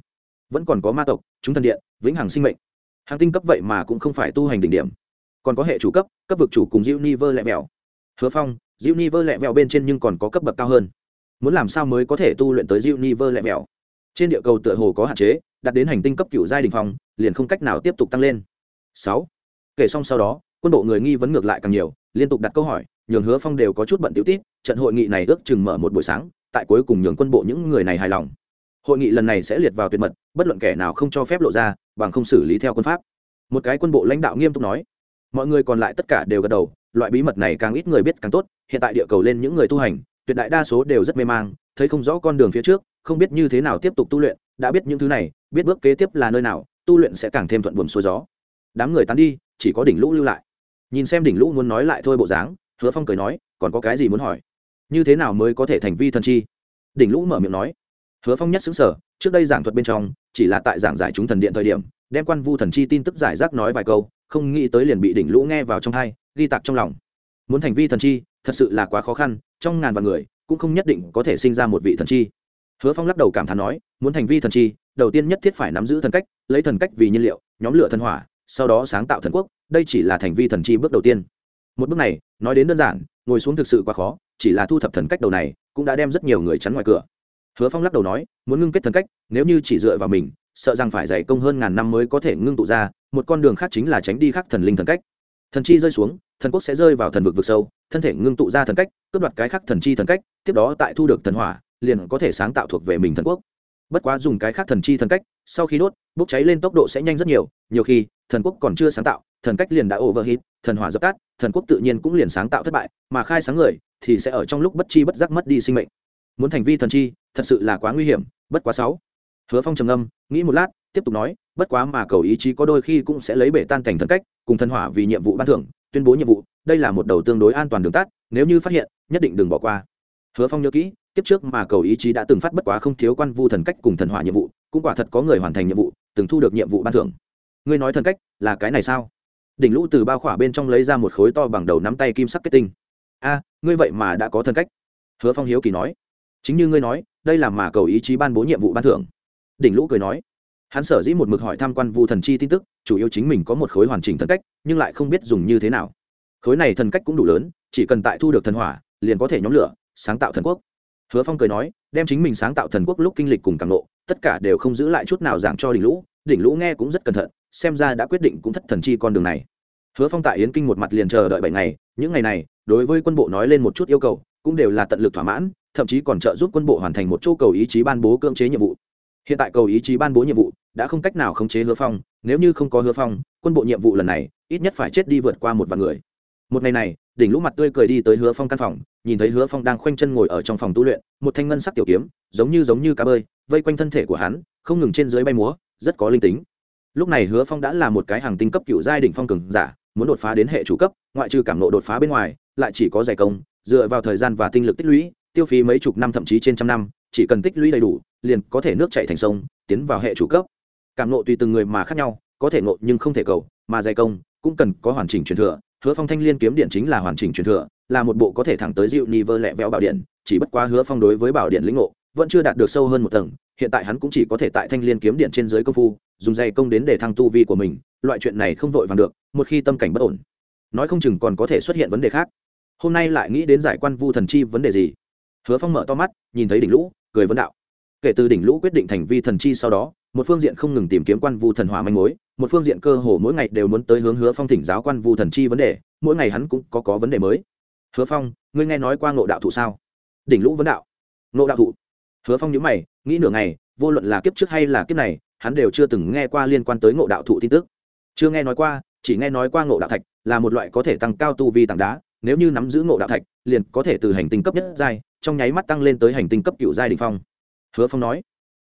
Vẫn còn có ma tộc chúng thần điện vĩnh hằng sinh mệnh. Hàng tinh cấp vậy mà cũng không phải tu hành đỉnh điểm. Còn có hệ chủ cấp cấp vực chủ cùng diệu ni vơ lẹ mèo hứa phong diệu ni vơ lẹ mèo bên trên nhưng còn có cấp bậc cao hơn. Muốn làm sao mới có thể tu luyện tới diệu ni vơ lẹ mèo trên địa cầu tựa hồ có hạn chế đạt đến hành tinh cấp cựu giai đình phong liền không cách nào tiếp tục tăng lên. Sáu kể xong sau đó quân bộ người nghi vấn ngược lại càng nhiều, liên tục đặt câu hỏi, nhường hứa phong đều có chút bận tiểu tít trận hội nghị này ước chừng mở một buổi sáng, tại cuối cùng nhường quân bộ những người này hài lòng. Hội nghị lần này sẽ liệt vào tuyệt mật, bất luận kẻ nào không cho phép lộ ra, bằng không xử lý theo quân pháp. Một cái quân bộ lãnh đạo nghiêm túc nói. Mọi người còn lại tất cả đều gật đầu, loại bí mật này càng ít người biết càng tốt, hiện tại địa cầu lên những người tu hành, tuyệt đại đa số đều rất mê mang, thấy không rõ con đường phía trước, không biết như thế nào tiếp tục tu luyện, đã biết những thứ này, biết bước kế tiếp là nơi nào, tu luyện sẽ càng thêm thuận buồm xuôi gió. Đám người tán đi, chỉ có đỉnh lũ lưu lại nhìn xem đỉnh lũ muốn nói lại thôi bộ dáng, hứa phong cười nói, còn có cái gì muốn hỏi? Như thế nào mới có thể thành vi thần chi? Đỉnh lũ mở miệng nói. Hứa phong nhất xứng sở trước đây giảng thuật bên trong, chỉ là tại giảng giải chúng thần điện thời điểm, đem quan vu thần chi tin tức giải rác nói vài câu, không nghĩ tới liền bị đỉnh lũ nghe vào trong thai ghi tạc trong lòng. Muốn thành vi thần chi, thật sự là quá khó khăn, trong ngàn vạn người, cũng không nhất định có thể sinh ra một vị thần chi. Hứa phong lắc đầu cảm thán nói, muốn thành vi thần chi, đầu tiên nhất thiết phải nắm giữ thần cách, lấy thần cách vì nhiên liệu, nhóm lửa thần hỏa, sau đó sáng tạo thần quốc đây chỉ là thành vi thần chi bước đầu tiên. Một bước này, nói đến đơn giản, ngồi xuống thực sự quá khó, chỉ là thu thập thần cách đầu này, cũng đã đem rất nhiều người chắn ngoài cửa. Hứa phong lắc đầu nói, muốn ngưng kết thần cách, nếu như chỉ dựa vào mình, sợ rằng phải dạy công hơn ngàn năm mới có thể ngưng tụ ra, một con đường khác chính là tránh đi khắc thần linh thần cách. Thần chi rơi xuống, thần quốc sẽ rơi vào thần vực vực sâu, thân thể ngưng tụ ra thần cách, cướp đoạt cái khắc thần chi thần cách, tiếp đó tại thu được thần hỏa, liền có thể sáng tạo thuộc về mình thần quốc. Bất quá dùng cái khắc thần chi thần cách, sau khi đốt, bốc cháy lên tốc độ sẽ nhanh rất nhiều nhiều khi, thần quốc còn chưa sáng tạo thần cách liền đã overheat, thần hỏa dập tắt, thần quốc tự nhiên cũng liền sáng tạo thất bại, mà khai sáng người thì sẽ ở trong lúc bất chi bất giác mất đi sinh mệnh. Muốn thành vi thần chi, thật sự là quá nguy hiểm, bất quá sáu. Hứa phong trầm ngâm, nghĩ một lát, tiếp tục nói, bất quá mà cầu ý chí có đôi khi cũng sẽ lấy bể tan thành thần cách, cùng thần hỏa vì nhiệm vụ ban thưởng, tuyên bố nhiệm vụ, đây là một đầu tương đối an toàn đường tắt, nếu như phát hiện, nhất định đừng bỏ qua. Hứa phong nhớ kỹ tiếp trước mà cầu ý chí đã từng phát bất quá không thiếu quan vu thần cách cùng thần hỏa nhiệm vụ, cũng quả thật có người hoàn thành nhiệm vụ, từng thu được nhiệm vụ ban thưởng. Ngươi nói thần cách là cái này sao? Đỉnh lũ từ bao khỏa bên trong lấy ra một khối to bằng đầu nắm tay kim sắc kết tinh. A, ngươi vậy mà đã có thân cách. Hứa phong hiếu kỳ nói. Chính như ngươi nói, đây là mà cầu ý chí ban bố nhiệm vụ ban thưởng. Đỉnh lũ cười nói. Hắn sở dĩ một mực hỏi tham quan vu thần chi tin tức, chủ yếu chính mình có một khối hoàn chỉnh thần cách, nhưng lại không biết dùng như thế nào. Khối này thần cách cũng đủ lớn, chỉ cần tại thu được thần hỏa, liền có thể nhóm lửa, sáng tạo thần quốc. Hứa phong cười nói, đem chính mình sáng tạo thần quốc lúc kinh lịch cùng càng lộ tất cả đều không giữ lại chút nào giảng cho đỉnh lũ đỉnh lũ nghe cũng rất cẩn thận, xem ra đã quyết định cũng thất thần chi con đường này. Hứa phong tại yến kinh một mặt liền chờ đợi bảy ngày, những ngày này, đối với quân bộ nói lên một chút yêu cầu, cũng đều là tận lực thỏa mãn, thậm chí còn trợ giúp quân bộ hoàn thành một chỗ cầu ý chí ban bố cưỡng chế nhiệm vụ. Hiện tại cầu ý chí ban bố nhiệm vụ, đã không cách nào khống chế hứa phong, nếu như không có hứa phong, quân bộ nhiệm vụ lần này, ít nhất phải chết đi vượt qua một vạn người. Một ngày này, đỉnh lũ mặt tươi cười đi tới hứa phong căn phòng, nhìn thấy hứa phong đang khoanh chân ngồi ở trong phòng tu luyện, một thanh ngân sắc tiểu kiếm, giống như giống như cá bơi, vây quanh thân thể của hắn, không ngừng trên dưới bay múa rất có linh tính. Lúc này hứa phong đã là một cái hàng tinh cấp cựu giai đ ỉ n h phong cường giả, muốn đột phá đến hệ chủ cấp, ngoại trừ cảm nộ đột phá bên ngoài, lại chỉ có giải công, dựa vào thời gian và tinh lực tích lũy, tiêu phí mấy chục năm thậm chí trên trăm năm, chỉ cần tích lũy đầy đủ, liền có thể nước chạy thành sông, tiến vào hệ chủ cấp. Cảm nộ tùy từng người mà khác nhau, có thể nộ nhưng không thể cầu, mà giải công cũng cần có hoàn chỉnh truyền thừa. Hứa phong thanh liên kiếm điện chính là hoàn chỉnh truyền thừa, là một bộ có thể thẳng tới dịu ni vơ lẹ véo bảo điện, chỉ bất quá hứa phong đối với bảo điện lĩnh ngộ vẫn chưa đạt được sâu hơn một tầng hiện tại hắn cũng chỉ có thể tại thanh liên kiếm điện trên dưới công phu, dùng dây công đến để thăng tu vi của mình, loại chuyện này không vội vàng được, một khi tâm cảnh bất ổn. Nói không chừng còn có thể xuất hiện vấn đề khác. Hôm nay lại nghĩ đến giải quan vu thần chi vấn đề gì? Hứa phong mở to mắt, nhìn thấy đỉnh lũ, cười vấn đạo. Kể từ đỉnh lũ quyết định thành vi thần chi sau đó, một phương diện không ngừng tìm kiếm quan vu thần hỏa manh mối, một phương diện cơ hồ mỗi ngày đều muốn tới hướng hứa phong thỉnh giáo quan vu thần chi vấn đề, mỗi ngày hắn cũng có có vấn đề mới. Hứa phong, ngươi nghe nói qua ngộ đạo thụ sao? Đỉnh lũ vấn đạo. Ngộ đạo thụ hứa phong nhớ mày, nghĩ nửa ngày, vô luận là kiếp trước hay là kiếp này, hắn đều chưa từng nghe qua liên quan tới ngộ đạo thụ tin tức. Chưa nghe nói qua, chỉ nghe nói qua ngộ đạo thạch là một loại có thể tăng cao tu vi tảng đá, nếu như nắm giữ ngộ đạo thạch, liền có thể từ hành tinh cấp nhất giai, trong nháy mắt tăng lên tới hành tinh cấp cựu giai đình phong. Hứa phong nói,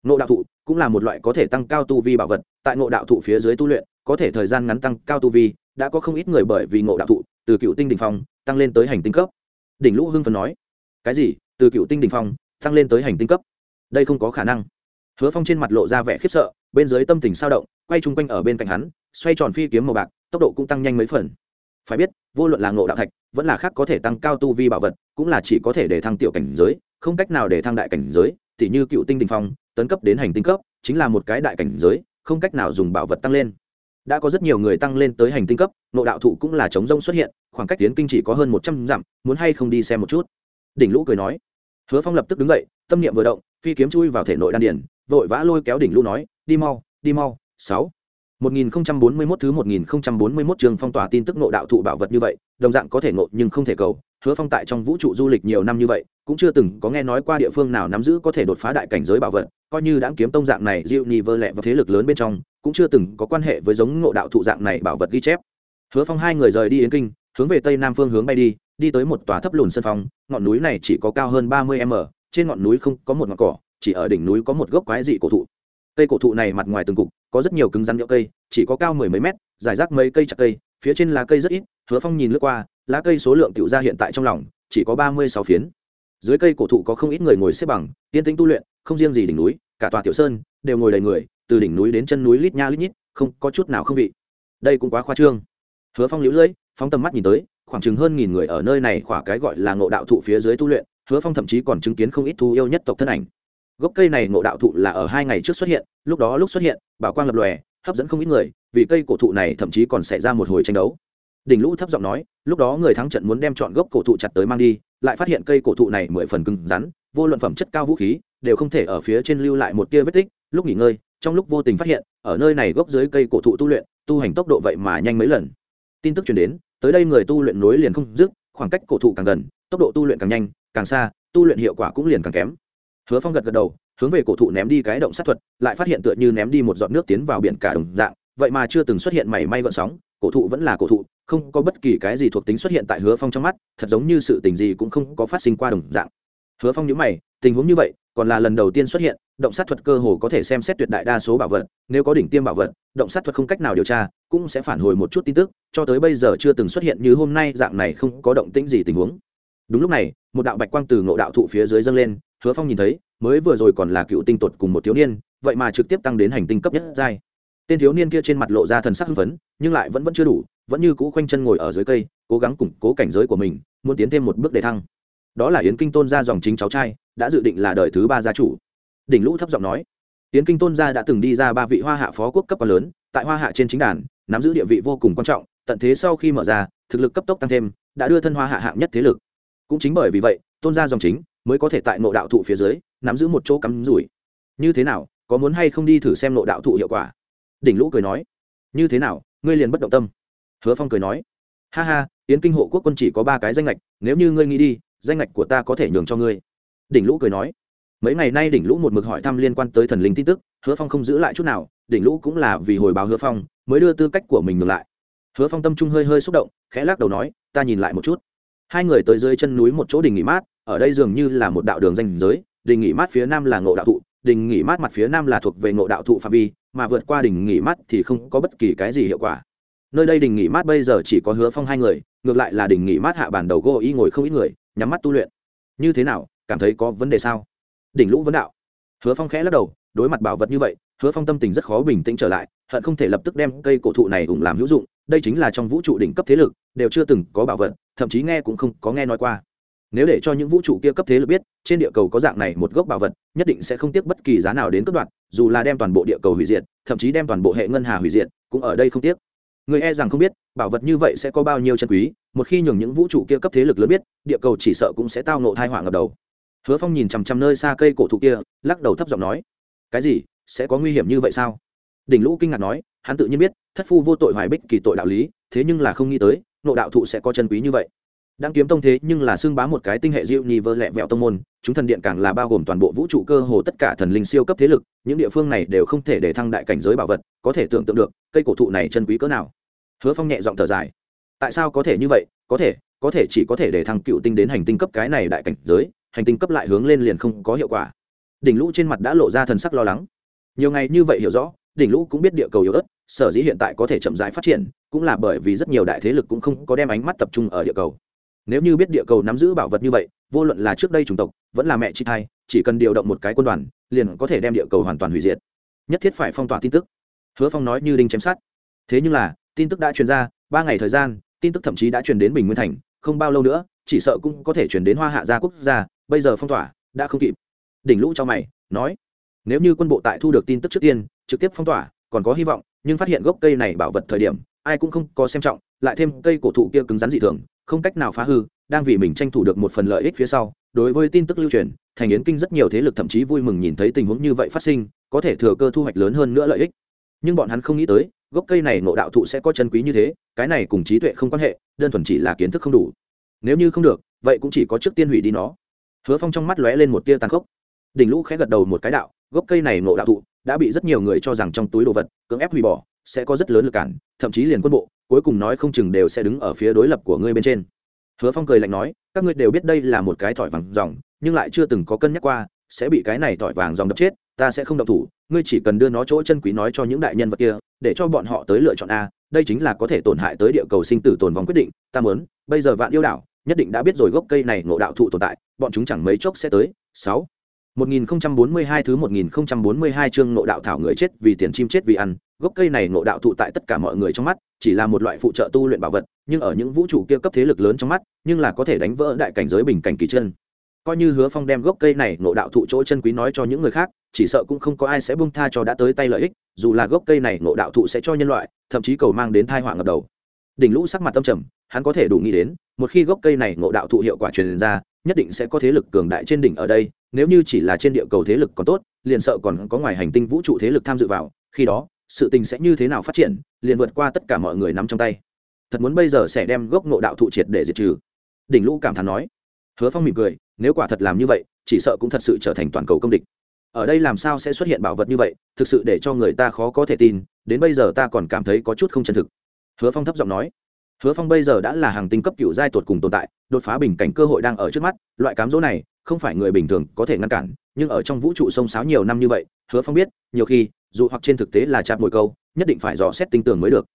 ngộ đạo thụ cũng là một loại có thể tăng cao tu vi bảo vật, tại ngộ đạo thụ phía dưới tu luyện, có thể thời gian ngắn tăng cao tu vi, đã có không ít người bởi vì ngộ đạo thụ, từ cựu tinh đình phong, tăng lên tới hành tinh cấp. Đỉnh lũ hưng phần nói, cái gì? Từ cựu tinh đình phong tăng lên tới hành tinh cấp. Đây không có khả năng. Hứa phong trên mặt lộ ra vẻ khiếp sợ, bên dưới tâm tình sao động, quay chung quanh ở bên cạnh hắn, xoay tròn phi kiếm màu bạc, tốc độ cũng tăng nhanh mấy phần. Phải biết, vô luận là ngộ đạo thạch, vẫn là khác có thể tăng cao tu vi bảo vật, cũng là chỉ có thể để thăng tiểu cảnh giới, không cách nào để thăng đại cảnh giới t h như cựu tinh đình phong, tấn cấp đến hành tinh cấp, chính là một cái đại cảnh giới, không cách nào dùng bảo vật tăng lên. Đã có rất nhiều người tăng lên tới hành tinh cấp nộ đạo thụ cũng là chống rông xuất hiện, khoảng cách tiến kinh chỉ có hơn một trăm dặm, muốn hay không đi xem một chút. Đỉnh lũ cười nói hứa phong lập tức đứng dậy tâm niệm vừa động phi kiếm chui vào thể nội đan điền vội vã lôi kéo đỉnh lũ nói đi mau đi mau sáu 1041 thứ 1041 trường phong tỏa tin tức ngộ đạo thụ bảo vật như vậy, đồng dạng có thể ngộ nhưng không thể cầu. Hứa Phong tại trong vũ trụ du lịch nhiều năm như vậy, cũng chưa từng có nghe nói qua địa phương nào nắm giữ có thể đột phá đại cảnh giới bảo vật, coi như đã kiếm tông dạng này Diệu nhị vơ lẹ và thế lực lớn bên trong, cũng chưa từng có quan hệ với giống ngộ đạo thụ dạng này bảo vật ghi chép. Hứa Phong hai người rời đi Yến Kinh, hướng về tây nam phương hướng bay đi, đi tới một tòa thấp lùn sân phong, ngọn núi này chỉ có cao hơn 30m, trên ngọn núi không có một ngọn cỏ, chỉ ở đỉnh núi có một gốc quái dị cổ thụ. Cây cổ thụ này mặt ngoài từng cục có rất nhiều cứng rắn nhựa cây chỉ có cao mười mấy mét dài rác mấy cây chặt cây phía trên lá cây rất ít hứa phong nhìn lướt qua lá cây số lượng tiểu ra hiện tại trong lòng chỉ có ba mươi sáu phiến. Dưới cây cổ thụ có không ít người ngồi xếp bằng yên tĩnh tu luyện không riêng gì đỉnh núi cả tòa tiểu sơn đều ngồi đầy người từ đỉnh núi đến chân núi lít nha lít nhít không có chút nào không vị. Đây cũng quá khoa trương. Hứa phong lũ lưỡi phóng tầm mắt nhìn tới khoảng chừng hơn nghìn người ở nơi này khỏa cái gọi là ngộ đạo thụ phía dưới tu luyện, hứa phong thậm chí còn chứng kiến không ít thu yêu nhất tộc thân ảnh. Gốc cây này ngộ đạo thụ là ở hai ngày trước xuất hiện, lúc đó lúc xuất hiện, bảo quang lập lòe, hấp dẫn không ít người, vì cây cổ thụ này thậm chí còn xảy ra một hồi tranh đấu. Đỉnh lũ thấp giọng nói, lúc đó người thắng trận muốn đem chọn gốc cổ thụ chặt tới mang đi, lại phát hiện cây cổ thụ này mười phần cứng rắn, vô luận phẩm chất cao vũ khí, đều không thể ở phía trên lưu lại một tia vết tích, lúc nghỉ ngơi, trong lúc vô tình phát hiện, ở nơi này gốc dưới cây cổ thụ tu luyện, tu hành tốc độ vậy mà nhanh mấy lần. Tin tức truyền đến tới đây người tu luyện nối liền không dứt, khoảng cách cổ thụ càng gần, tốc độ tu luyện càng nhanh, càng xa, tu luyện hiệu quả cũng liền càng kém. Hứa phong gật gật đầu, hướng về cổ thụ ném đi cái động sát thuật, lại phát hiện tựa như ném đi một giọt nước tiến vào biển cả đồng dạng, vậy mà chưa từng xuất hiện mảy may gợn sóng, cổ thụ vẫn là cổ thụ, không có bất kỳ cái gì thuộc tính xuất hiện tại hứa phong trong mắt, thật giống như sự tình gì cũng không có phát sinh qua đồng dạng. Hứa phong nhớ mày, tình huống như vậy, còn là lần đầu tiên xuất hiện động sát thuật cơ hồ có thể xem xét tuyệt đại đa số bảo vật, nếu có đỉnh tiêm bảo vật, động sát thuật không cách nào điều tra, cũng sẽ phản hồi một chút tin tức, cho tới bây giờ chưa từng xuất hiện như hôm nay dạng này không có động tĩnh gì tình huống. Đúng lúc này, một đạo bạch quang từ ngộ đạo thụ phía dưới dâng lên, hứa phong nhìn thấy, mới vừa rồi còn là cựu tinh tuột cùng một thiếu niên, vậy mà trực tiếp tăng đến hành tinh cấp nhất giai. Tên thiếu niên kia trên mặt lộ ra thần sắc hưng phấn, nhưng lại vẫn vẫn chưa đủ, vẫn như cũ khoanh chân ngồi ở dưới cây, cố gắng củng cố cảnh giới của mình, muốn tiến thêm một bước để thăng. Đó là yến kinh tôn ra dòng chính cháu trai, đã dự định là đời thứ ba gia chủ đỉnh lũ thấp giọng nói. Tiến kinh tôn gia đã từng đi ra ba vị hoa hạ phó quốc cấp quá lớn, tại hoa hạ trên chính đàn, nắm giữ địa vị vô cùng quan trọng, tận thế sau khi mở ra, thực lực cấp tốc tăng thêm, đã đưa thân hoa hạ hạng nhất thế lực. Cũng chính bởi vì vậy, tôn gia dòng chính mới có thể tại nộ đạo thụ phía dưới, nắm giữ một chỗ cắm rủi. Như thế nào, có muốn hay không đi thử xem nộ đạo thụ hiệu quả? Đỉnh lũ cười nói. Như thế nào, ngươi liền bất động tâm. Hứa phong cười nói. Ha ha yến kinh hộ quốc quân chỉ có ba cái danh lệch nếu như ngươi nghĩ đi, danh lệch của ta có thể nhường cho ngươi. Đỉnh lũ cười nói mấy ngày nay đỉnh lũ một mực hỏi thăm liên quan tới thần linh tin tức, hứa phong không giữ lại chút nào, đỉnh lũ cũng là vì hồi báo hứa phong, mới đưa tư cách của mình ngược lại. Hứa phong tâm trung hơi hơi xúc động, khẽ lắc đầu nói, ta nhìn lại một chút. Hai người tới dưới chân núi một chỗ đình nghỉ mát, ở đây dường như là một đạo đường danh giới đình nghỉ mát phía nam là ngộ đạo thụ đình nghỉ mát mặt phía nam là thuộc về ngộ đạo thụ phạm vi, mà vượt qua đình nghỉ mát thì không có bất kỳ cái gì hiệu quả. Nơi đây đình nghỉ mát bây giờ chỉ có hứa phong hai người, ngược lại là đình nghỉ mát hạ bản đầu gô y ngồi không ít người, nhắm mắt tu luyện. Như thế nào, cảm thấy có vấn đề sao? Đỉnh lũ vấn đạo. Hứa phong khẽ lắc đầu, đối mặt bảo vật như vậy, hứa phong tâm tình rất khó bình tĩnh trở lại, hận không thể lập tức đem cây cổ thụ này ủng làm hữu dụng, đây chính là trong vũ trụ đỉnh cấp thế lực, đều chưa từng có bảo vật, thậm chí nghe cũng không có nghe nói qua. Nếu để cho những vũ trụ kia cấp thế lực biết, trên địa cầu có dạng này một gốc bảo vật, nhất định sẽ không tiếc bất kỳ giá nào đến cấp đoạn dù là đem toàn bộ địa cầu hủy diệt, thậm chí đem toàn bộ hệ ngân hà hủy diệt, cũng ở đây không tiếc. Người e rằng không biết, bảo vật như vậy sẽ có bao nhiêu chân quý, một khi nhường những vũ trụ kia cấp thế lực lớn biết, địa cầu chỉ sợ cũng sẽ tao nộ thai họa ngập đầu hứa phong nhìn chằm chằm nơi xa cây cổ thụ kia, lắc đầu thấp giọng nói, cái gì? Sẽ có nguy hiểm như vậy sao? Đỉnh lũ kinh ngạc nói, hắn tự nhiên biết, thất phu vô tội hoài bích kỳ tội đạo lý, thế nhưng là không nghĩ tới, nộ đạo thụ sẽ có chân quý như vậy. Đang kiếm tông thế nhưng là xương bá một cái tinh hệ diệu nhì vơ lẹ vẹo tông môn, chúng thần điện càng là bao gồm toàn bộ vũ trụ cơ hồ tất cả thần linh siêu cấp thế lực, những địa phương này đều không thể để thăng đại cảnh giới bảo vật, có thể tưởng tượng được, cây cổ thụ này chân quý cỡ nào. Hứa phong nhẹ giọng thở dài, tại sao có thể như vậy? Có thể có thể chỉ có thể để thăng cựu tinh đến hành tinh cấp cái này đại cảnh giới hành tinh cấp lại hướng lên liền không có hiệu quả. Đỉnh lũ trên mặt đã lộ ra thần sắc lo lắng. Nhiều ngày như vậy hiểu rõ, đỉnh lũ cũng biết địa cầu yếu ớt, sở dĩ hiện tại có thể chậm rãi phát triển, cũng là bởi vì rất nhiều đại thế lực cũng không có đem ánh mắt tập trung ở địa cầu. Nếu như biết địa cầu nắm giữ bảo vật như vậy, vô luận là trước đây chủng tộc, vẫn là mẹ chi thai, chỉ cần điều động một cái quân đoàn, liền có thể đem địa cầu hoàn toàn hủy diệt. Nhất thiết phải phong tỏa tin tức. Hứa phong nói như đinh chém sát thế nhưng là, tin tức đã truyền ra, ba ngày thời gian, tin tức thậm chí đã truyền đến bình nguyên thành, không bao lâu nữa, chỉ sợ cũng có thể truyền đến hoa hạ gia quốc gia bây giờ phong tỏa đã không kịp. Đỉnh lũ cho mày, nói, nếu như quân bộ tại thu được tin tức trước tiên, trực tiếp phong tỏa, còn có hy vọng, nhưng phát hiện gốc cây này bảo vật thời điểm, ai cũng không có xem trọng, lại thêm cây cổ thụ kia cứng rắn dị thường, không cách nào phá hư, đang vì mình tranh thủ được một phần lợi ích phía sau, đối với tin tức lưu truyền, thành yến kinh rất nhiều thế lực thậm chí vui mừng nhìn thấy tình huống như vậy phát sinh, có thể thừa cơ thu hoạch lớn hơn nữa lợi ích. Nhưng bọn hắn không nghĩ tới, gốc cây này nộ đạo thụ sẽ có chân quý như thế, cái này cùng trí tuệ không quan hệ, đơn thuần chỉ là kiến thức không đủ. Nếu như không được, vậy cũng chỉ có trước tiên hủy đi nó hứa phong trong mắt lóe lên một tia tàn khốc. Đỉnh lũ khẽ gật đầu một cái đạo, gốc cây này nộ đạo thụ, đã bị rất nhiều người cho rằng trong túi đồ vật, cưỡng ép hủy bỏ, sẽ có rất lớn lực cản, thậm chí liền quân bộ, cuối cùng nói không chừng đều sẽ đứng ở phía đối lập của ngươi bên trên. Hứa phong cười lạnh nói, các ngươi đều biết đây là một cái thỏi vàng dòng, nhưng lại chưa từng có cân nhắc qua, sẽ bị cái này thỏi vàng dòng đập chết, ta sẽ không động thủ, ngươi chỉ cần đưa nó chỗ chân quý nói cho những đại nhân vật kia, để cho bọn họ tới lựa chọn a, đây chính là có thể tổn hại tới địa cầu sinh tử tồn vong quyết định, ta muốn, bây giờ vạn yêu đảo nhất định đã biết rồi gốc cây này ngộ đạo thụ tồn tại bọn chúng chẳng mấy chốc sẽ tới sáu 1042 thứ 1042 chương ngộ đạo thảo người chết vì tiền chim chết vì ăn, gốc cây này ngộ đạo thụ tại tất cả mọi người trong mắt, chỉ là một loại phụ trợ tu luyện bảo vật, nhưng ở những vũ trụ kia cấp thế lực lớn trong mắt, nhưng là có thể đánh vỡ đại cảnh giới bình cảnh kỳ chân. Coi như Hứa Phong đem gốc cây này ngộ đạo thụ chỗ chân quý nói cho những người khác, chỉ sợ cũng không có ai sẽ buông tha cho đã tới tay lợi ích, dù là gốc cây này ngộ đạo thụ sẽ cho nhân loại, thậm chí cầu mang đến tai họa ngập đầu. Đỉnh Lũ sắc mặt tâm trầm, hắn có thể đủ nghĩ đến, một khi gốc cây này ngộ đạo thụ hiệu quả truyền ra, nhất định sẽ có thế lực cường đại trên đỉnh ở đây nếu như chỉ là trên địa cầu thế lực còn tốt liền sợ còn có ngoài hành tinh vũ trụ thế lực tham dự vào khi đó sự tình sẽ như thế nào phát triển liền vượt qua tất cả mọi người nắm trong tay. Thật muốn bây giờ sẽ đem gốc ngộ đạo thụ triệt để diệt trừ. Đỉnh lũ cảm thán nói. Hứa phong mỉm cười nếu quả thật làm như vậy chỉ sợ cũng thật sự trở thành toàn cầu công địch. Ở đây làm sao sẽ xuất hiện bảo vật như vậy thực sự để cho người ta khó có thể tin đến bây giờ ta còn cảm thấy có chút không chân thực hứa phong thấp giọng nói. Hứa phong bây giờ đã là hàng tinh cấp cựu giai tột cùng tồn tại, đột phá bình cảnh cơ hội đang ở trước mắt, loại cám dỗ này, không phải người bình thường có thể ngăn cản, nhưng ở trong vũ trụ sông sáo nhiều năm như vậy, hứa phong biết, nhiều khi, dù hoặc trên thực tế là chạp mồi câu, nhất định phải dò xét tinh tường mới được.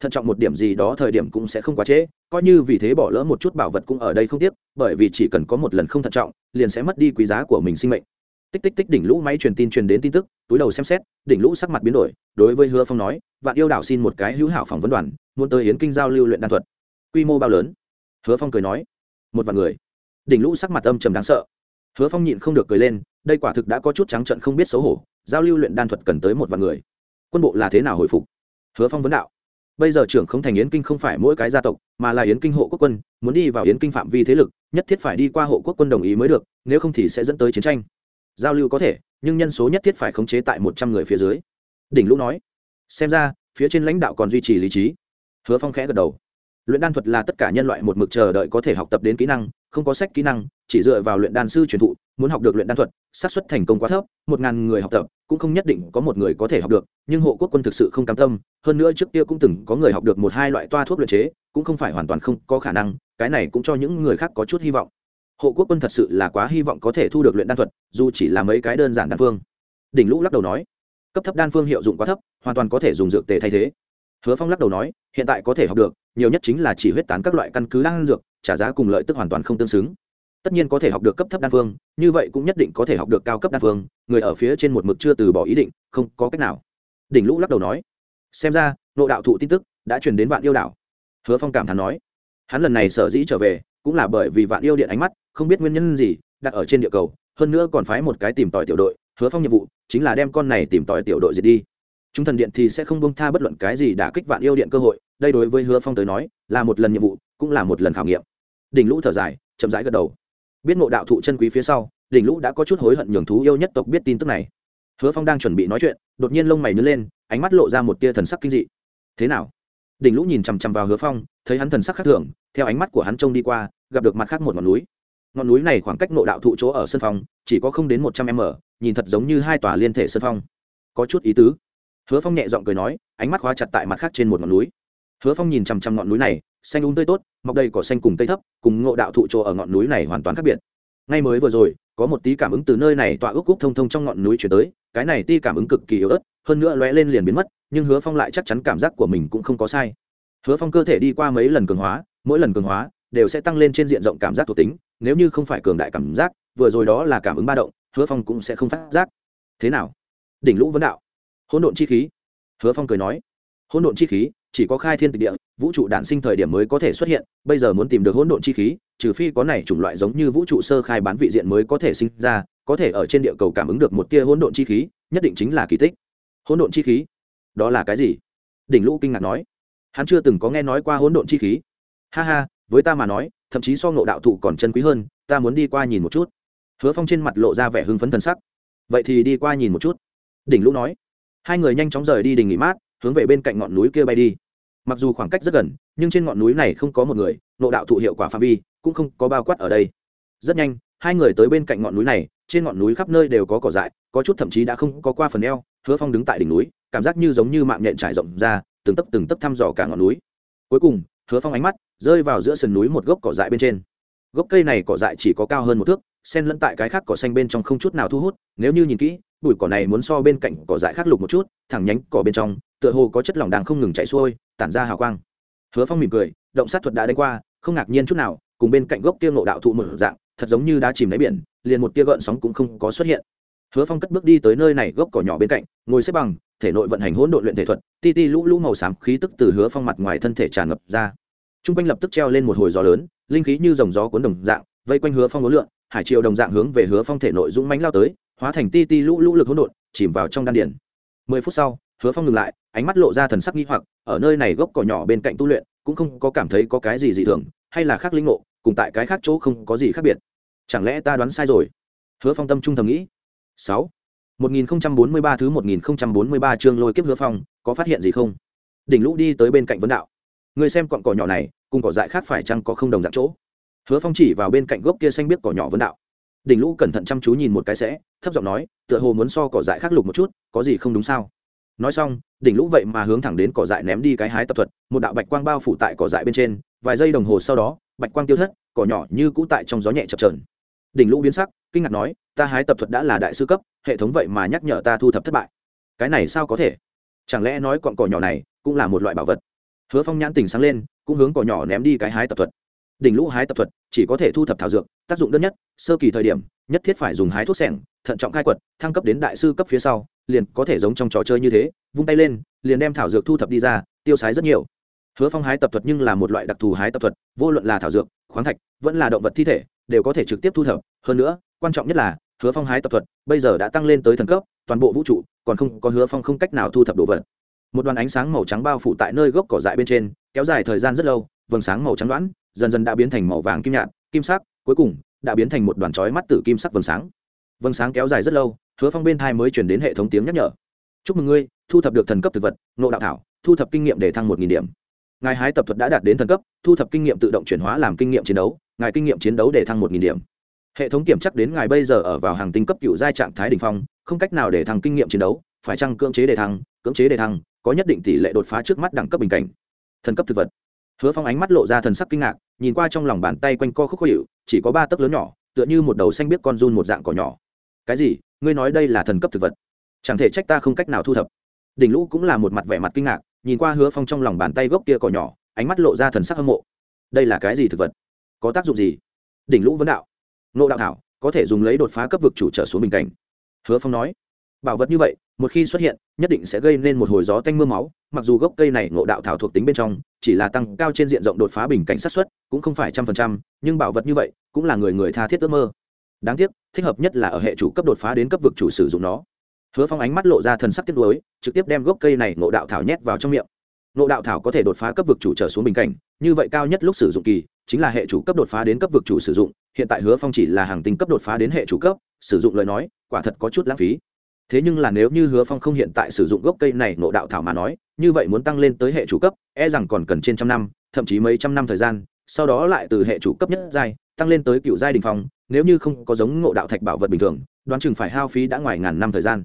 Thận trọng một điểm gì đó thời điểm cũng sẽ không quá trễ, coi như vì thế bỏ lỡ một chút bảo vật cũng ở đây không tiếc, bởi vì chỉ cần có một lần không thận trọng, liền sẽ mất đi quý giá của mình sinh mệnh. Tích tích tích đỉnh lũ máy truyền tin truyền đến tin tức, túi đầu xem xét, đỉnh lũ sắc mặt biến đổi, đối với hứa phong nói, vạn yêu đảo xin một cái hữu hảo phỏng vấn đoàn muốn tới yến kinh giao lưu luyện đan thuật. Quy mô bao lớn? Hứa phong cười nói. Một vạn người. Đỉnh lũ sắc mặt âm trầm đáng sợ. Hứa phong nhịn không được cười lên, đây quả thực đã có chút trắng trận không biết xấu hổ, giao lưu luyện đan thuật cần tới một vạn người. Quân bộ là thế nào hồi phục? Hứa phong vấn đạo. Bây giờ trưởng không thành yến kinh không phải mỗi cái gia tộc, mà là yến kinh hộ quốc quân, muốn đi vào yến kinh phạm vi thế lực, nhất thiết phải đi qua hộ quốc quân đồng ý mới được, nếu không thì sẽ dẫn tới chiến tranh. Giao lưu có thể, nhưng nhân số nhất thiết phải khống chế tại một trăm người phía dưới. Đỉnh lũ nói. Xem ra, phía trên lãnh đạo còn duy trì lý trí hứa phong khẽ gật đầu. Luyện đan thuật là tất cả nhân loại một mực chờ đợi có thể học tập đến kỹ năng, không có sách kỹ năng, chỉ dựa vào luyện đan sư truyền thụ, muốn học được luyện đan thuật, xác suất thành công quá thấp, một ngàn người học tập, cũng không nhất định có một người có thể học được, nhưng hộ quốc quân thực sự không cam tâm, hơn nữa trước kia cũng từng có người học được một hai loại toa thuốc luyện chế, cũng không phải hoàn toàn không có khả năng, cái này cũng cho những người khác có chút hy vọng. Hộ quốc quân thật sự là quá hy vọng có thể thu được luyện đan thuật, dù chỉ là mấy cái đơn giản đan phương. Đỉnh lũ lắc đầu nói, cấp thấp đan phương hiệu dụng quá thấp, hoàn toàn có thể dùng dược tề thay thế hứa phong lắc đầu nói, hiện tại có thể học được, nhiều nhất chính là chỉ huyết tán các loại căn cứ đang dược, trả giá cùng lợi tức hoàn toàn không tương xứng. Tất nhiên có thể học được cấp thấp đan phương, như vậy cũng nhất định có thể học được cao cấp đan phương, người ở phía trên một mực chưa từ bỏ ý định, không có cách nào. Đỉnh lũ lắc đầu nói, xem ra, nội đạo thụ tin tức đã truyền đến vạn yêu đảo. Hứa phong cảm thán nói, hắn lần này sở dĩ trở về, cũng là bởi vì vạn yêu điện ánh mắt, không biết nguyên nhân gì, đặt ở trên địa cầu, hơn nữa còn phái một cái tìm tòi tiểu đội. Hứa phong nhiệm vụ chính là đem con này tìm tòi tiểu đội diệt đi chúng thần điện thì sẽ không bông tha bất luận cái gì đã kích vạn yêu điện cơ hội, đây đối với hứa phong tới nói, là một lần nhiệm vụ, cũng là một lần khảo nghiệm. Đỉnh lũ thở dài, chậm rãi gật đầu. Biết ngộ đạo thụ chân quý phía sau, đỉnh lũ đã có chút hối hận nhường thú yêu nhất tộc biết tin tức này. Hứa phong đang chuẩn bị nói chuyện, đột nhiên lông mày nứt lên, ánh mắt lộ ra một tia thần sắc kinh dị. Thế nào? Đỉnh lũ nhìn chằm chằm vào hứa phong, thấy hắn thần sắc khác thường, theo ánh mắt của hắn trông đi qua, gặp được mặt khác một ngọn núi. Ngọn núi này khoảng cách nộ đạo thụ chỗ ở sân phong chỉ có không đến một trăm m, nhìn thật giống như hai tòa liên thể sân phong có chút ý tứ hứa phong nhẹ giọng cười nói, ánh mắt khóa chặt tại mặt khác trên một ngọn núi. Hứa phong nhìn chằm chằm ngọn núi này, xanh úng um tươi tốt, mọc đầy cỏ xanh cùng tây thấp, cùng ngộ đạo thụ chỗ ở ngọn núi này hoàn toàn khác biệt. Ngay mới vừa rồi, có một tí cảm ứng từ nơi này tọa ước cúc thông thông trong ngọn núi chuyển tới, cái này ti cảm ứng cực kỳ yếu ớt, hơn nữa lóe lên liền biến mất, nhưng hứa phong lại chắc chắn cảm giác của mình cũng không có sai. Hứa phong cơ thể đi qua mấy lần cường hóa, mỗi lần cường hóa đều sẽ tăng lên trên diện rộng cảm giác thuộc tính, nếu như không phải cường đại cảm giác, vừa rồi đó là cảm ứng ba động, hứa phong cũng sẽ không phát giác. Thế nào? Đỉnh lũ vấn đạo hỗn độn chi khí. Hứa phong cười nói, hỗn độn chi khí chỉ có khai thiên tịch địa, vũ trụ đản sinh thời điểm mới có thể xuất hiện, bây giờ muốn tìm được hỗn độn chi khí, trừ phi có này chủng loại giống như vũ trụ sơ khai bán vị diện mới có thể sinh ra, có thể ở trên địa cầu cảm ứng được một tia hỗn độn chi khí, nhất định chính là kỳ tích. Hỗn độn chi khí? Đó là cái gì? Đỉnh lũ kinh ngạc nói. Hắn chưa từng có nghe nói qua hỗn độn chi khí. Ha ha, với ta mà nói, thậm chí so ngộ đạo thụ còn chân quý hơn, ta muốn đi qua nhìn một chút. Hứa phong trên mặt lộ ra vẻ hưng phấn thần sắc. Vậy thì đi qua nhìn một chút. Đỉnh lũ nói hai người nhanh chóng rời đi đình nghỉ mát, hướng về bên cạnh ngọn núi kia bay đi. Mặc dù khoảng cách rất gần, nhưng trên ngọn núi này không có một người, nộ đạo thụ hiệu quả phạm vi cũng không có bao quát ở đây. Rất nhanh, hai người tới bên cạnh ngọn núi này, trên ngọn núi khắp nơi đều có cỏ dại, có chút thậm chí đã không có qua phần eo, hứa phong đứng tại đỉnh núi, cảm giác như giống như mạng nhện trải rộng ra, từng tấp từng tấp thăm dò cả ngọn núi. Cuối cùng, hứa phong ánh mắt rơi vào giữa sườn núi một gốc cỏ dại bên trên gốc cây này cỏ dại chỉ có cao hơn một thước sen lẫn tại cái khác cỏ xanh bên trong không chút nào thu hút, nếu như nhìn kỹ, bụi cỏ này muốn so bên cạnh cỏ dại khác lục một chút, thẳng nhánh cỏ bên trong, tựa hồ có chất lỏng đang không ngừng chạy xuôi, tản ra hào quang. Hứa phong mỉm cười, động sát thuật đã đánh qua, không ngạc nhiên chút nào, cùng bên cạnh gốc tiêu ngộ đạo thụ mở dạng, thật giống như đã chìm đáy biển, liền một tia gợn sóng cũng không có xuất hiện. Hứa phong cất bước đi tới nơi này, gốc cỏ nhỏ bên cạnh, ngồi xếp bằng, thể nội vận hành hỗn độn luyện thể thuật, ti ti lũ lũ màu xám khí tức từ hứa phong mặt ngoài thân thể tràn ngập ra t r u n g quanh lập tức treo lên một hồi gió lớn, linh khí như dòng gió cuốn đồng dạng, vây quanh hứa phong ngốn lượn, hải triều đồng dạng hướng về hứa phong thể nội dũng mánh lao tới, hóa thành ti ti lũ lũ lực hỗn độn, chìm vào trong đan điển mười phút sau, hứa phong ngừng lại, ánh mắt lộ ra thần sắc nghi hoặc, ở nơi này gốc cỏ nhỏ bên cạnh tu luyện, cũng không có cảm thấy có cái gì dị thường, hay là khác linh ngộ, cùng tại cái khác chỗ không có gì khác biệt. Chẳng lẽ ta đoán sai rồi? Hứa phong tâm trung thầm nghĩ. Sáu. một nghìn bốn mươi ba thứ một nghìn bốn mươi ba chương lôi kiếp hứa phong, có phát hiện gì không? Đỉnh lũ đi tới bên cạnh vấn đạo người xem cọn cỏ nhỏ này, cùng cỏ dại khác phải chăng có không đồng dạng chỗ? Hứa phong chỉ vào bên cạnh gốc kia xanh biết cỏ nhỏ vấn đạo. Đỉnh lũ cẩn thận chăm chú nhìn một cái sẽ, thấp giọng nói, tựa hồ muốn so cỏ dại khác lục một chút, có gì không đúng sao? Nói xong, đỉnh lũ vậy mà hướng thẳng đến cỏ dại ném đi cái hái tập thuật, một đạo bạch quang bao phủ tại cỏ dại bên trên, vài giây đồng hồ sau đó, bạch quang tiêu thất, cỏ nhỏ như cũ tại trong gió nhẹ chập trờn đỉnh lũ biến sắc, kinh ngạc nói, ta hái tập thuật đã là đại sư cấp, hệ thống vậy mà nhắc nhở ta thu thập thất bại. Cái này sao có thể? Chẳng lẽ nói cọn cỏ nhỏ này cũng là một loại bảo vật? Hứa phong nhãn tỉnh sáng lên, cũng hướng cỏ nhỏ ném đi cái hái tập thuật. Đỉnh lũ hái tập thuật chỉ có thể thu thập thảo dược, tác dụng đơn nhất, sơ kỳ thời điểm, nhất thiết phải dùng hái thuốc sẻng, thận trọng khai quật, thăng cấp đến đại sư cấp phía sau, liền có thể giống trong trò chơi như thế, vung tay lên, liền đem thảo dược thu thập đi ra, tiêu sái rất nhiều. Hứa phong hái tập thuật nhưng là một loại đặc thù hái tập thuật, vô luận là thảo dược, khoáng thạch, vẫn là động vật thi thể, đều có thể trực tiếp thu thập. Hơn nữa, quan trọng nhất là, hứa phong hái tập thuật bây giờ đã tăng lên tới thần cấp, toàn bộ vũ trụ, còn không có hứa phong không cách nào thu thập đồ vật một đoàn ánh sáng màu trắng bao phủ tại nơi gốc cỏ dại bên trên, kéo dài thời gian rất lâu, vầng sáng màu trắng đoán, dần dần đã biến thành màu vàng kim nhạt, kim sắc, cuối cùng, đã biến thành một đoàn chói mắt tử kim sắc vầng sáng. Vầng sáng kéo dài rất lâu, hứa phong bên thai mới chuyển đến hệ thống tiếng nhắc nhở. Chúc mừng ngươi, thu thập được thần cấp thực vật nộ đạo thảo, thu thập kinh nghiệm để thăng một nghìn điểm. Ngài hái tập thuật đã đạt đến thần cấp, thu thập kinh nghiệm tự động chuyển hóa làm kinh nghiệm chiến đấu, ngài kinh nghiệm chiến đấu để thăng một nghìn điểm. Hệ thống kiểm chắc đến ngài bây giờ ở vào hàng tinh cấp cựu giai trạng thái đ ỉ n h phong, không cách nào để thăng kinh nghiệm chiến đấu, phải chăng cưỡng chế đề thăng, cưỡng chế đề thăng có nhất định tỷ lệ đột phá trước mắt đẳng cấp bình cảnh. Thần cấp thực vật. Hứa phong ánh mắt lộ ra thần sắc kinh ngạc, nhìn qua trong lòng bàn tay quanh co khúc khó hiệu chỉ có ba tấc lớn nhỏ, tựa như một đầu xanh biết con run một dạng cỏ nhỏ. Cái gì? Ngươi nói đây là thần cấp thực vật? Chẳng thể trách ta không cách nào thu thập. Đỉnh lũ cũng là một mặt vẻ mặt kinh ngạc, nhìn qua hứa phong trong lòng bàn tay gốc kia cỏ nhỏ, ánh mắt lộ ra thần sắc hâm mộ. Đây là cái gì thực vật? Có tác dụng gì? Đỉnh lũ vấn đạo. Nộ đạo thảo, có thể dùng lấy đột phá cấp vực chủ trở xuống bình cảnh. Hứa phong nói bảo vật như vậy, một khi xuất hiện, nhất định sẽ gây nên một hồi gió tanh m ư a máu, mặc dù gốc cây này ngộ đạo thảo thuộc tính bên trong, chỉ là tăng cao trên diện rộng đột phá bình cảnh sát xuất cũng không phải trăm phần trăm, nhưng bảo vật như vậy cũng là người người tha thiết ước mơ. Đáng tiếc, thích hợp nhất là ở hệ chủ cấp đột phá đến cấp vực chủ sử dụng nó. Hứa phong ánh mắt lộ ra thần sắc tiếc nuối, trực tiếp đem gốc cây này ngộ đạo thảo nhét vào trong miệng. Ngộ đạo thảo có thể đột phá cấp vực chủ trở xuống bình cảnh, như vậy cao nhất lúc sử dụng kỳ, chính là hệ chủ cấp đột phá đến cấp vực chủ sử dụng, hiện tại hứa phong chỉ là hàng tinh cấp đột phá đến hệ chủ cấp, sử dụng lời nói, quả thật có chút lãng phí thế nhưng là nếu như hứa phong không hiện tại sử dụng gốc cây này ngộ đạo thảo mà nói, như vậy muốn tăng lên tới hệ chủ cấp e rằng còn cần trên trăm năm, thậm chí mấy trăm năm thời gian, sau đó lại từ hệ chủ cấp nhất giai, tăng lên tới cựu giai đình phong, nếu như không có giống ngộ đạo thạch bảo vật bình thường, đoán chừng phải hao phí đã ngoài ngàn năm thời gian.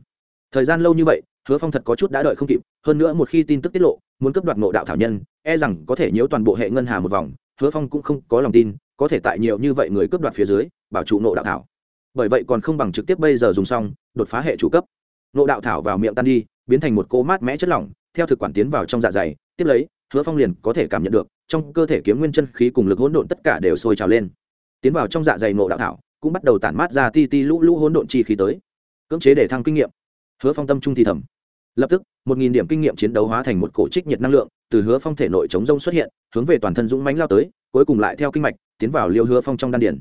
Thời gian lâu như vậy, hứa phong thật có chút đã đợi không kịp, hơn nữa một khi tin tức tiết lộ, muốn cấp đoạt ngộ đạo thảo nhân e rằng có thể nhiễu toàn bộ hệ ngân hà một vòng, hứa phong cũng không có lòng tin, có thể tại nhiều như vậy người cướp đoạt phía dưới, bảo trụ ngộ đạo thảo. Bởi vậy còn không bằng trực tiếp bây giờ dùng xong, đột phá hệ chủ cấp. Nộ đạo thảo vào miệng tan đi, biến thành một cô mát mẽ chất lỏng, theo thực quản tiến vào trong dạ dày, tiếp lấy, hứa phong liền có thể cảm nhận được, trong cơ thể kiếm nguyên chân khí cùng lực hỗn độn tất cả đều sôi trào lên. Tiến vào trong dạ dày nộ đạo thảo, cũng bắt đầu tản mát ra ti ti lũ lũ hỗn độn chi khí tới. Cưỡng chế để thăng kinh nghiệm. Hứa phong tâm trung thì thầm. Lập tức, một nghìn điểm kinh nghiệm chiến đấu hóa thành một cổ trích nhiệt năng lượng, từ hứa phong thể nội chống rông xuất hiện, hướng về toàn thân dũng mánh lao tới, cuối cùng lại theo kinh mạch, tiến vào liêu hứa phong trong đan điển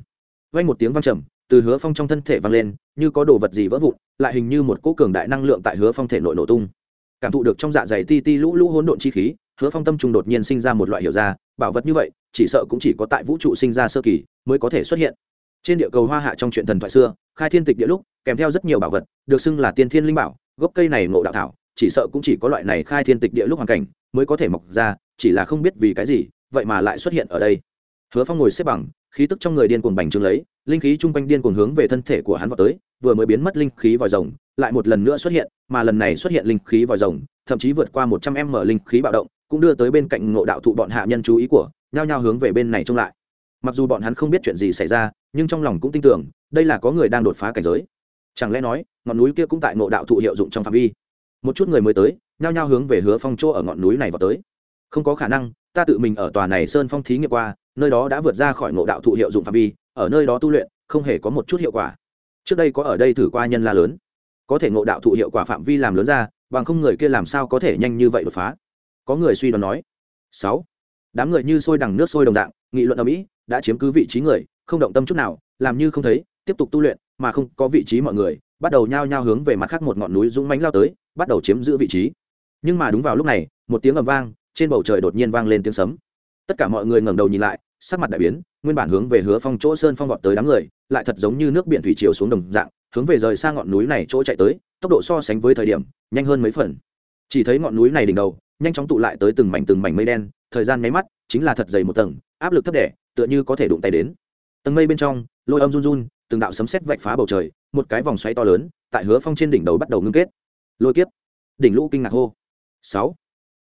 vay một tiếng vang trầm từ hứa phong trong thân thể vang lên, như có đồ vật gì vỡ vụn, lại hình như một cỗ cường đại năng lượng tại hứa phong thể nội nổ tung. Cảm thụ được trong dạ dày ti ti lũ lũ hỗn độn chi khí, hứa phong tâm trung đột nhiên sinh ra một loại hiểu ra, bảo vật như vậy, chỉ sợ cũng chỉ có tại vũ trụ sinh ra sơ kỳ mới có thể xuất hiện. Trên địa cầu hoa hạ trong chuyện thần thoại xưa, khai thiên tịch địa lúc, kèm theo rất nhiều bảo vật, được xưng là tiên thiên linh bảo, gốc cây này ngộ đạo thảo, chỉ sợ cũng chỉ có loại này khai thiên tịch địa lúc hoàn cảnh mới có thể mọc ra, chỉ là không biết vì cái gì, vậy mà lại xuất hiện ở đây. Hứa phong ngồi xếp bằng khí tức trong người điên cuồng bành trướng lấy, linh khí chung quanh điên cuồng hướng về thân thể của hắn vào tới, vừa mới biến mất linh khí vòi rồng, lại một lần nữa xuất hiện, mà lần này xuất hiện linh khí vòi rồng, thậm chí vượt qua một trăm m linh khí bạo động, cũng đưa tới bên cạnh ngộ đạo thụ bọn hạ nhân chú ý của, nhao nhao hướng về bên này trông lại. Mặc dù bọn hắn không biết chuyện gì xảy ra, nhưng trong lòng cũng tin tưởng, đây là có người đang đột phá cảnh giới. Chẳng lẽ nói, ngọn núi kia cũng tại ngộ đạo thụ hiệu dụng trong phạm vi? Một chút người mới tới, nhao nhao hướng về hứa phong chỗ ở ngọn núi này vào tới không có khả năng, ta tự mình ở tòa này sơn phong thí nghiệm qua, nơi đó đã vượt ra khỏi ngộ đạo thụ hiệu dụng phạm vi, ở nơi đó tu luyện, không hề có một chút hiệu quả. Trước đây có ở đây thử qua nhân la lớn. Có thể ngộ đạo thụ hiệu quả phạm vi làm lớn ra, bằng không người kia làm sao có thể nhanh như vậy đột phá? Có người suy đoán nói. Sáu. Đám người như sôi đằng nước sôi đồng dạng, nghị luận ở mỹ, đã chiếm cứ vị trí người, không động tâm chút nào, làm như không thấy, tiếp tục tu luyện, mà không có vị trí mọi người, bắt đầu nhao nhao hướng về mặt khác một ngọn núi dũng mánh lao tới, bắt đầu chiếm giữ vị trí. Nhưng mà đúng vào lúc này, một tiếng ầm vang trên bầu trời đột nhiên vang lên tiếng sấm. Tất cả mọi người ngẩng đầu nhìn lại, sắc mặt đại biến, nguyên bản hướng về hứa phong chỗ sơn phong vọt tới đám người, lại thật giống như nước biển thủy chiều xuống đồng dạng, hướng về rời xa ngọn núi này chỗ chạy tới, tốc độ so sánh với thời điểm, nhanh hơn mấy phần. Chỉ thấy ngọn núi này đỉnh đầu, nhanh chóng tụ lại tới từng mảnh từng mảnh mây đen, thời gian nháy mắt, chính là thật dày một tầng, áp lực thấp đẻ, tựa như có thể đụng tay đến. Tầng mây bên trong, lôi âm run run, từng đạo sấm sét vạch phá bầu trời, một cái vòng xoáy to lớn, tại hứa phong trên đỉnh đầu bắt đầu ngưng kết. Lôi kiếp. Đỉnh lũ kinh ngạc hô. Sáu.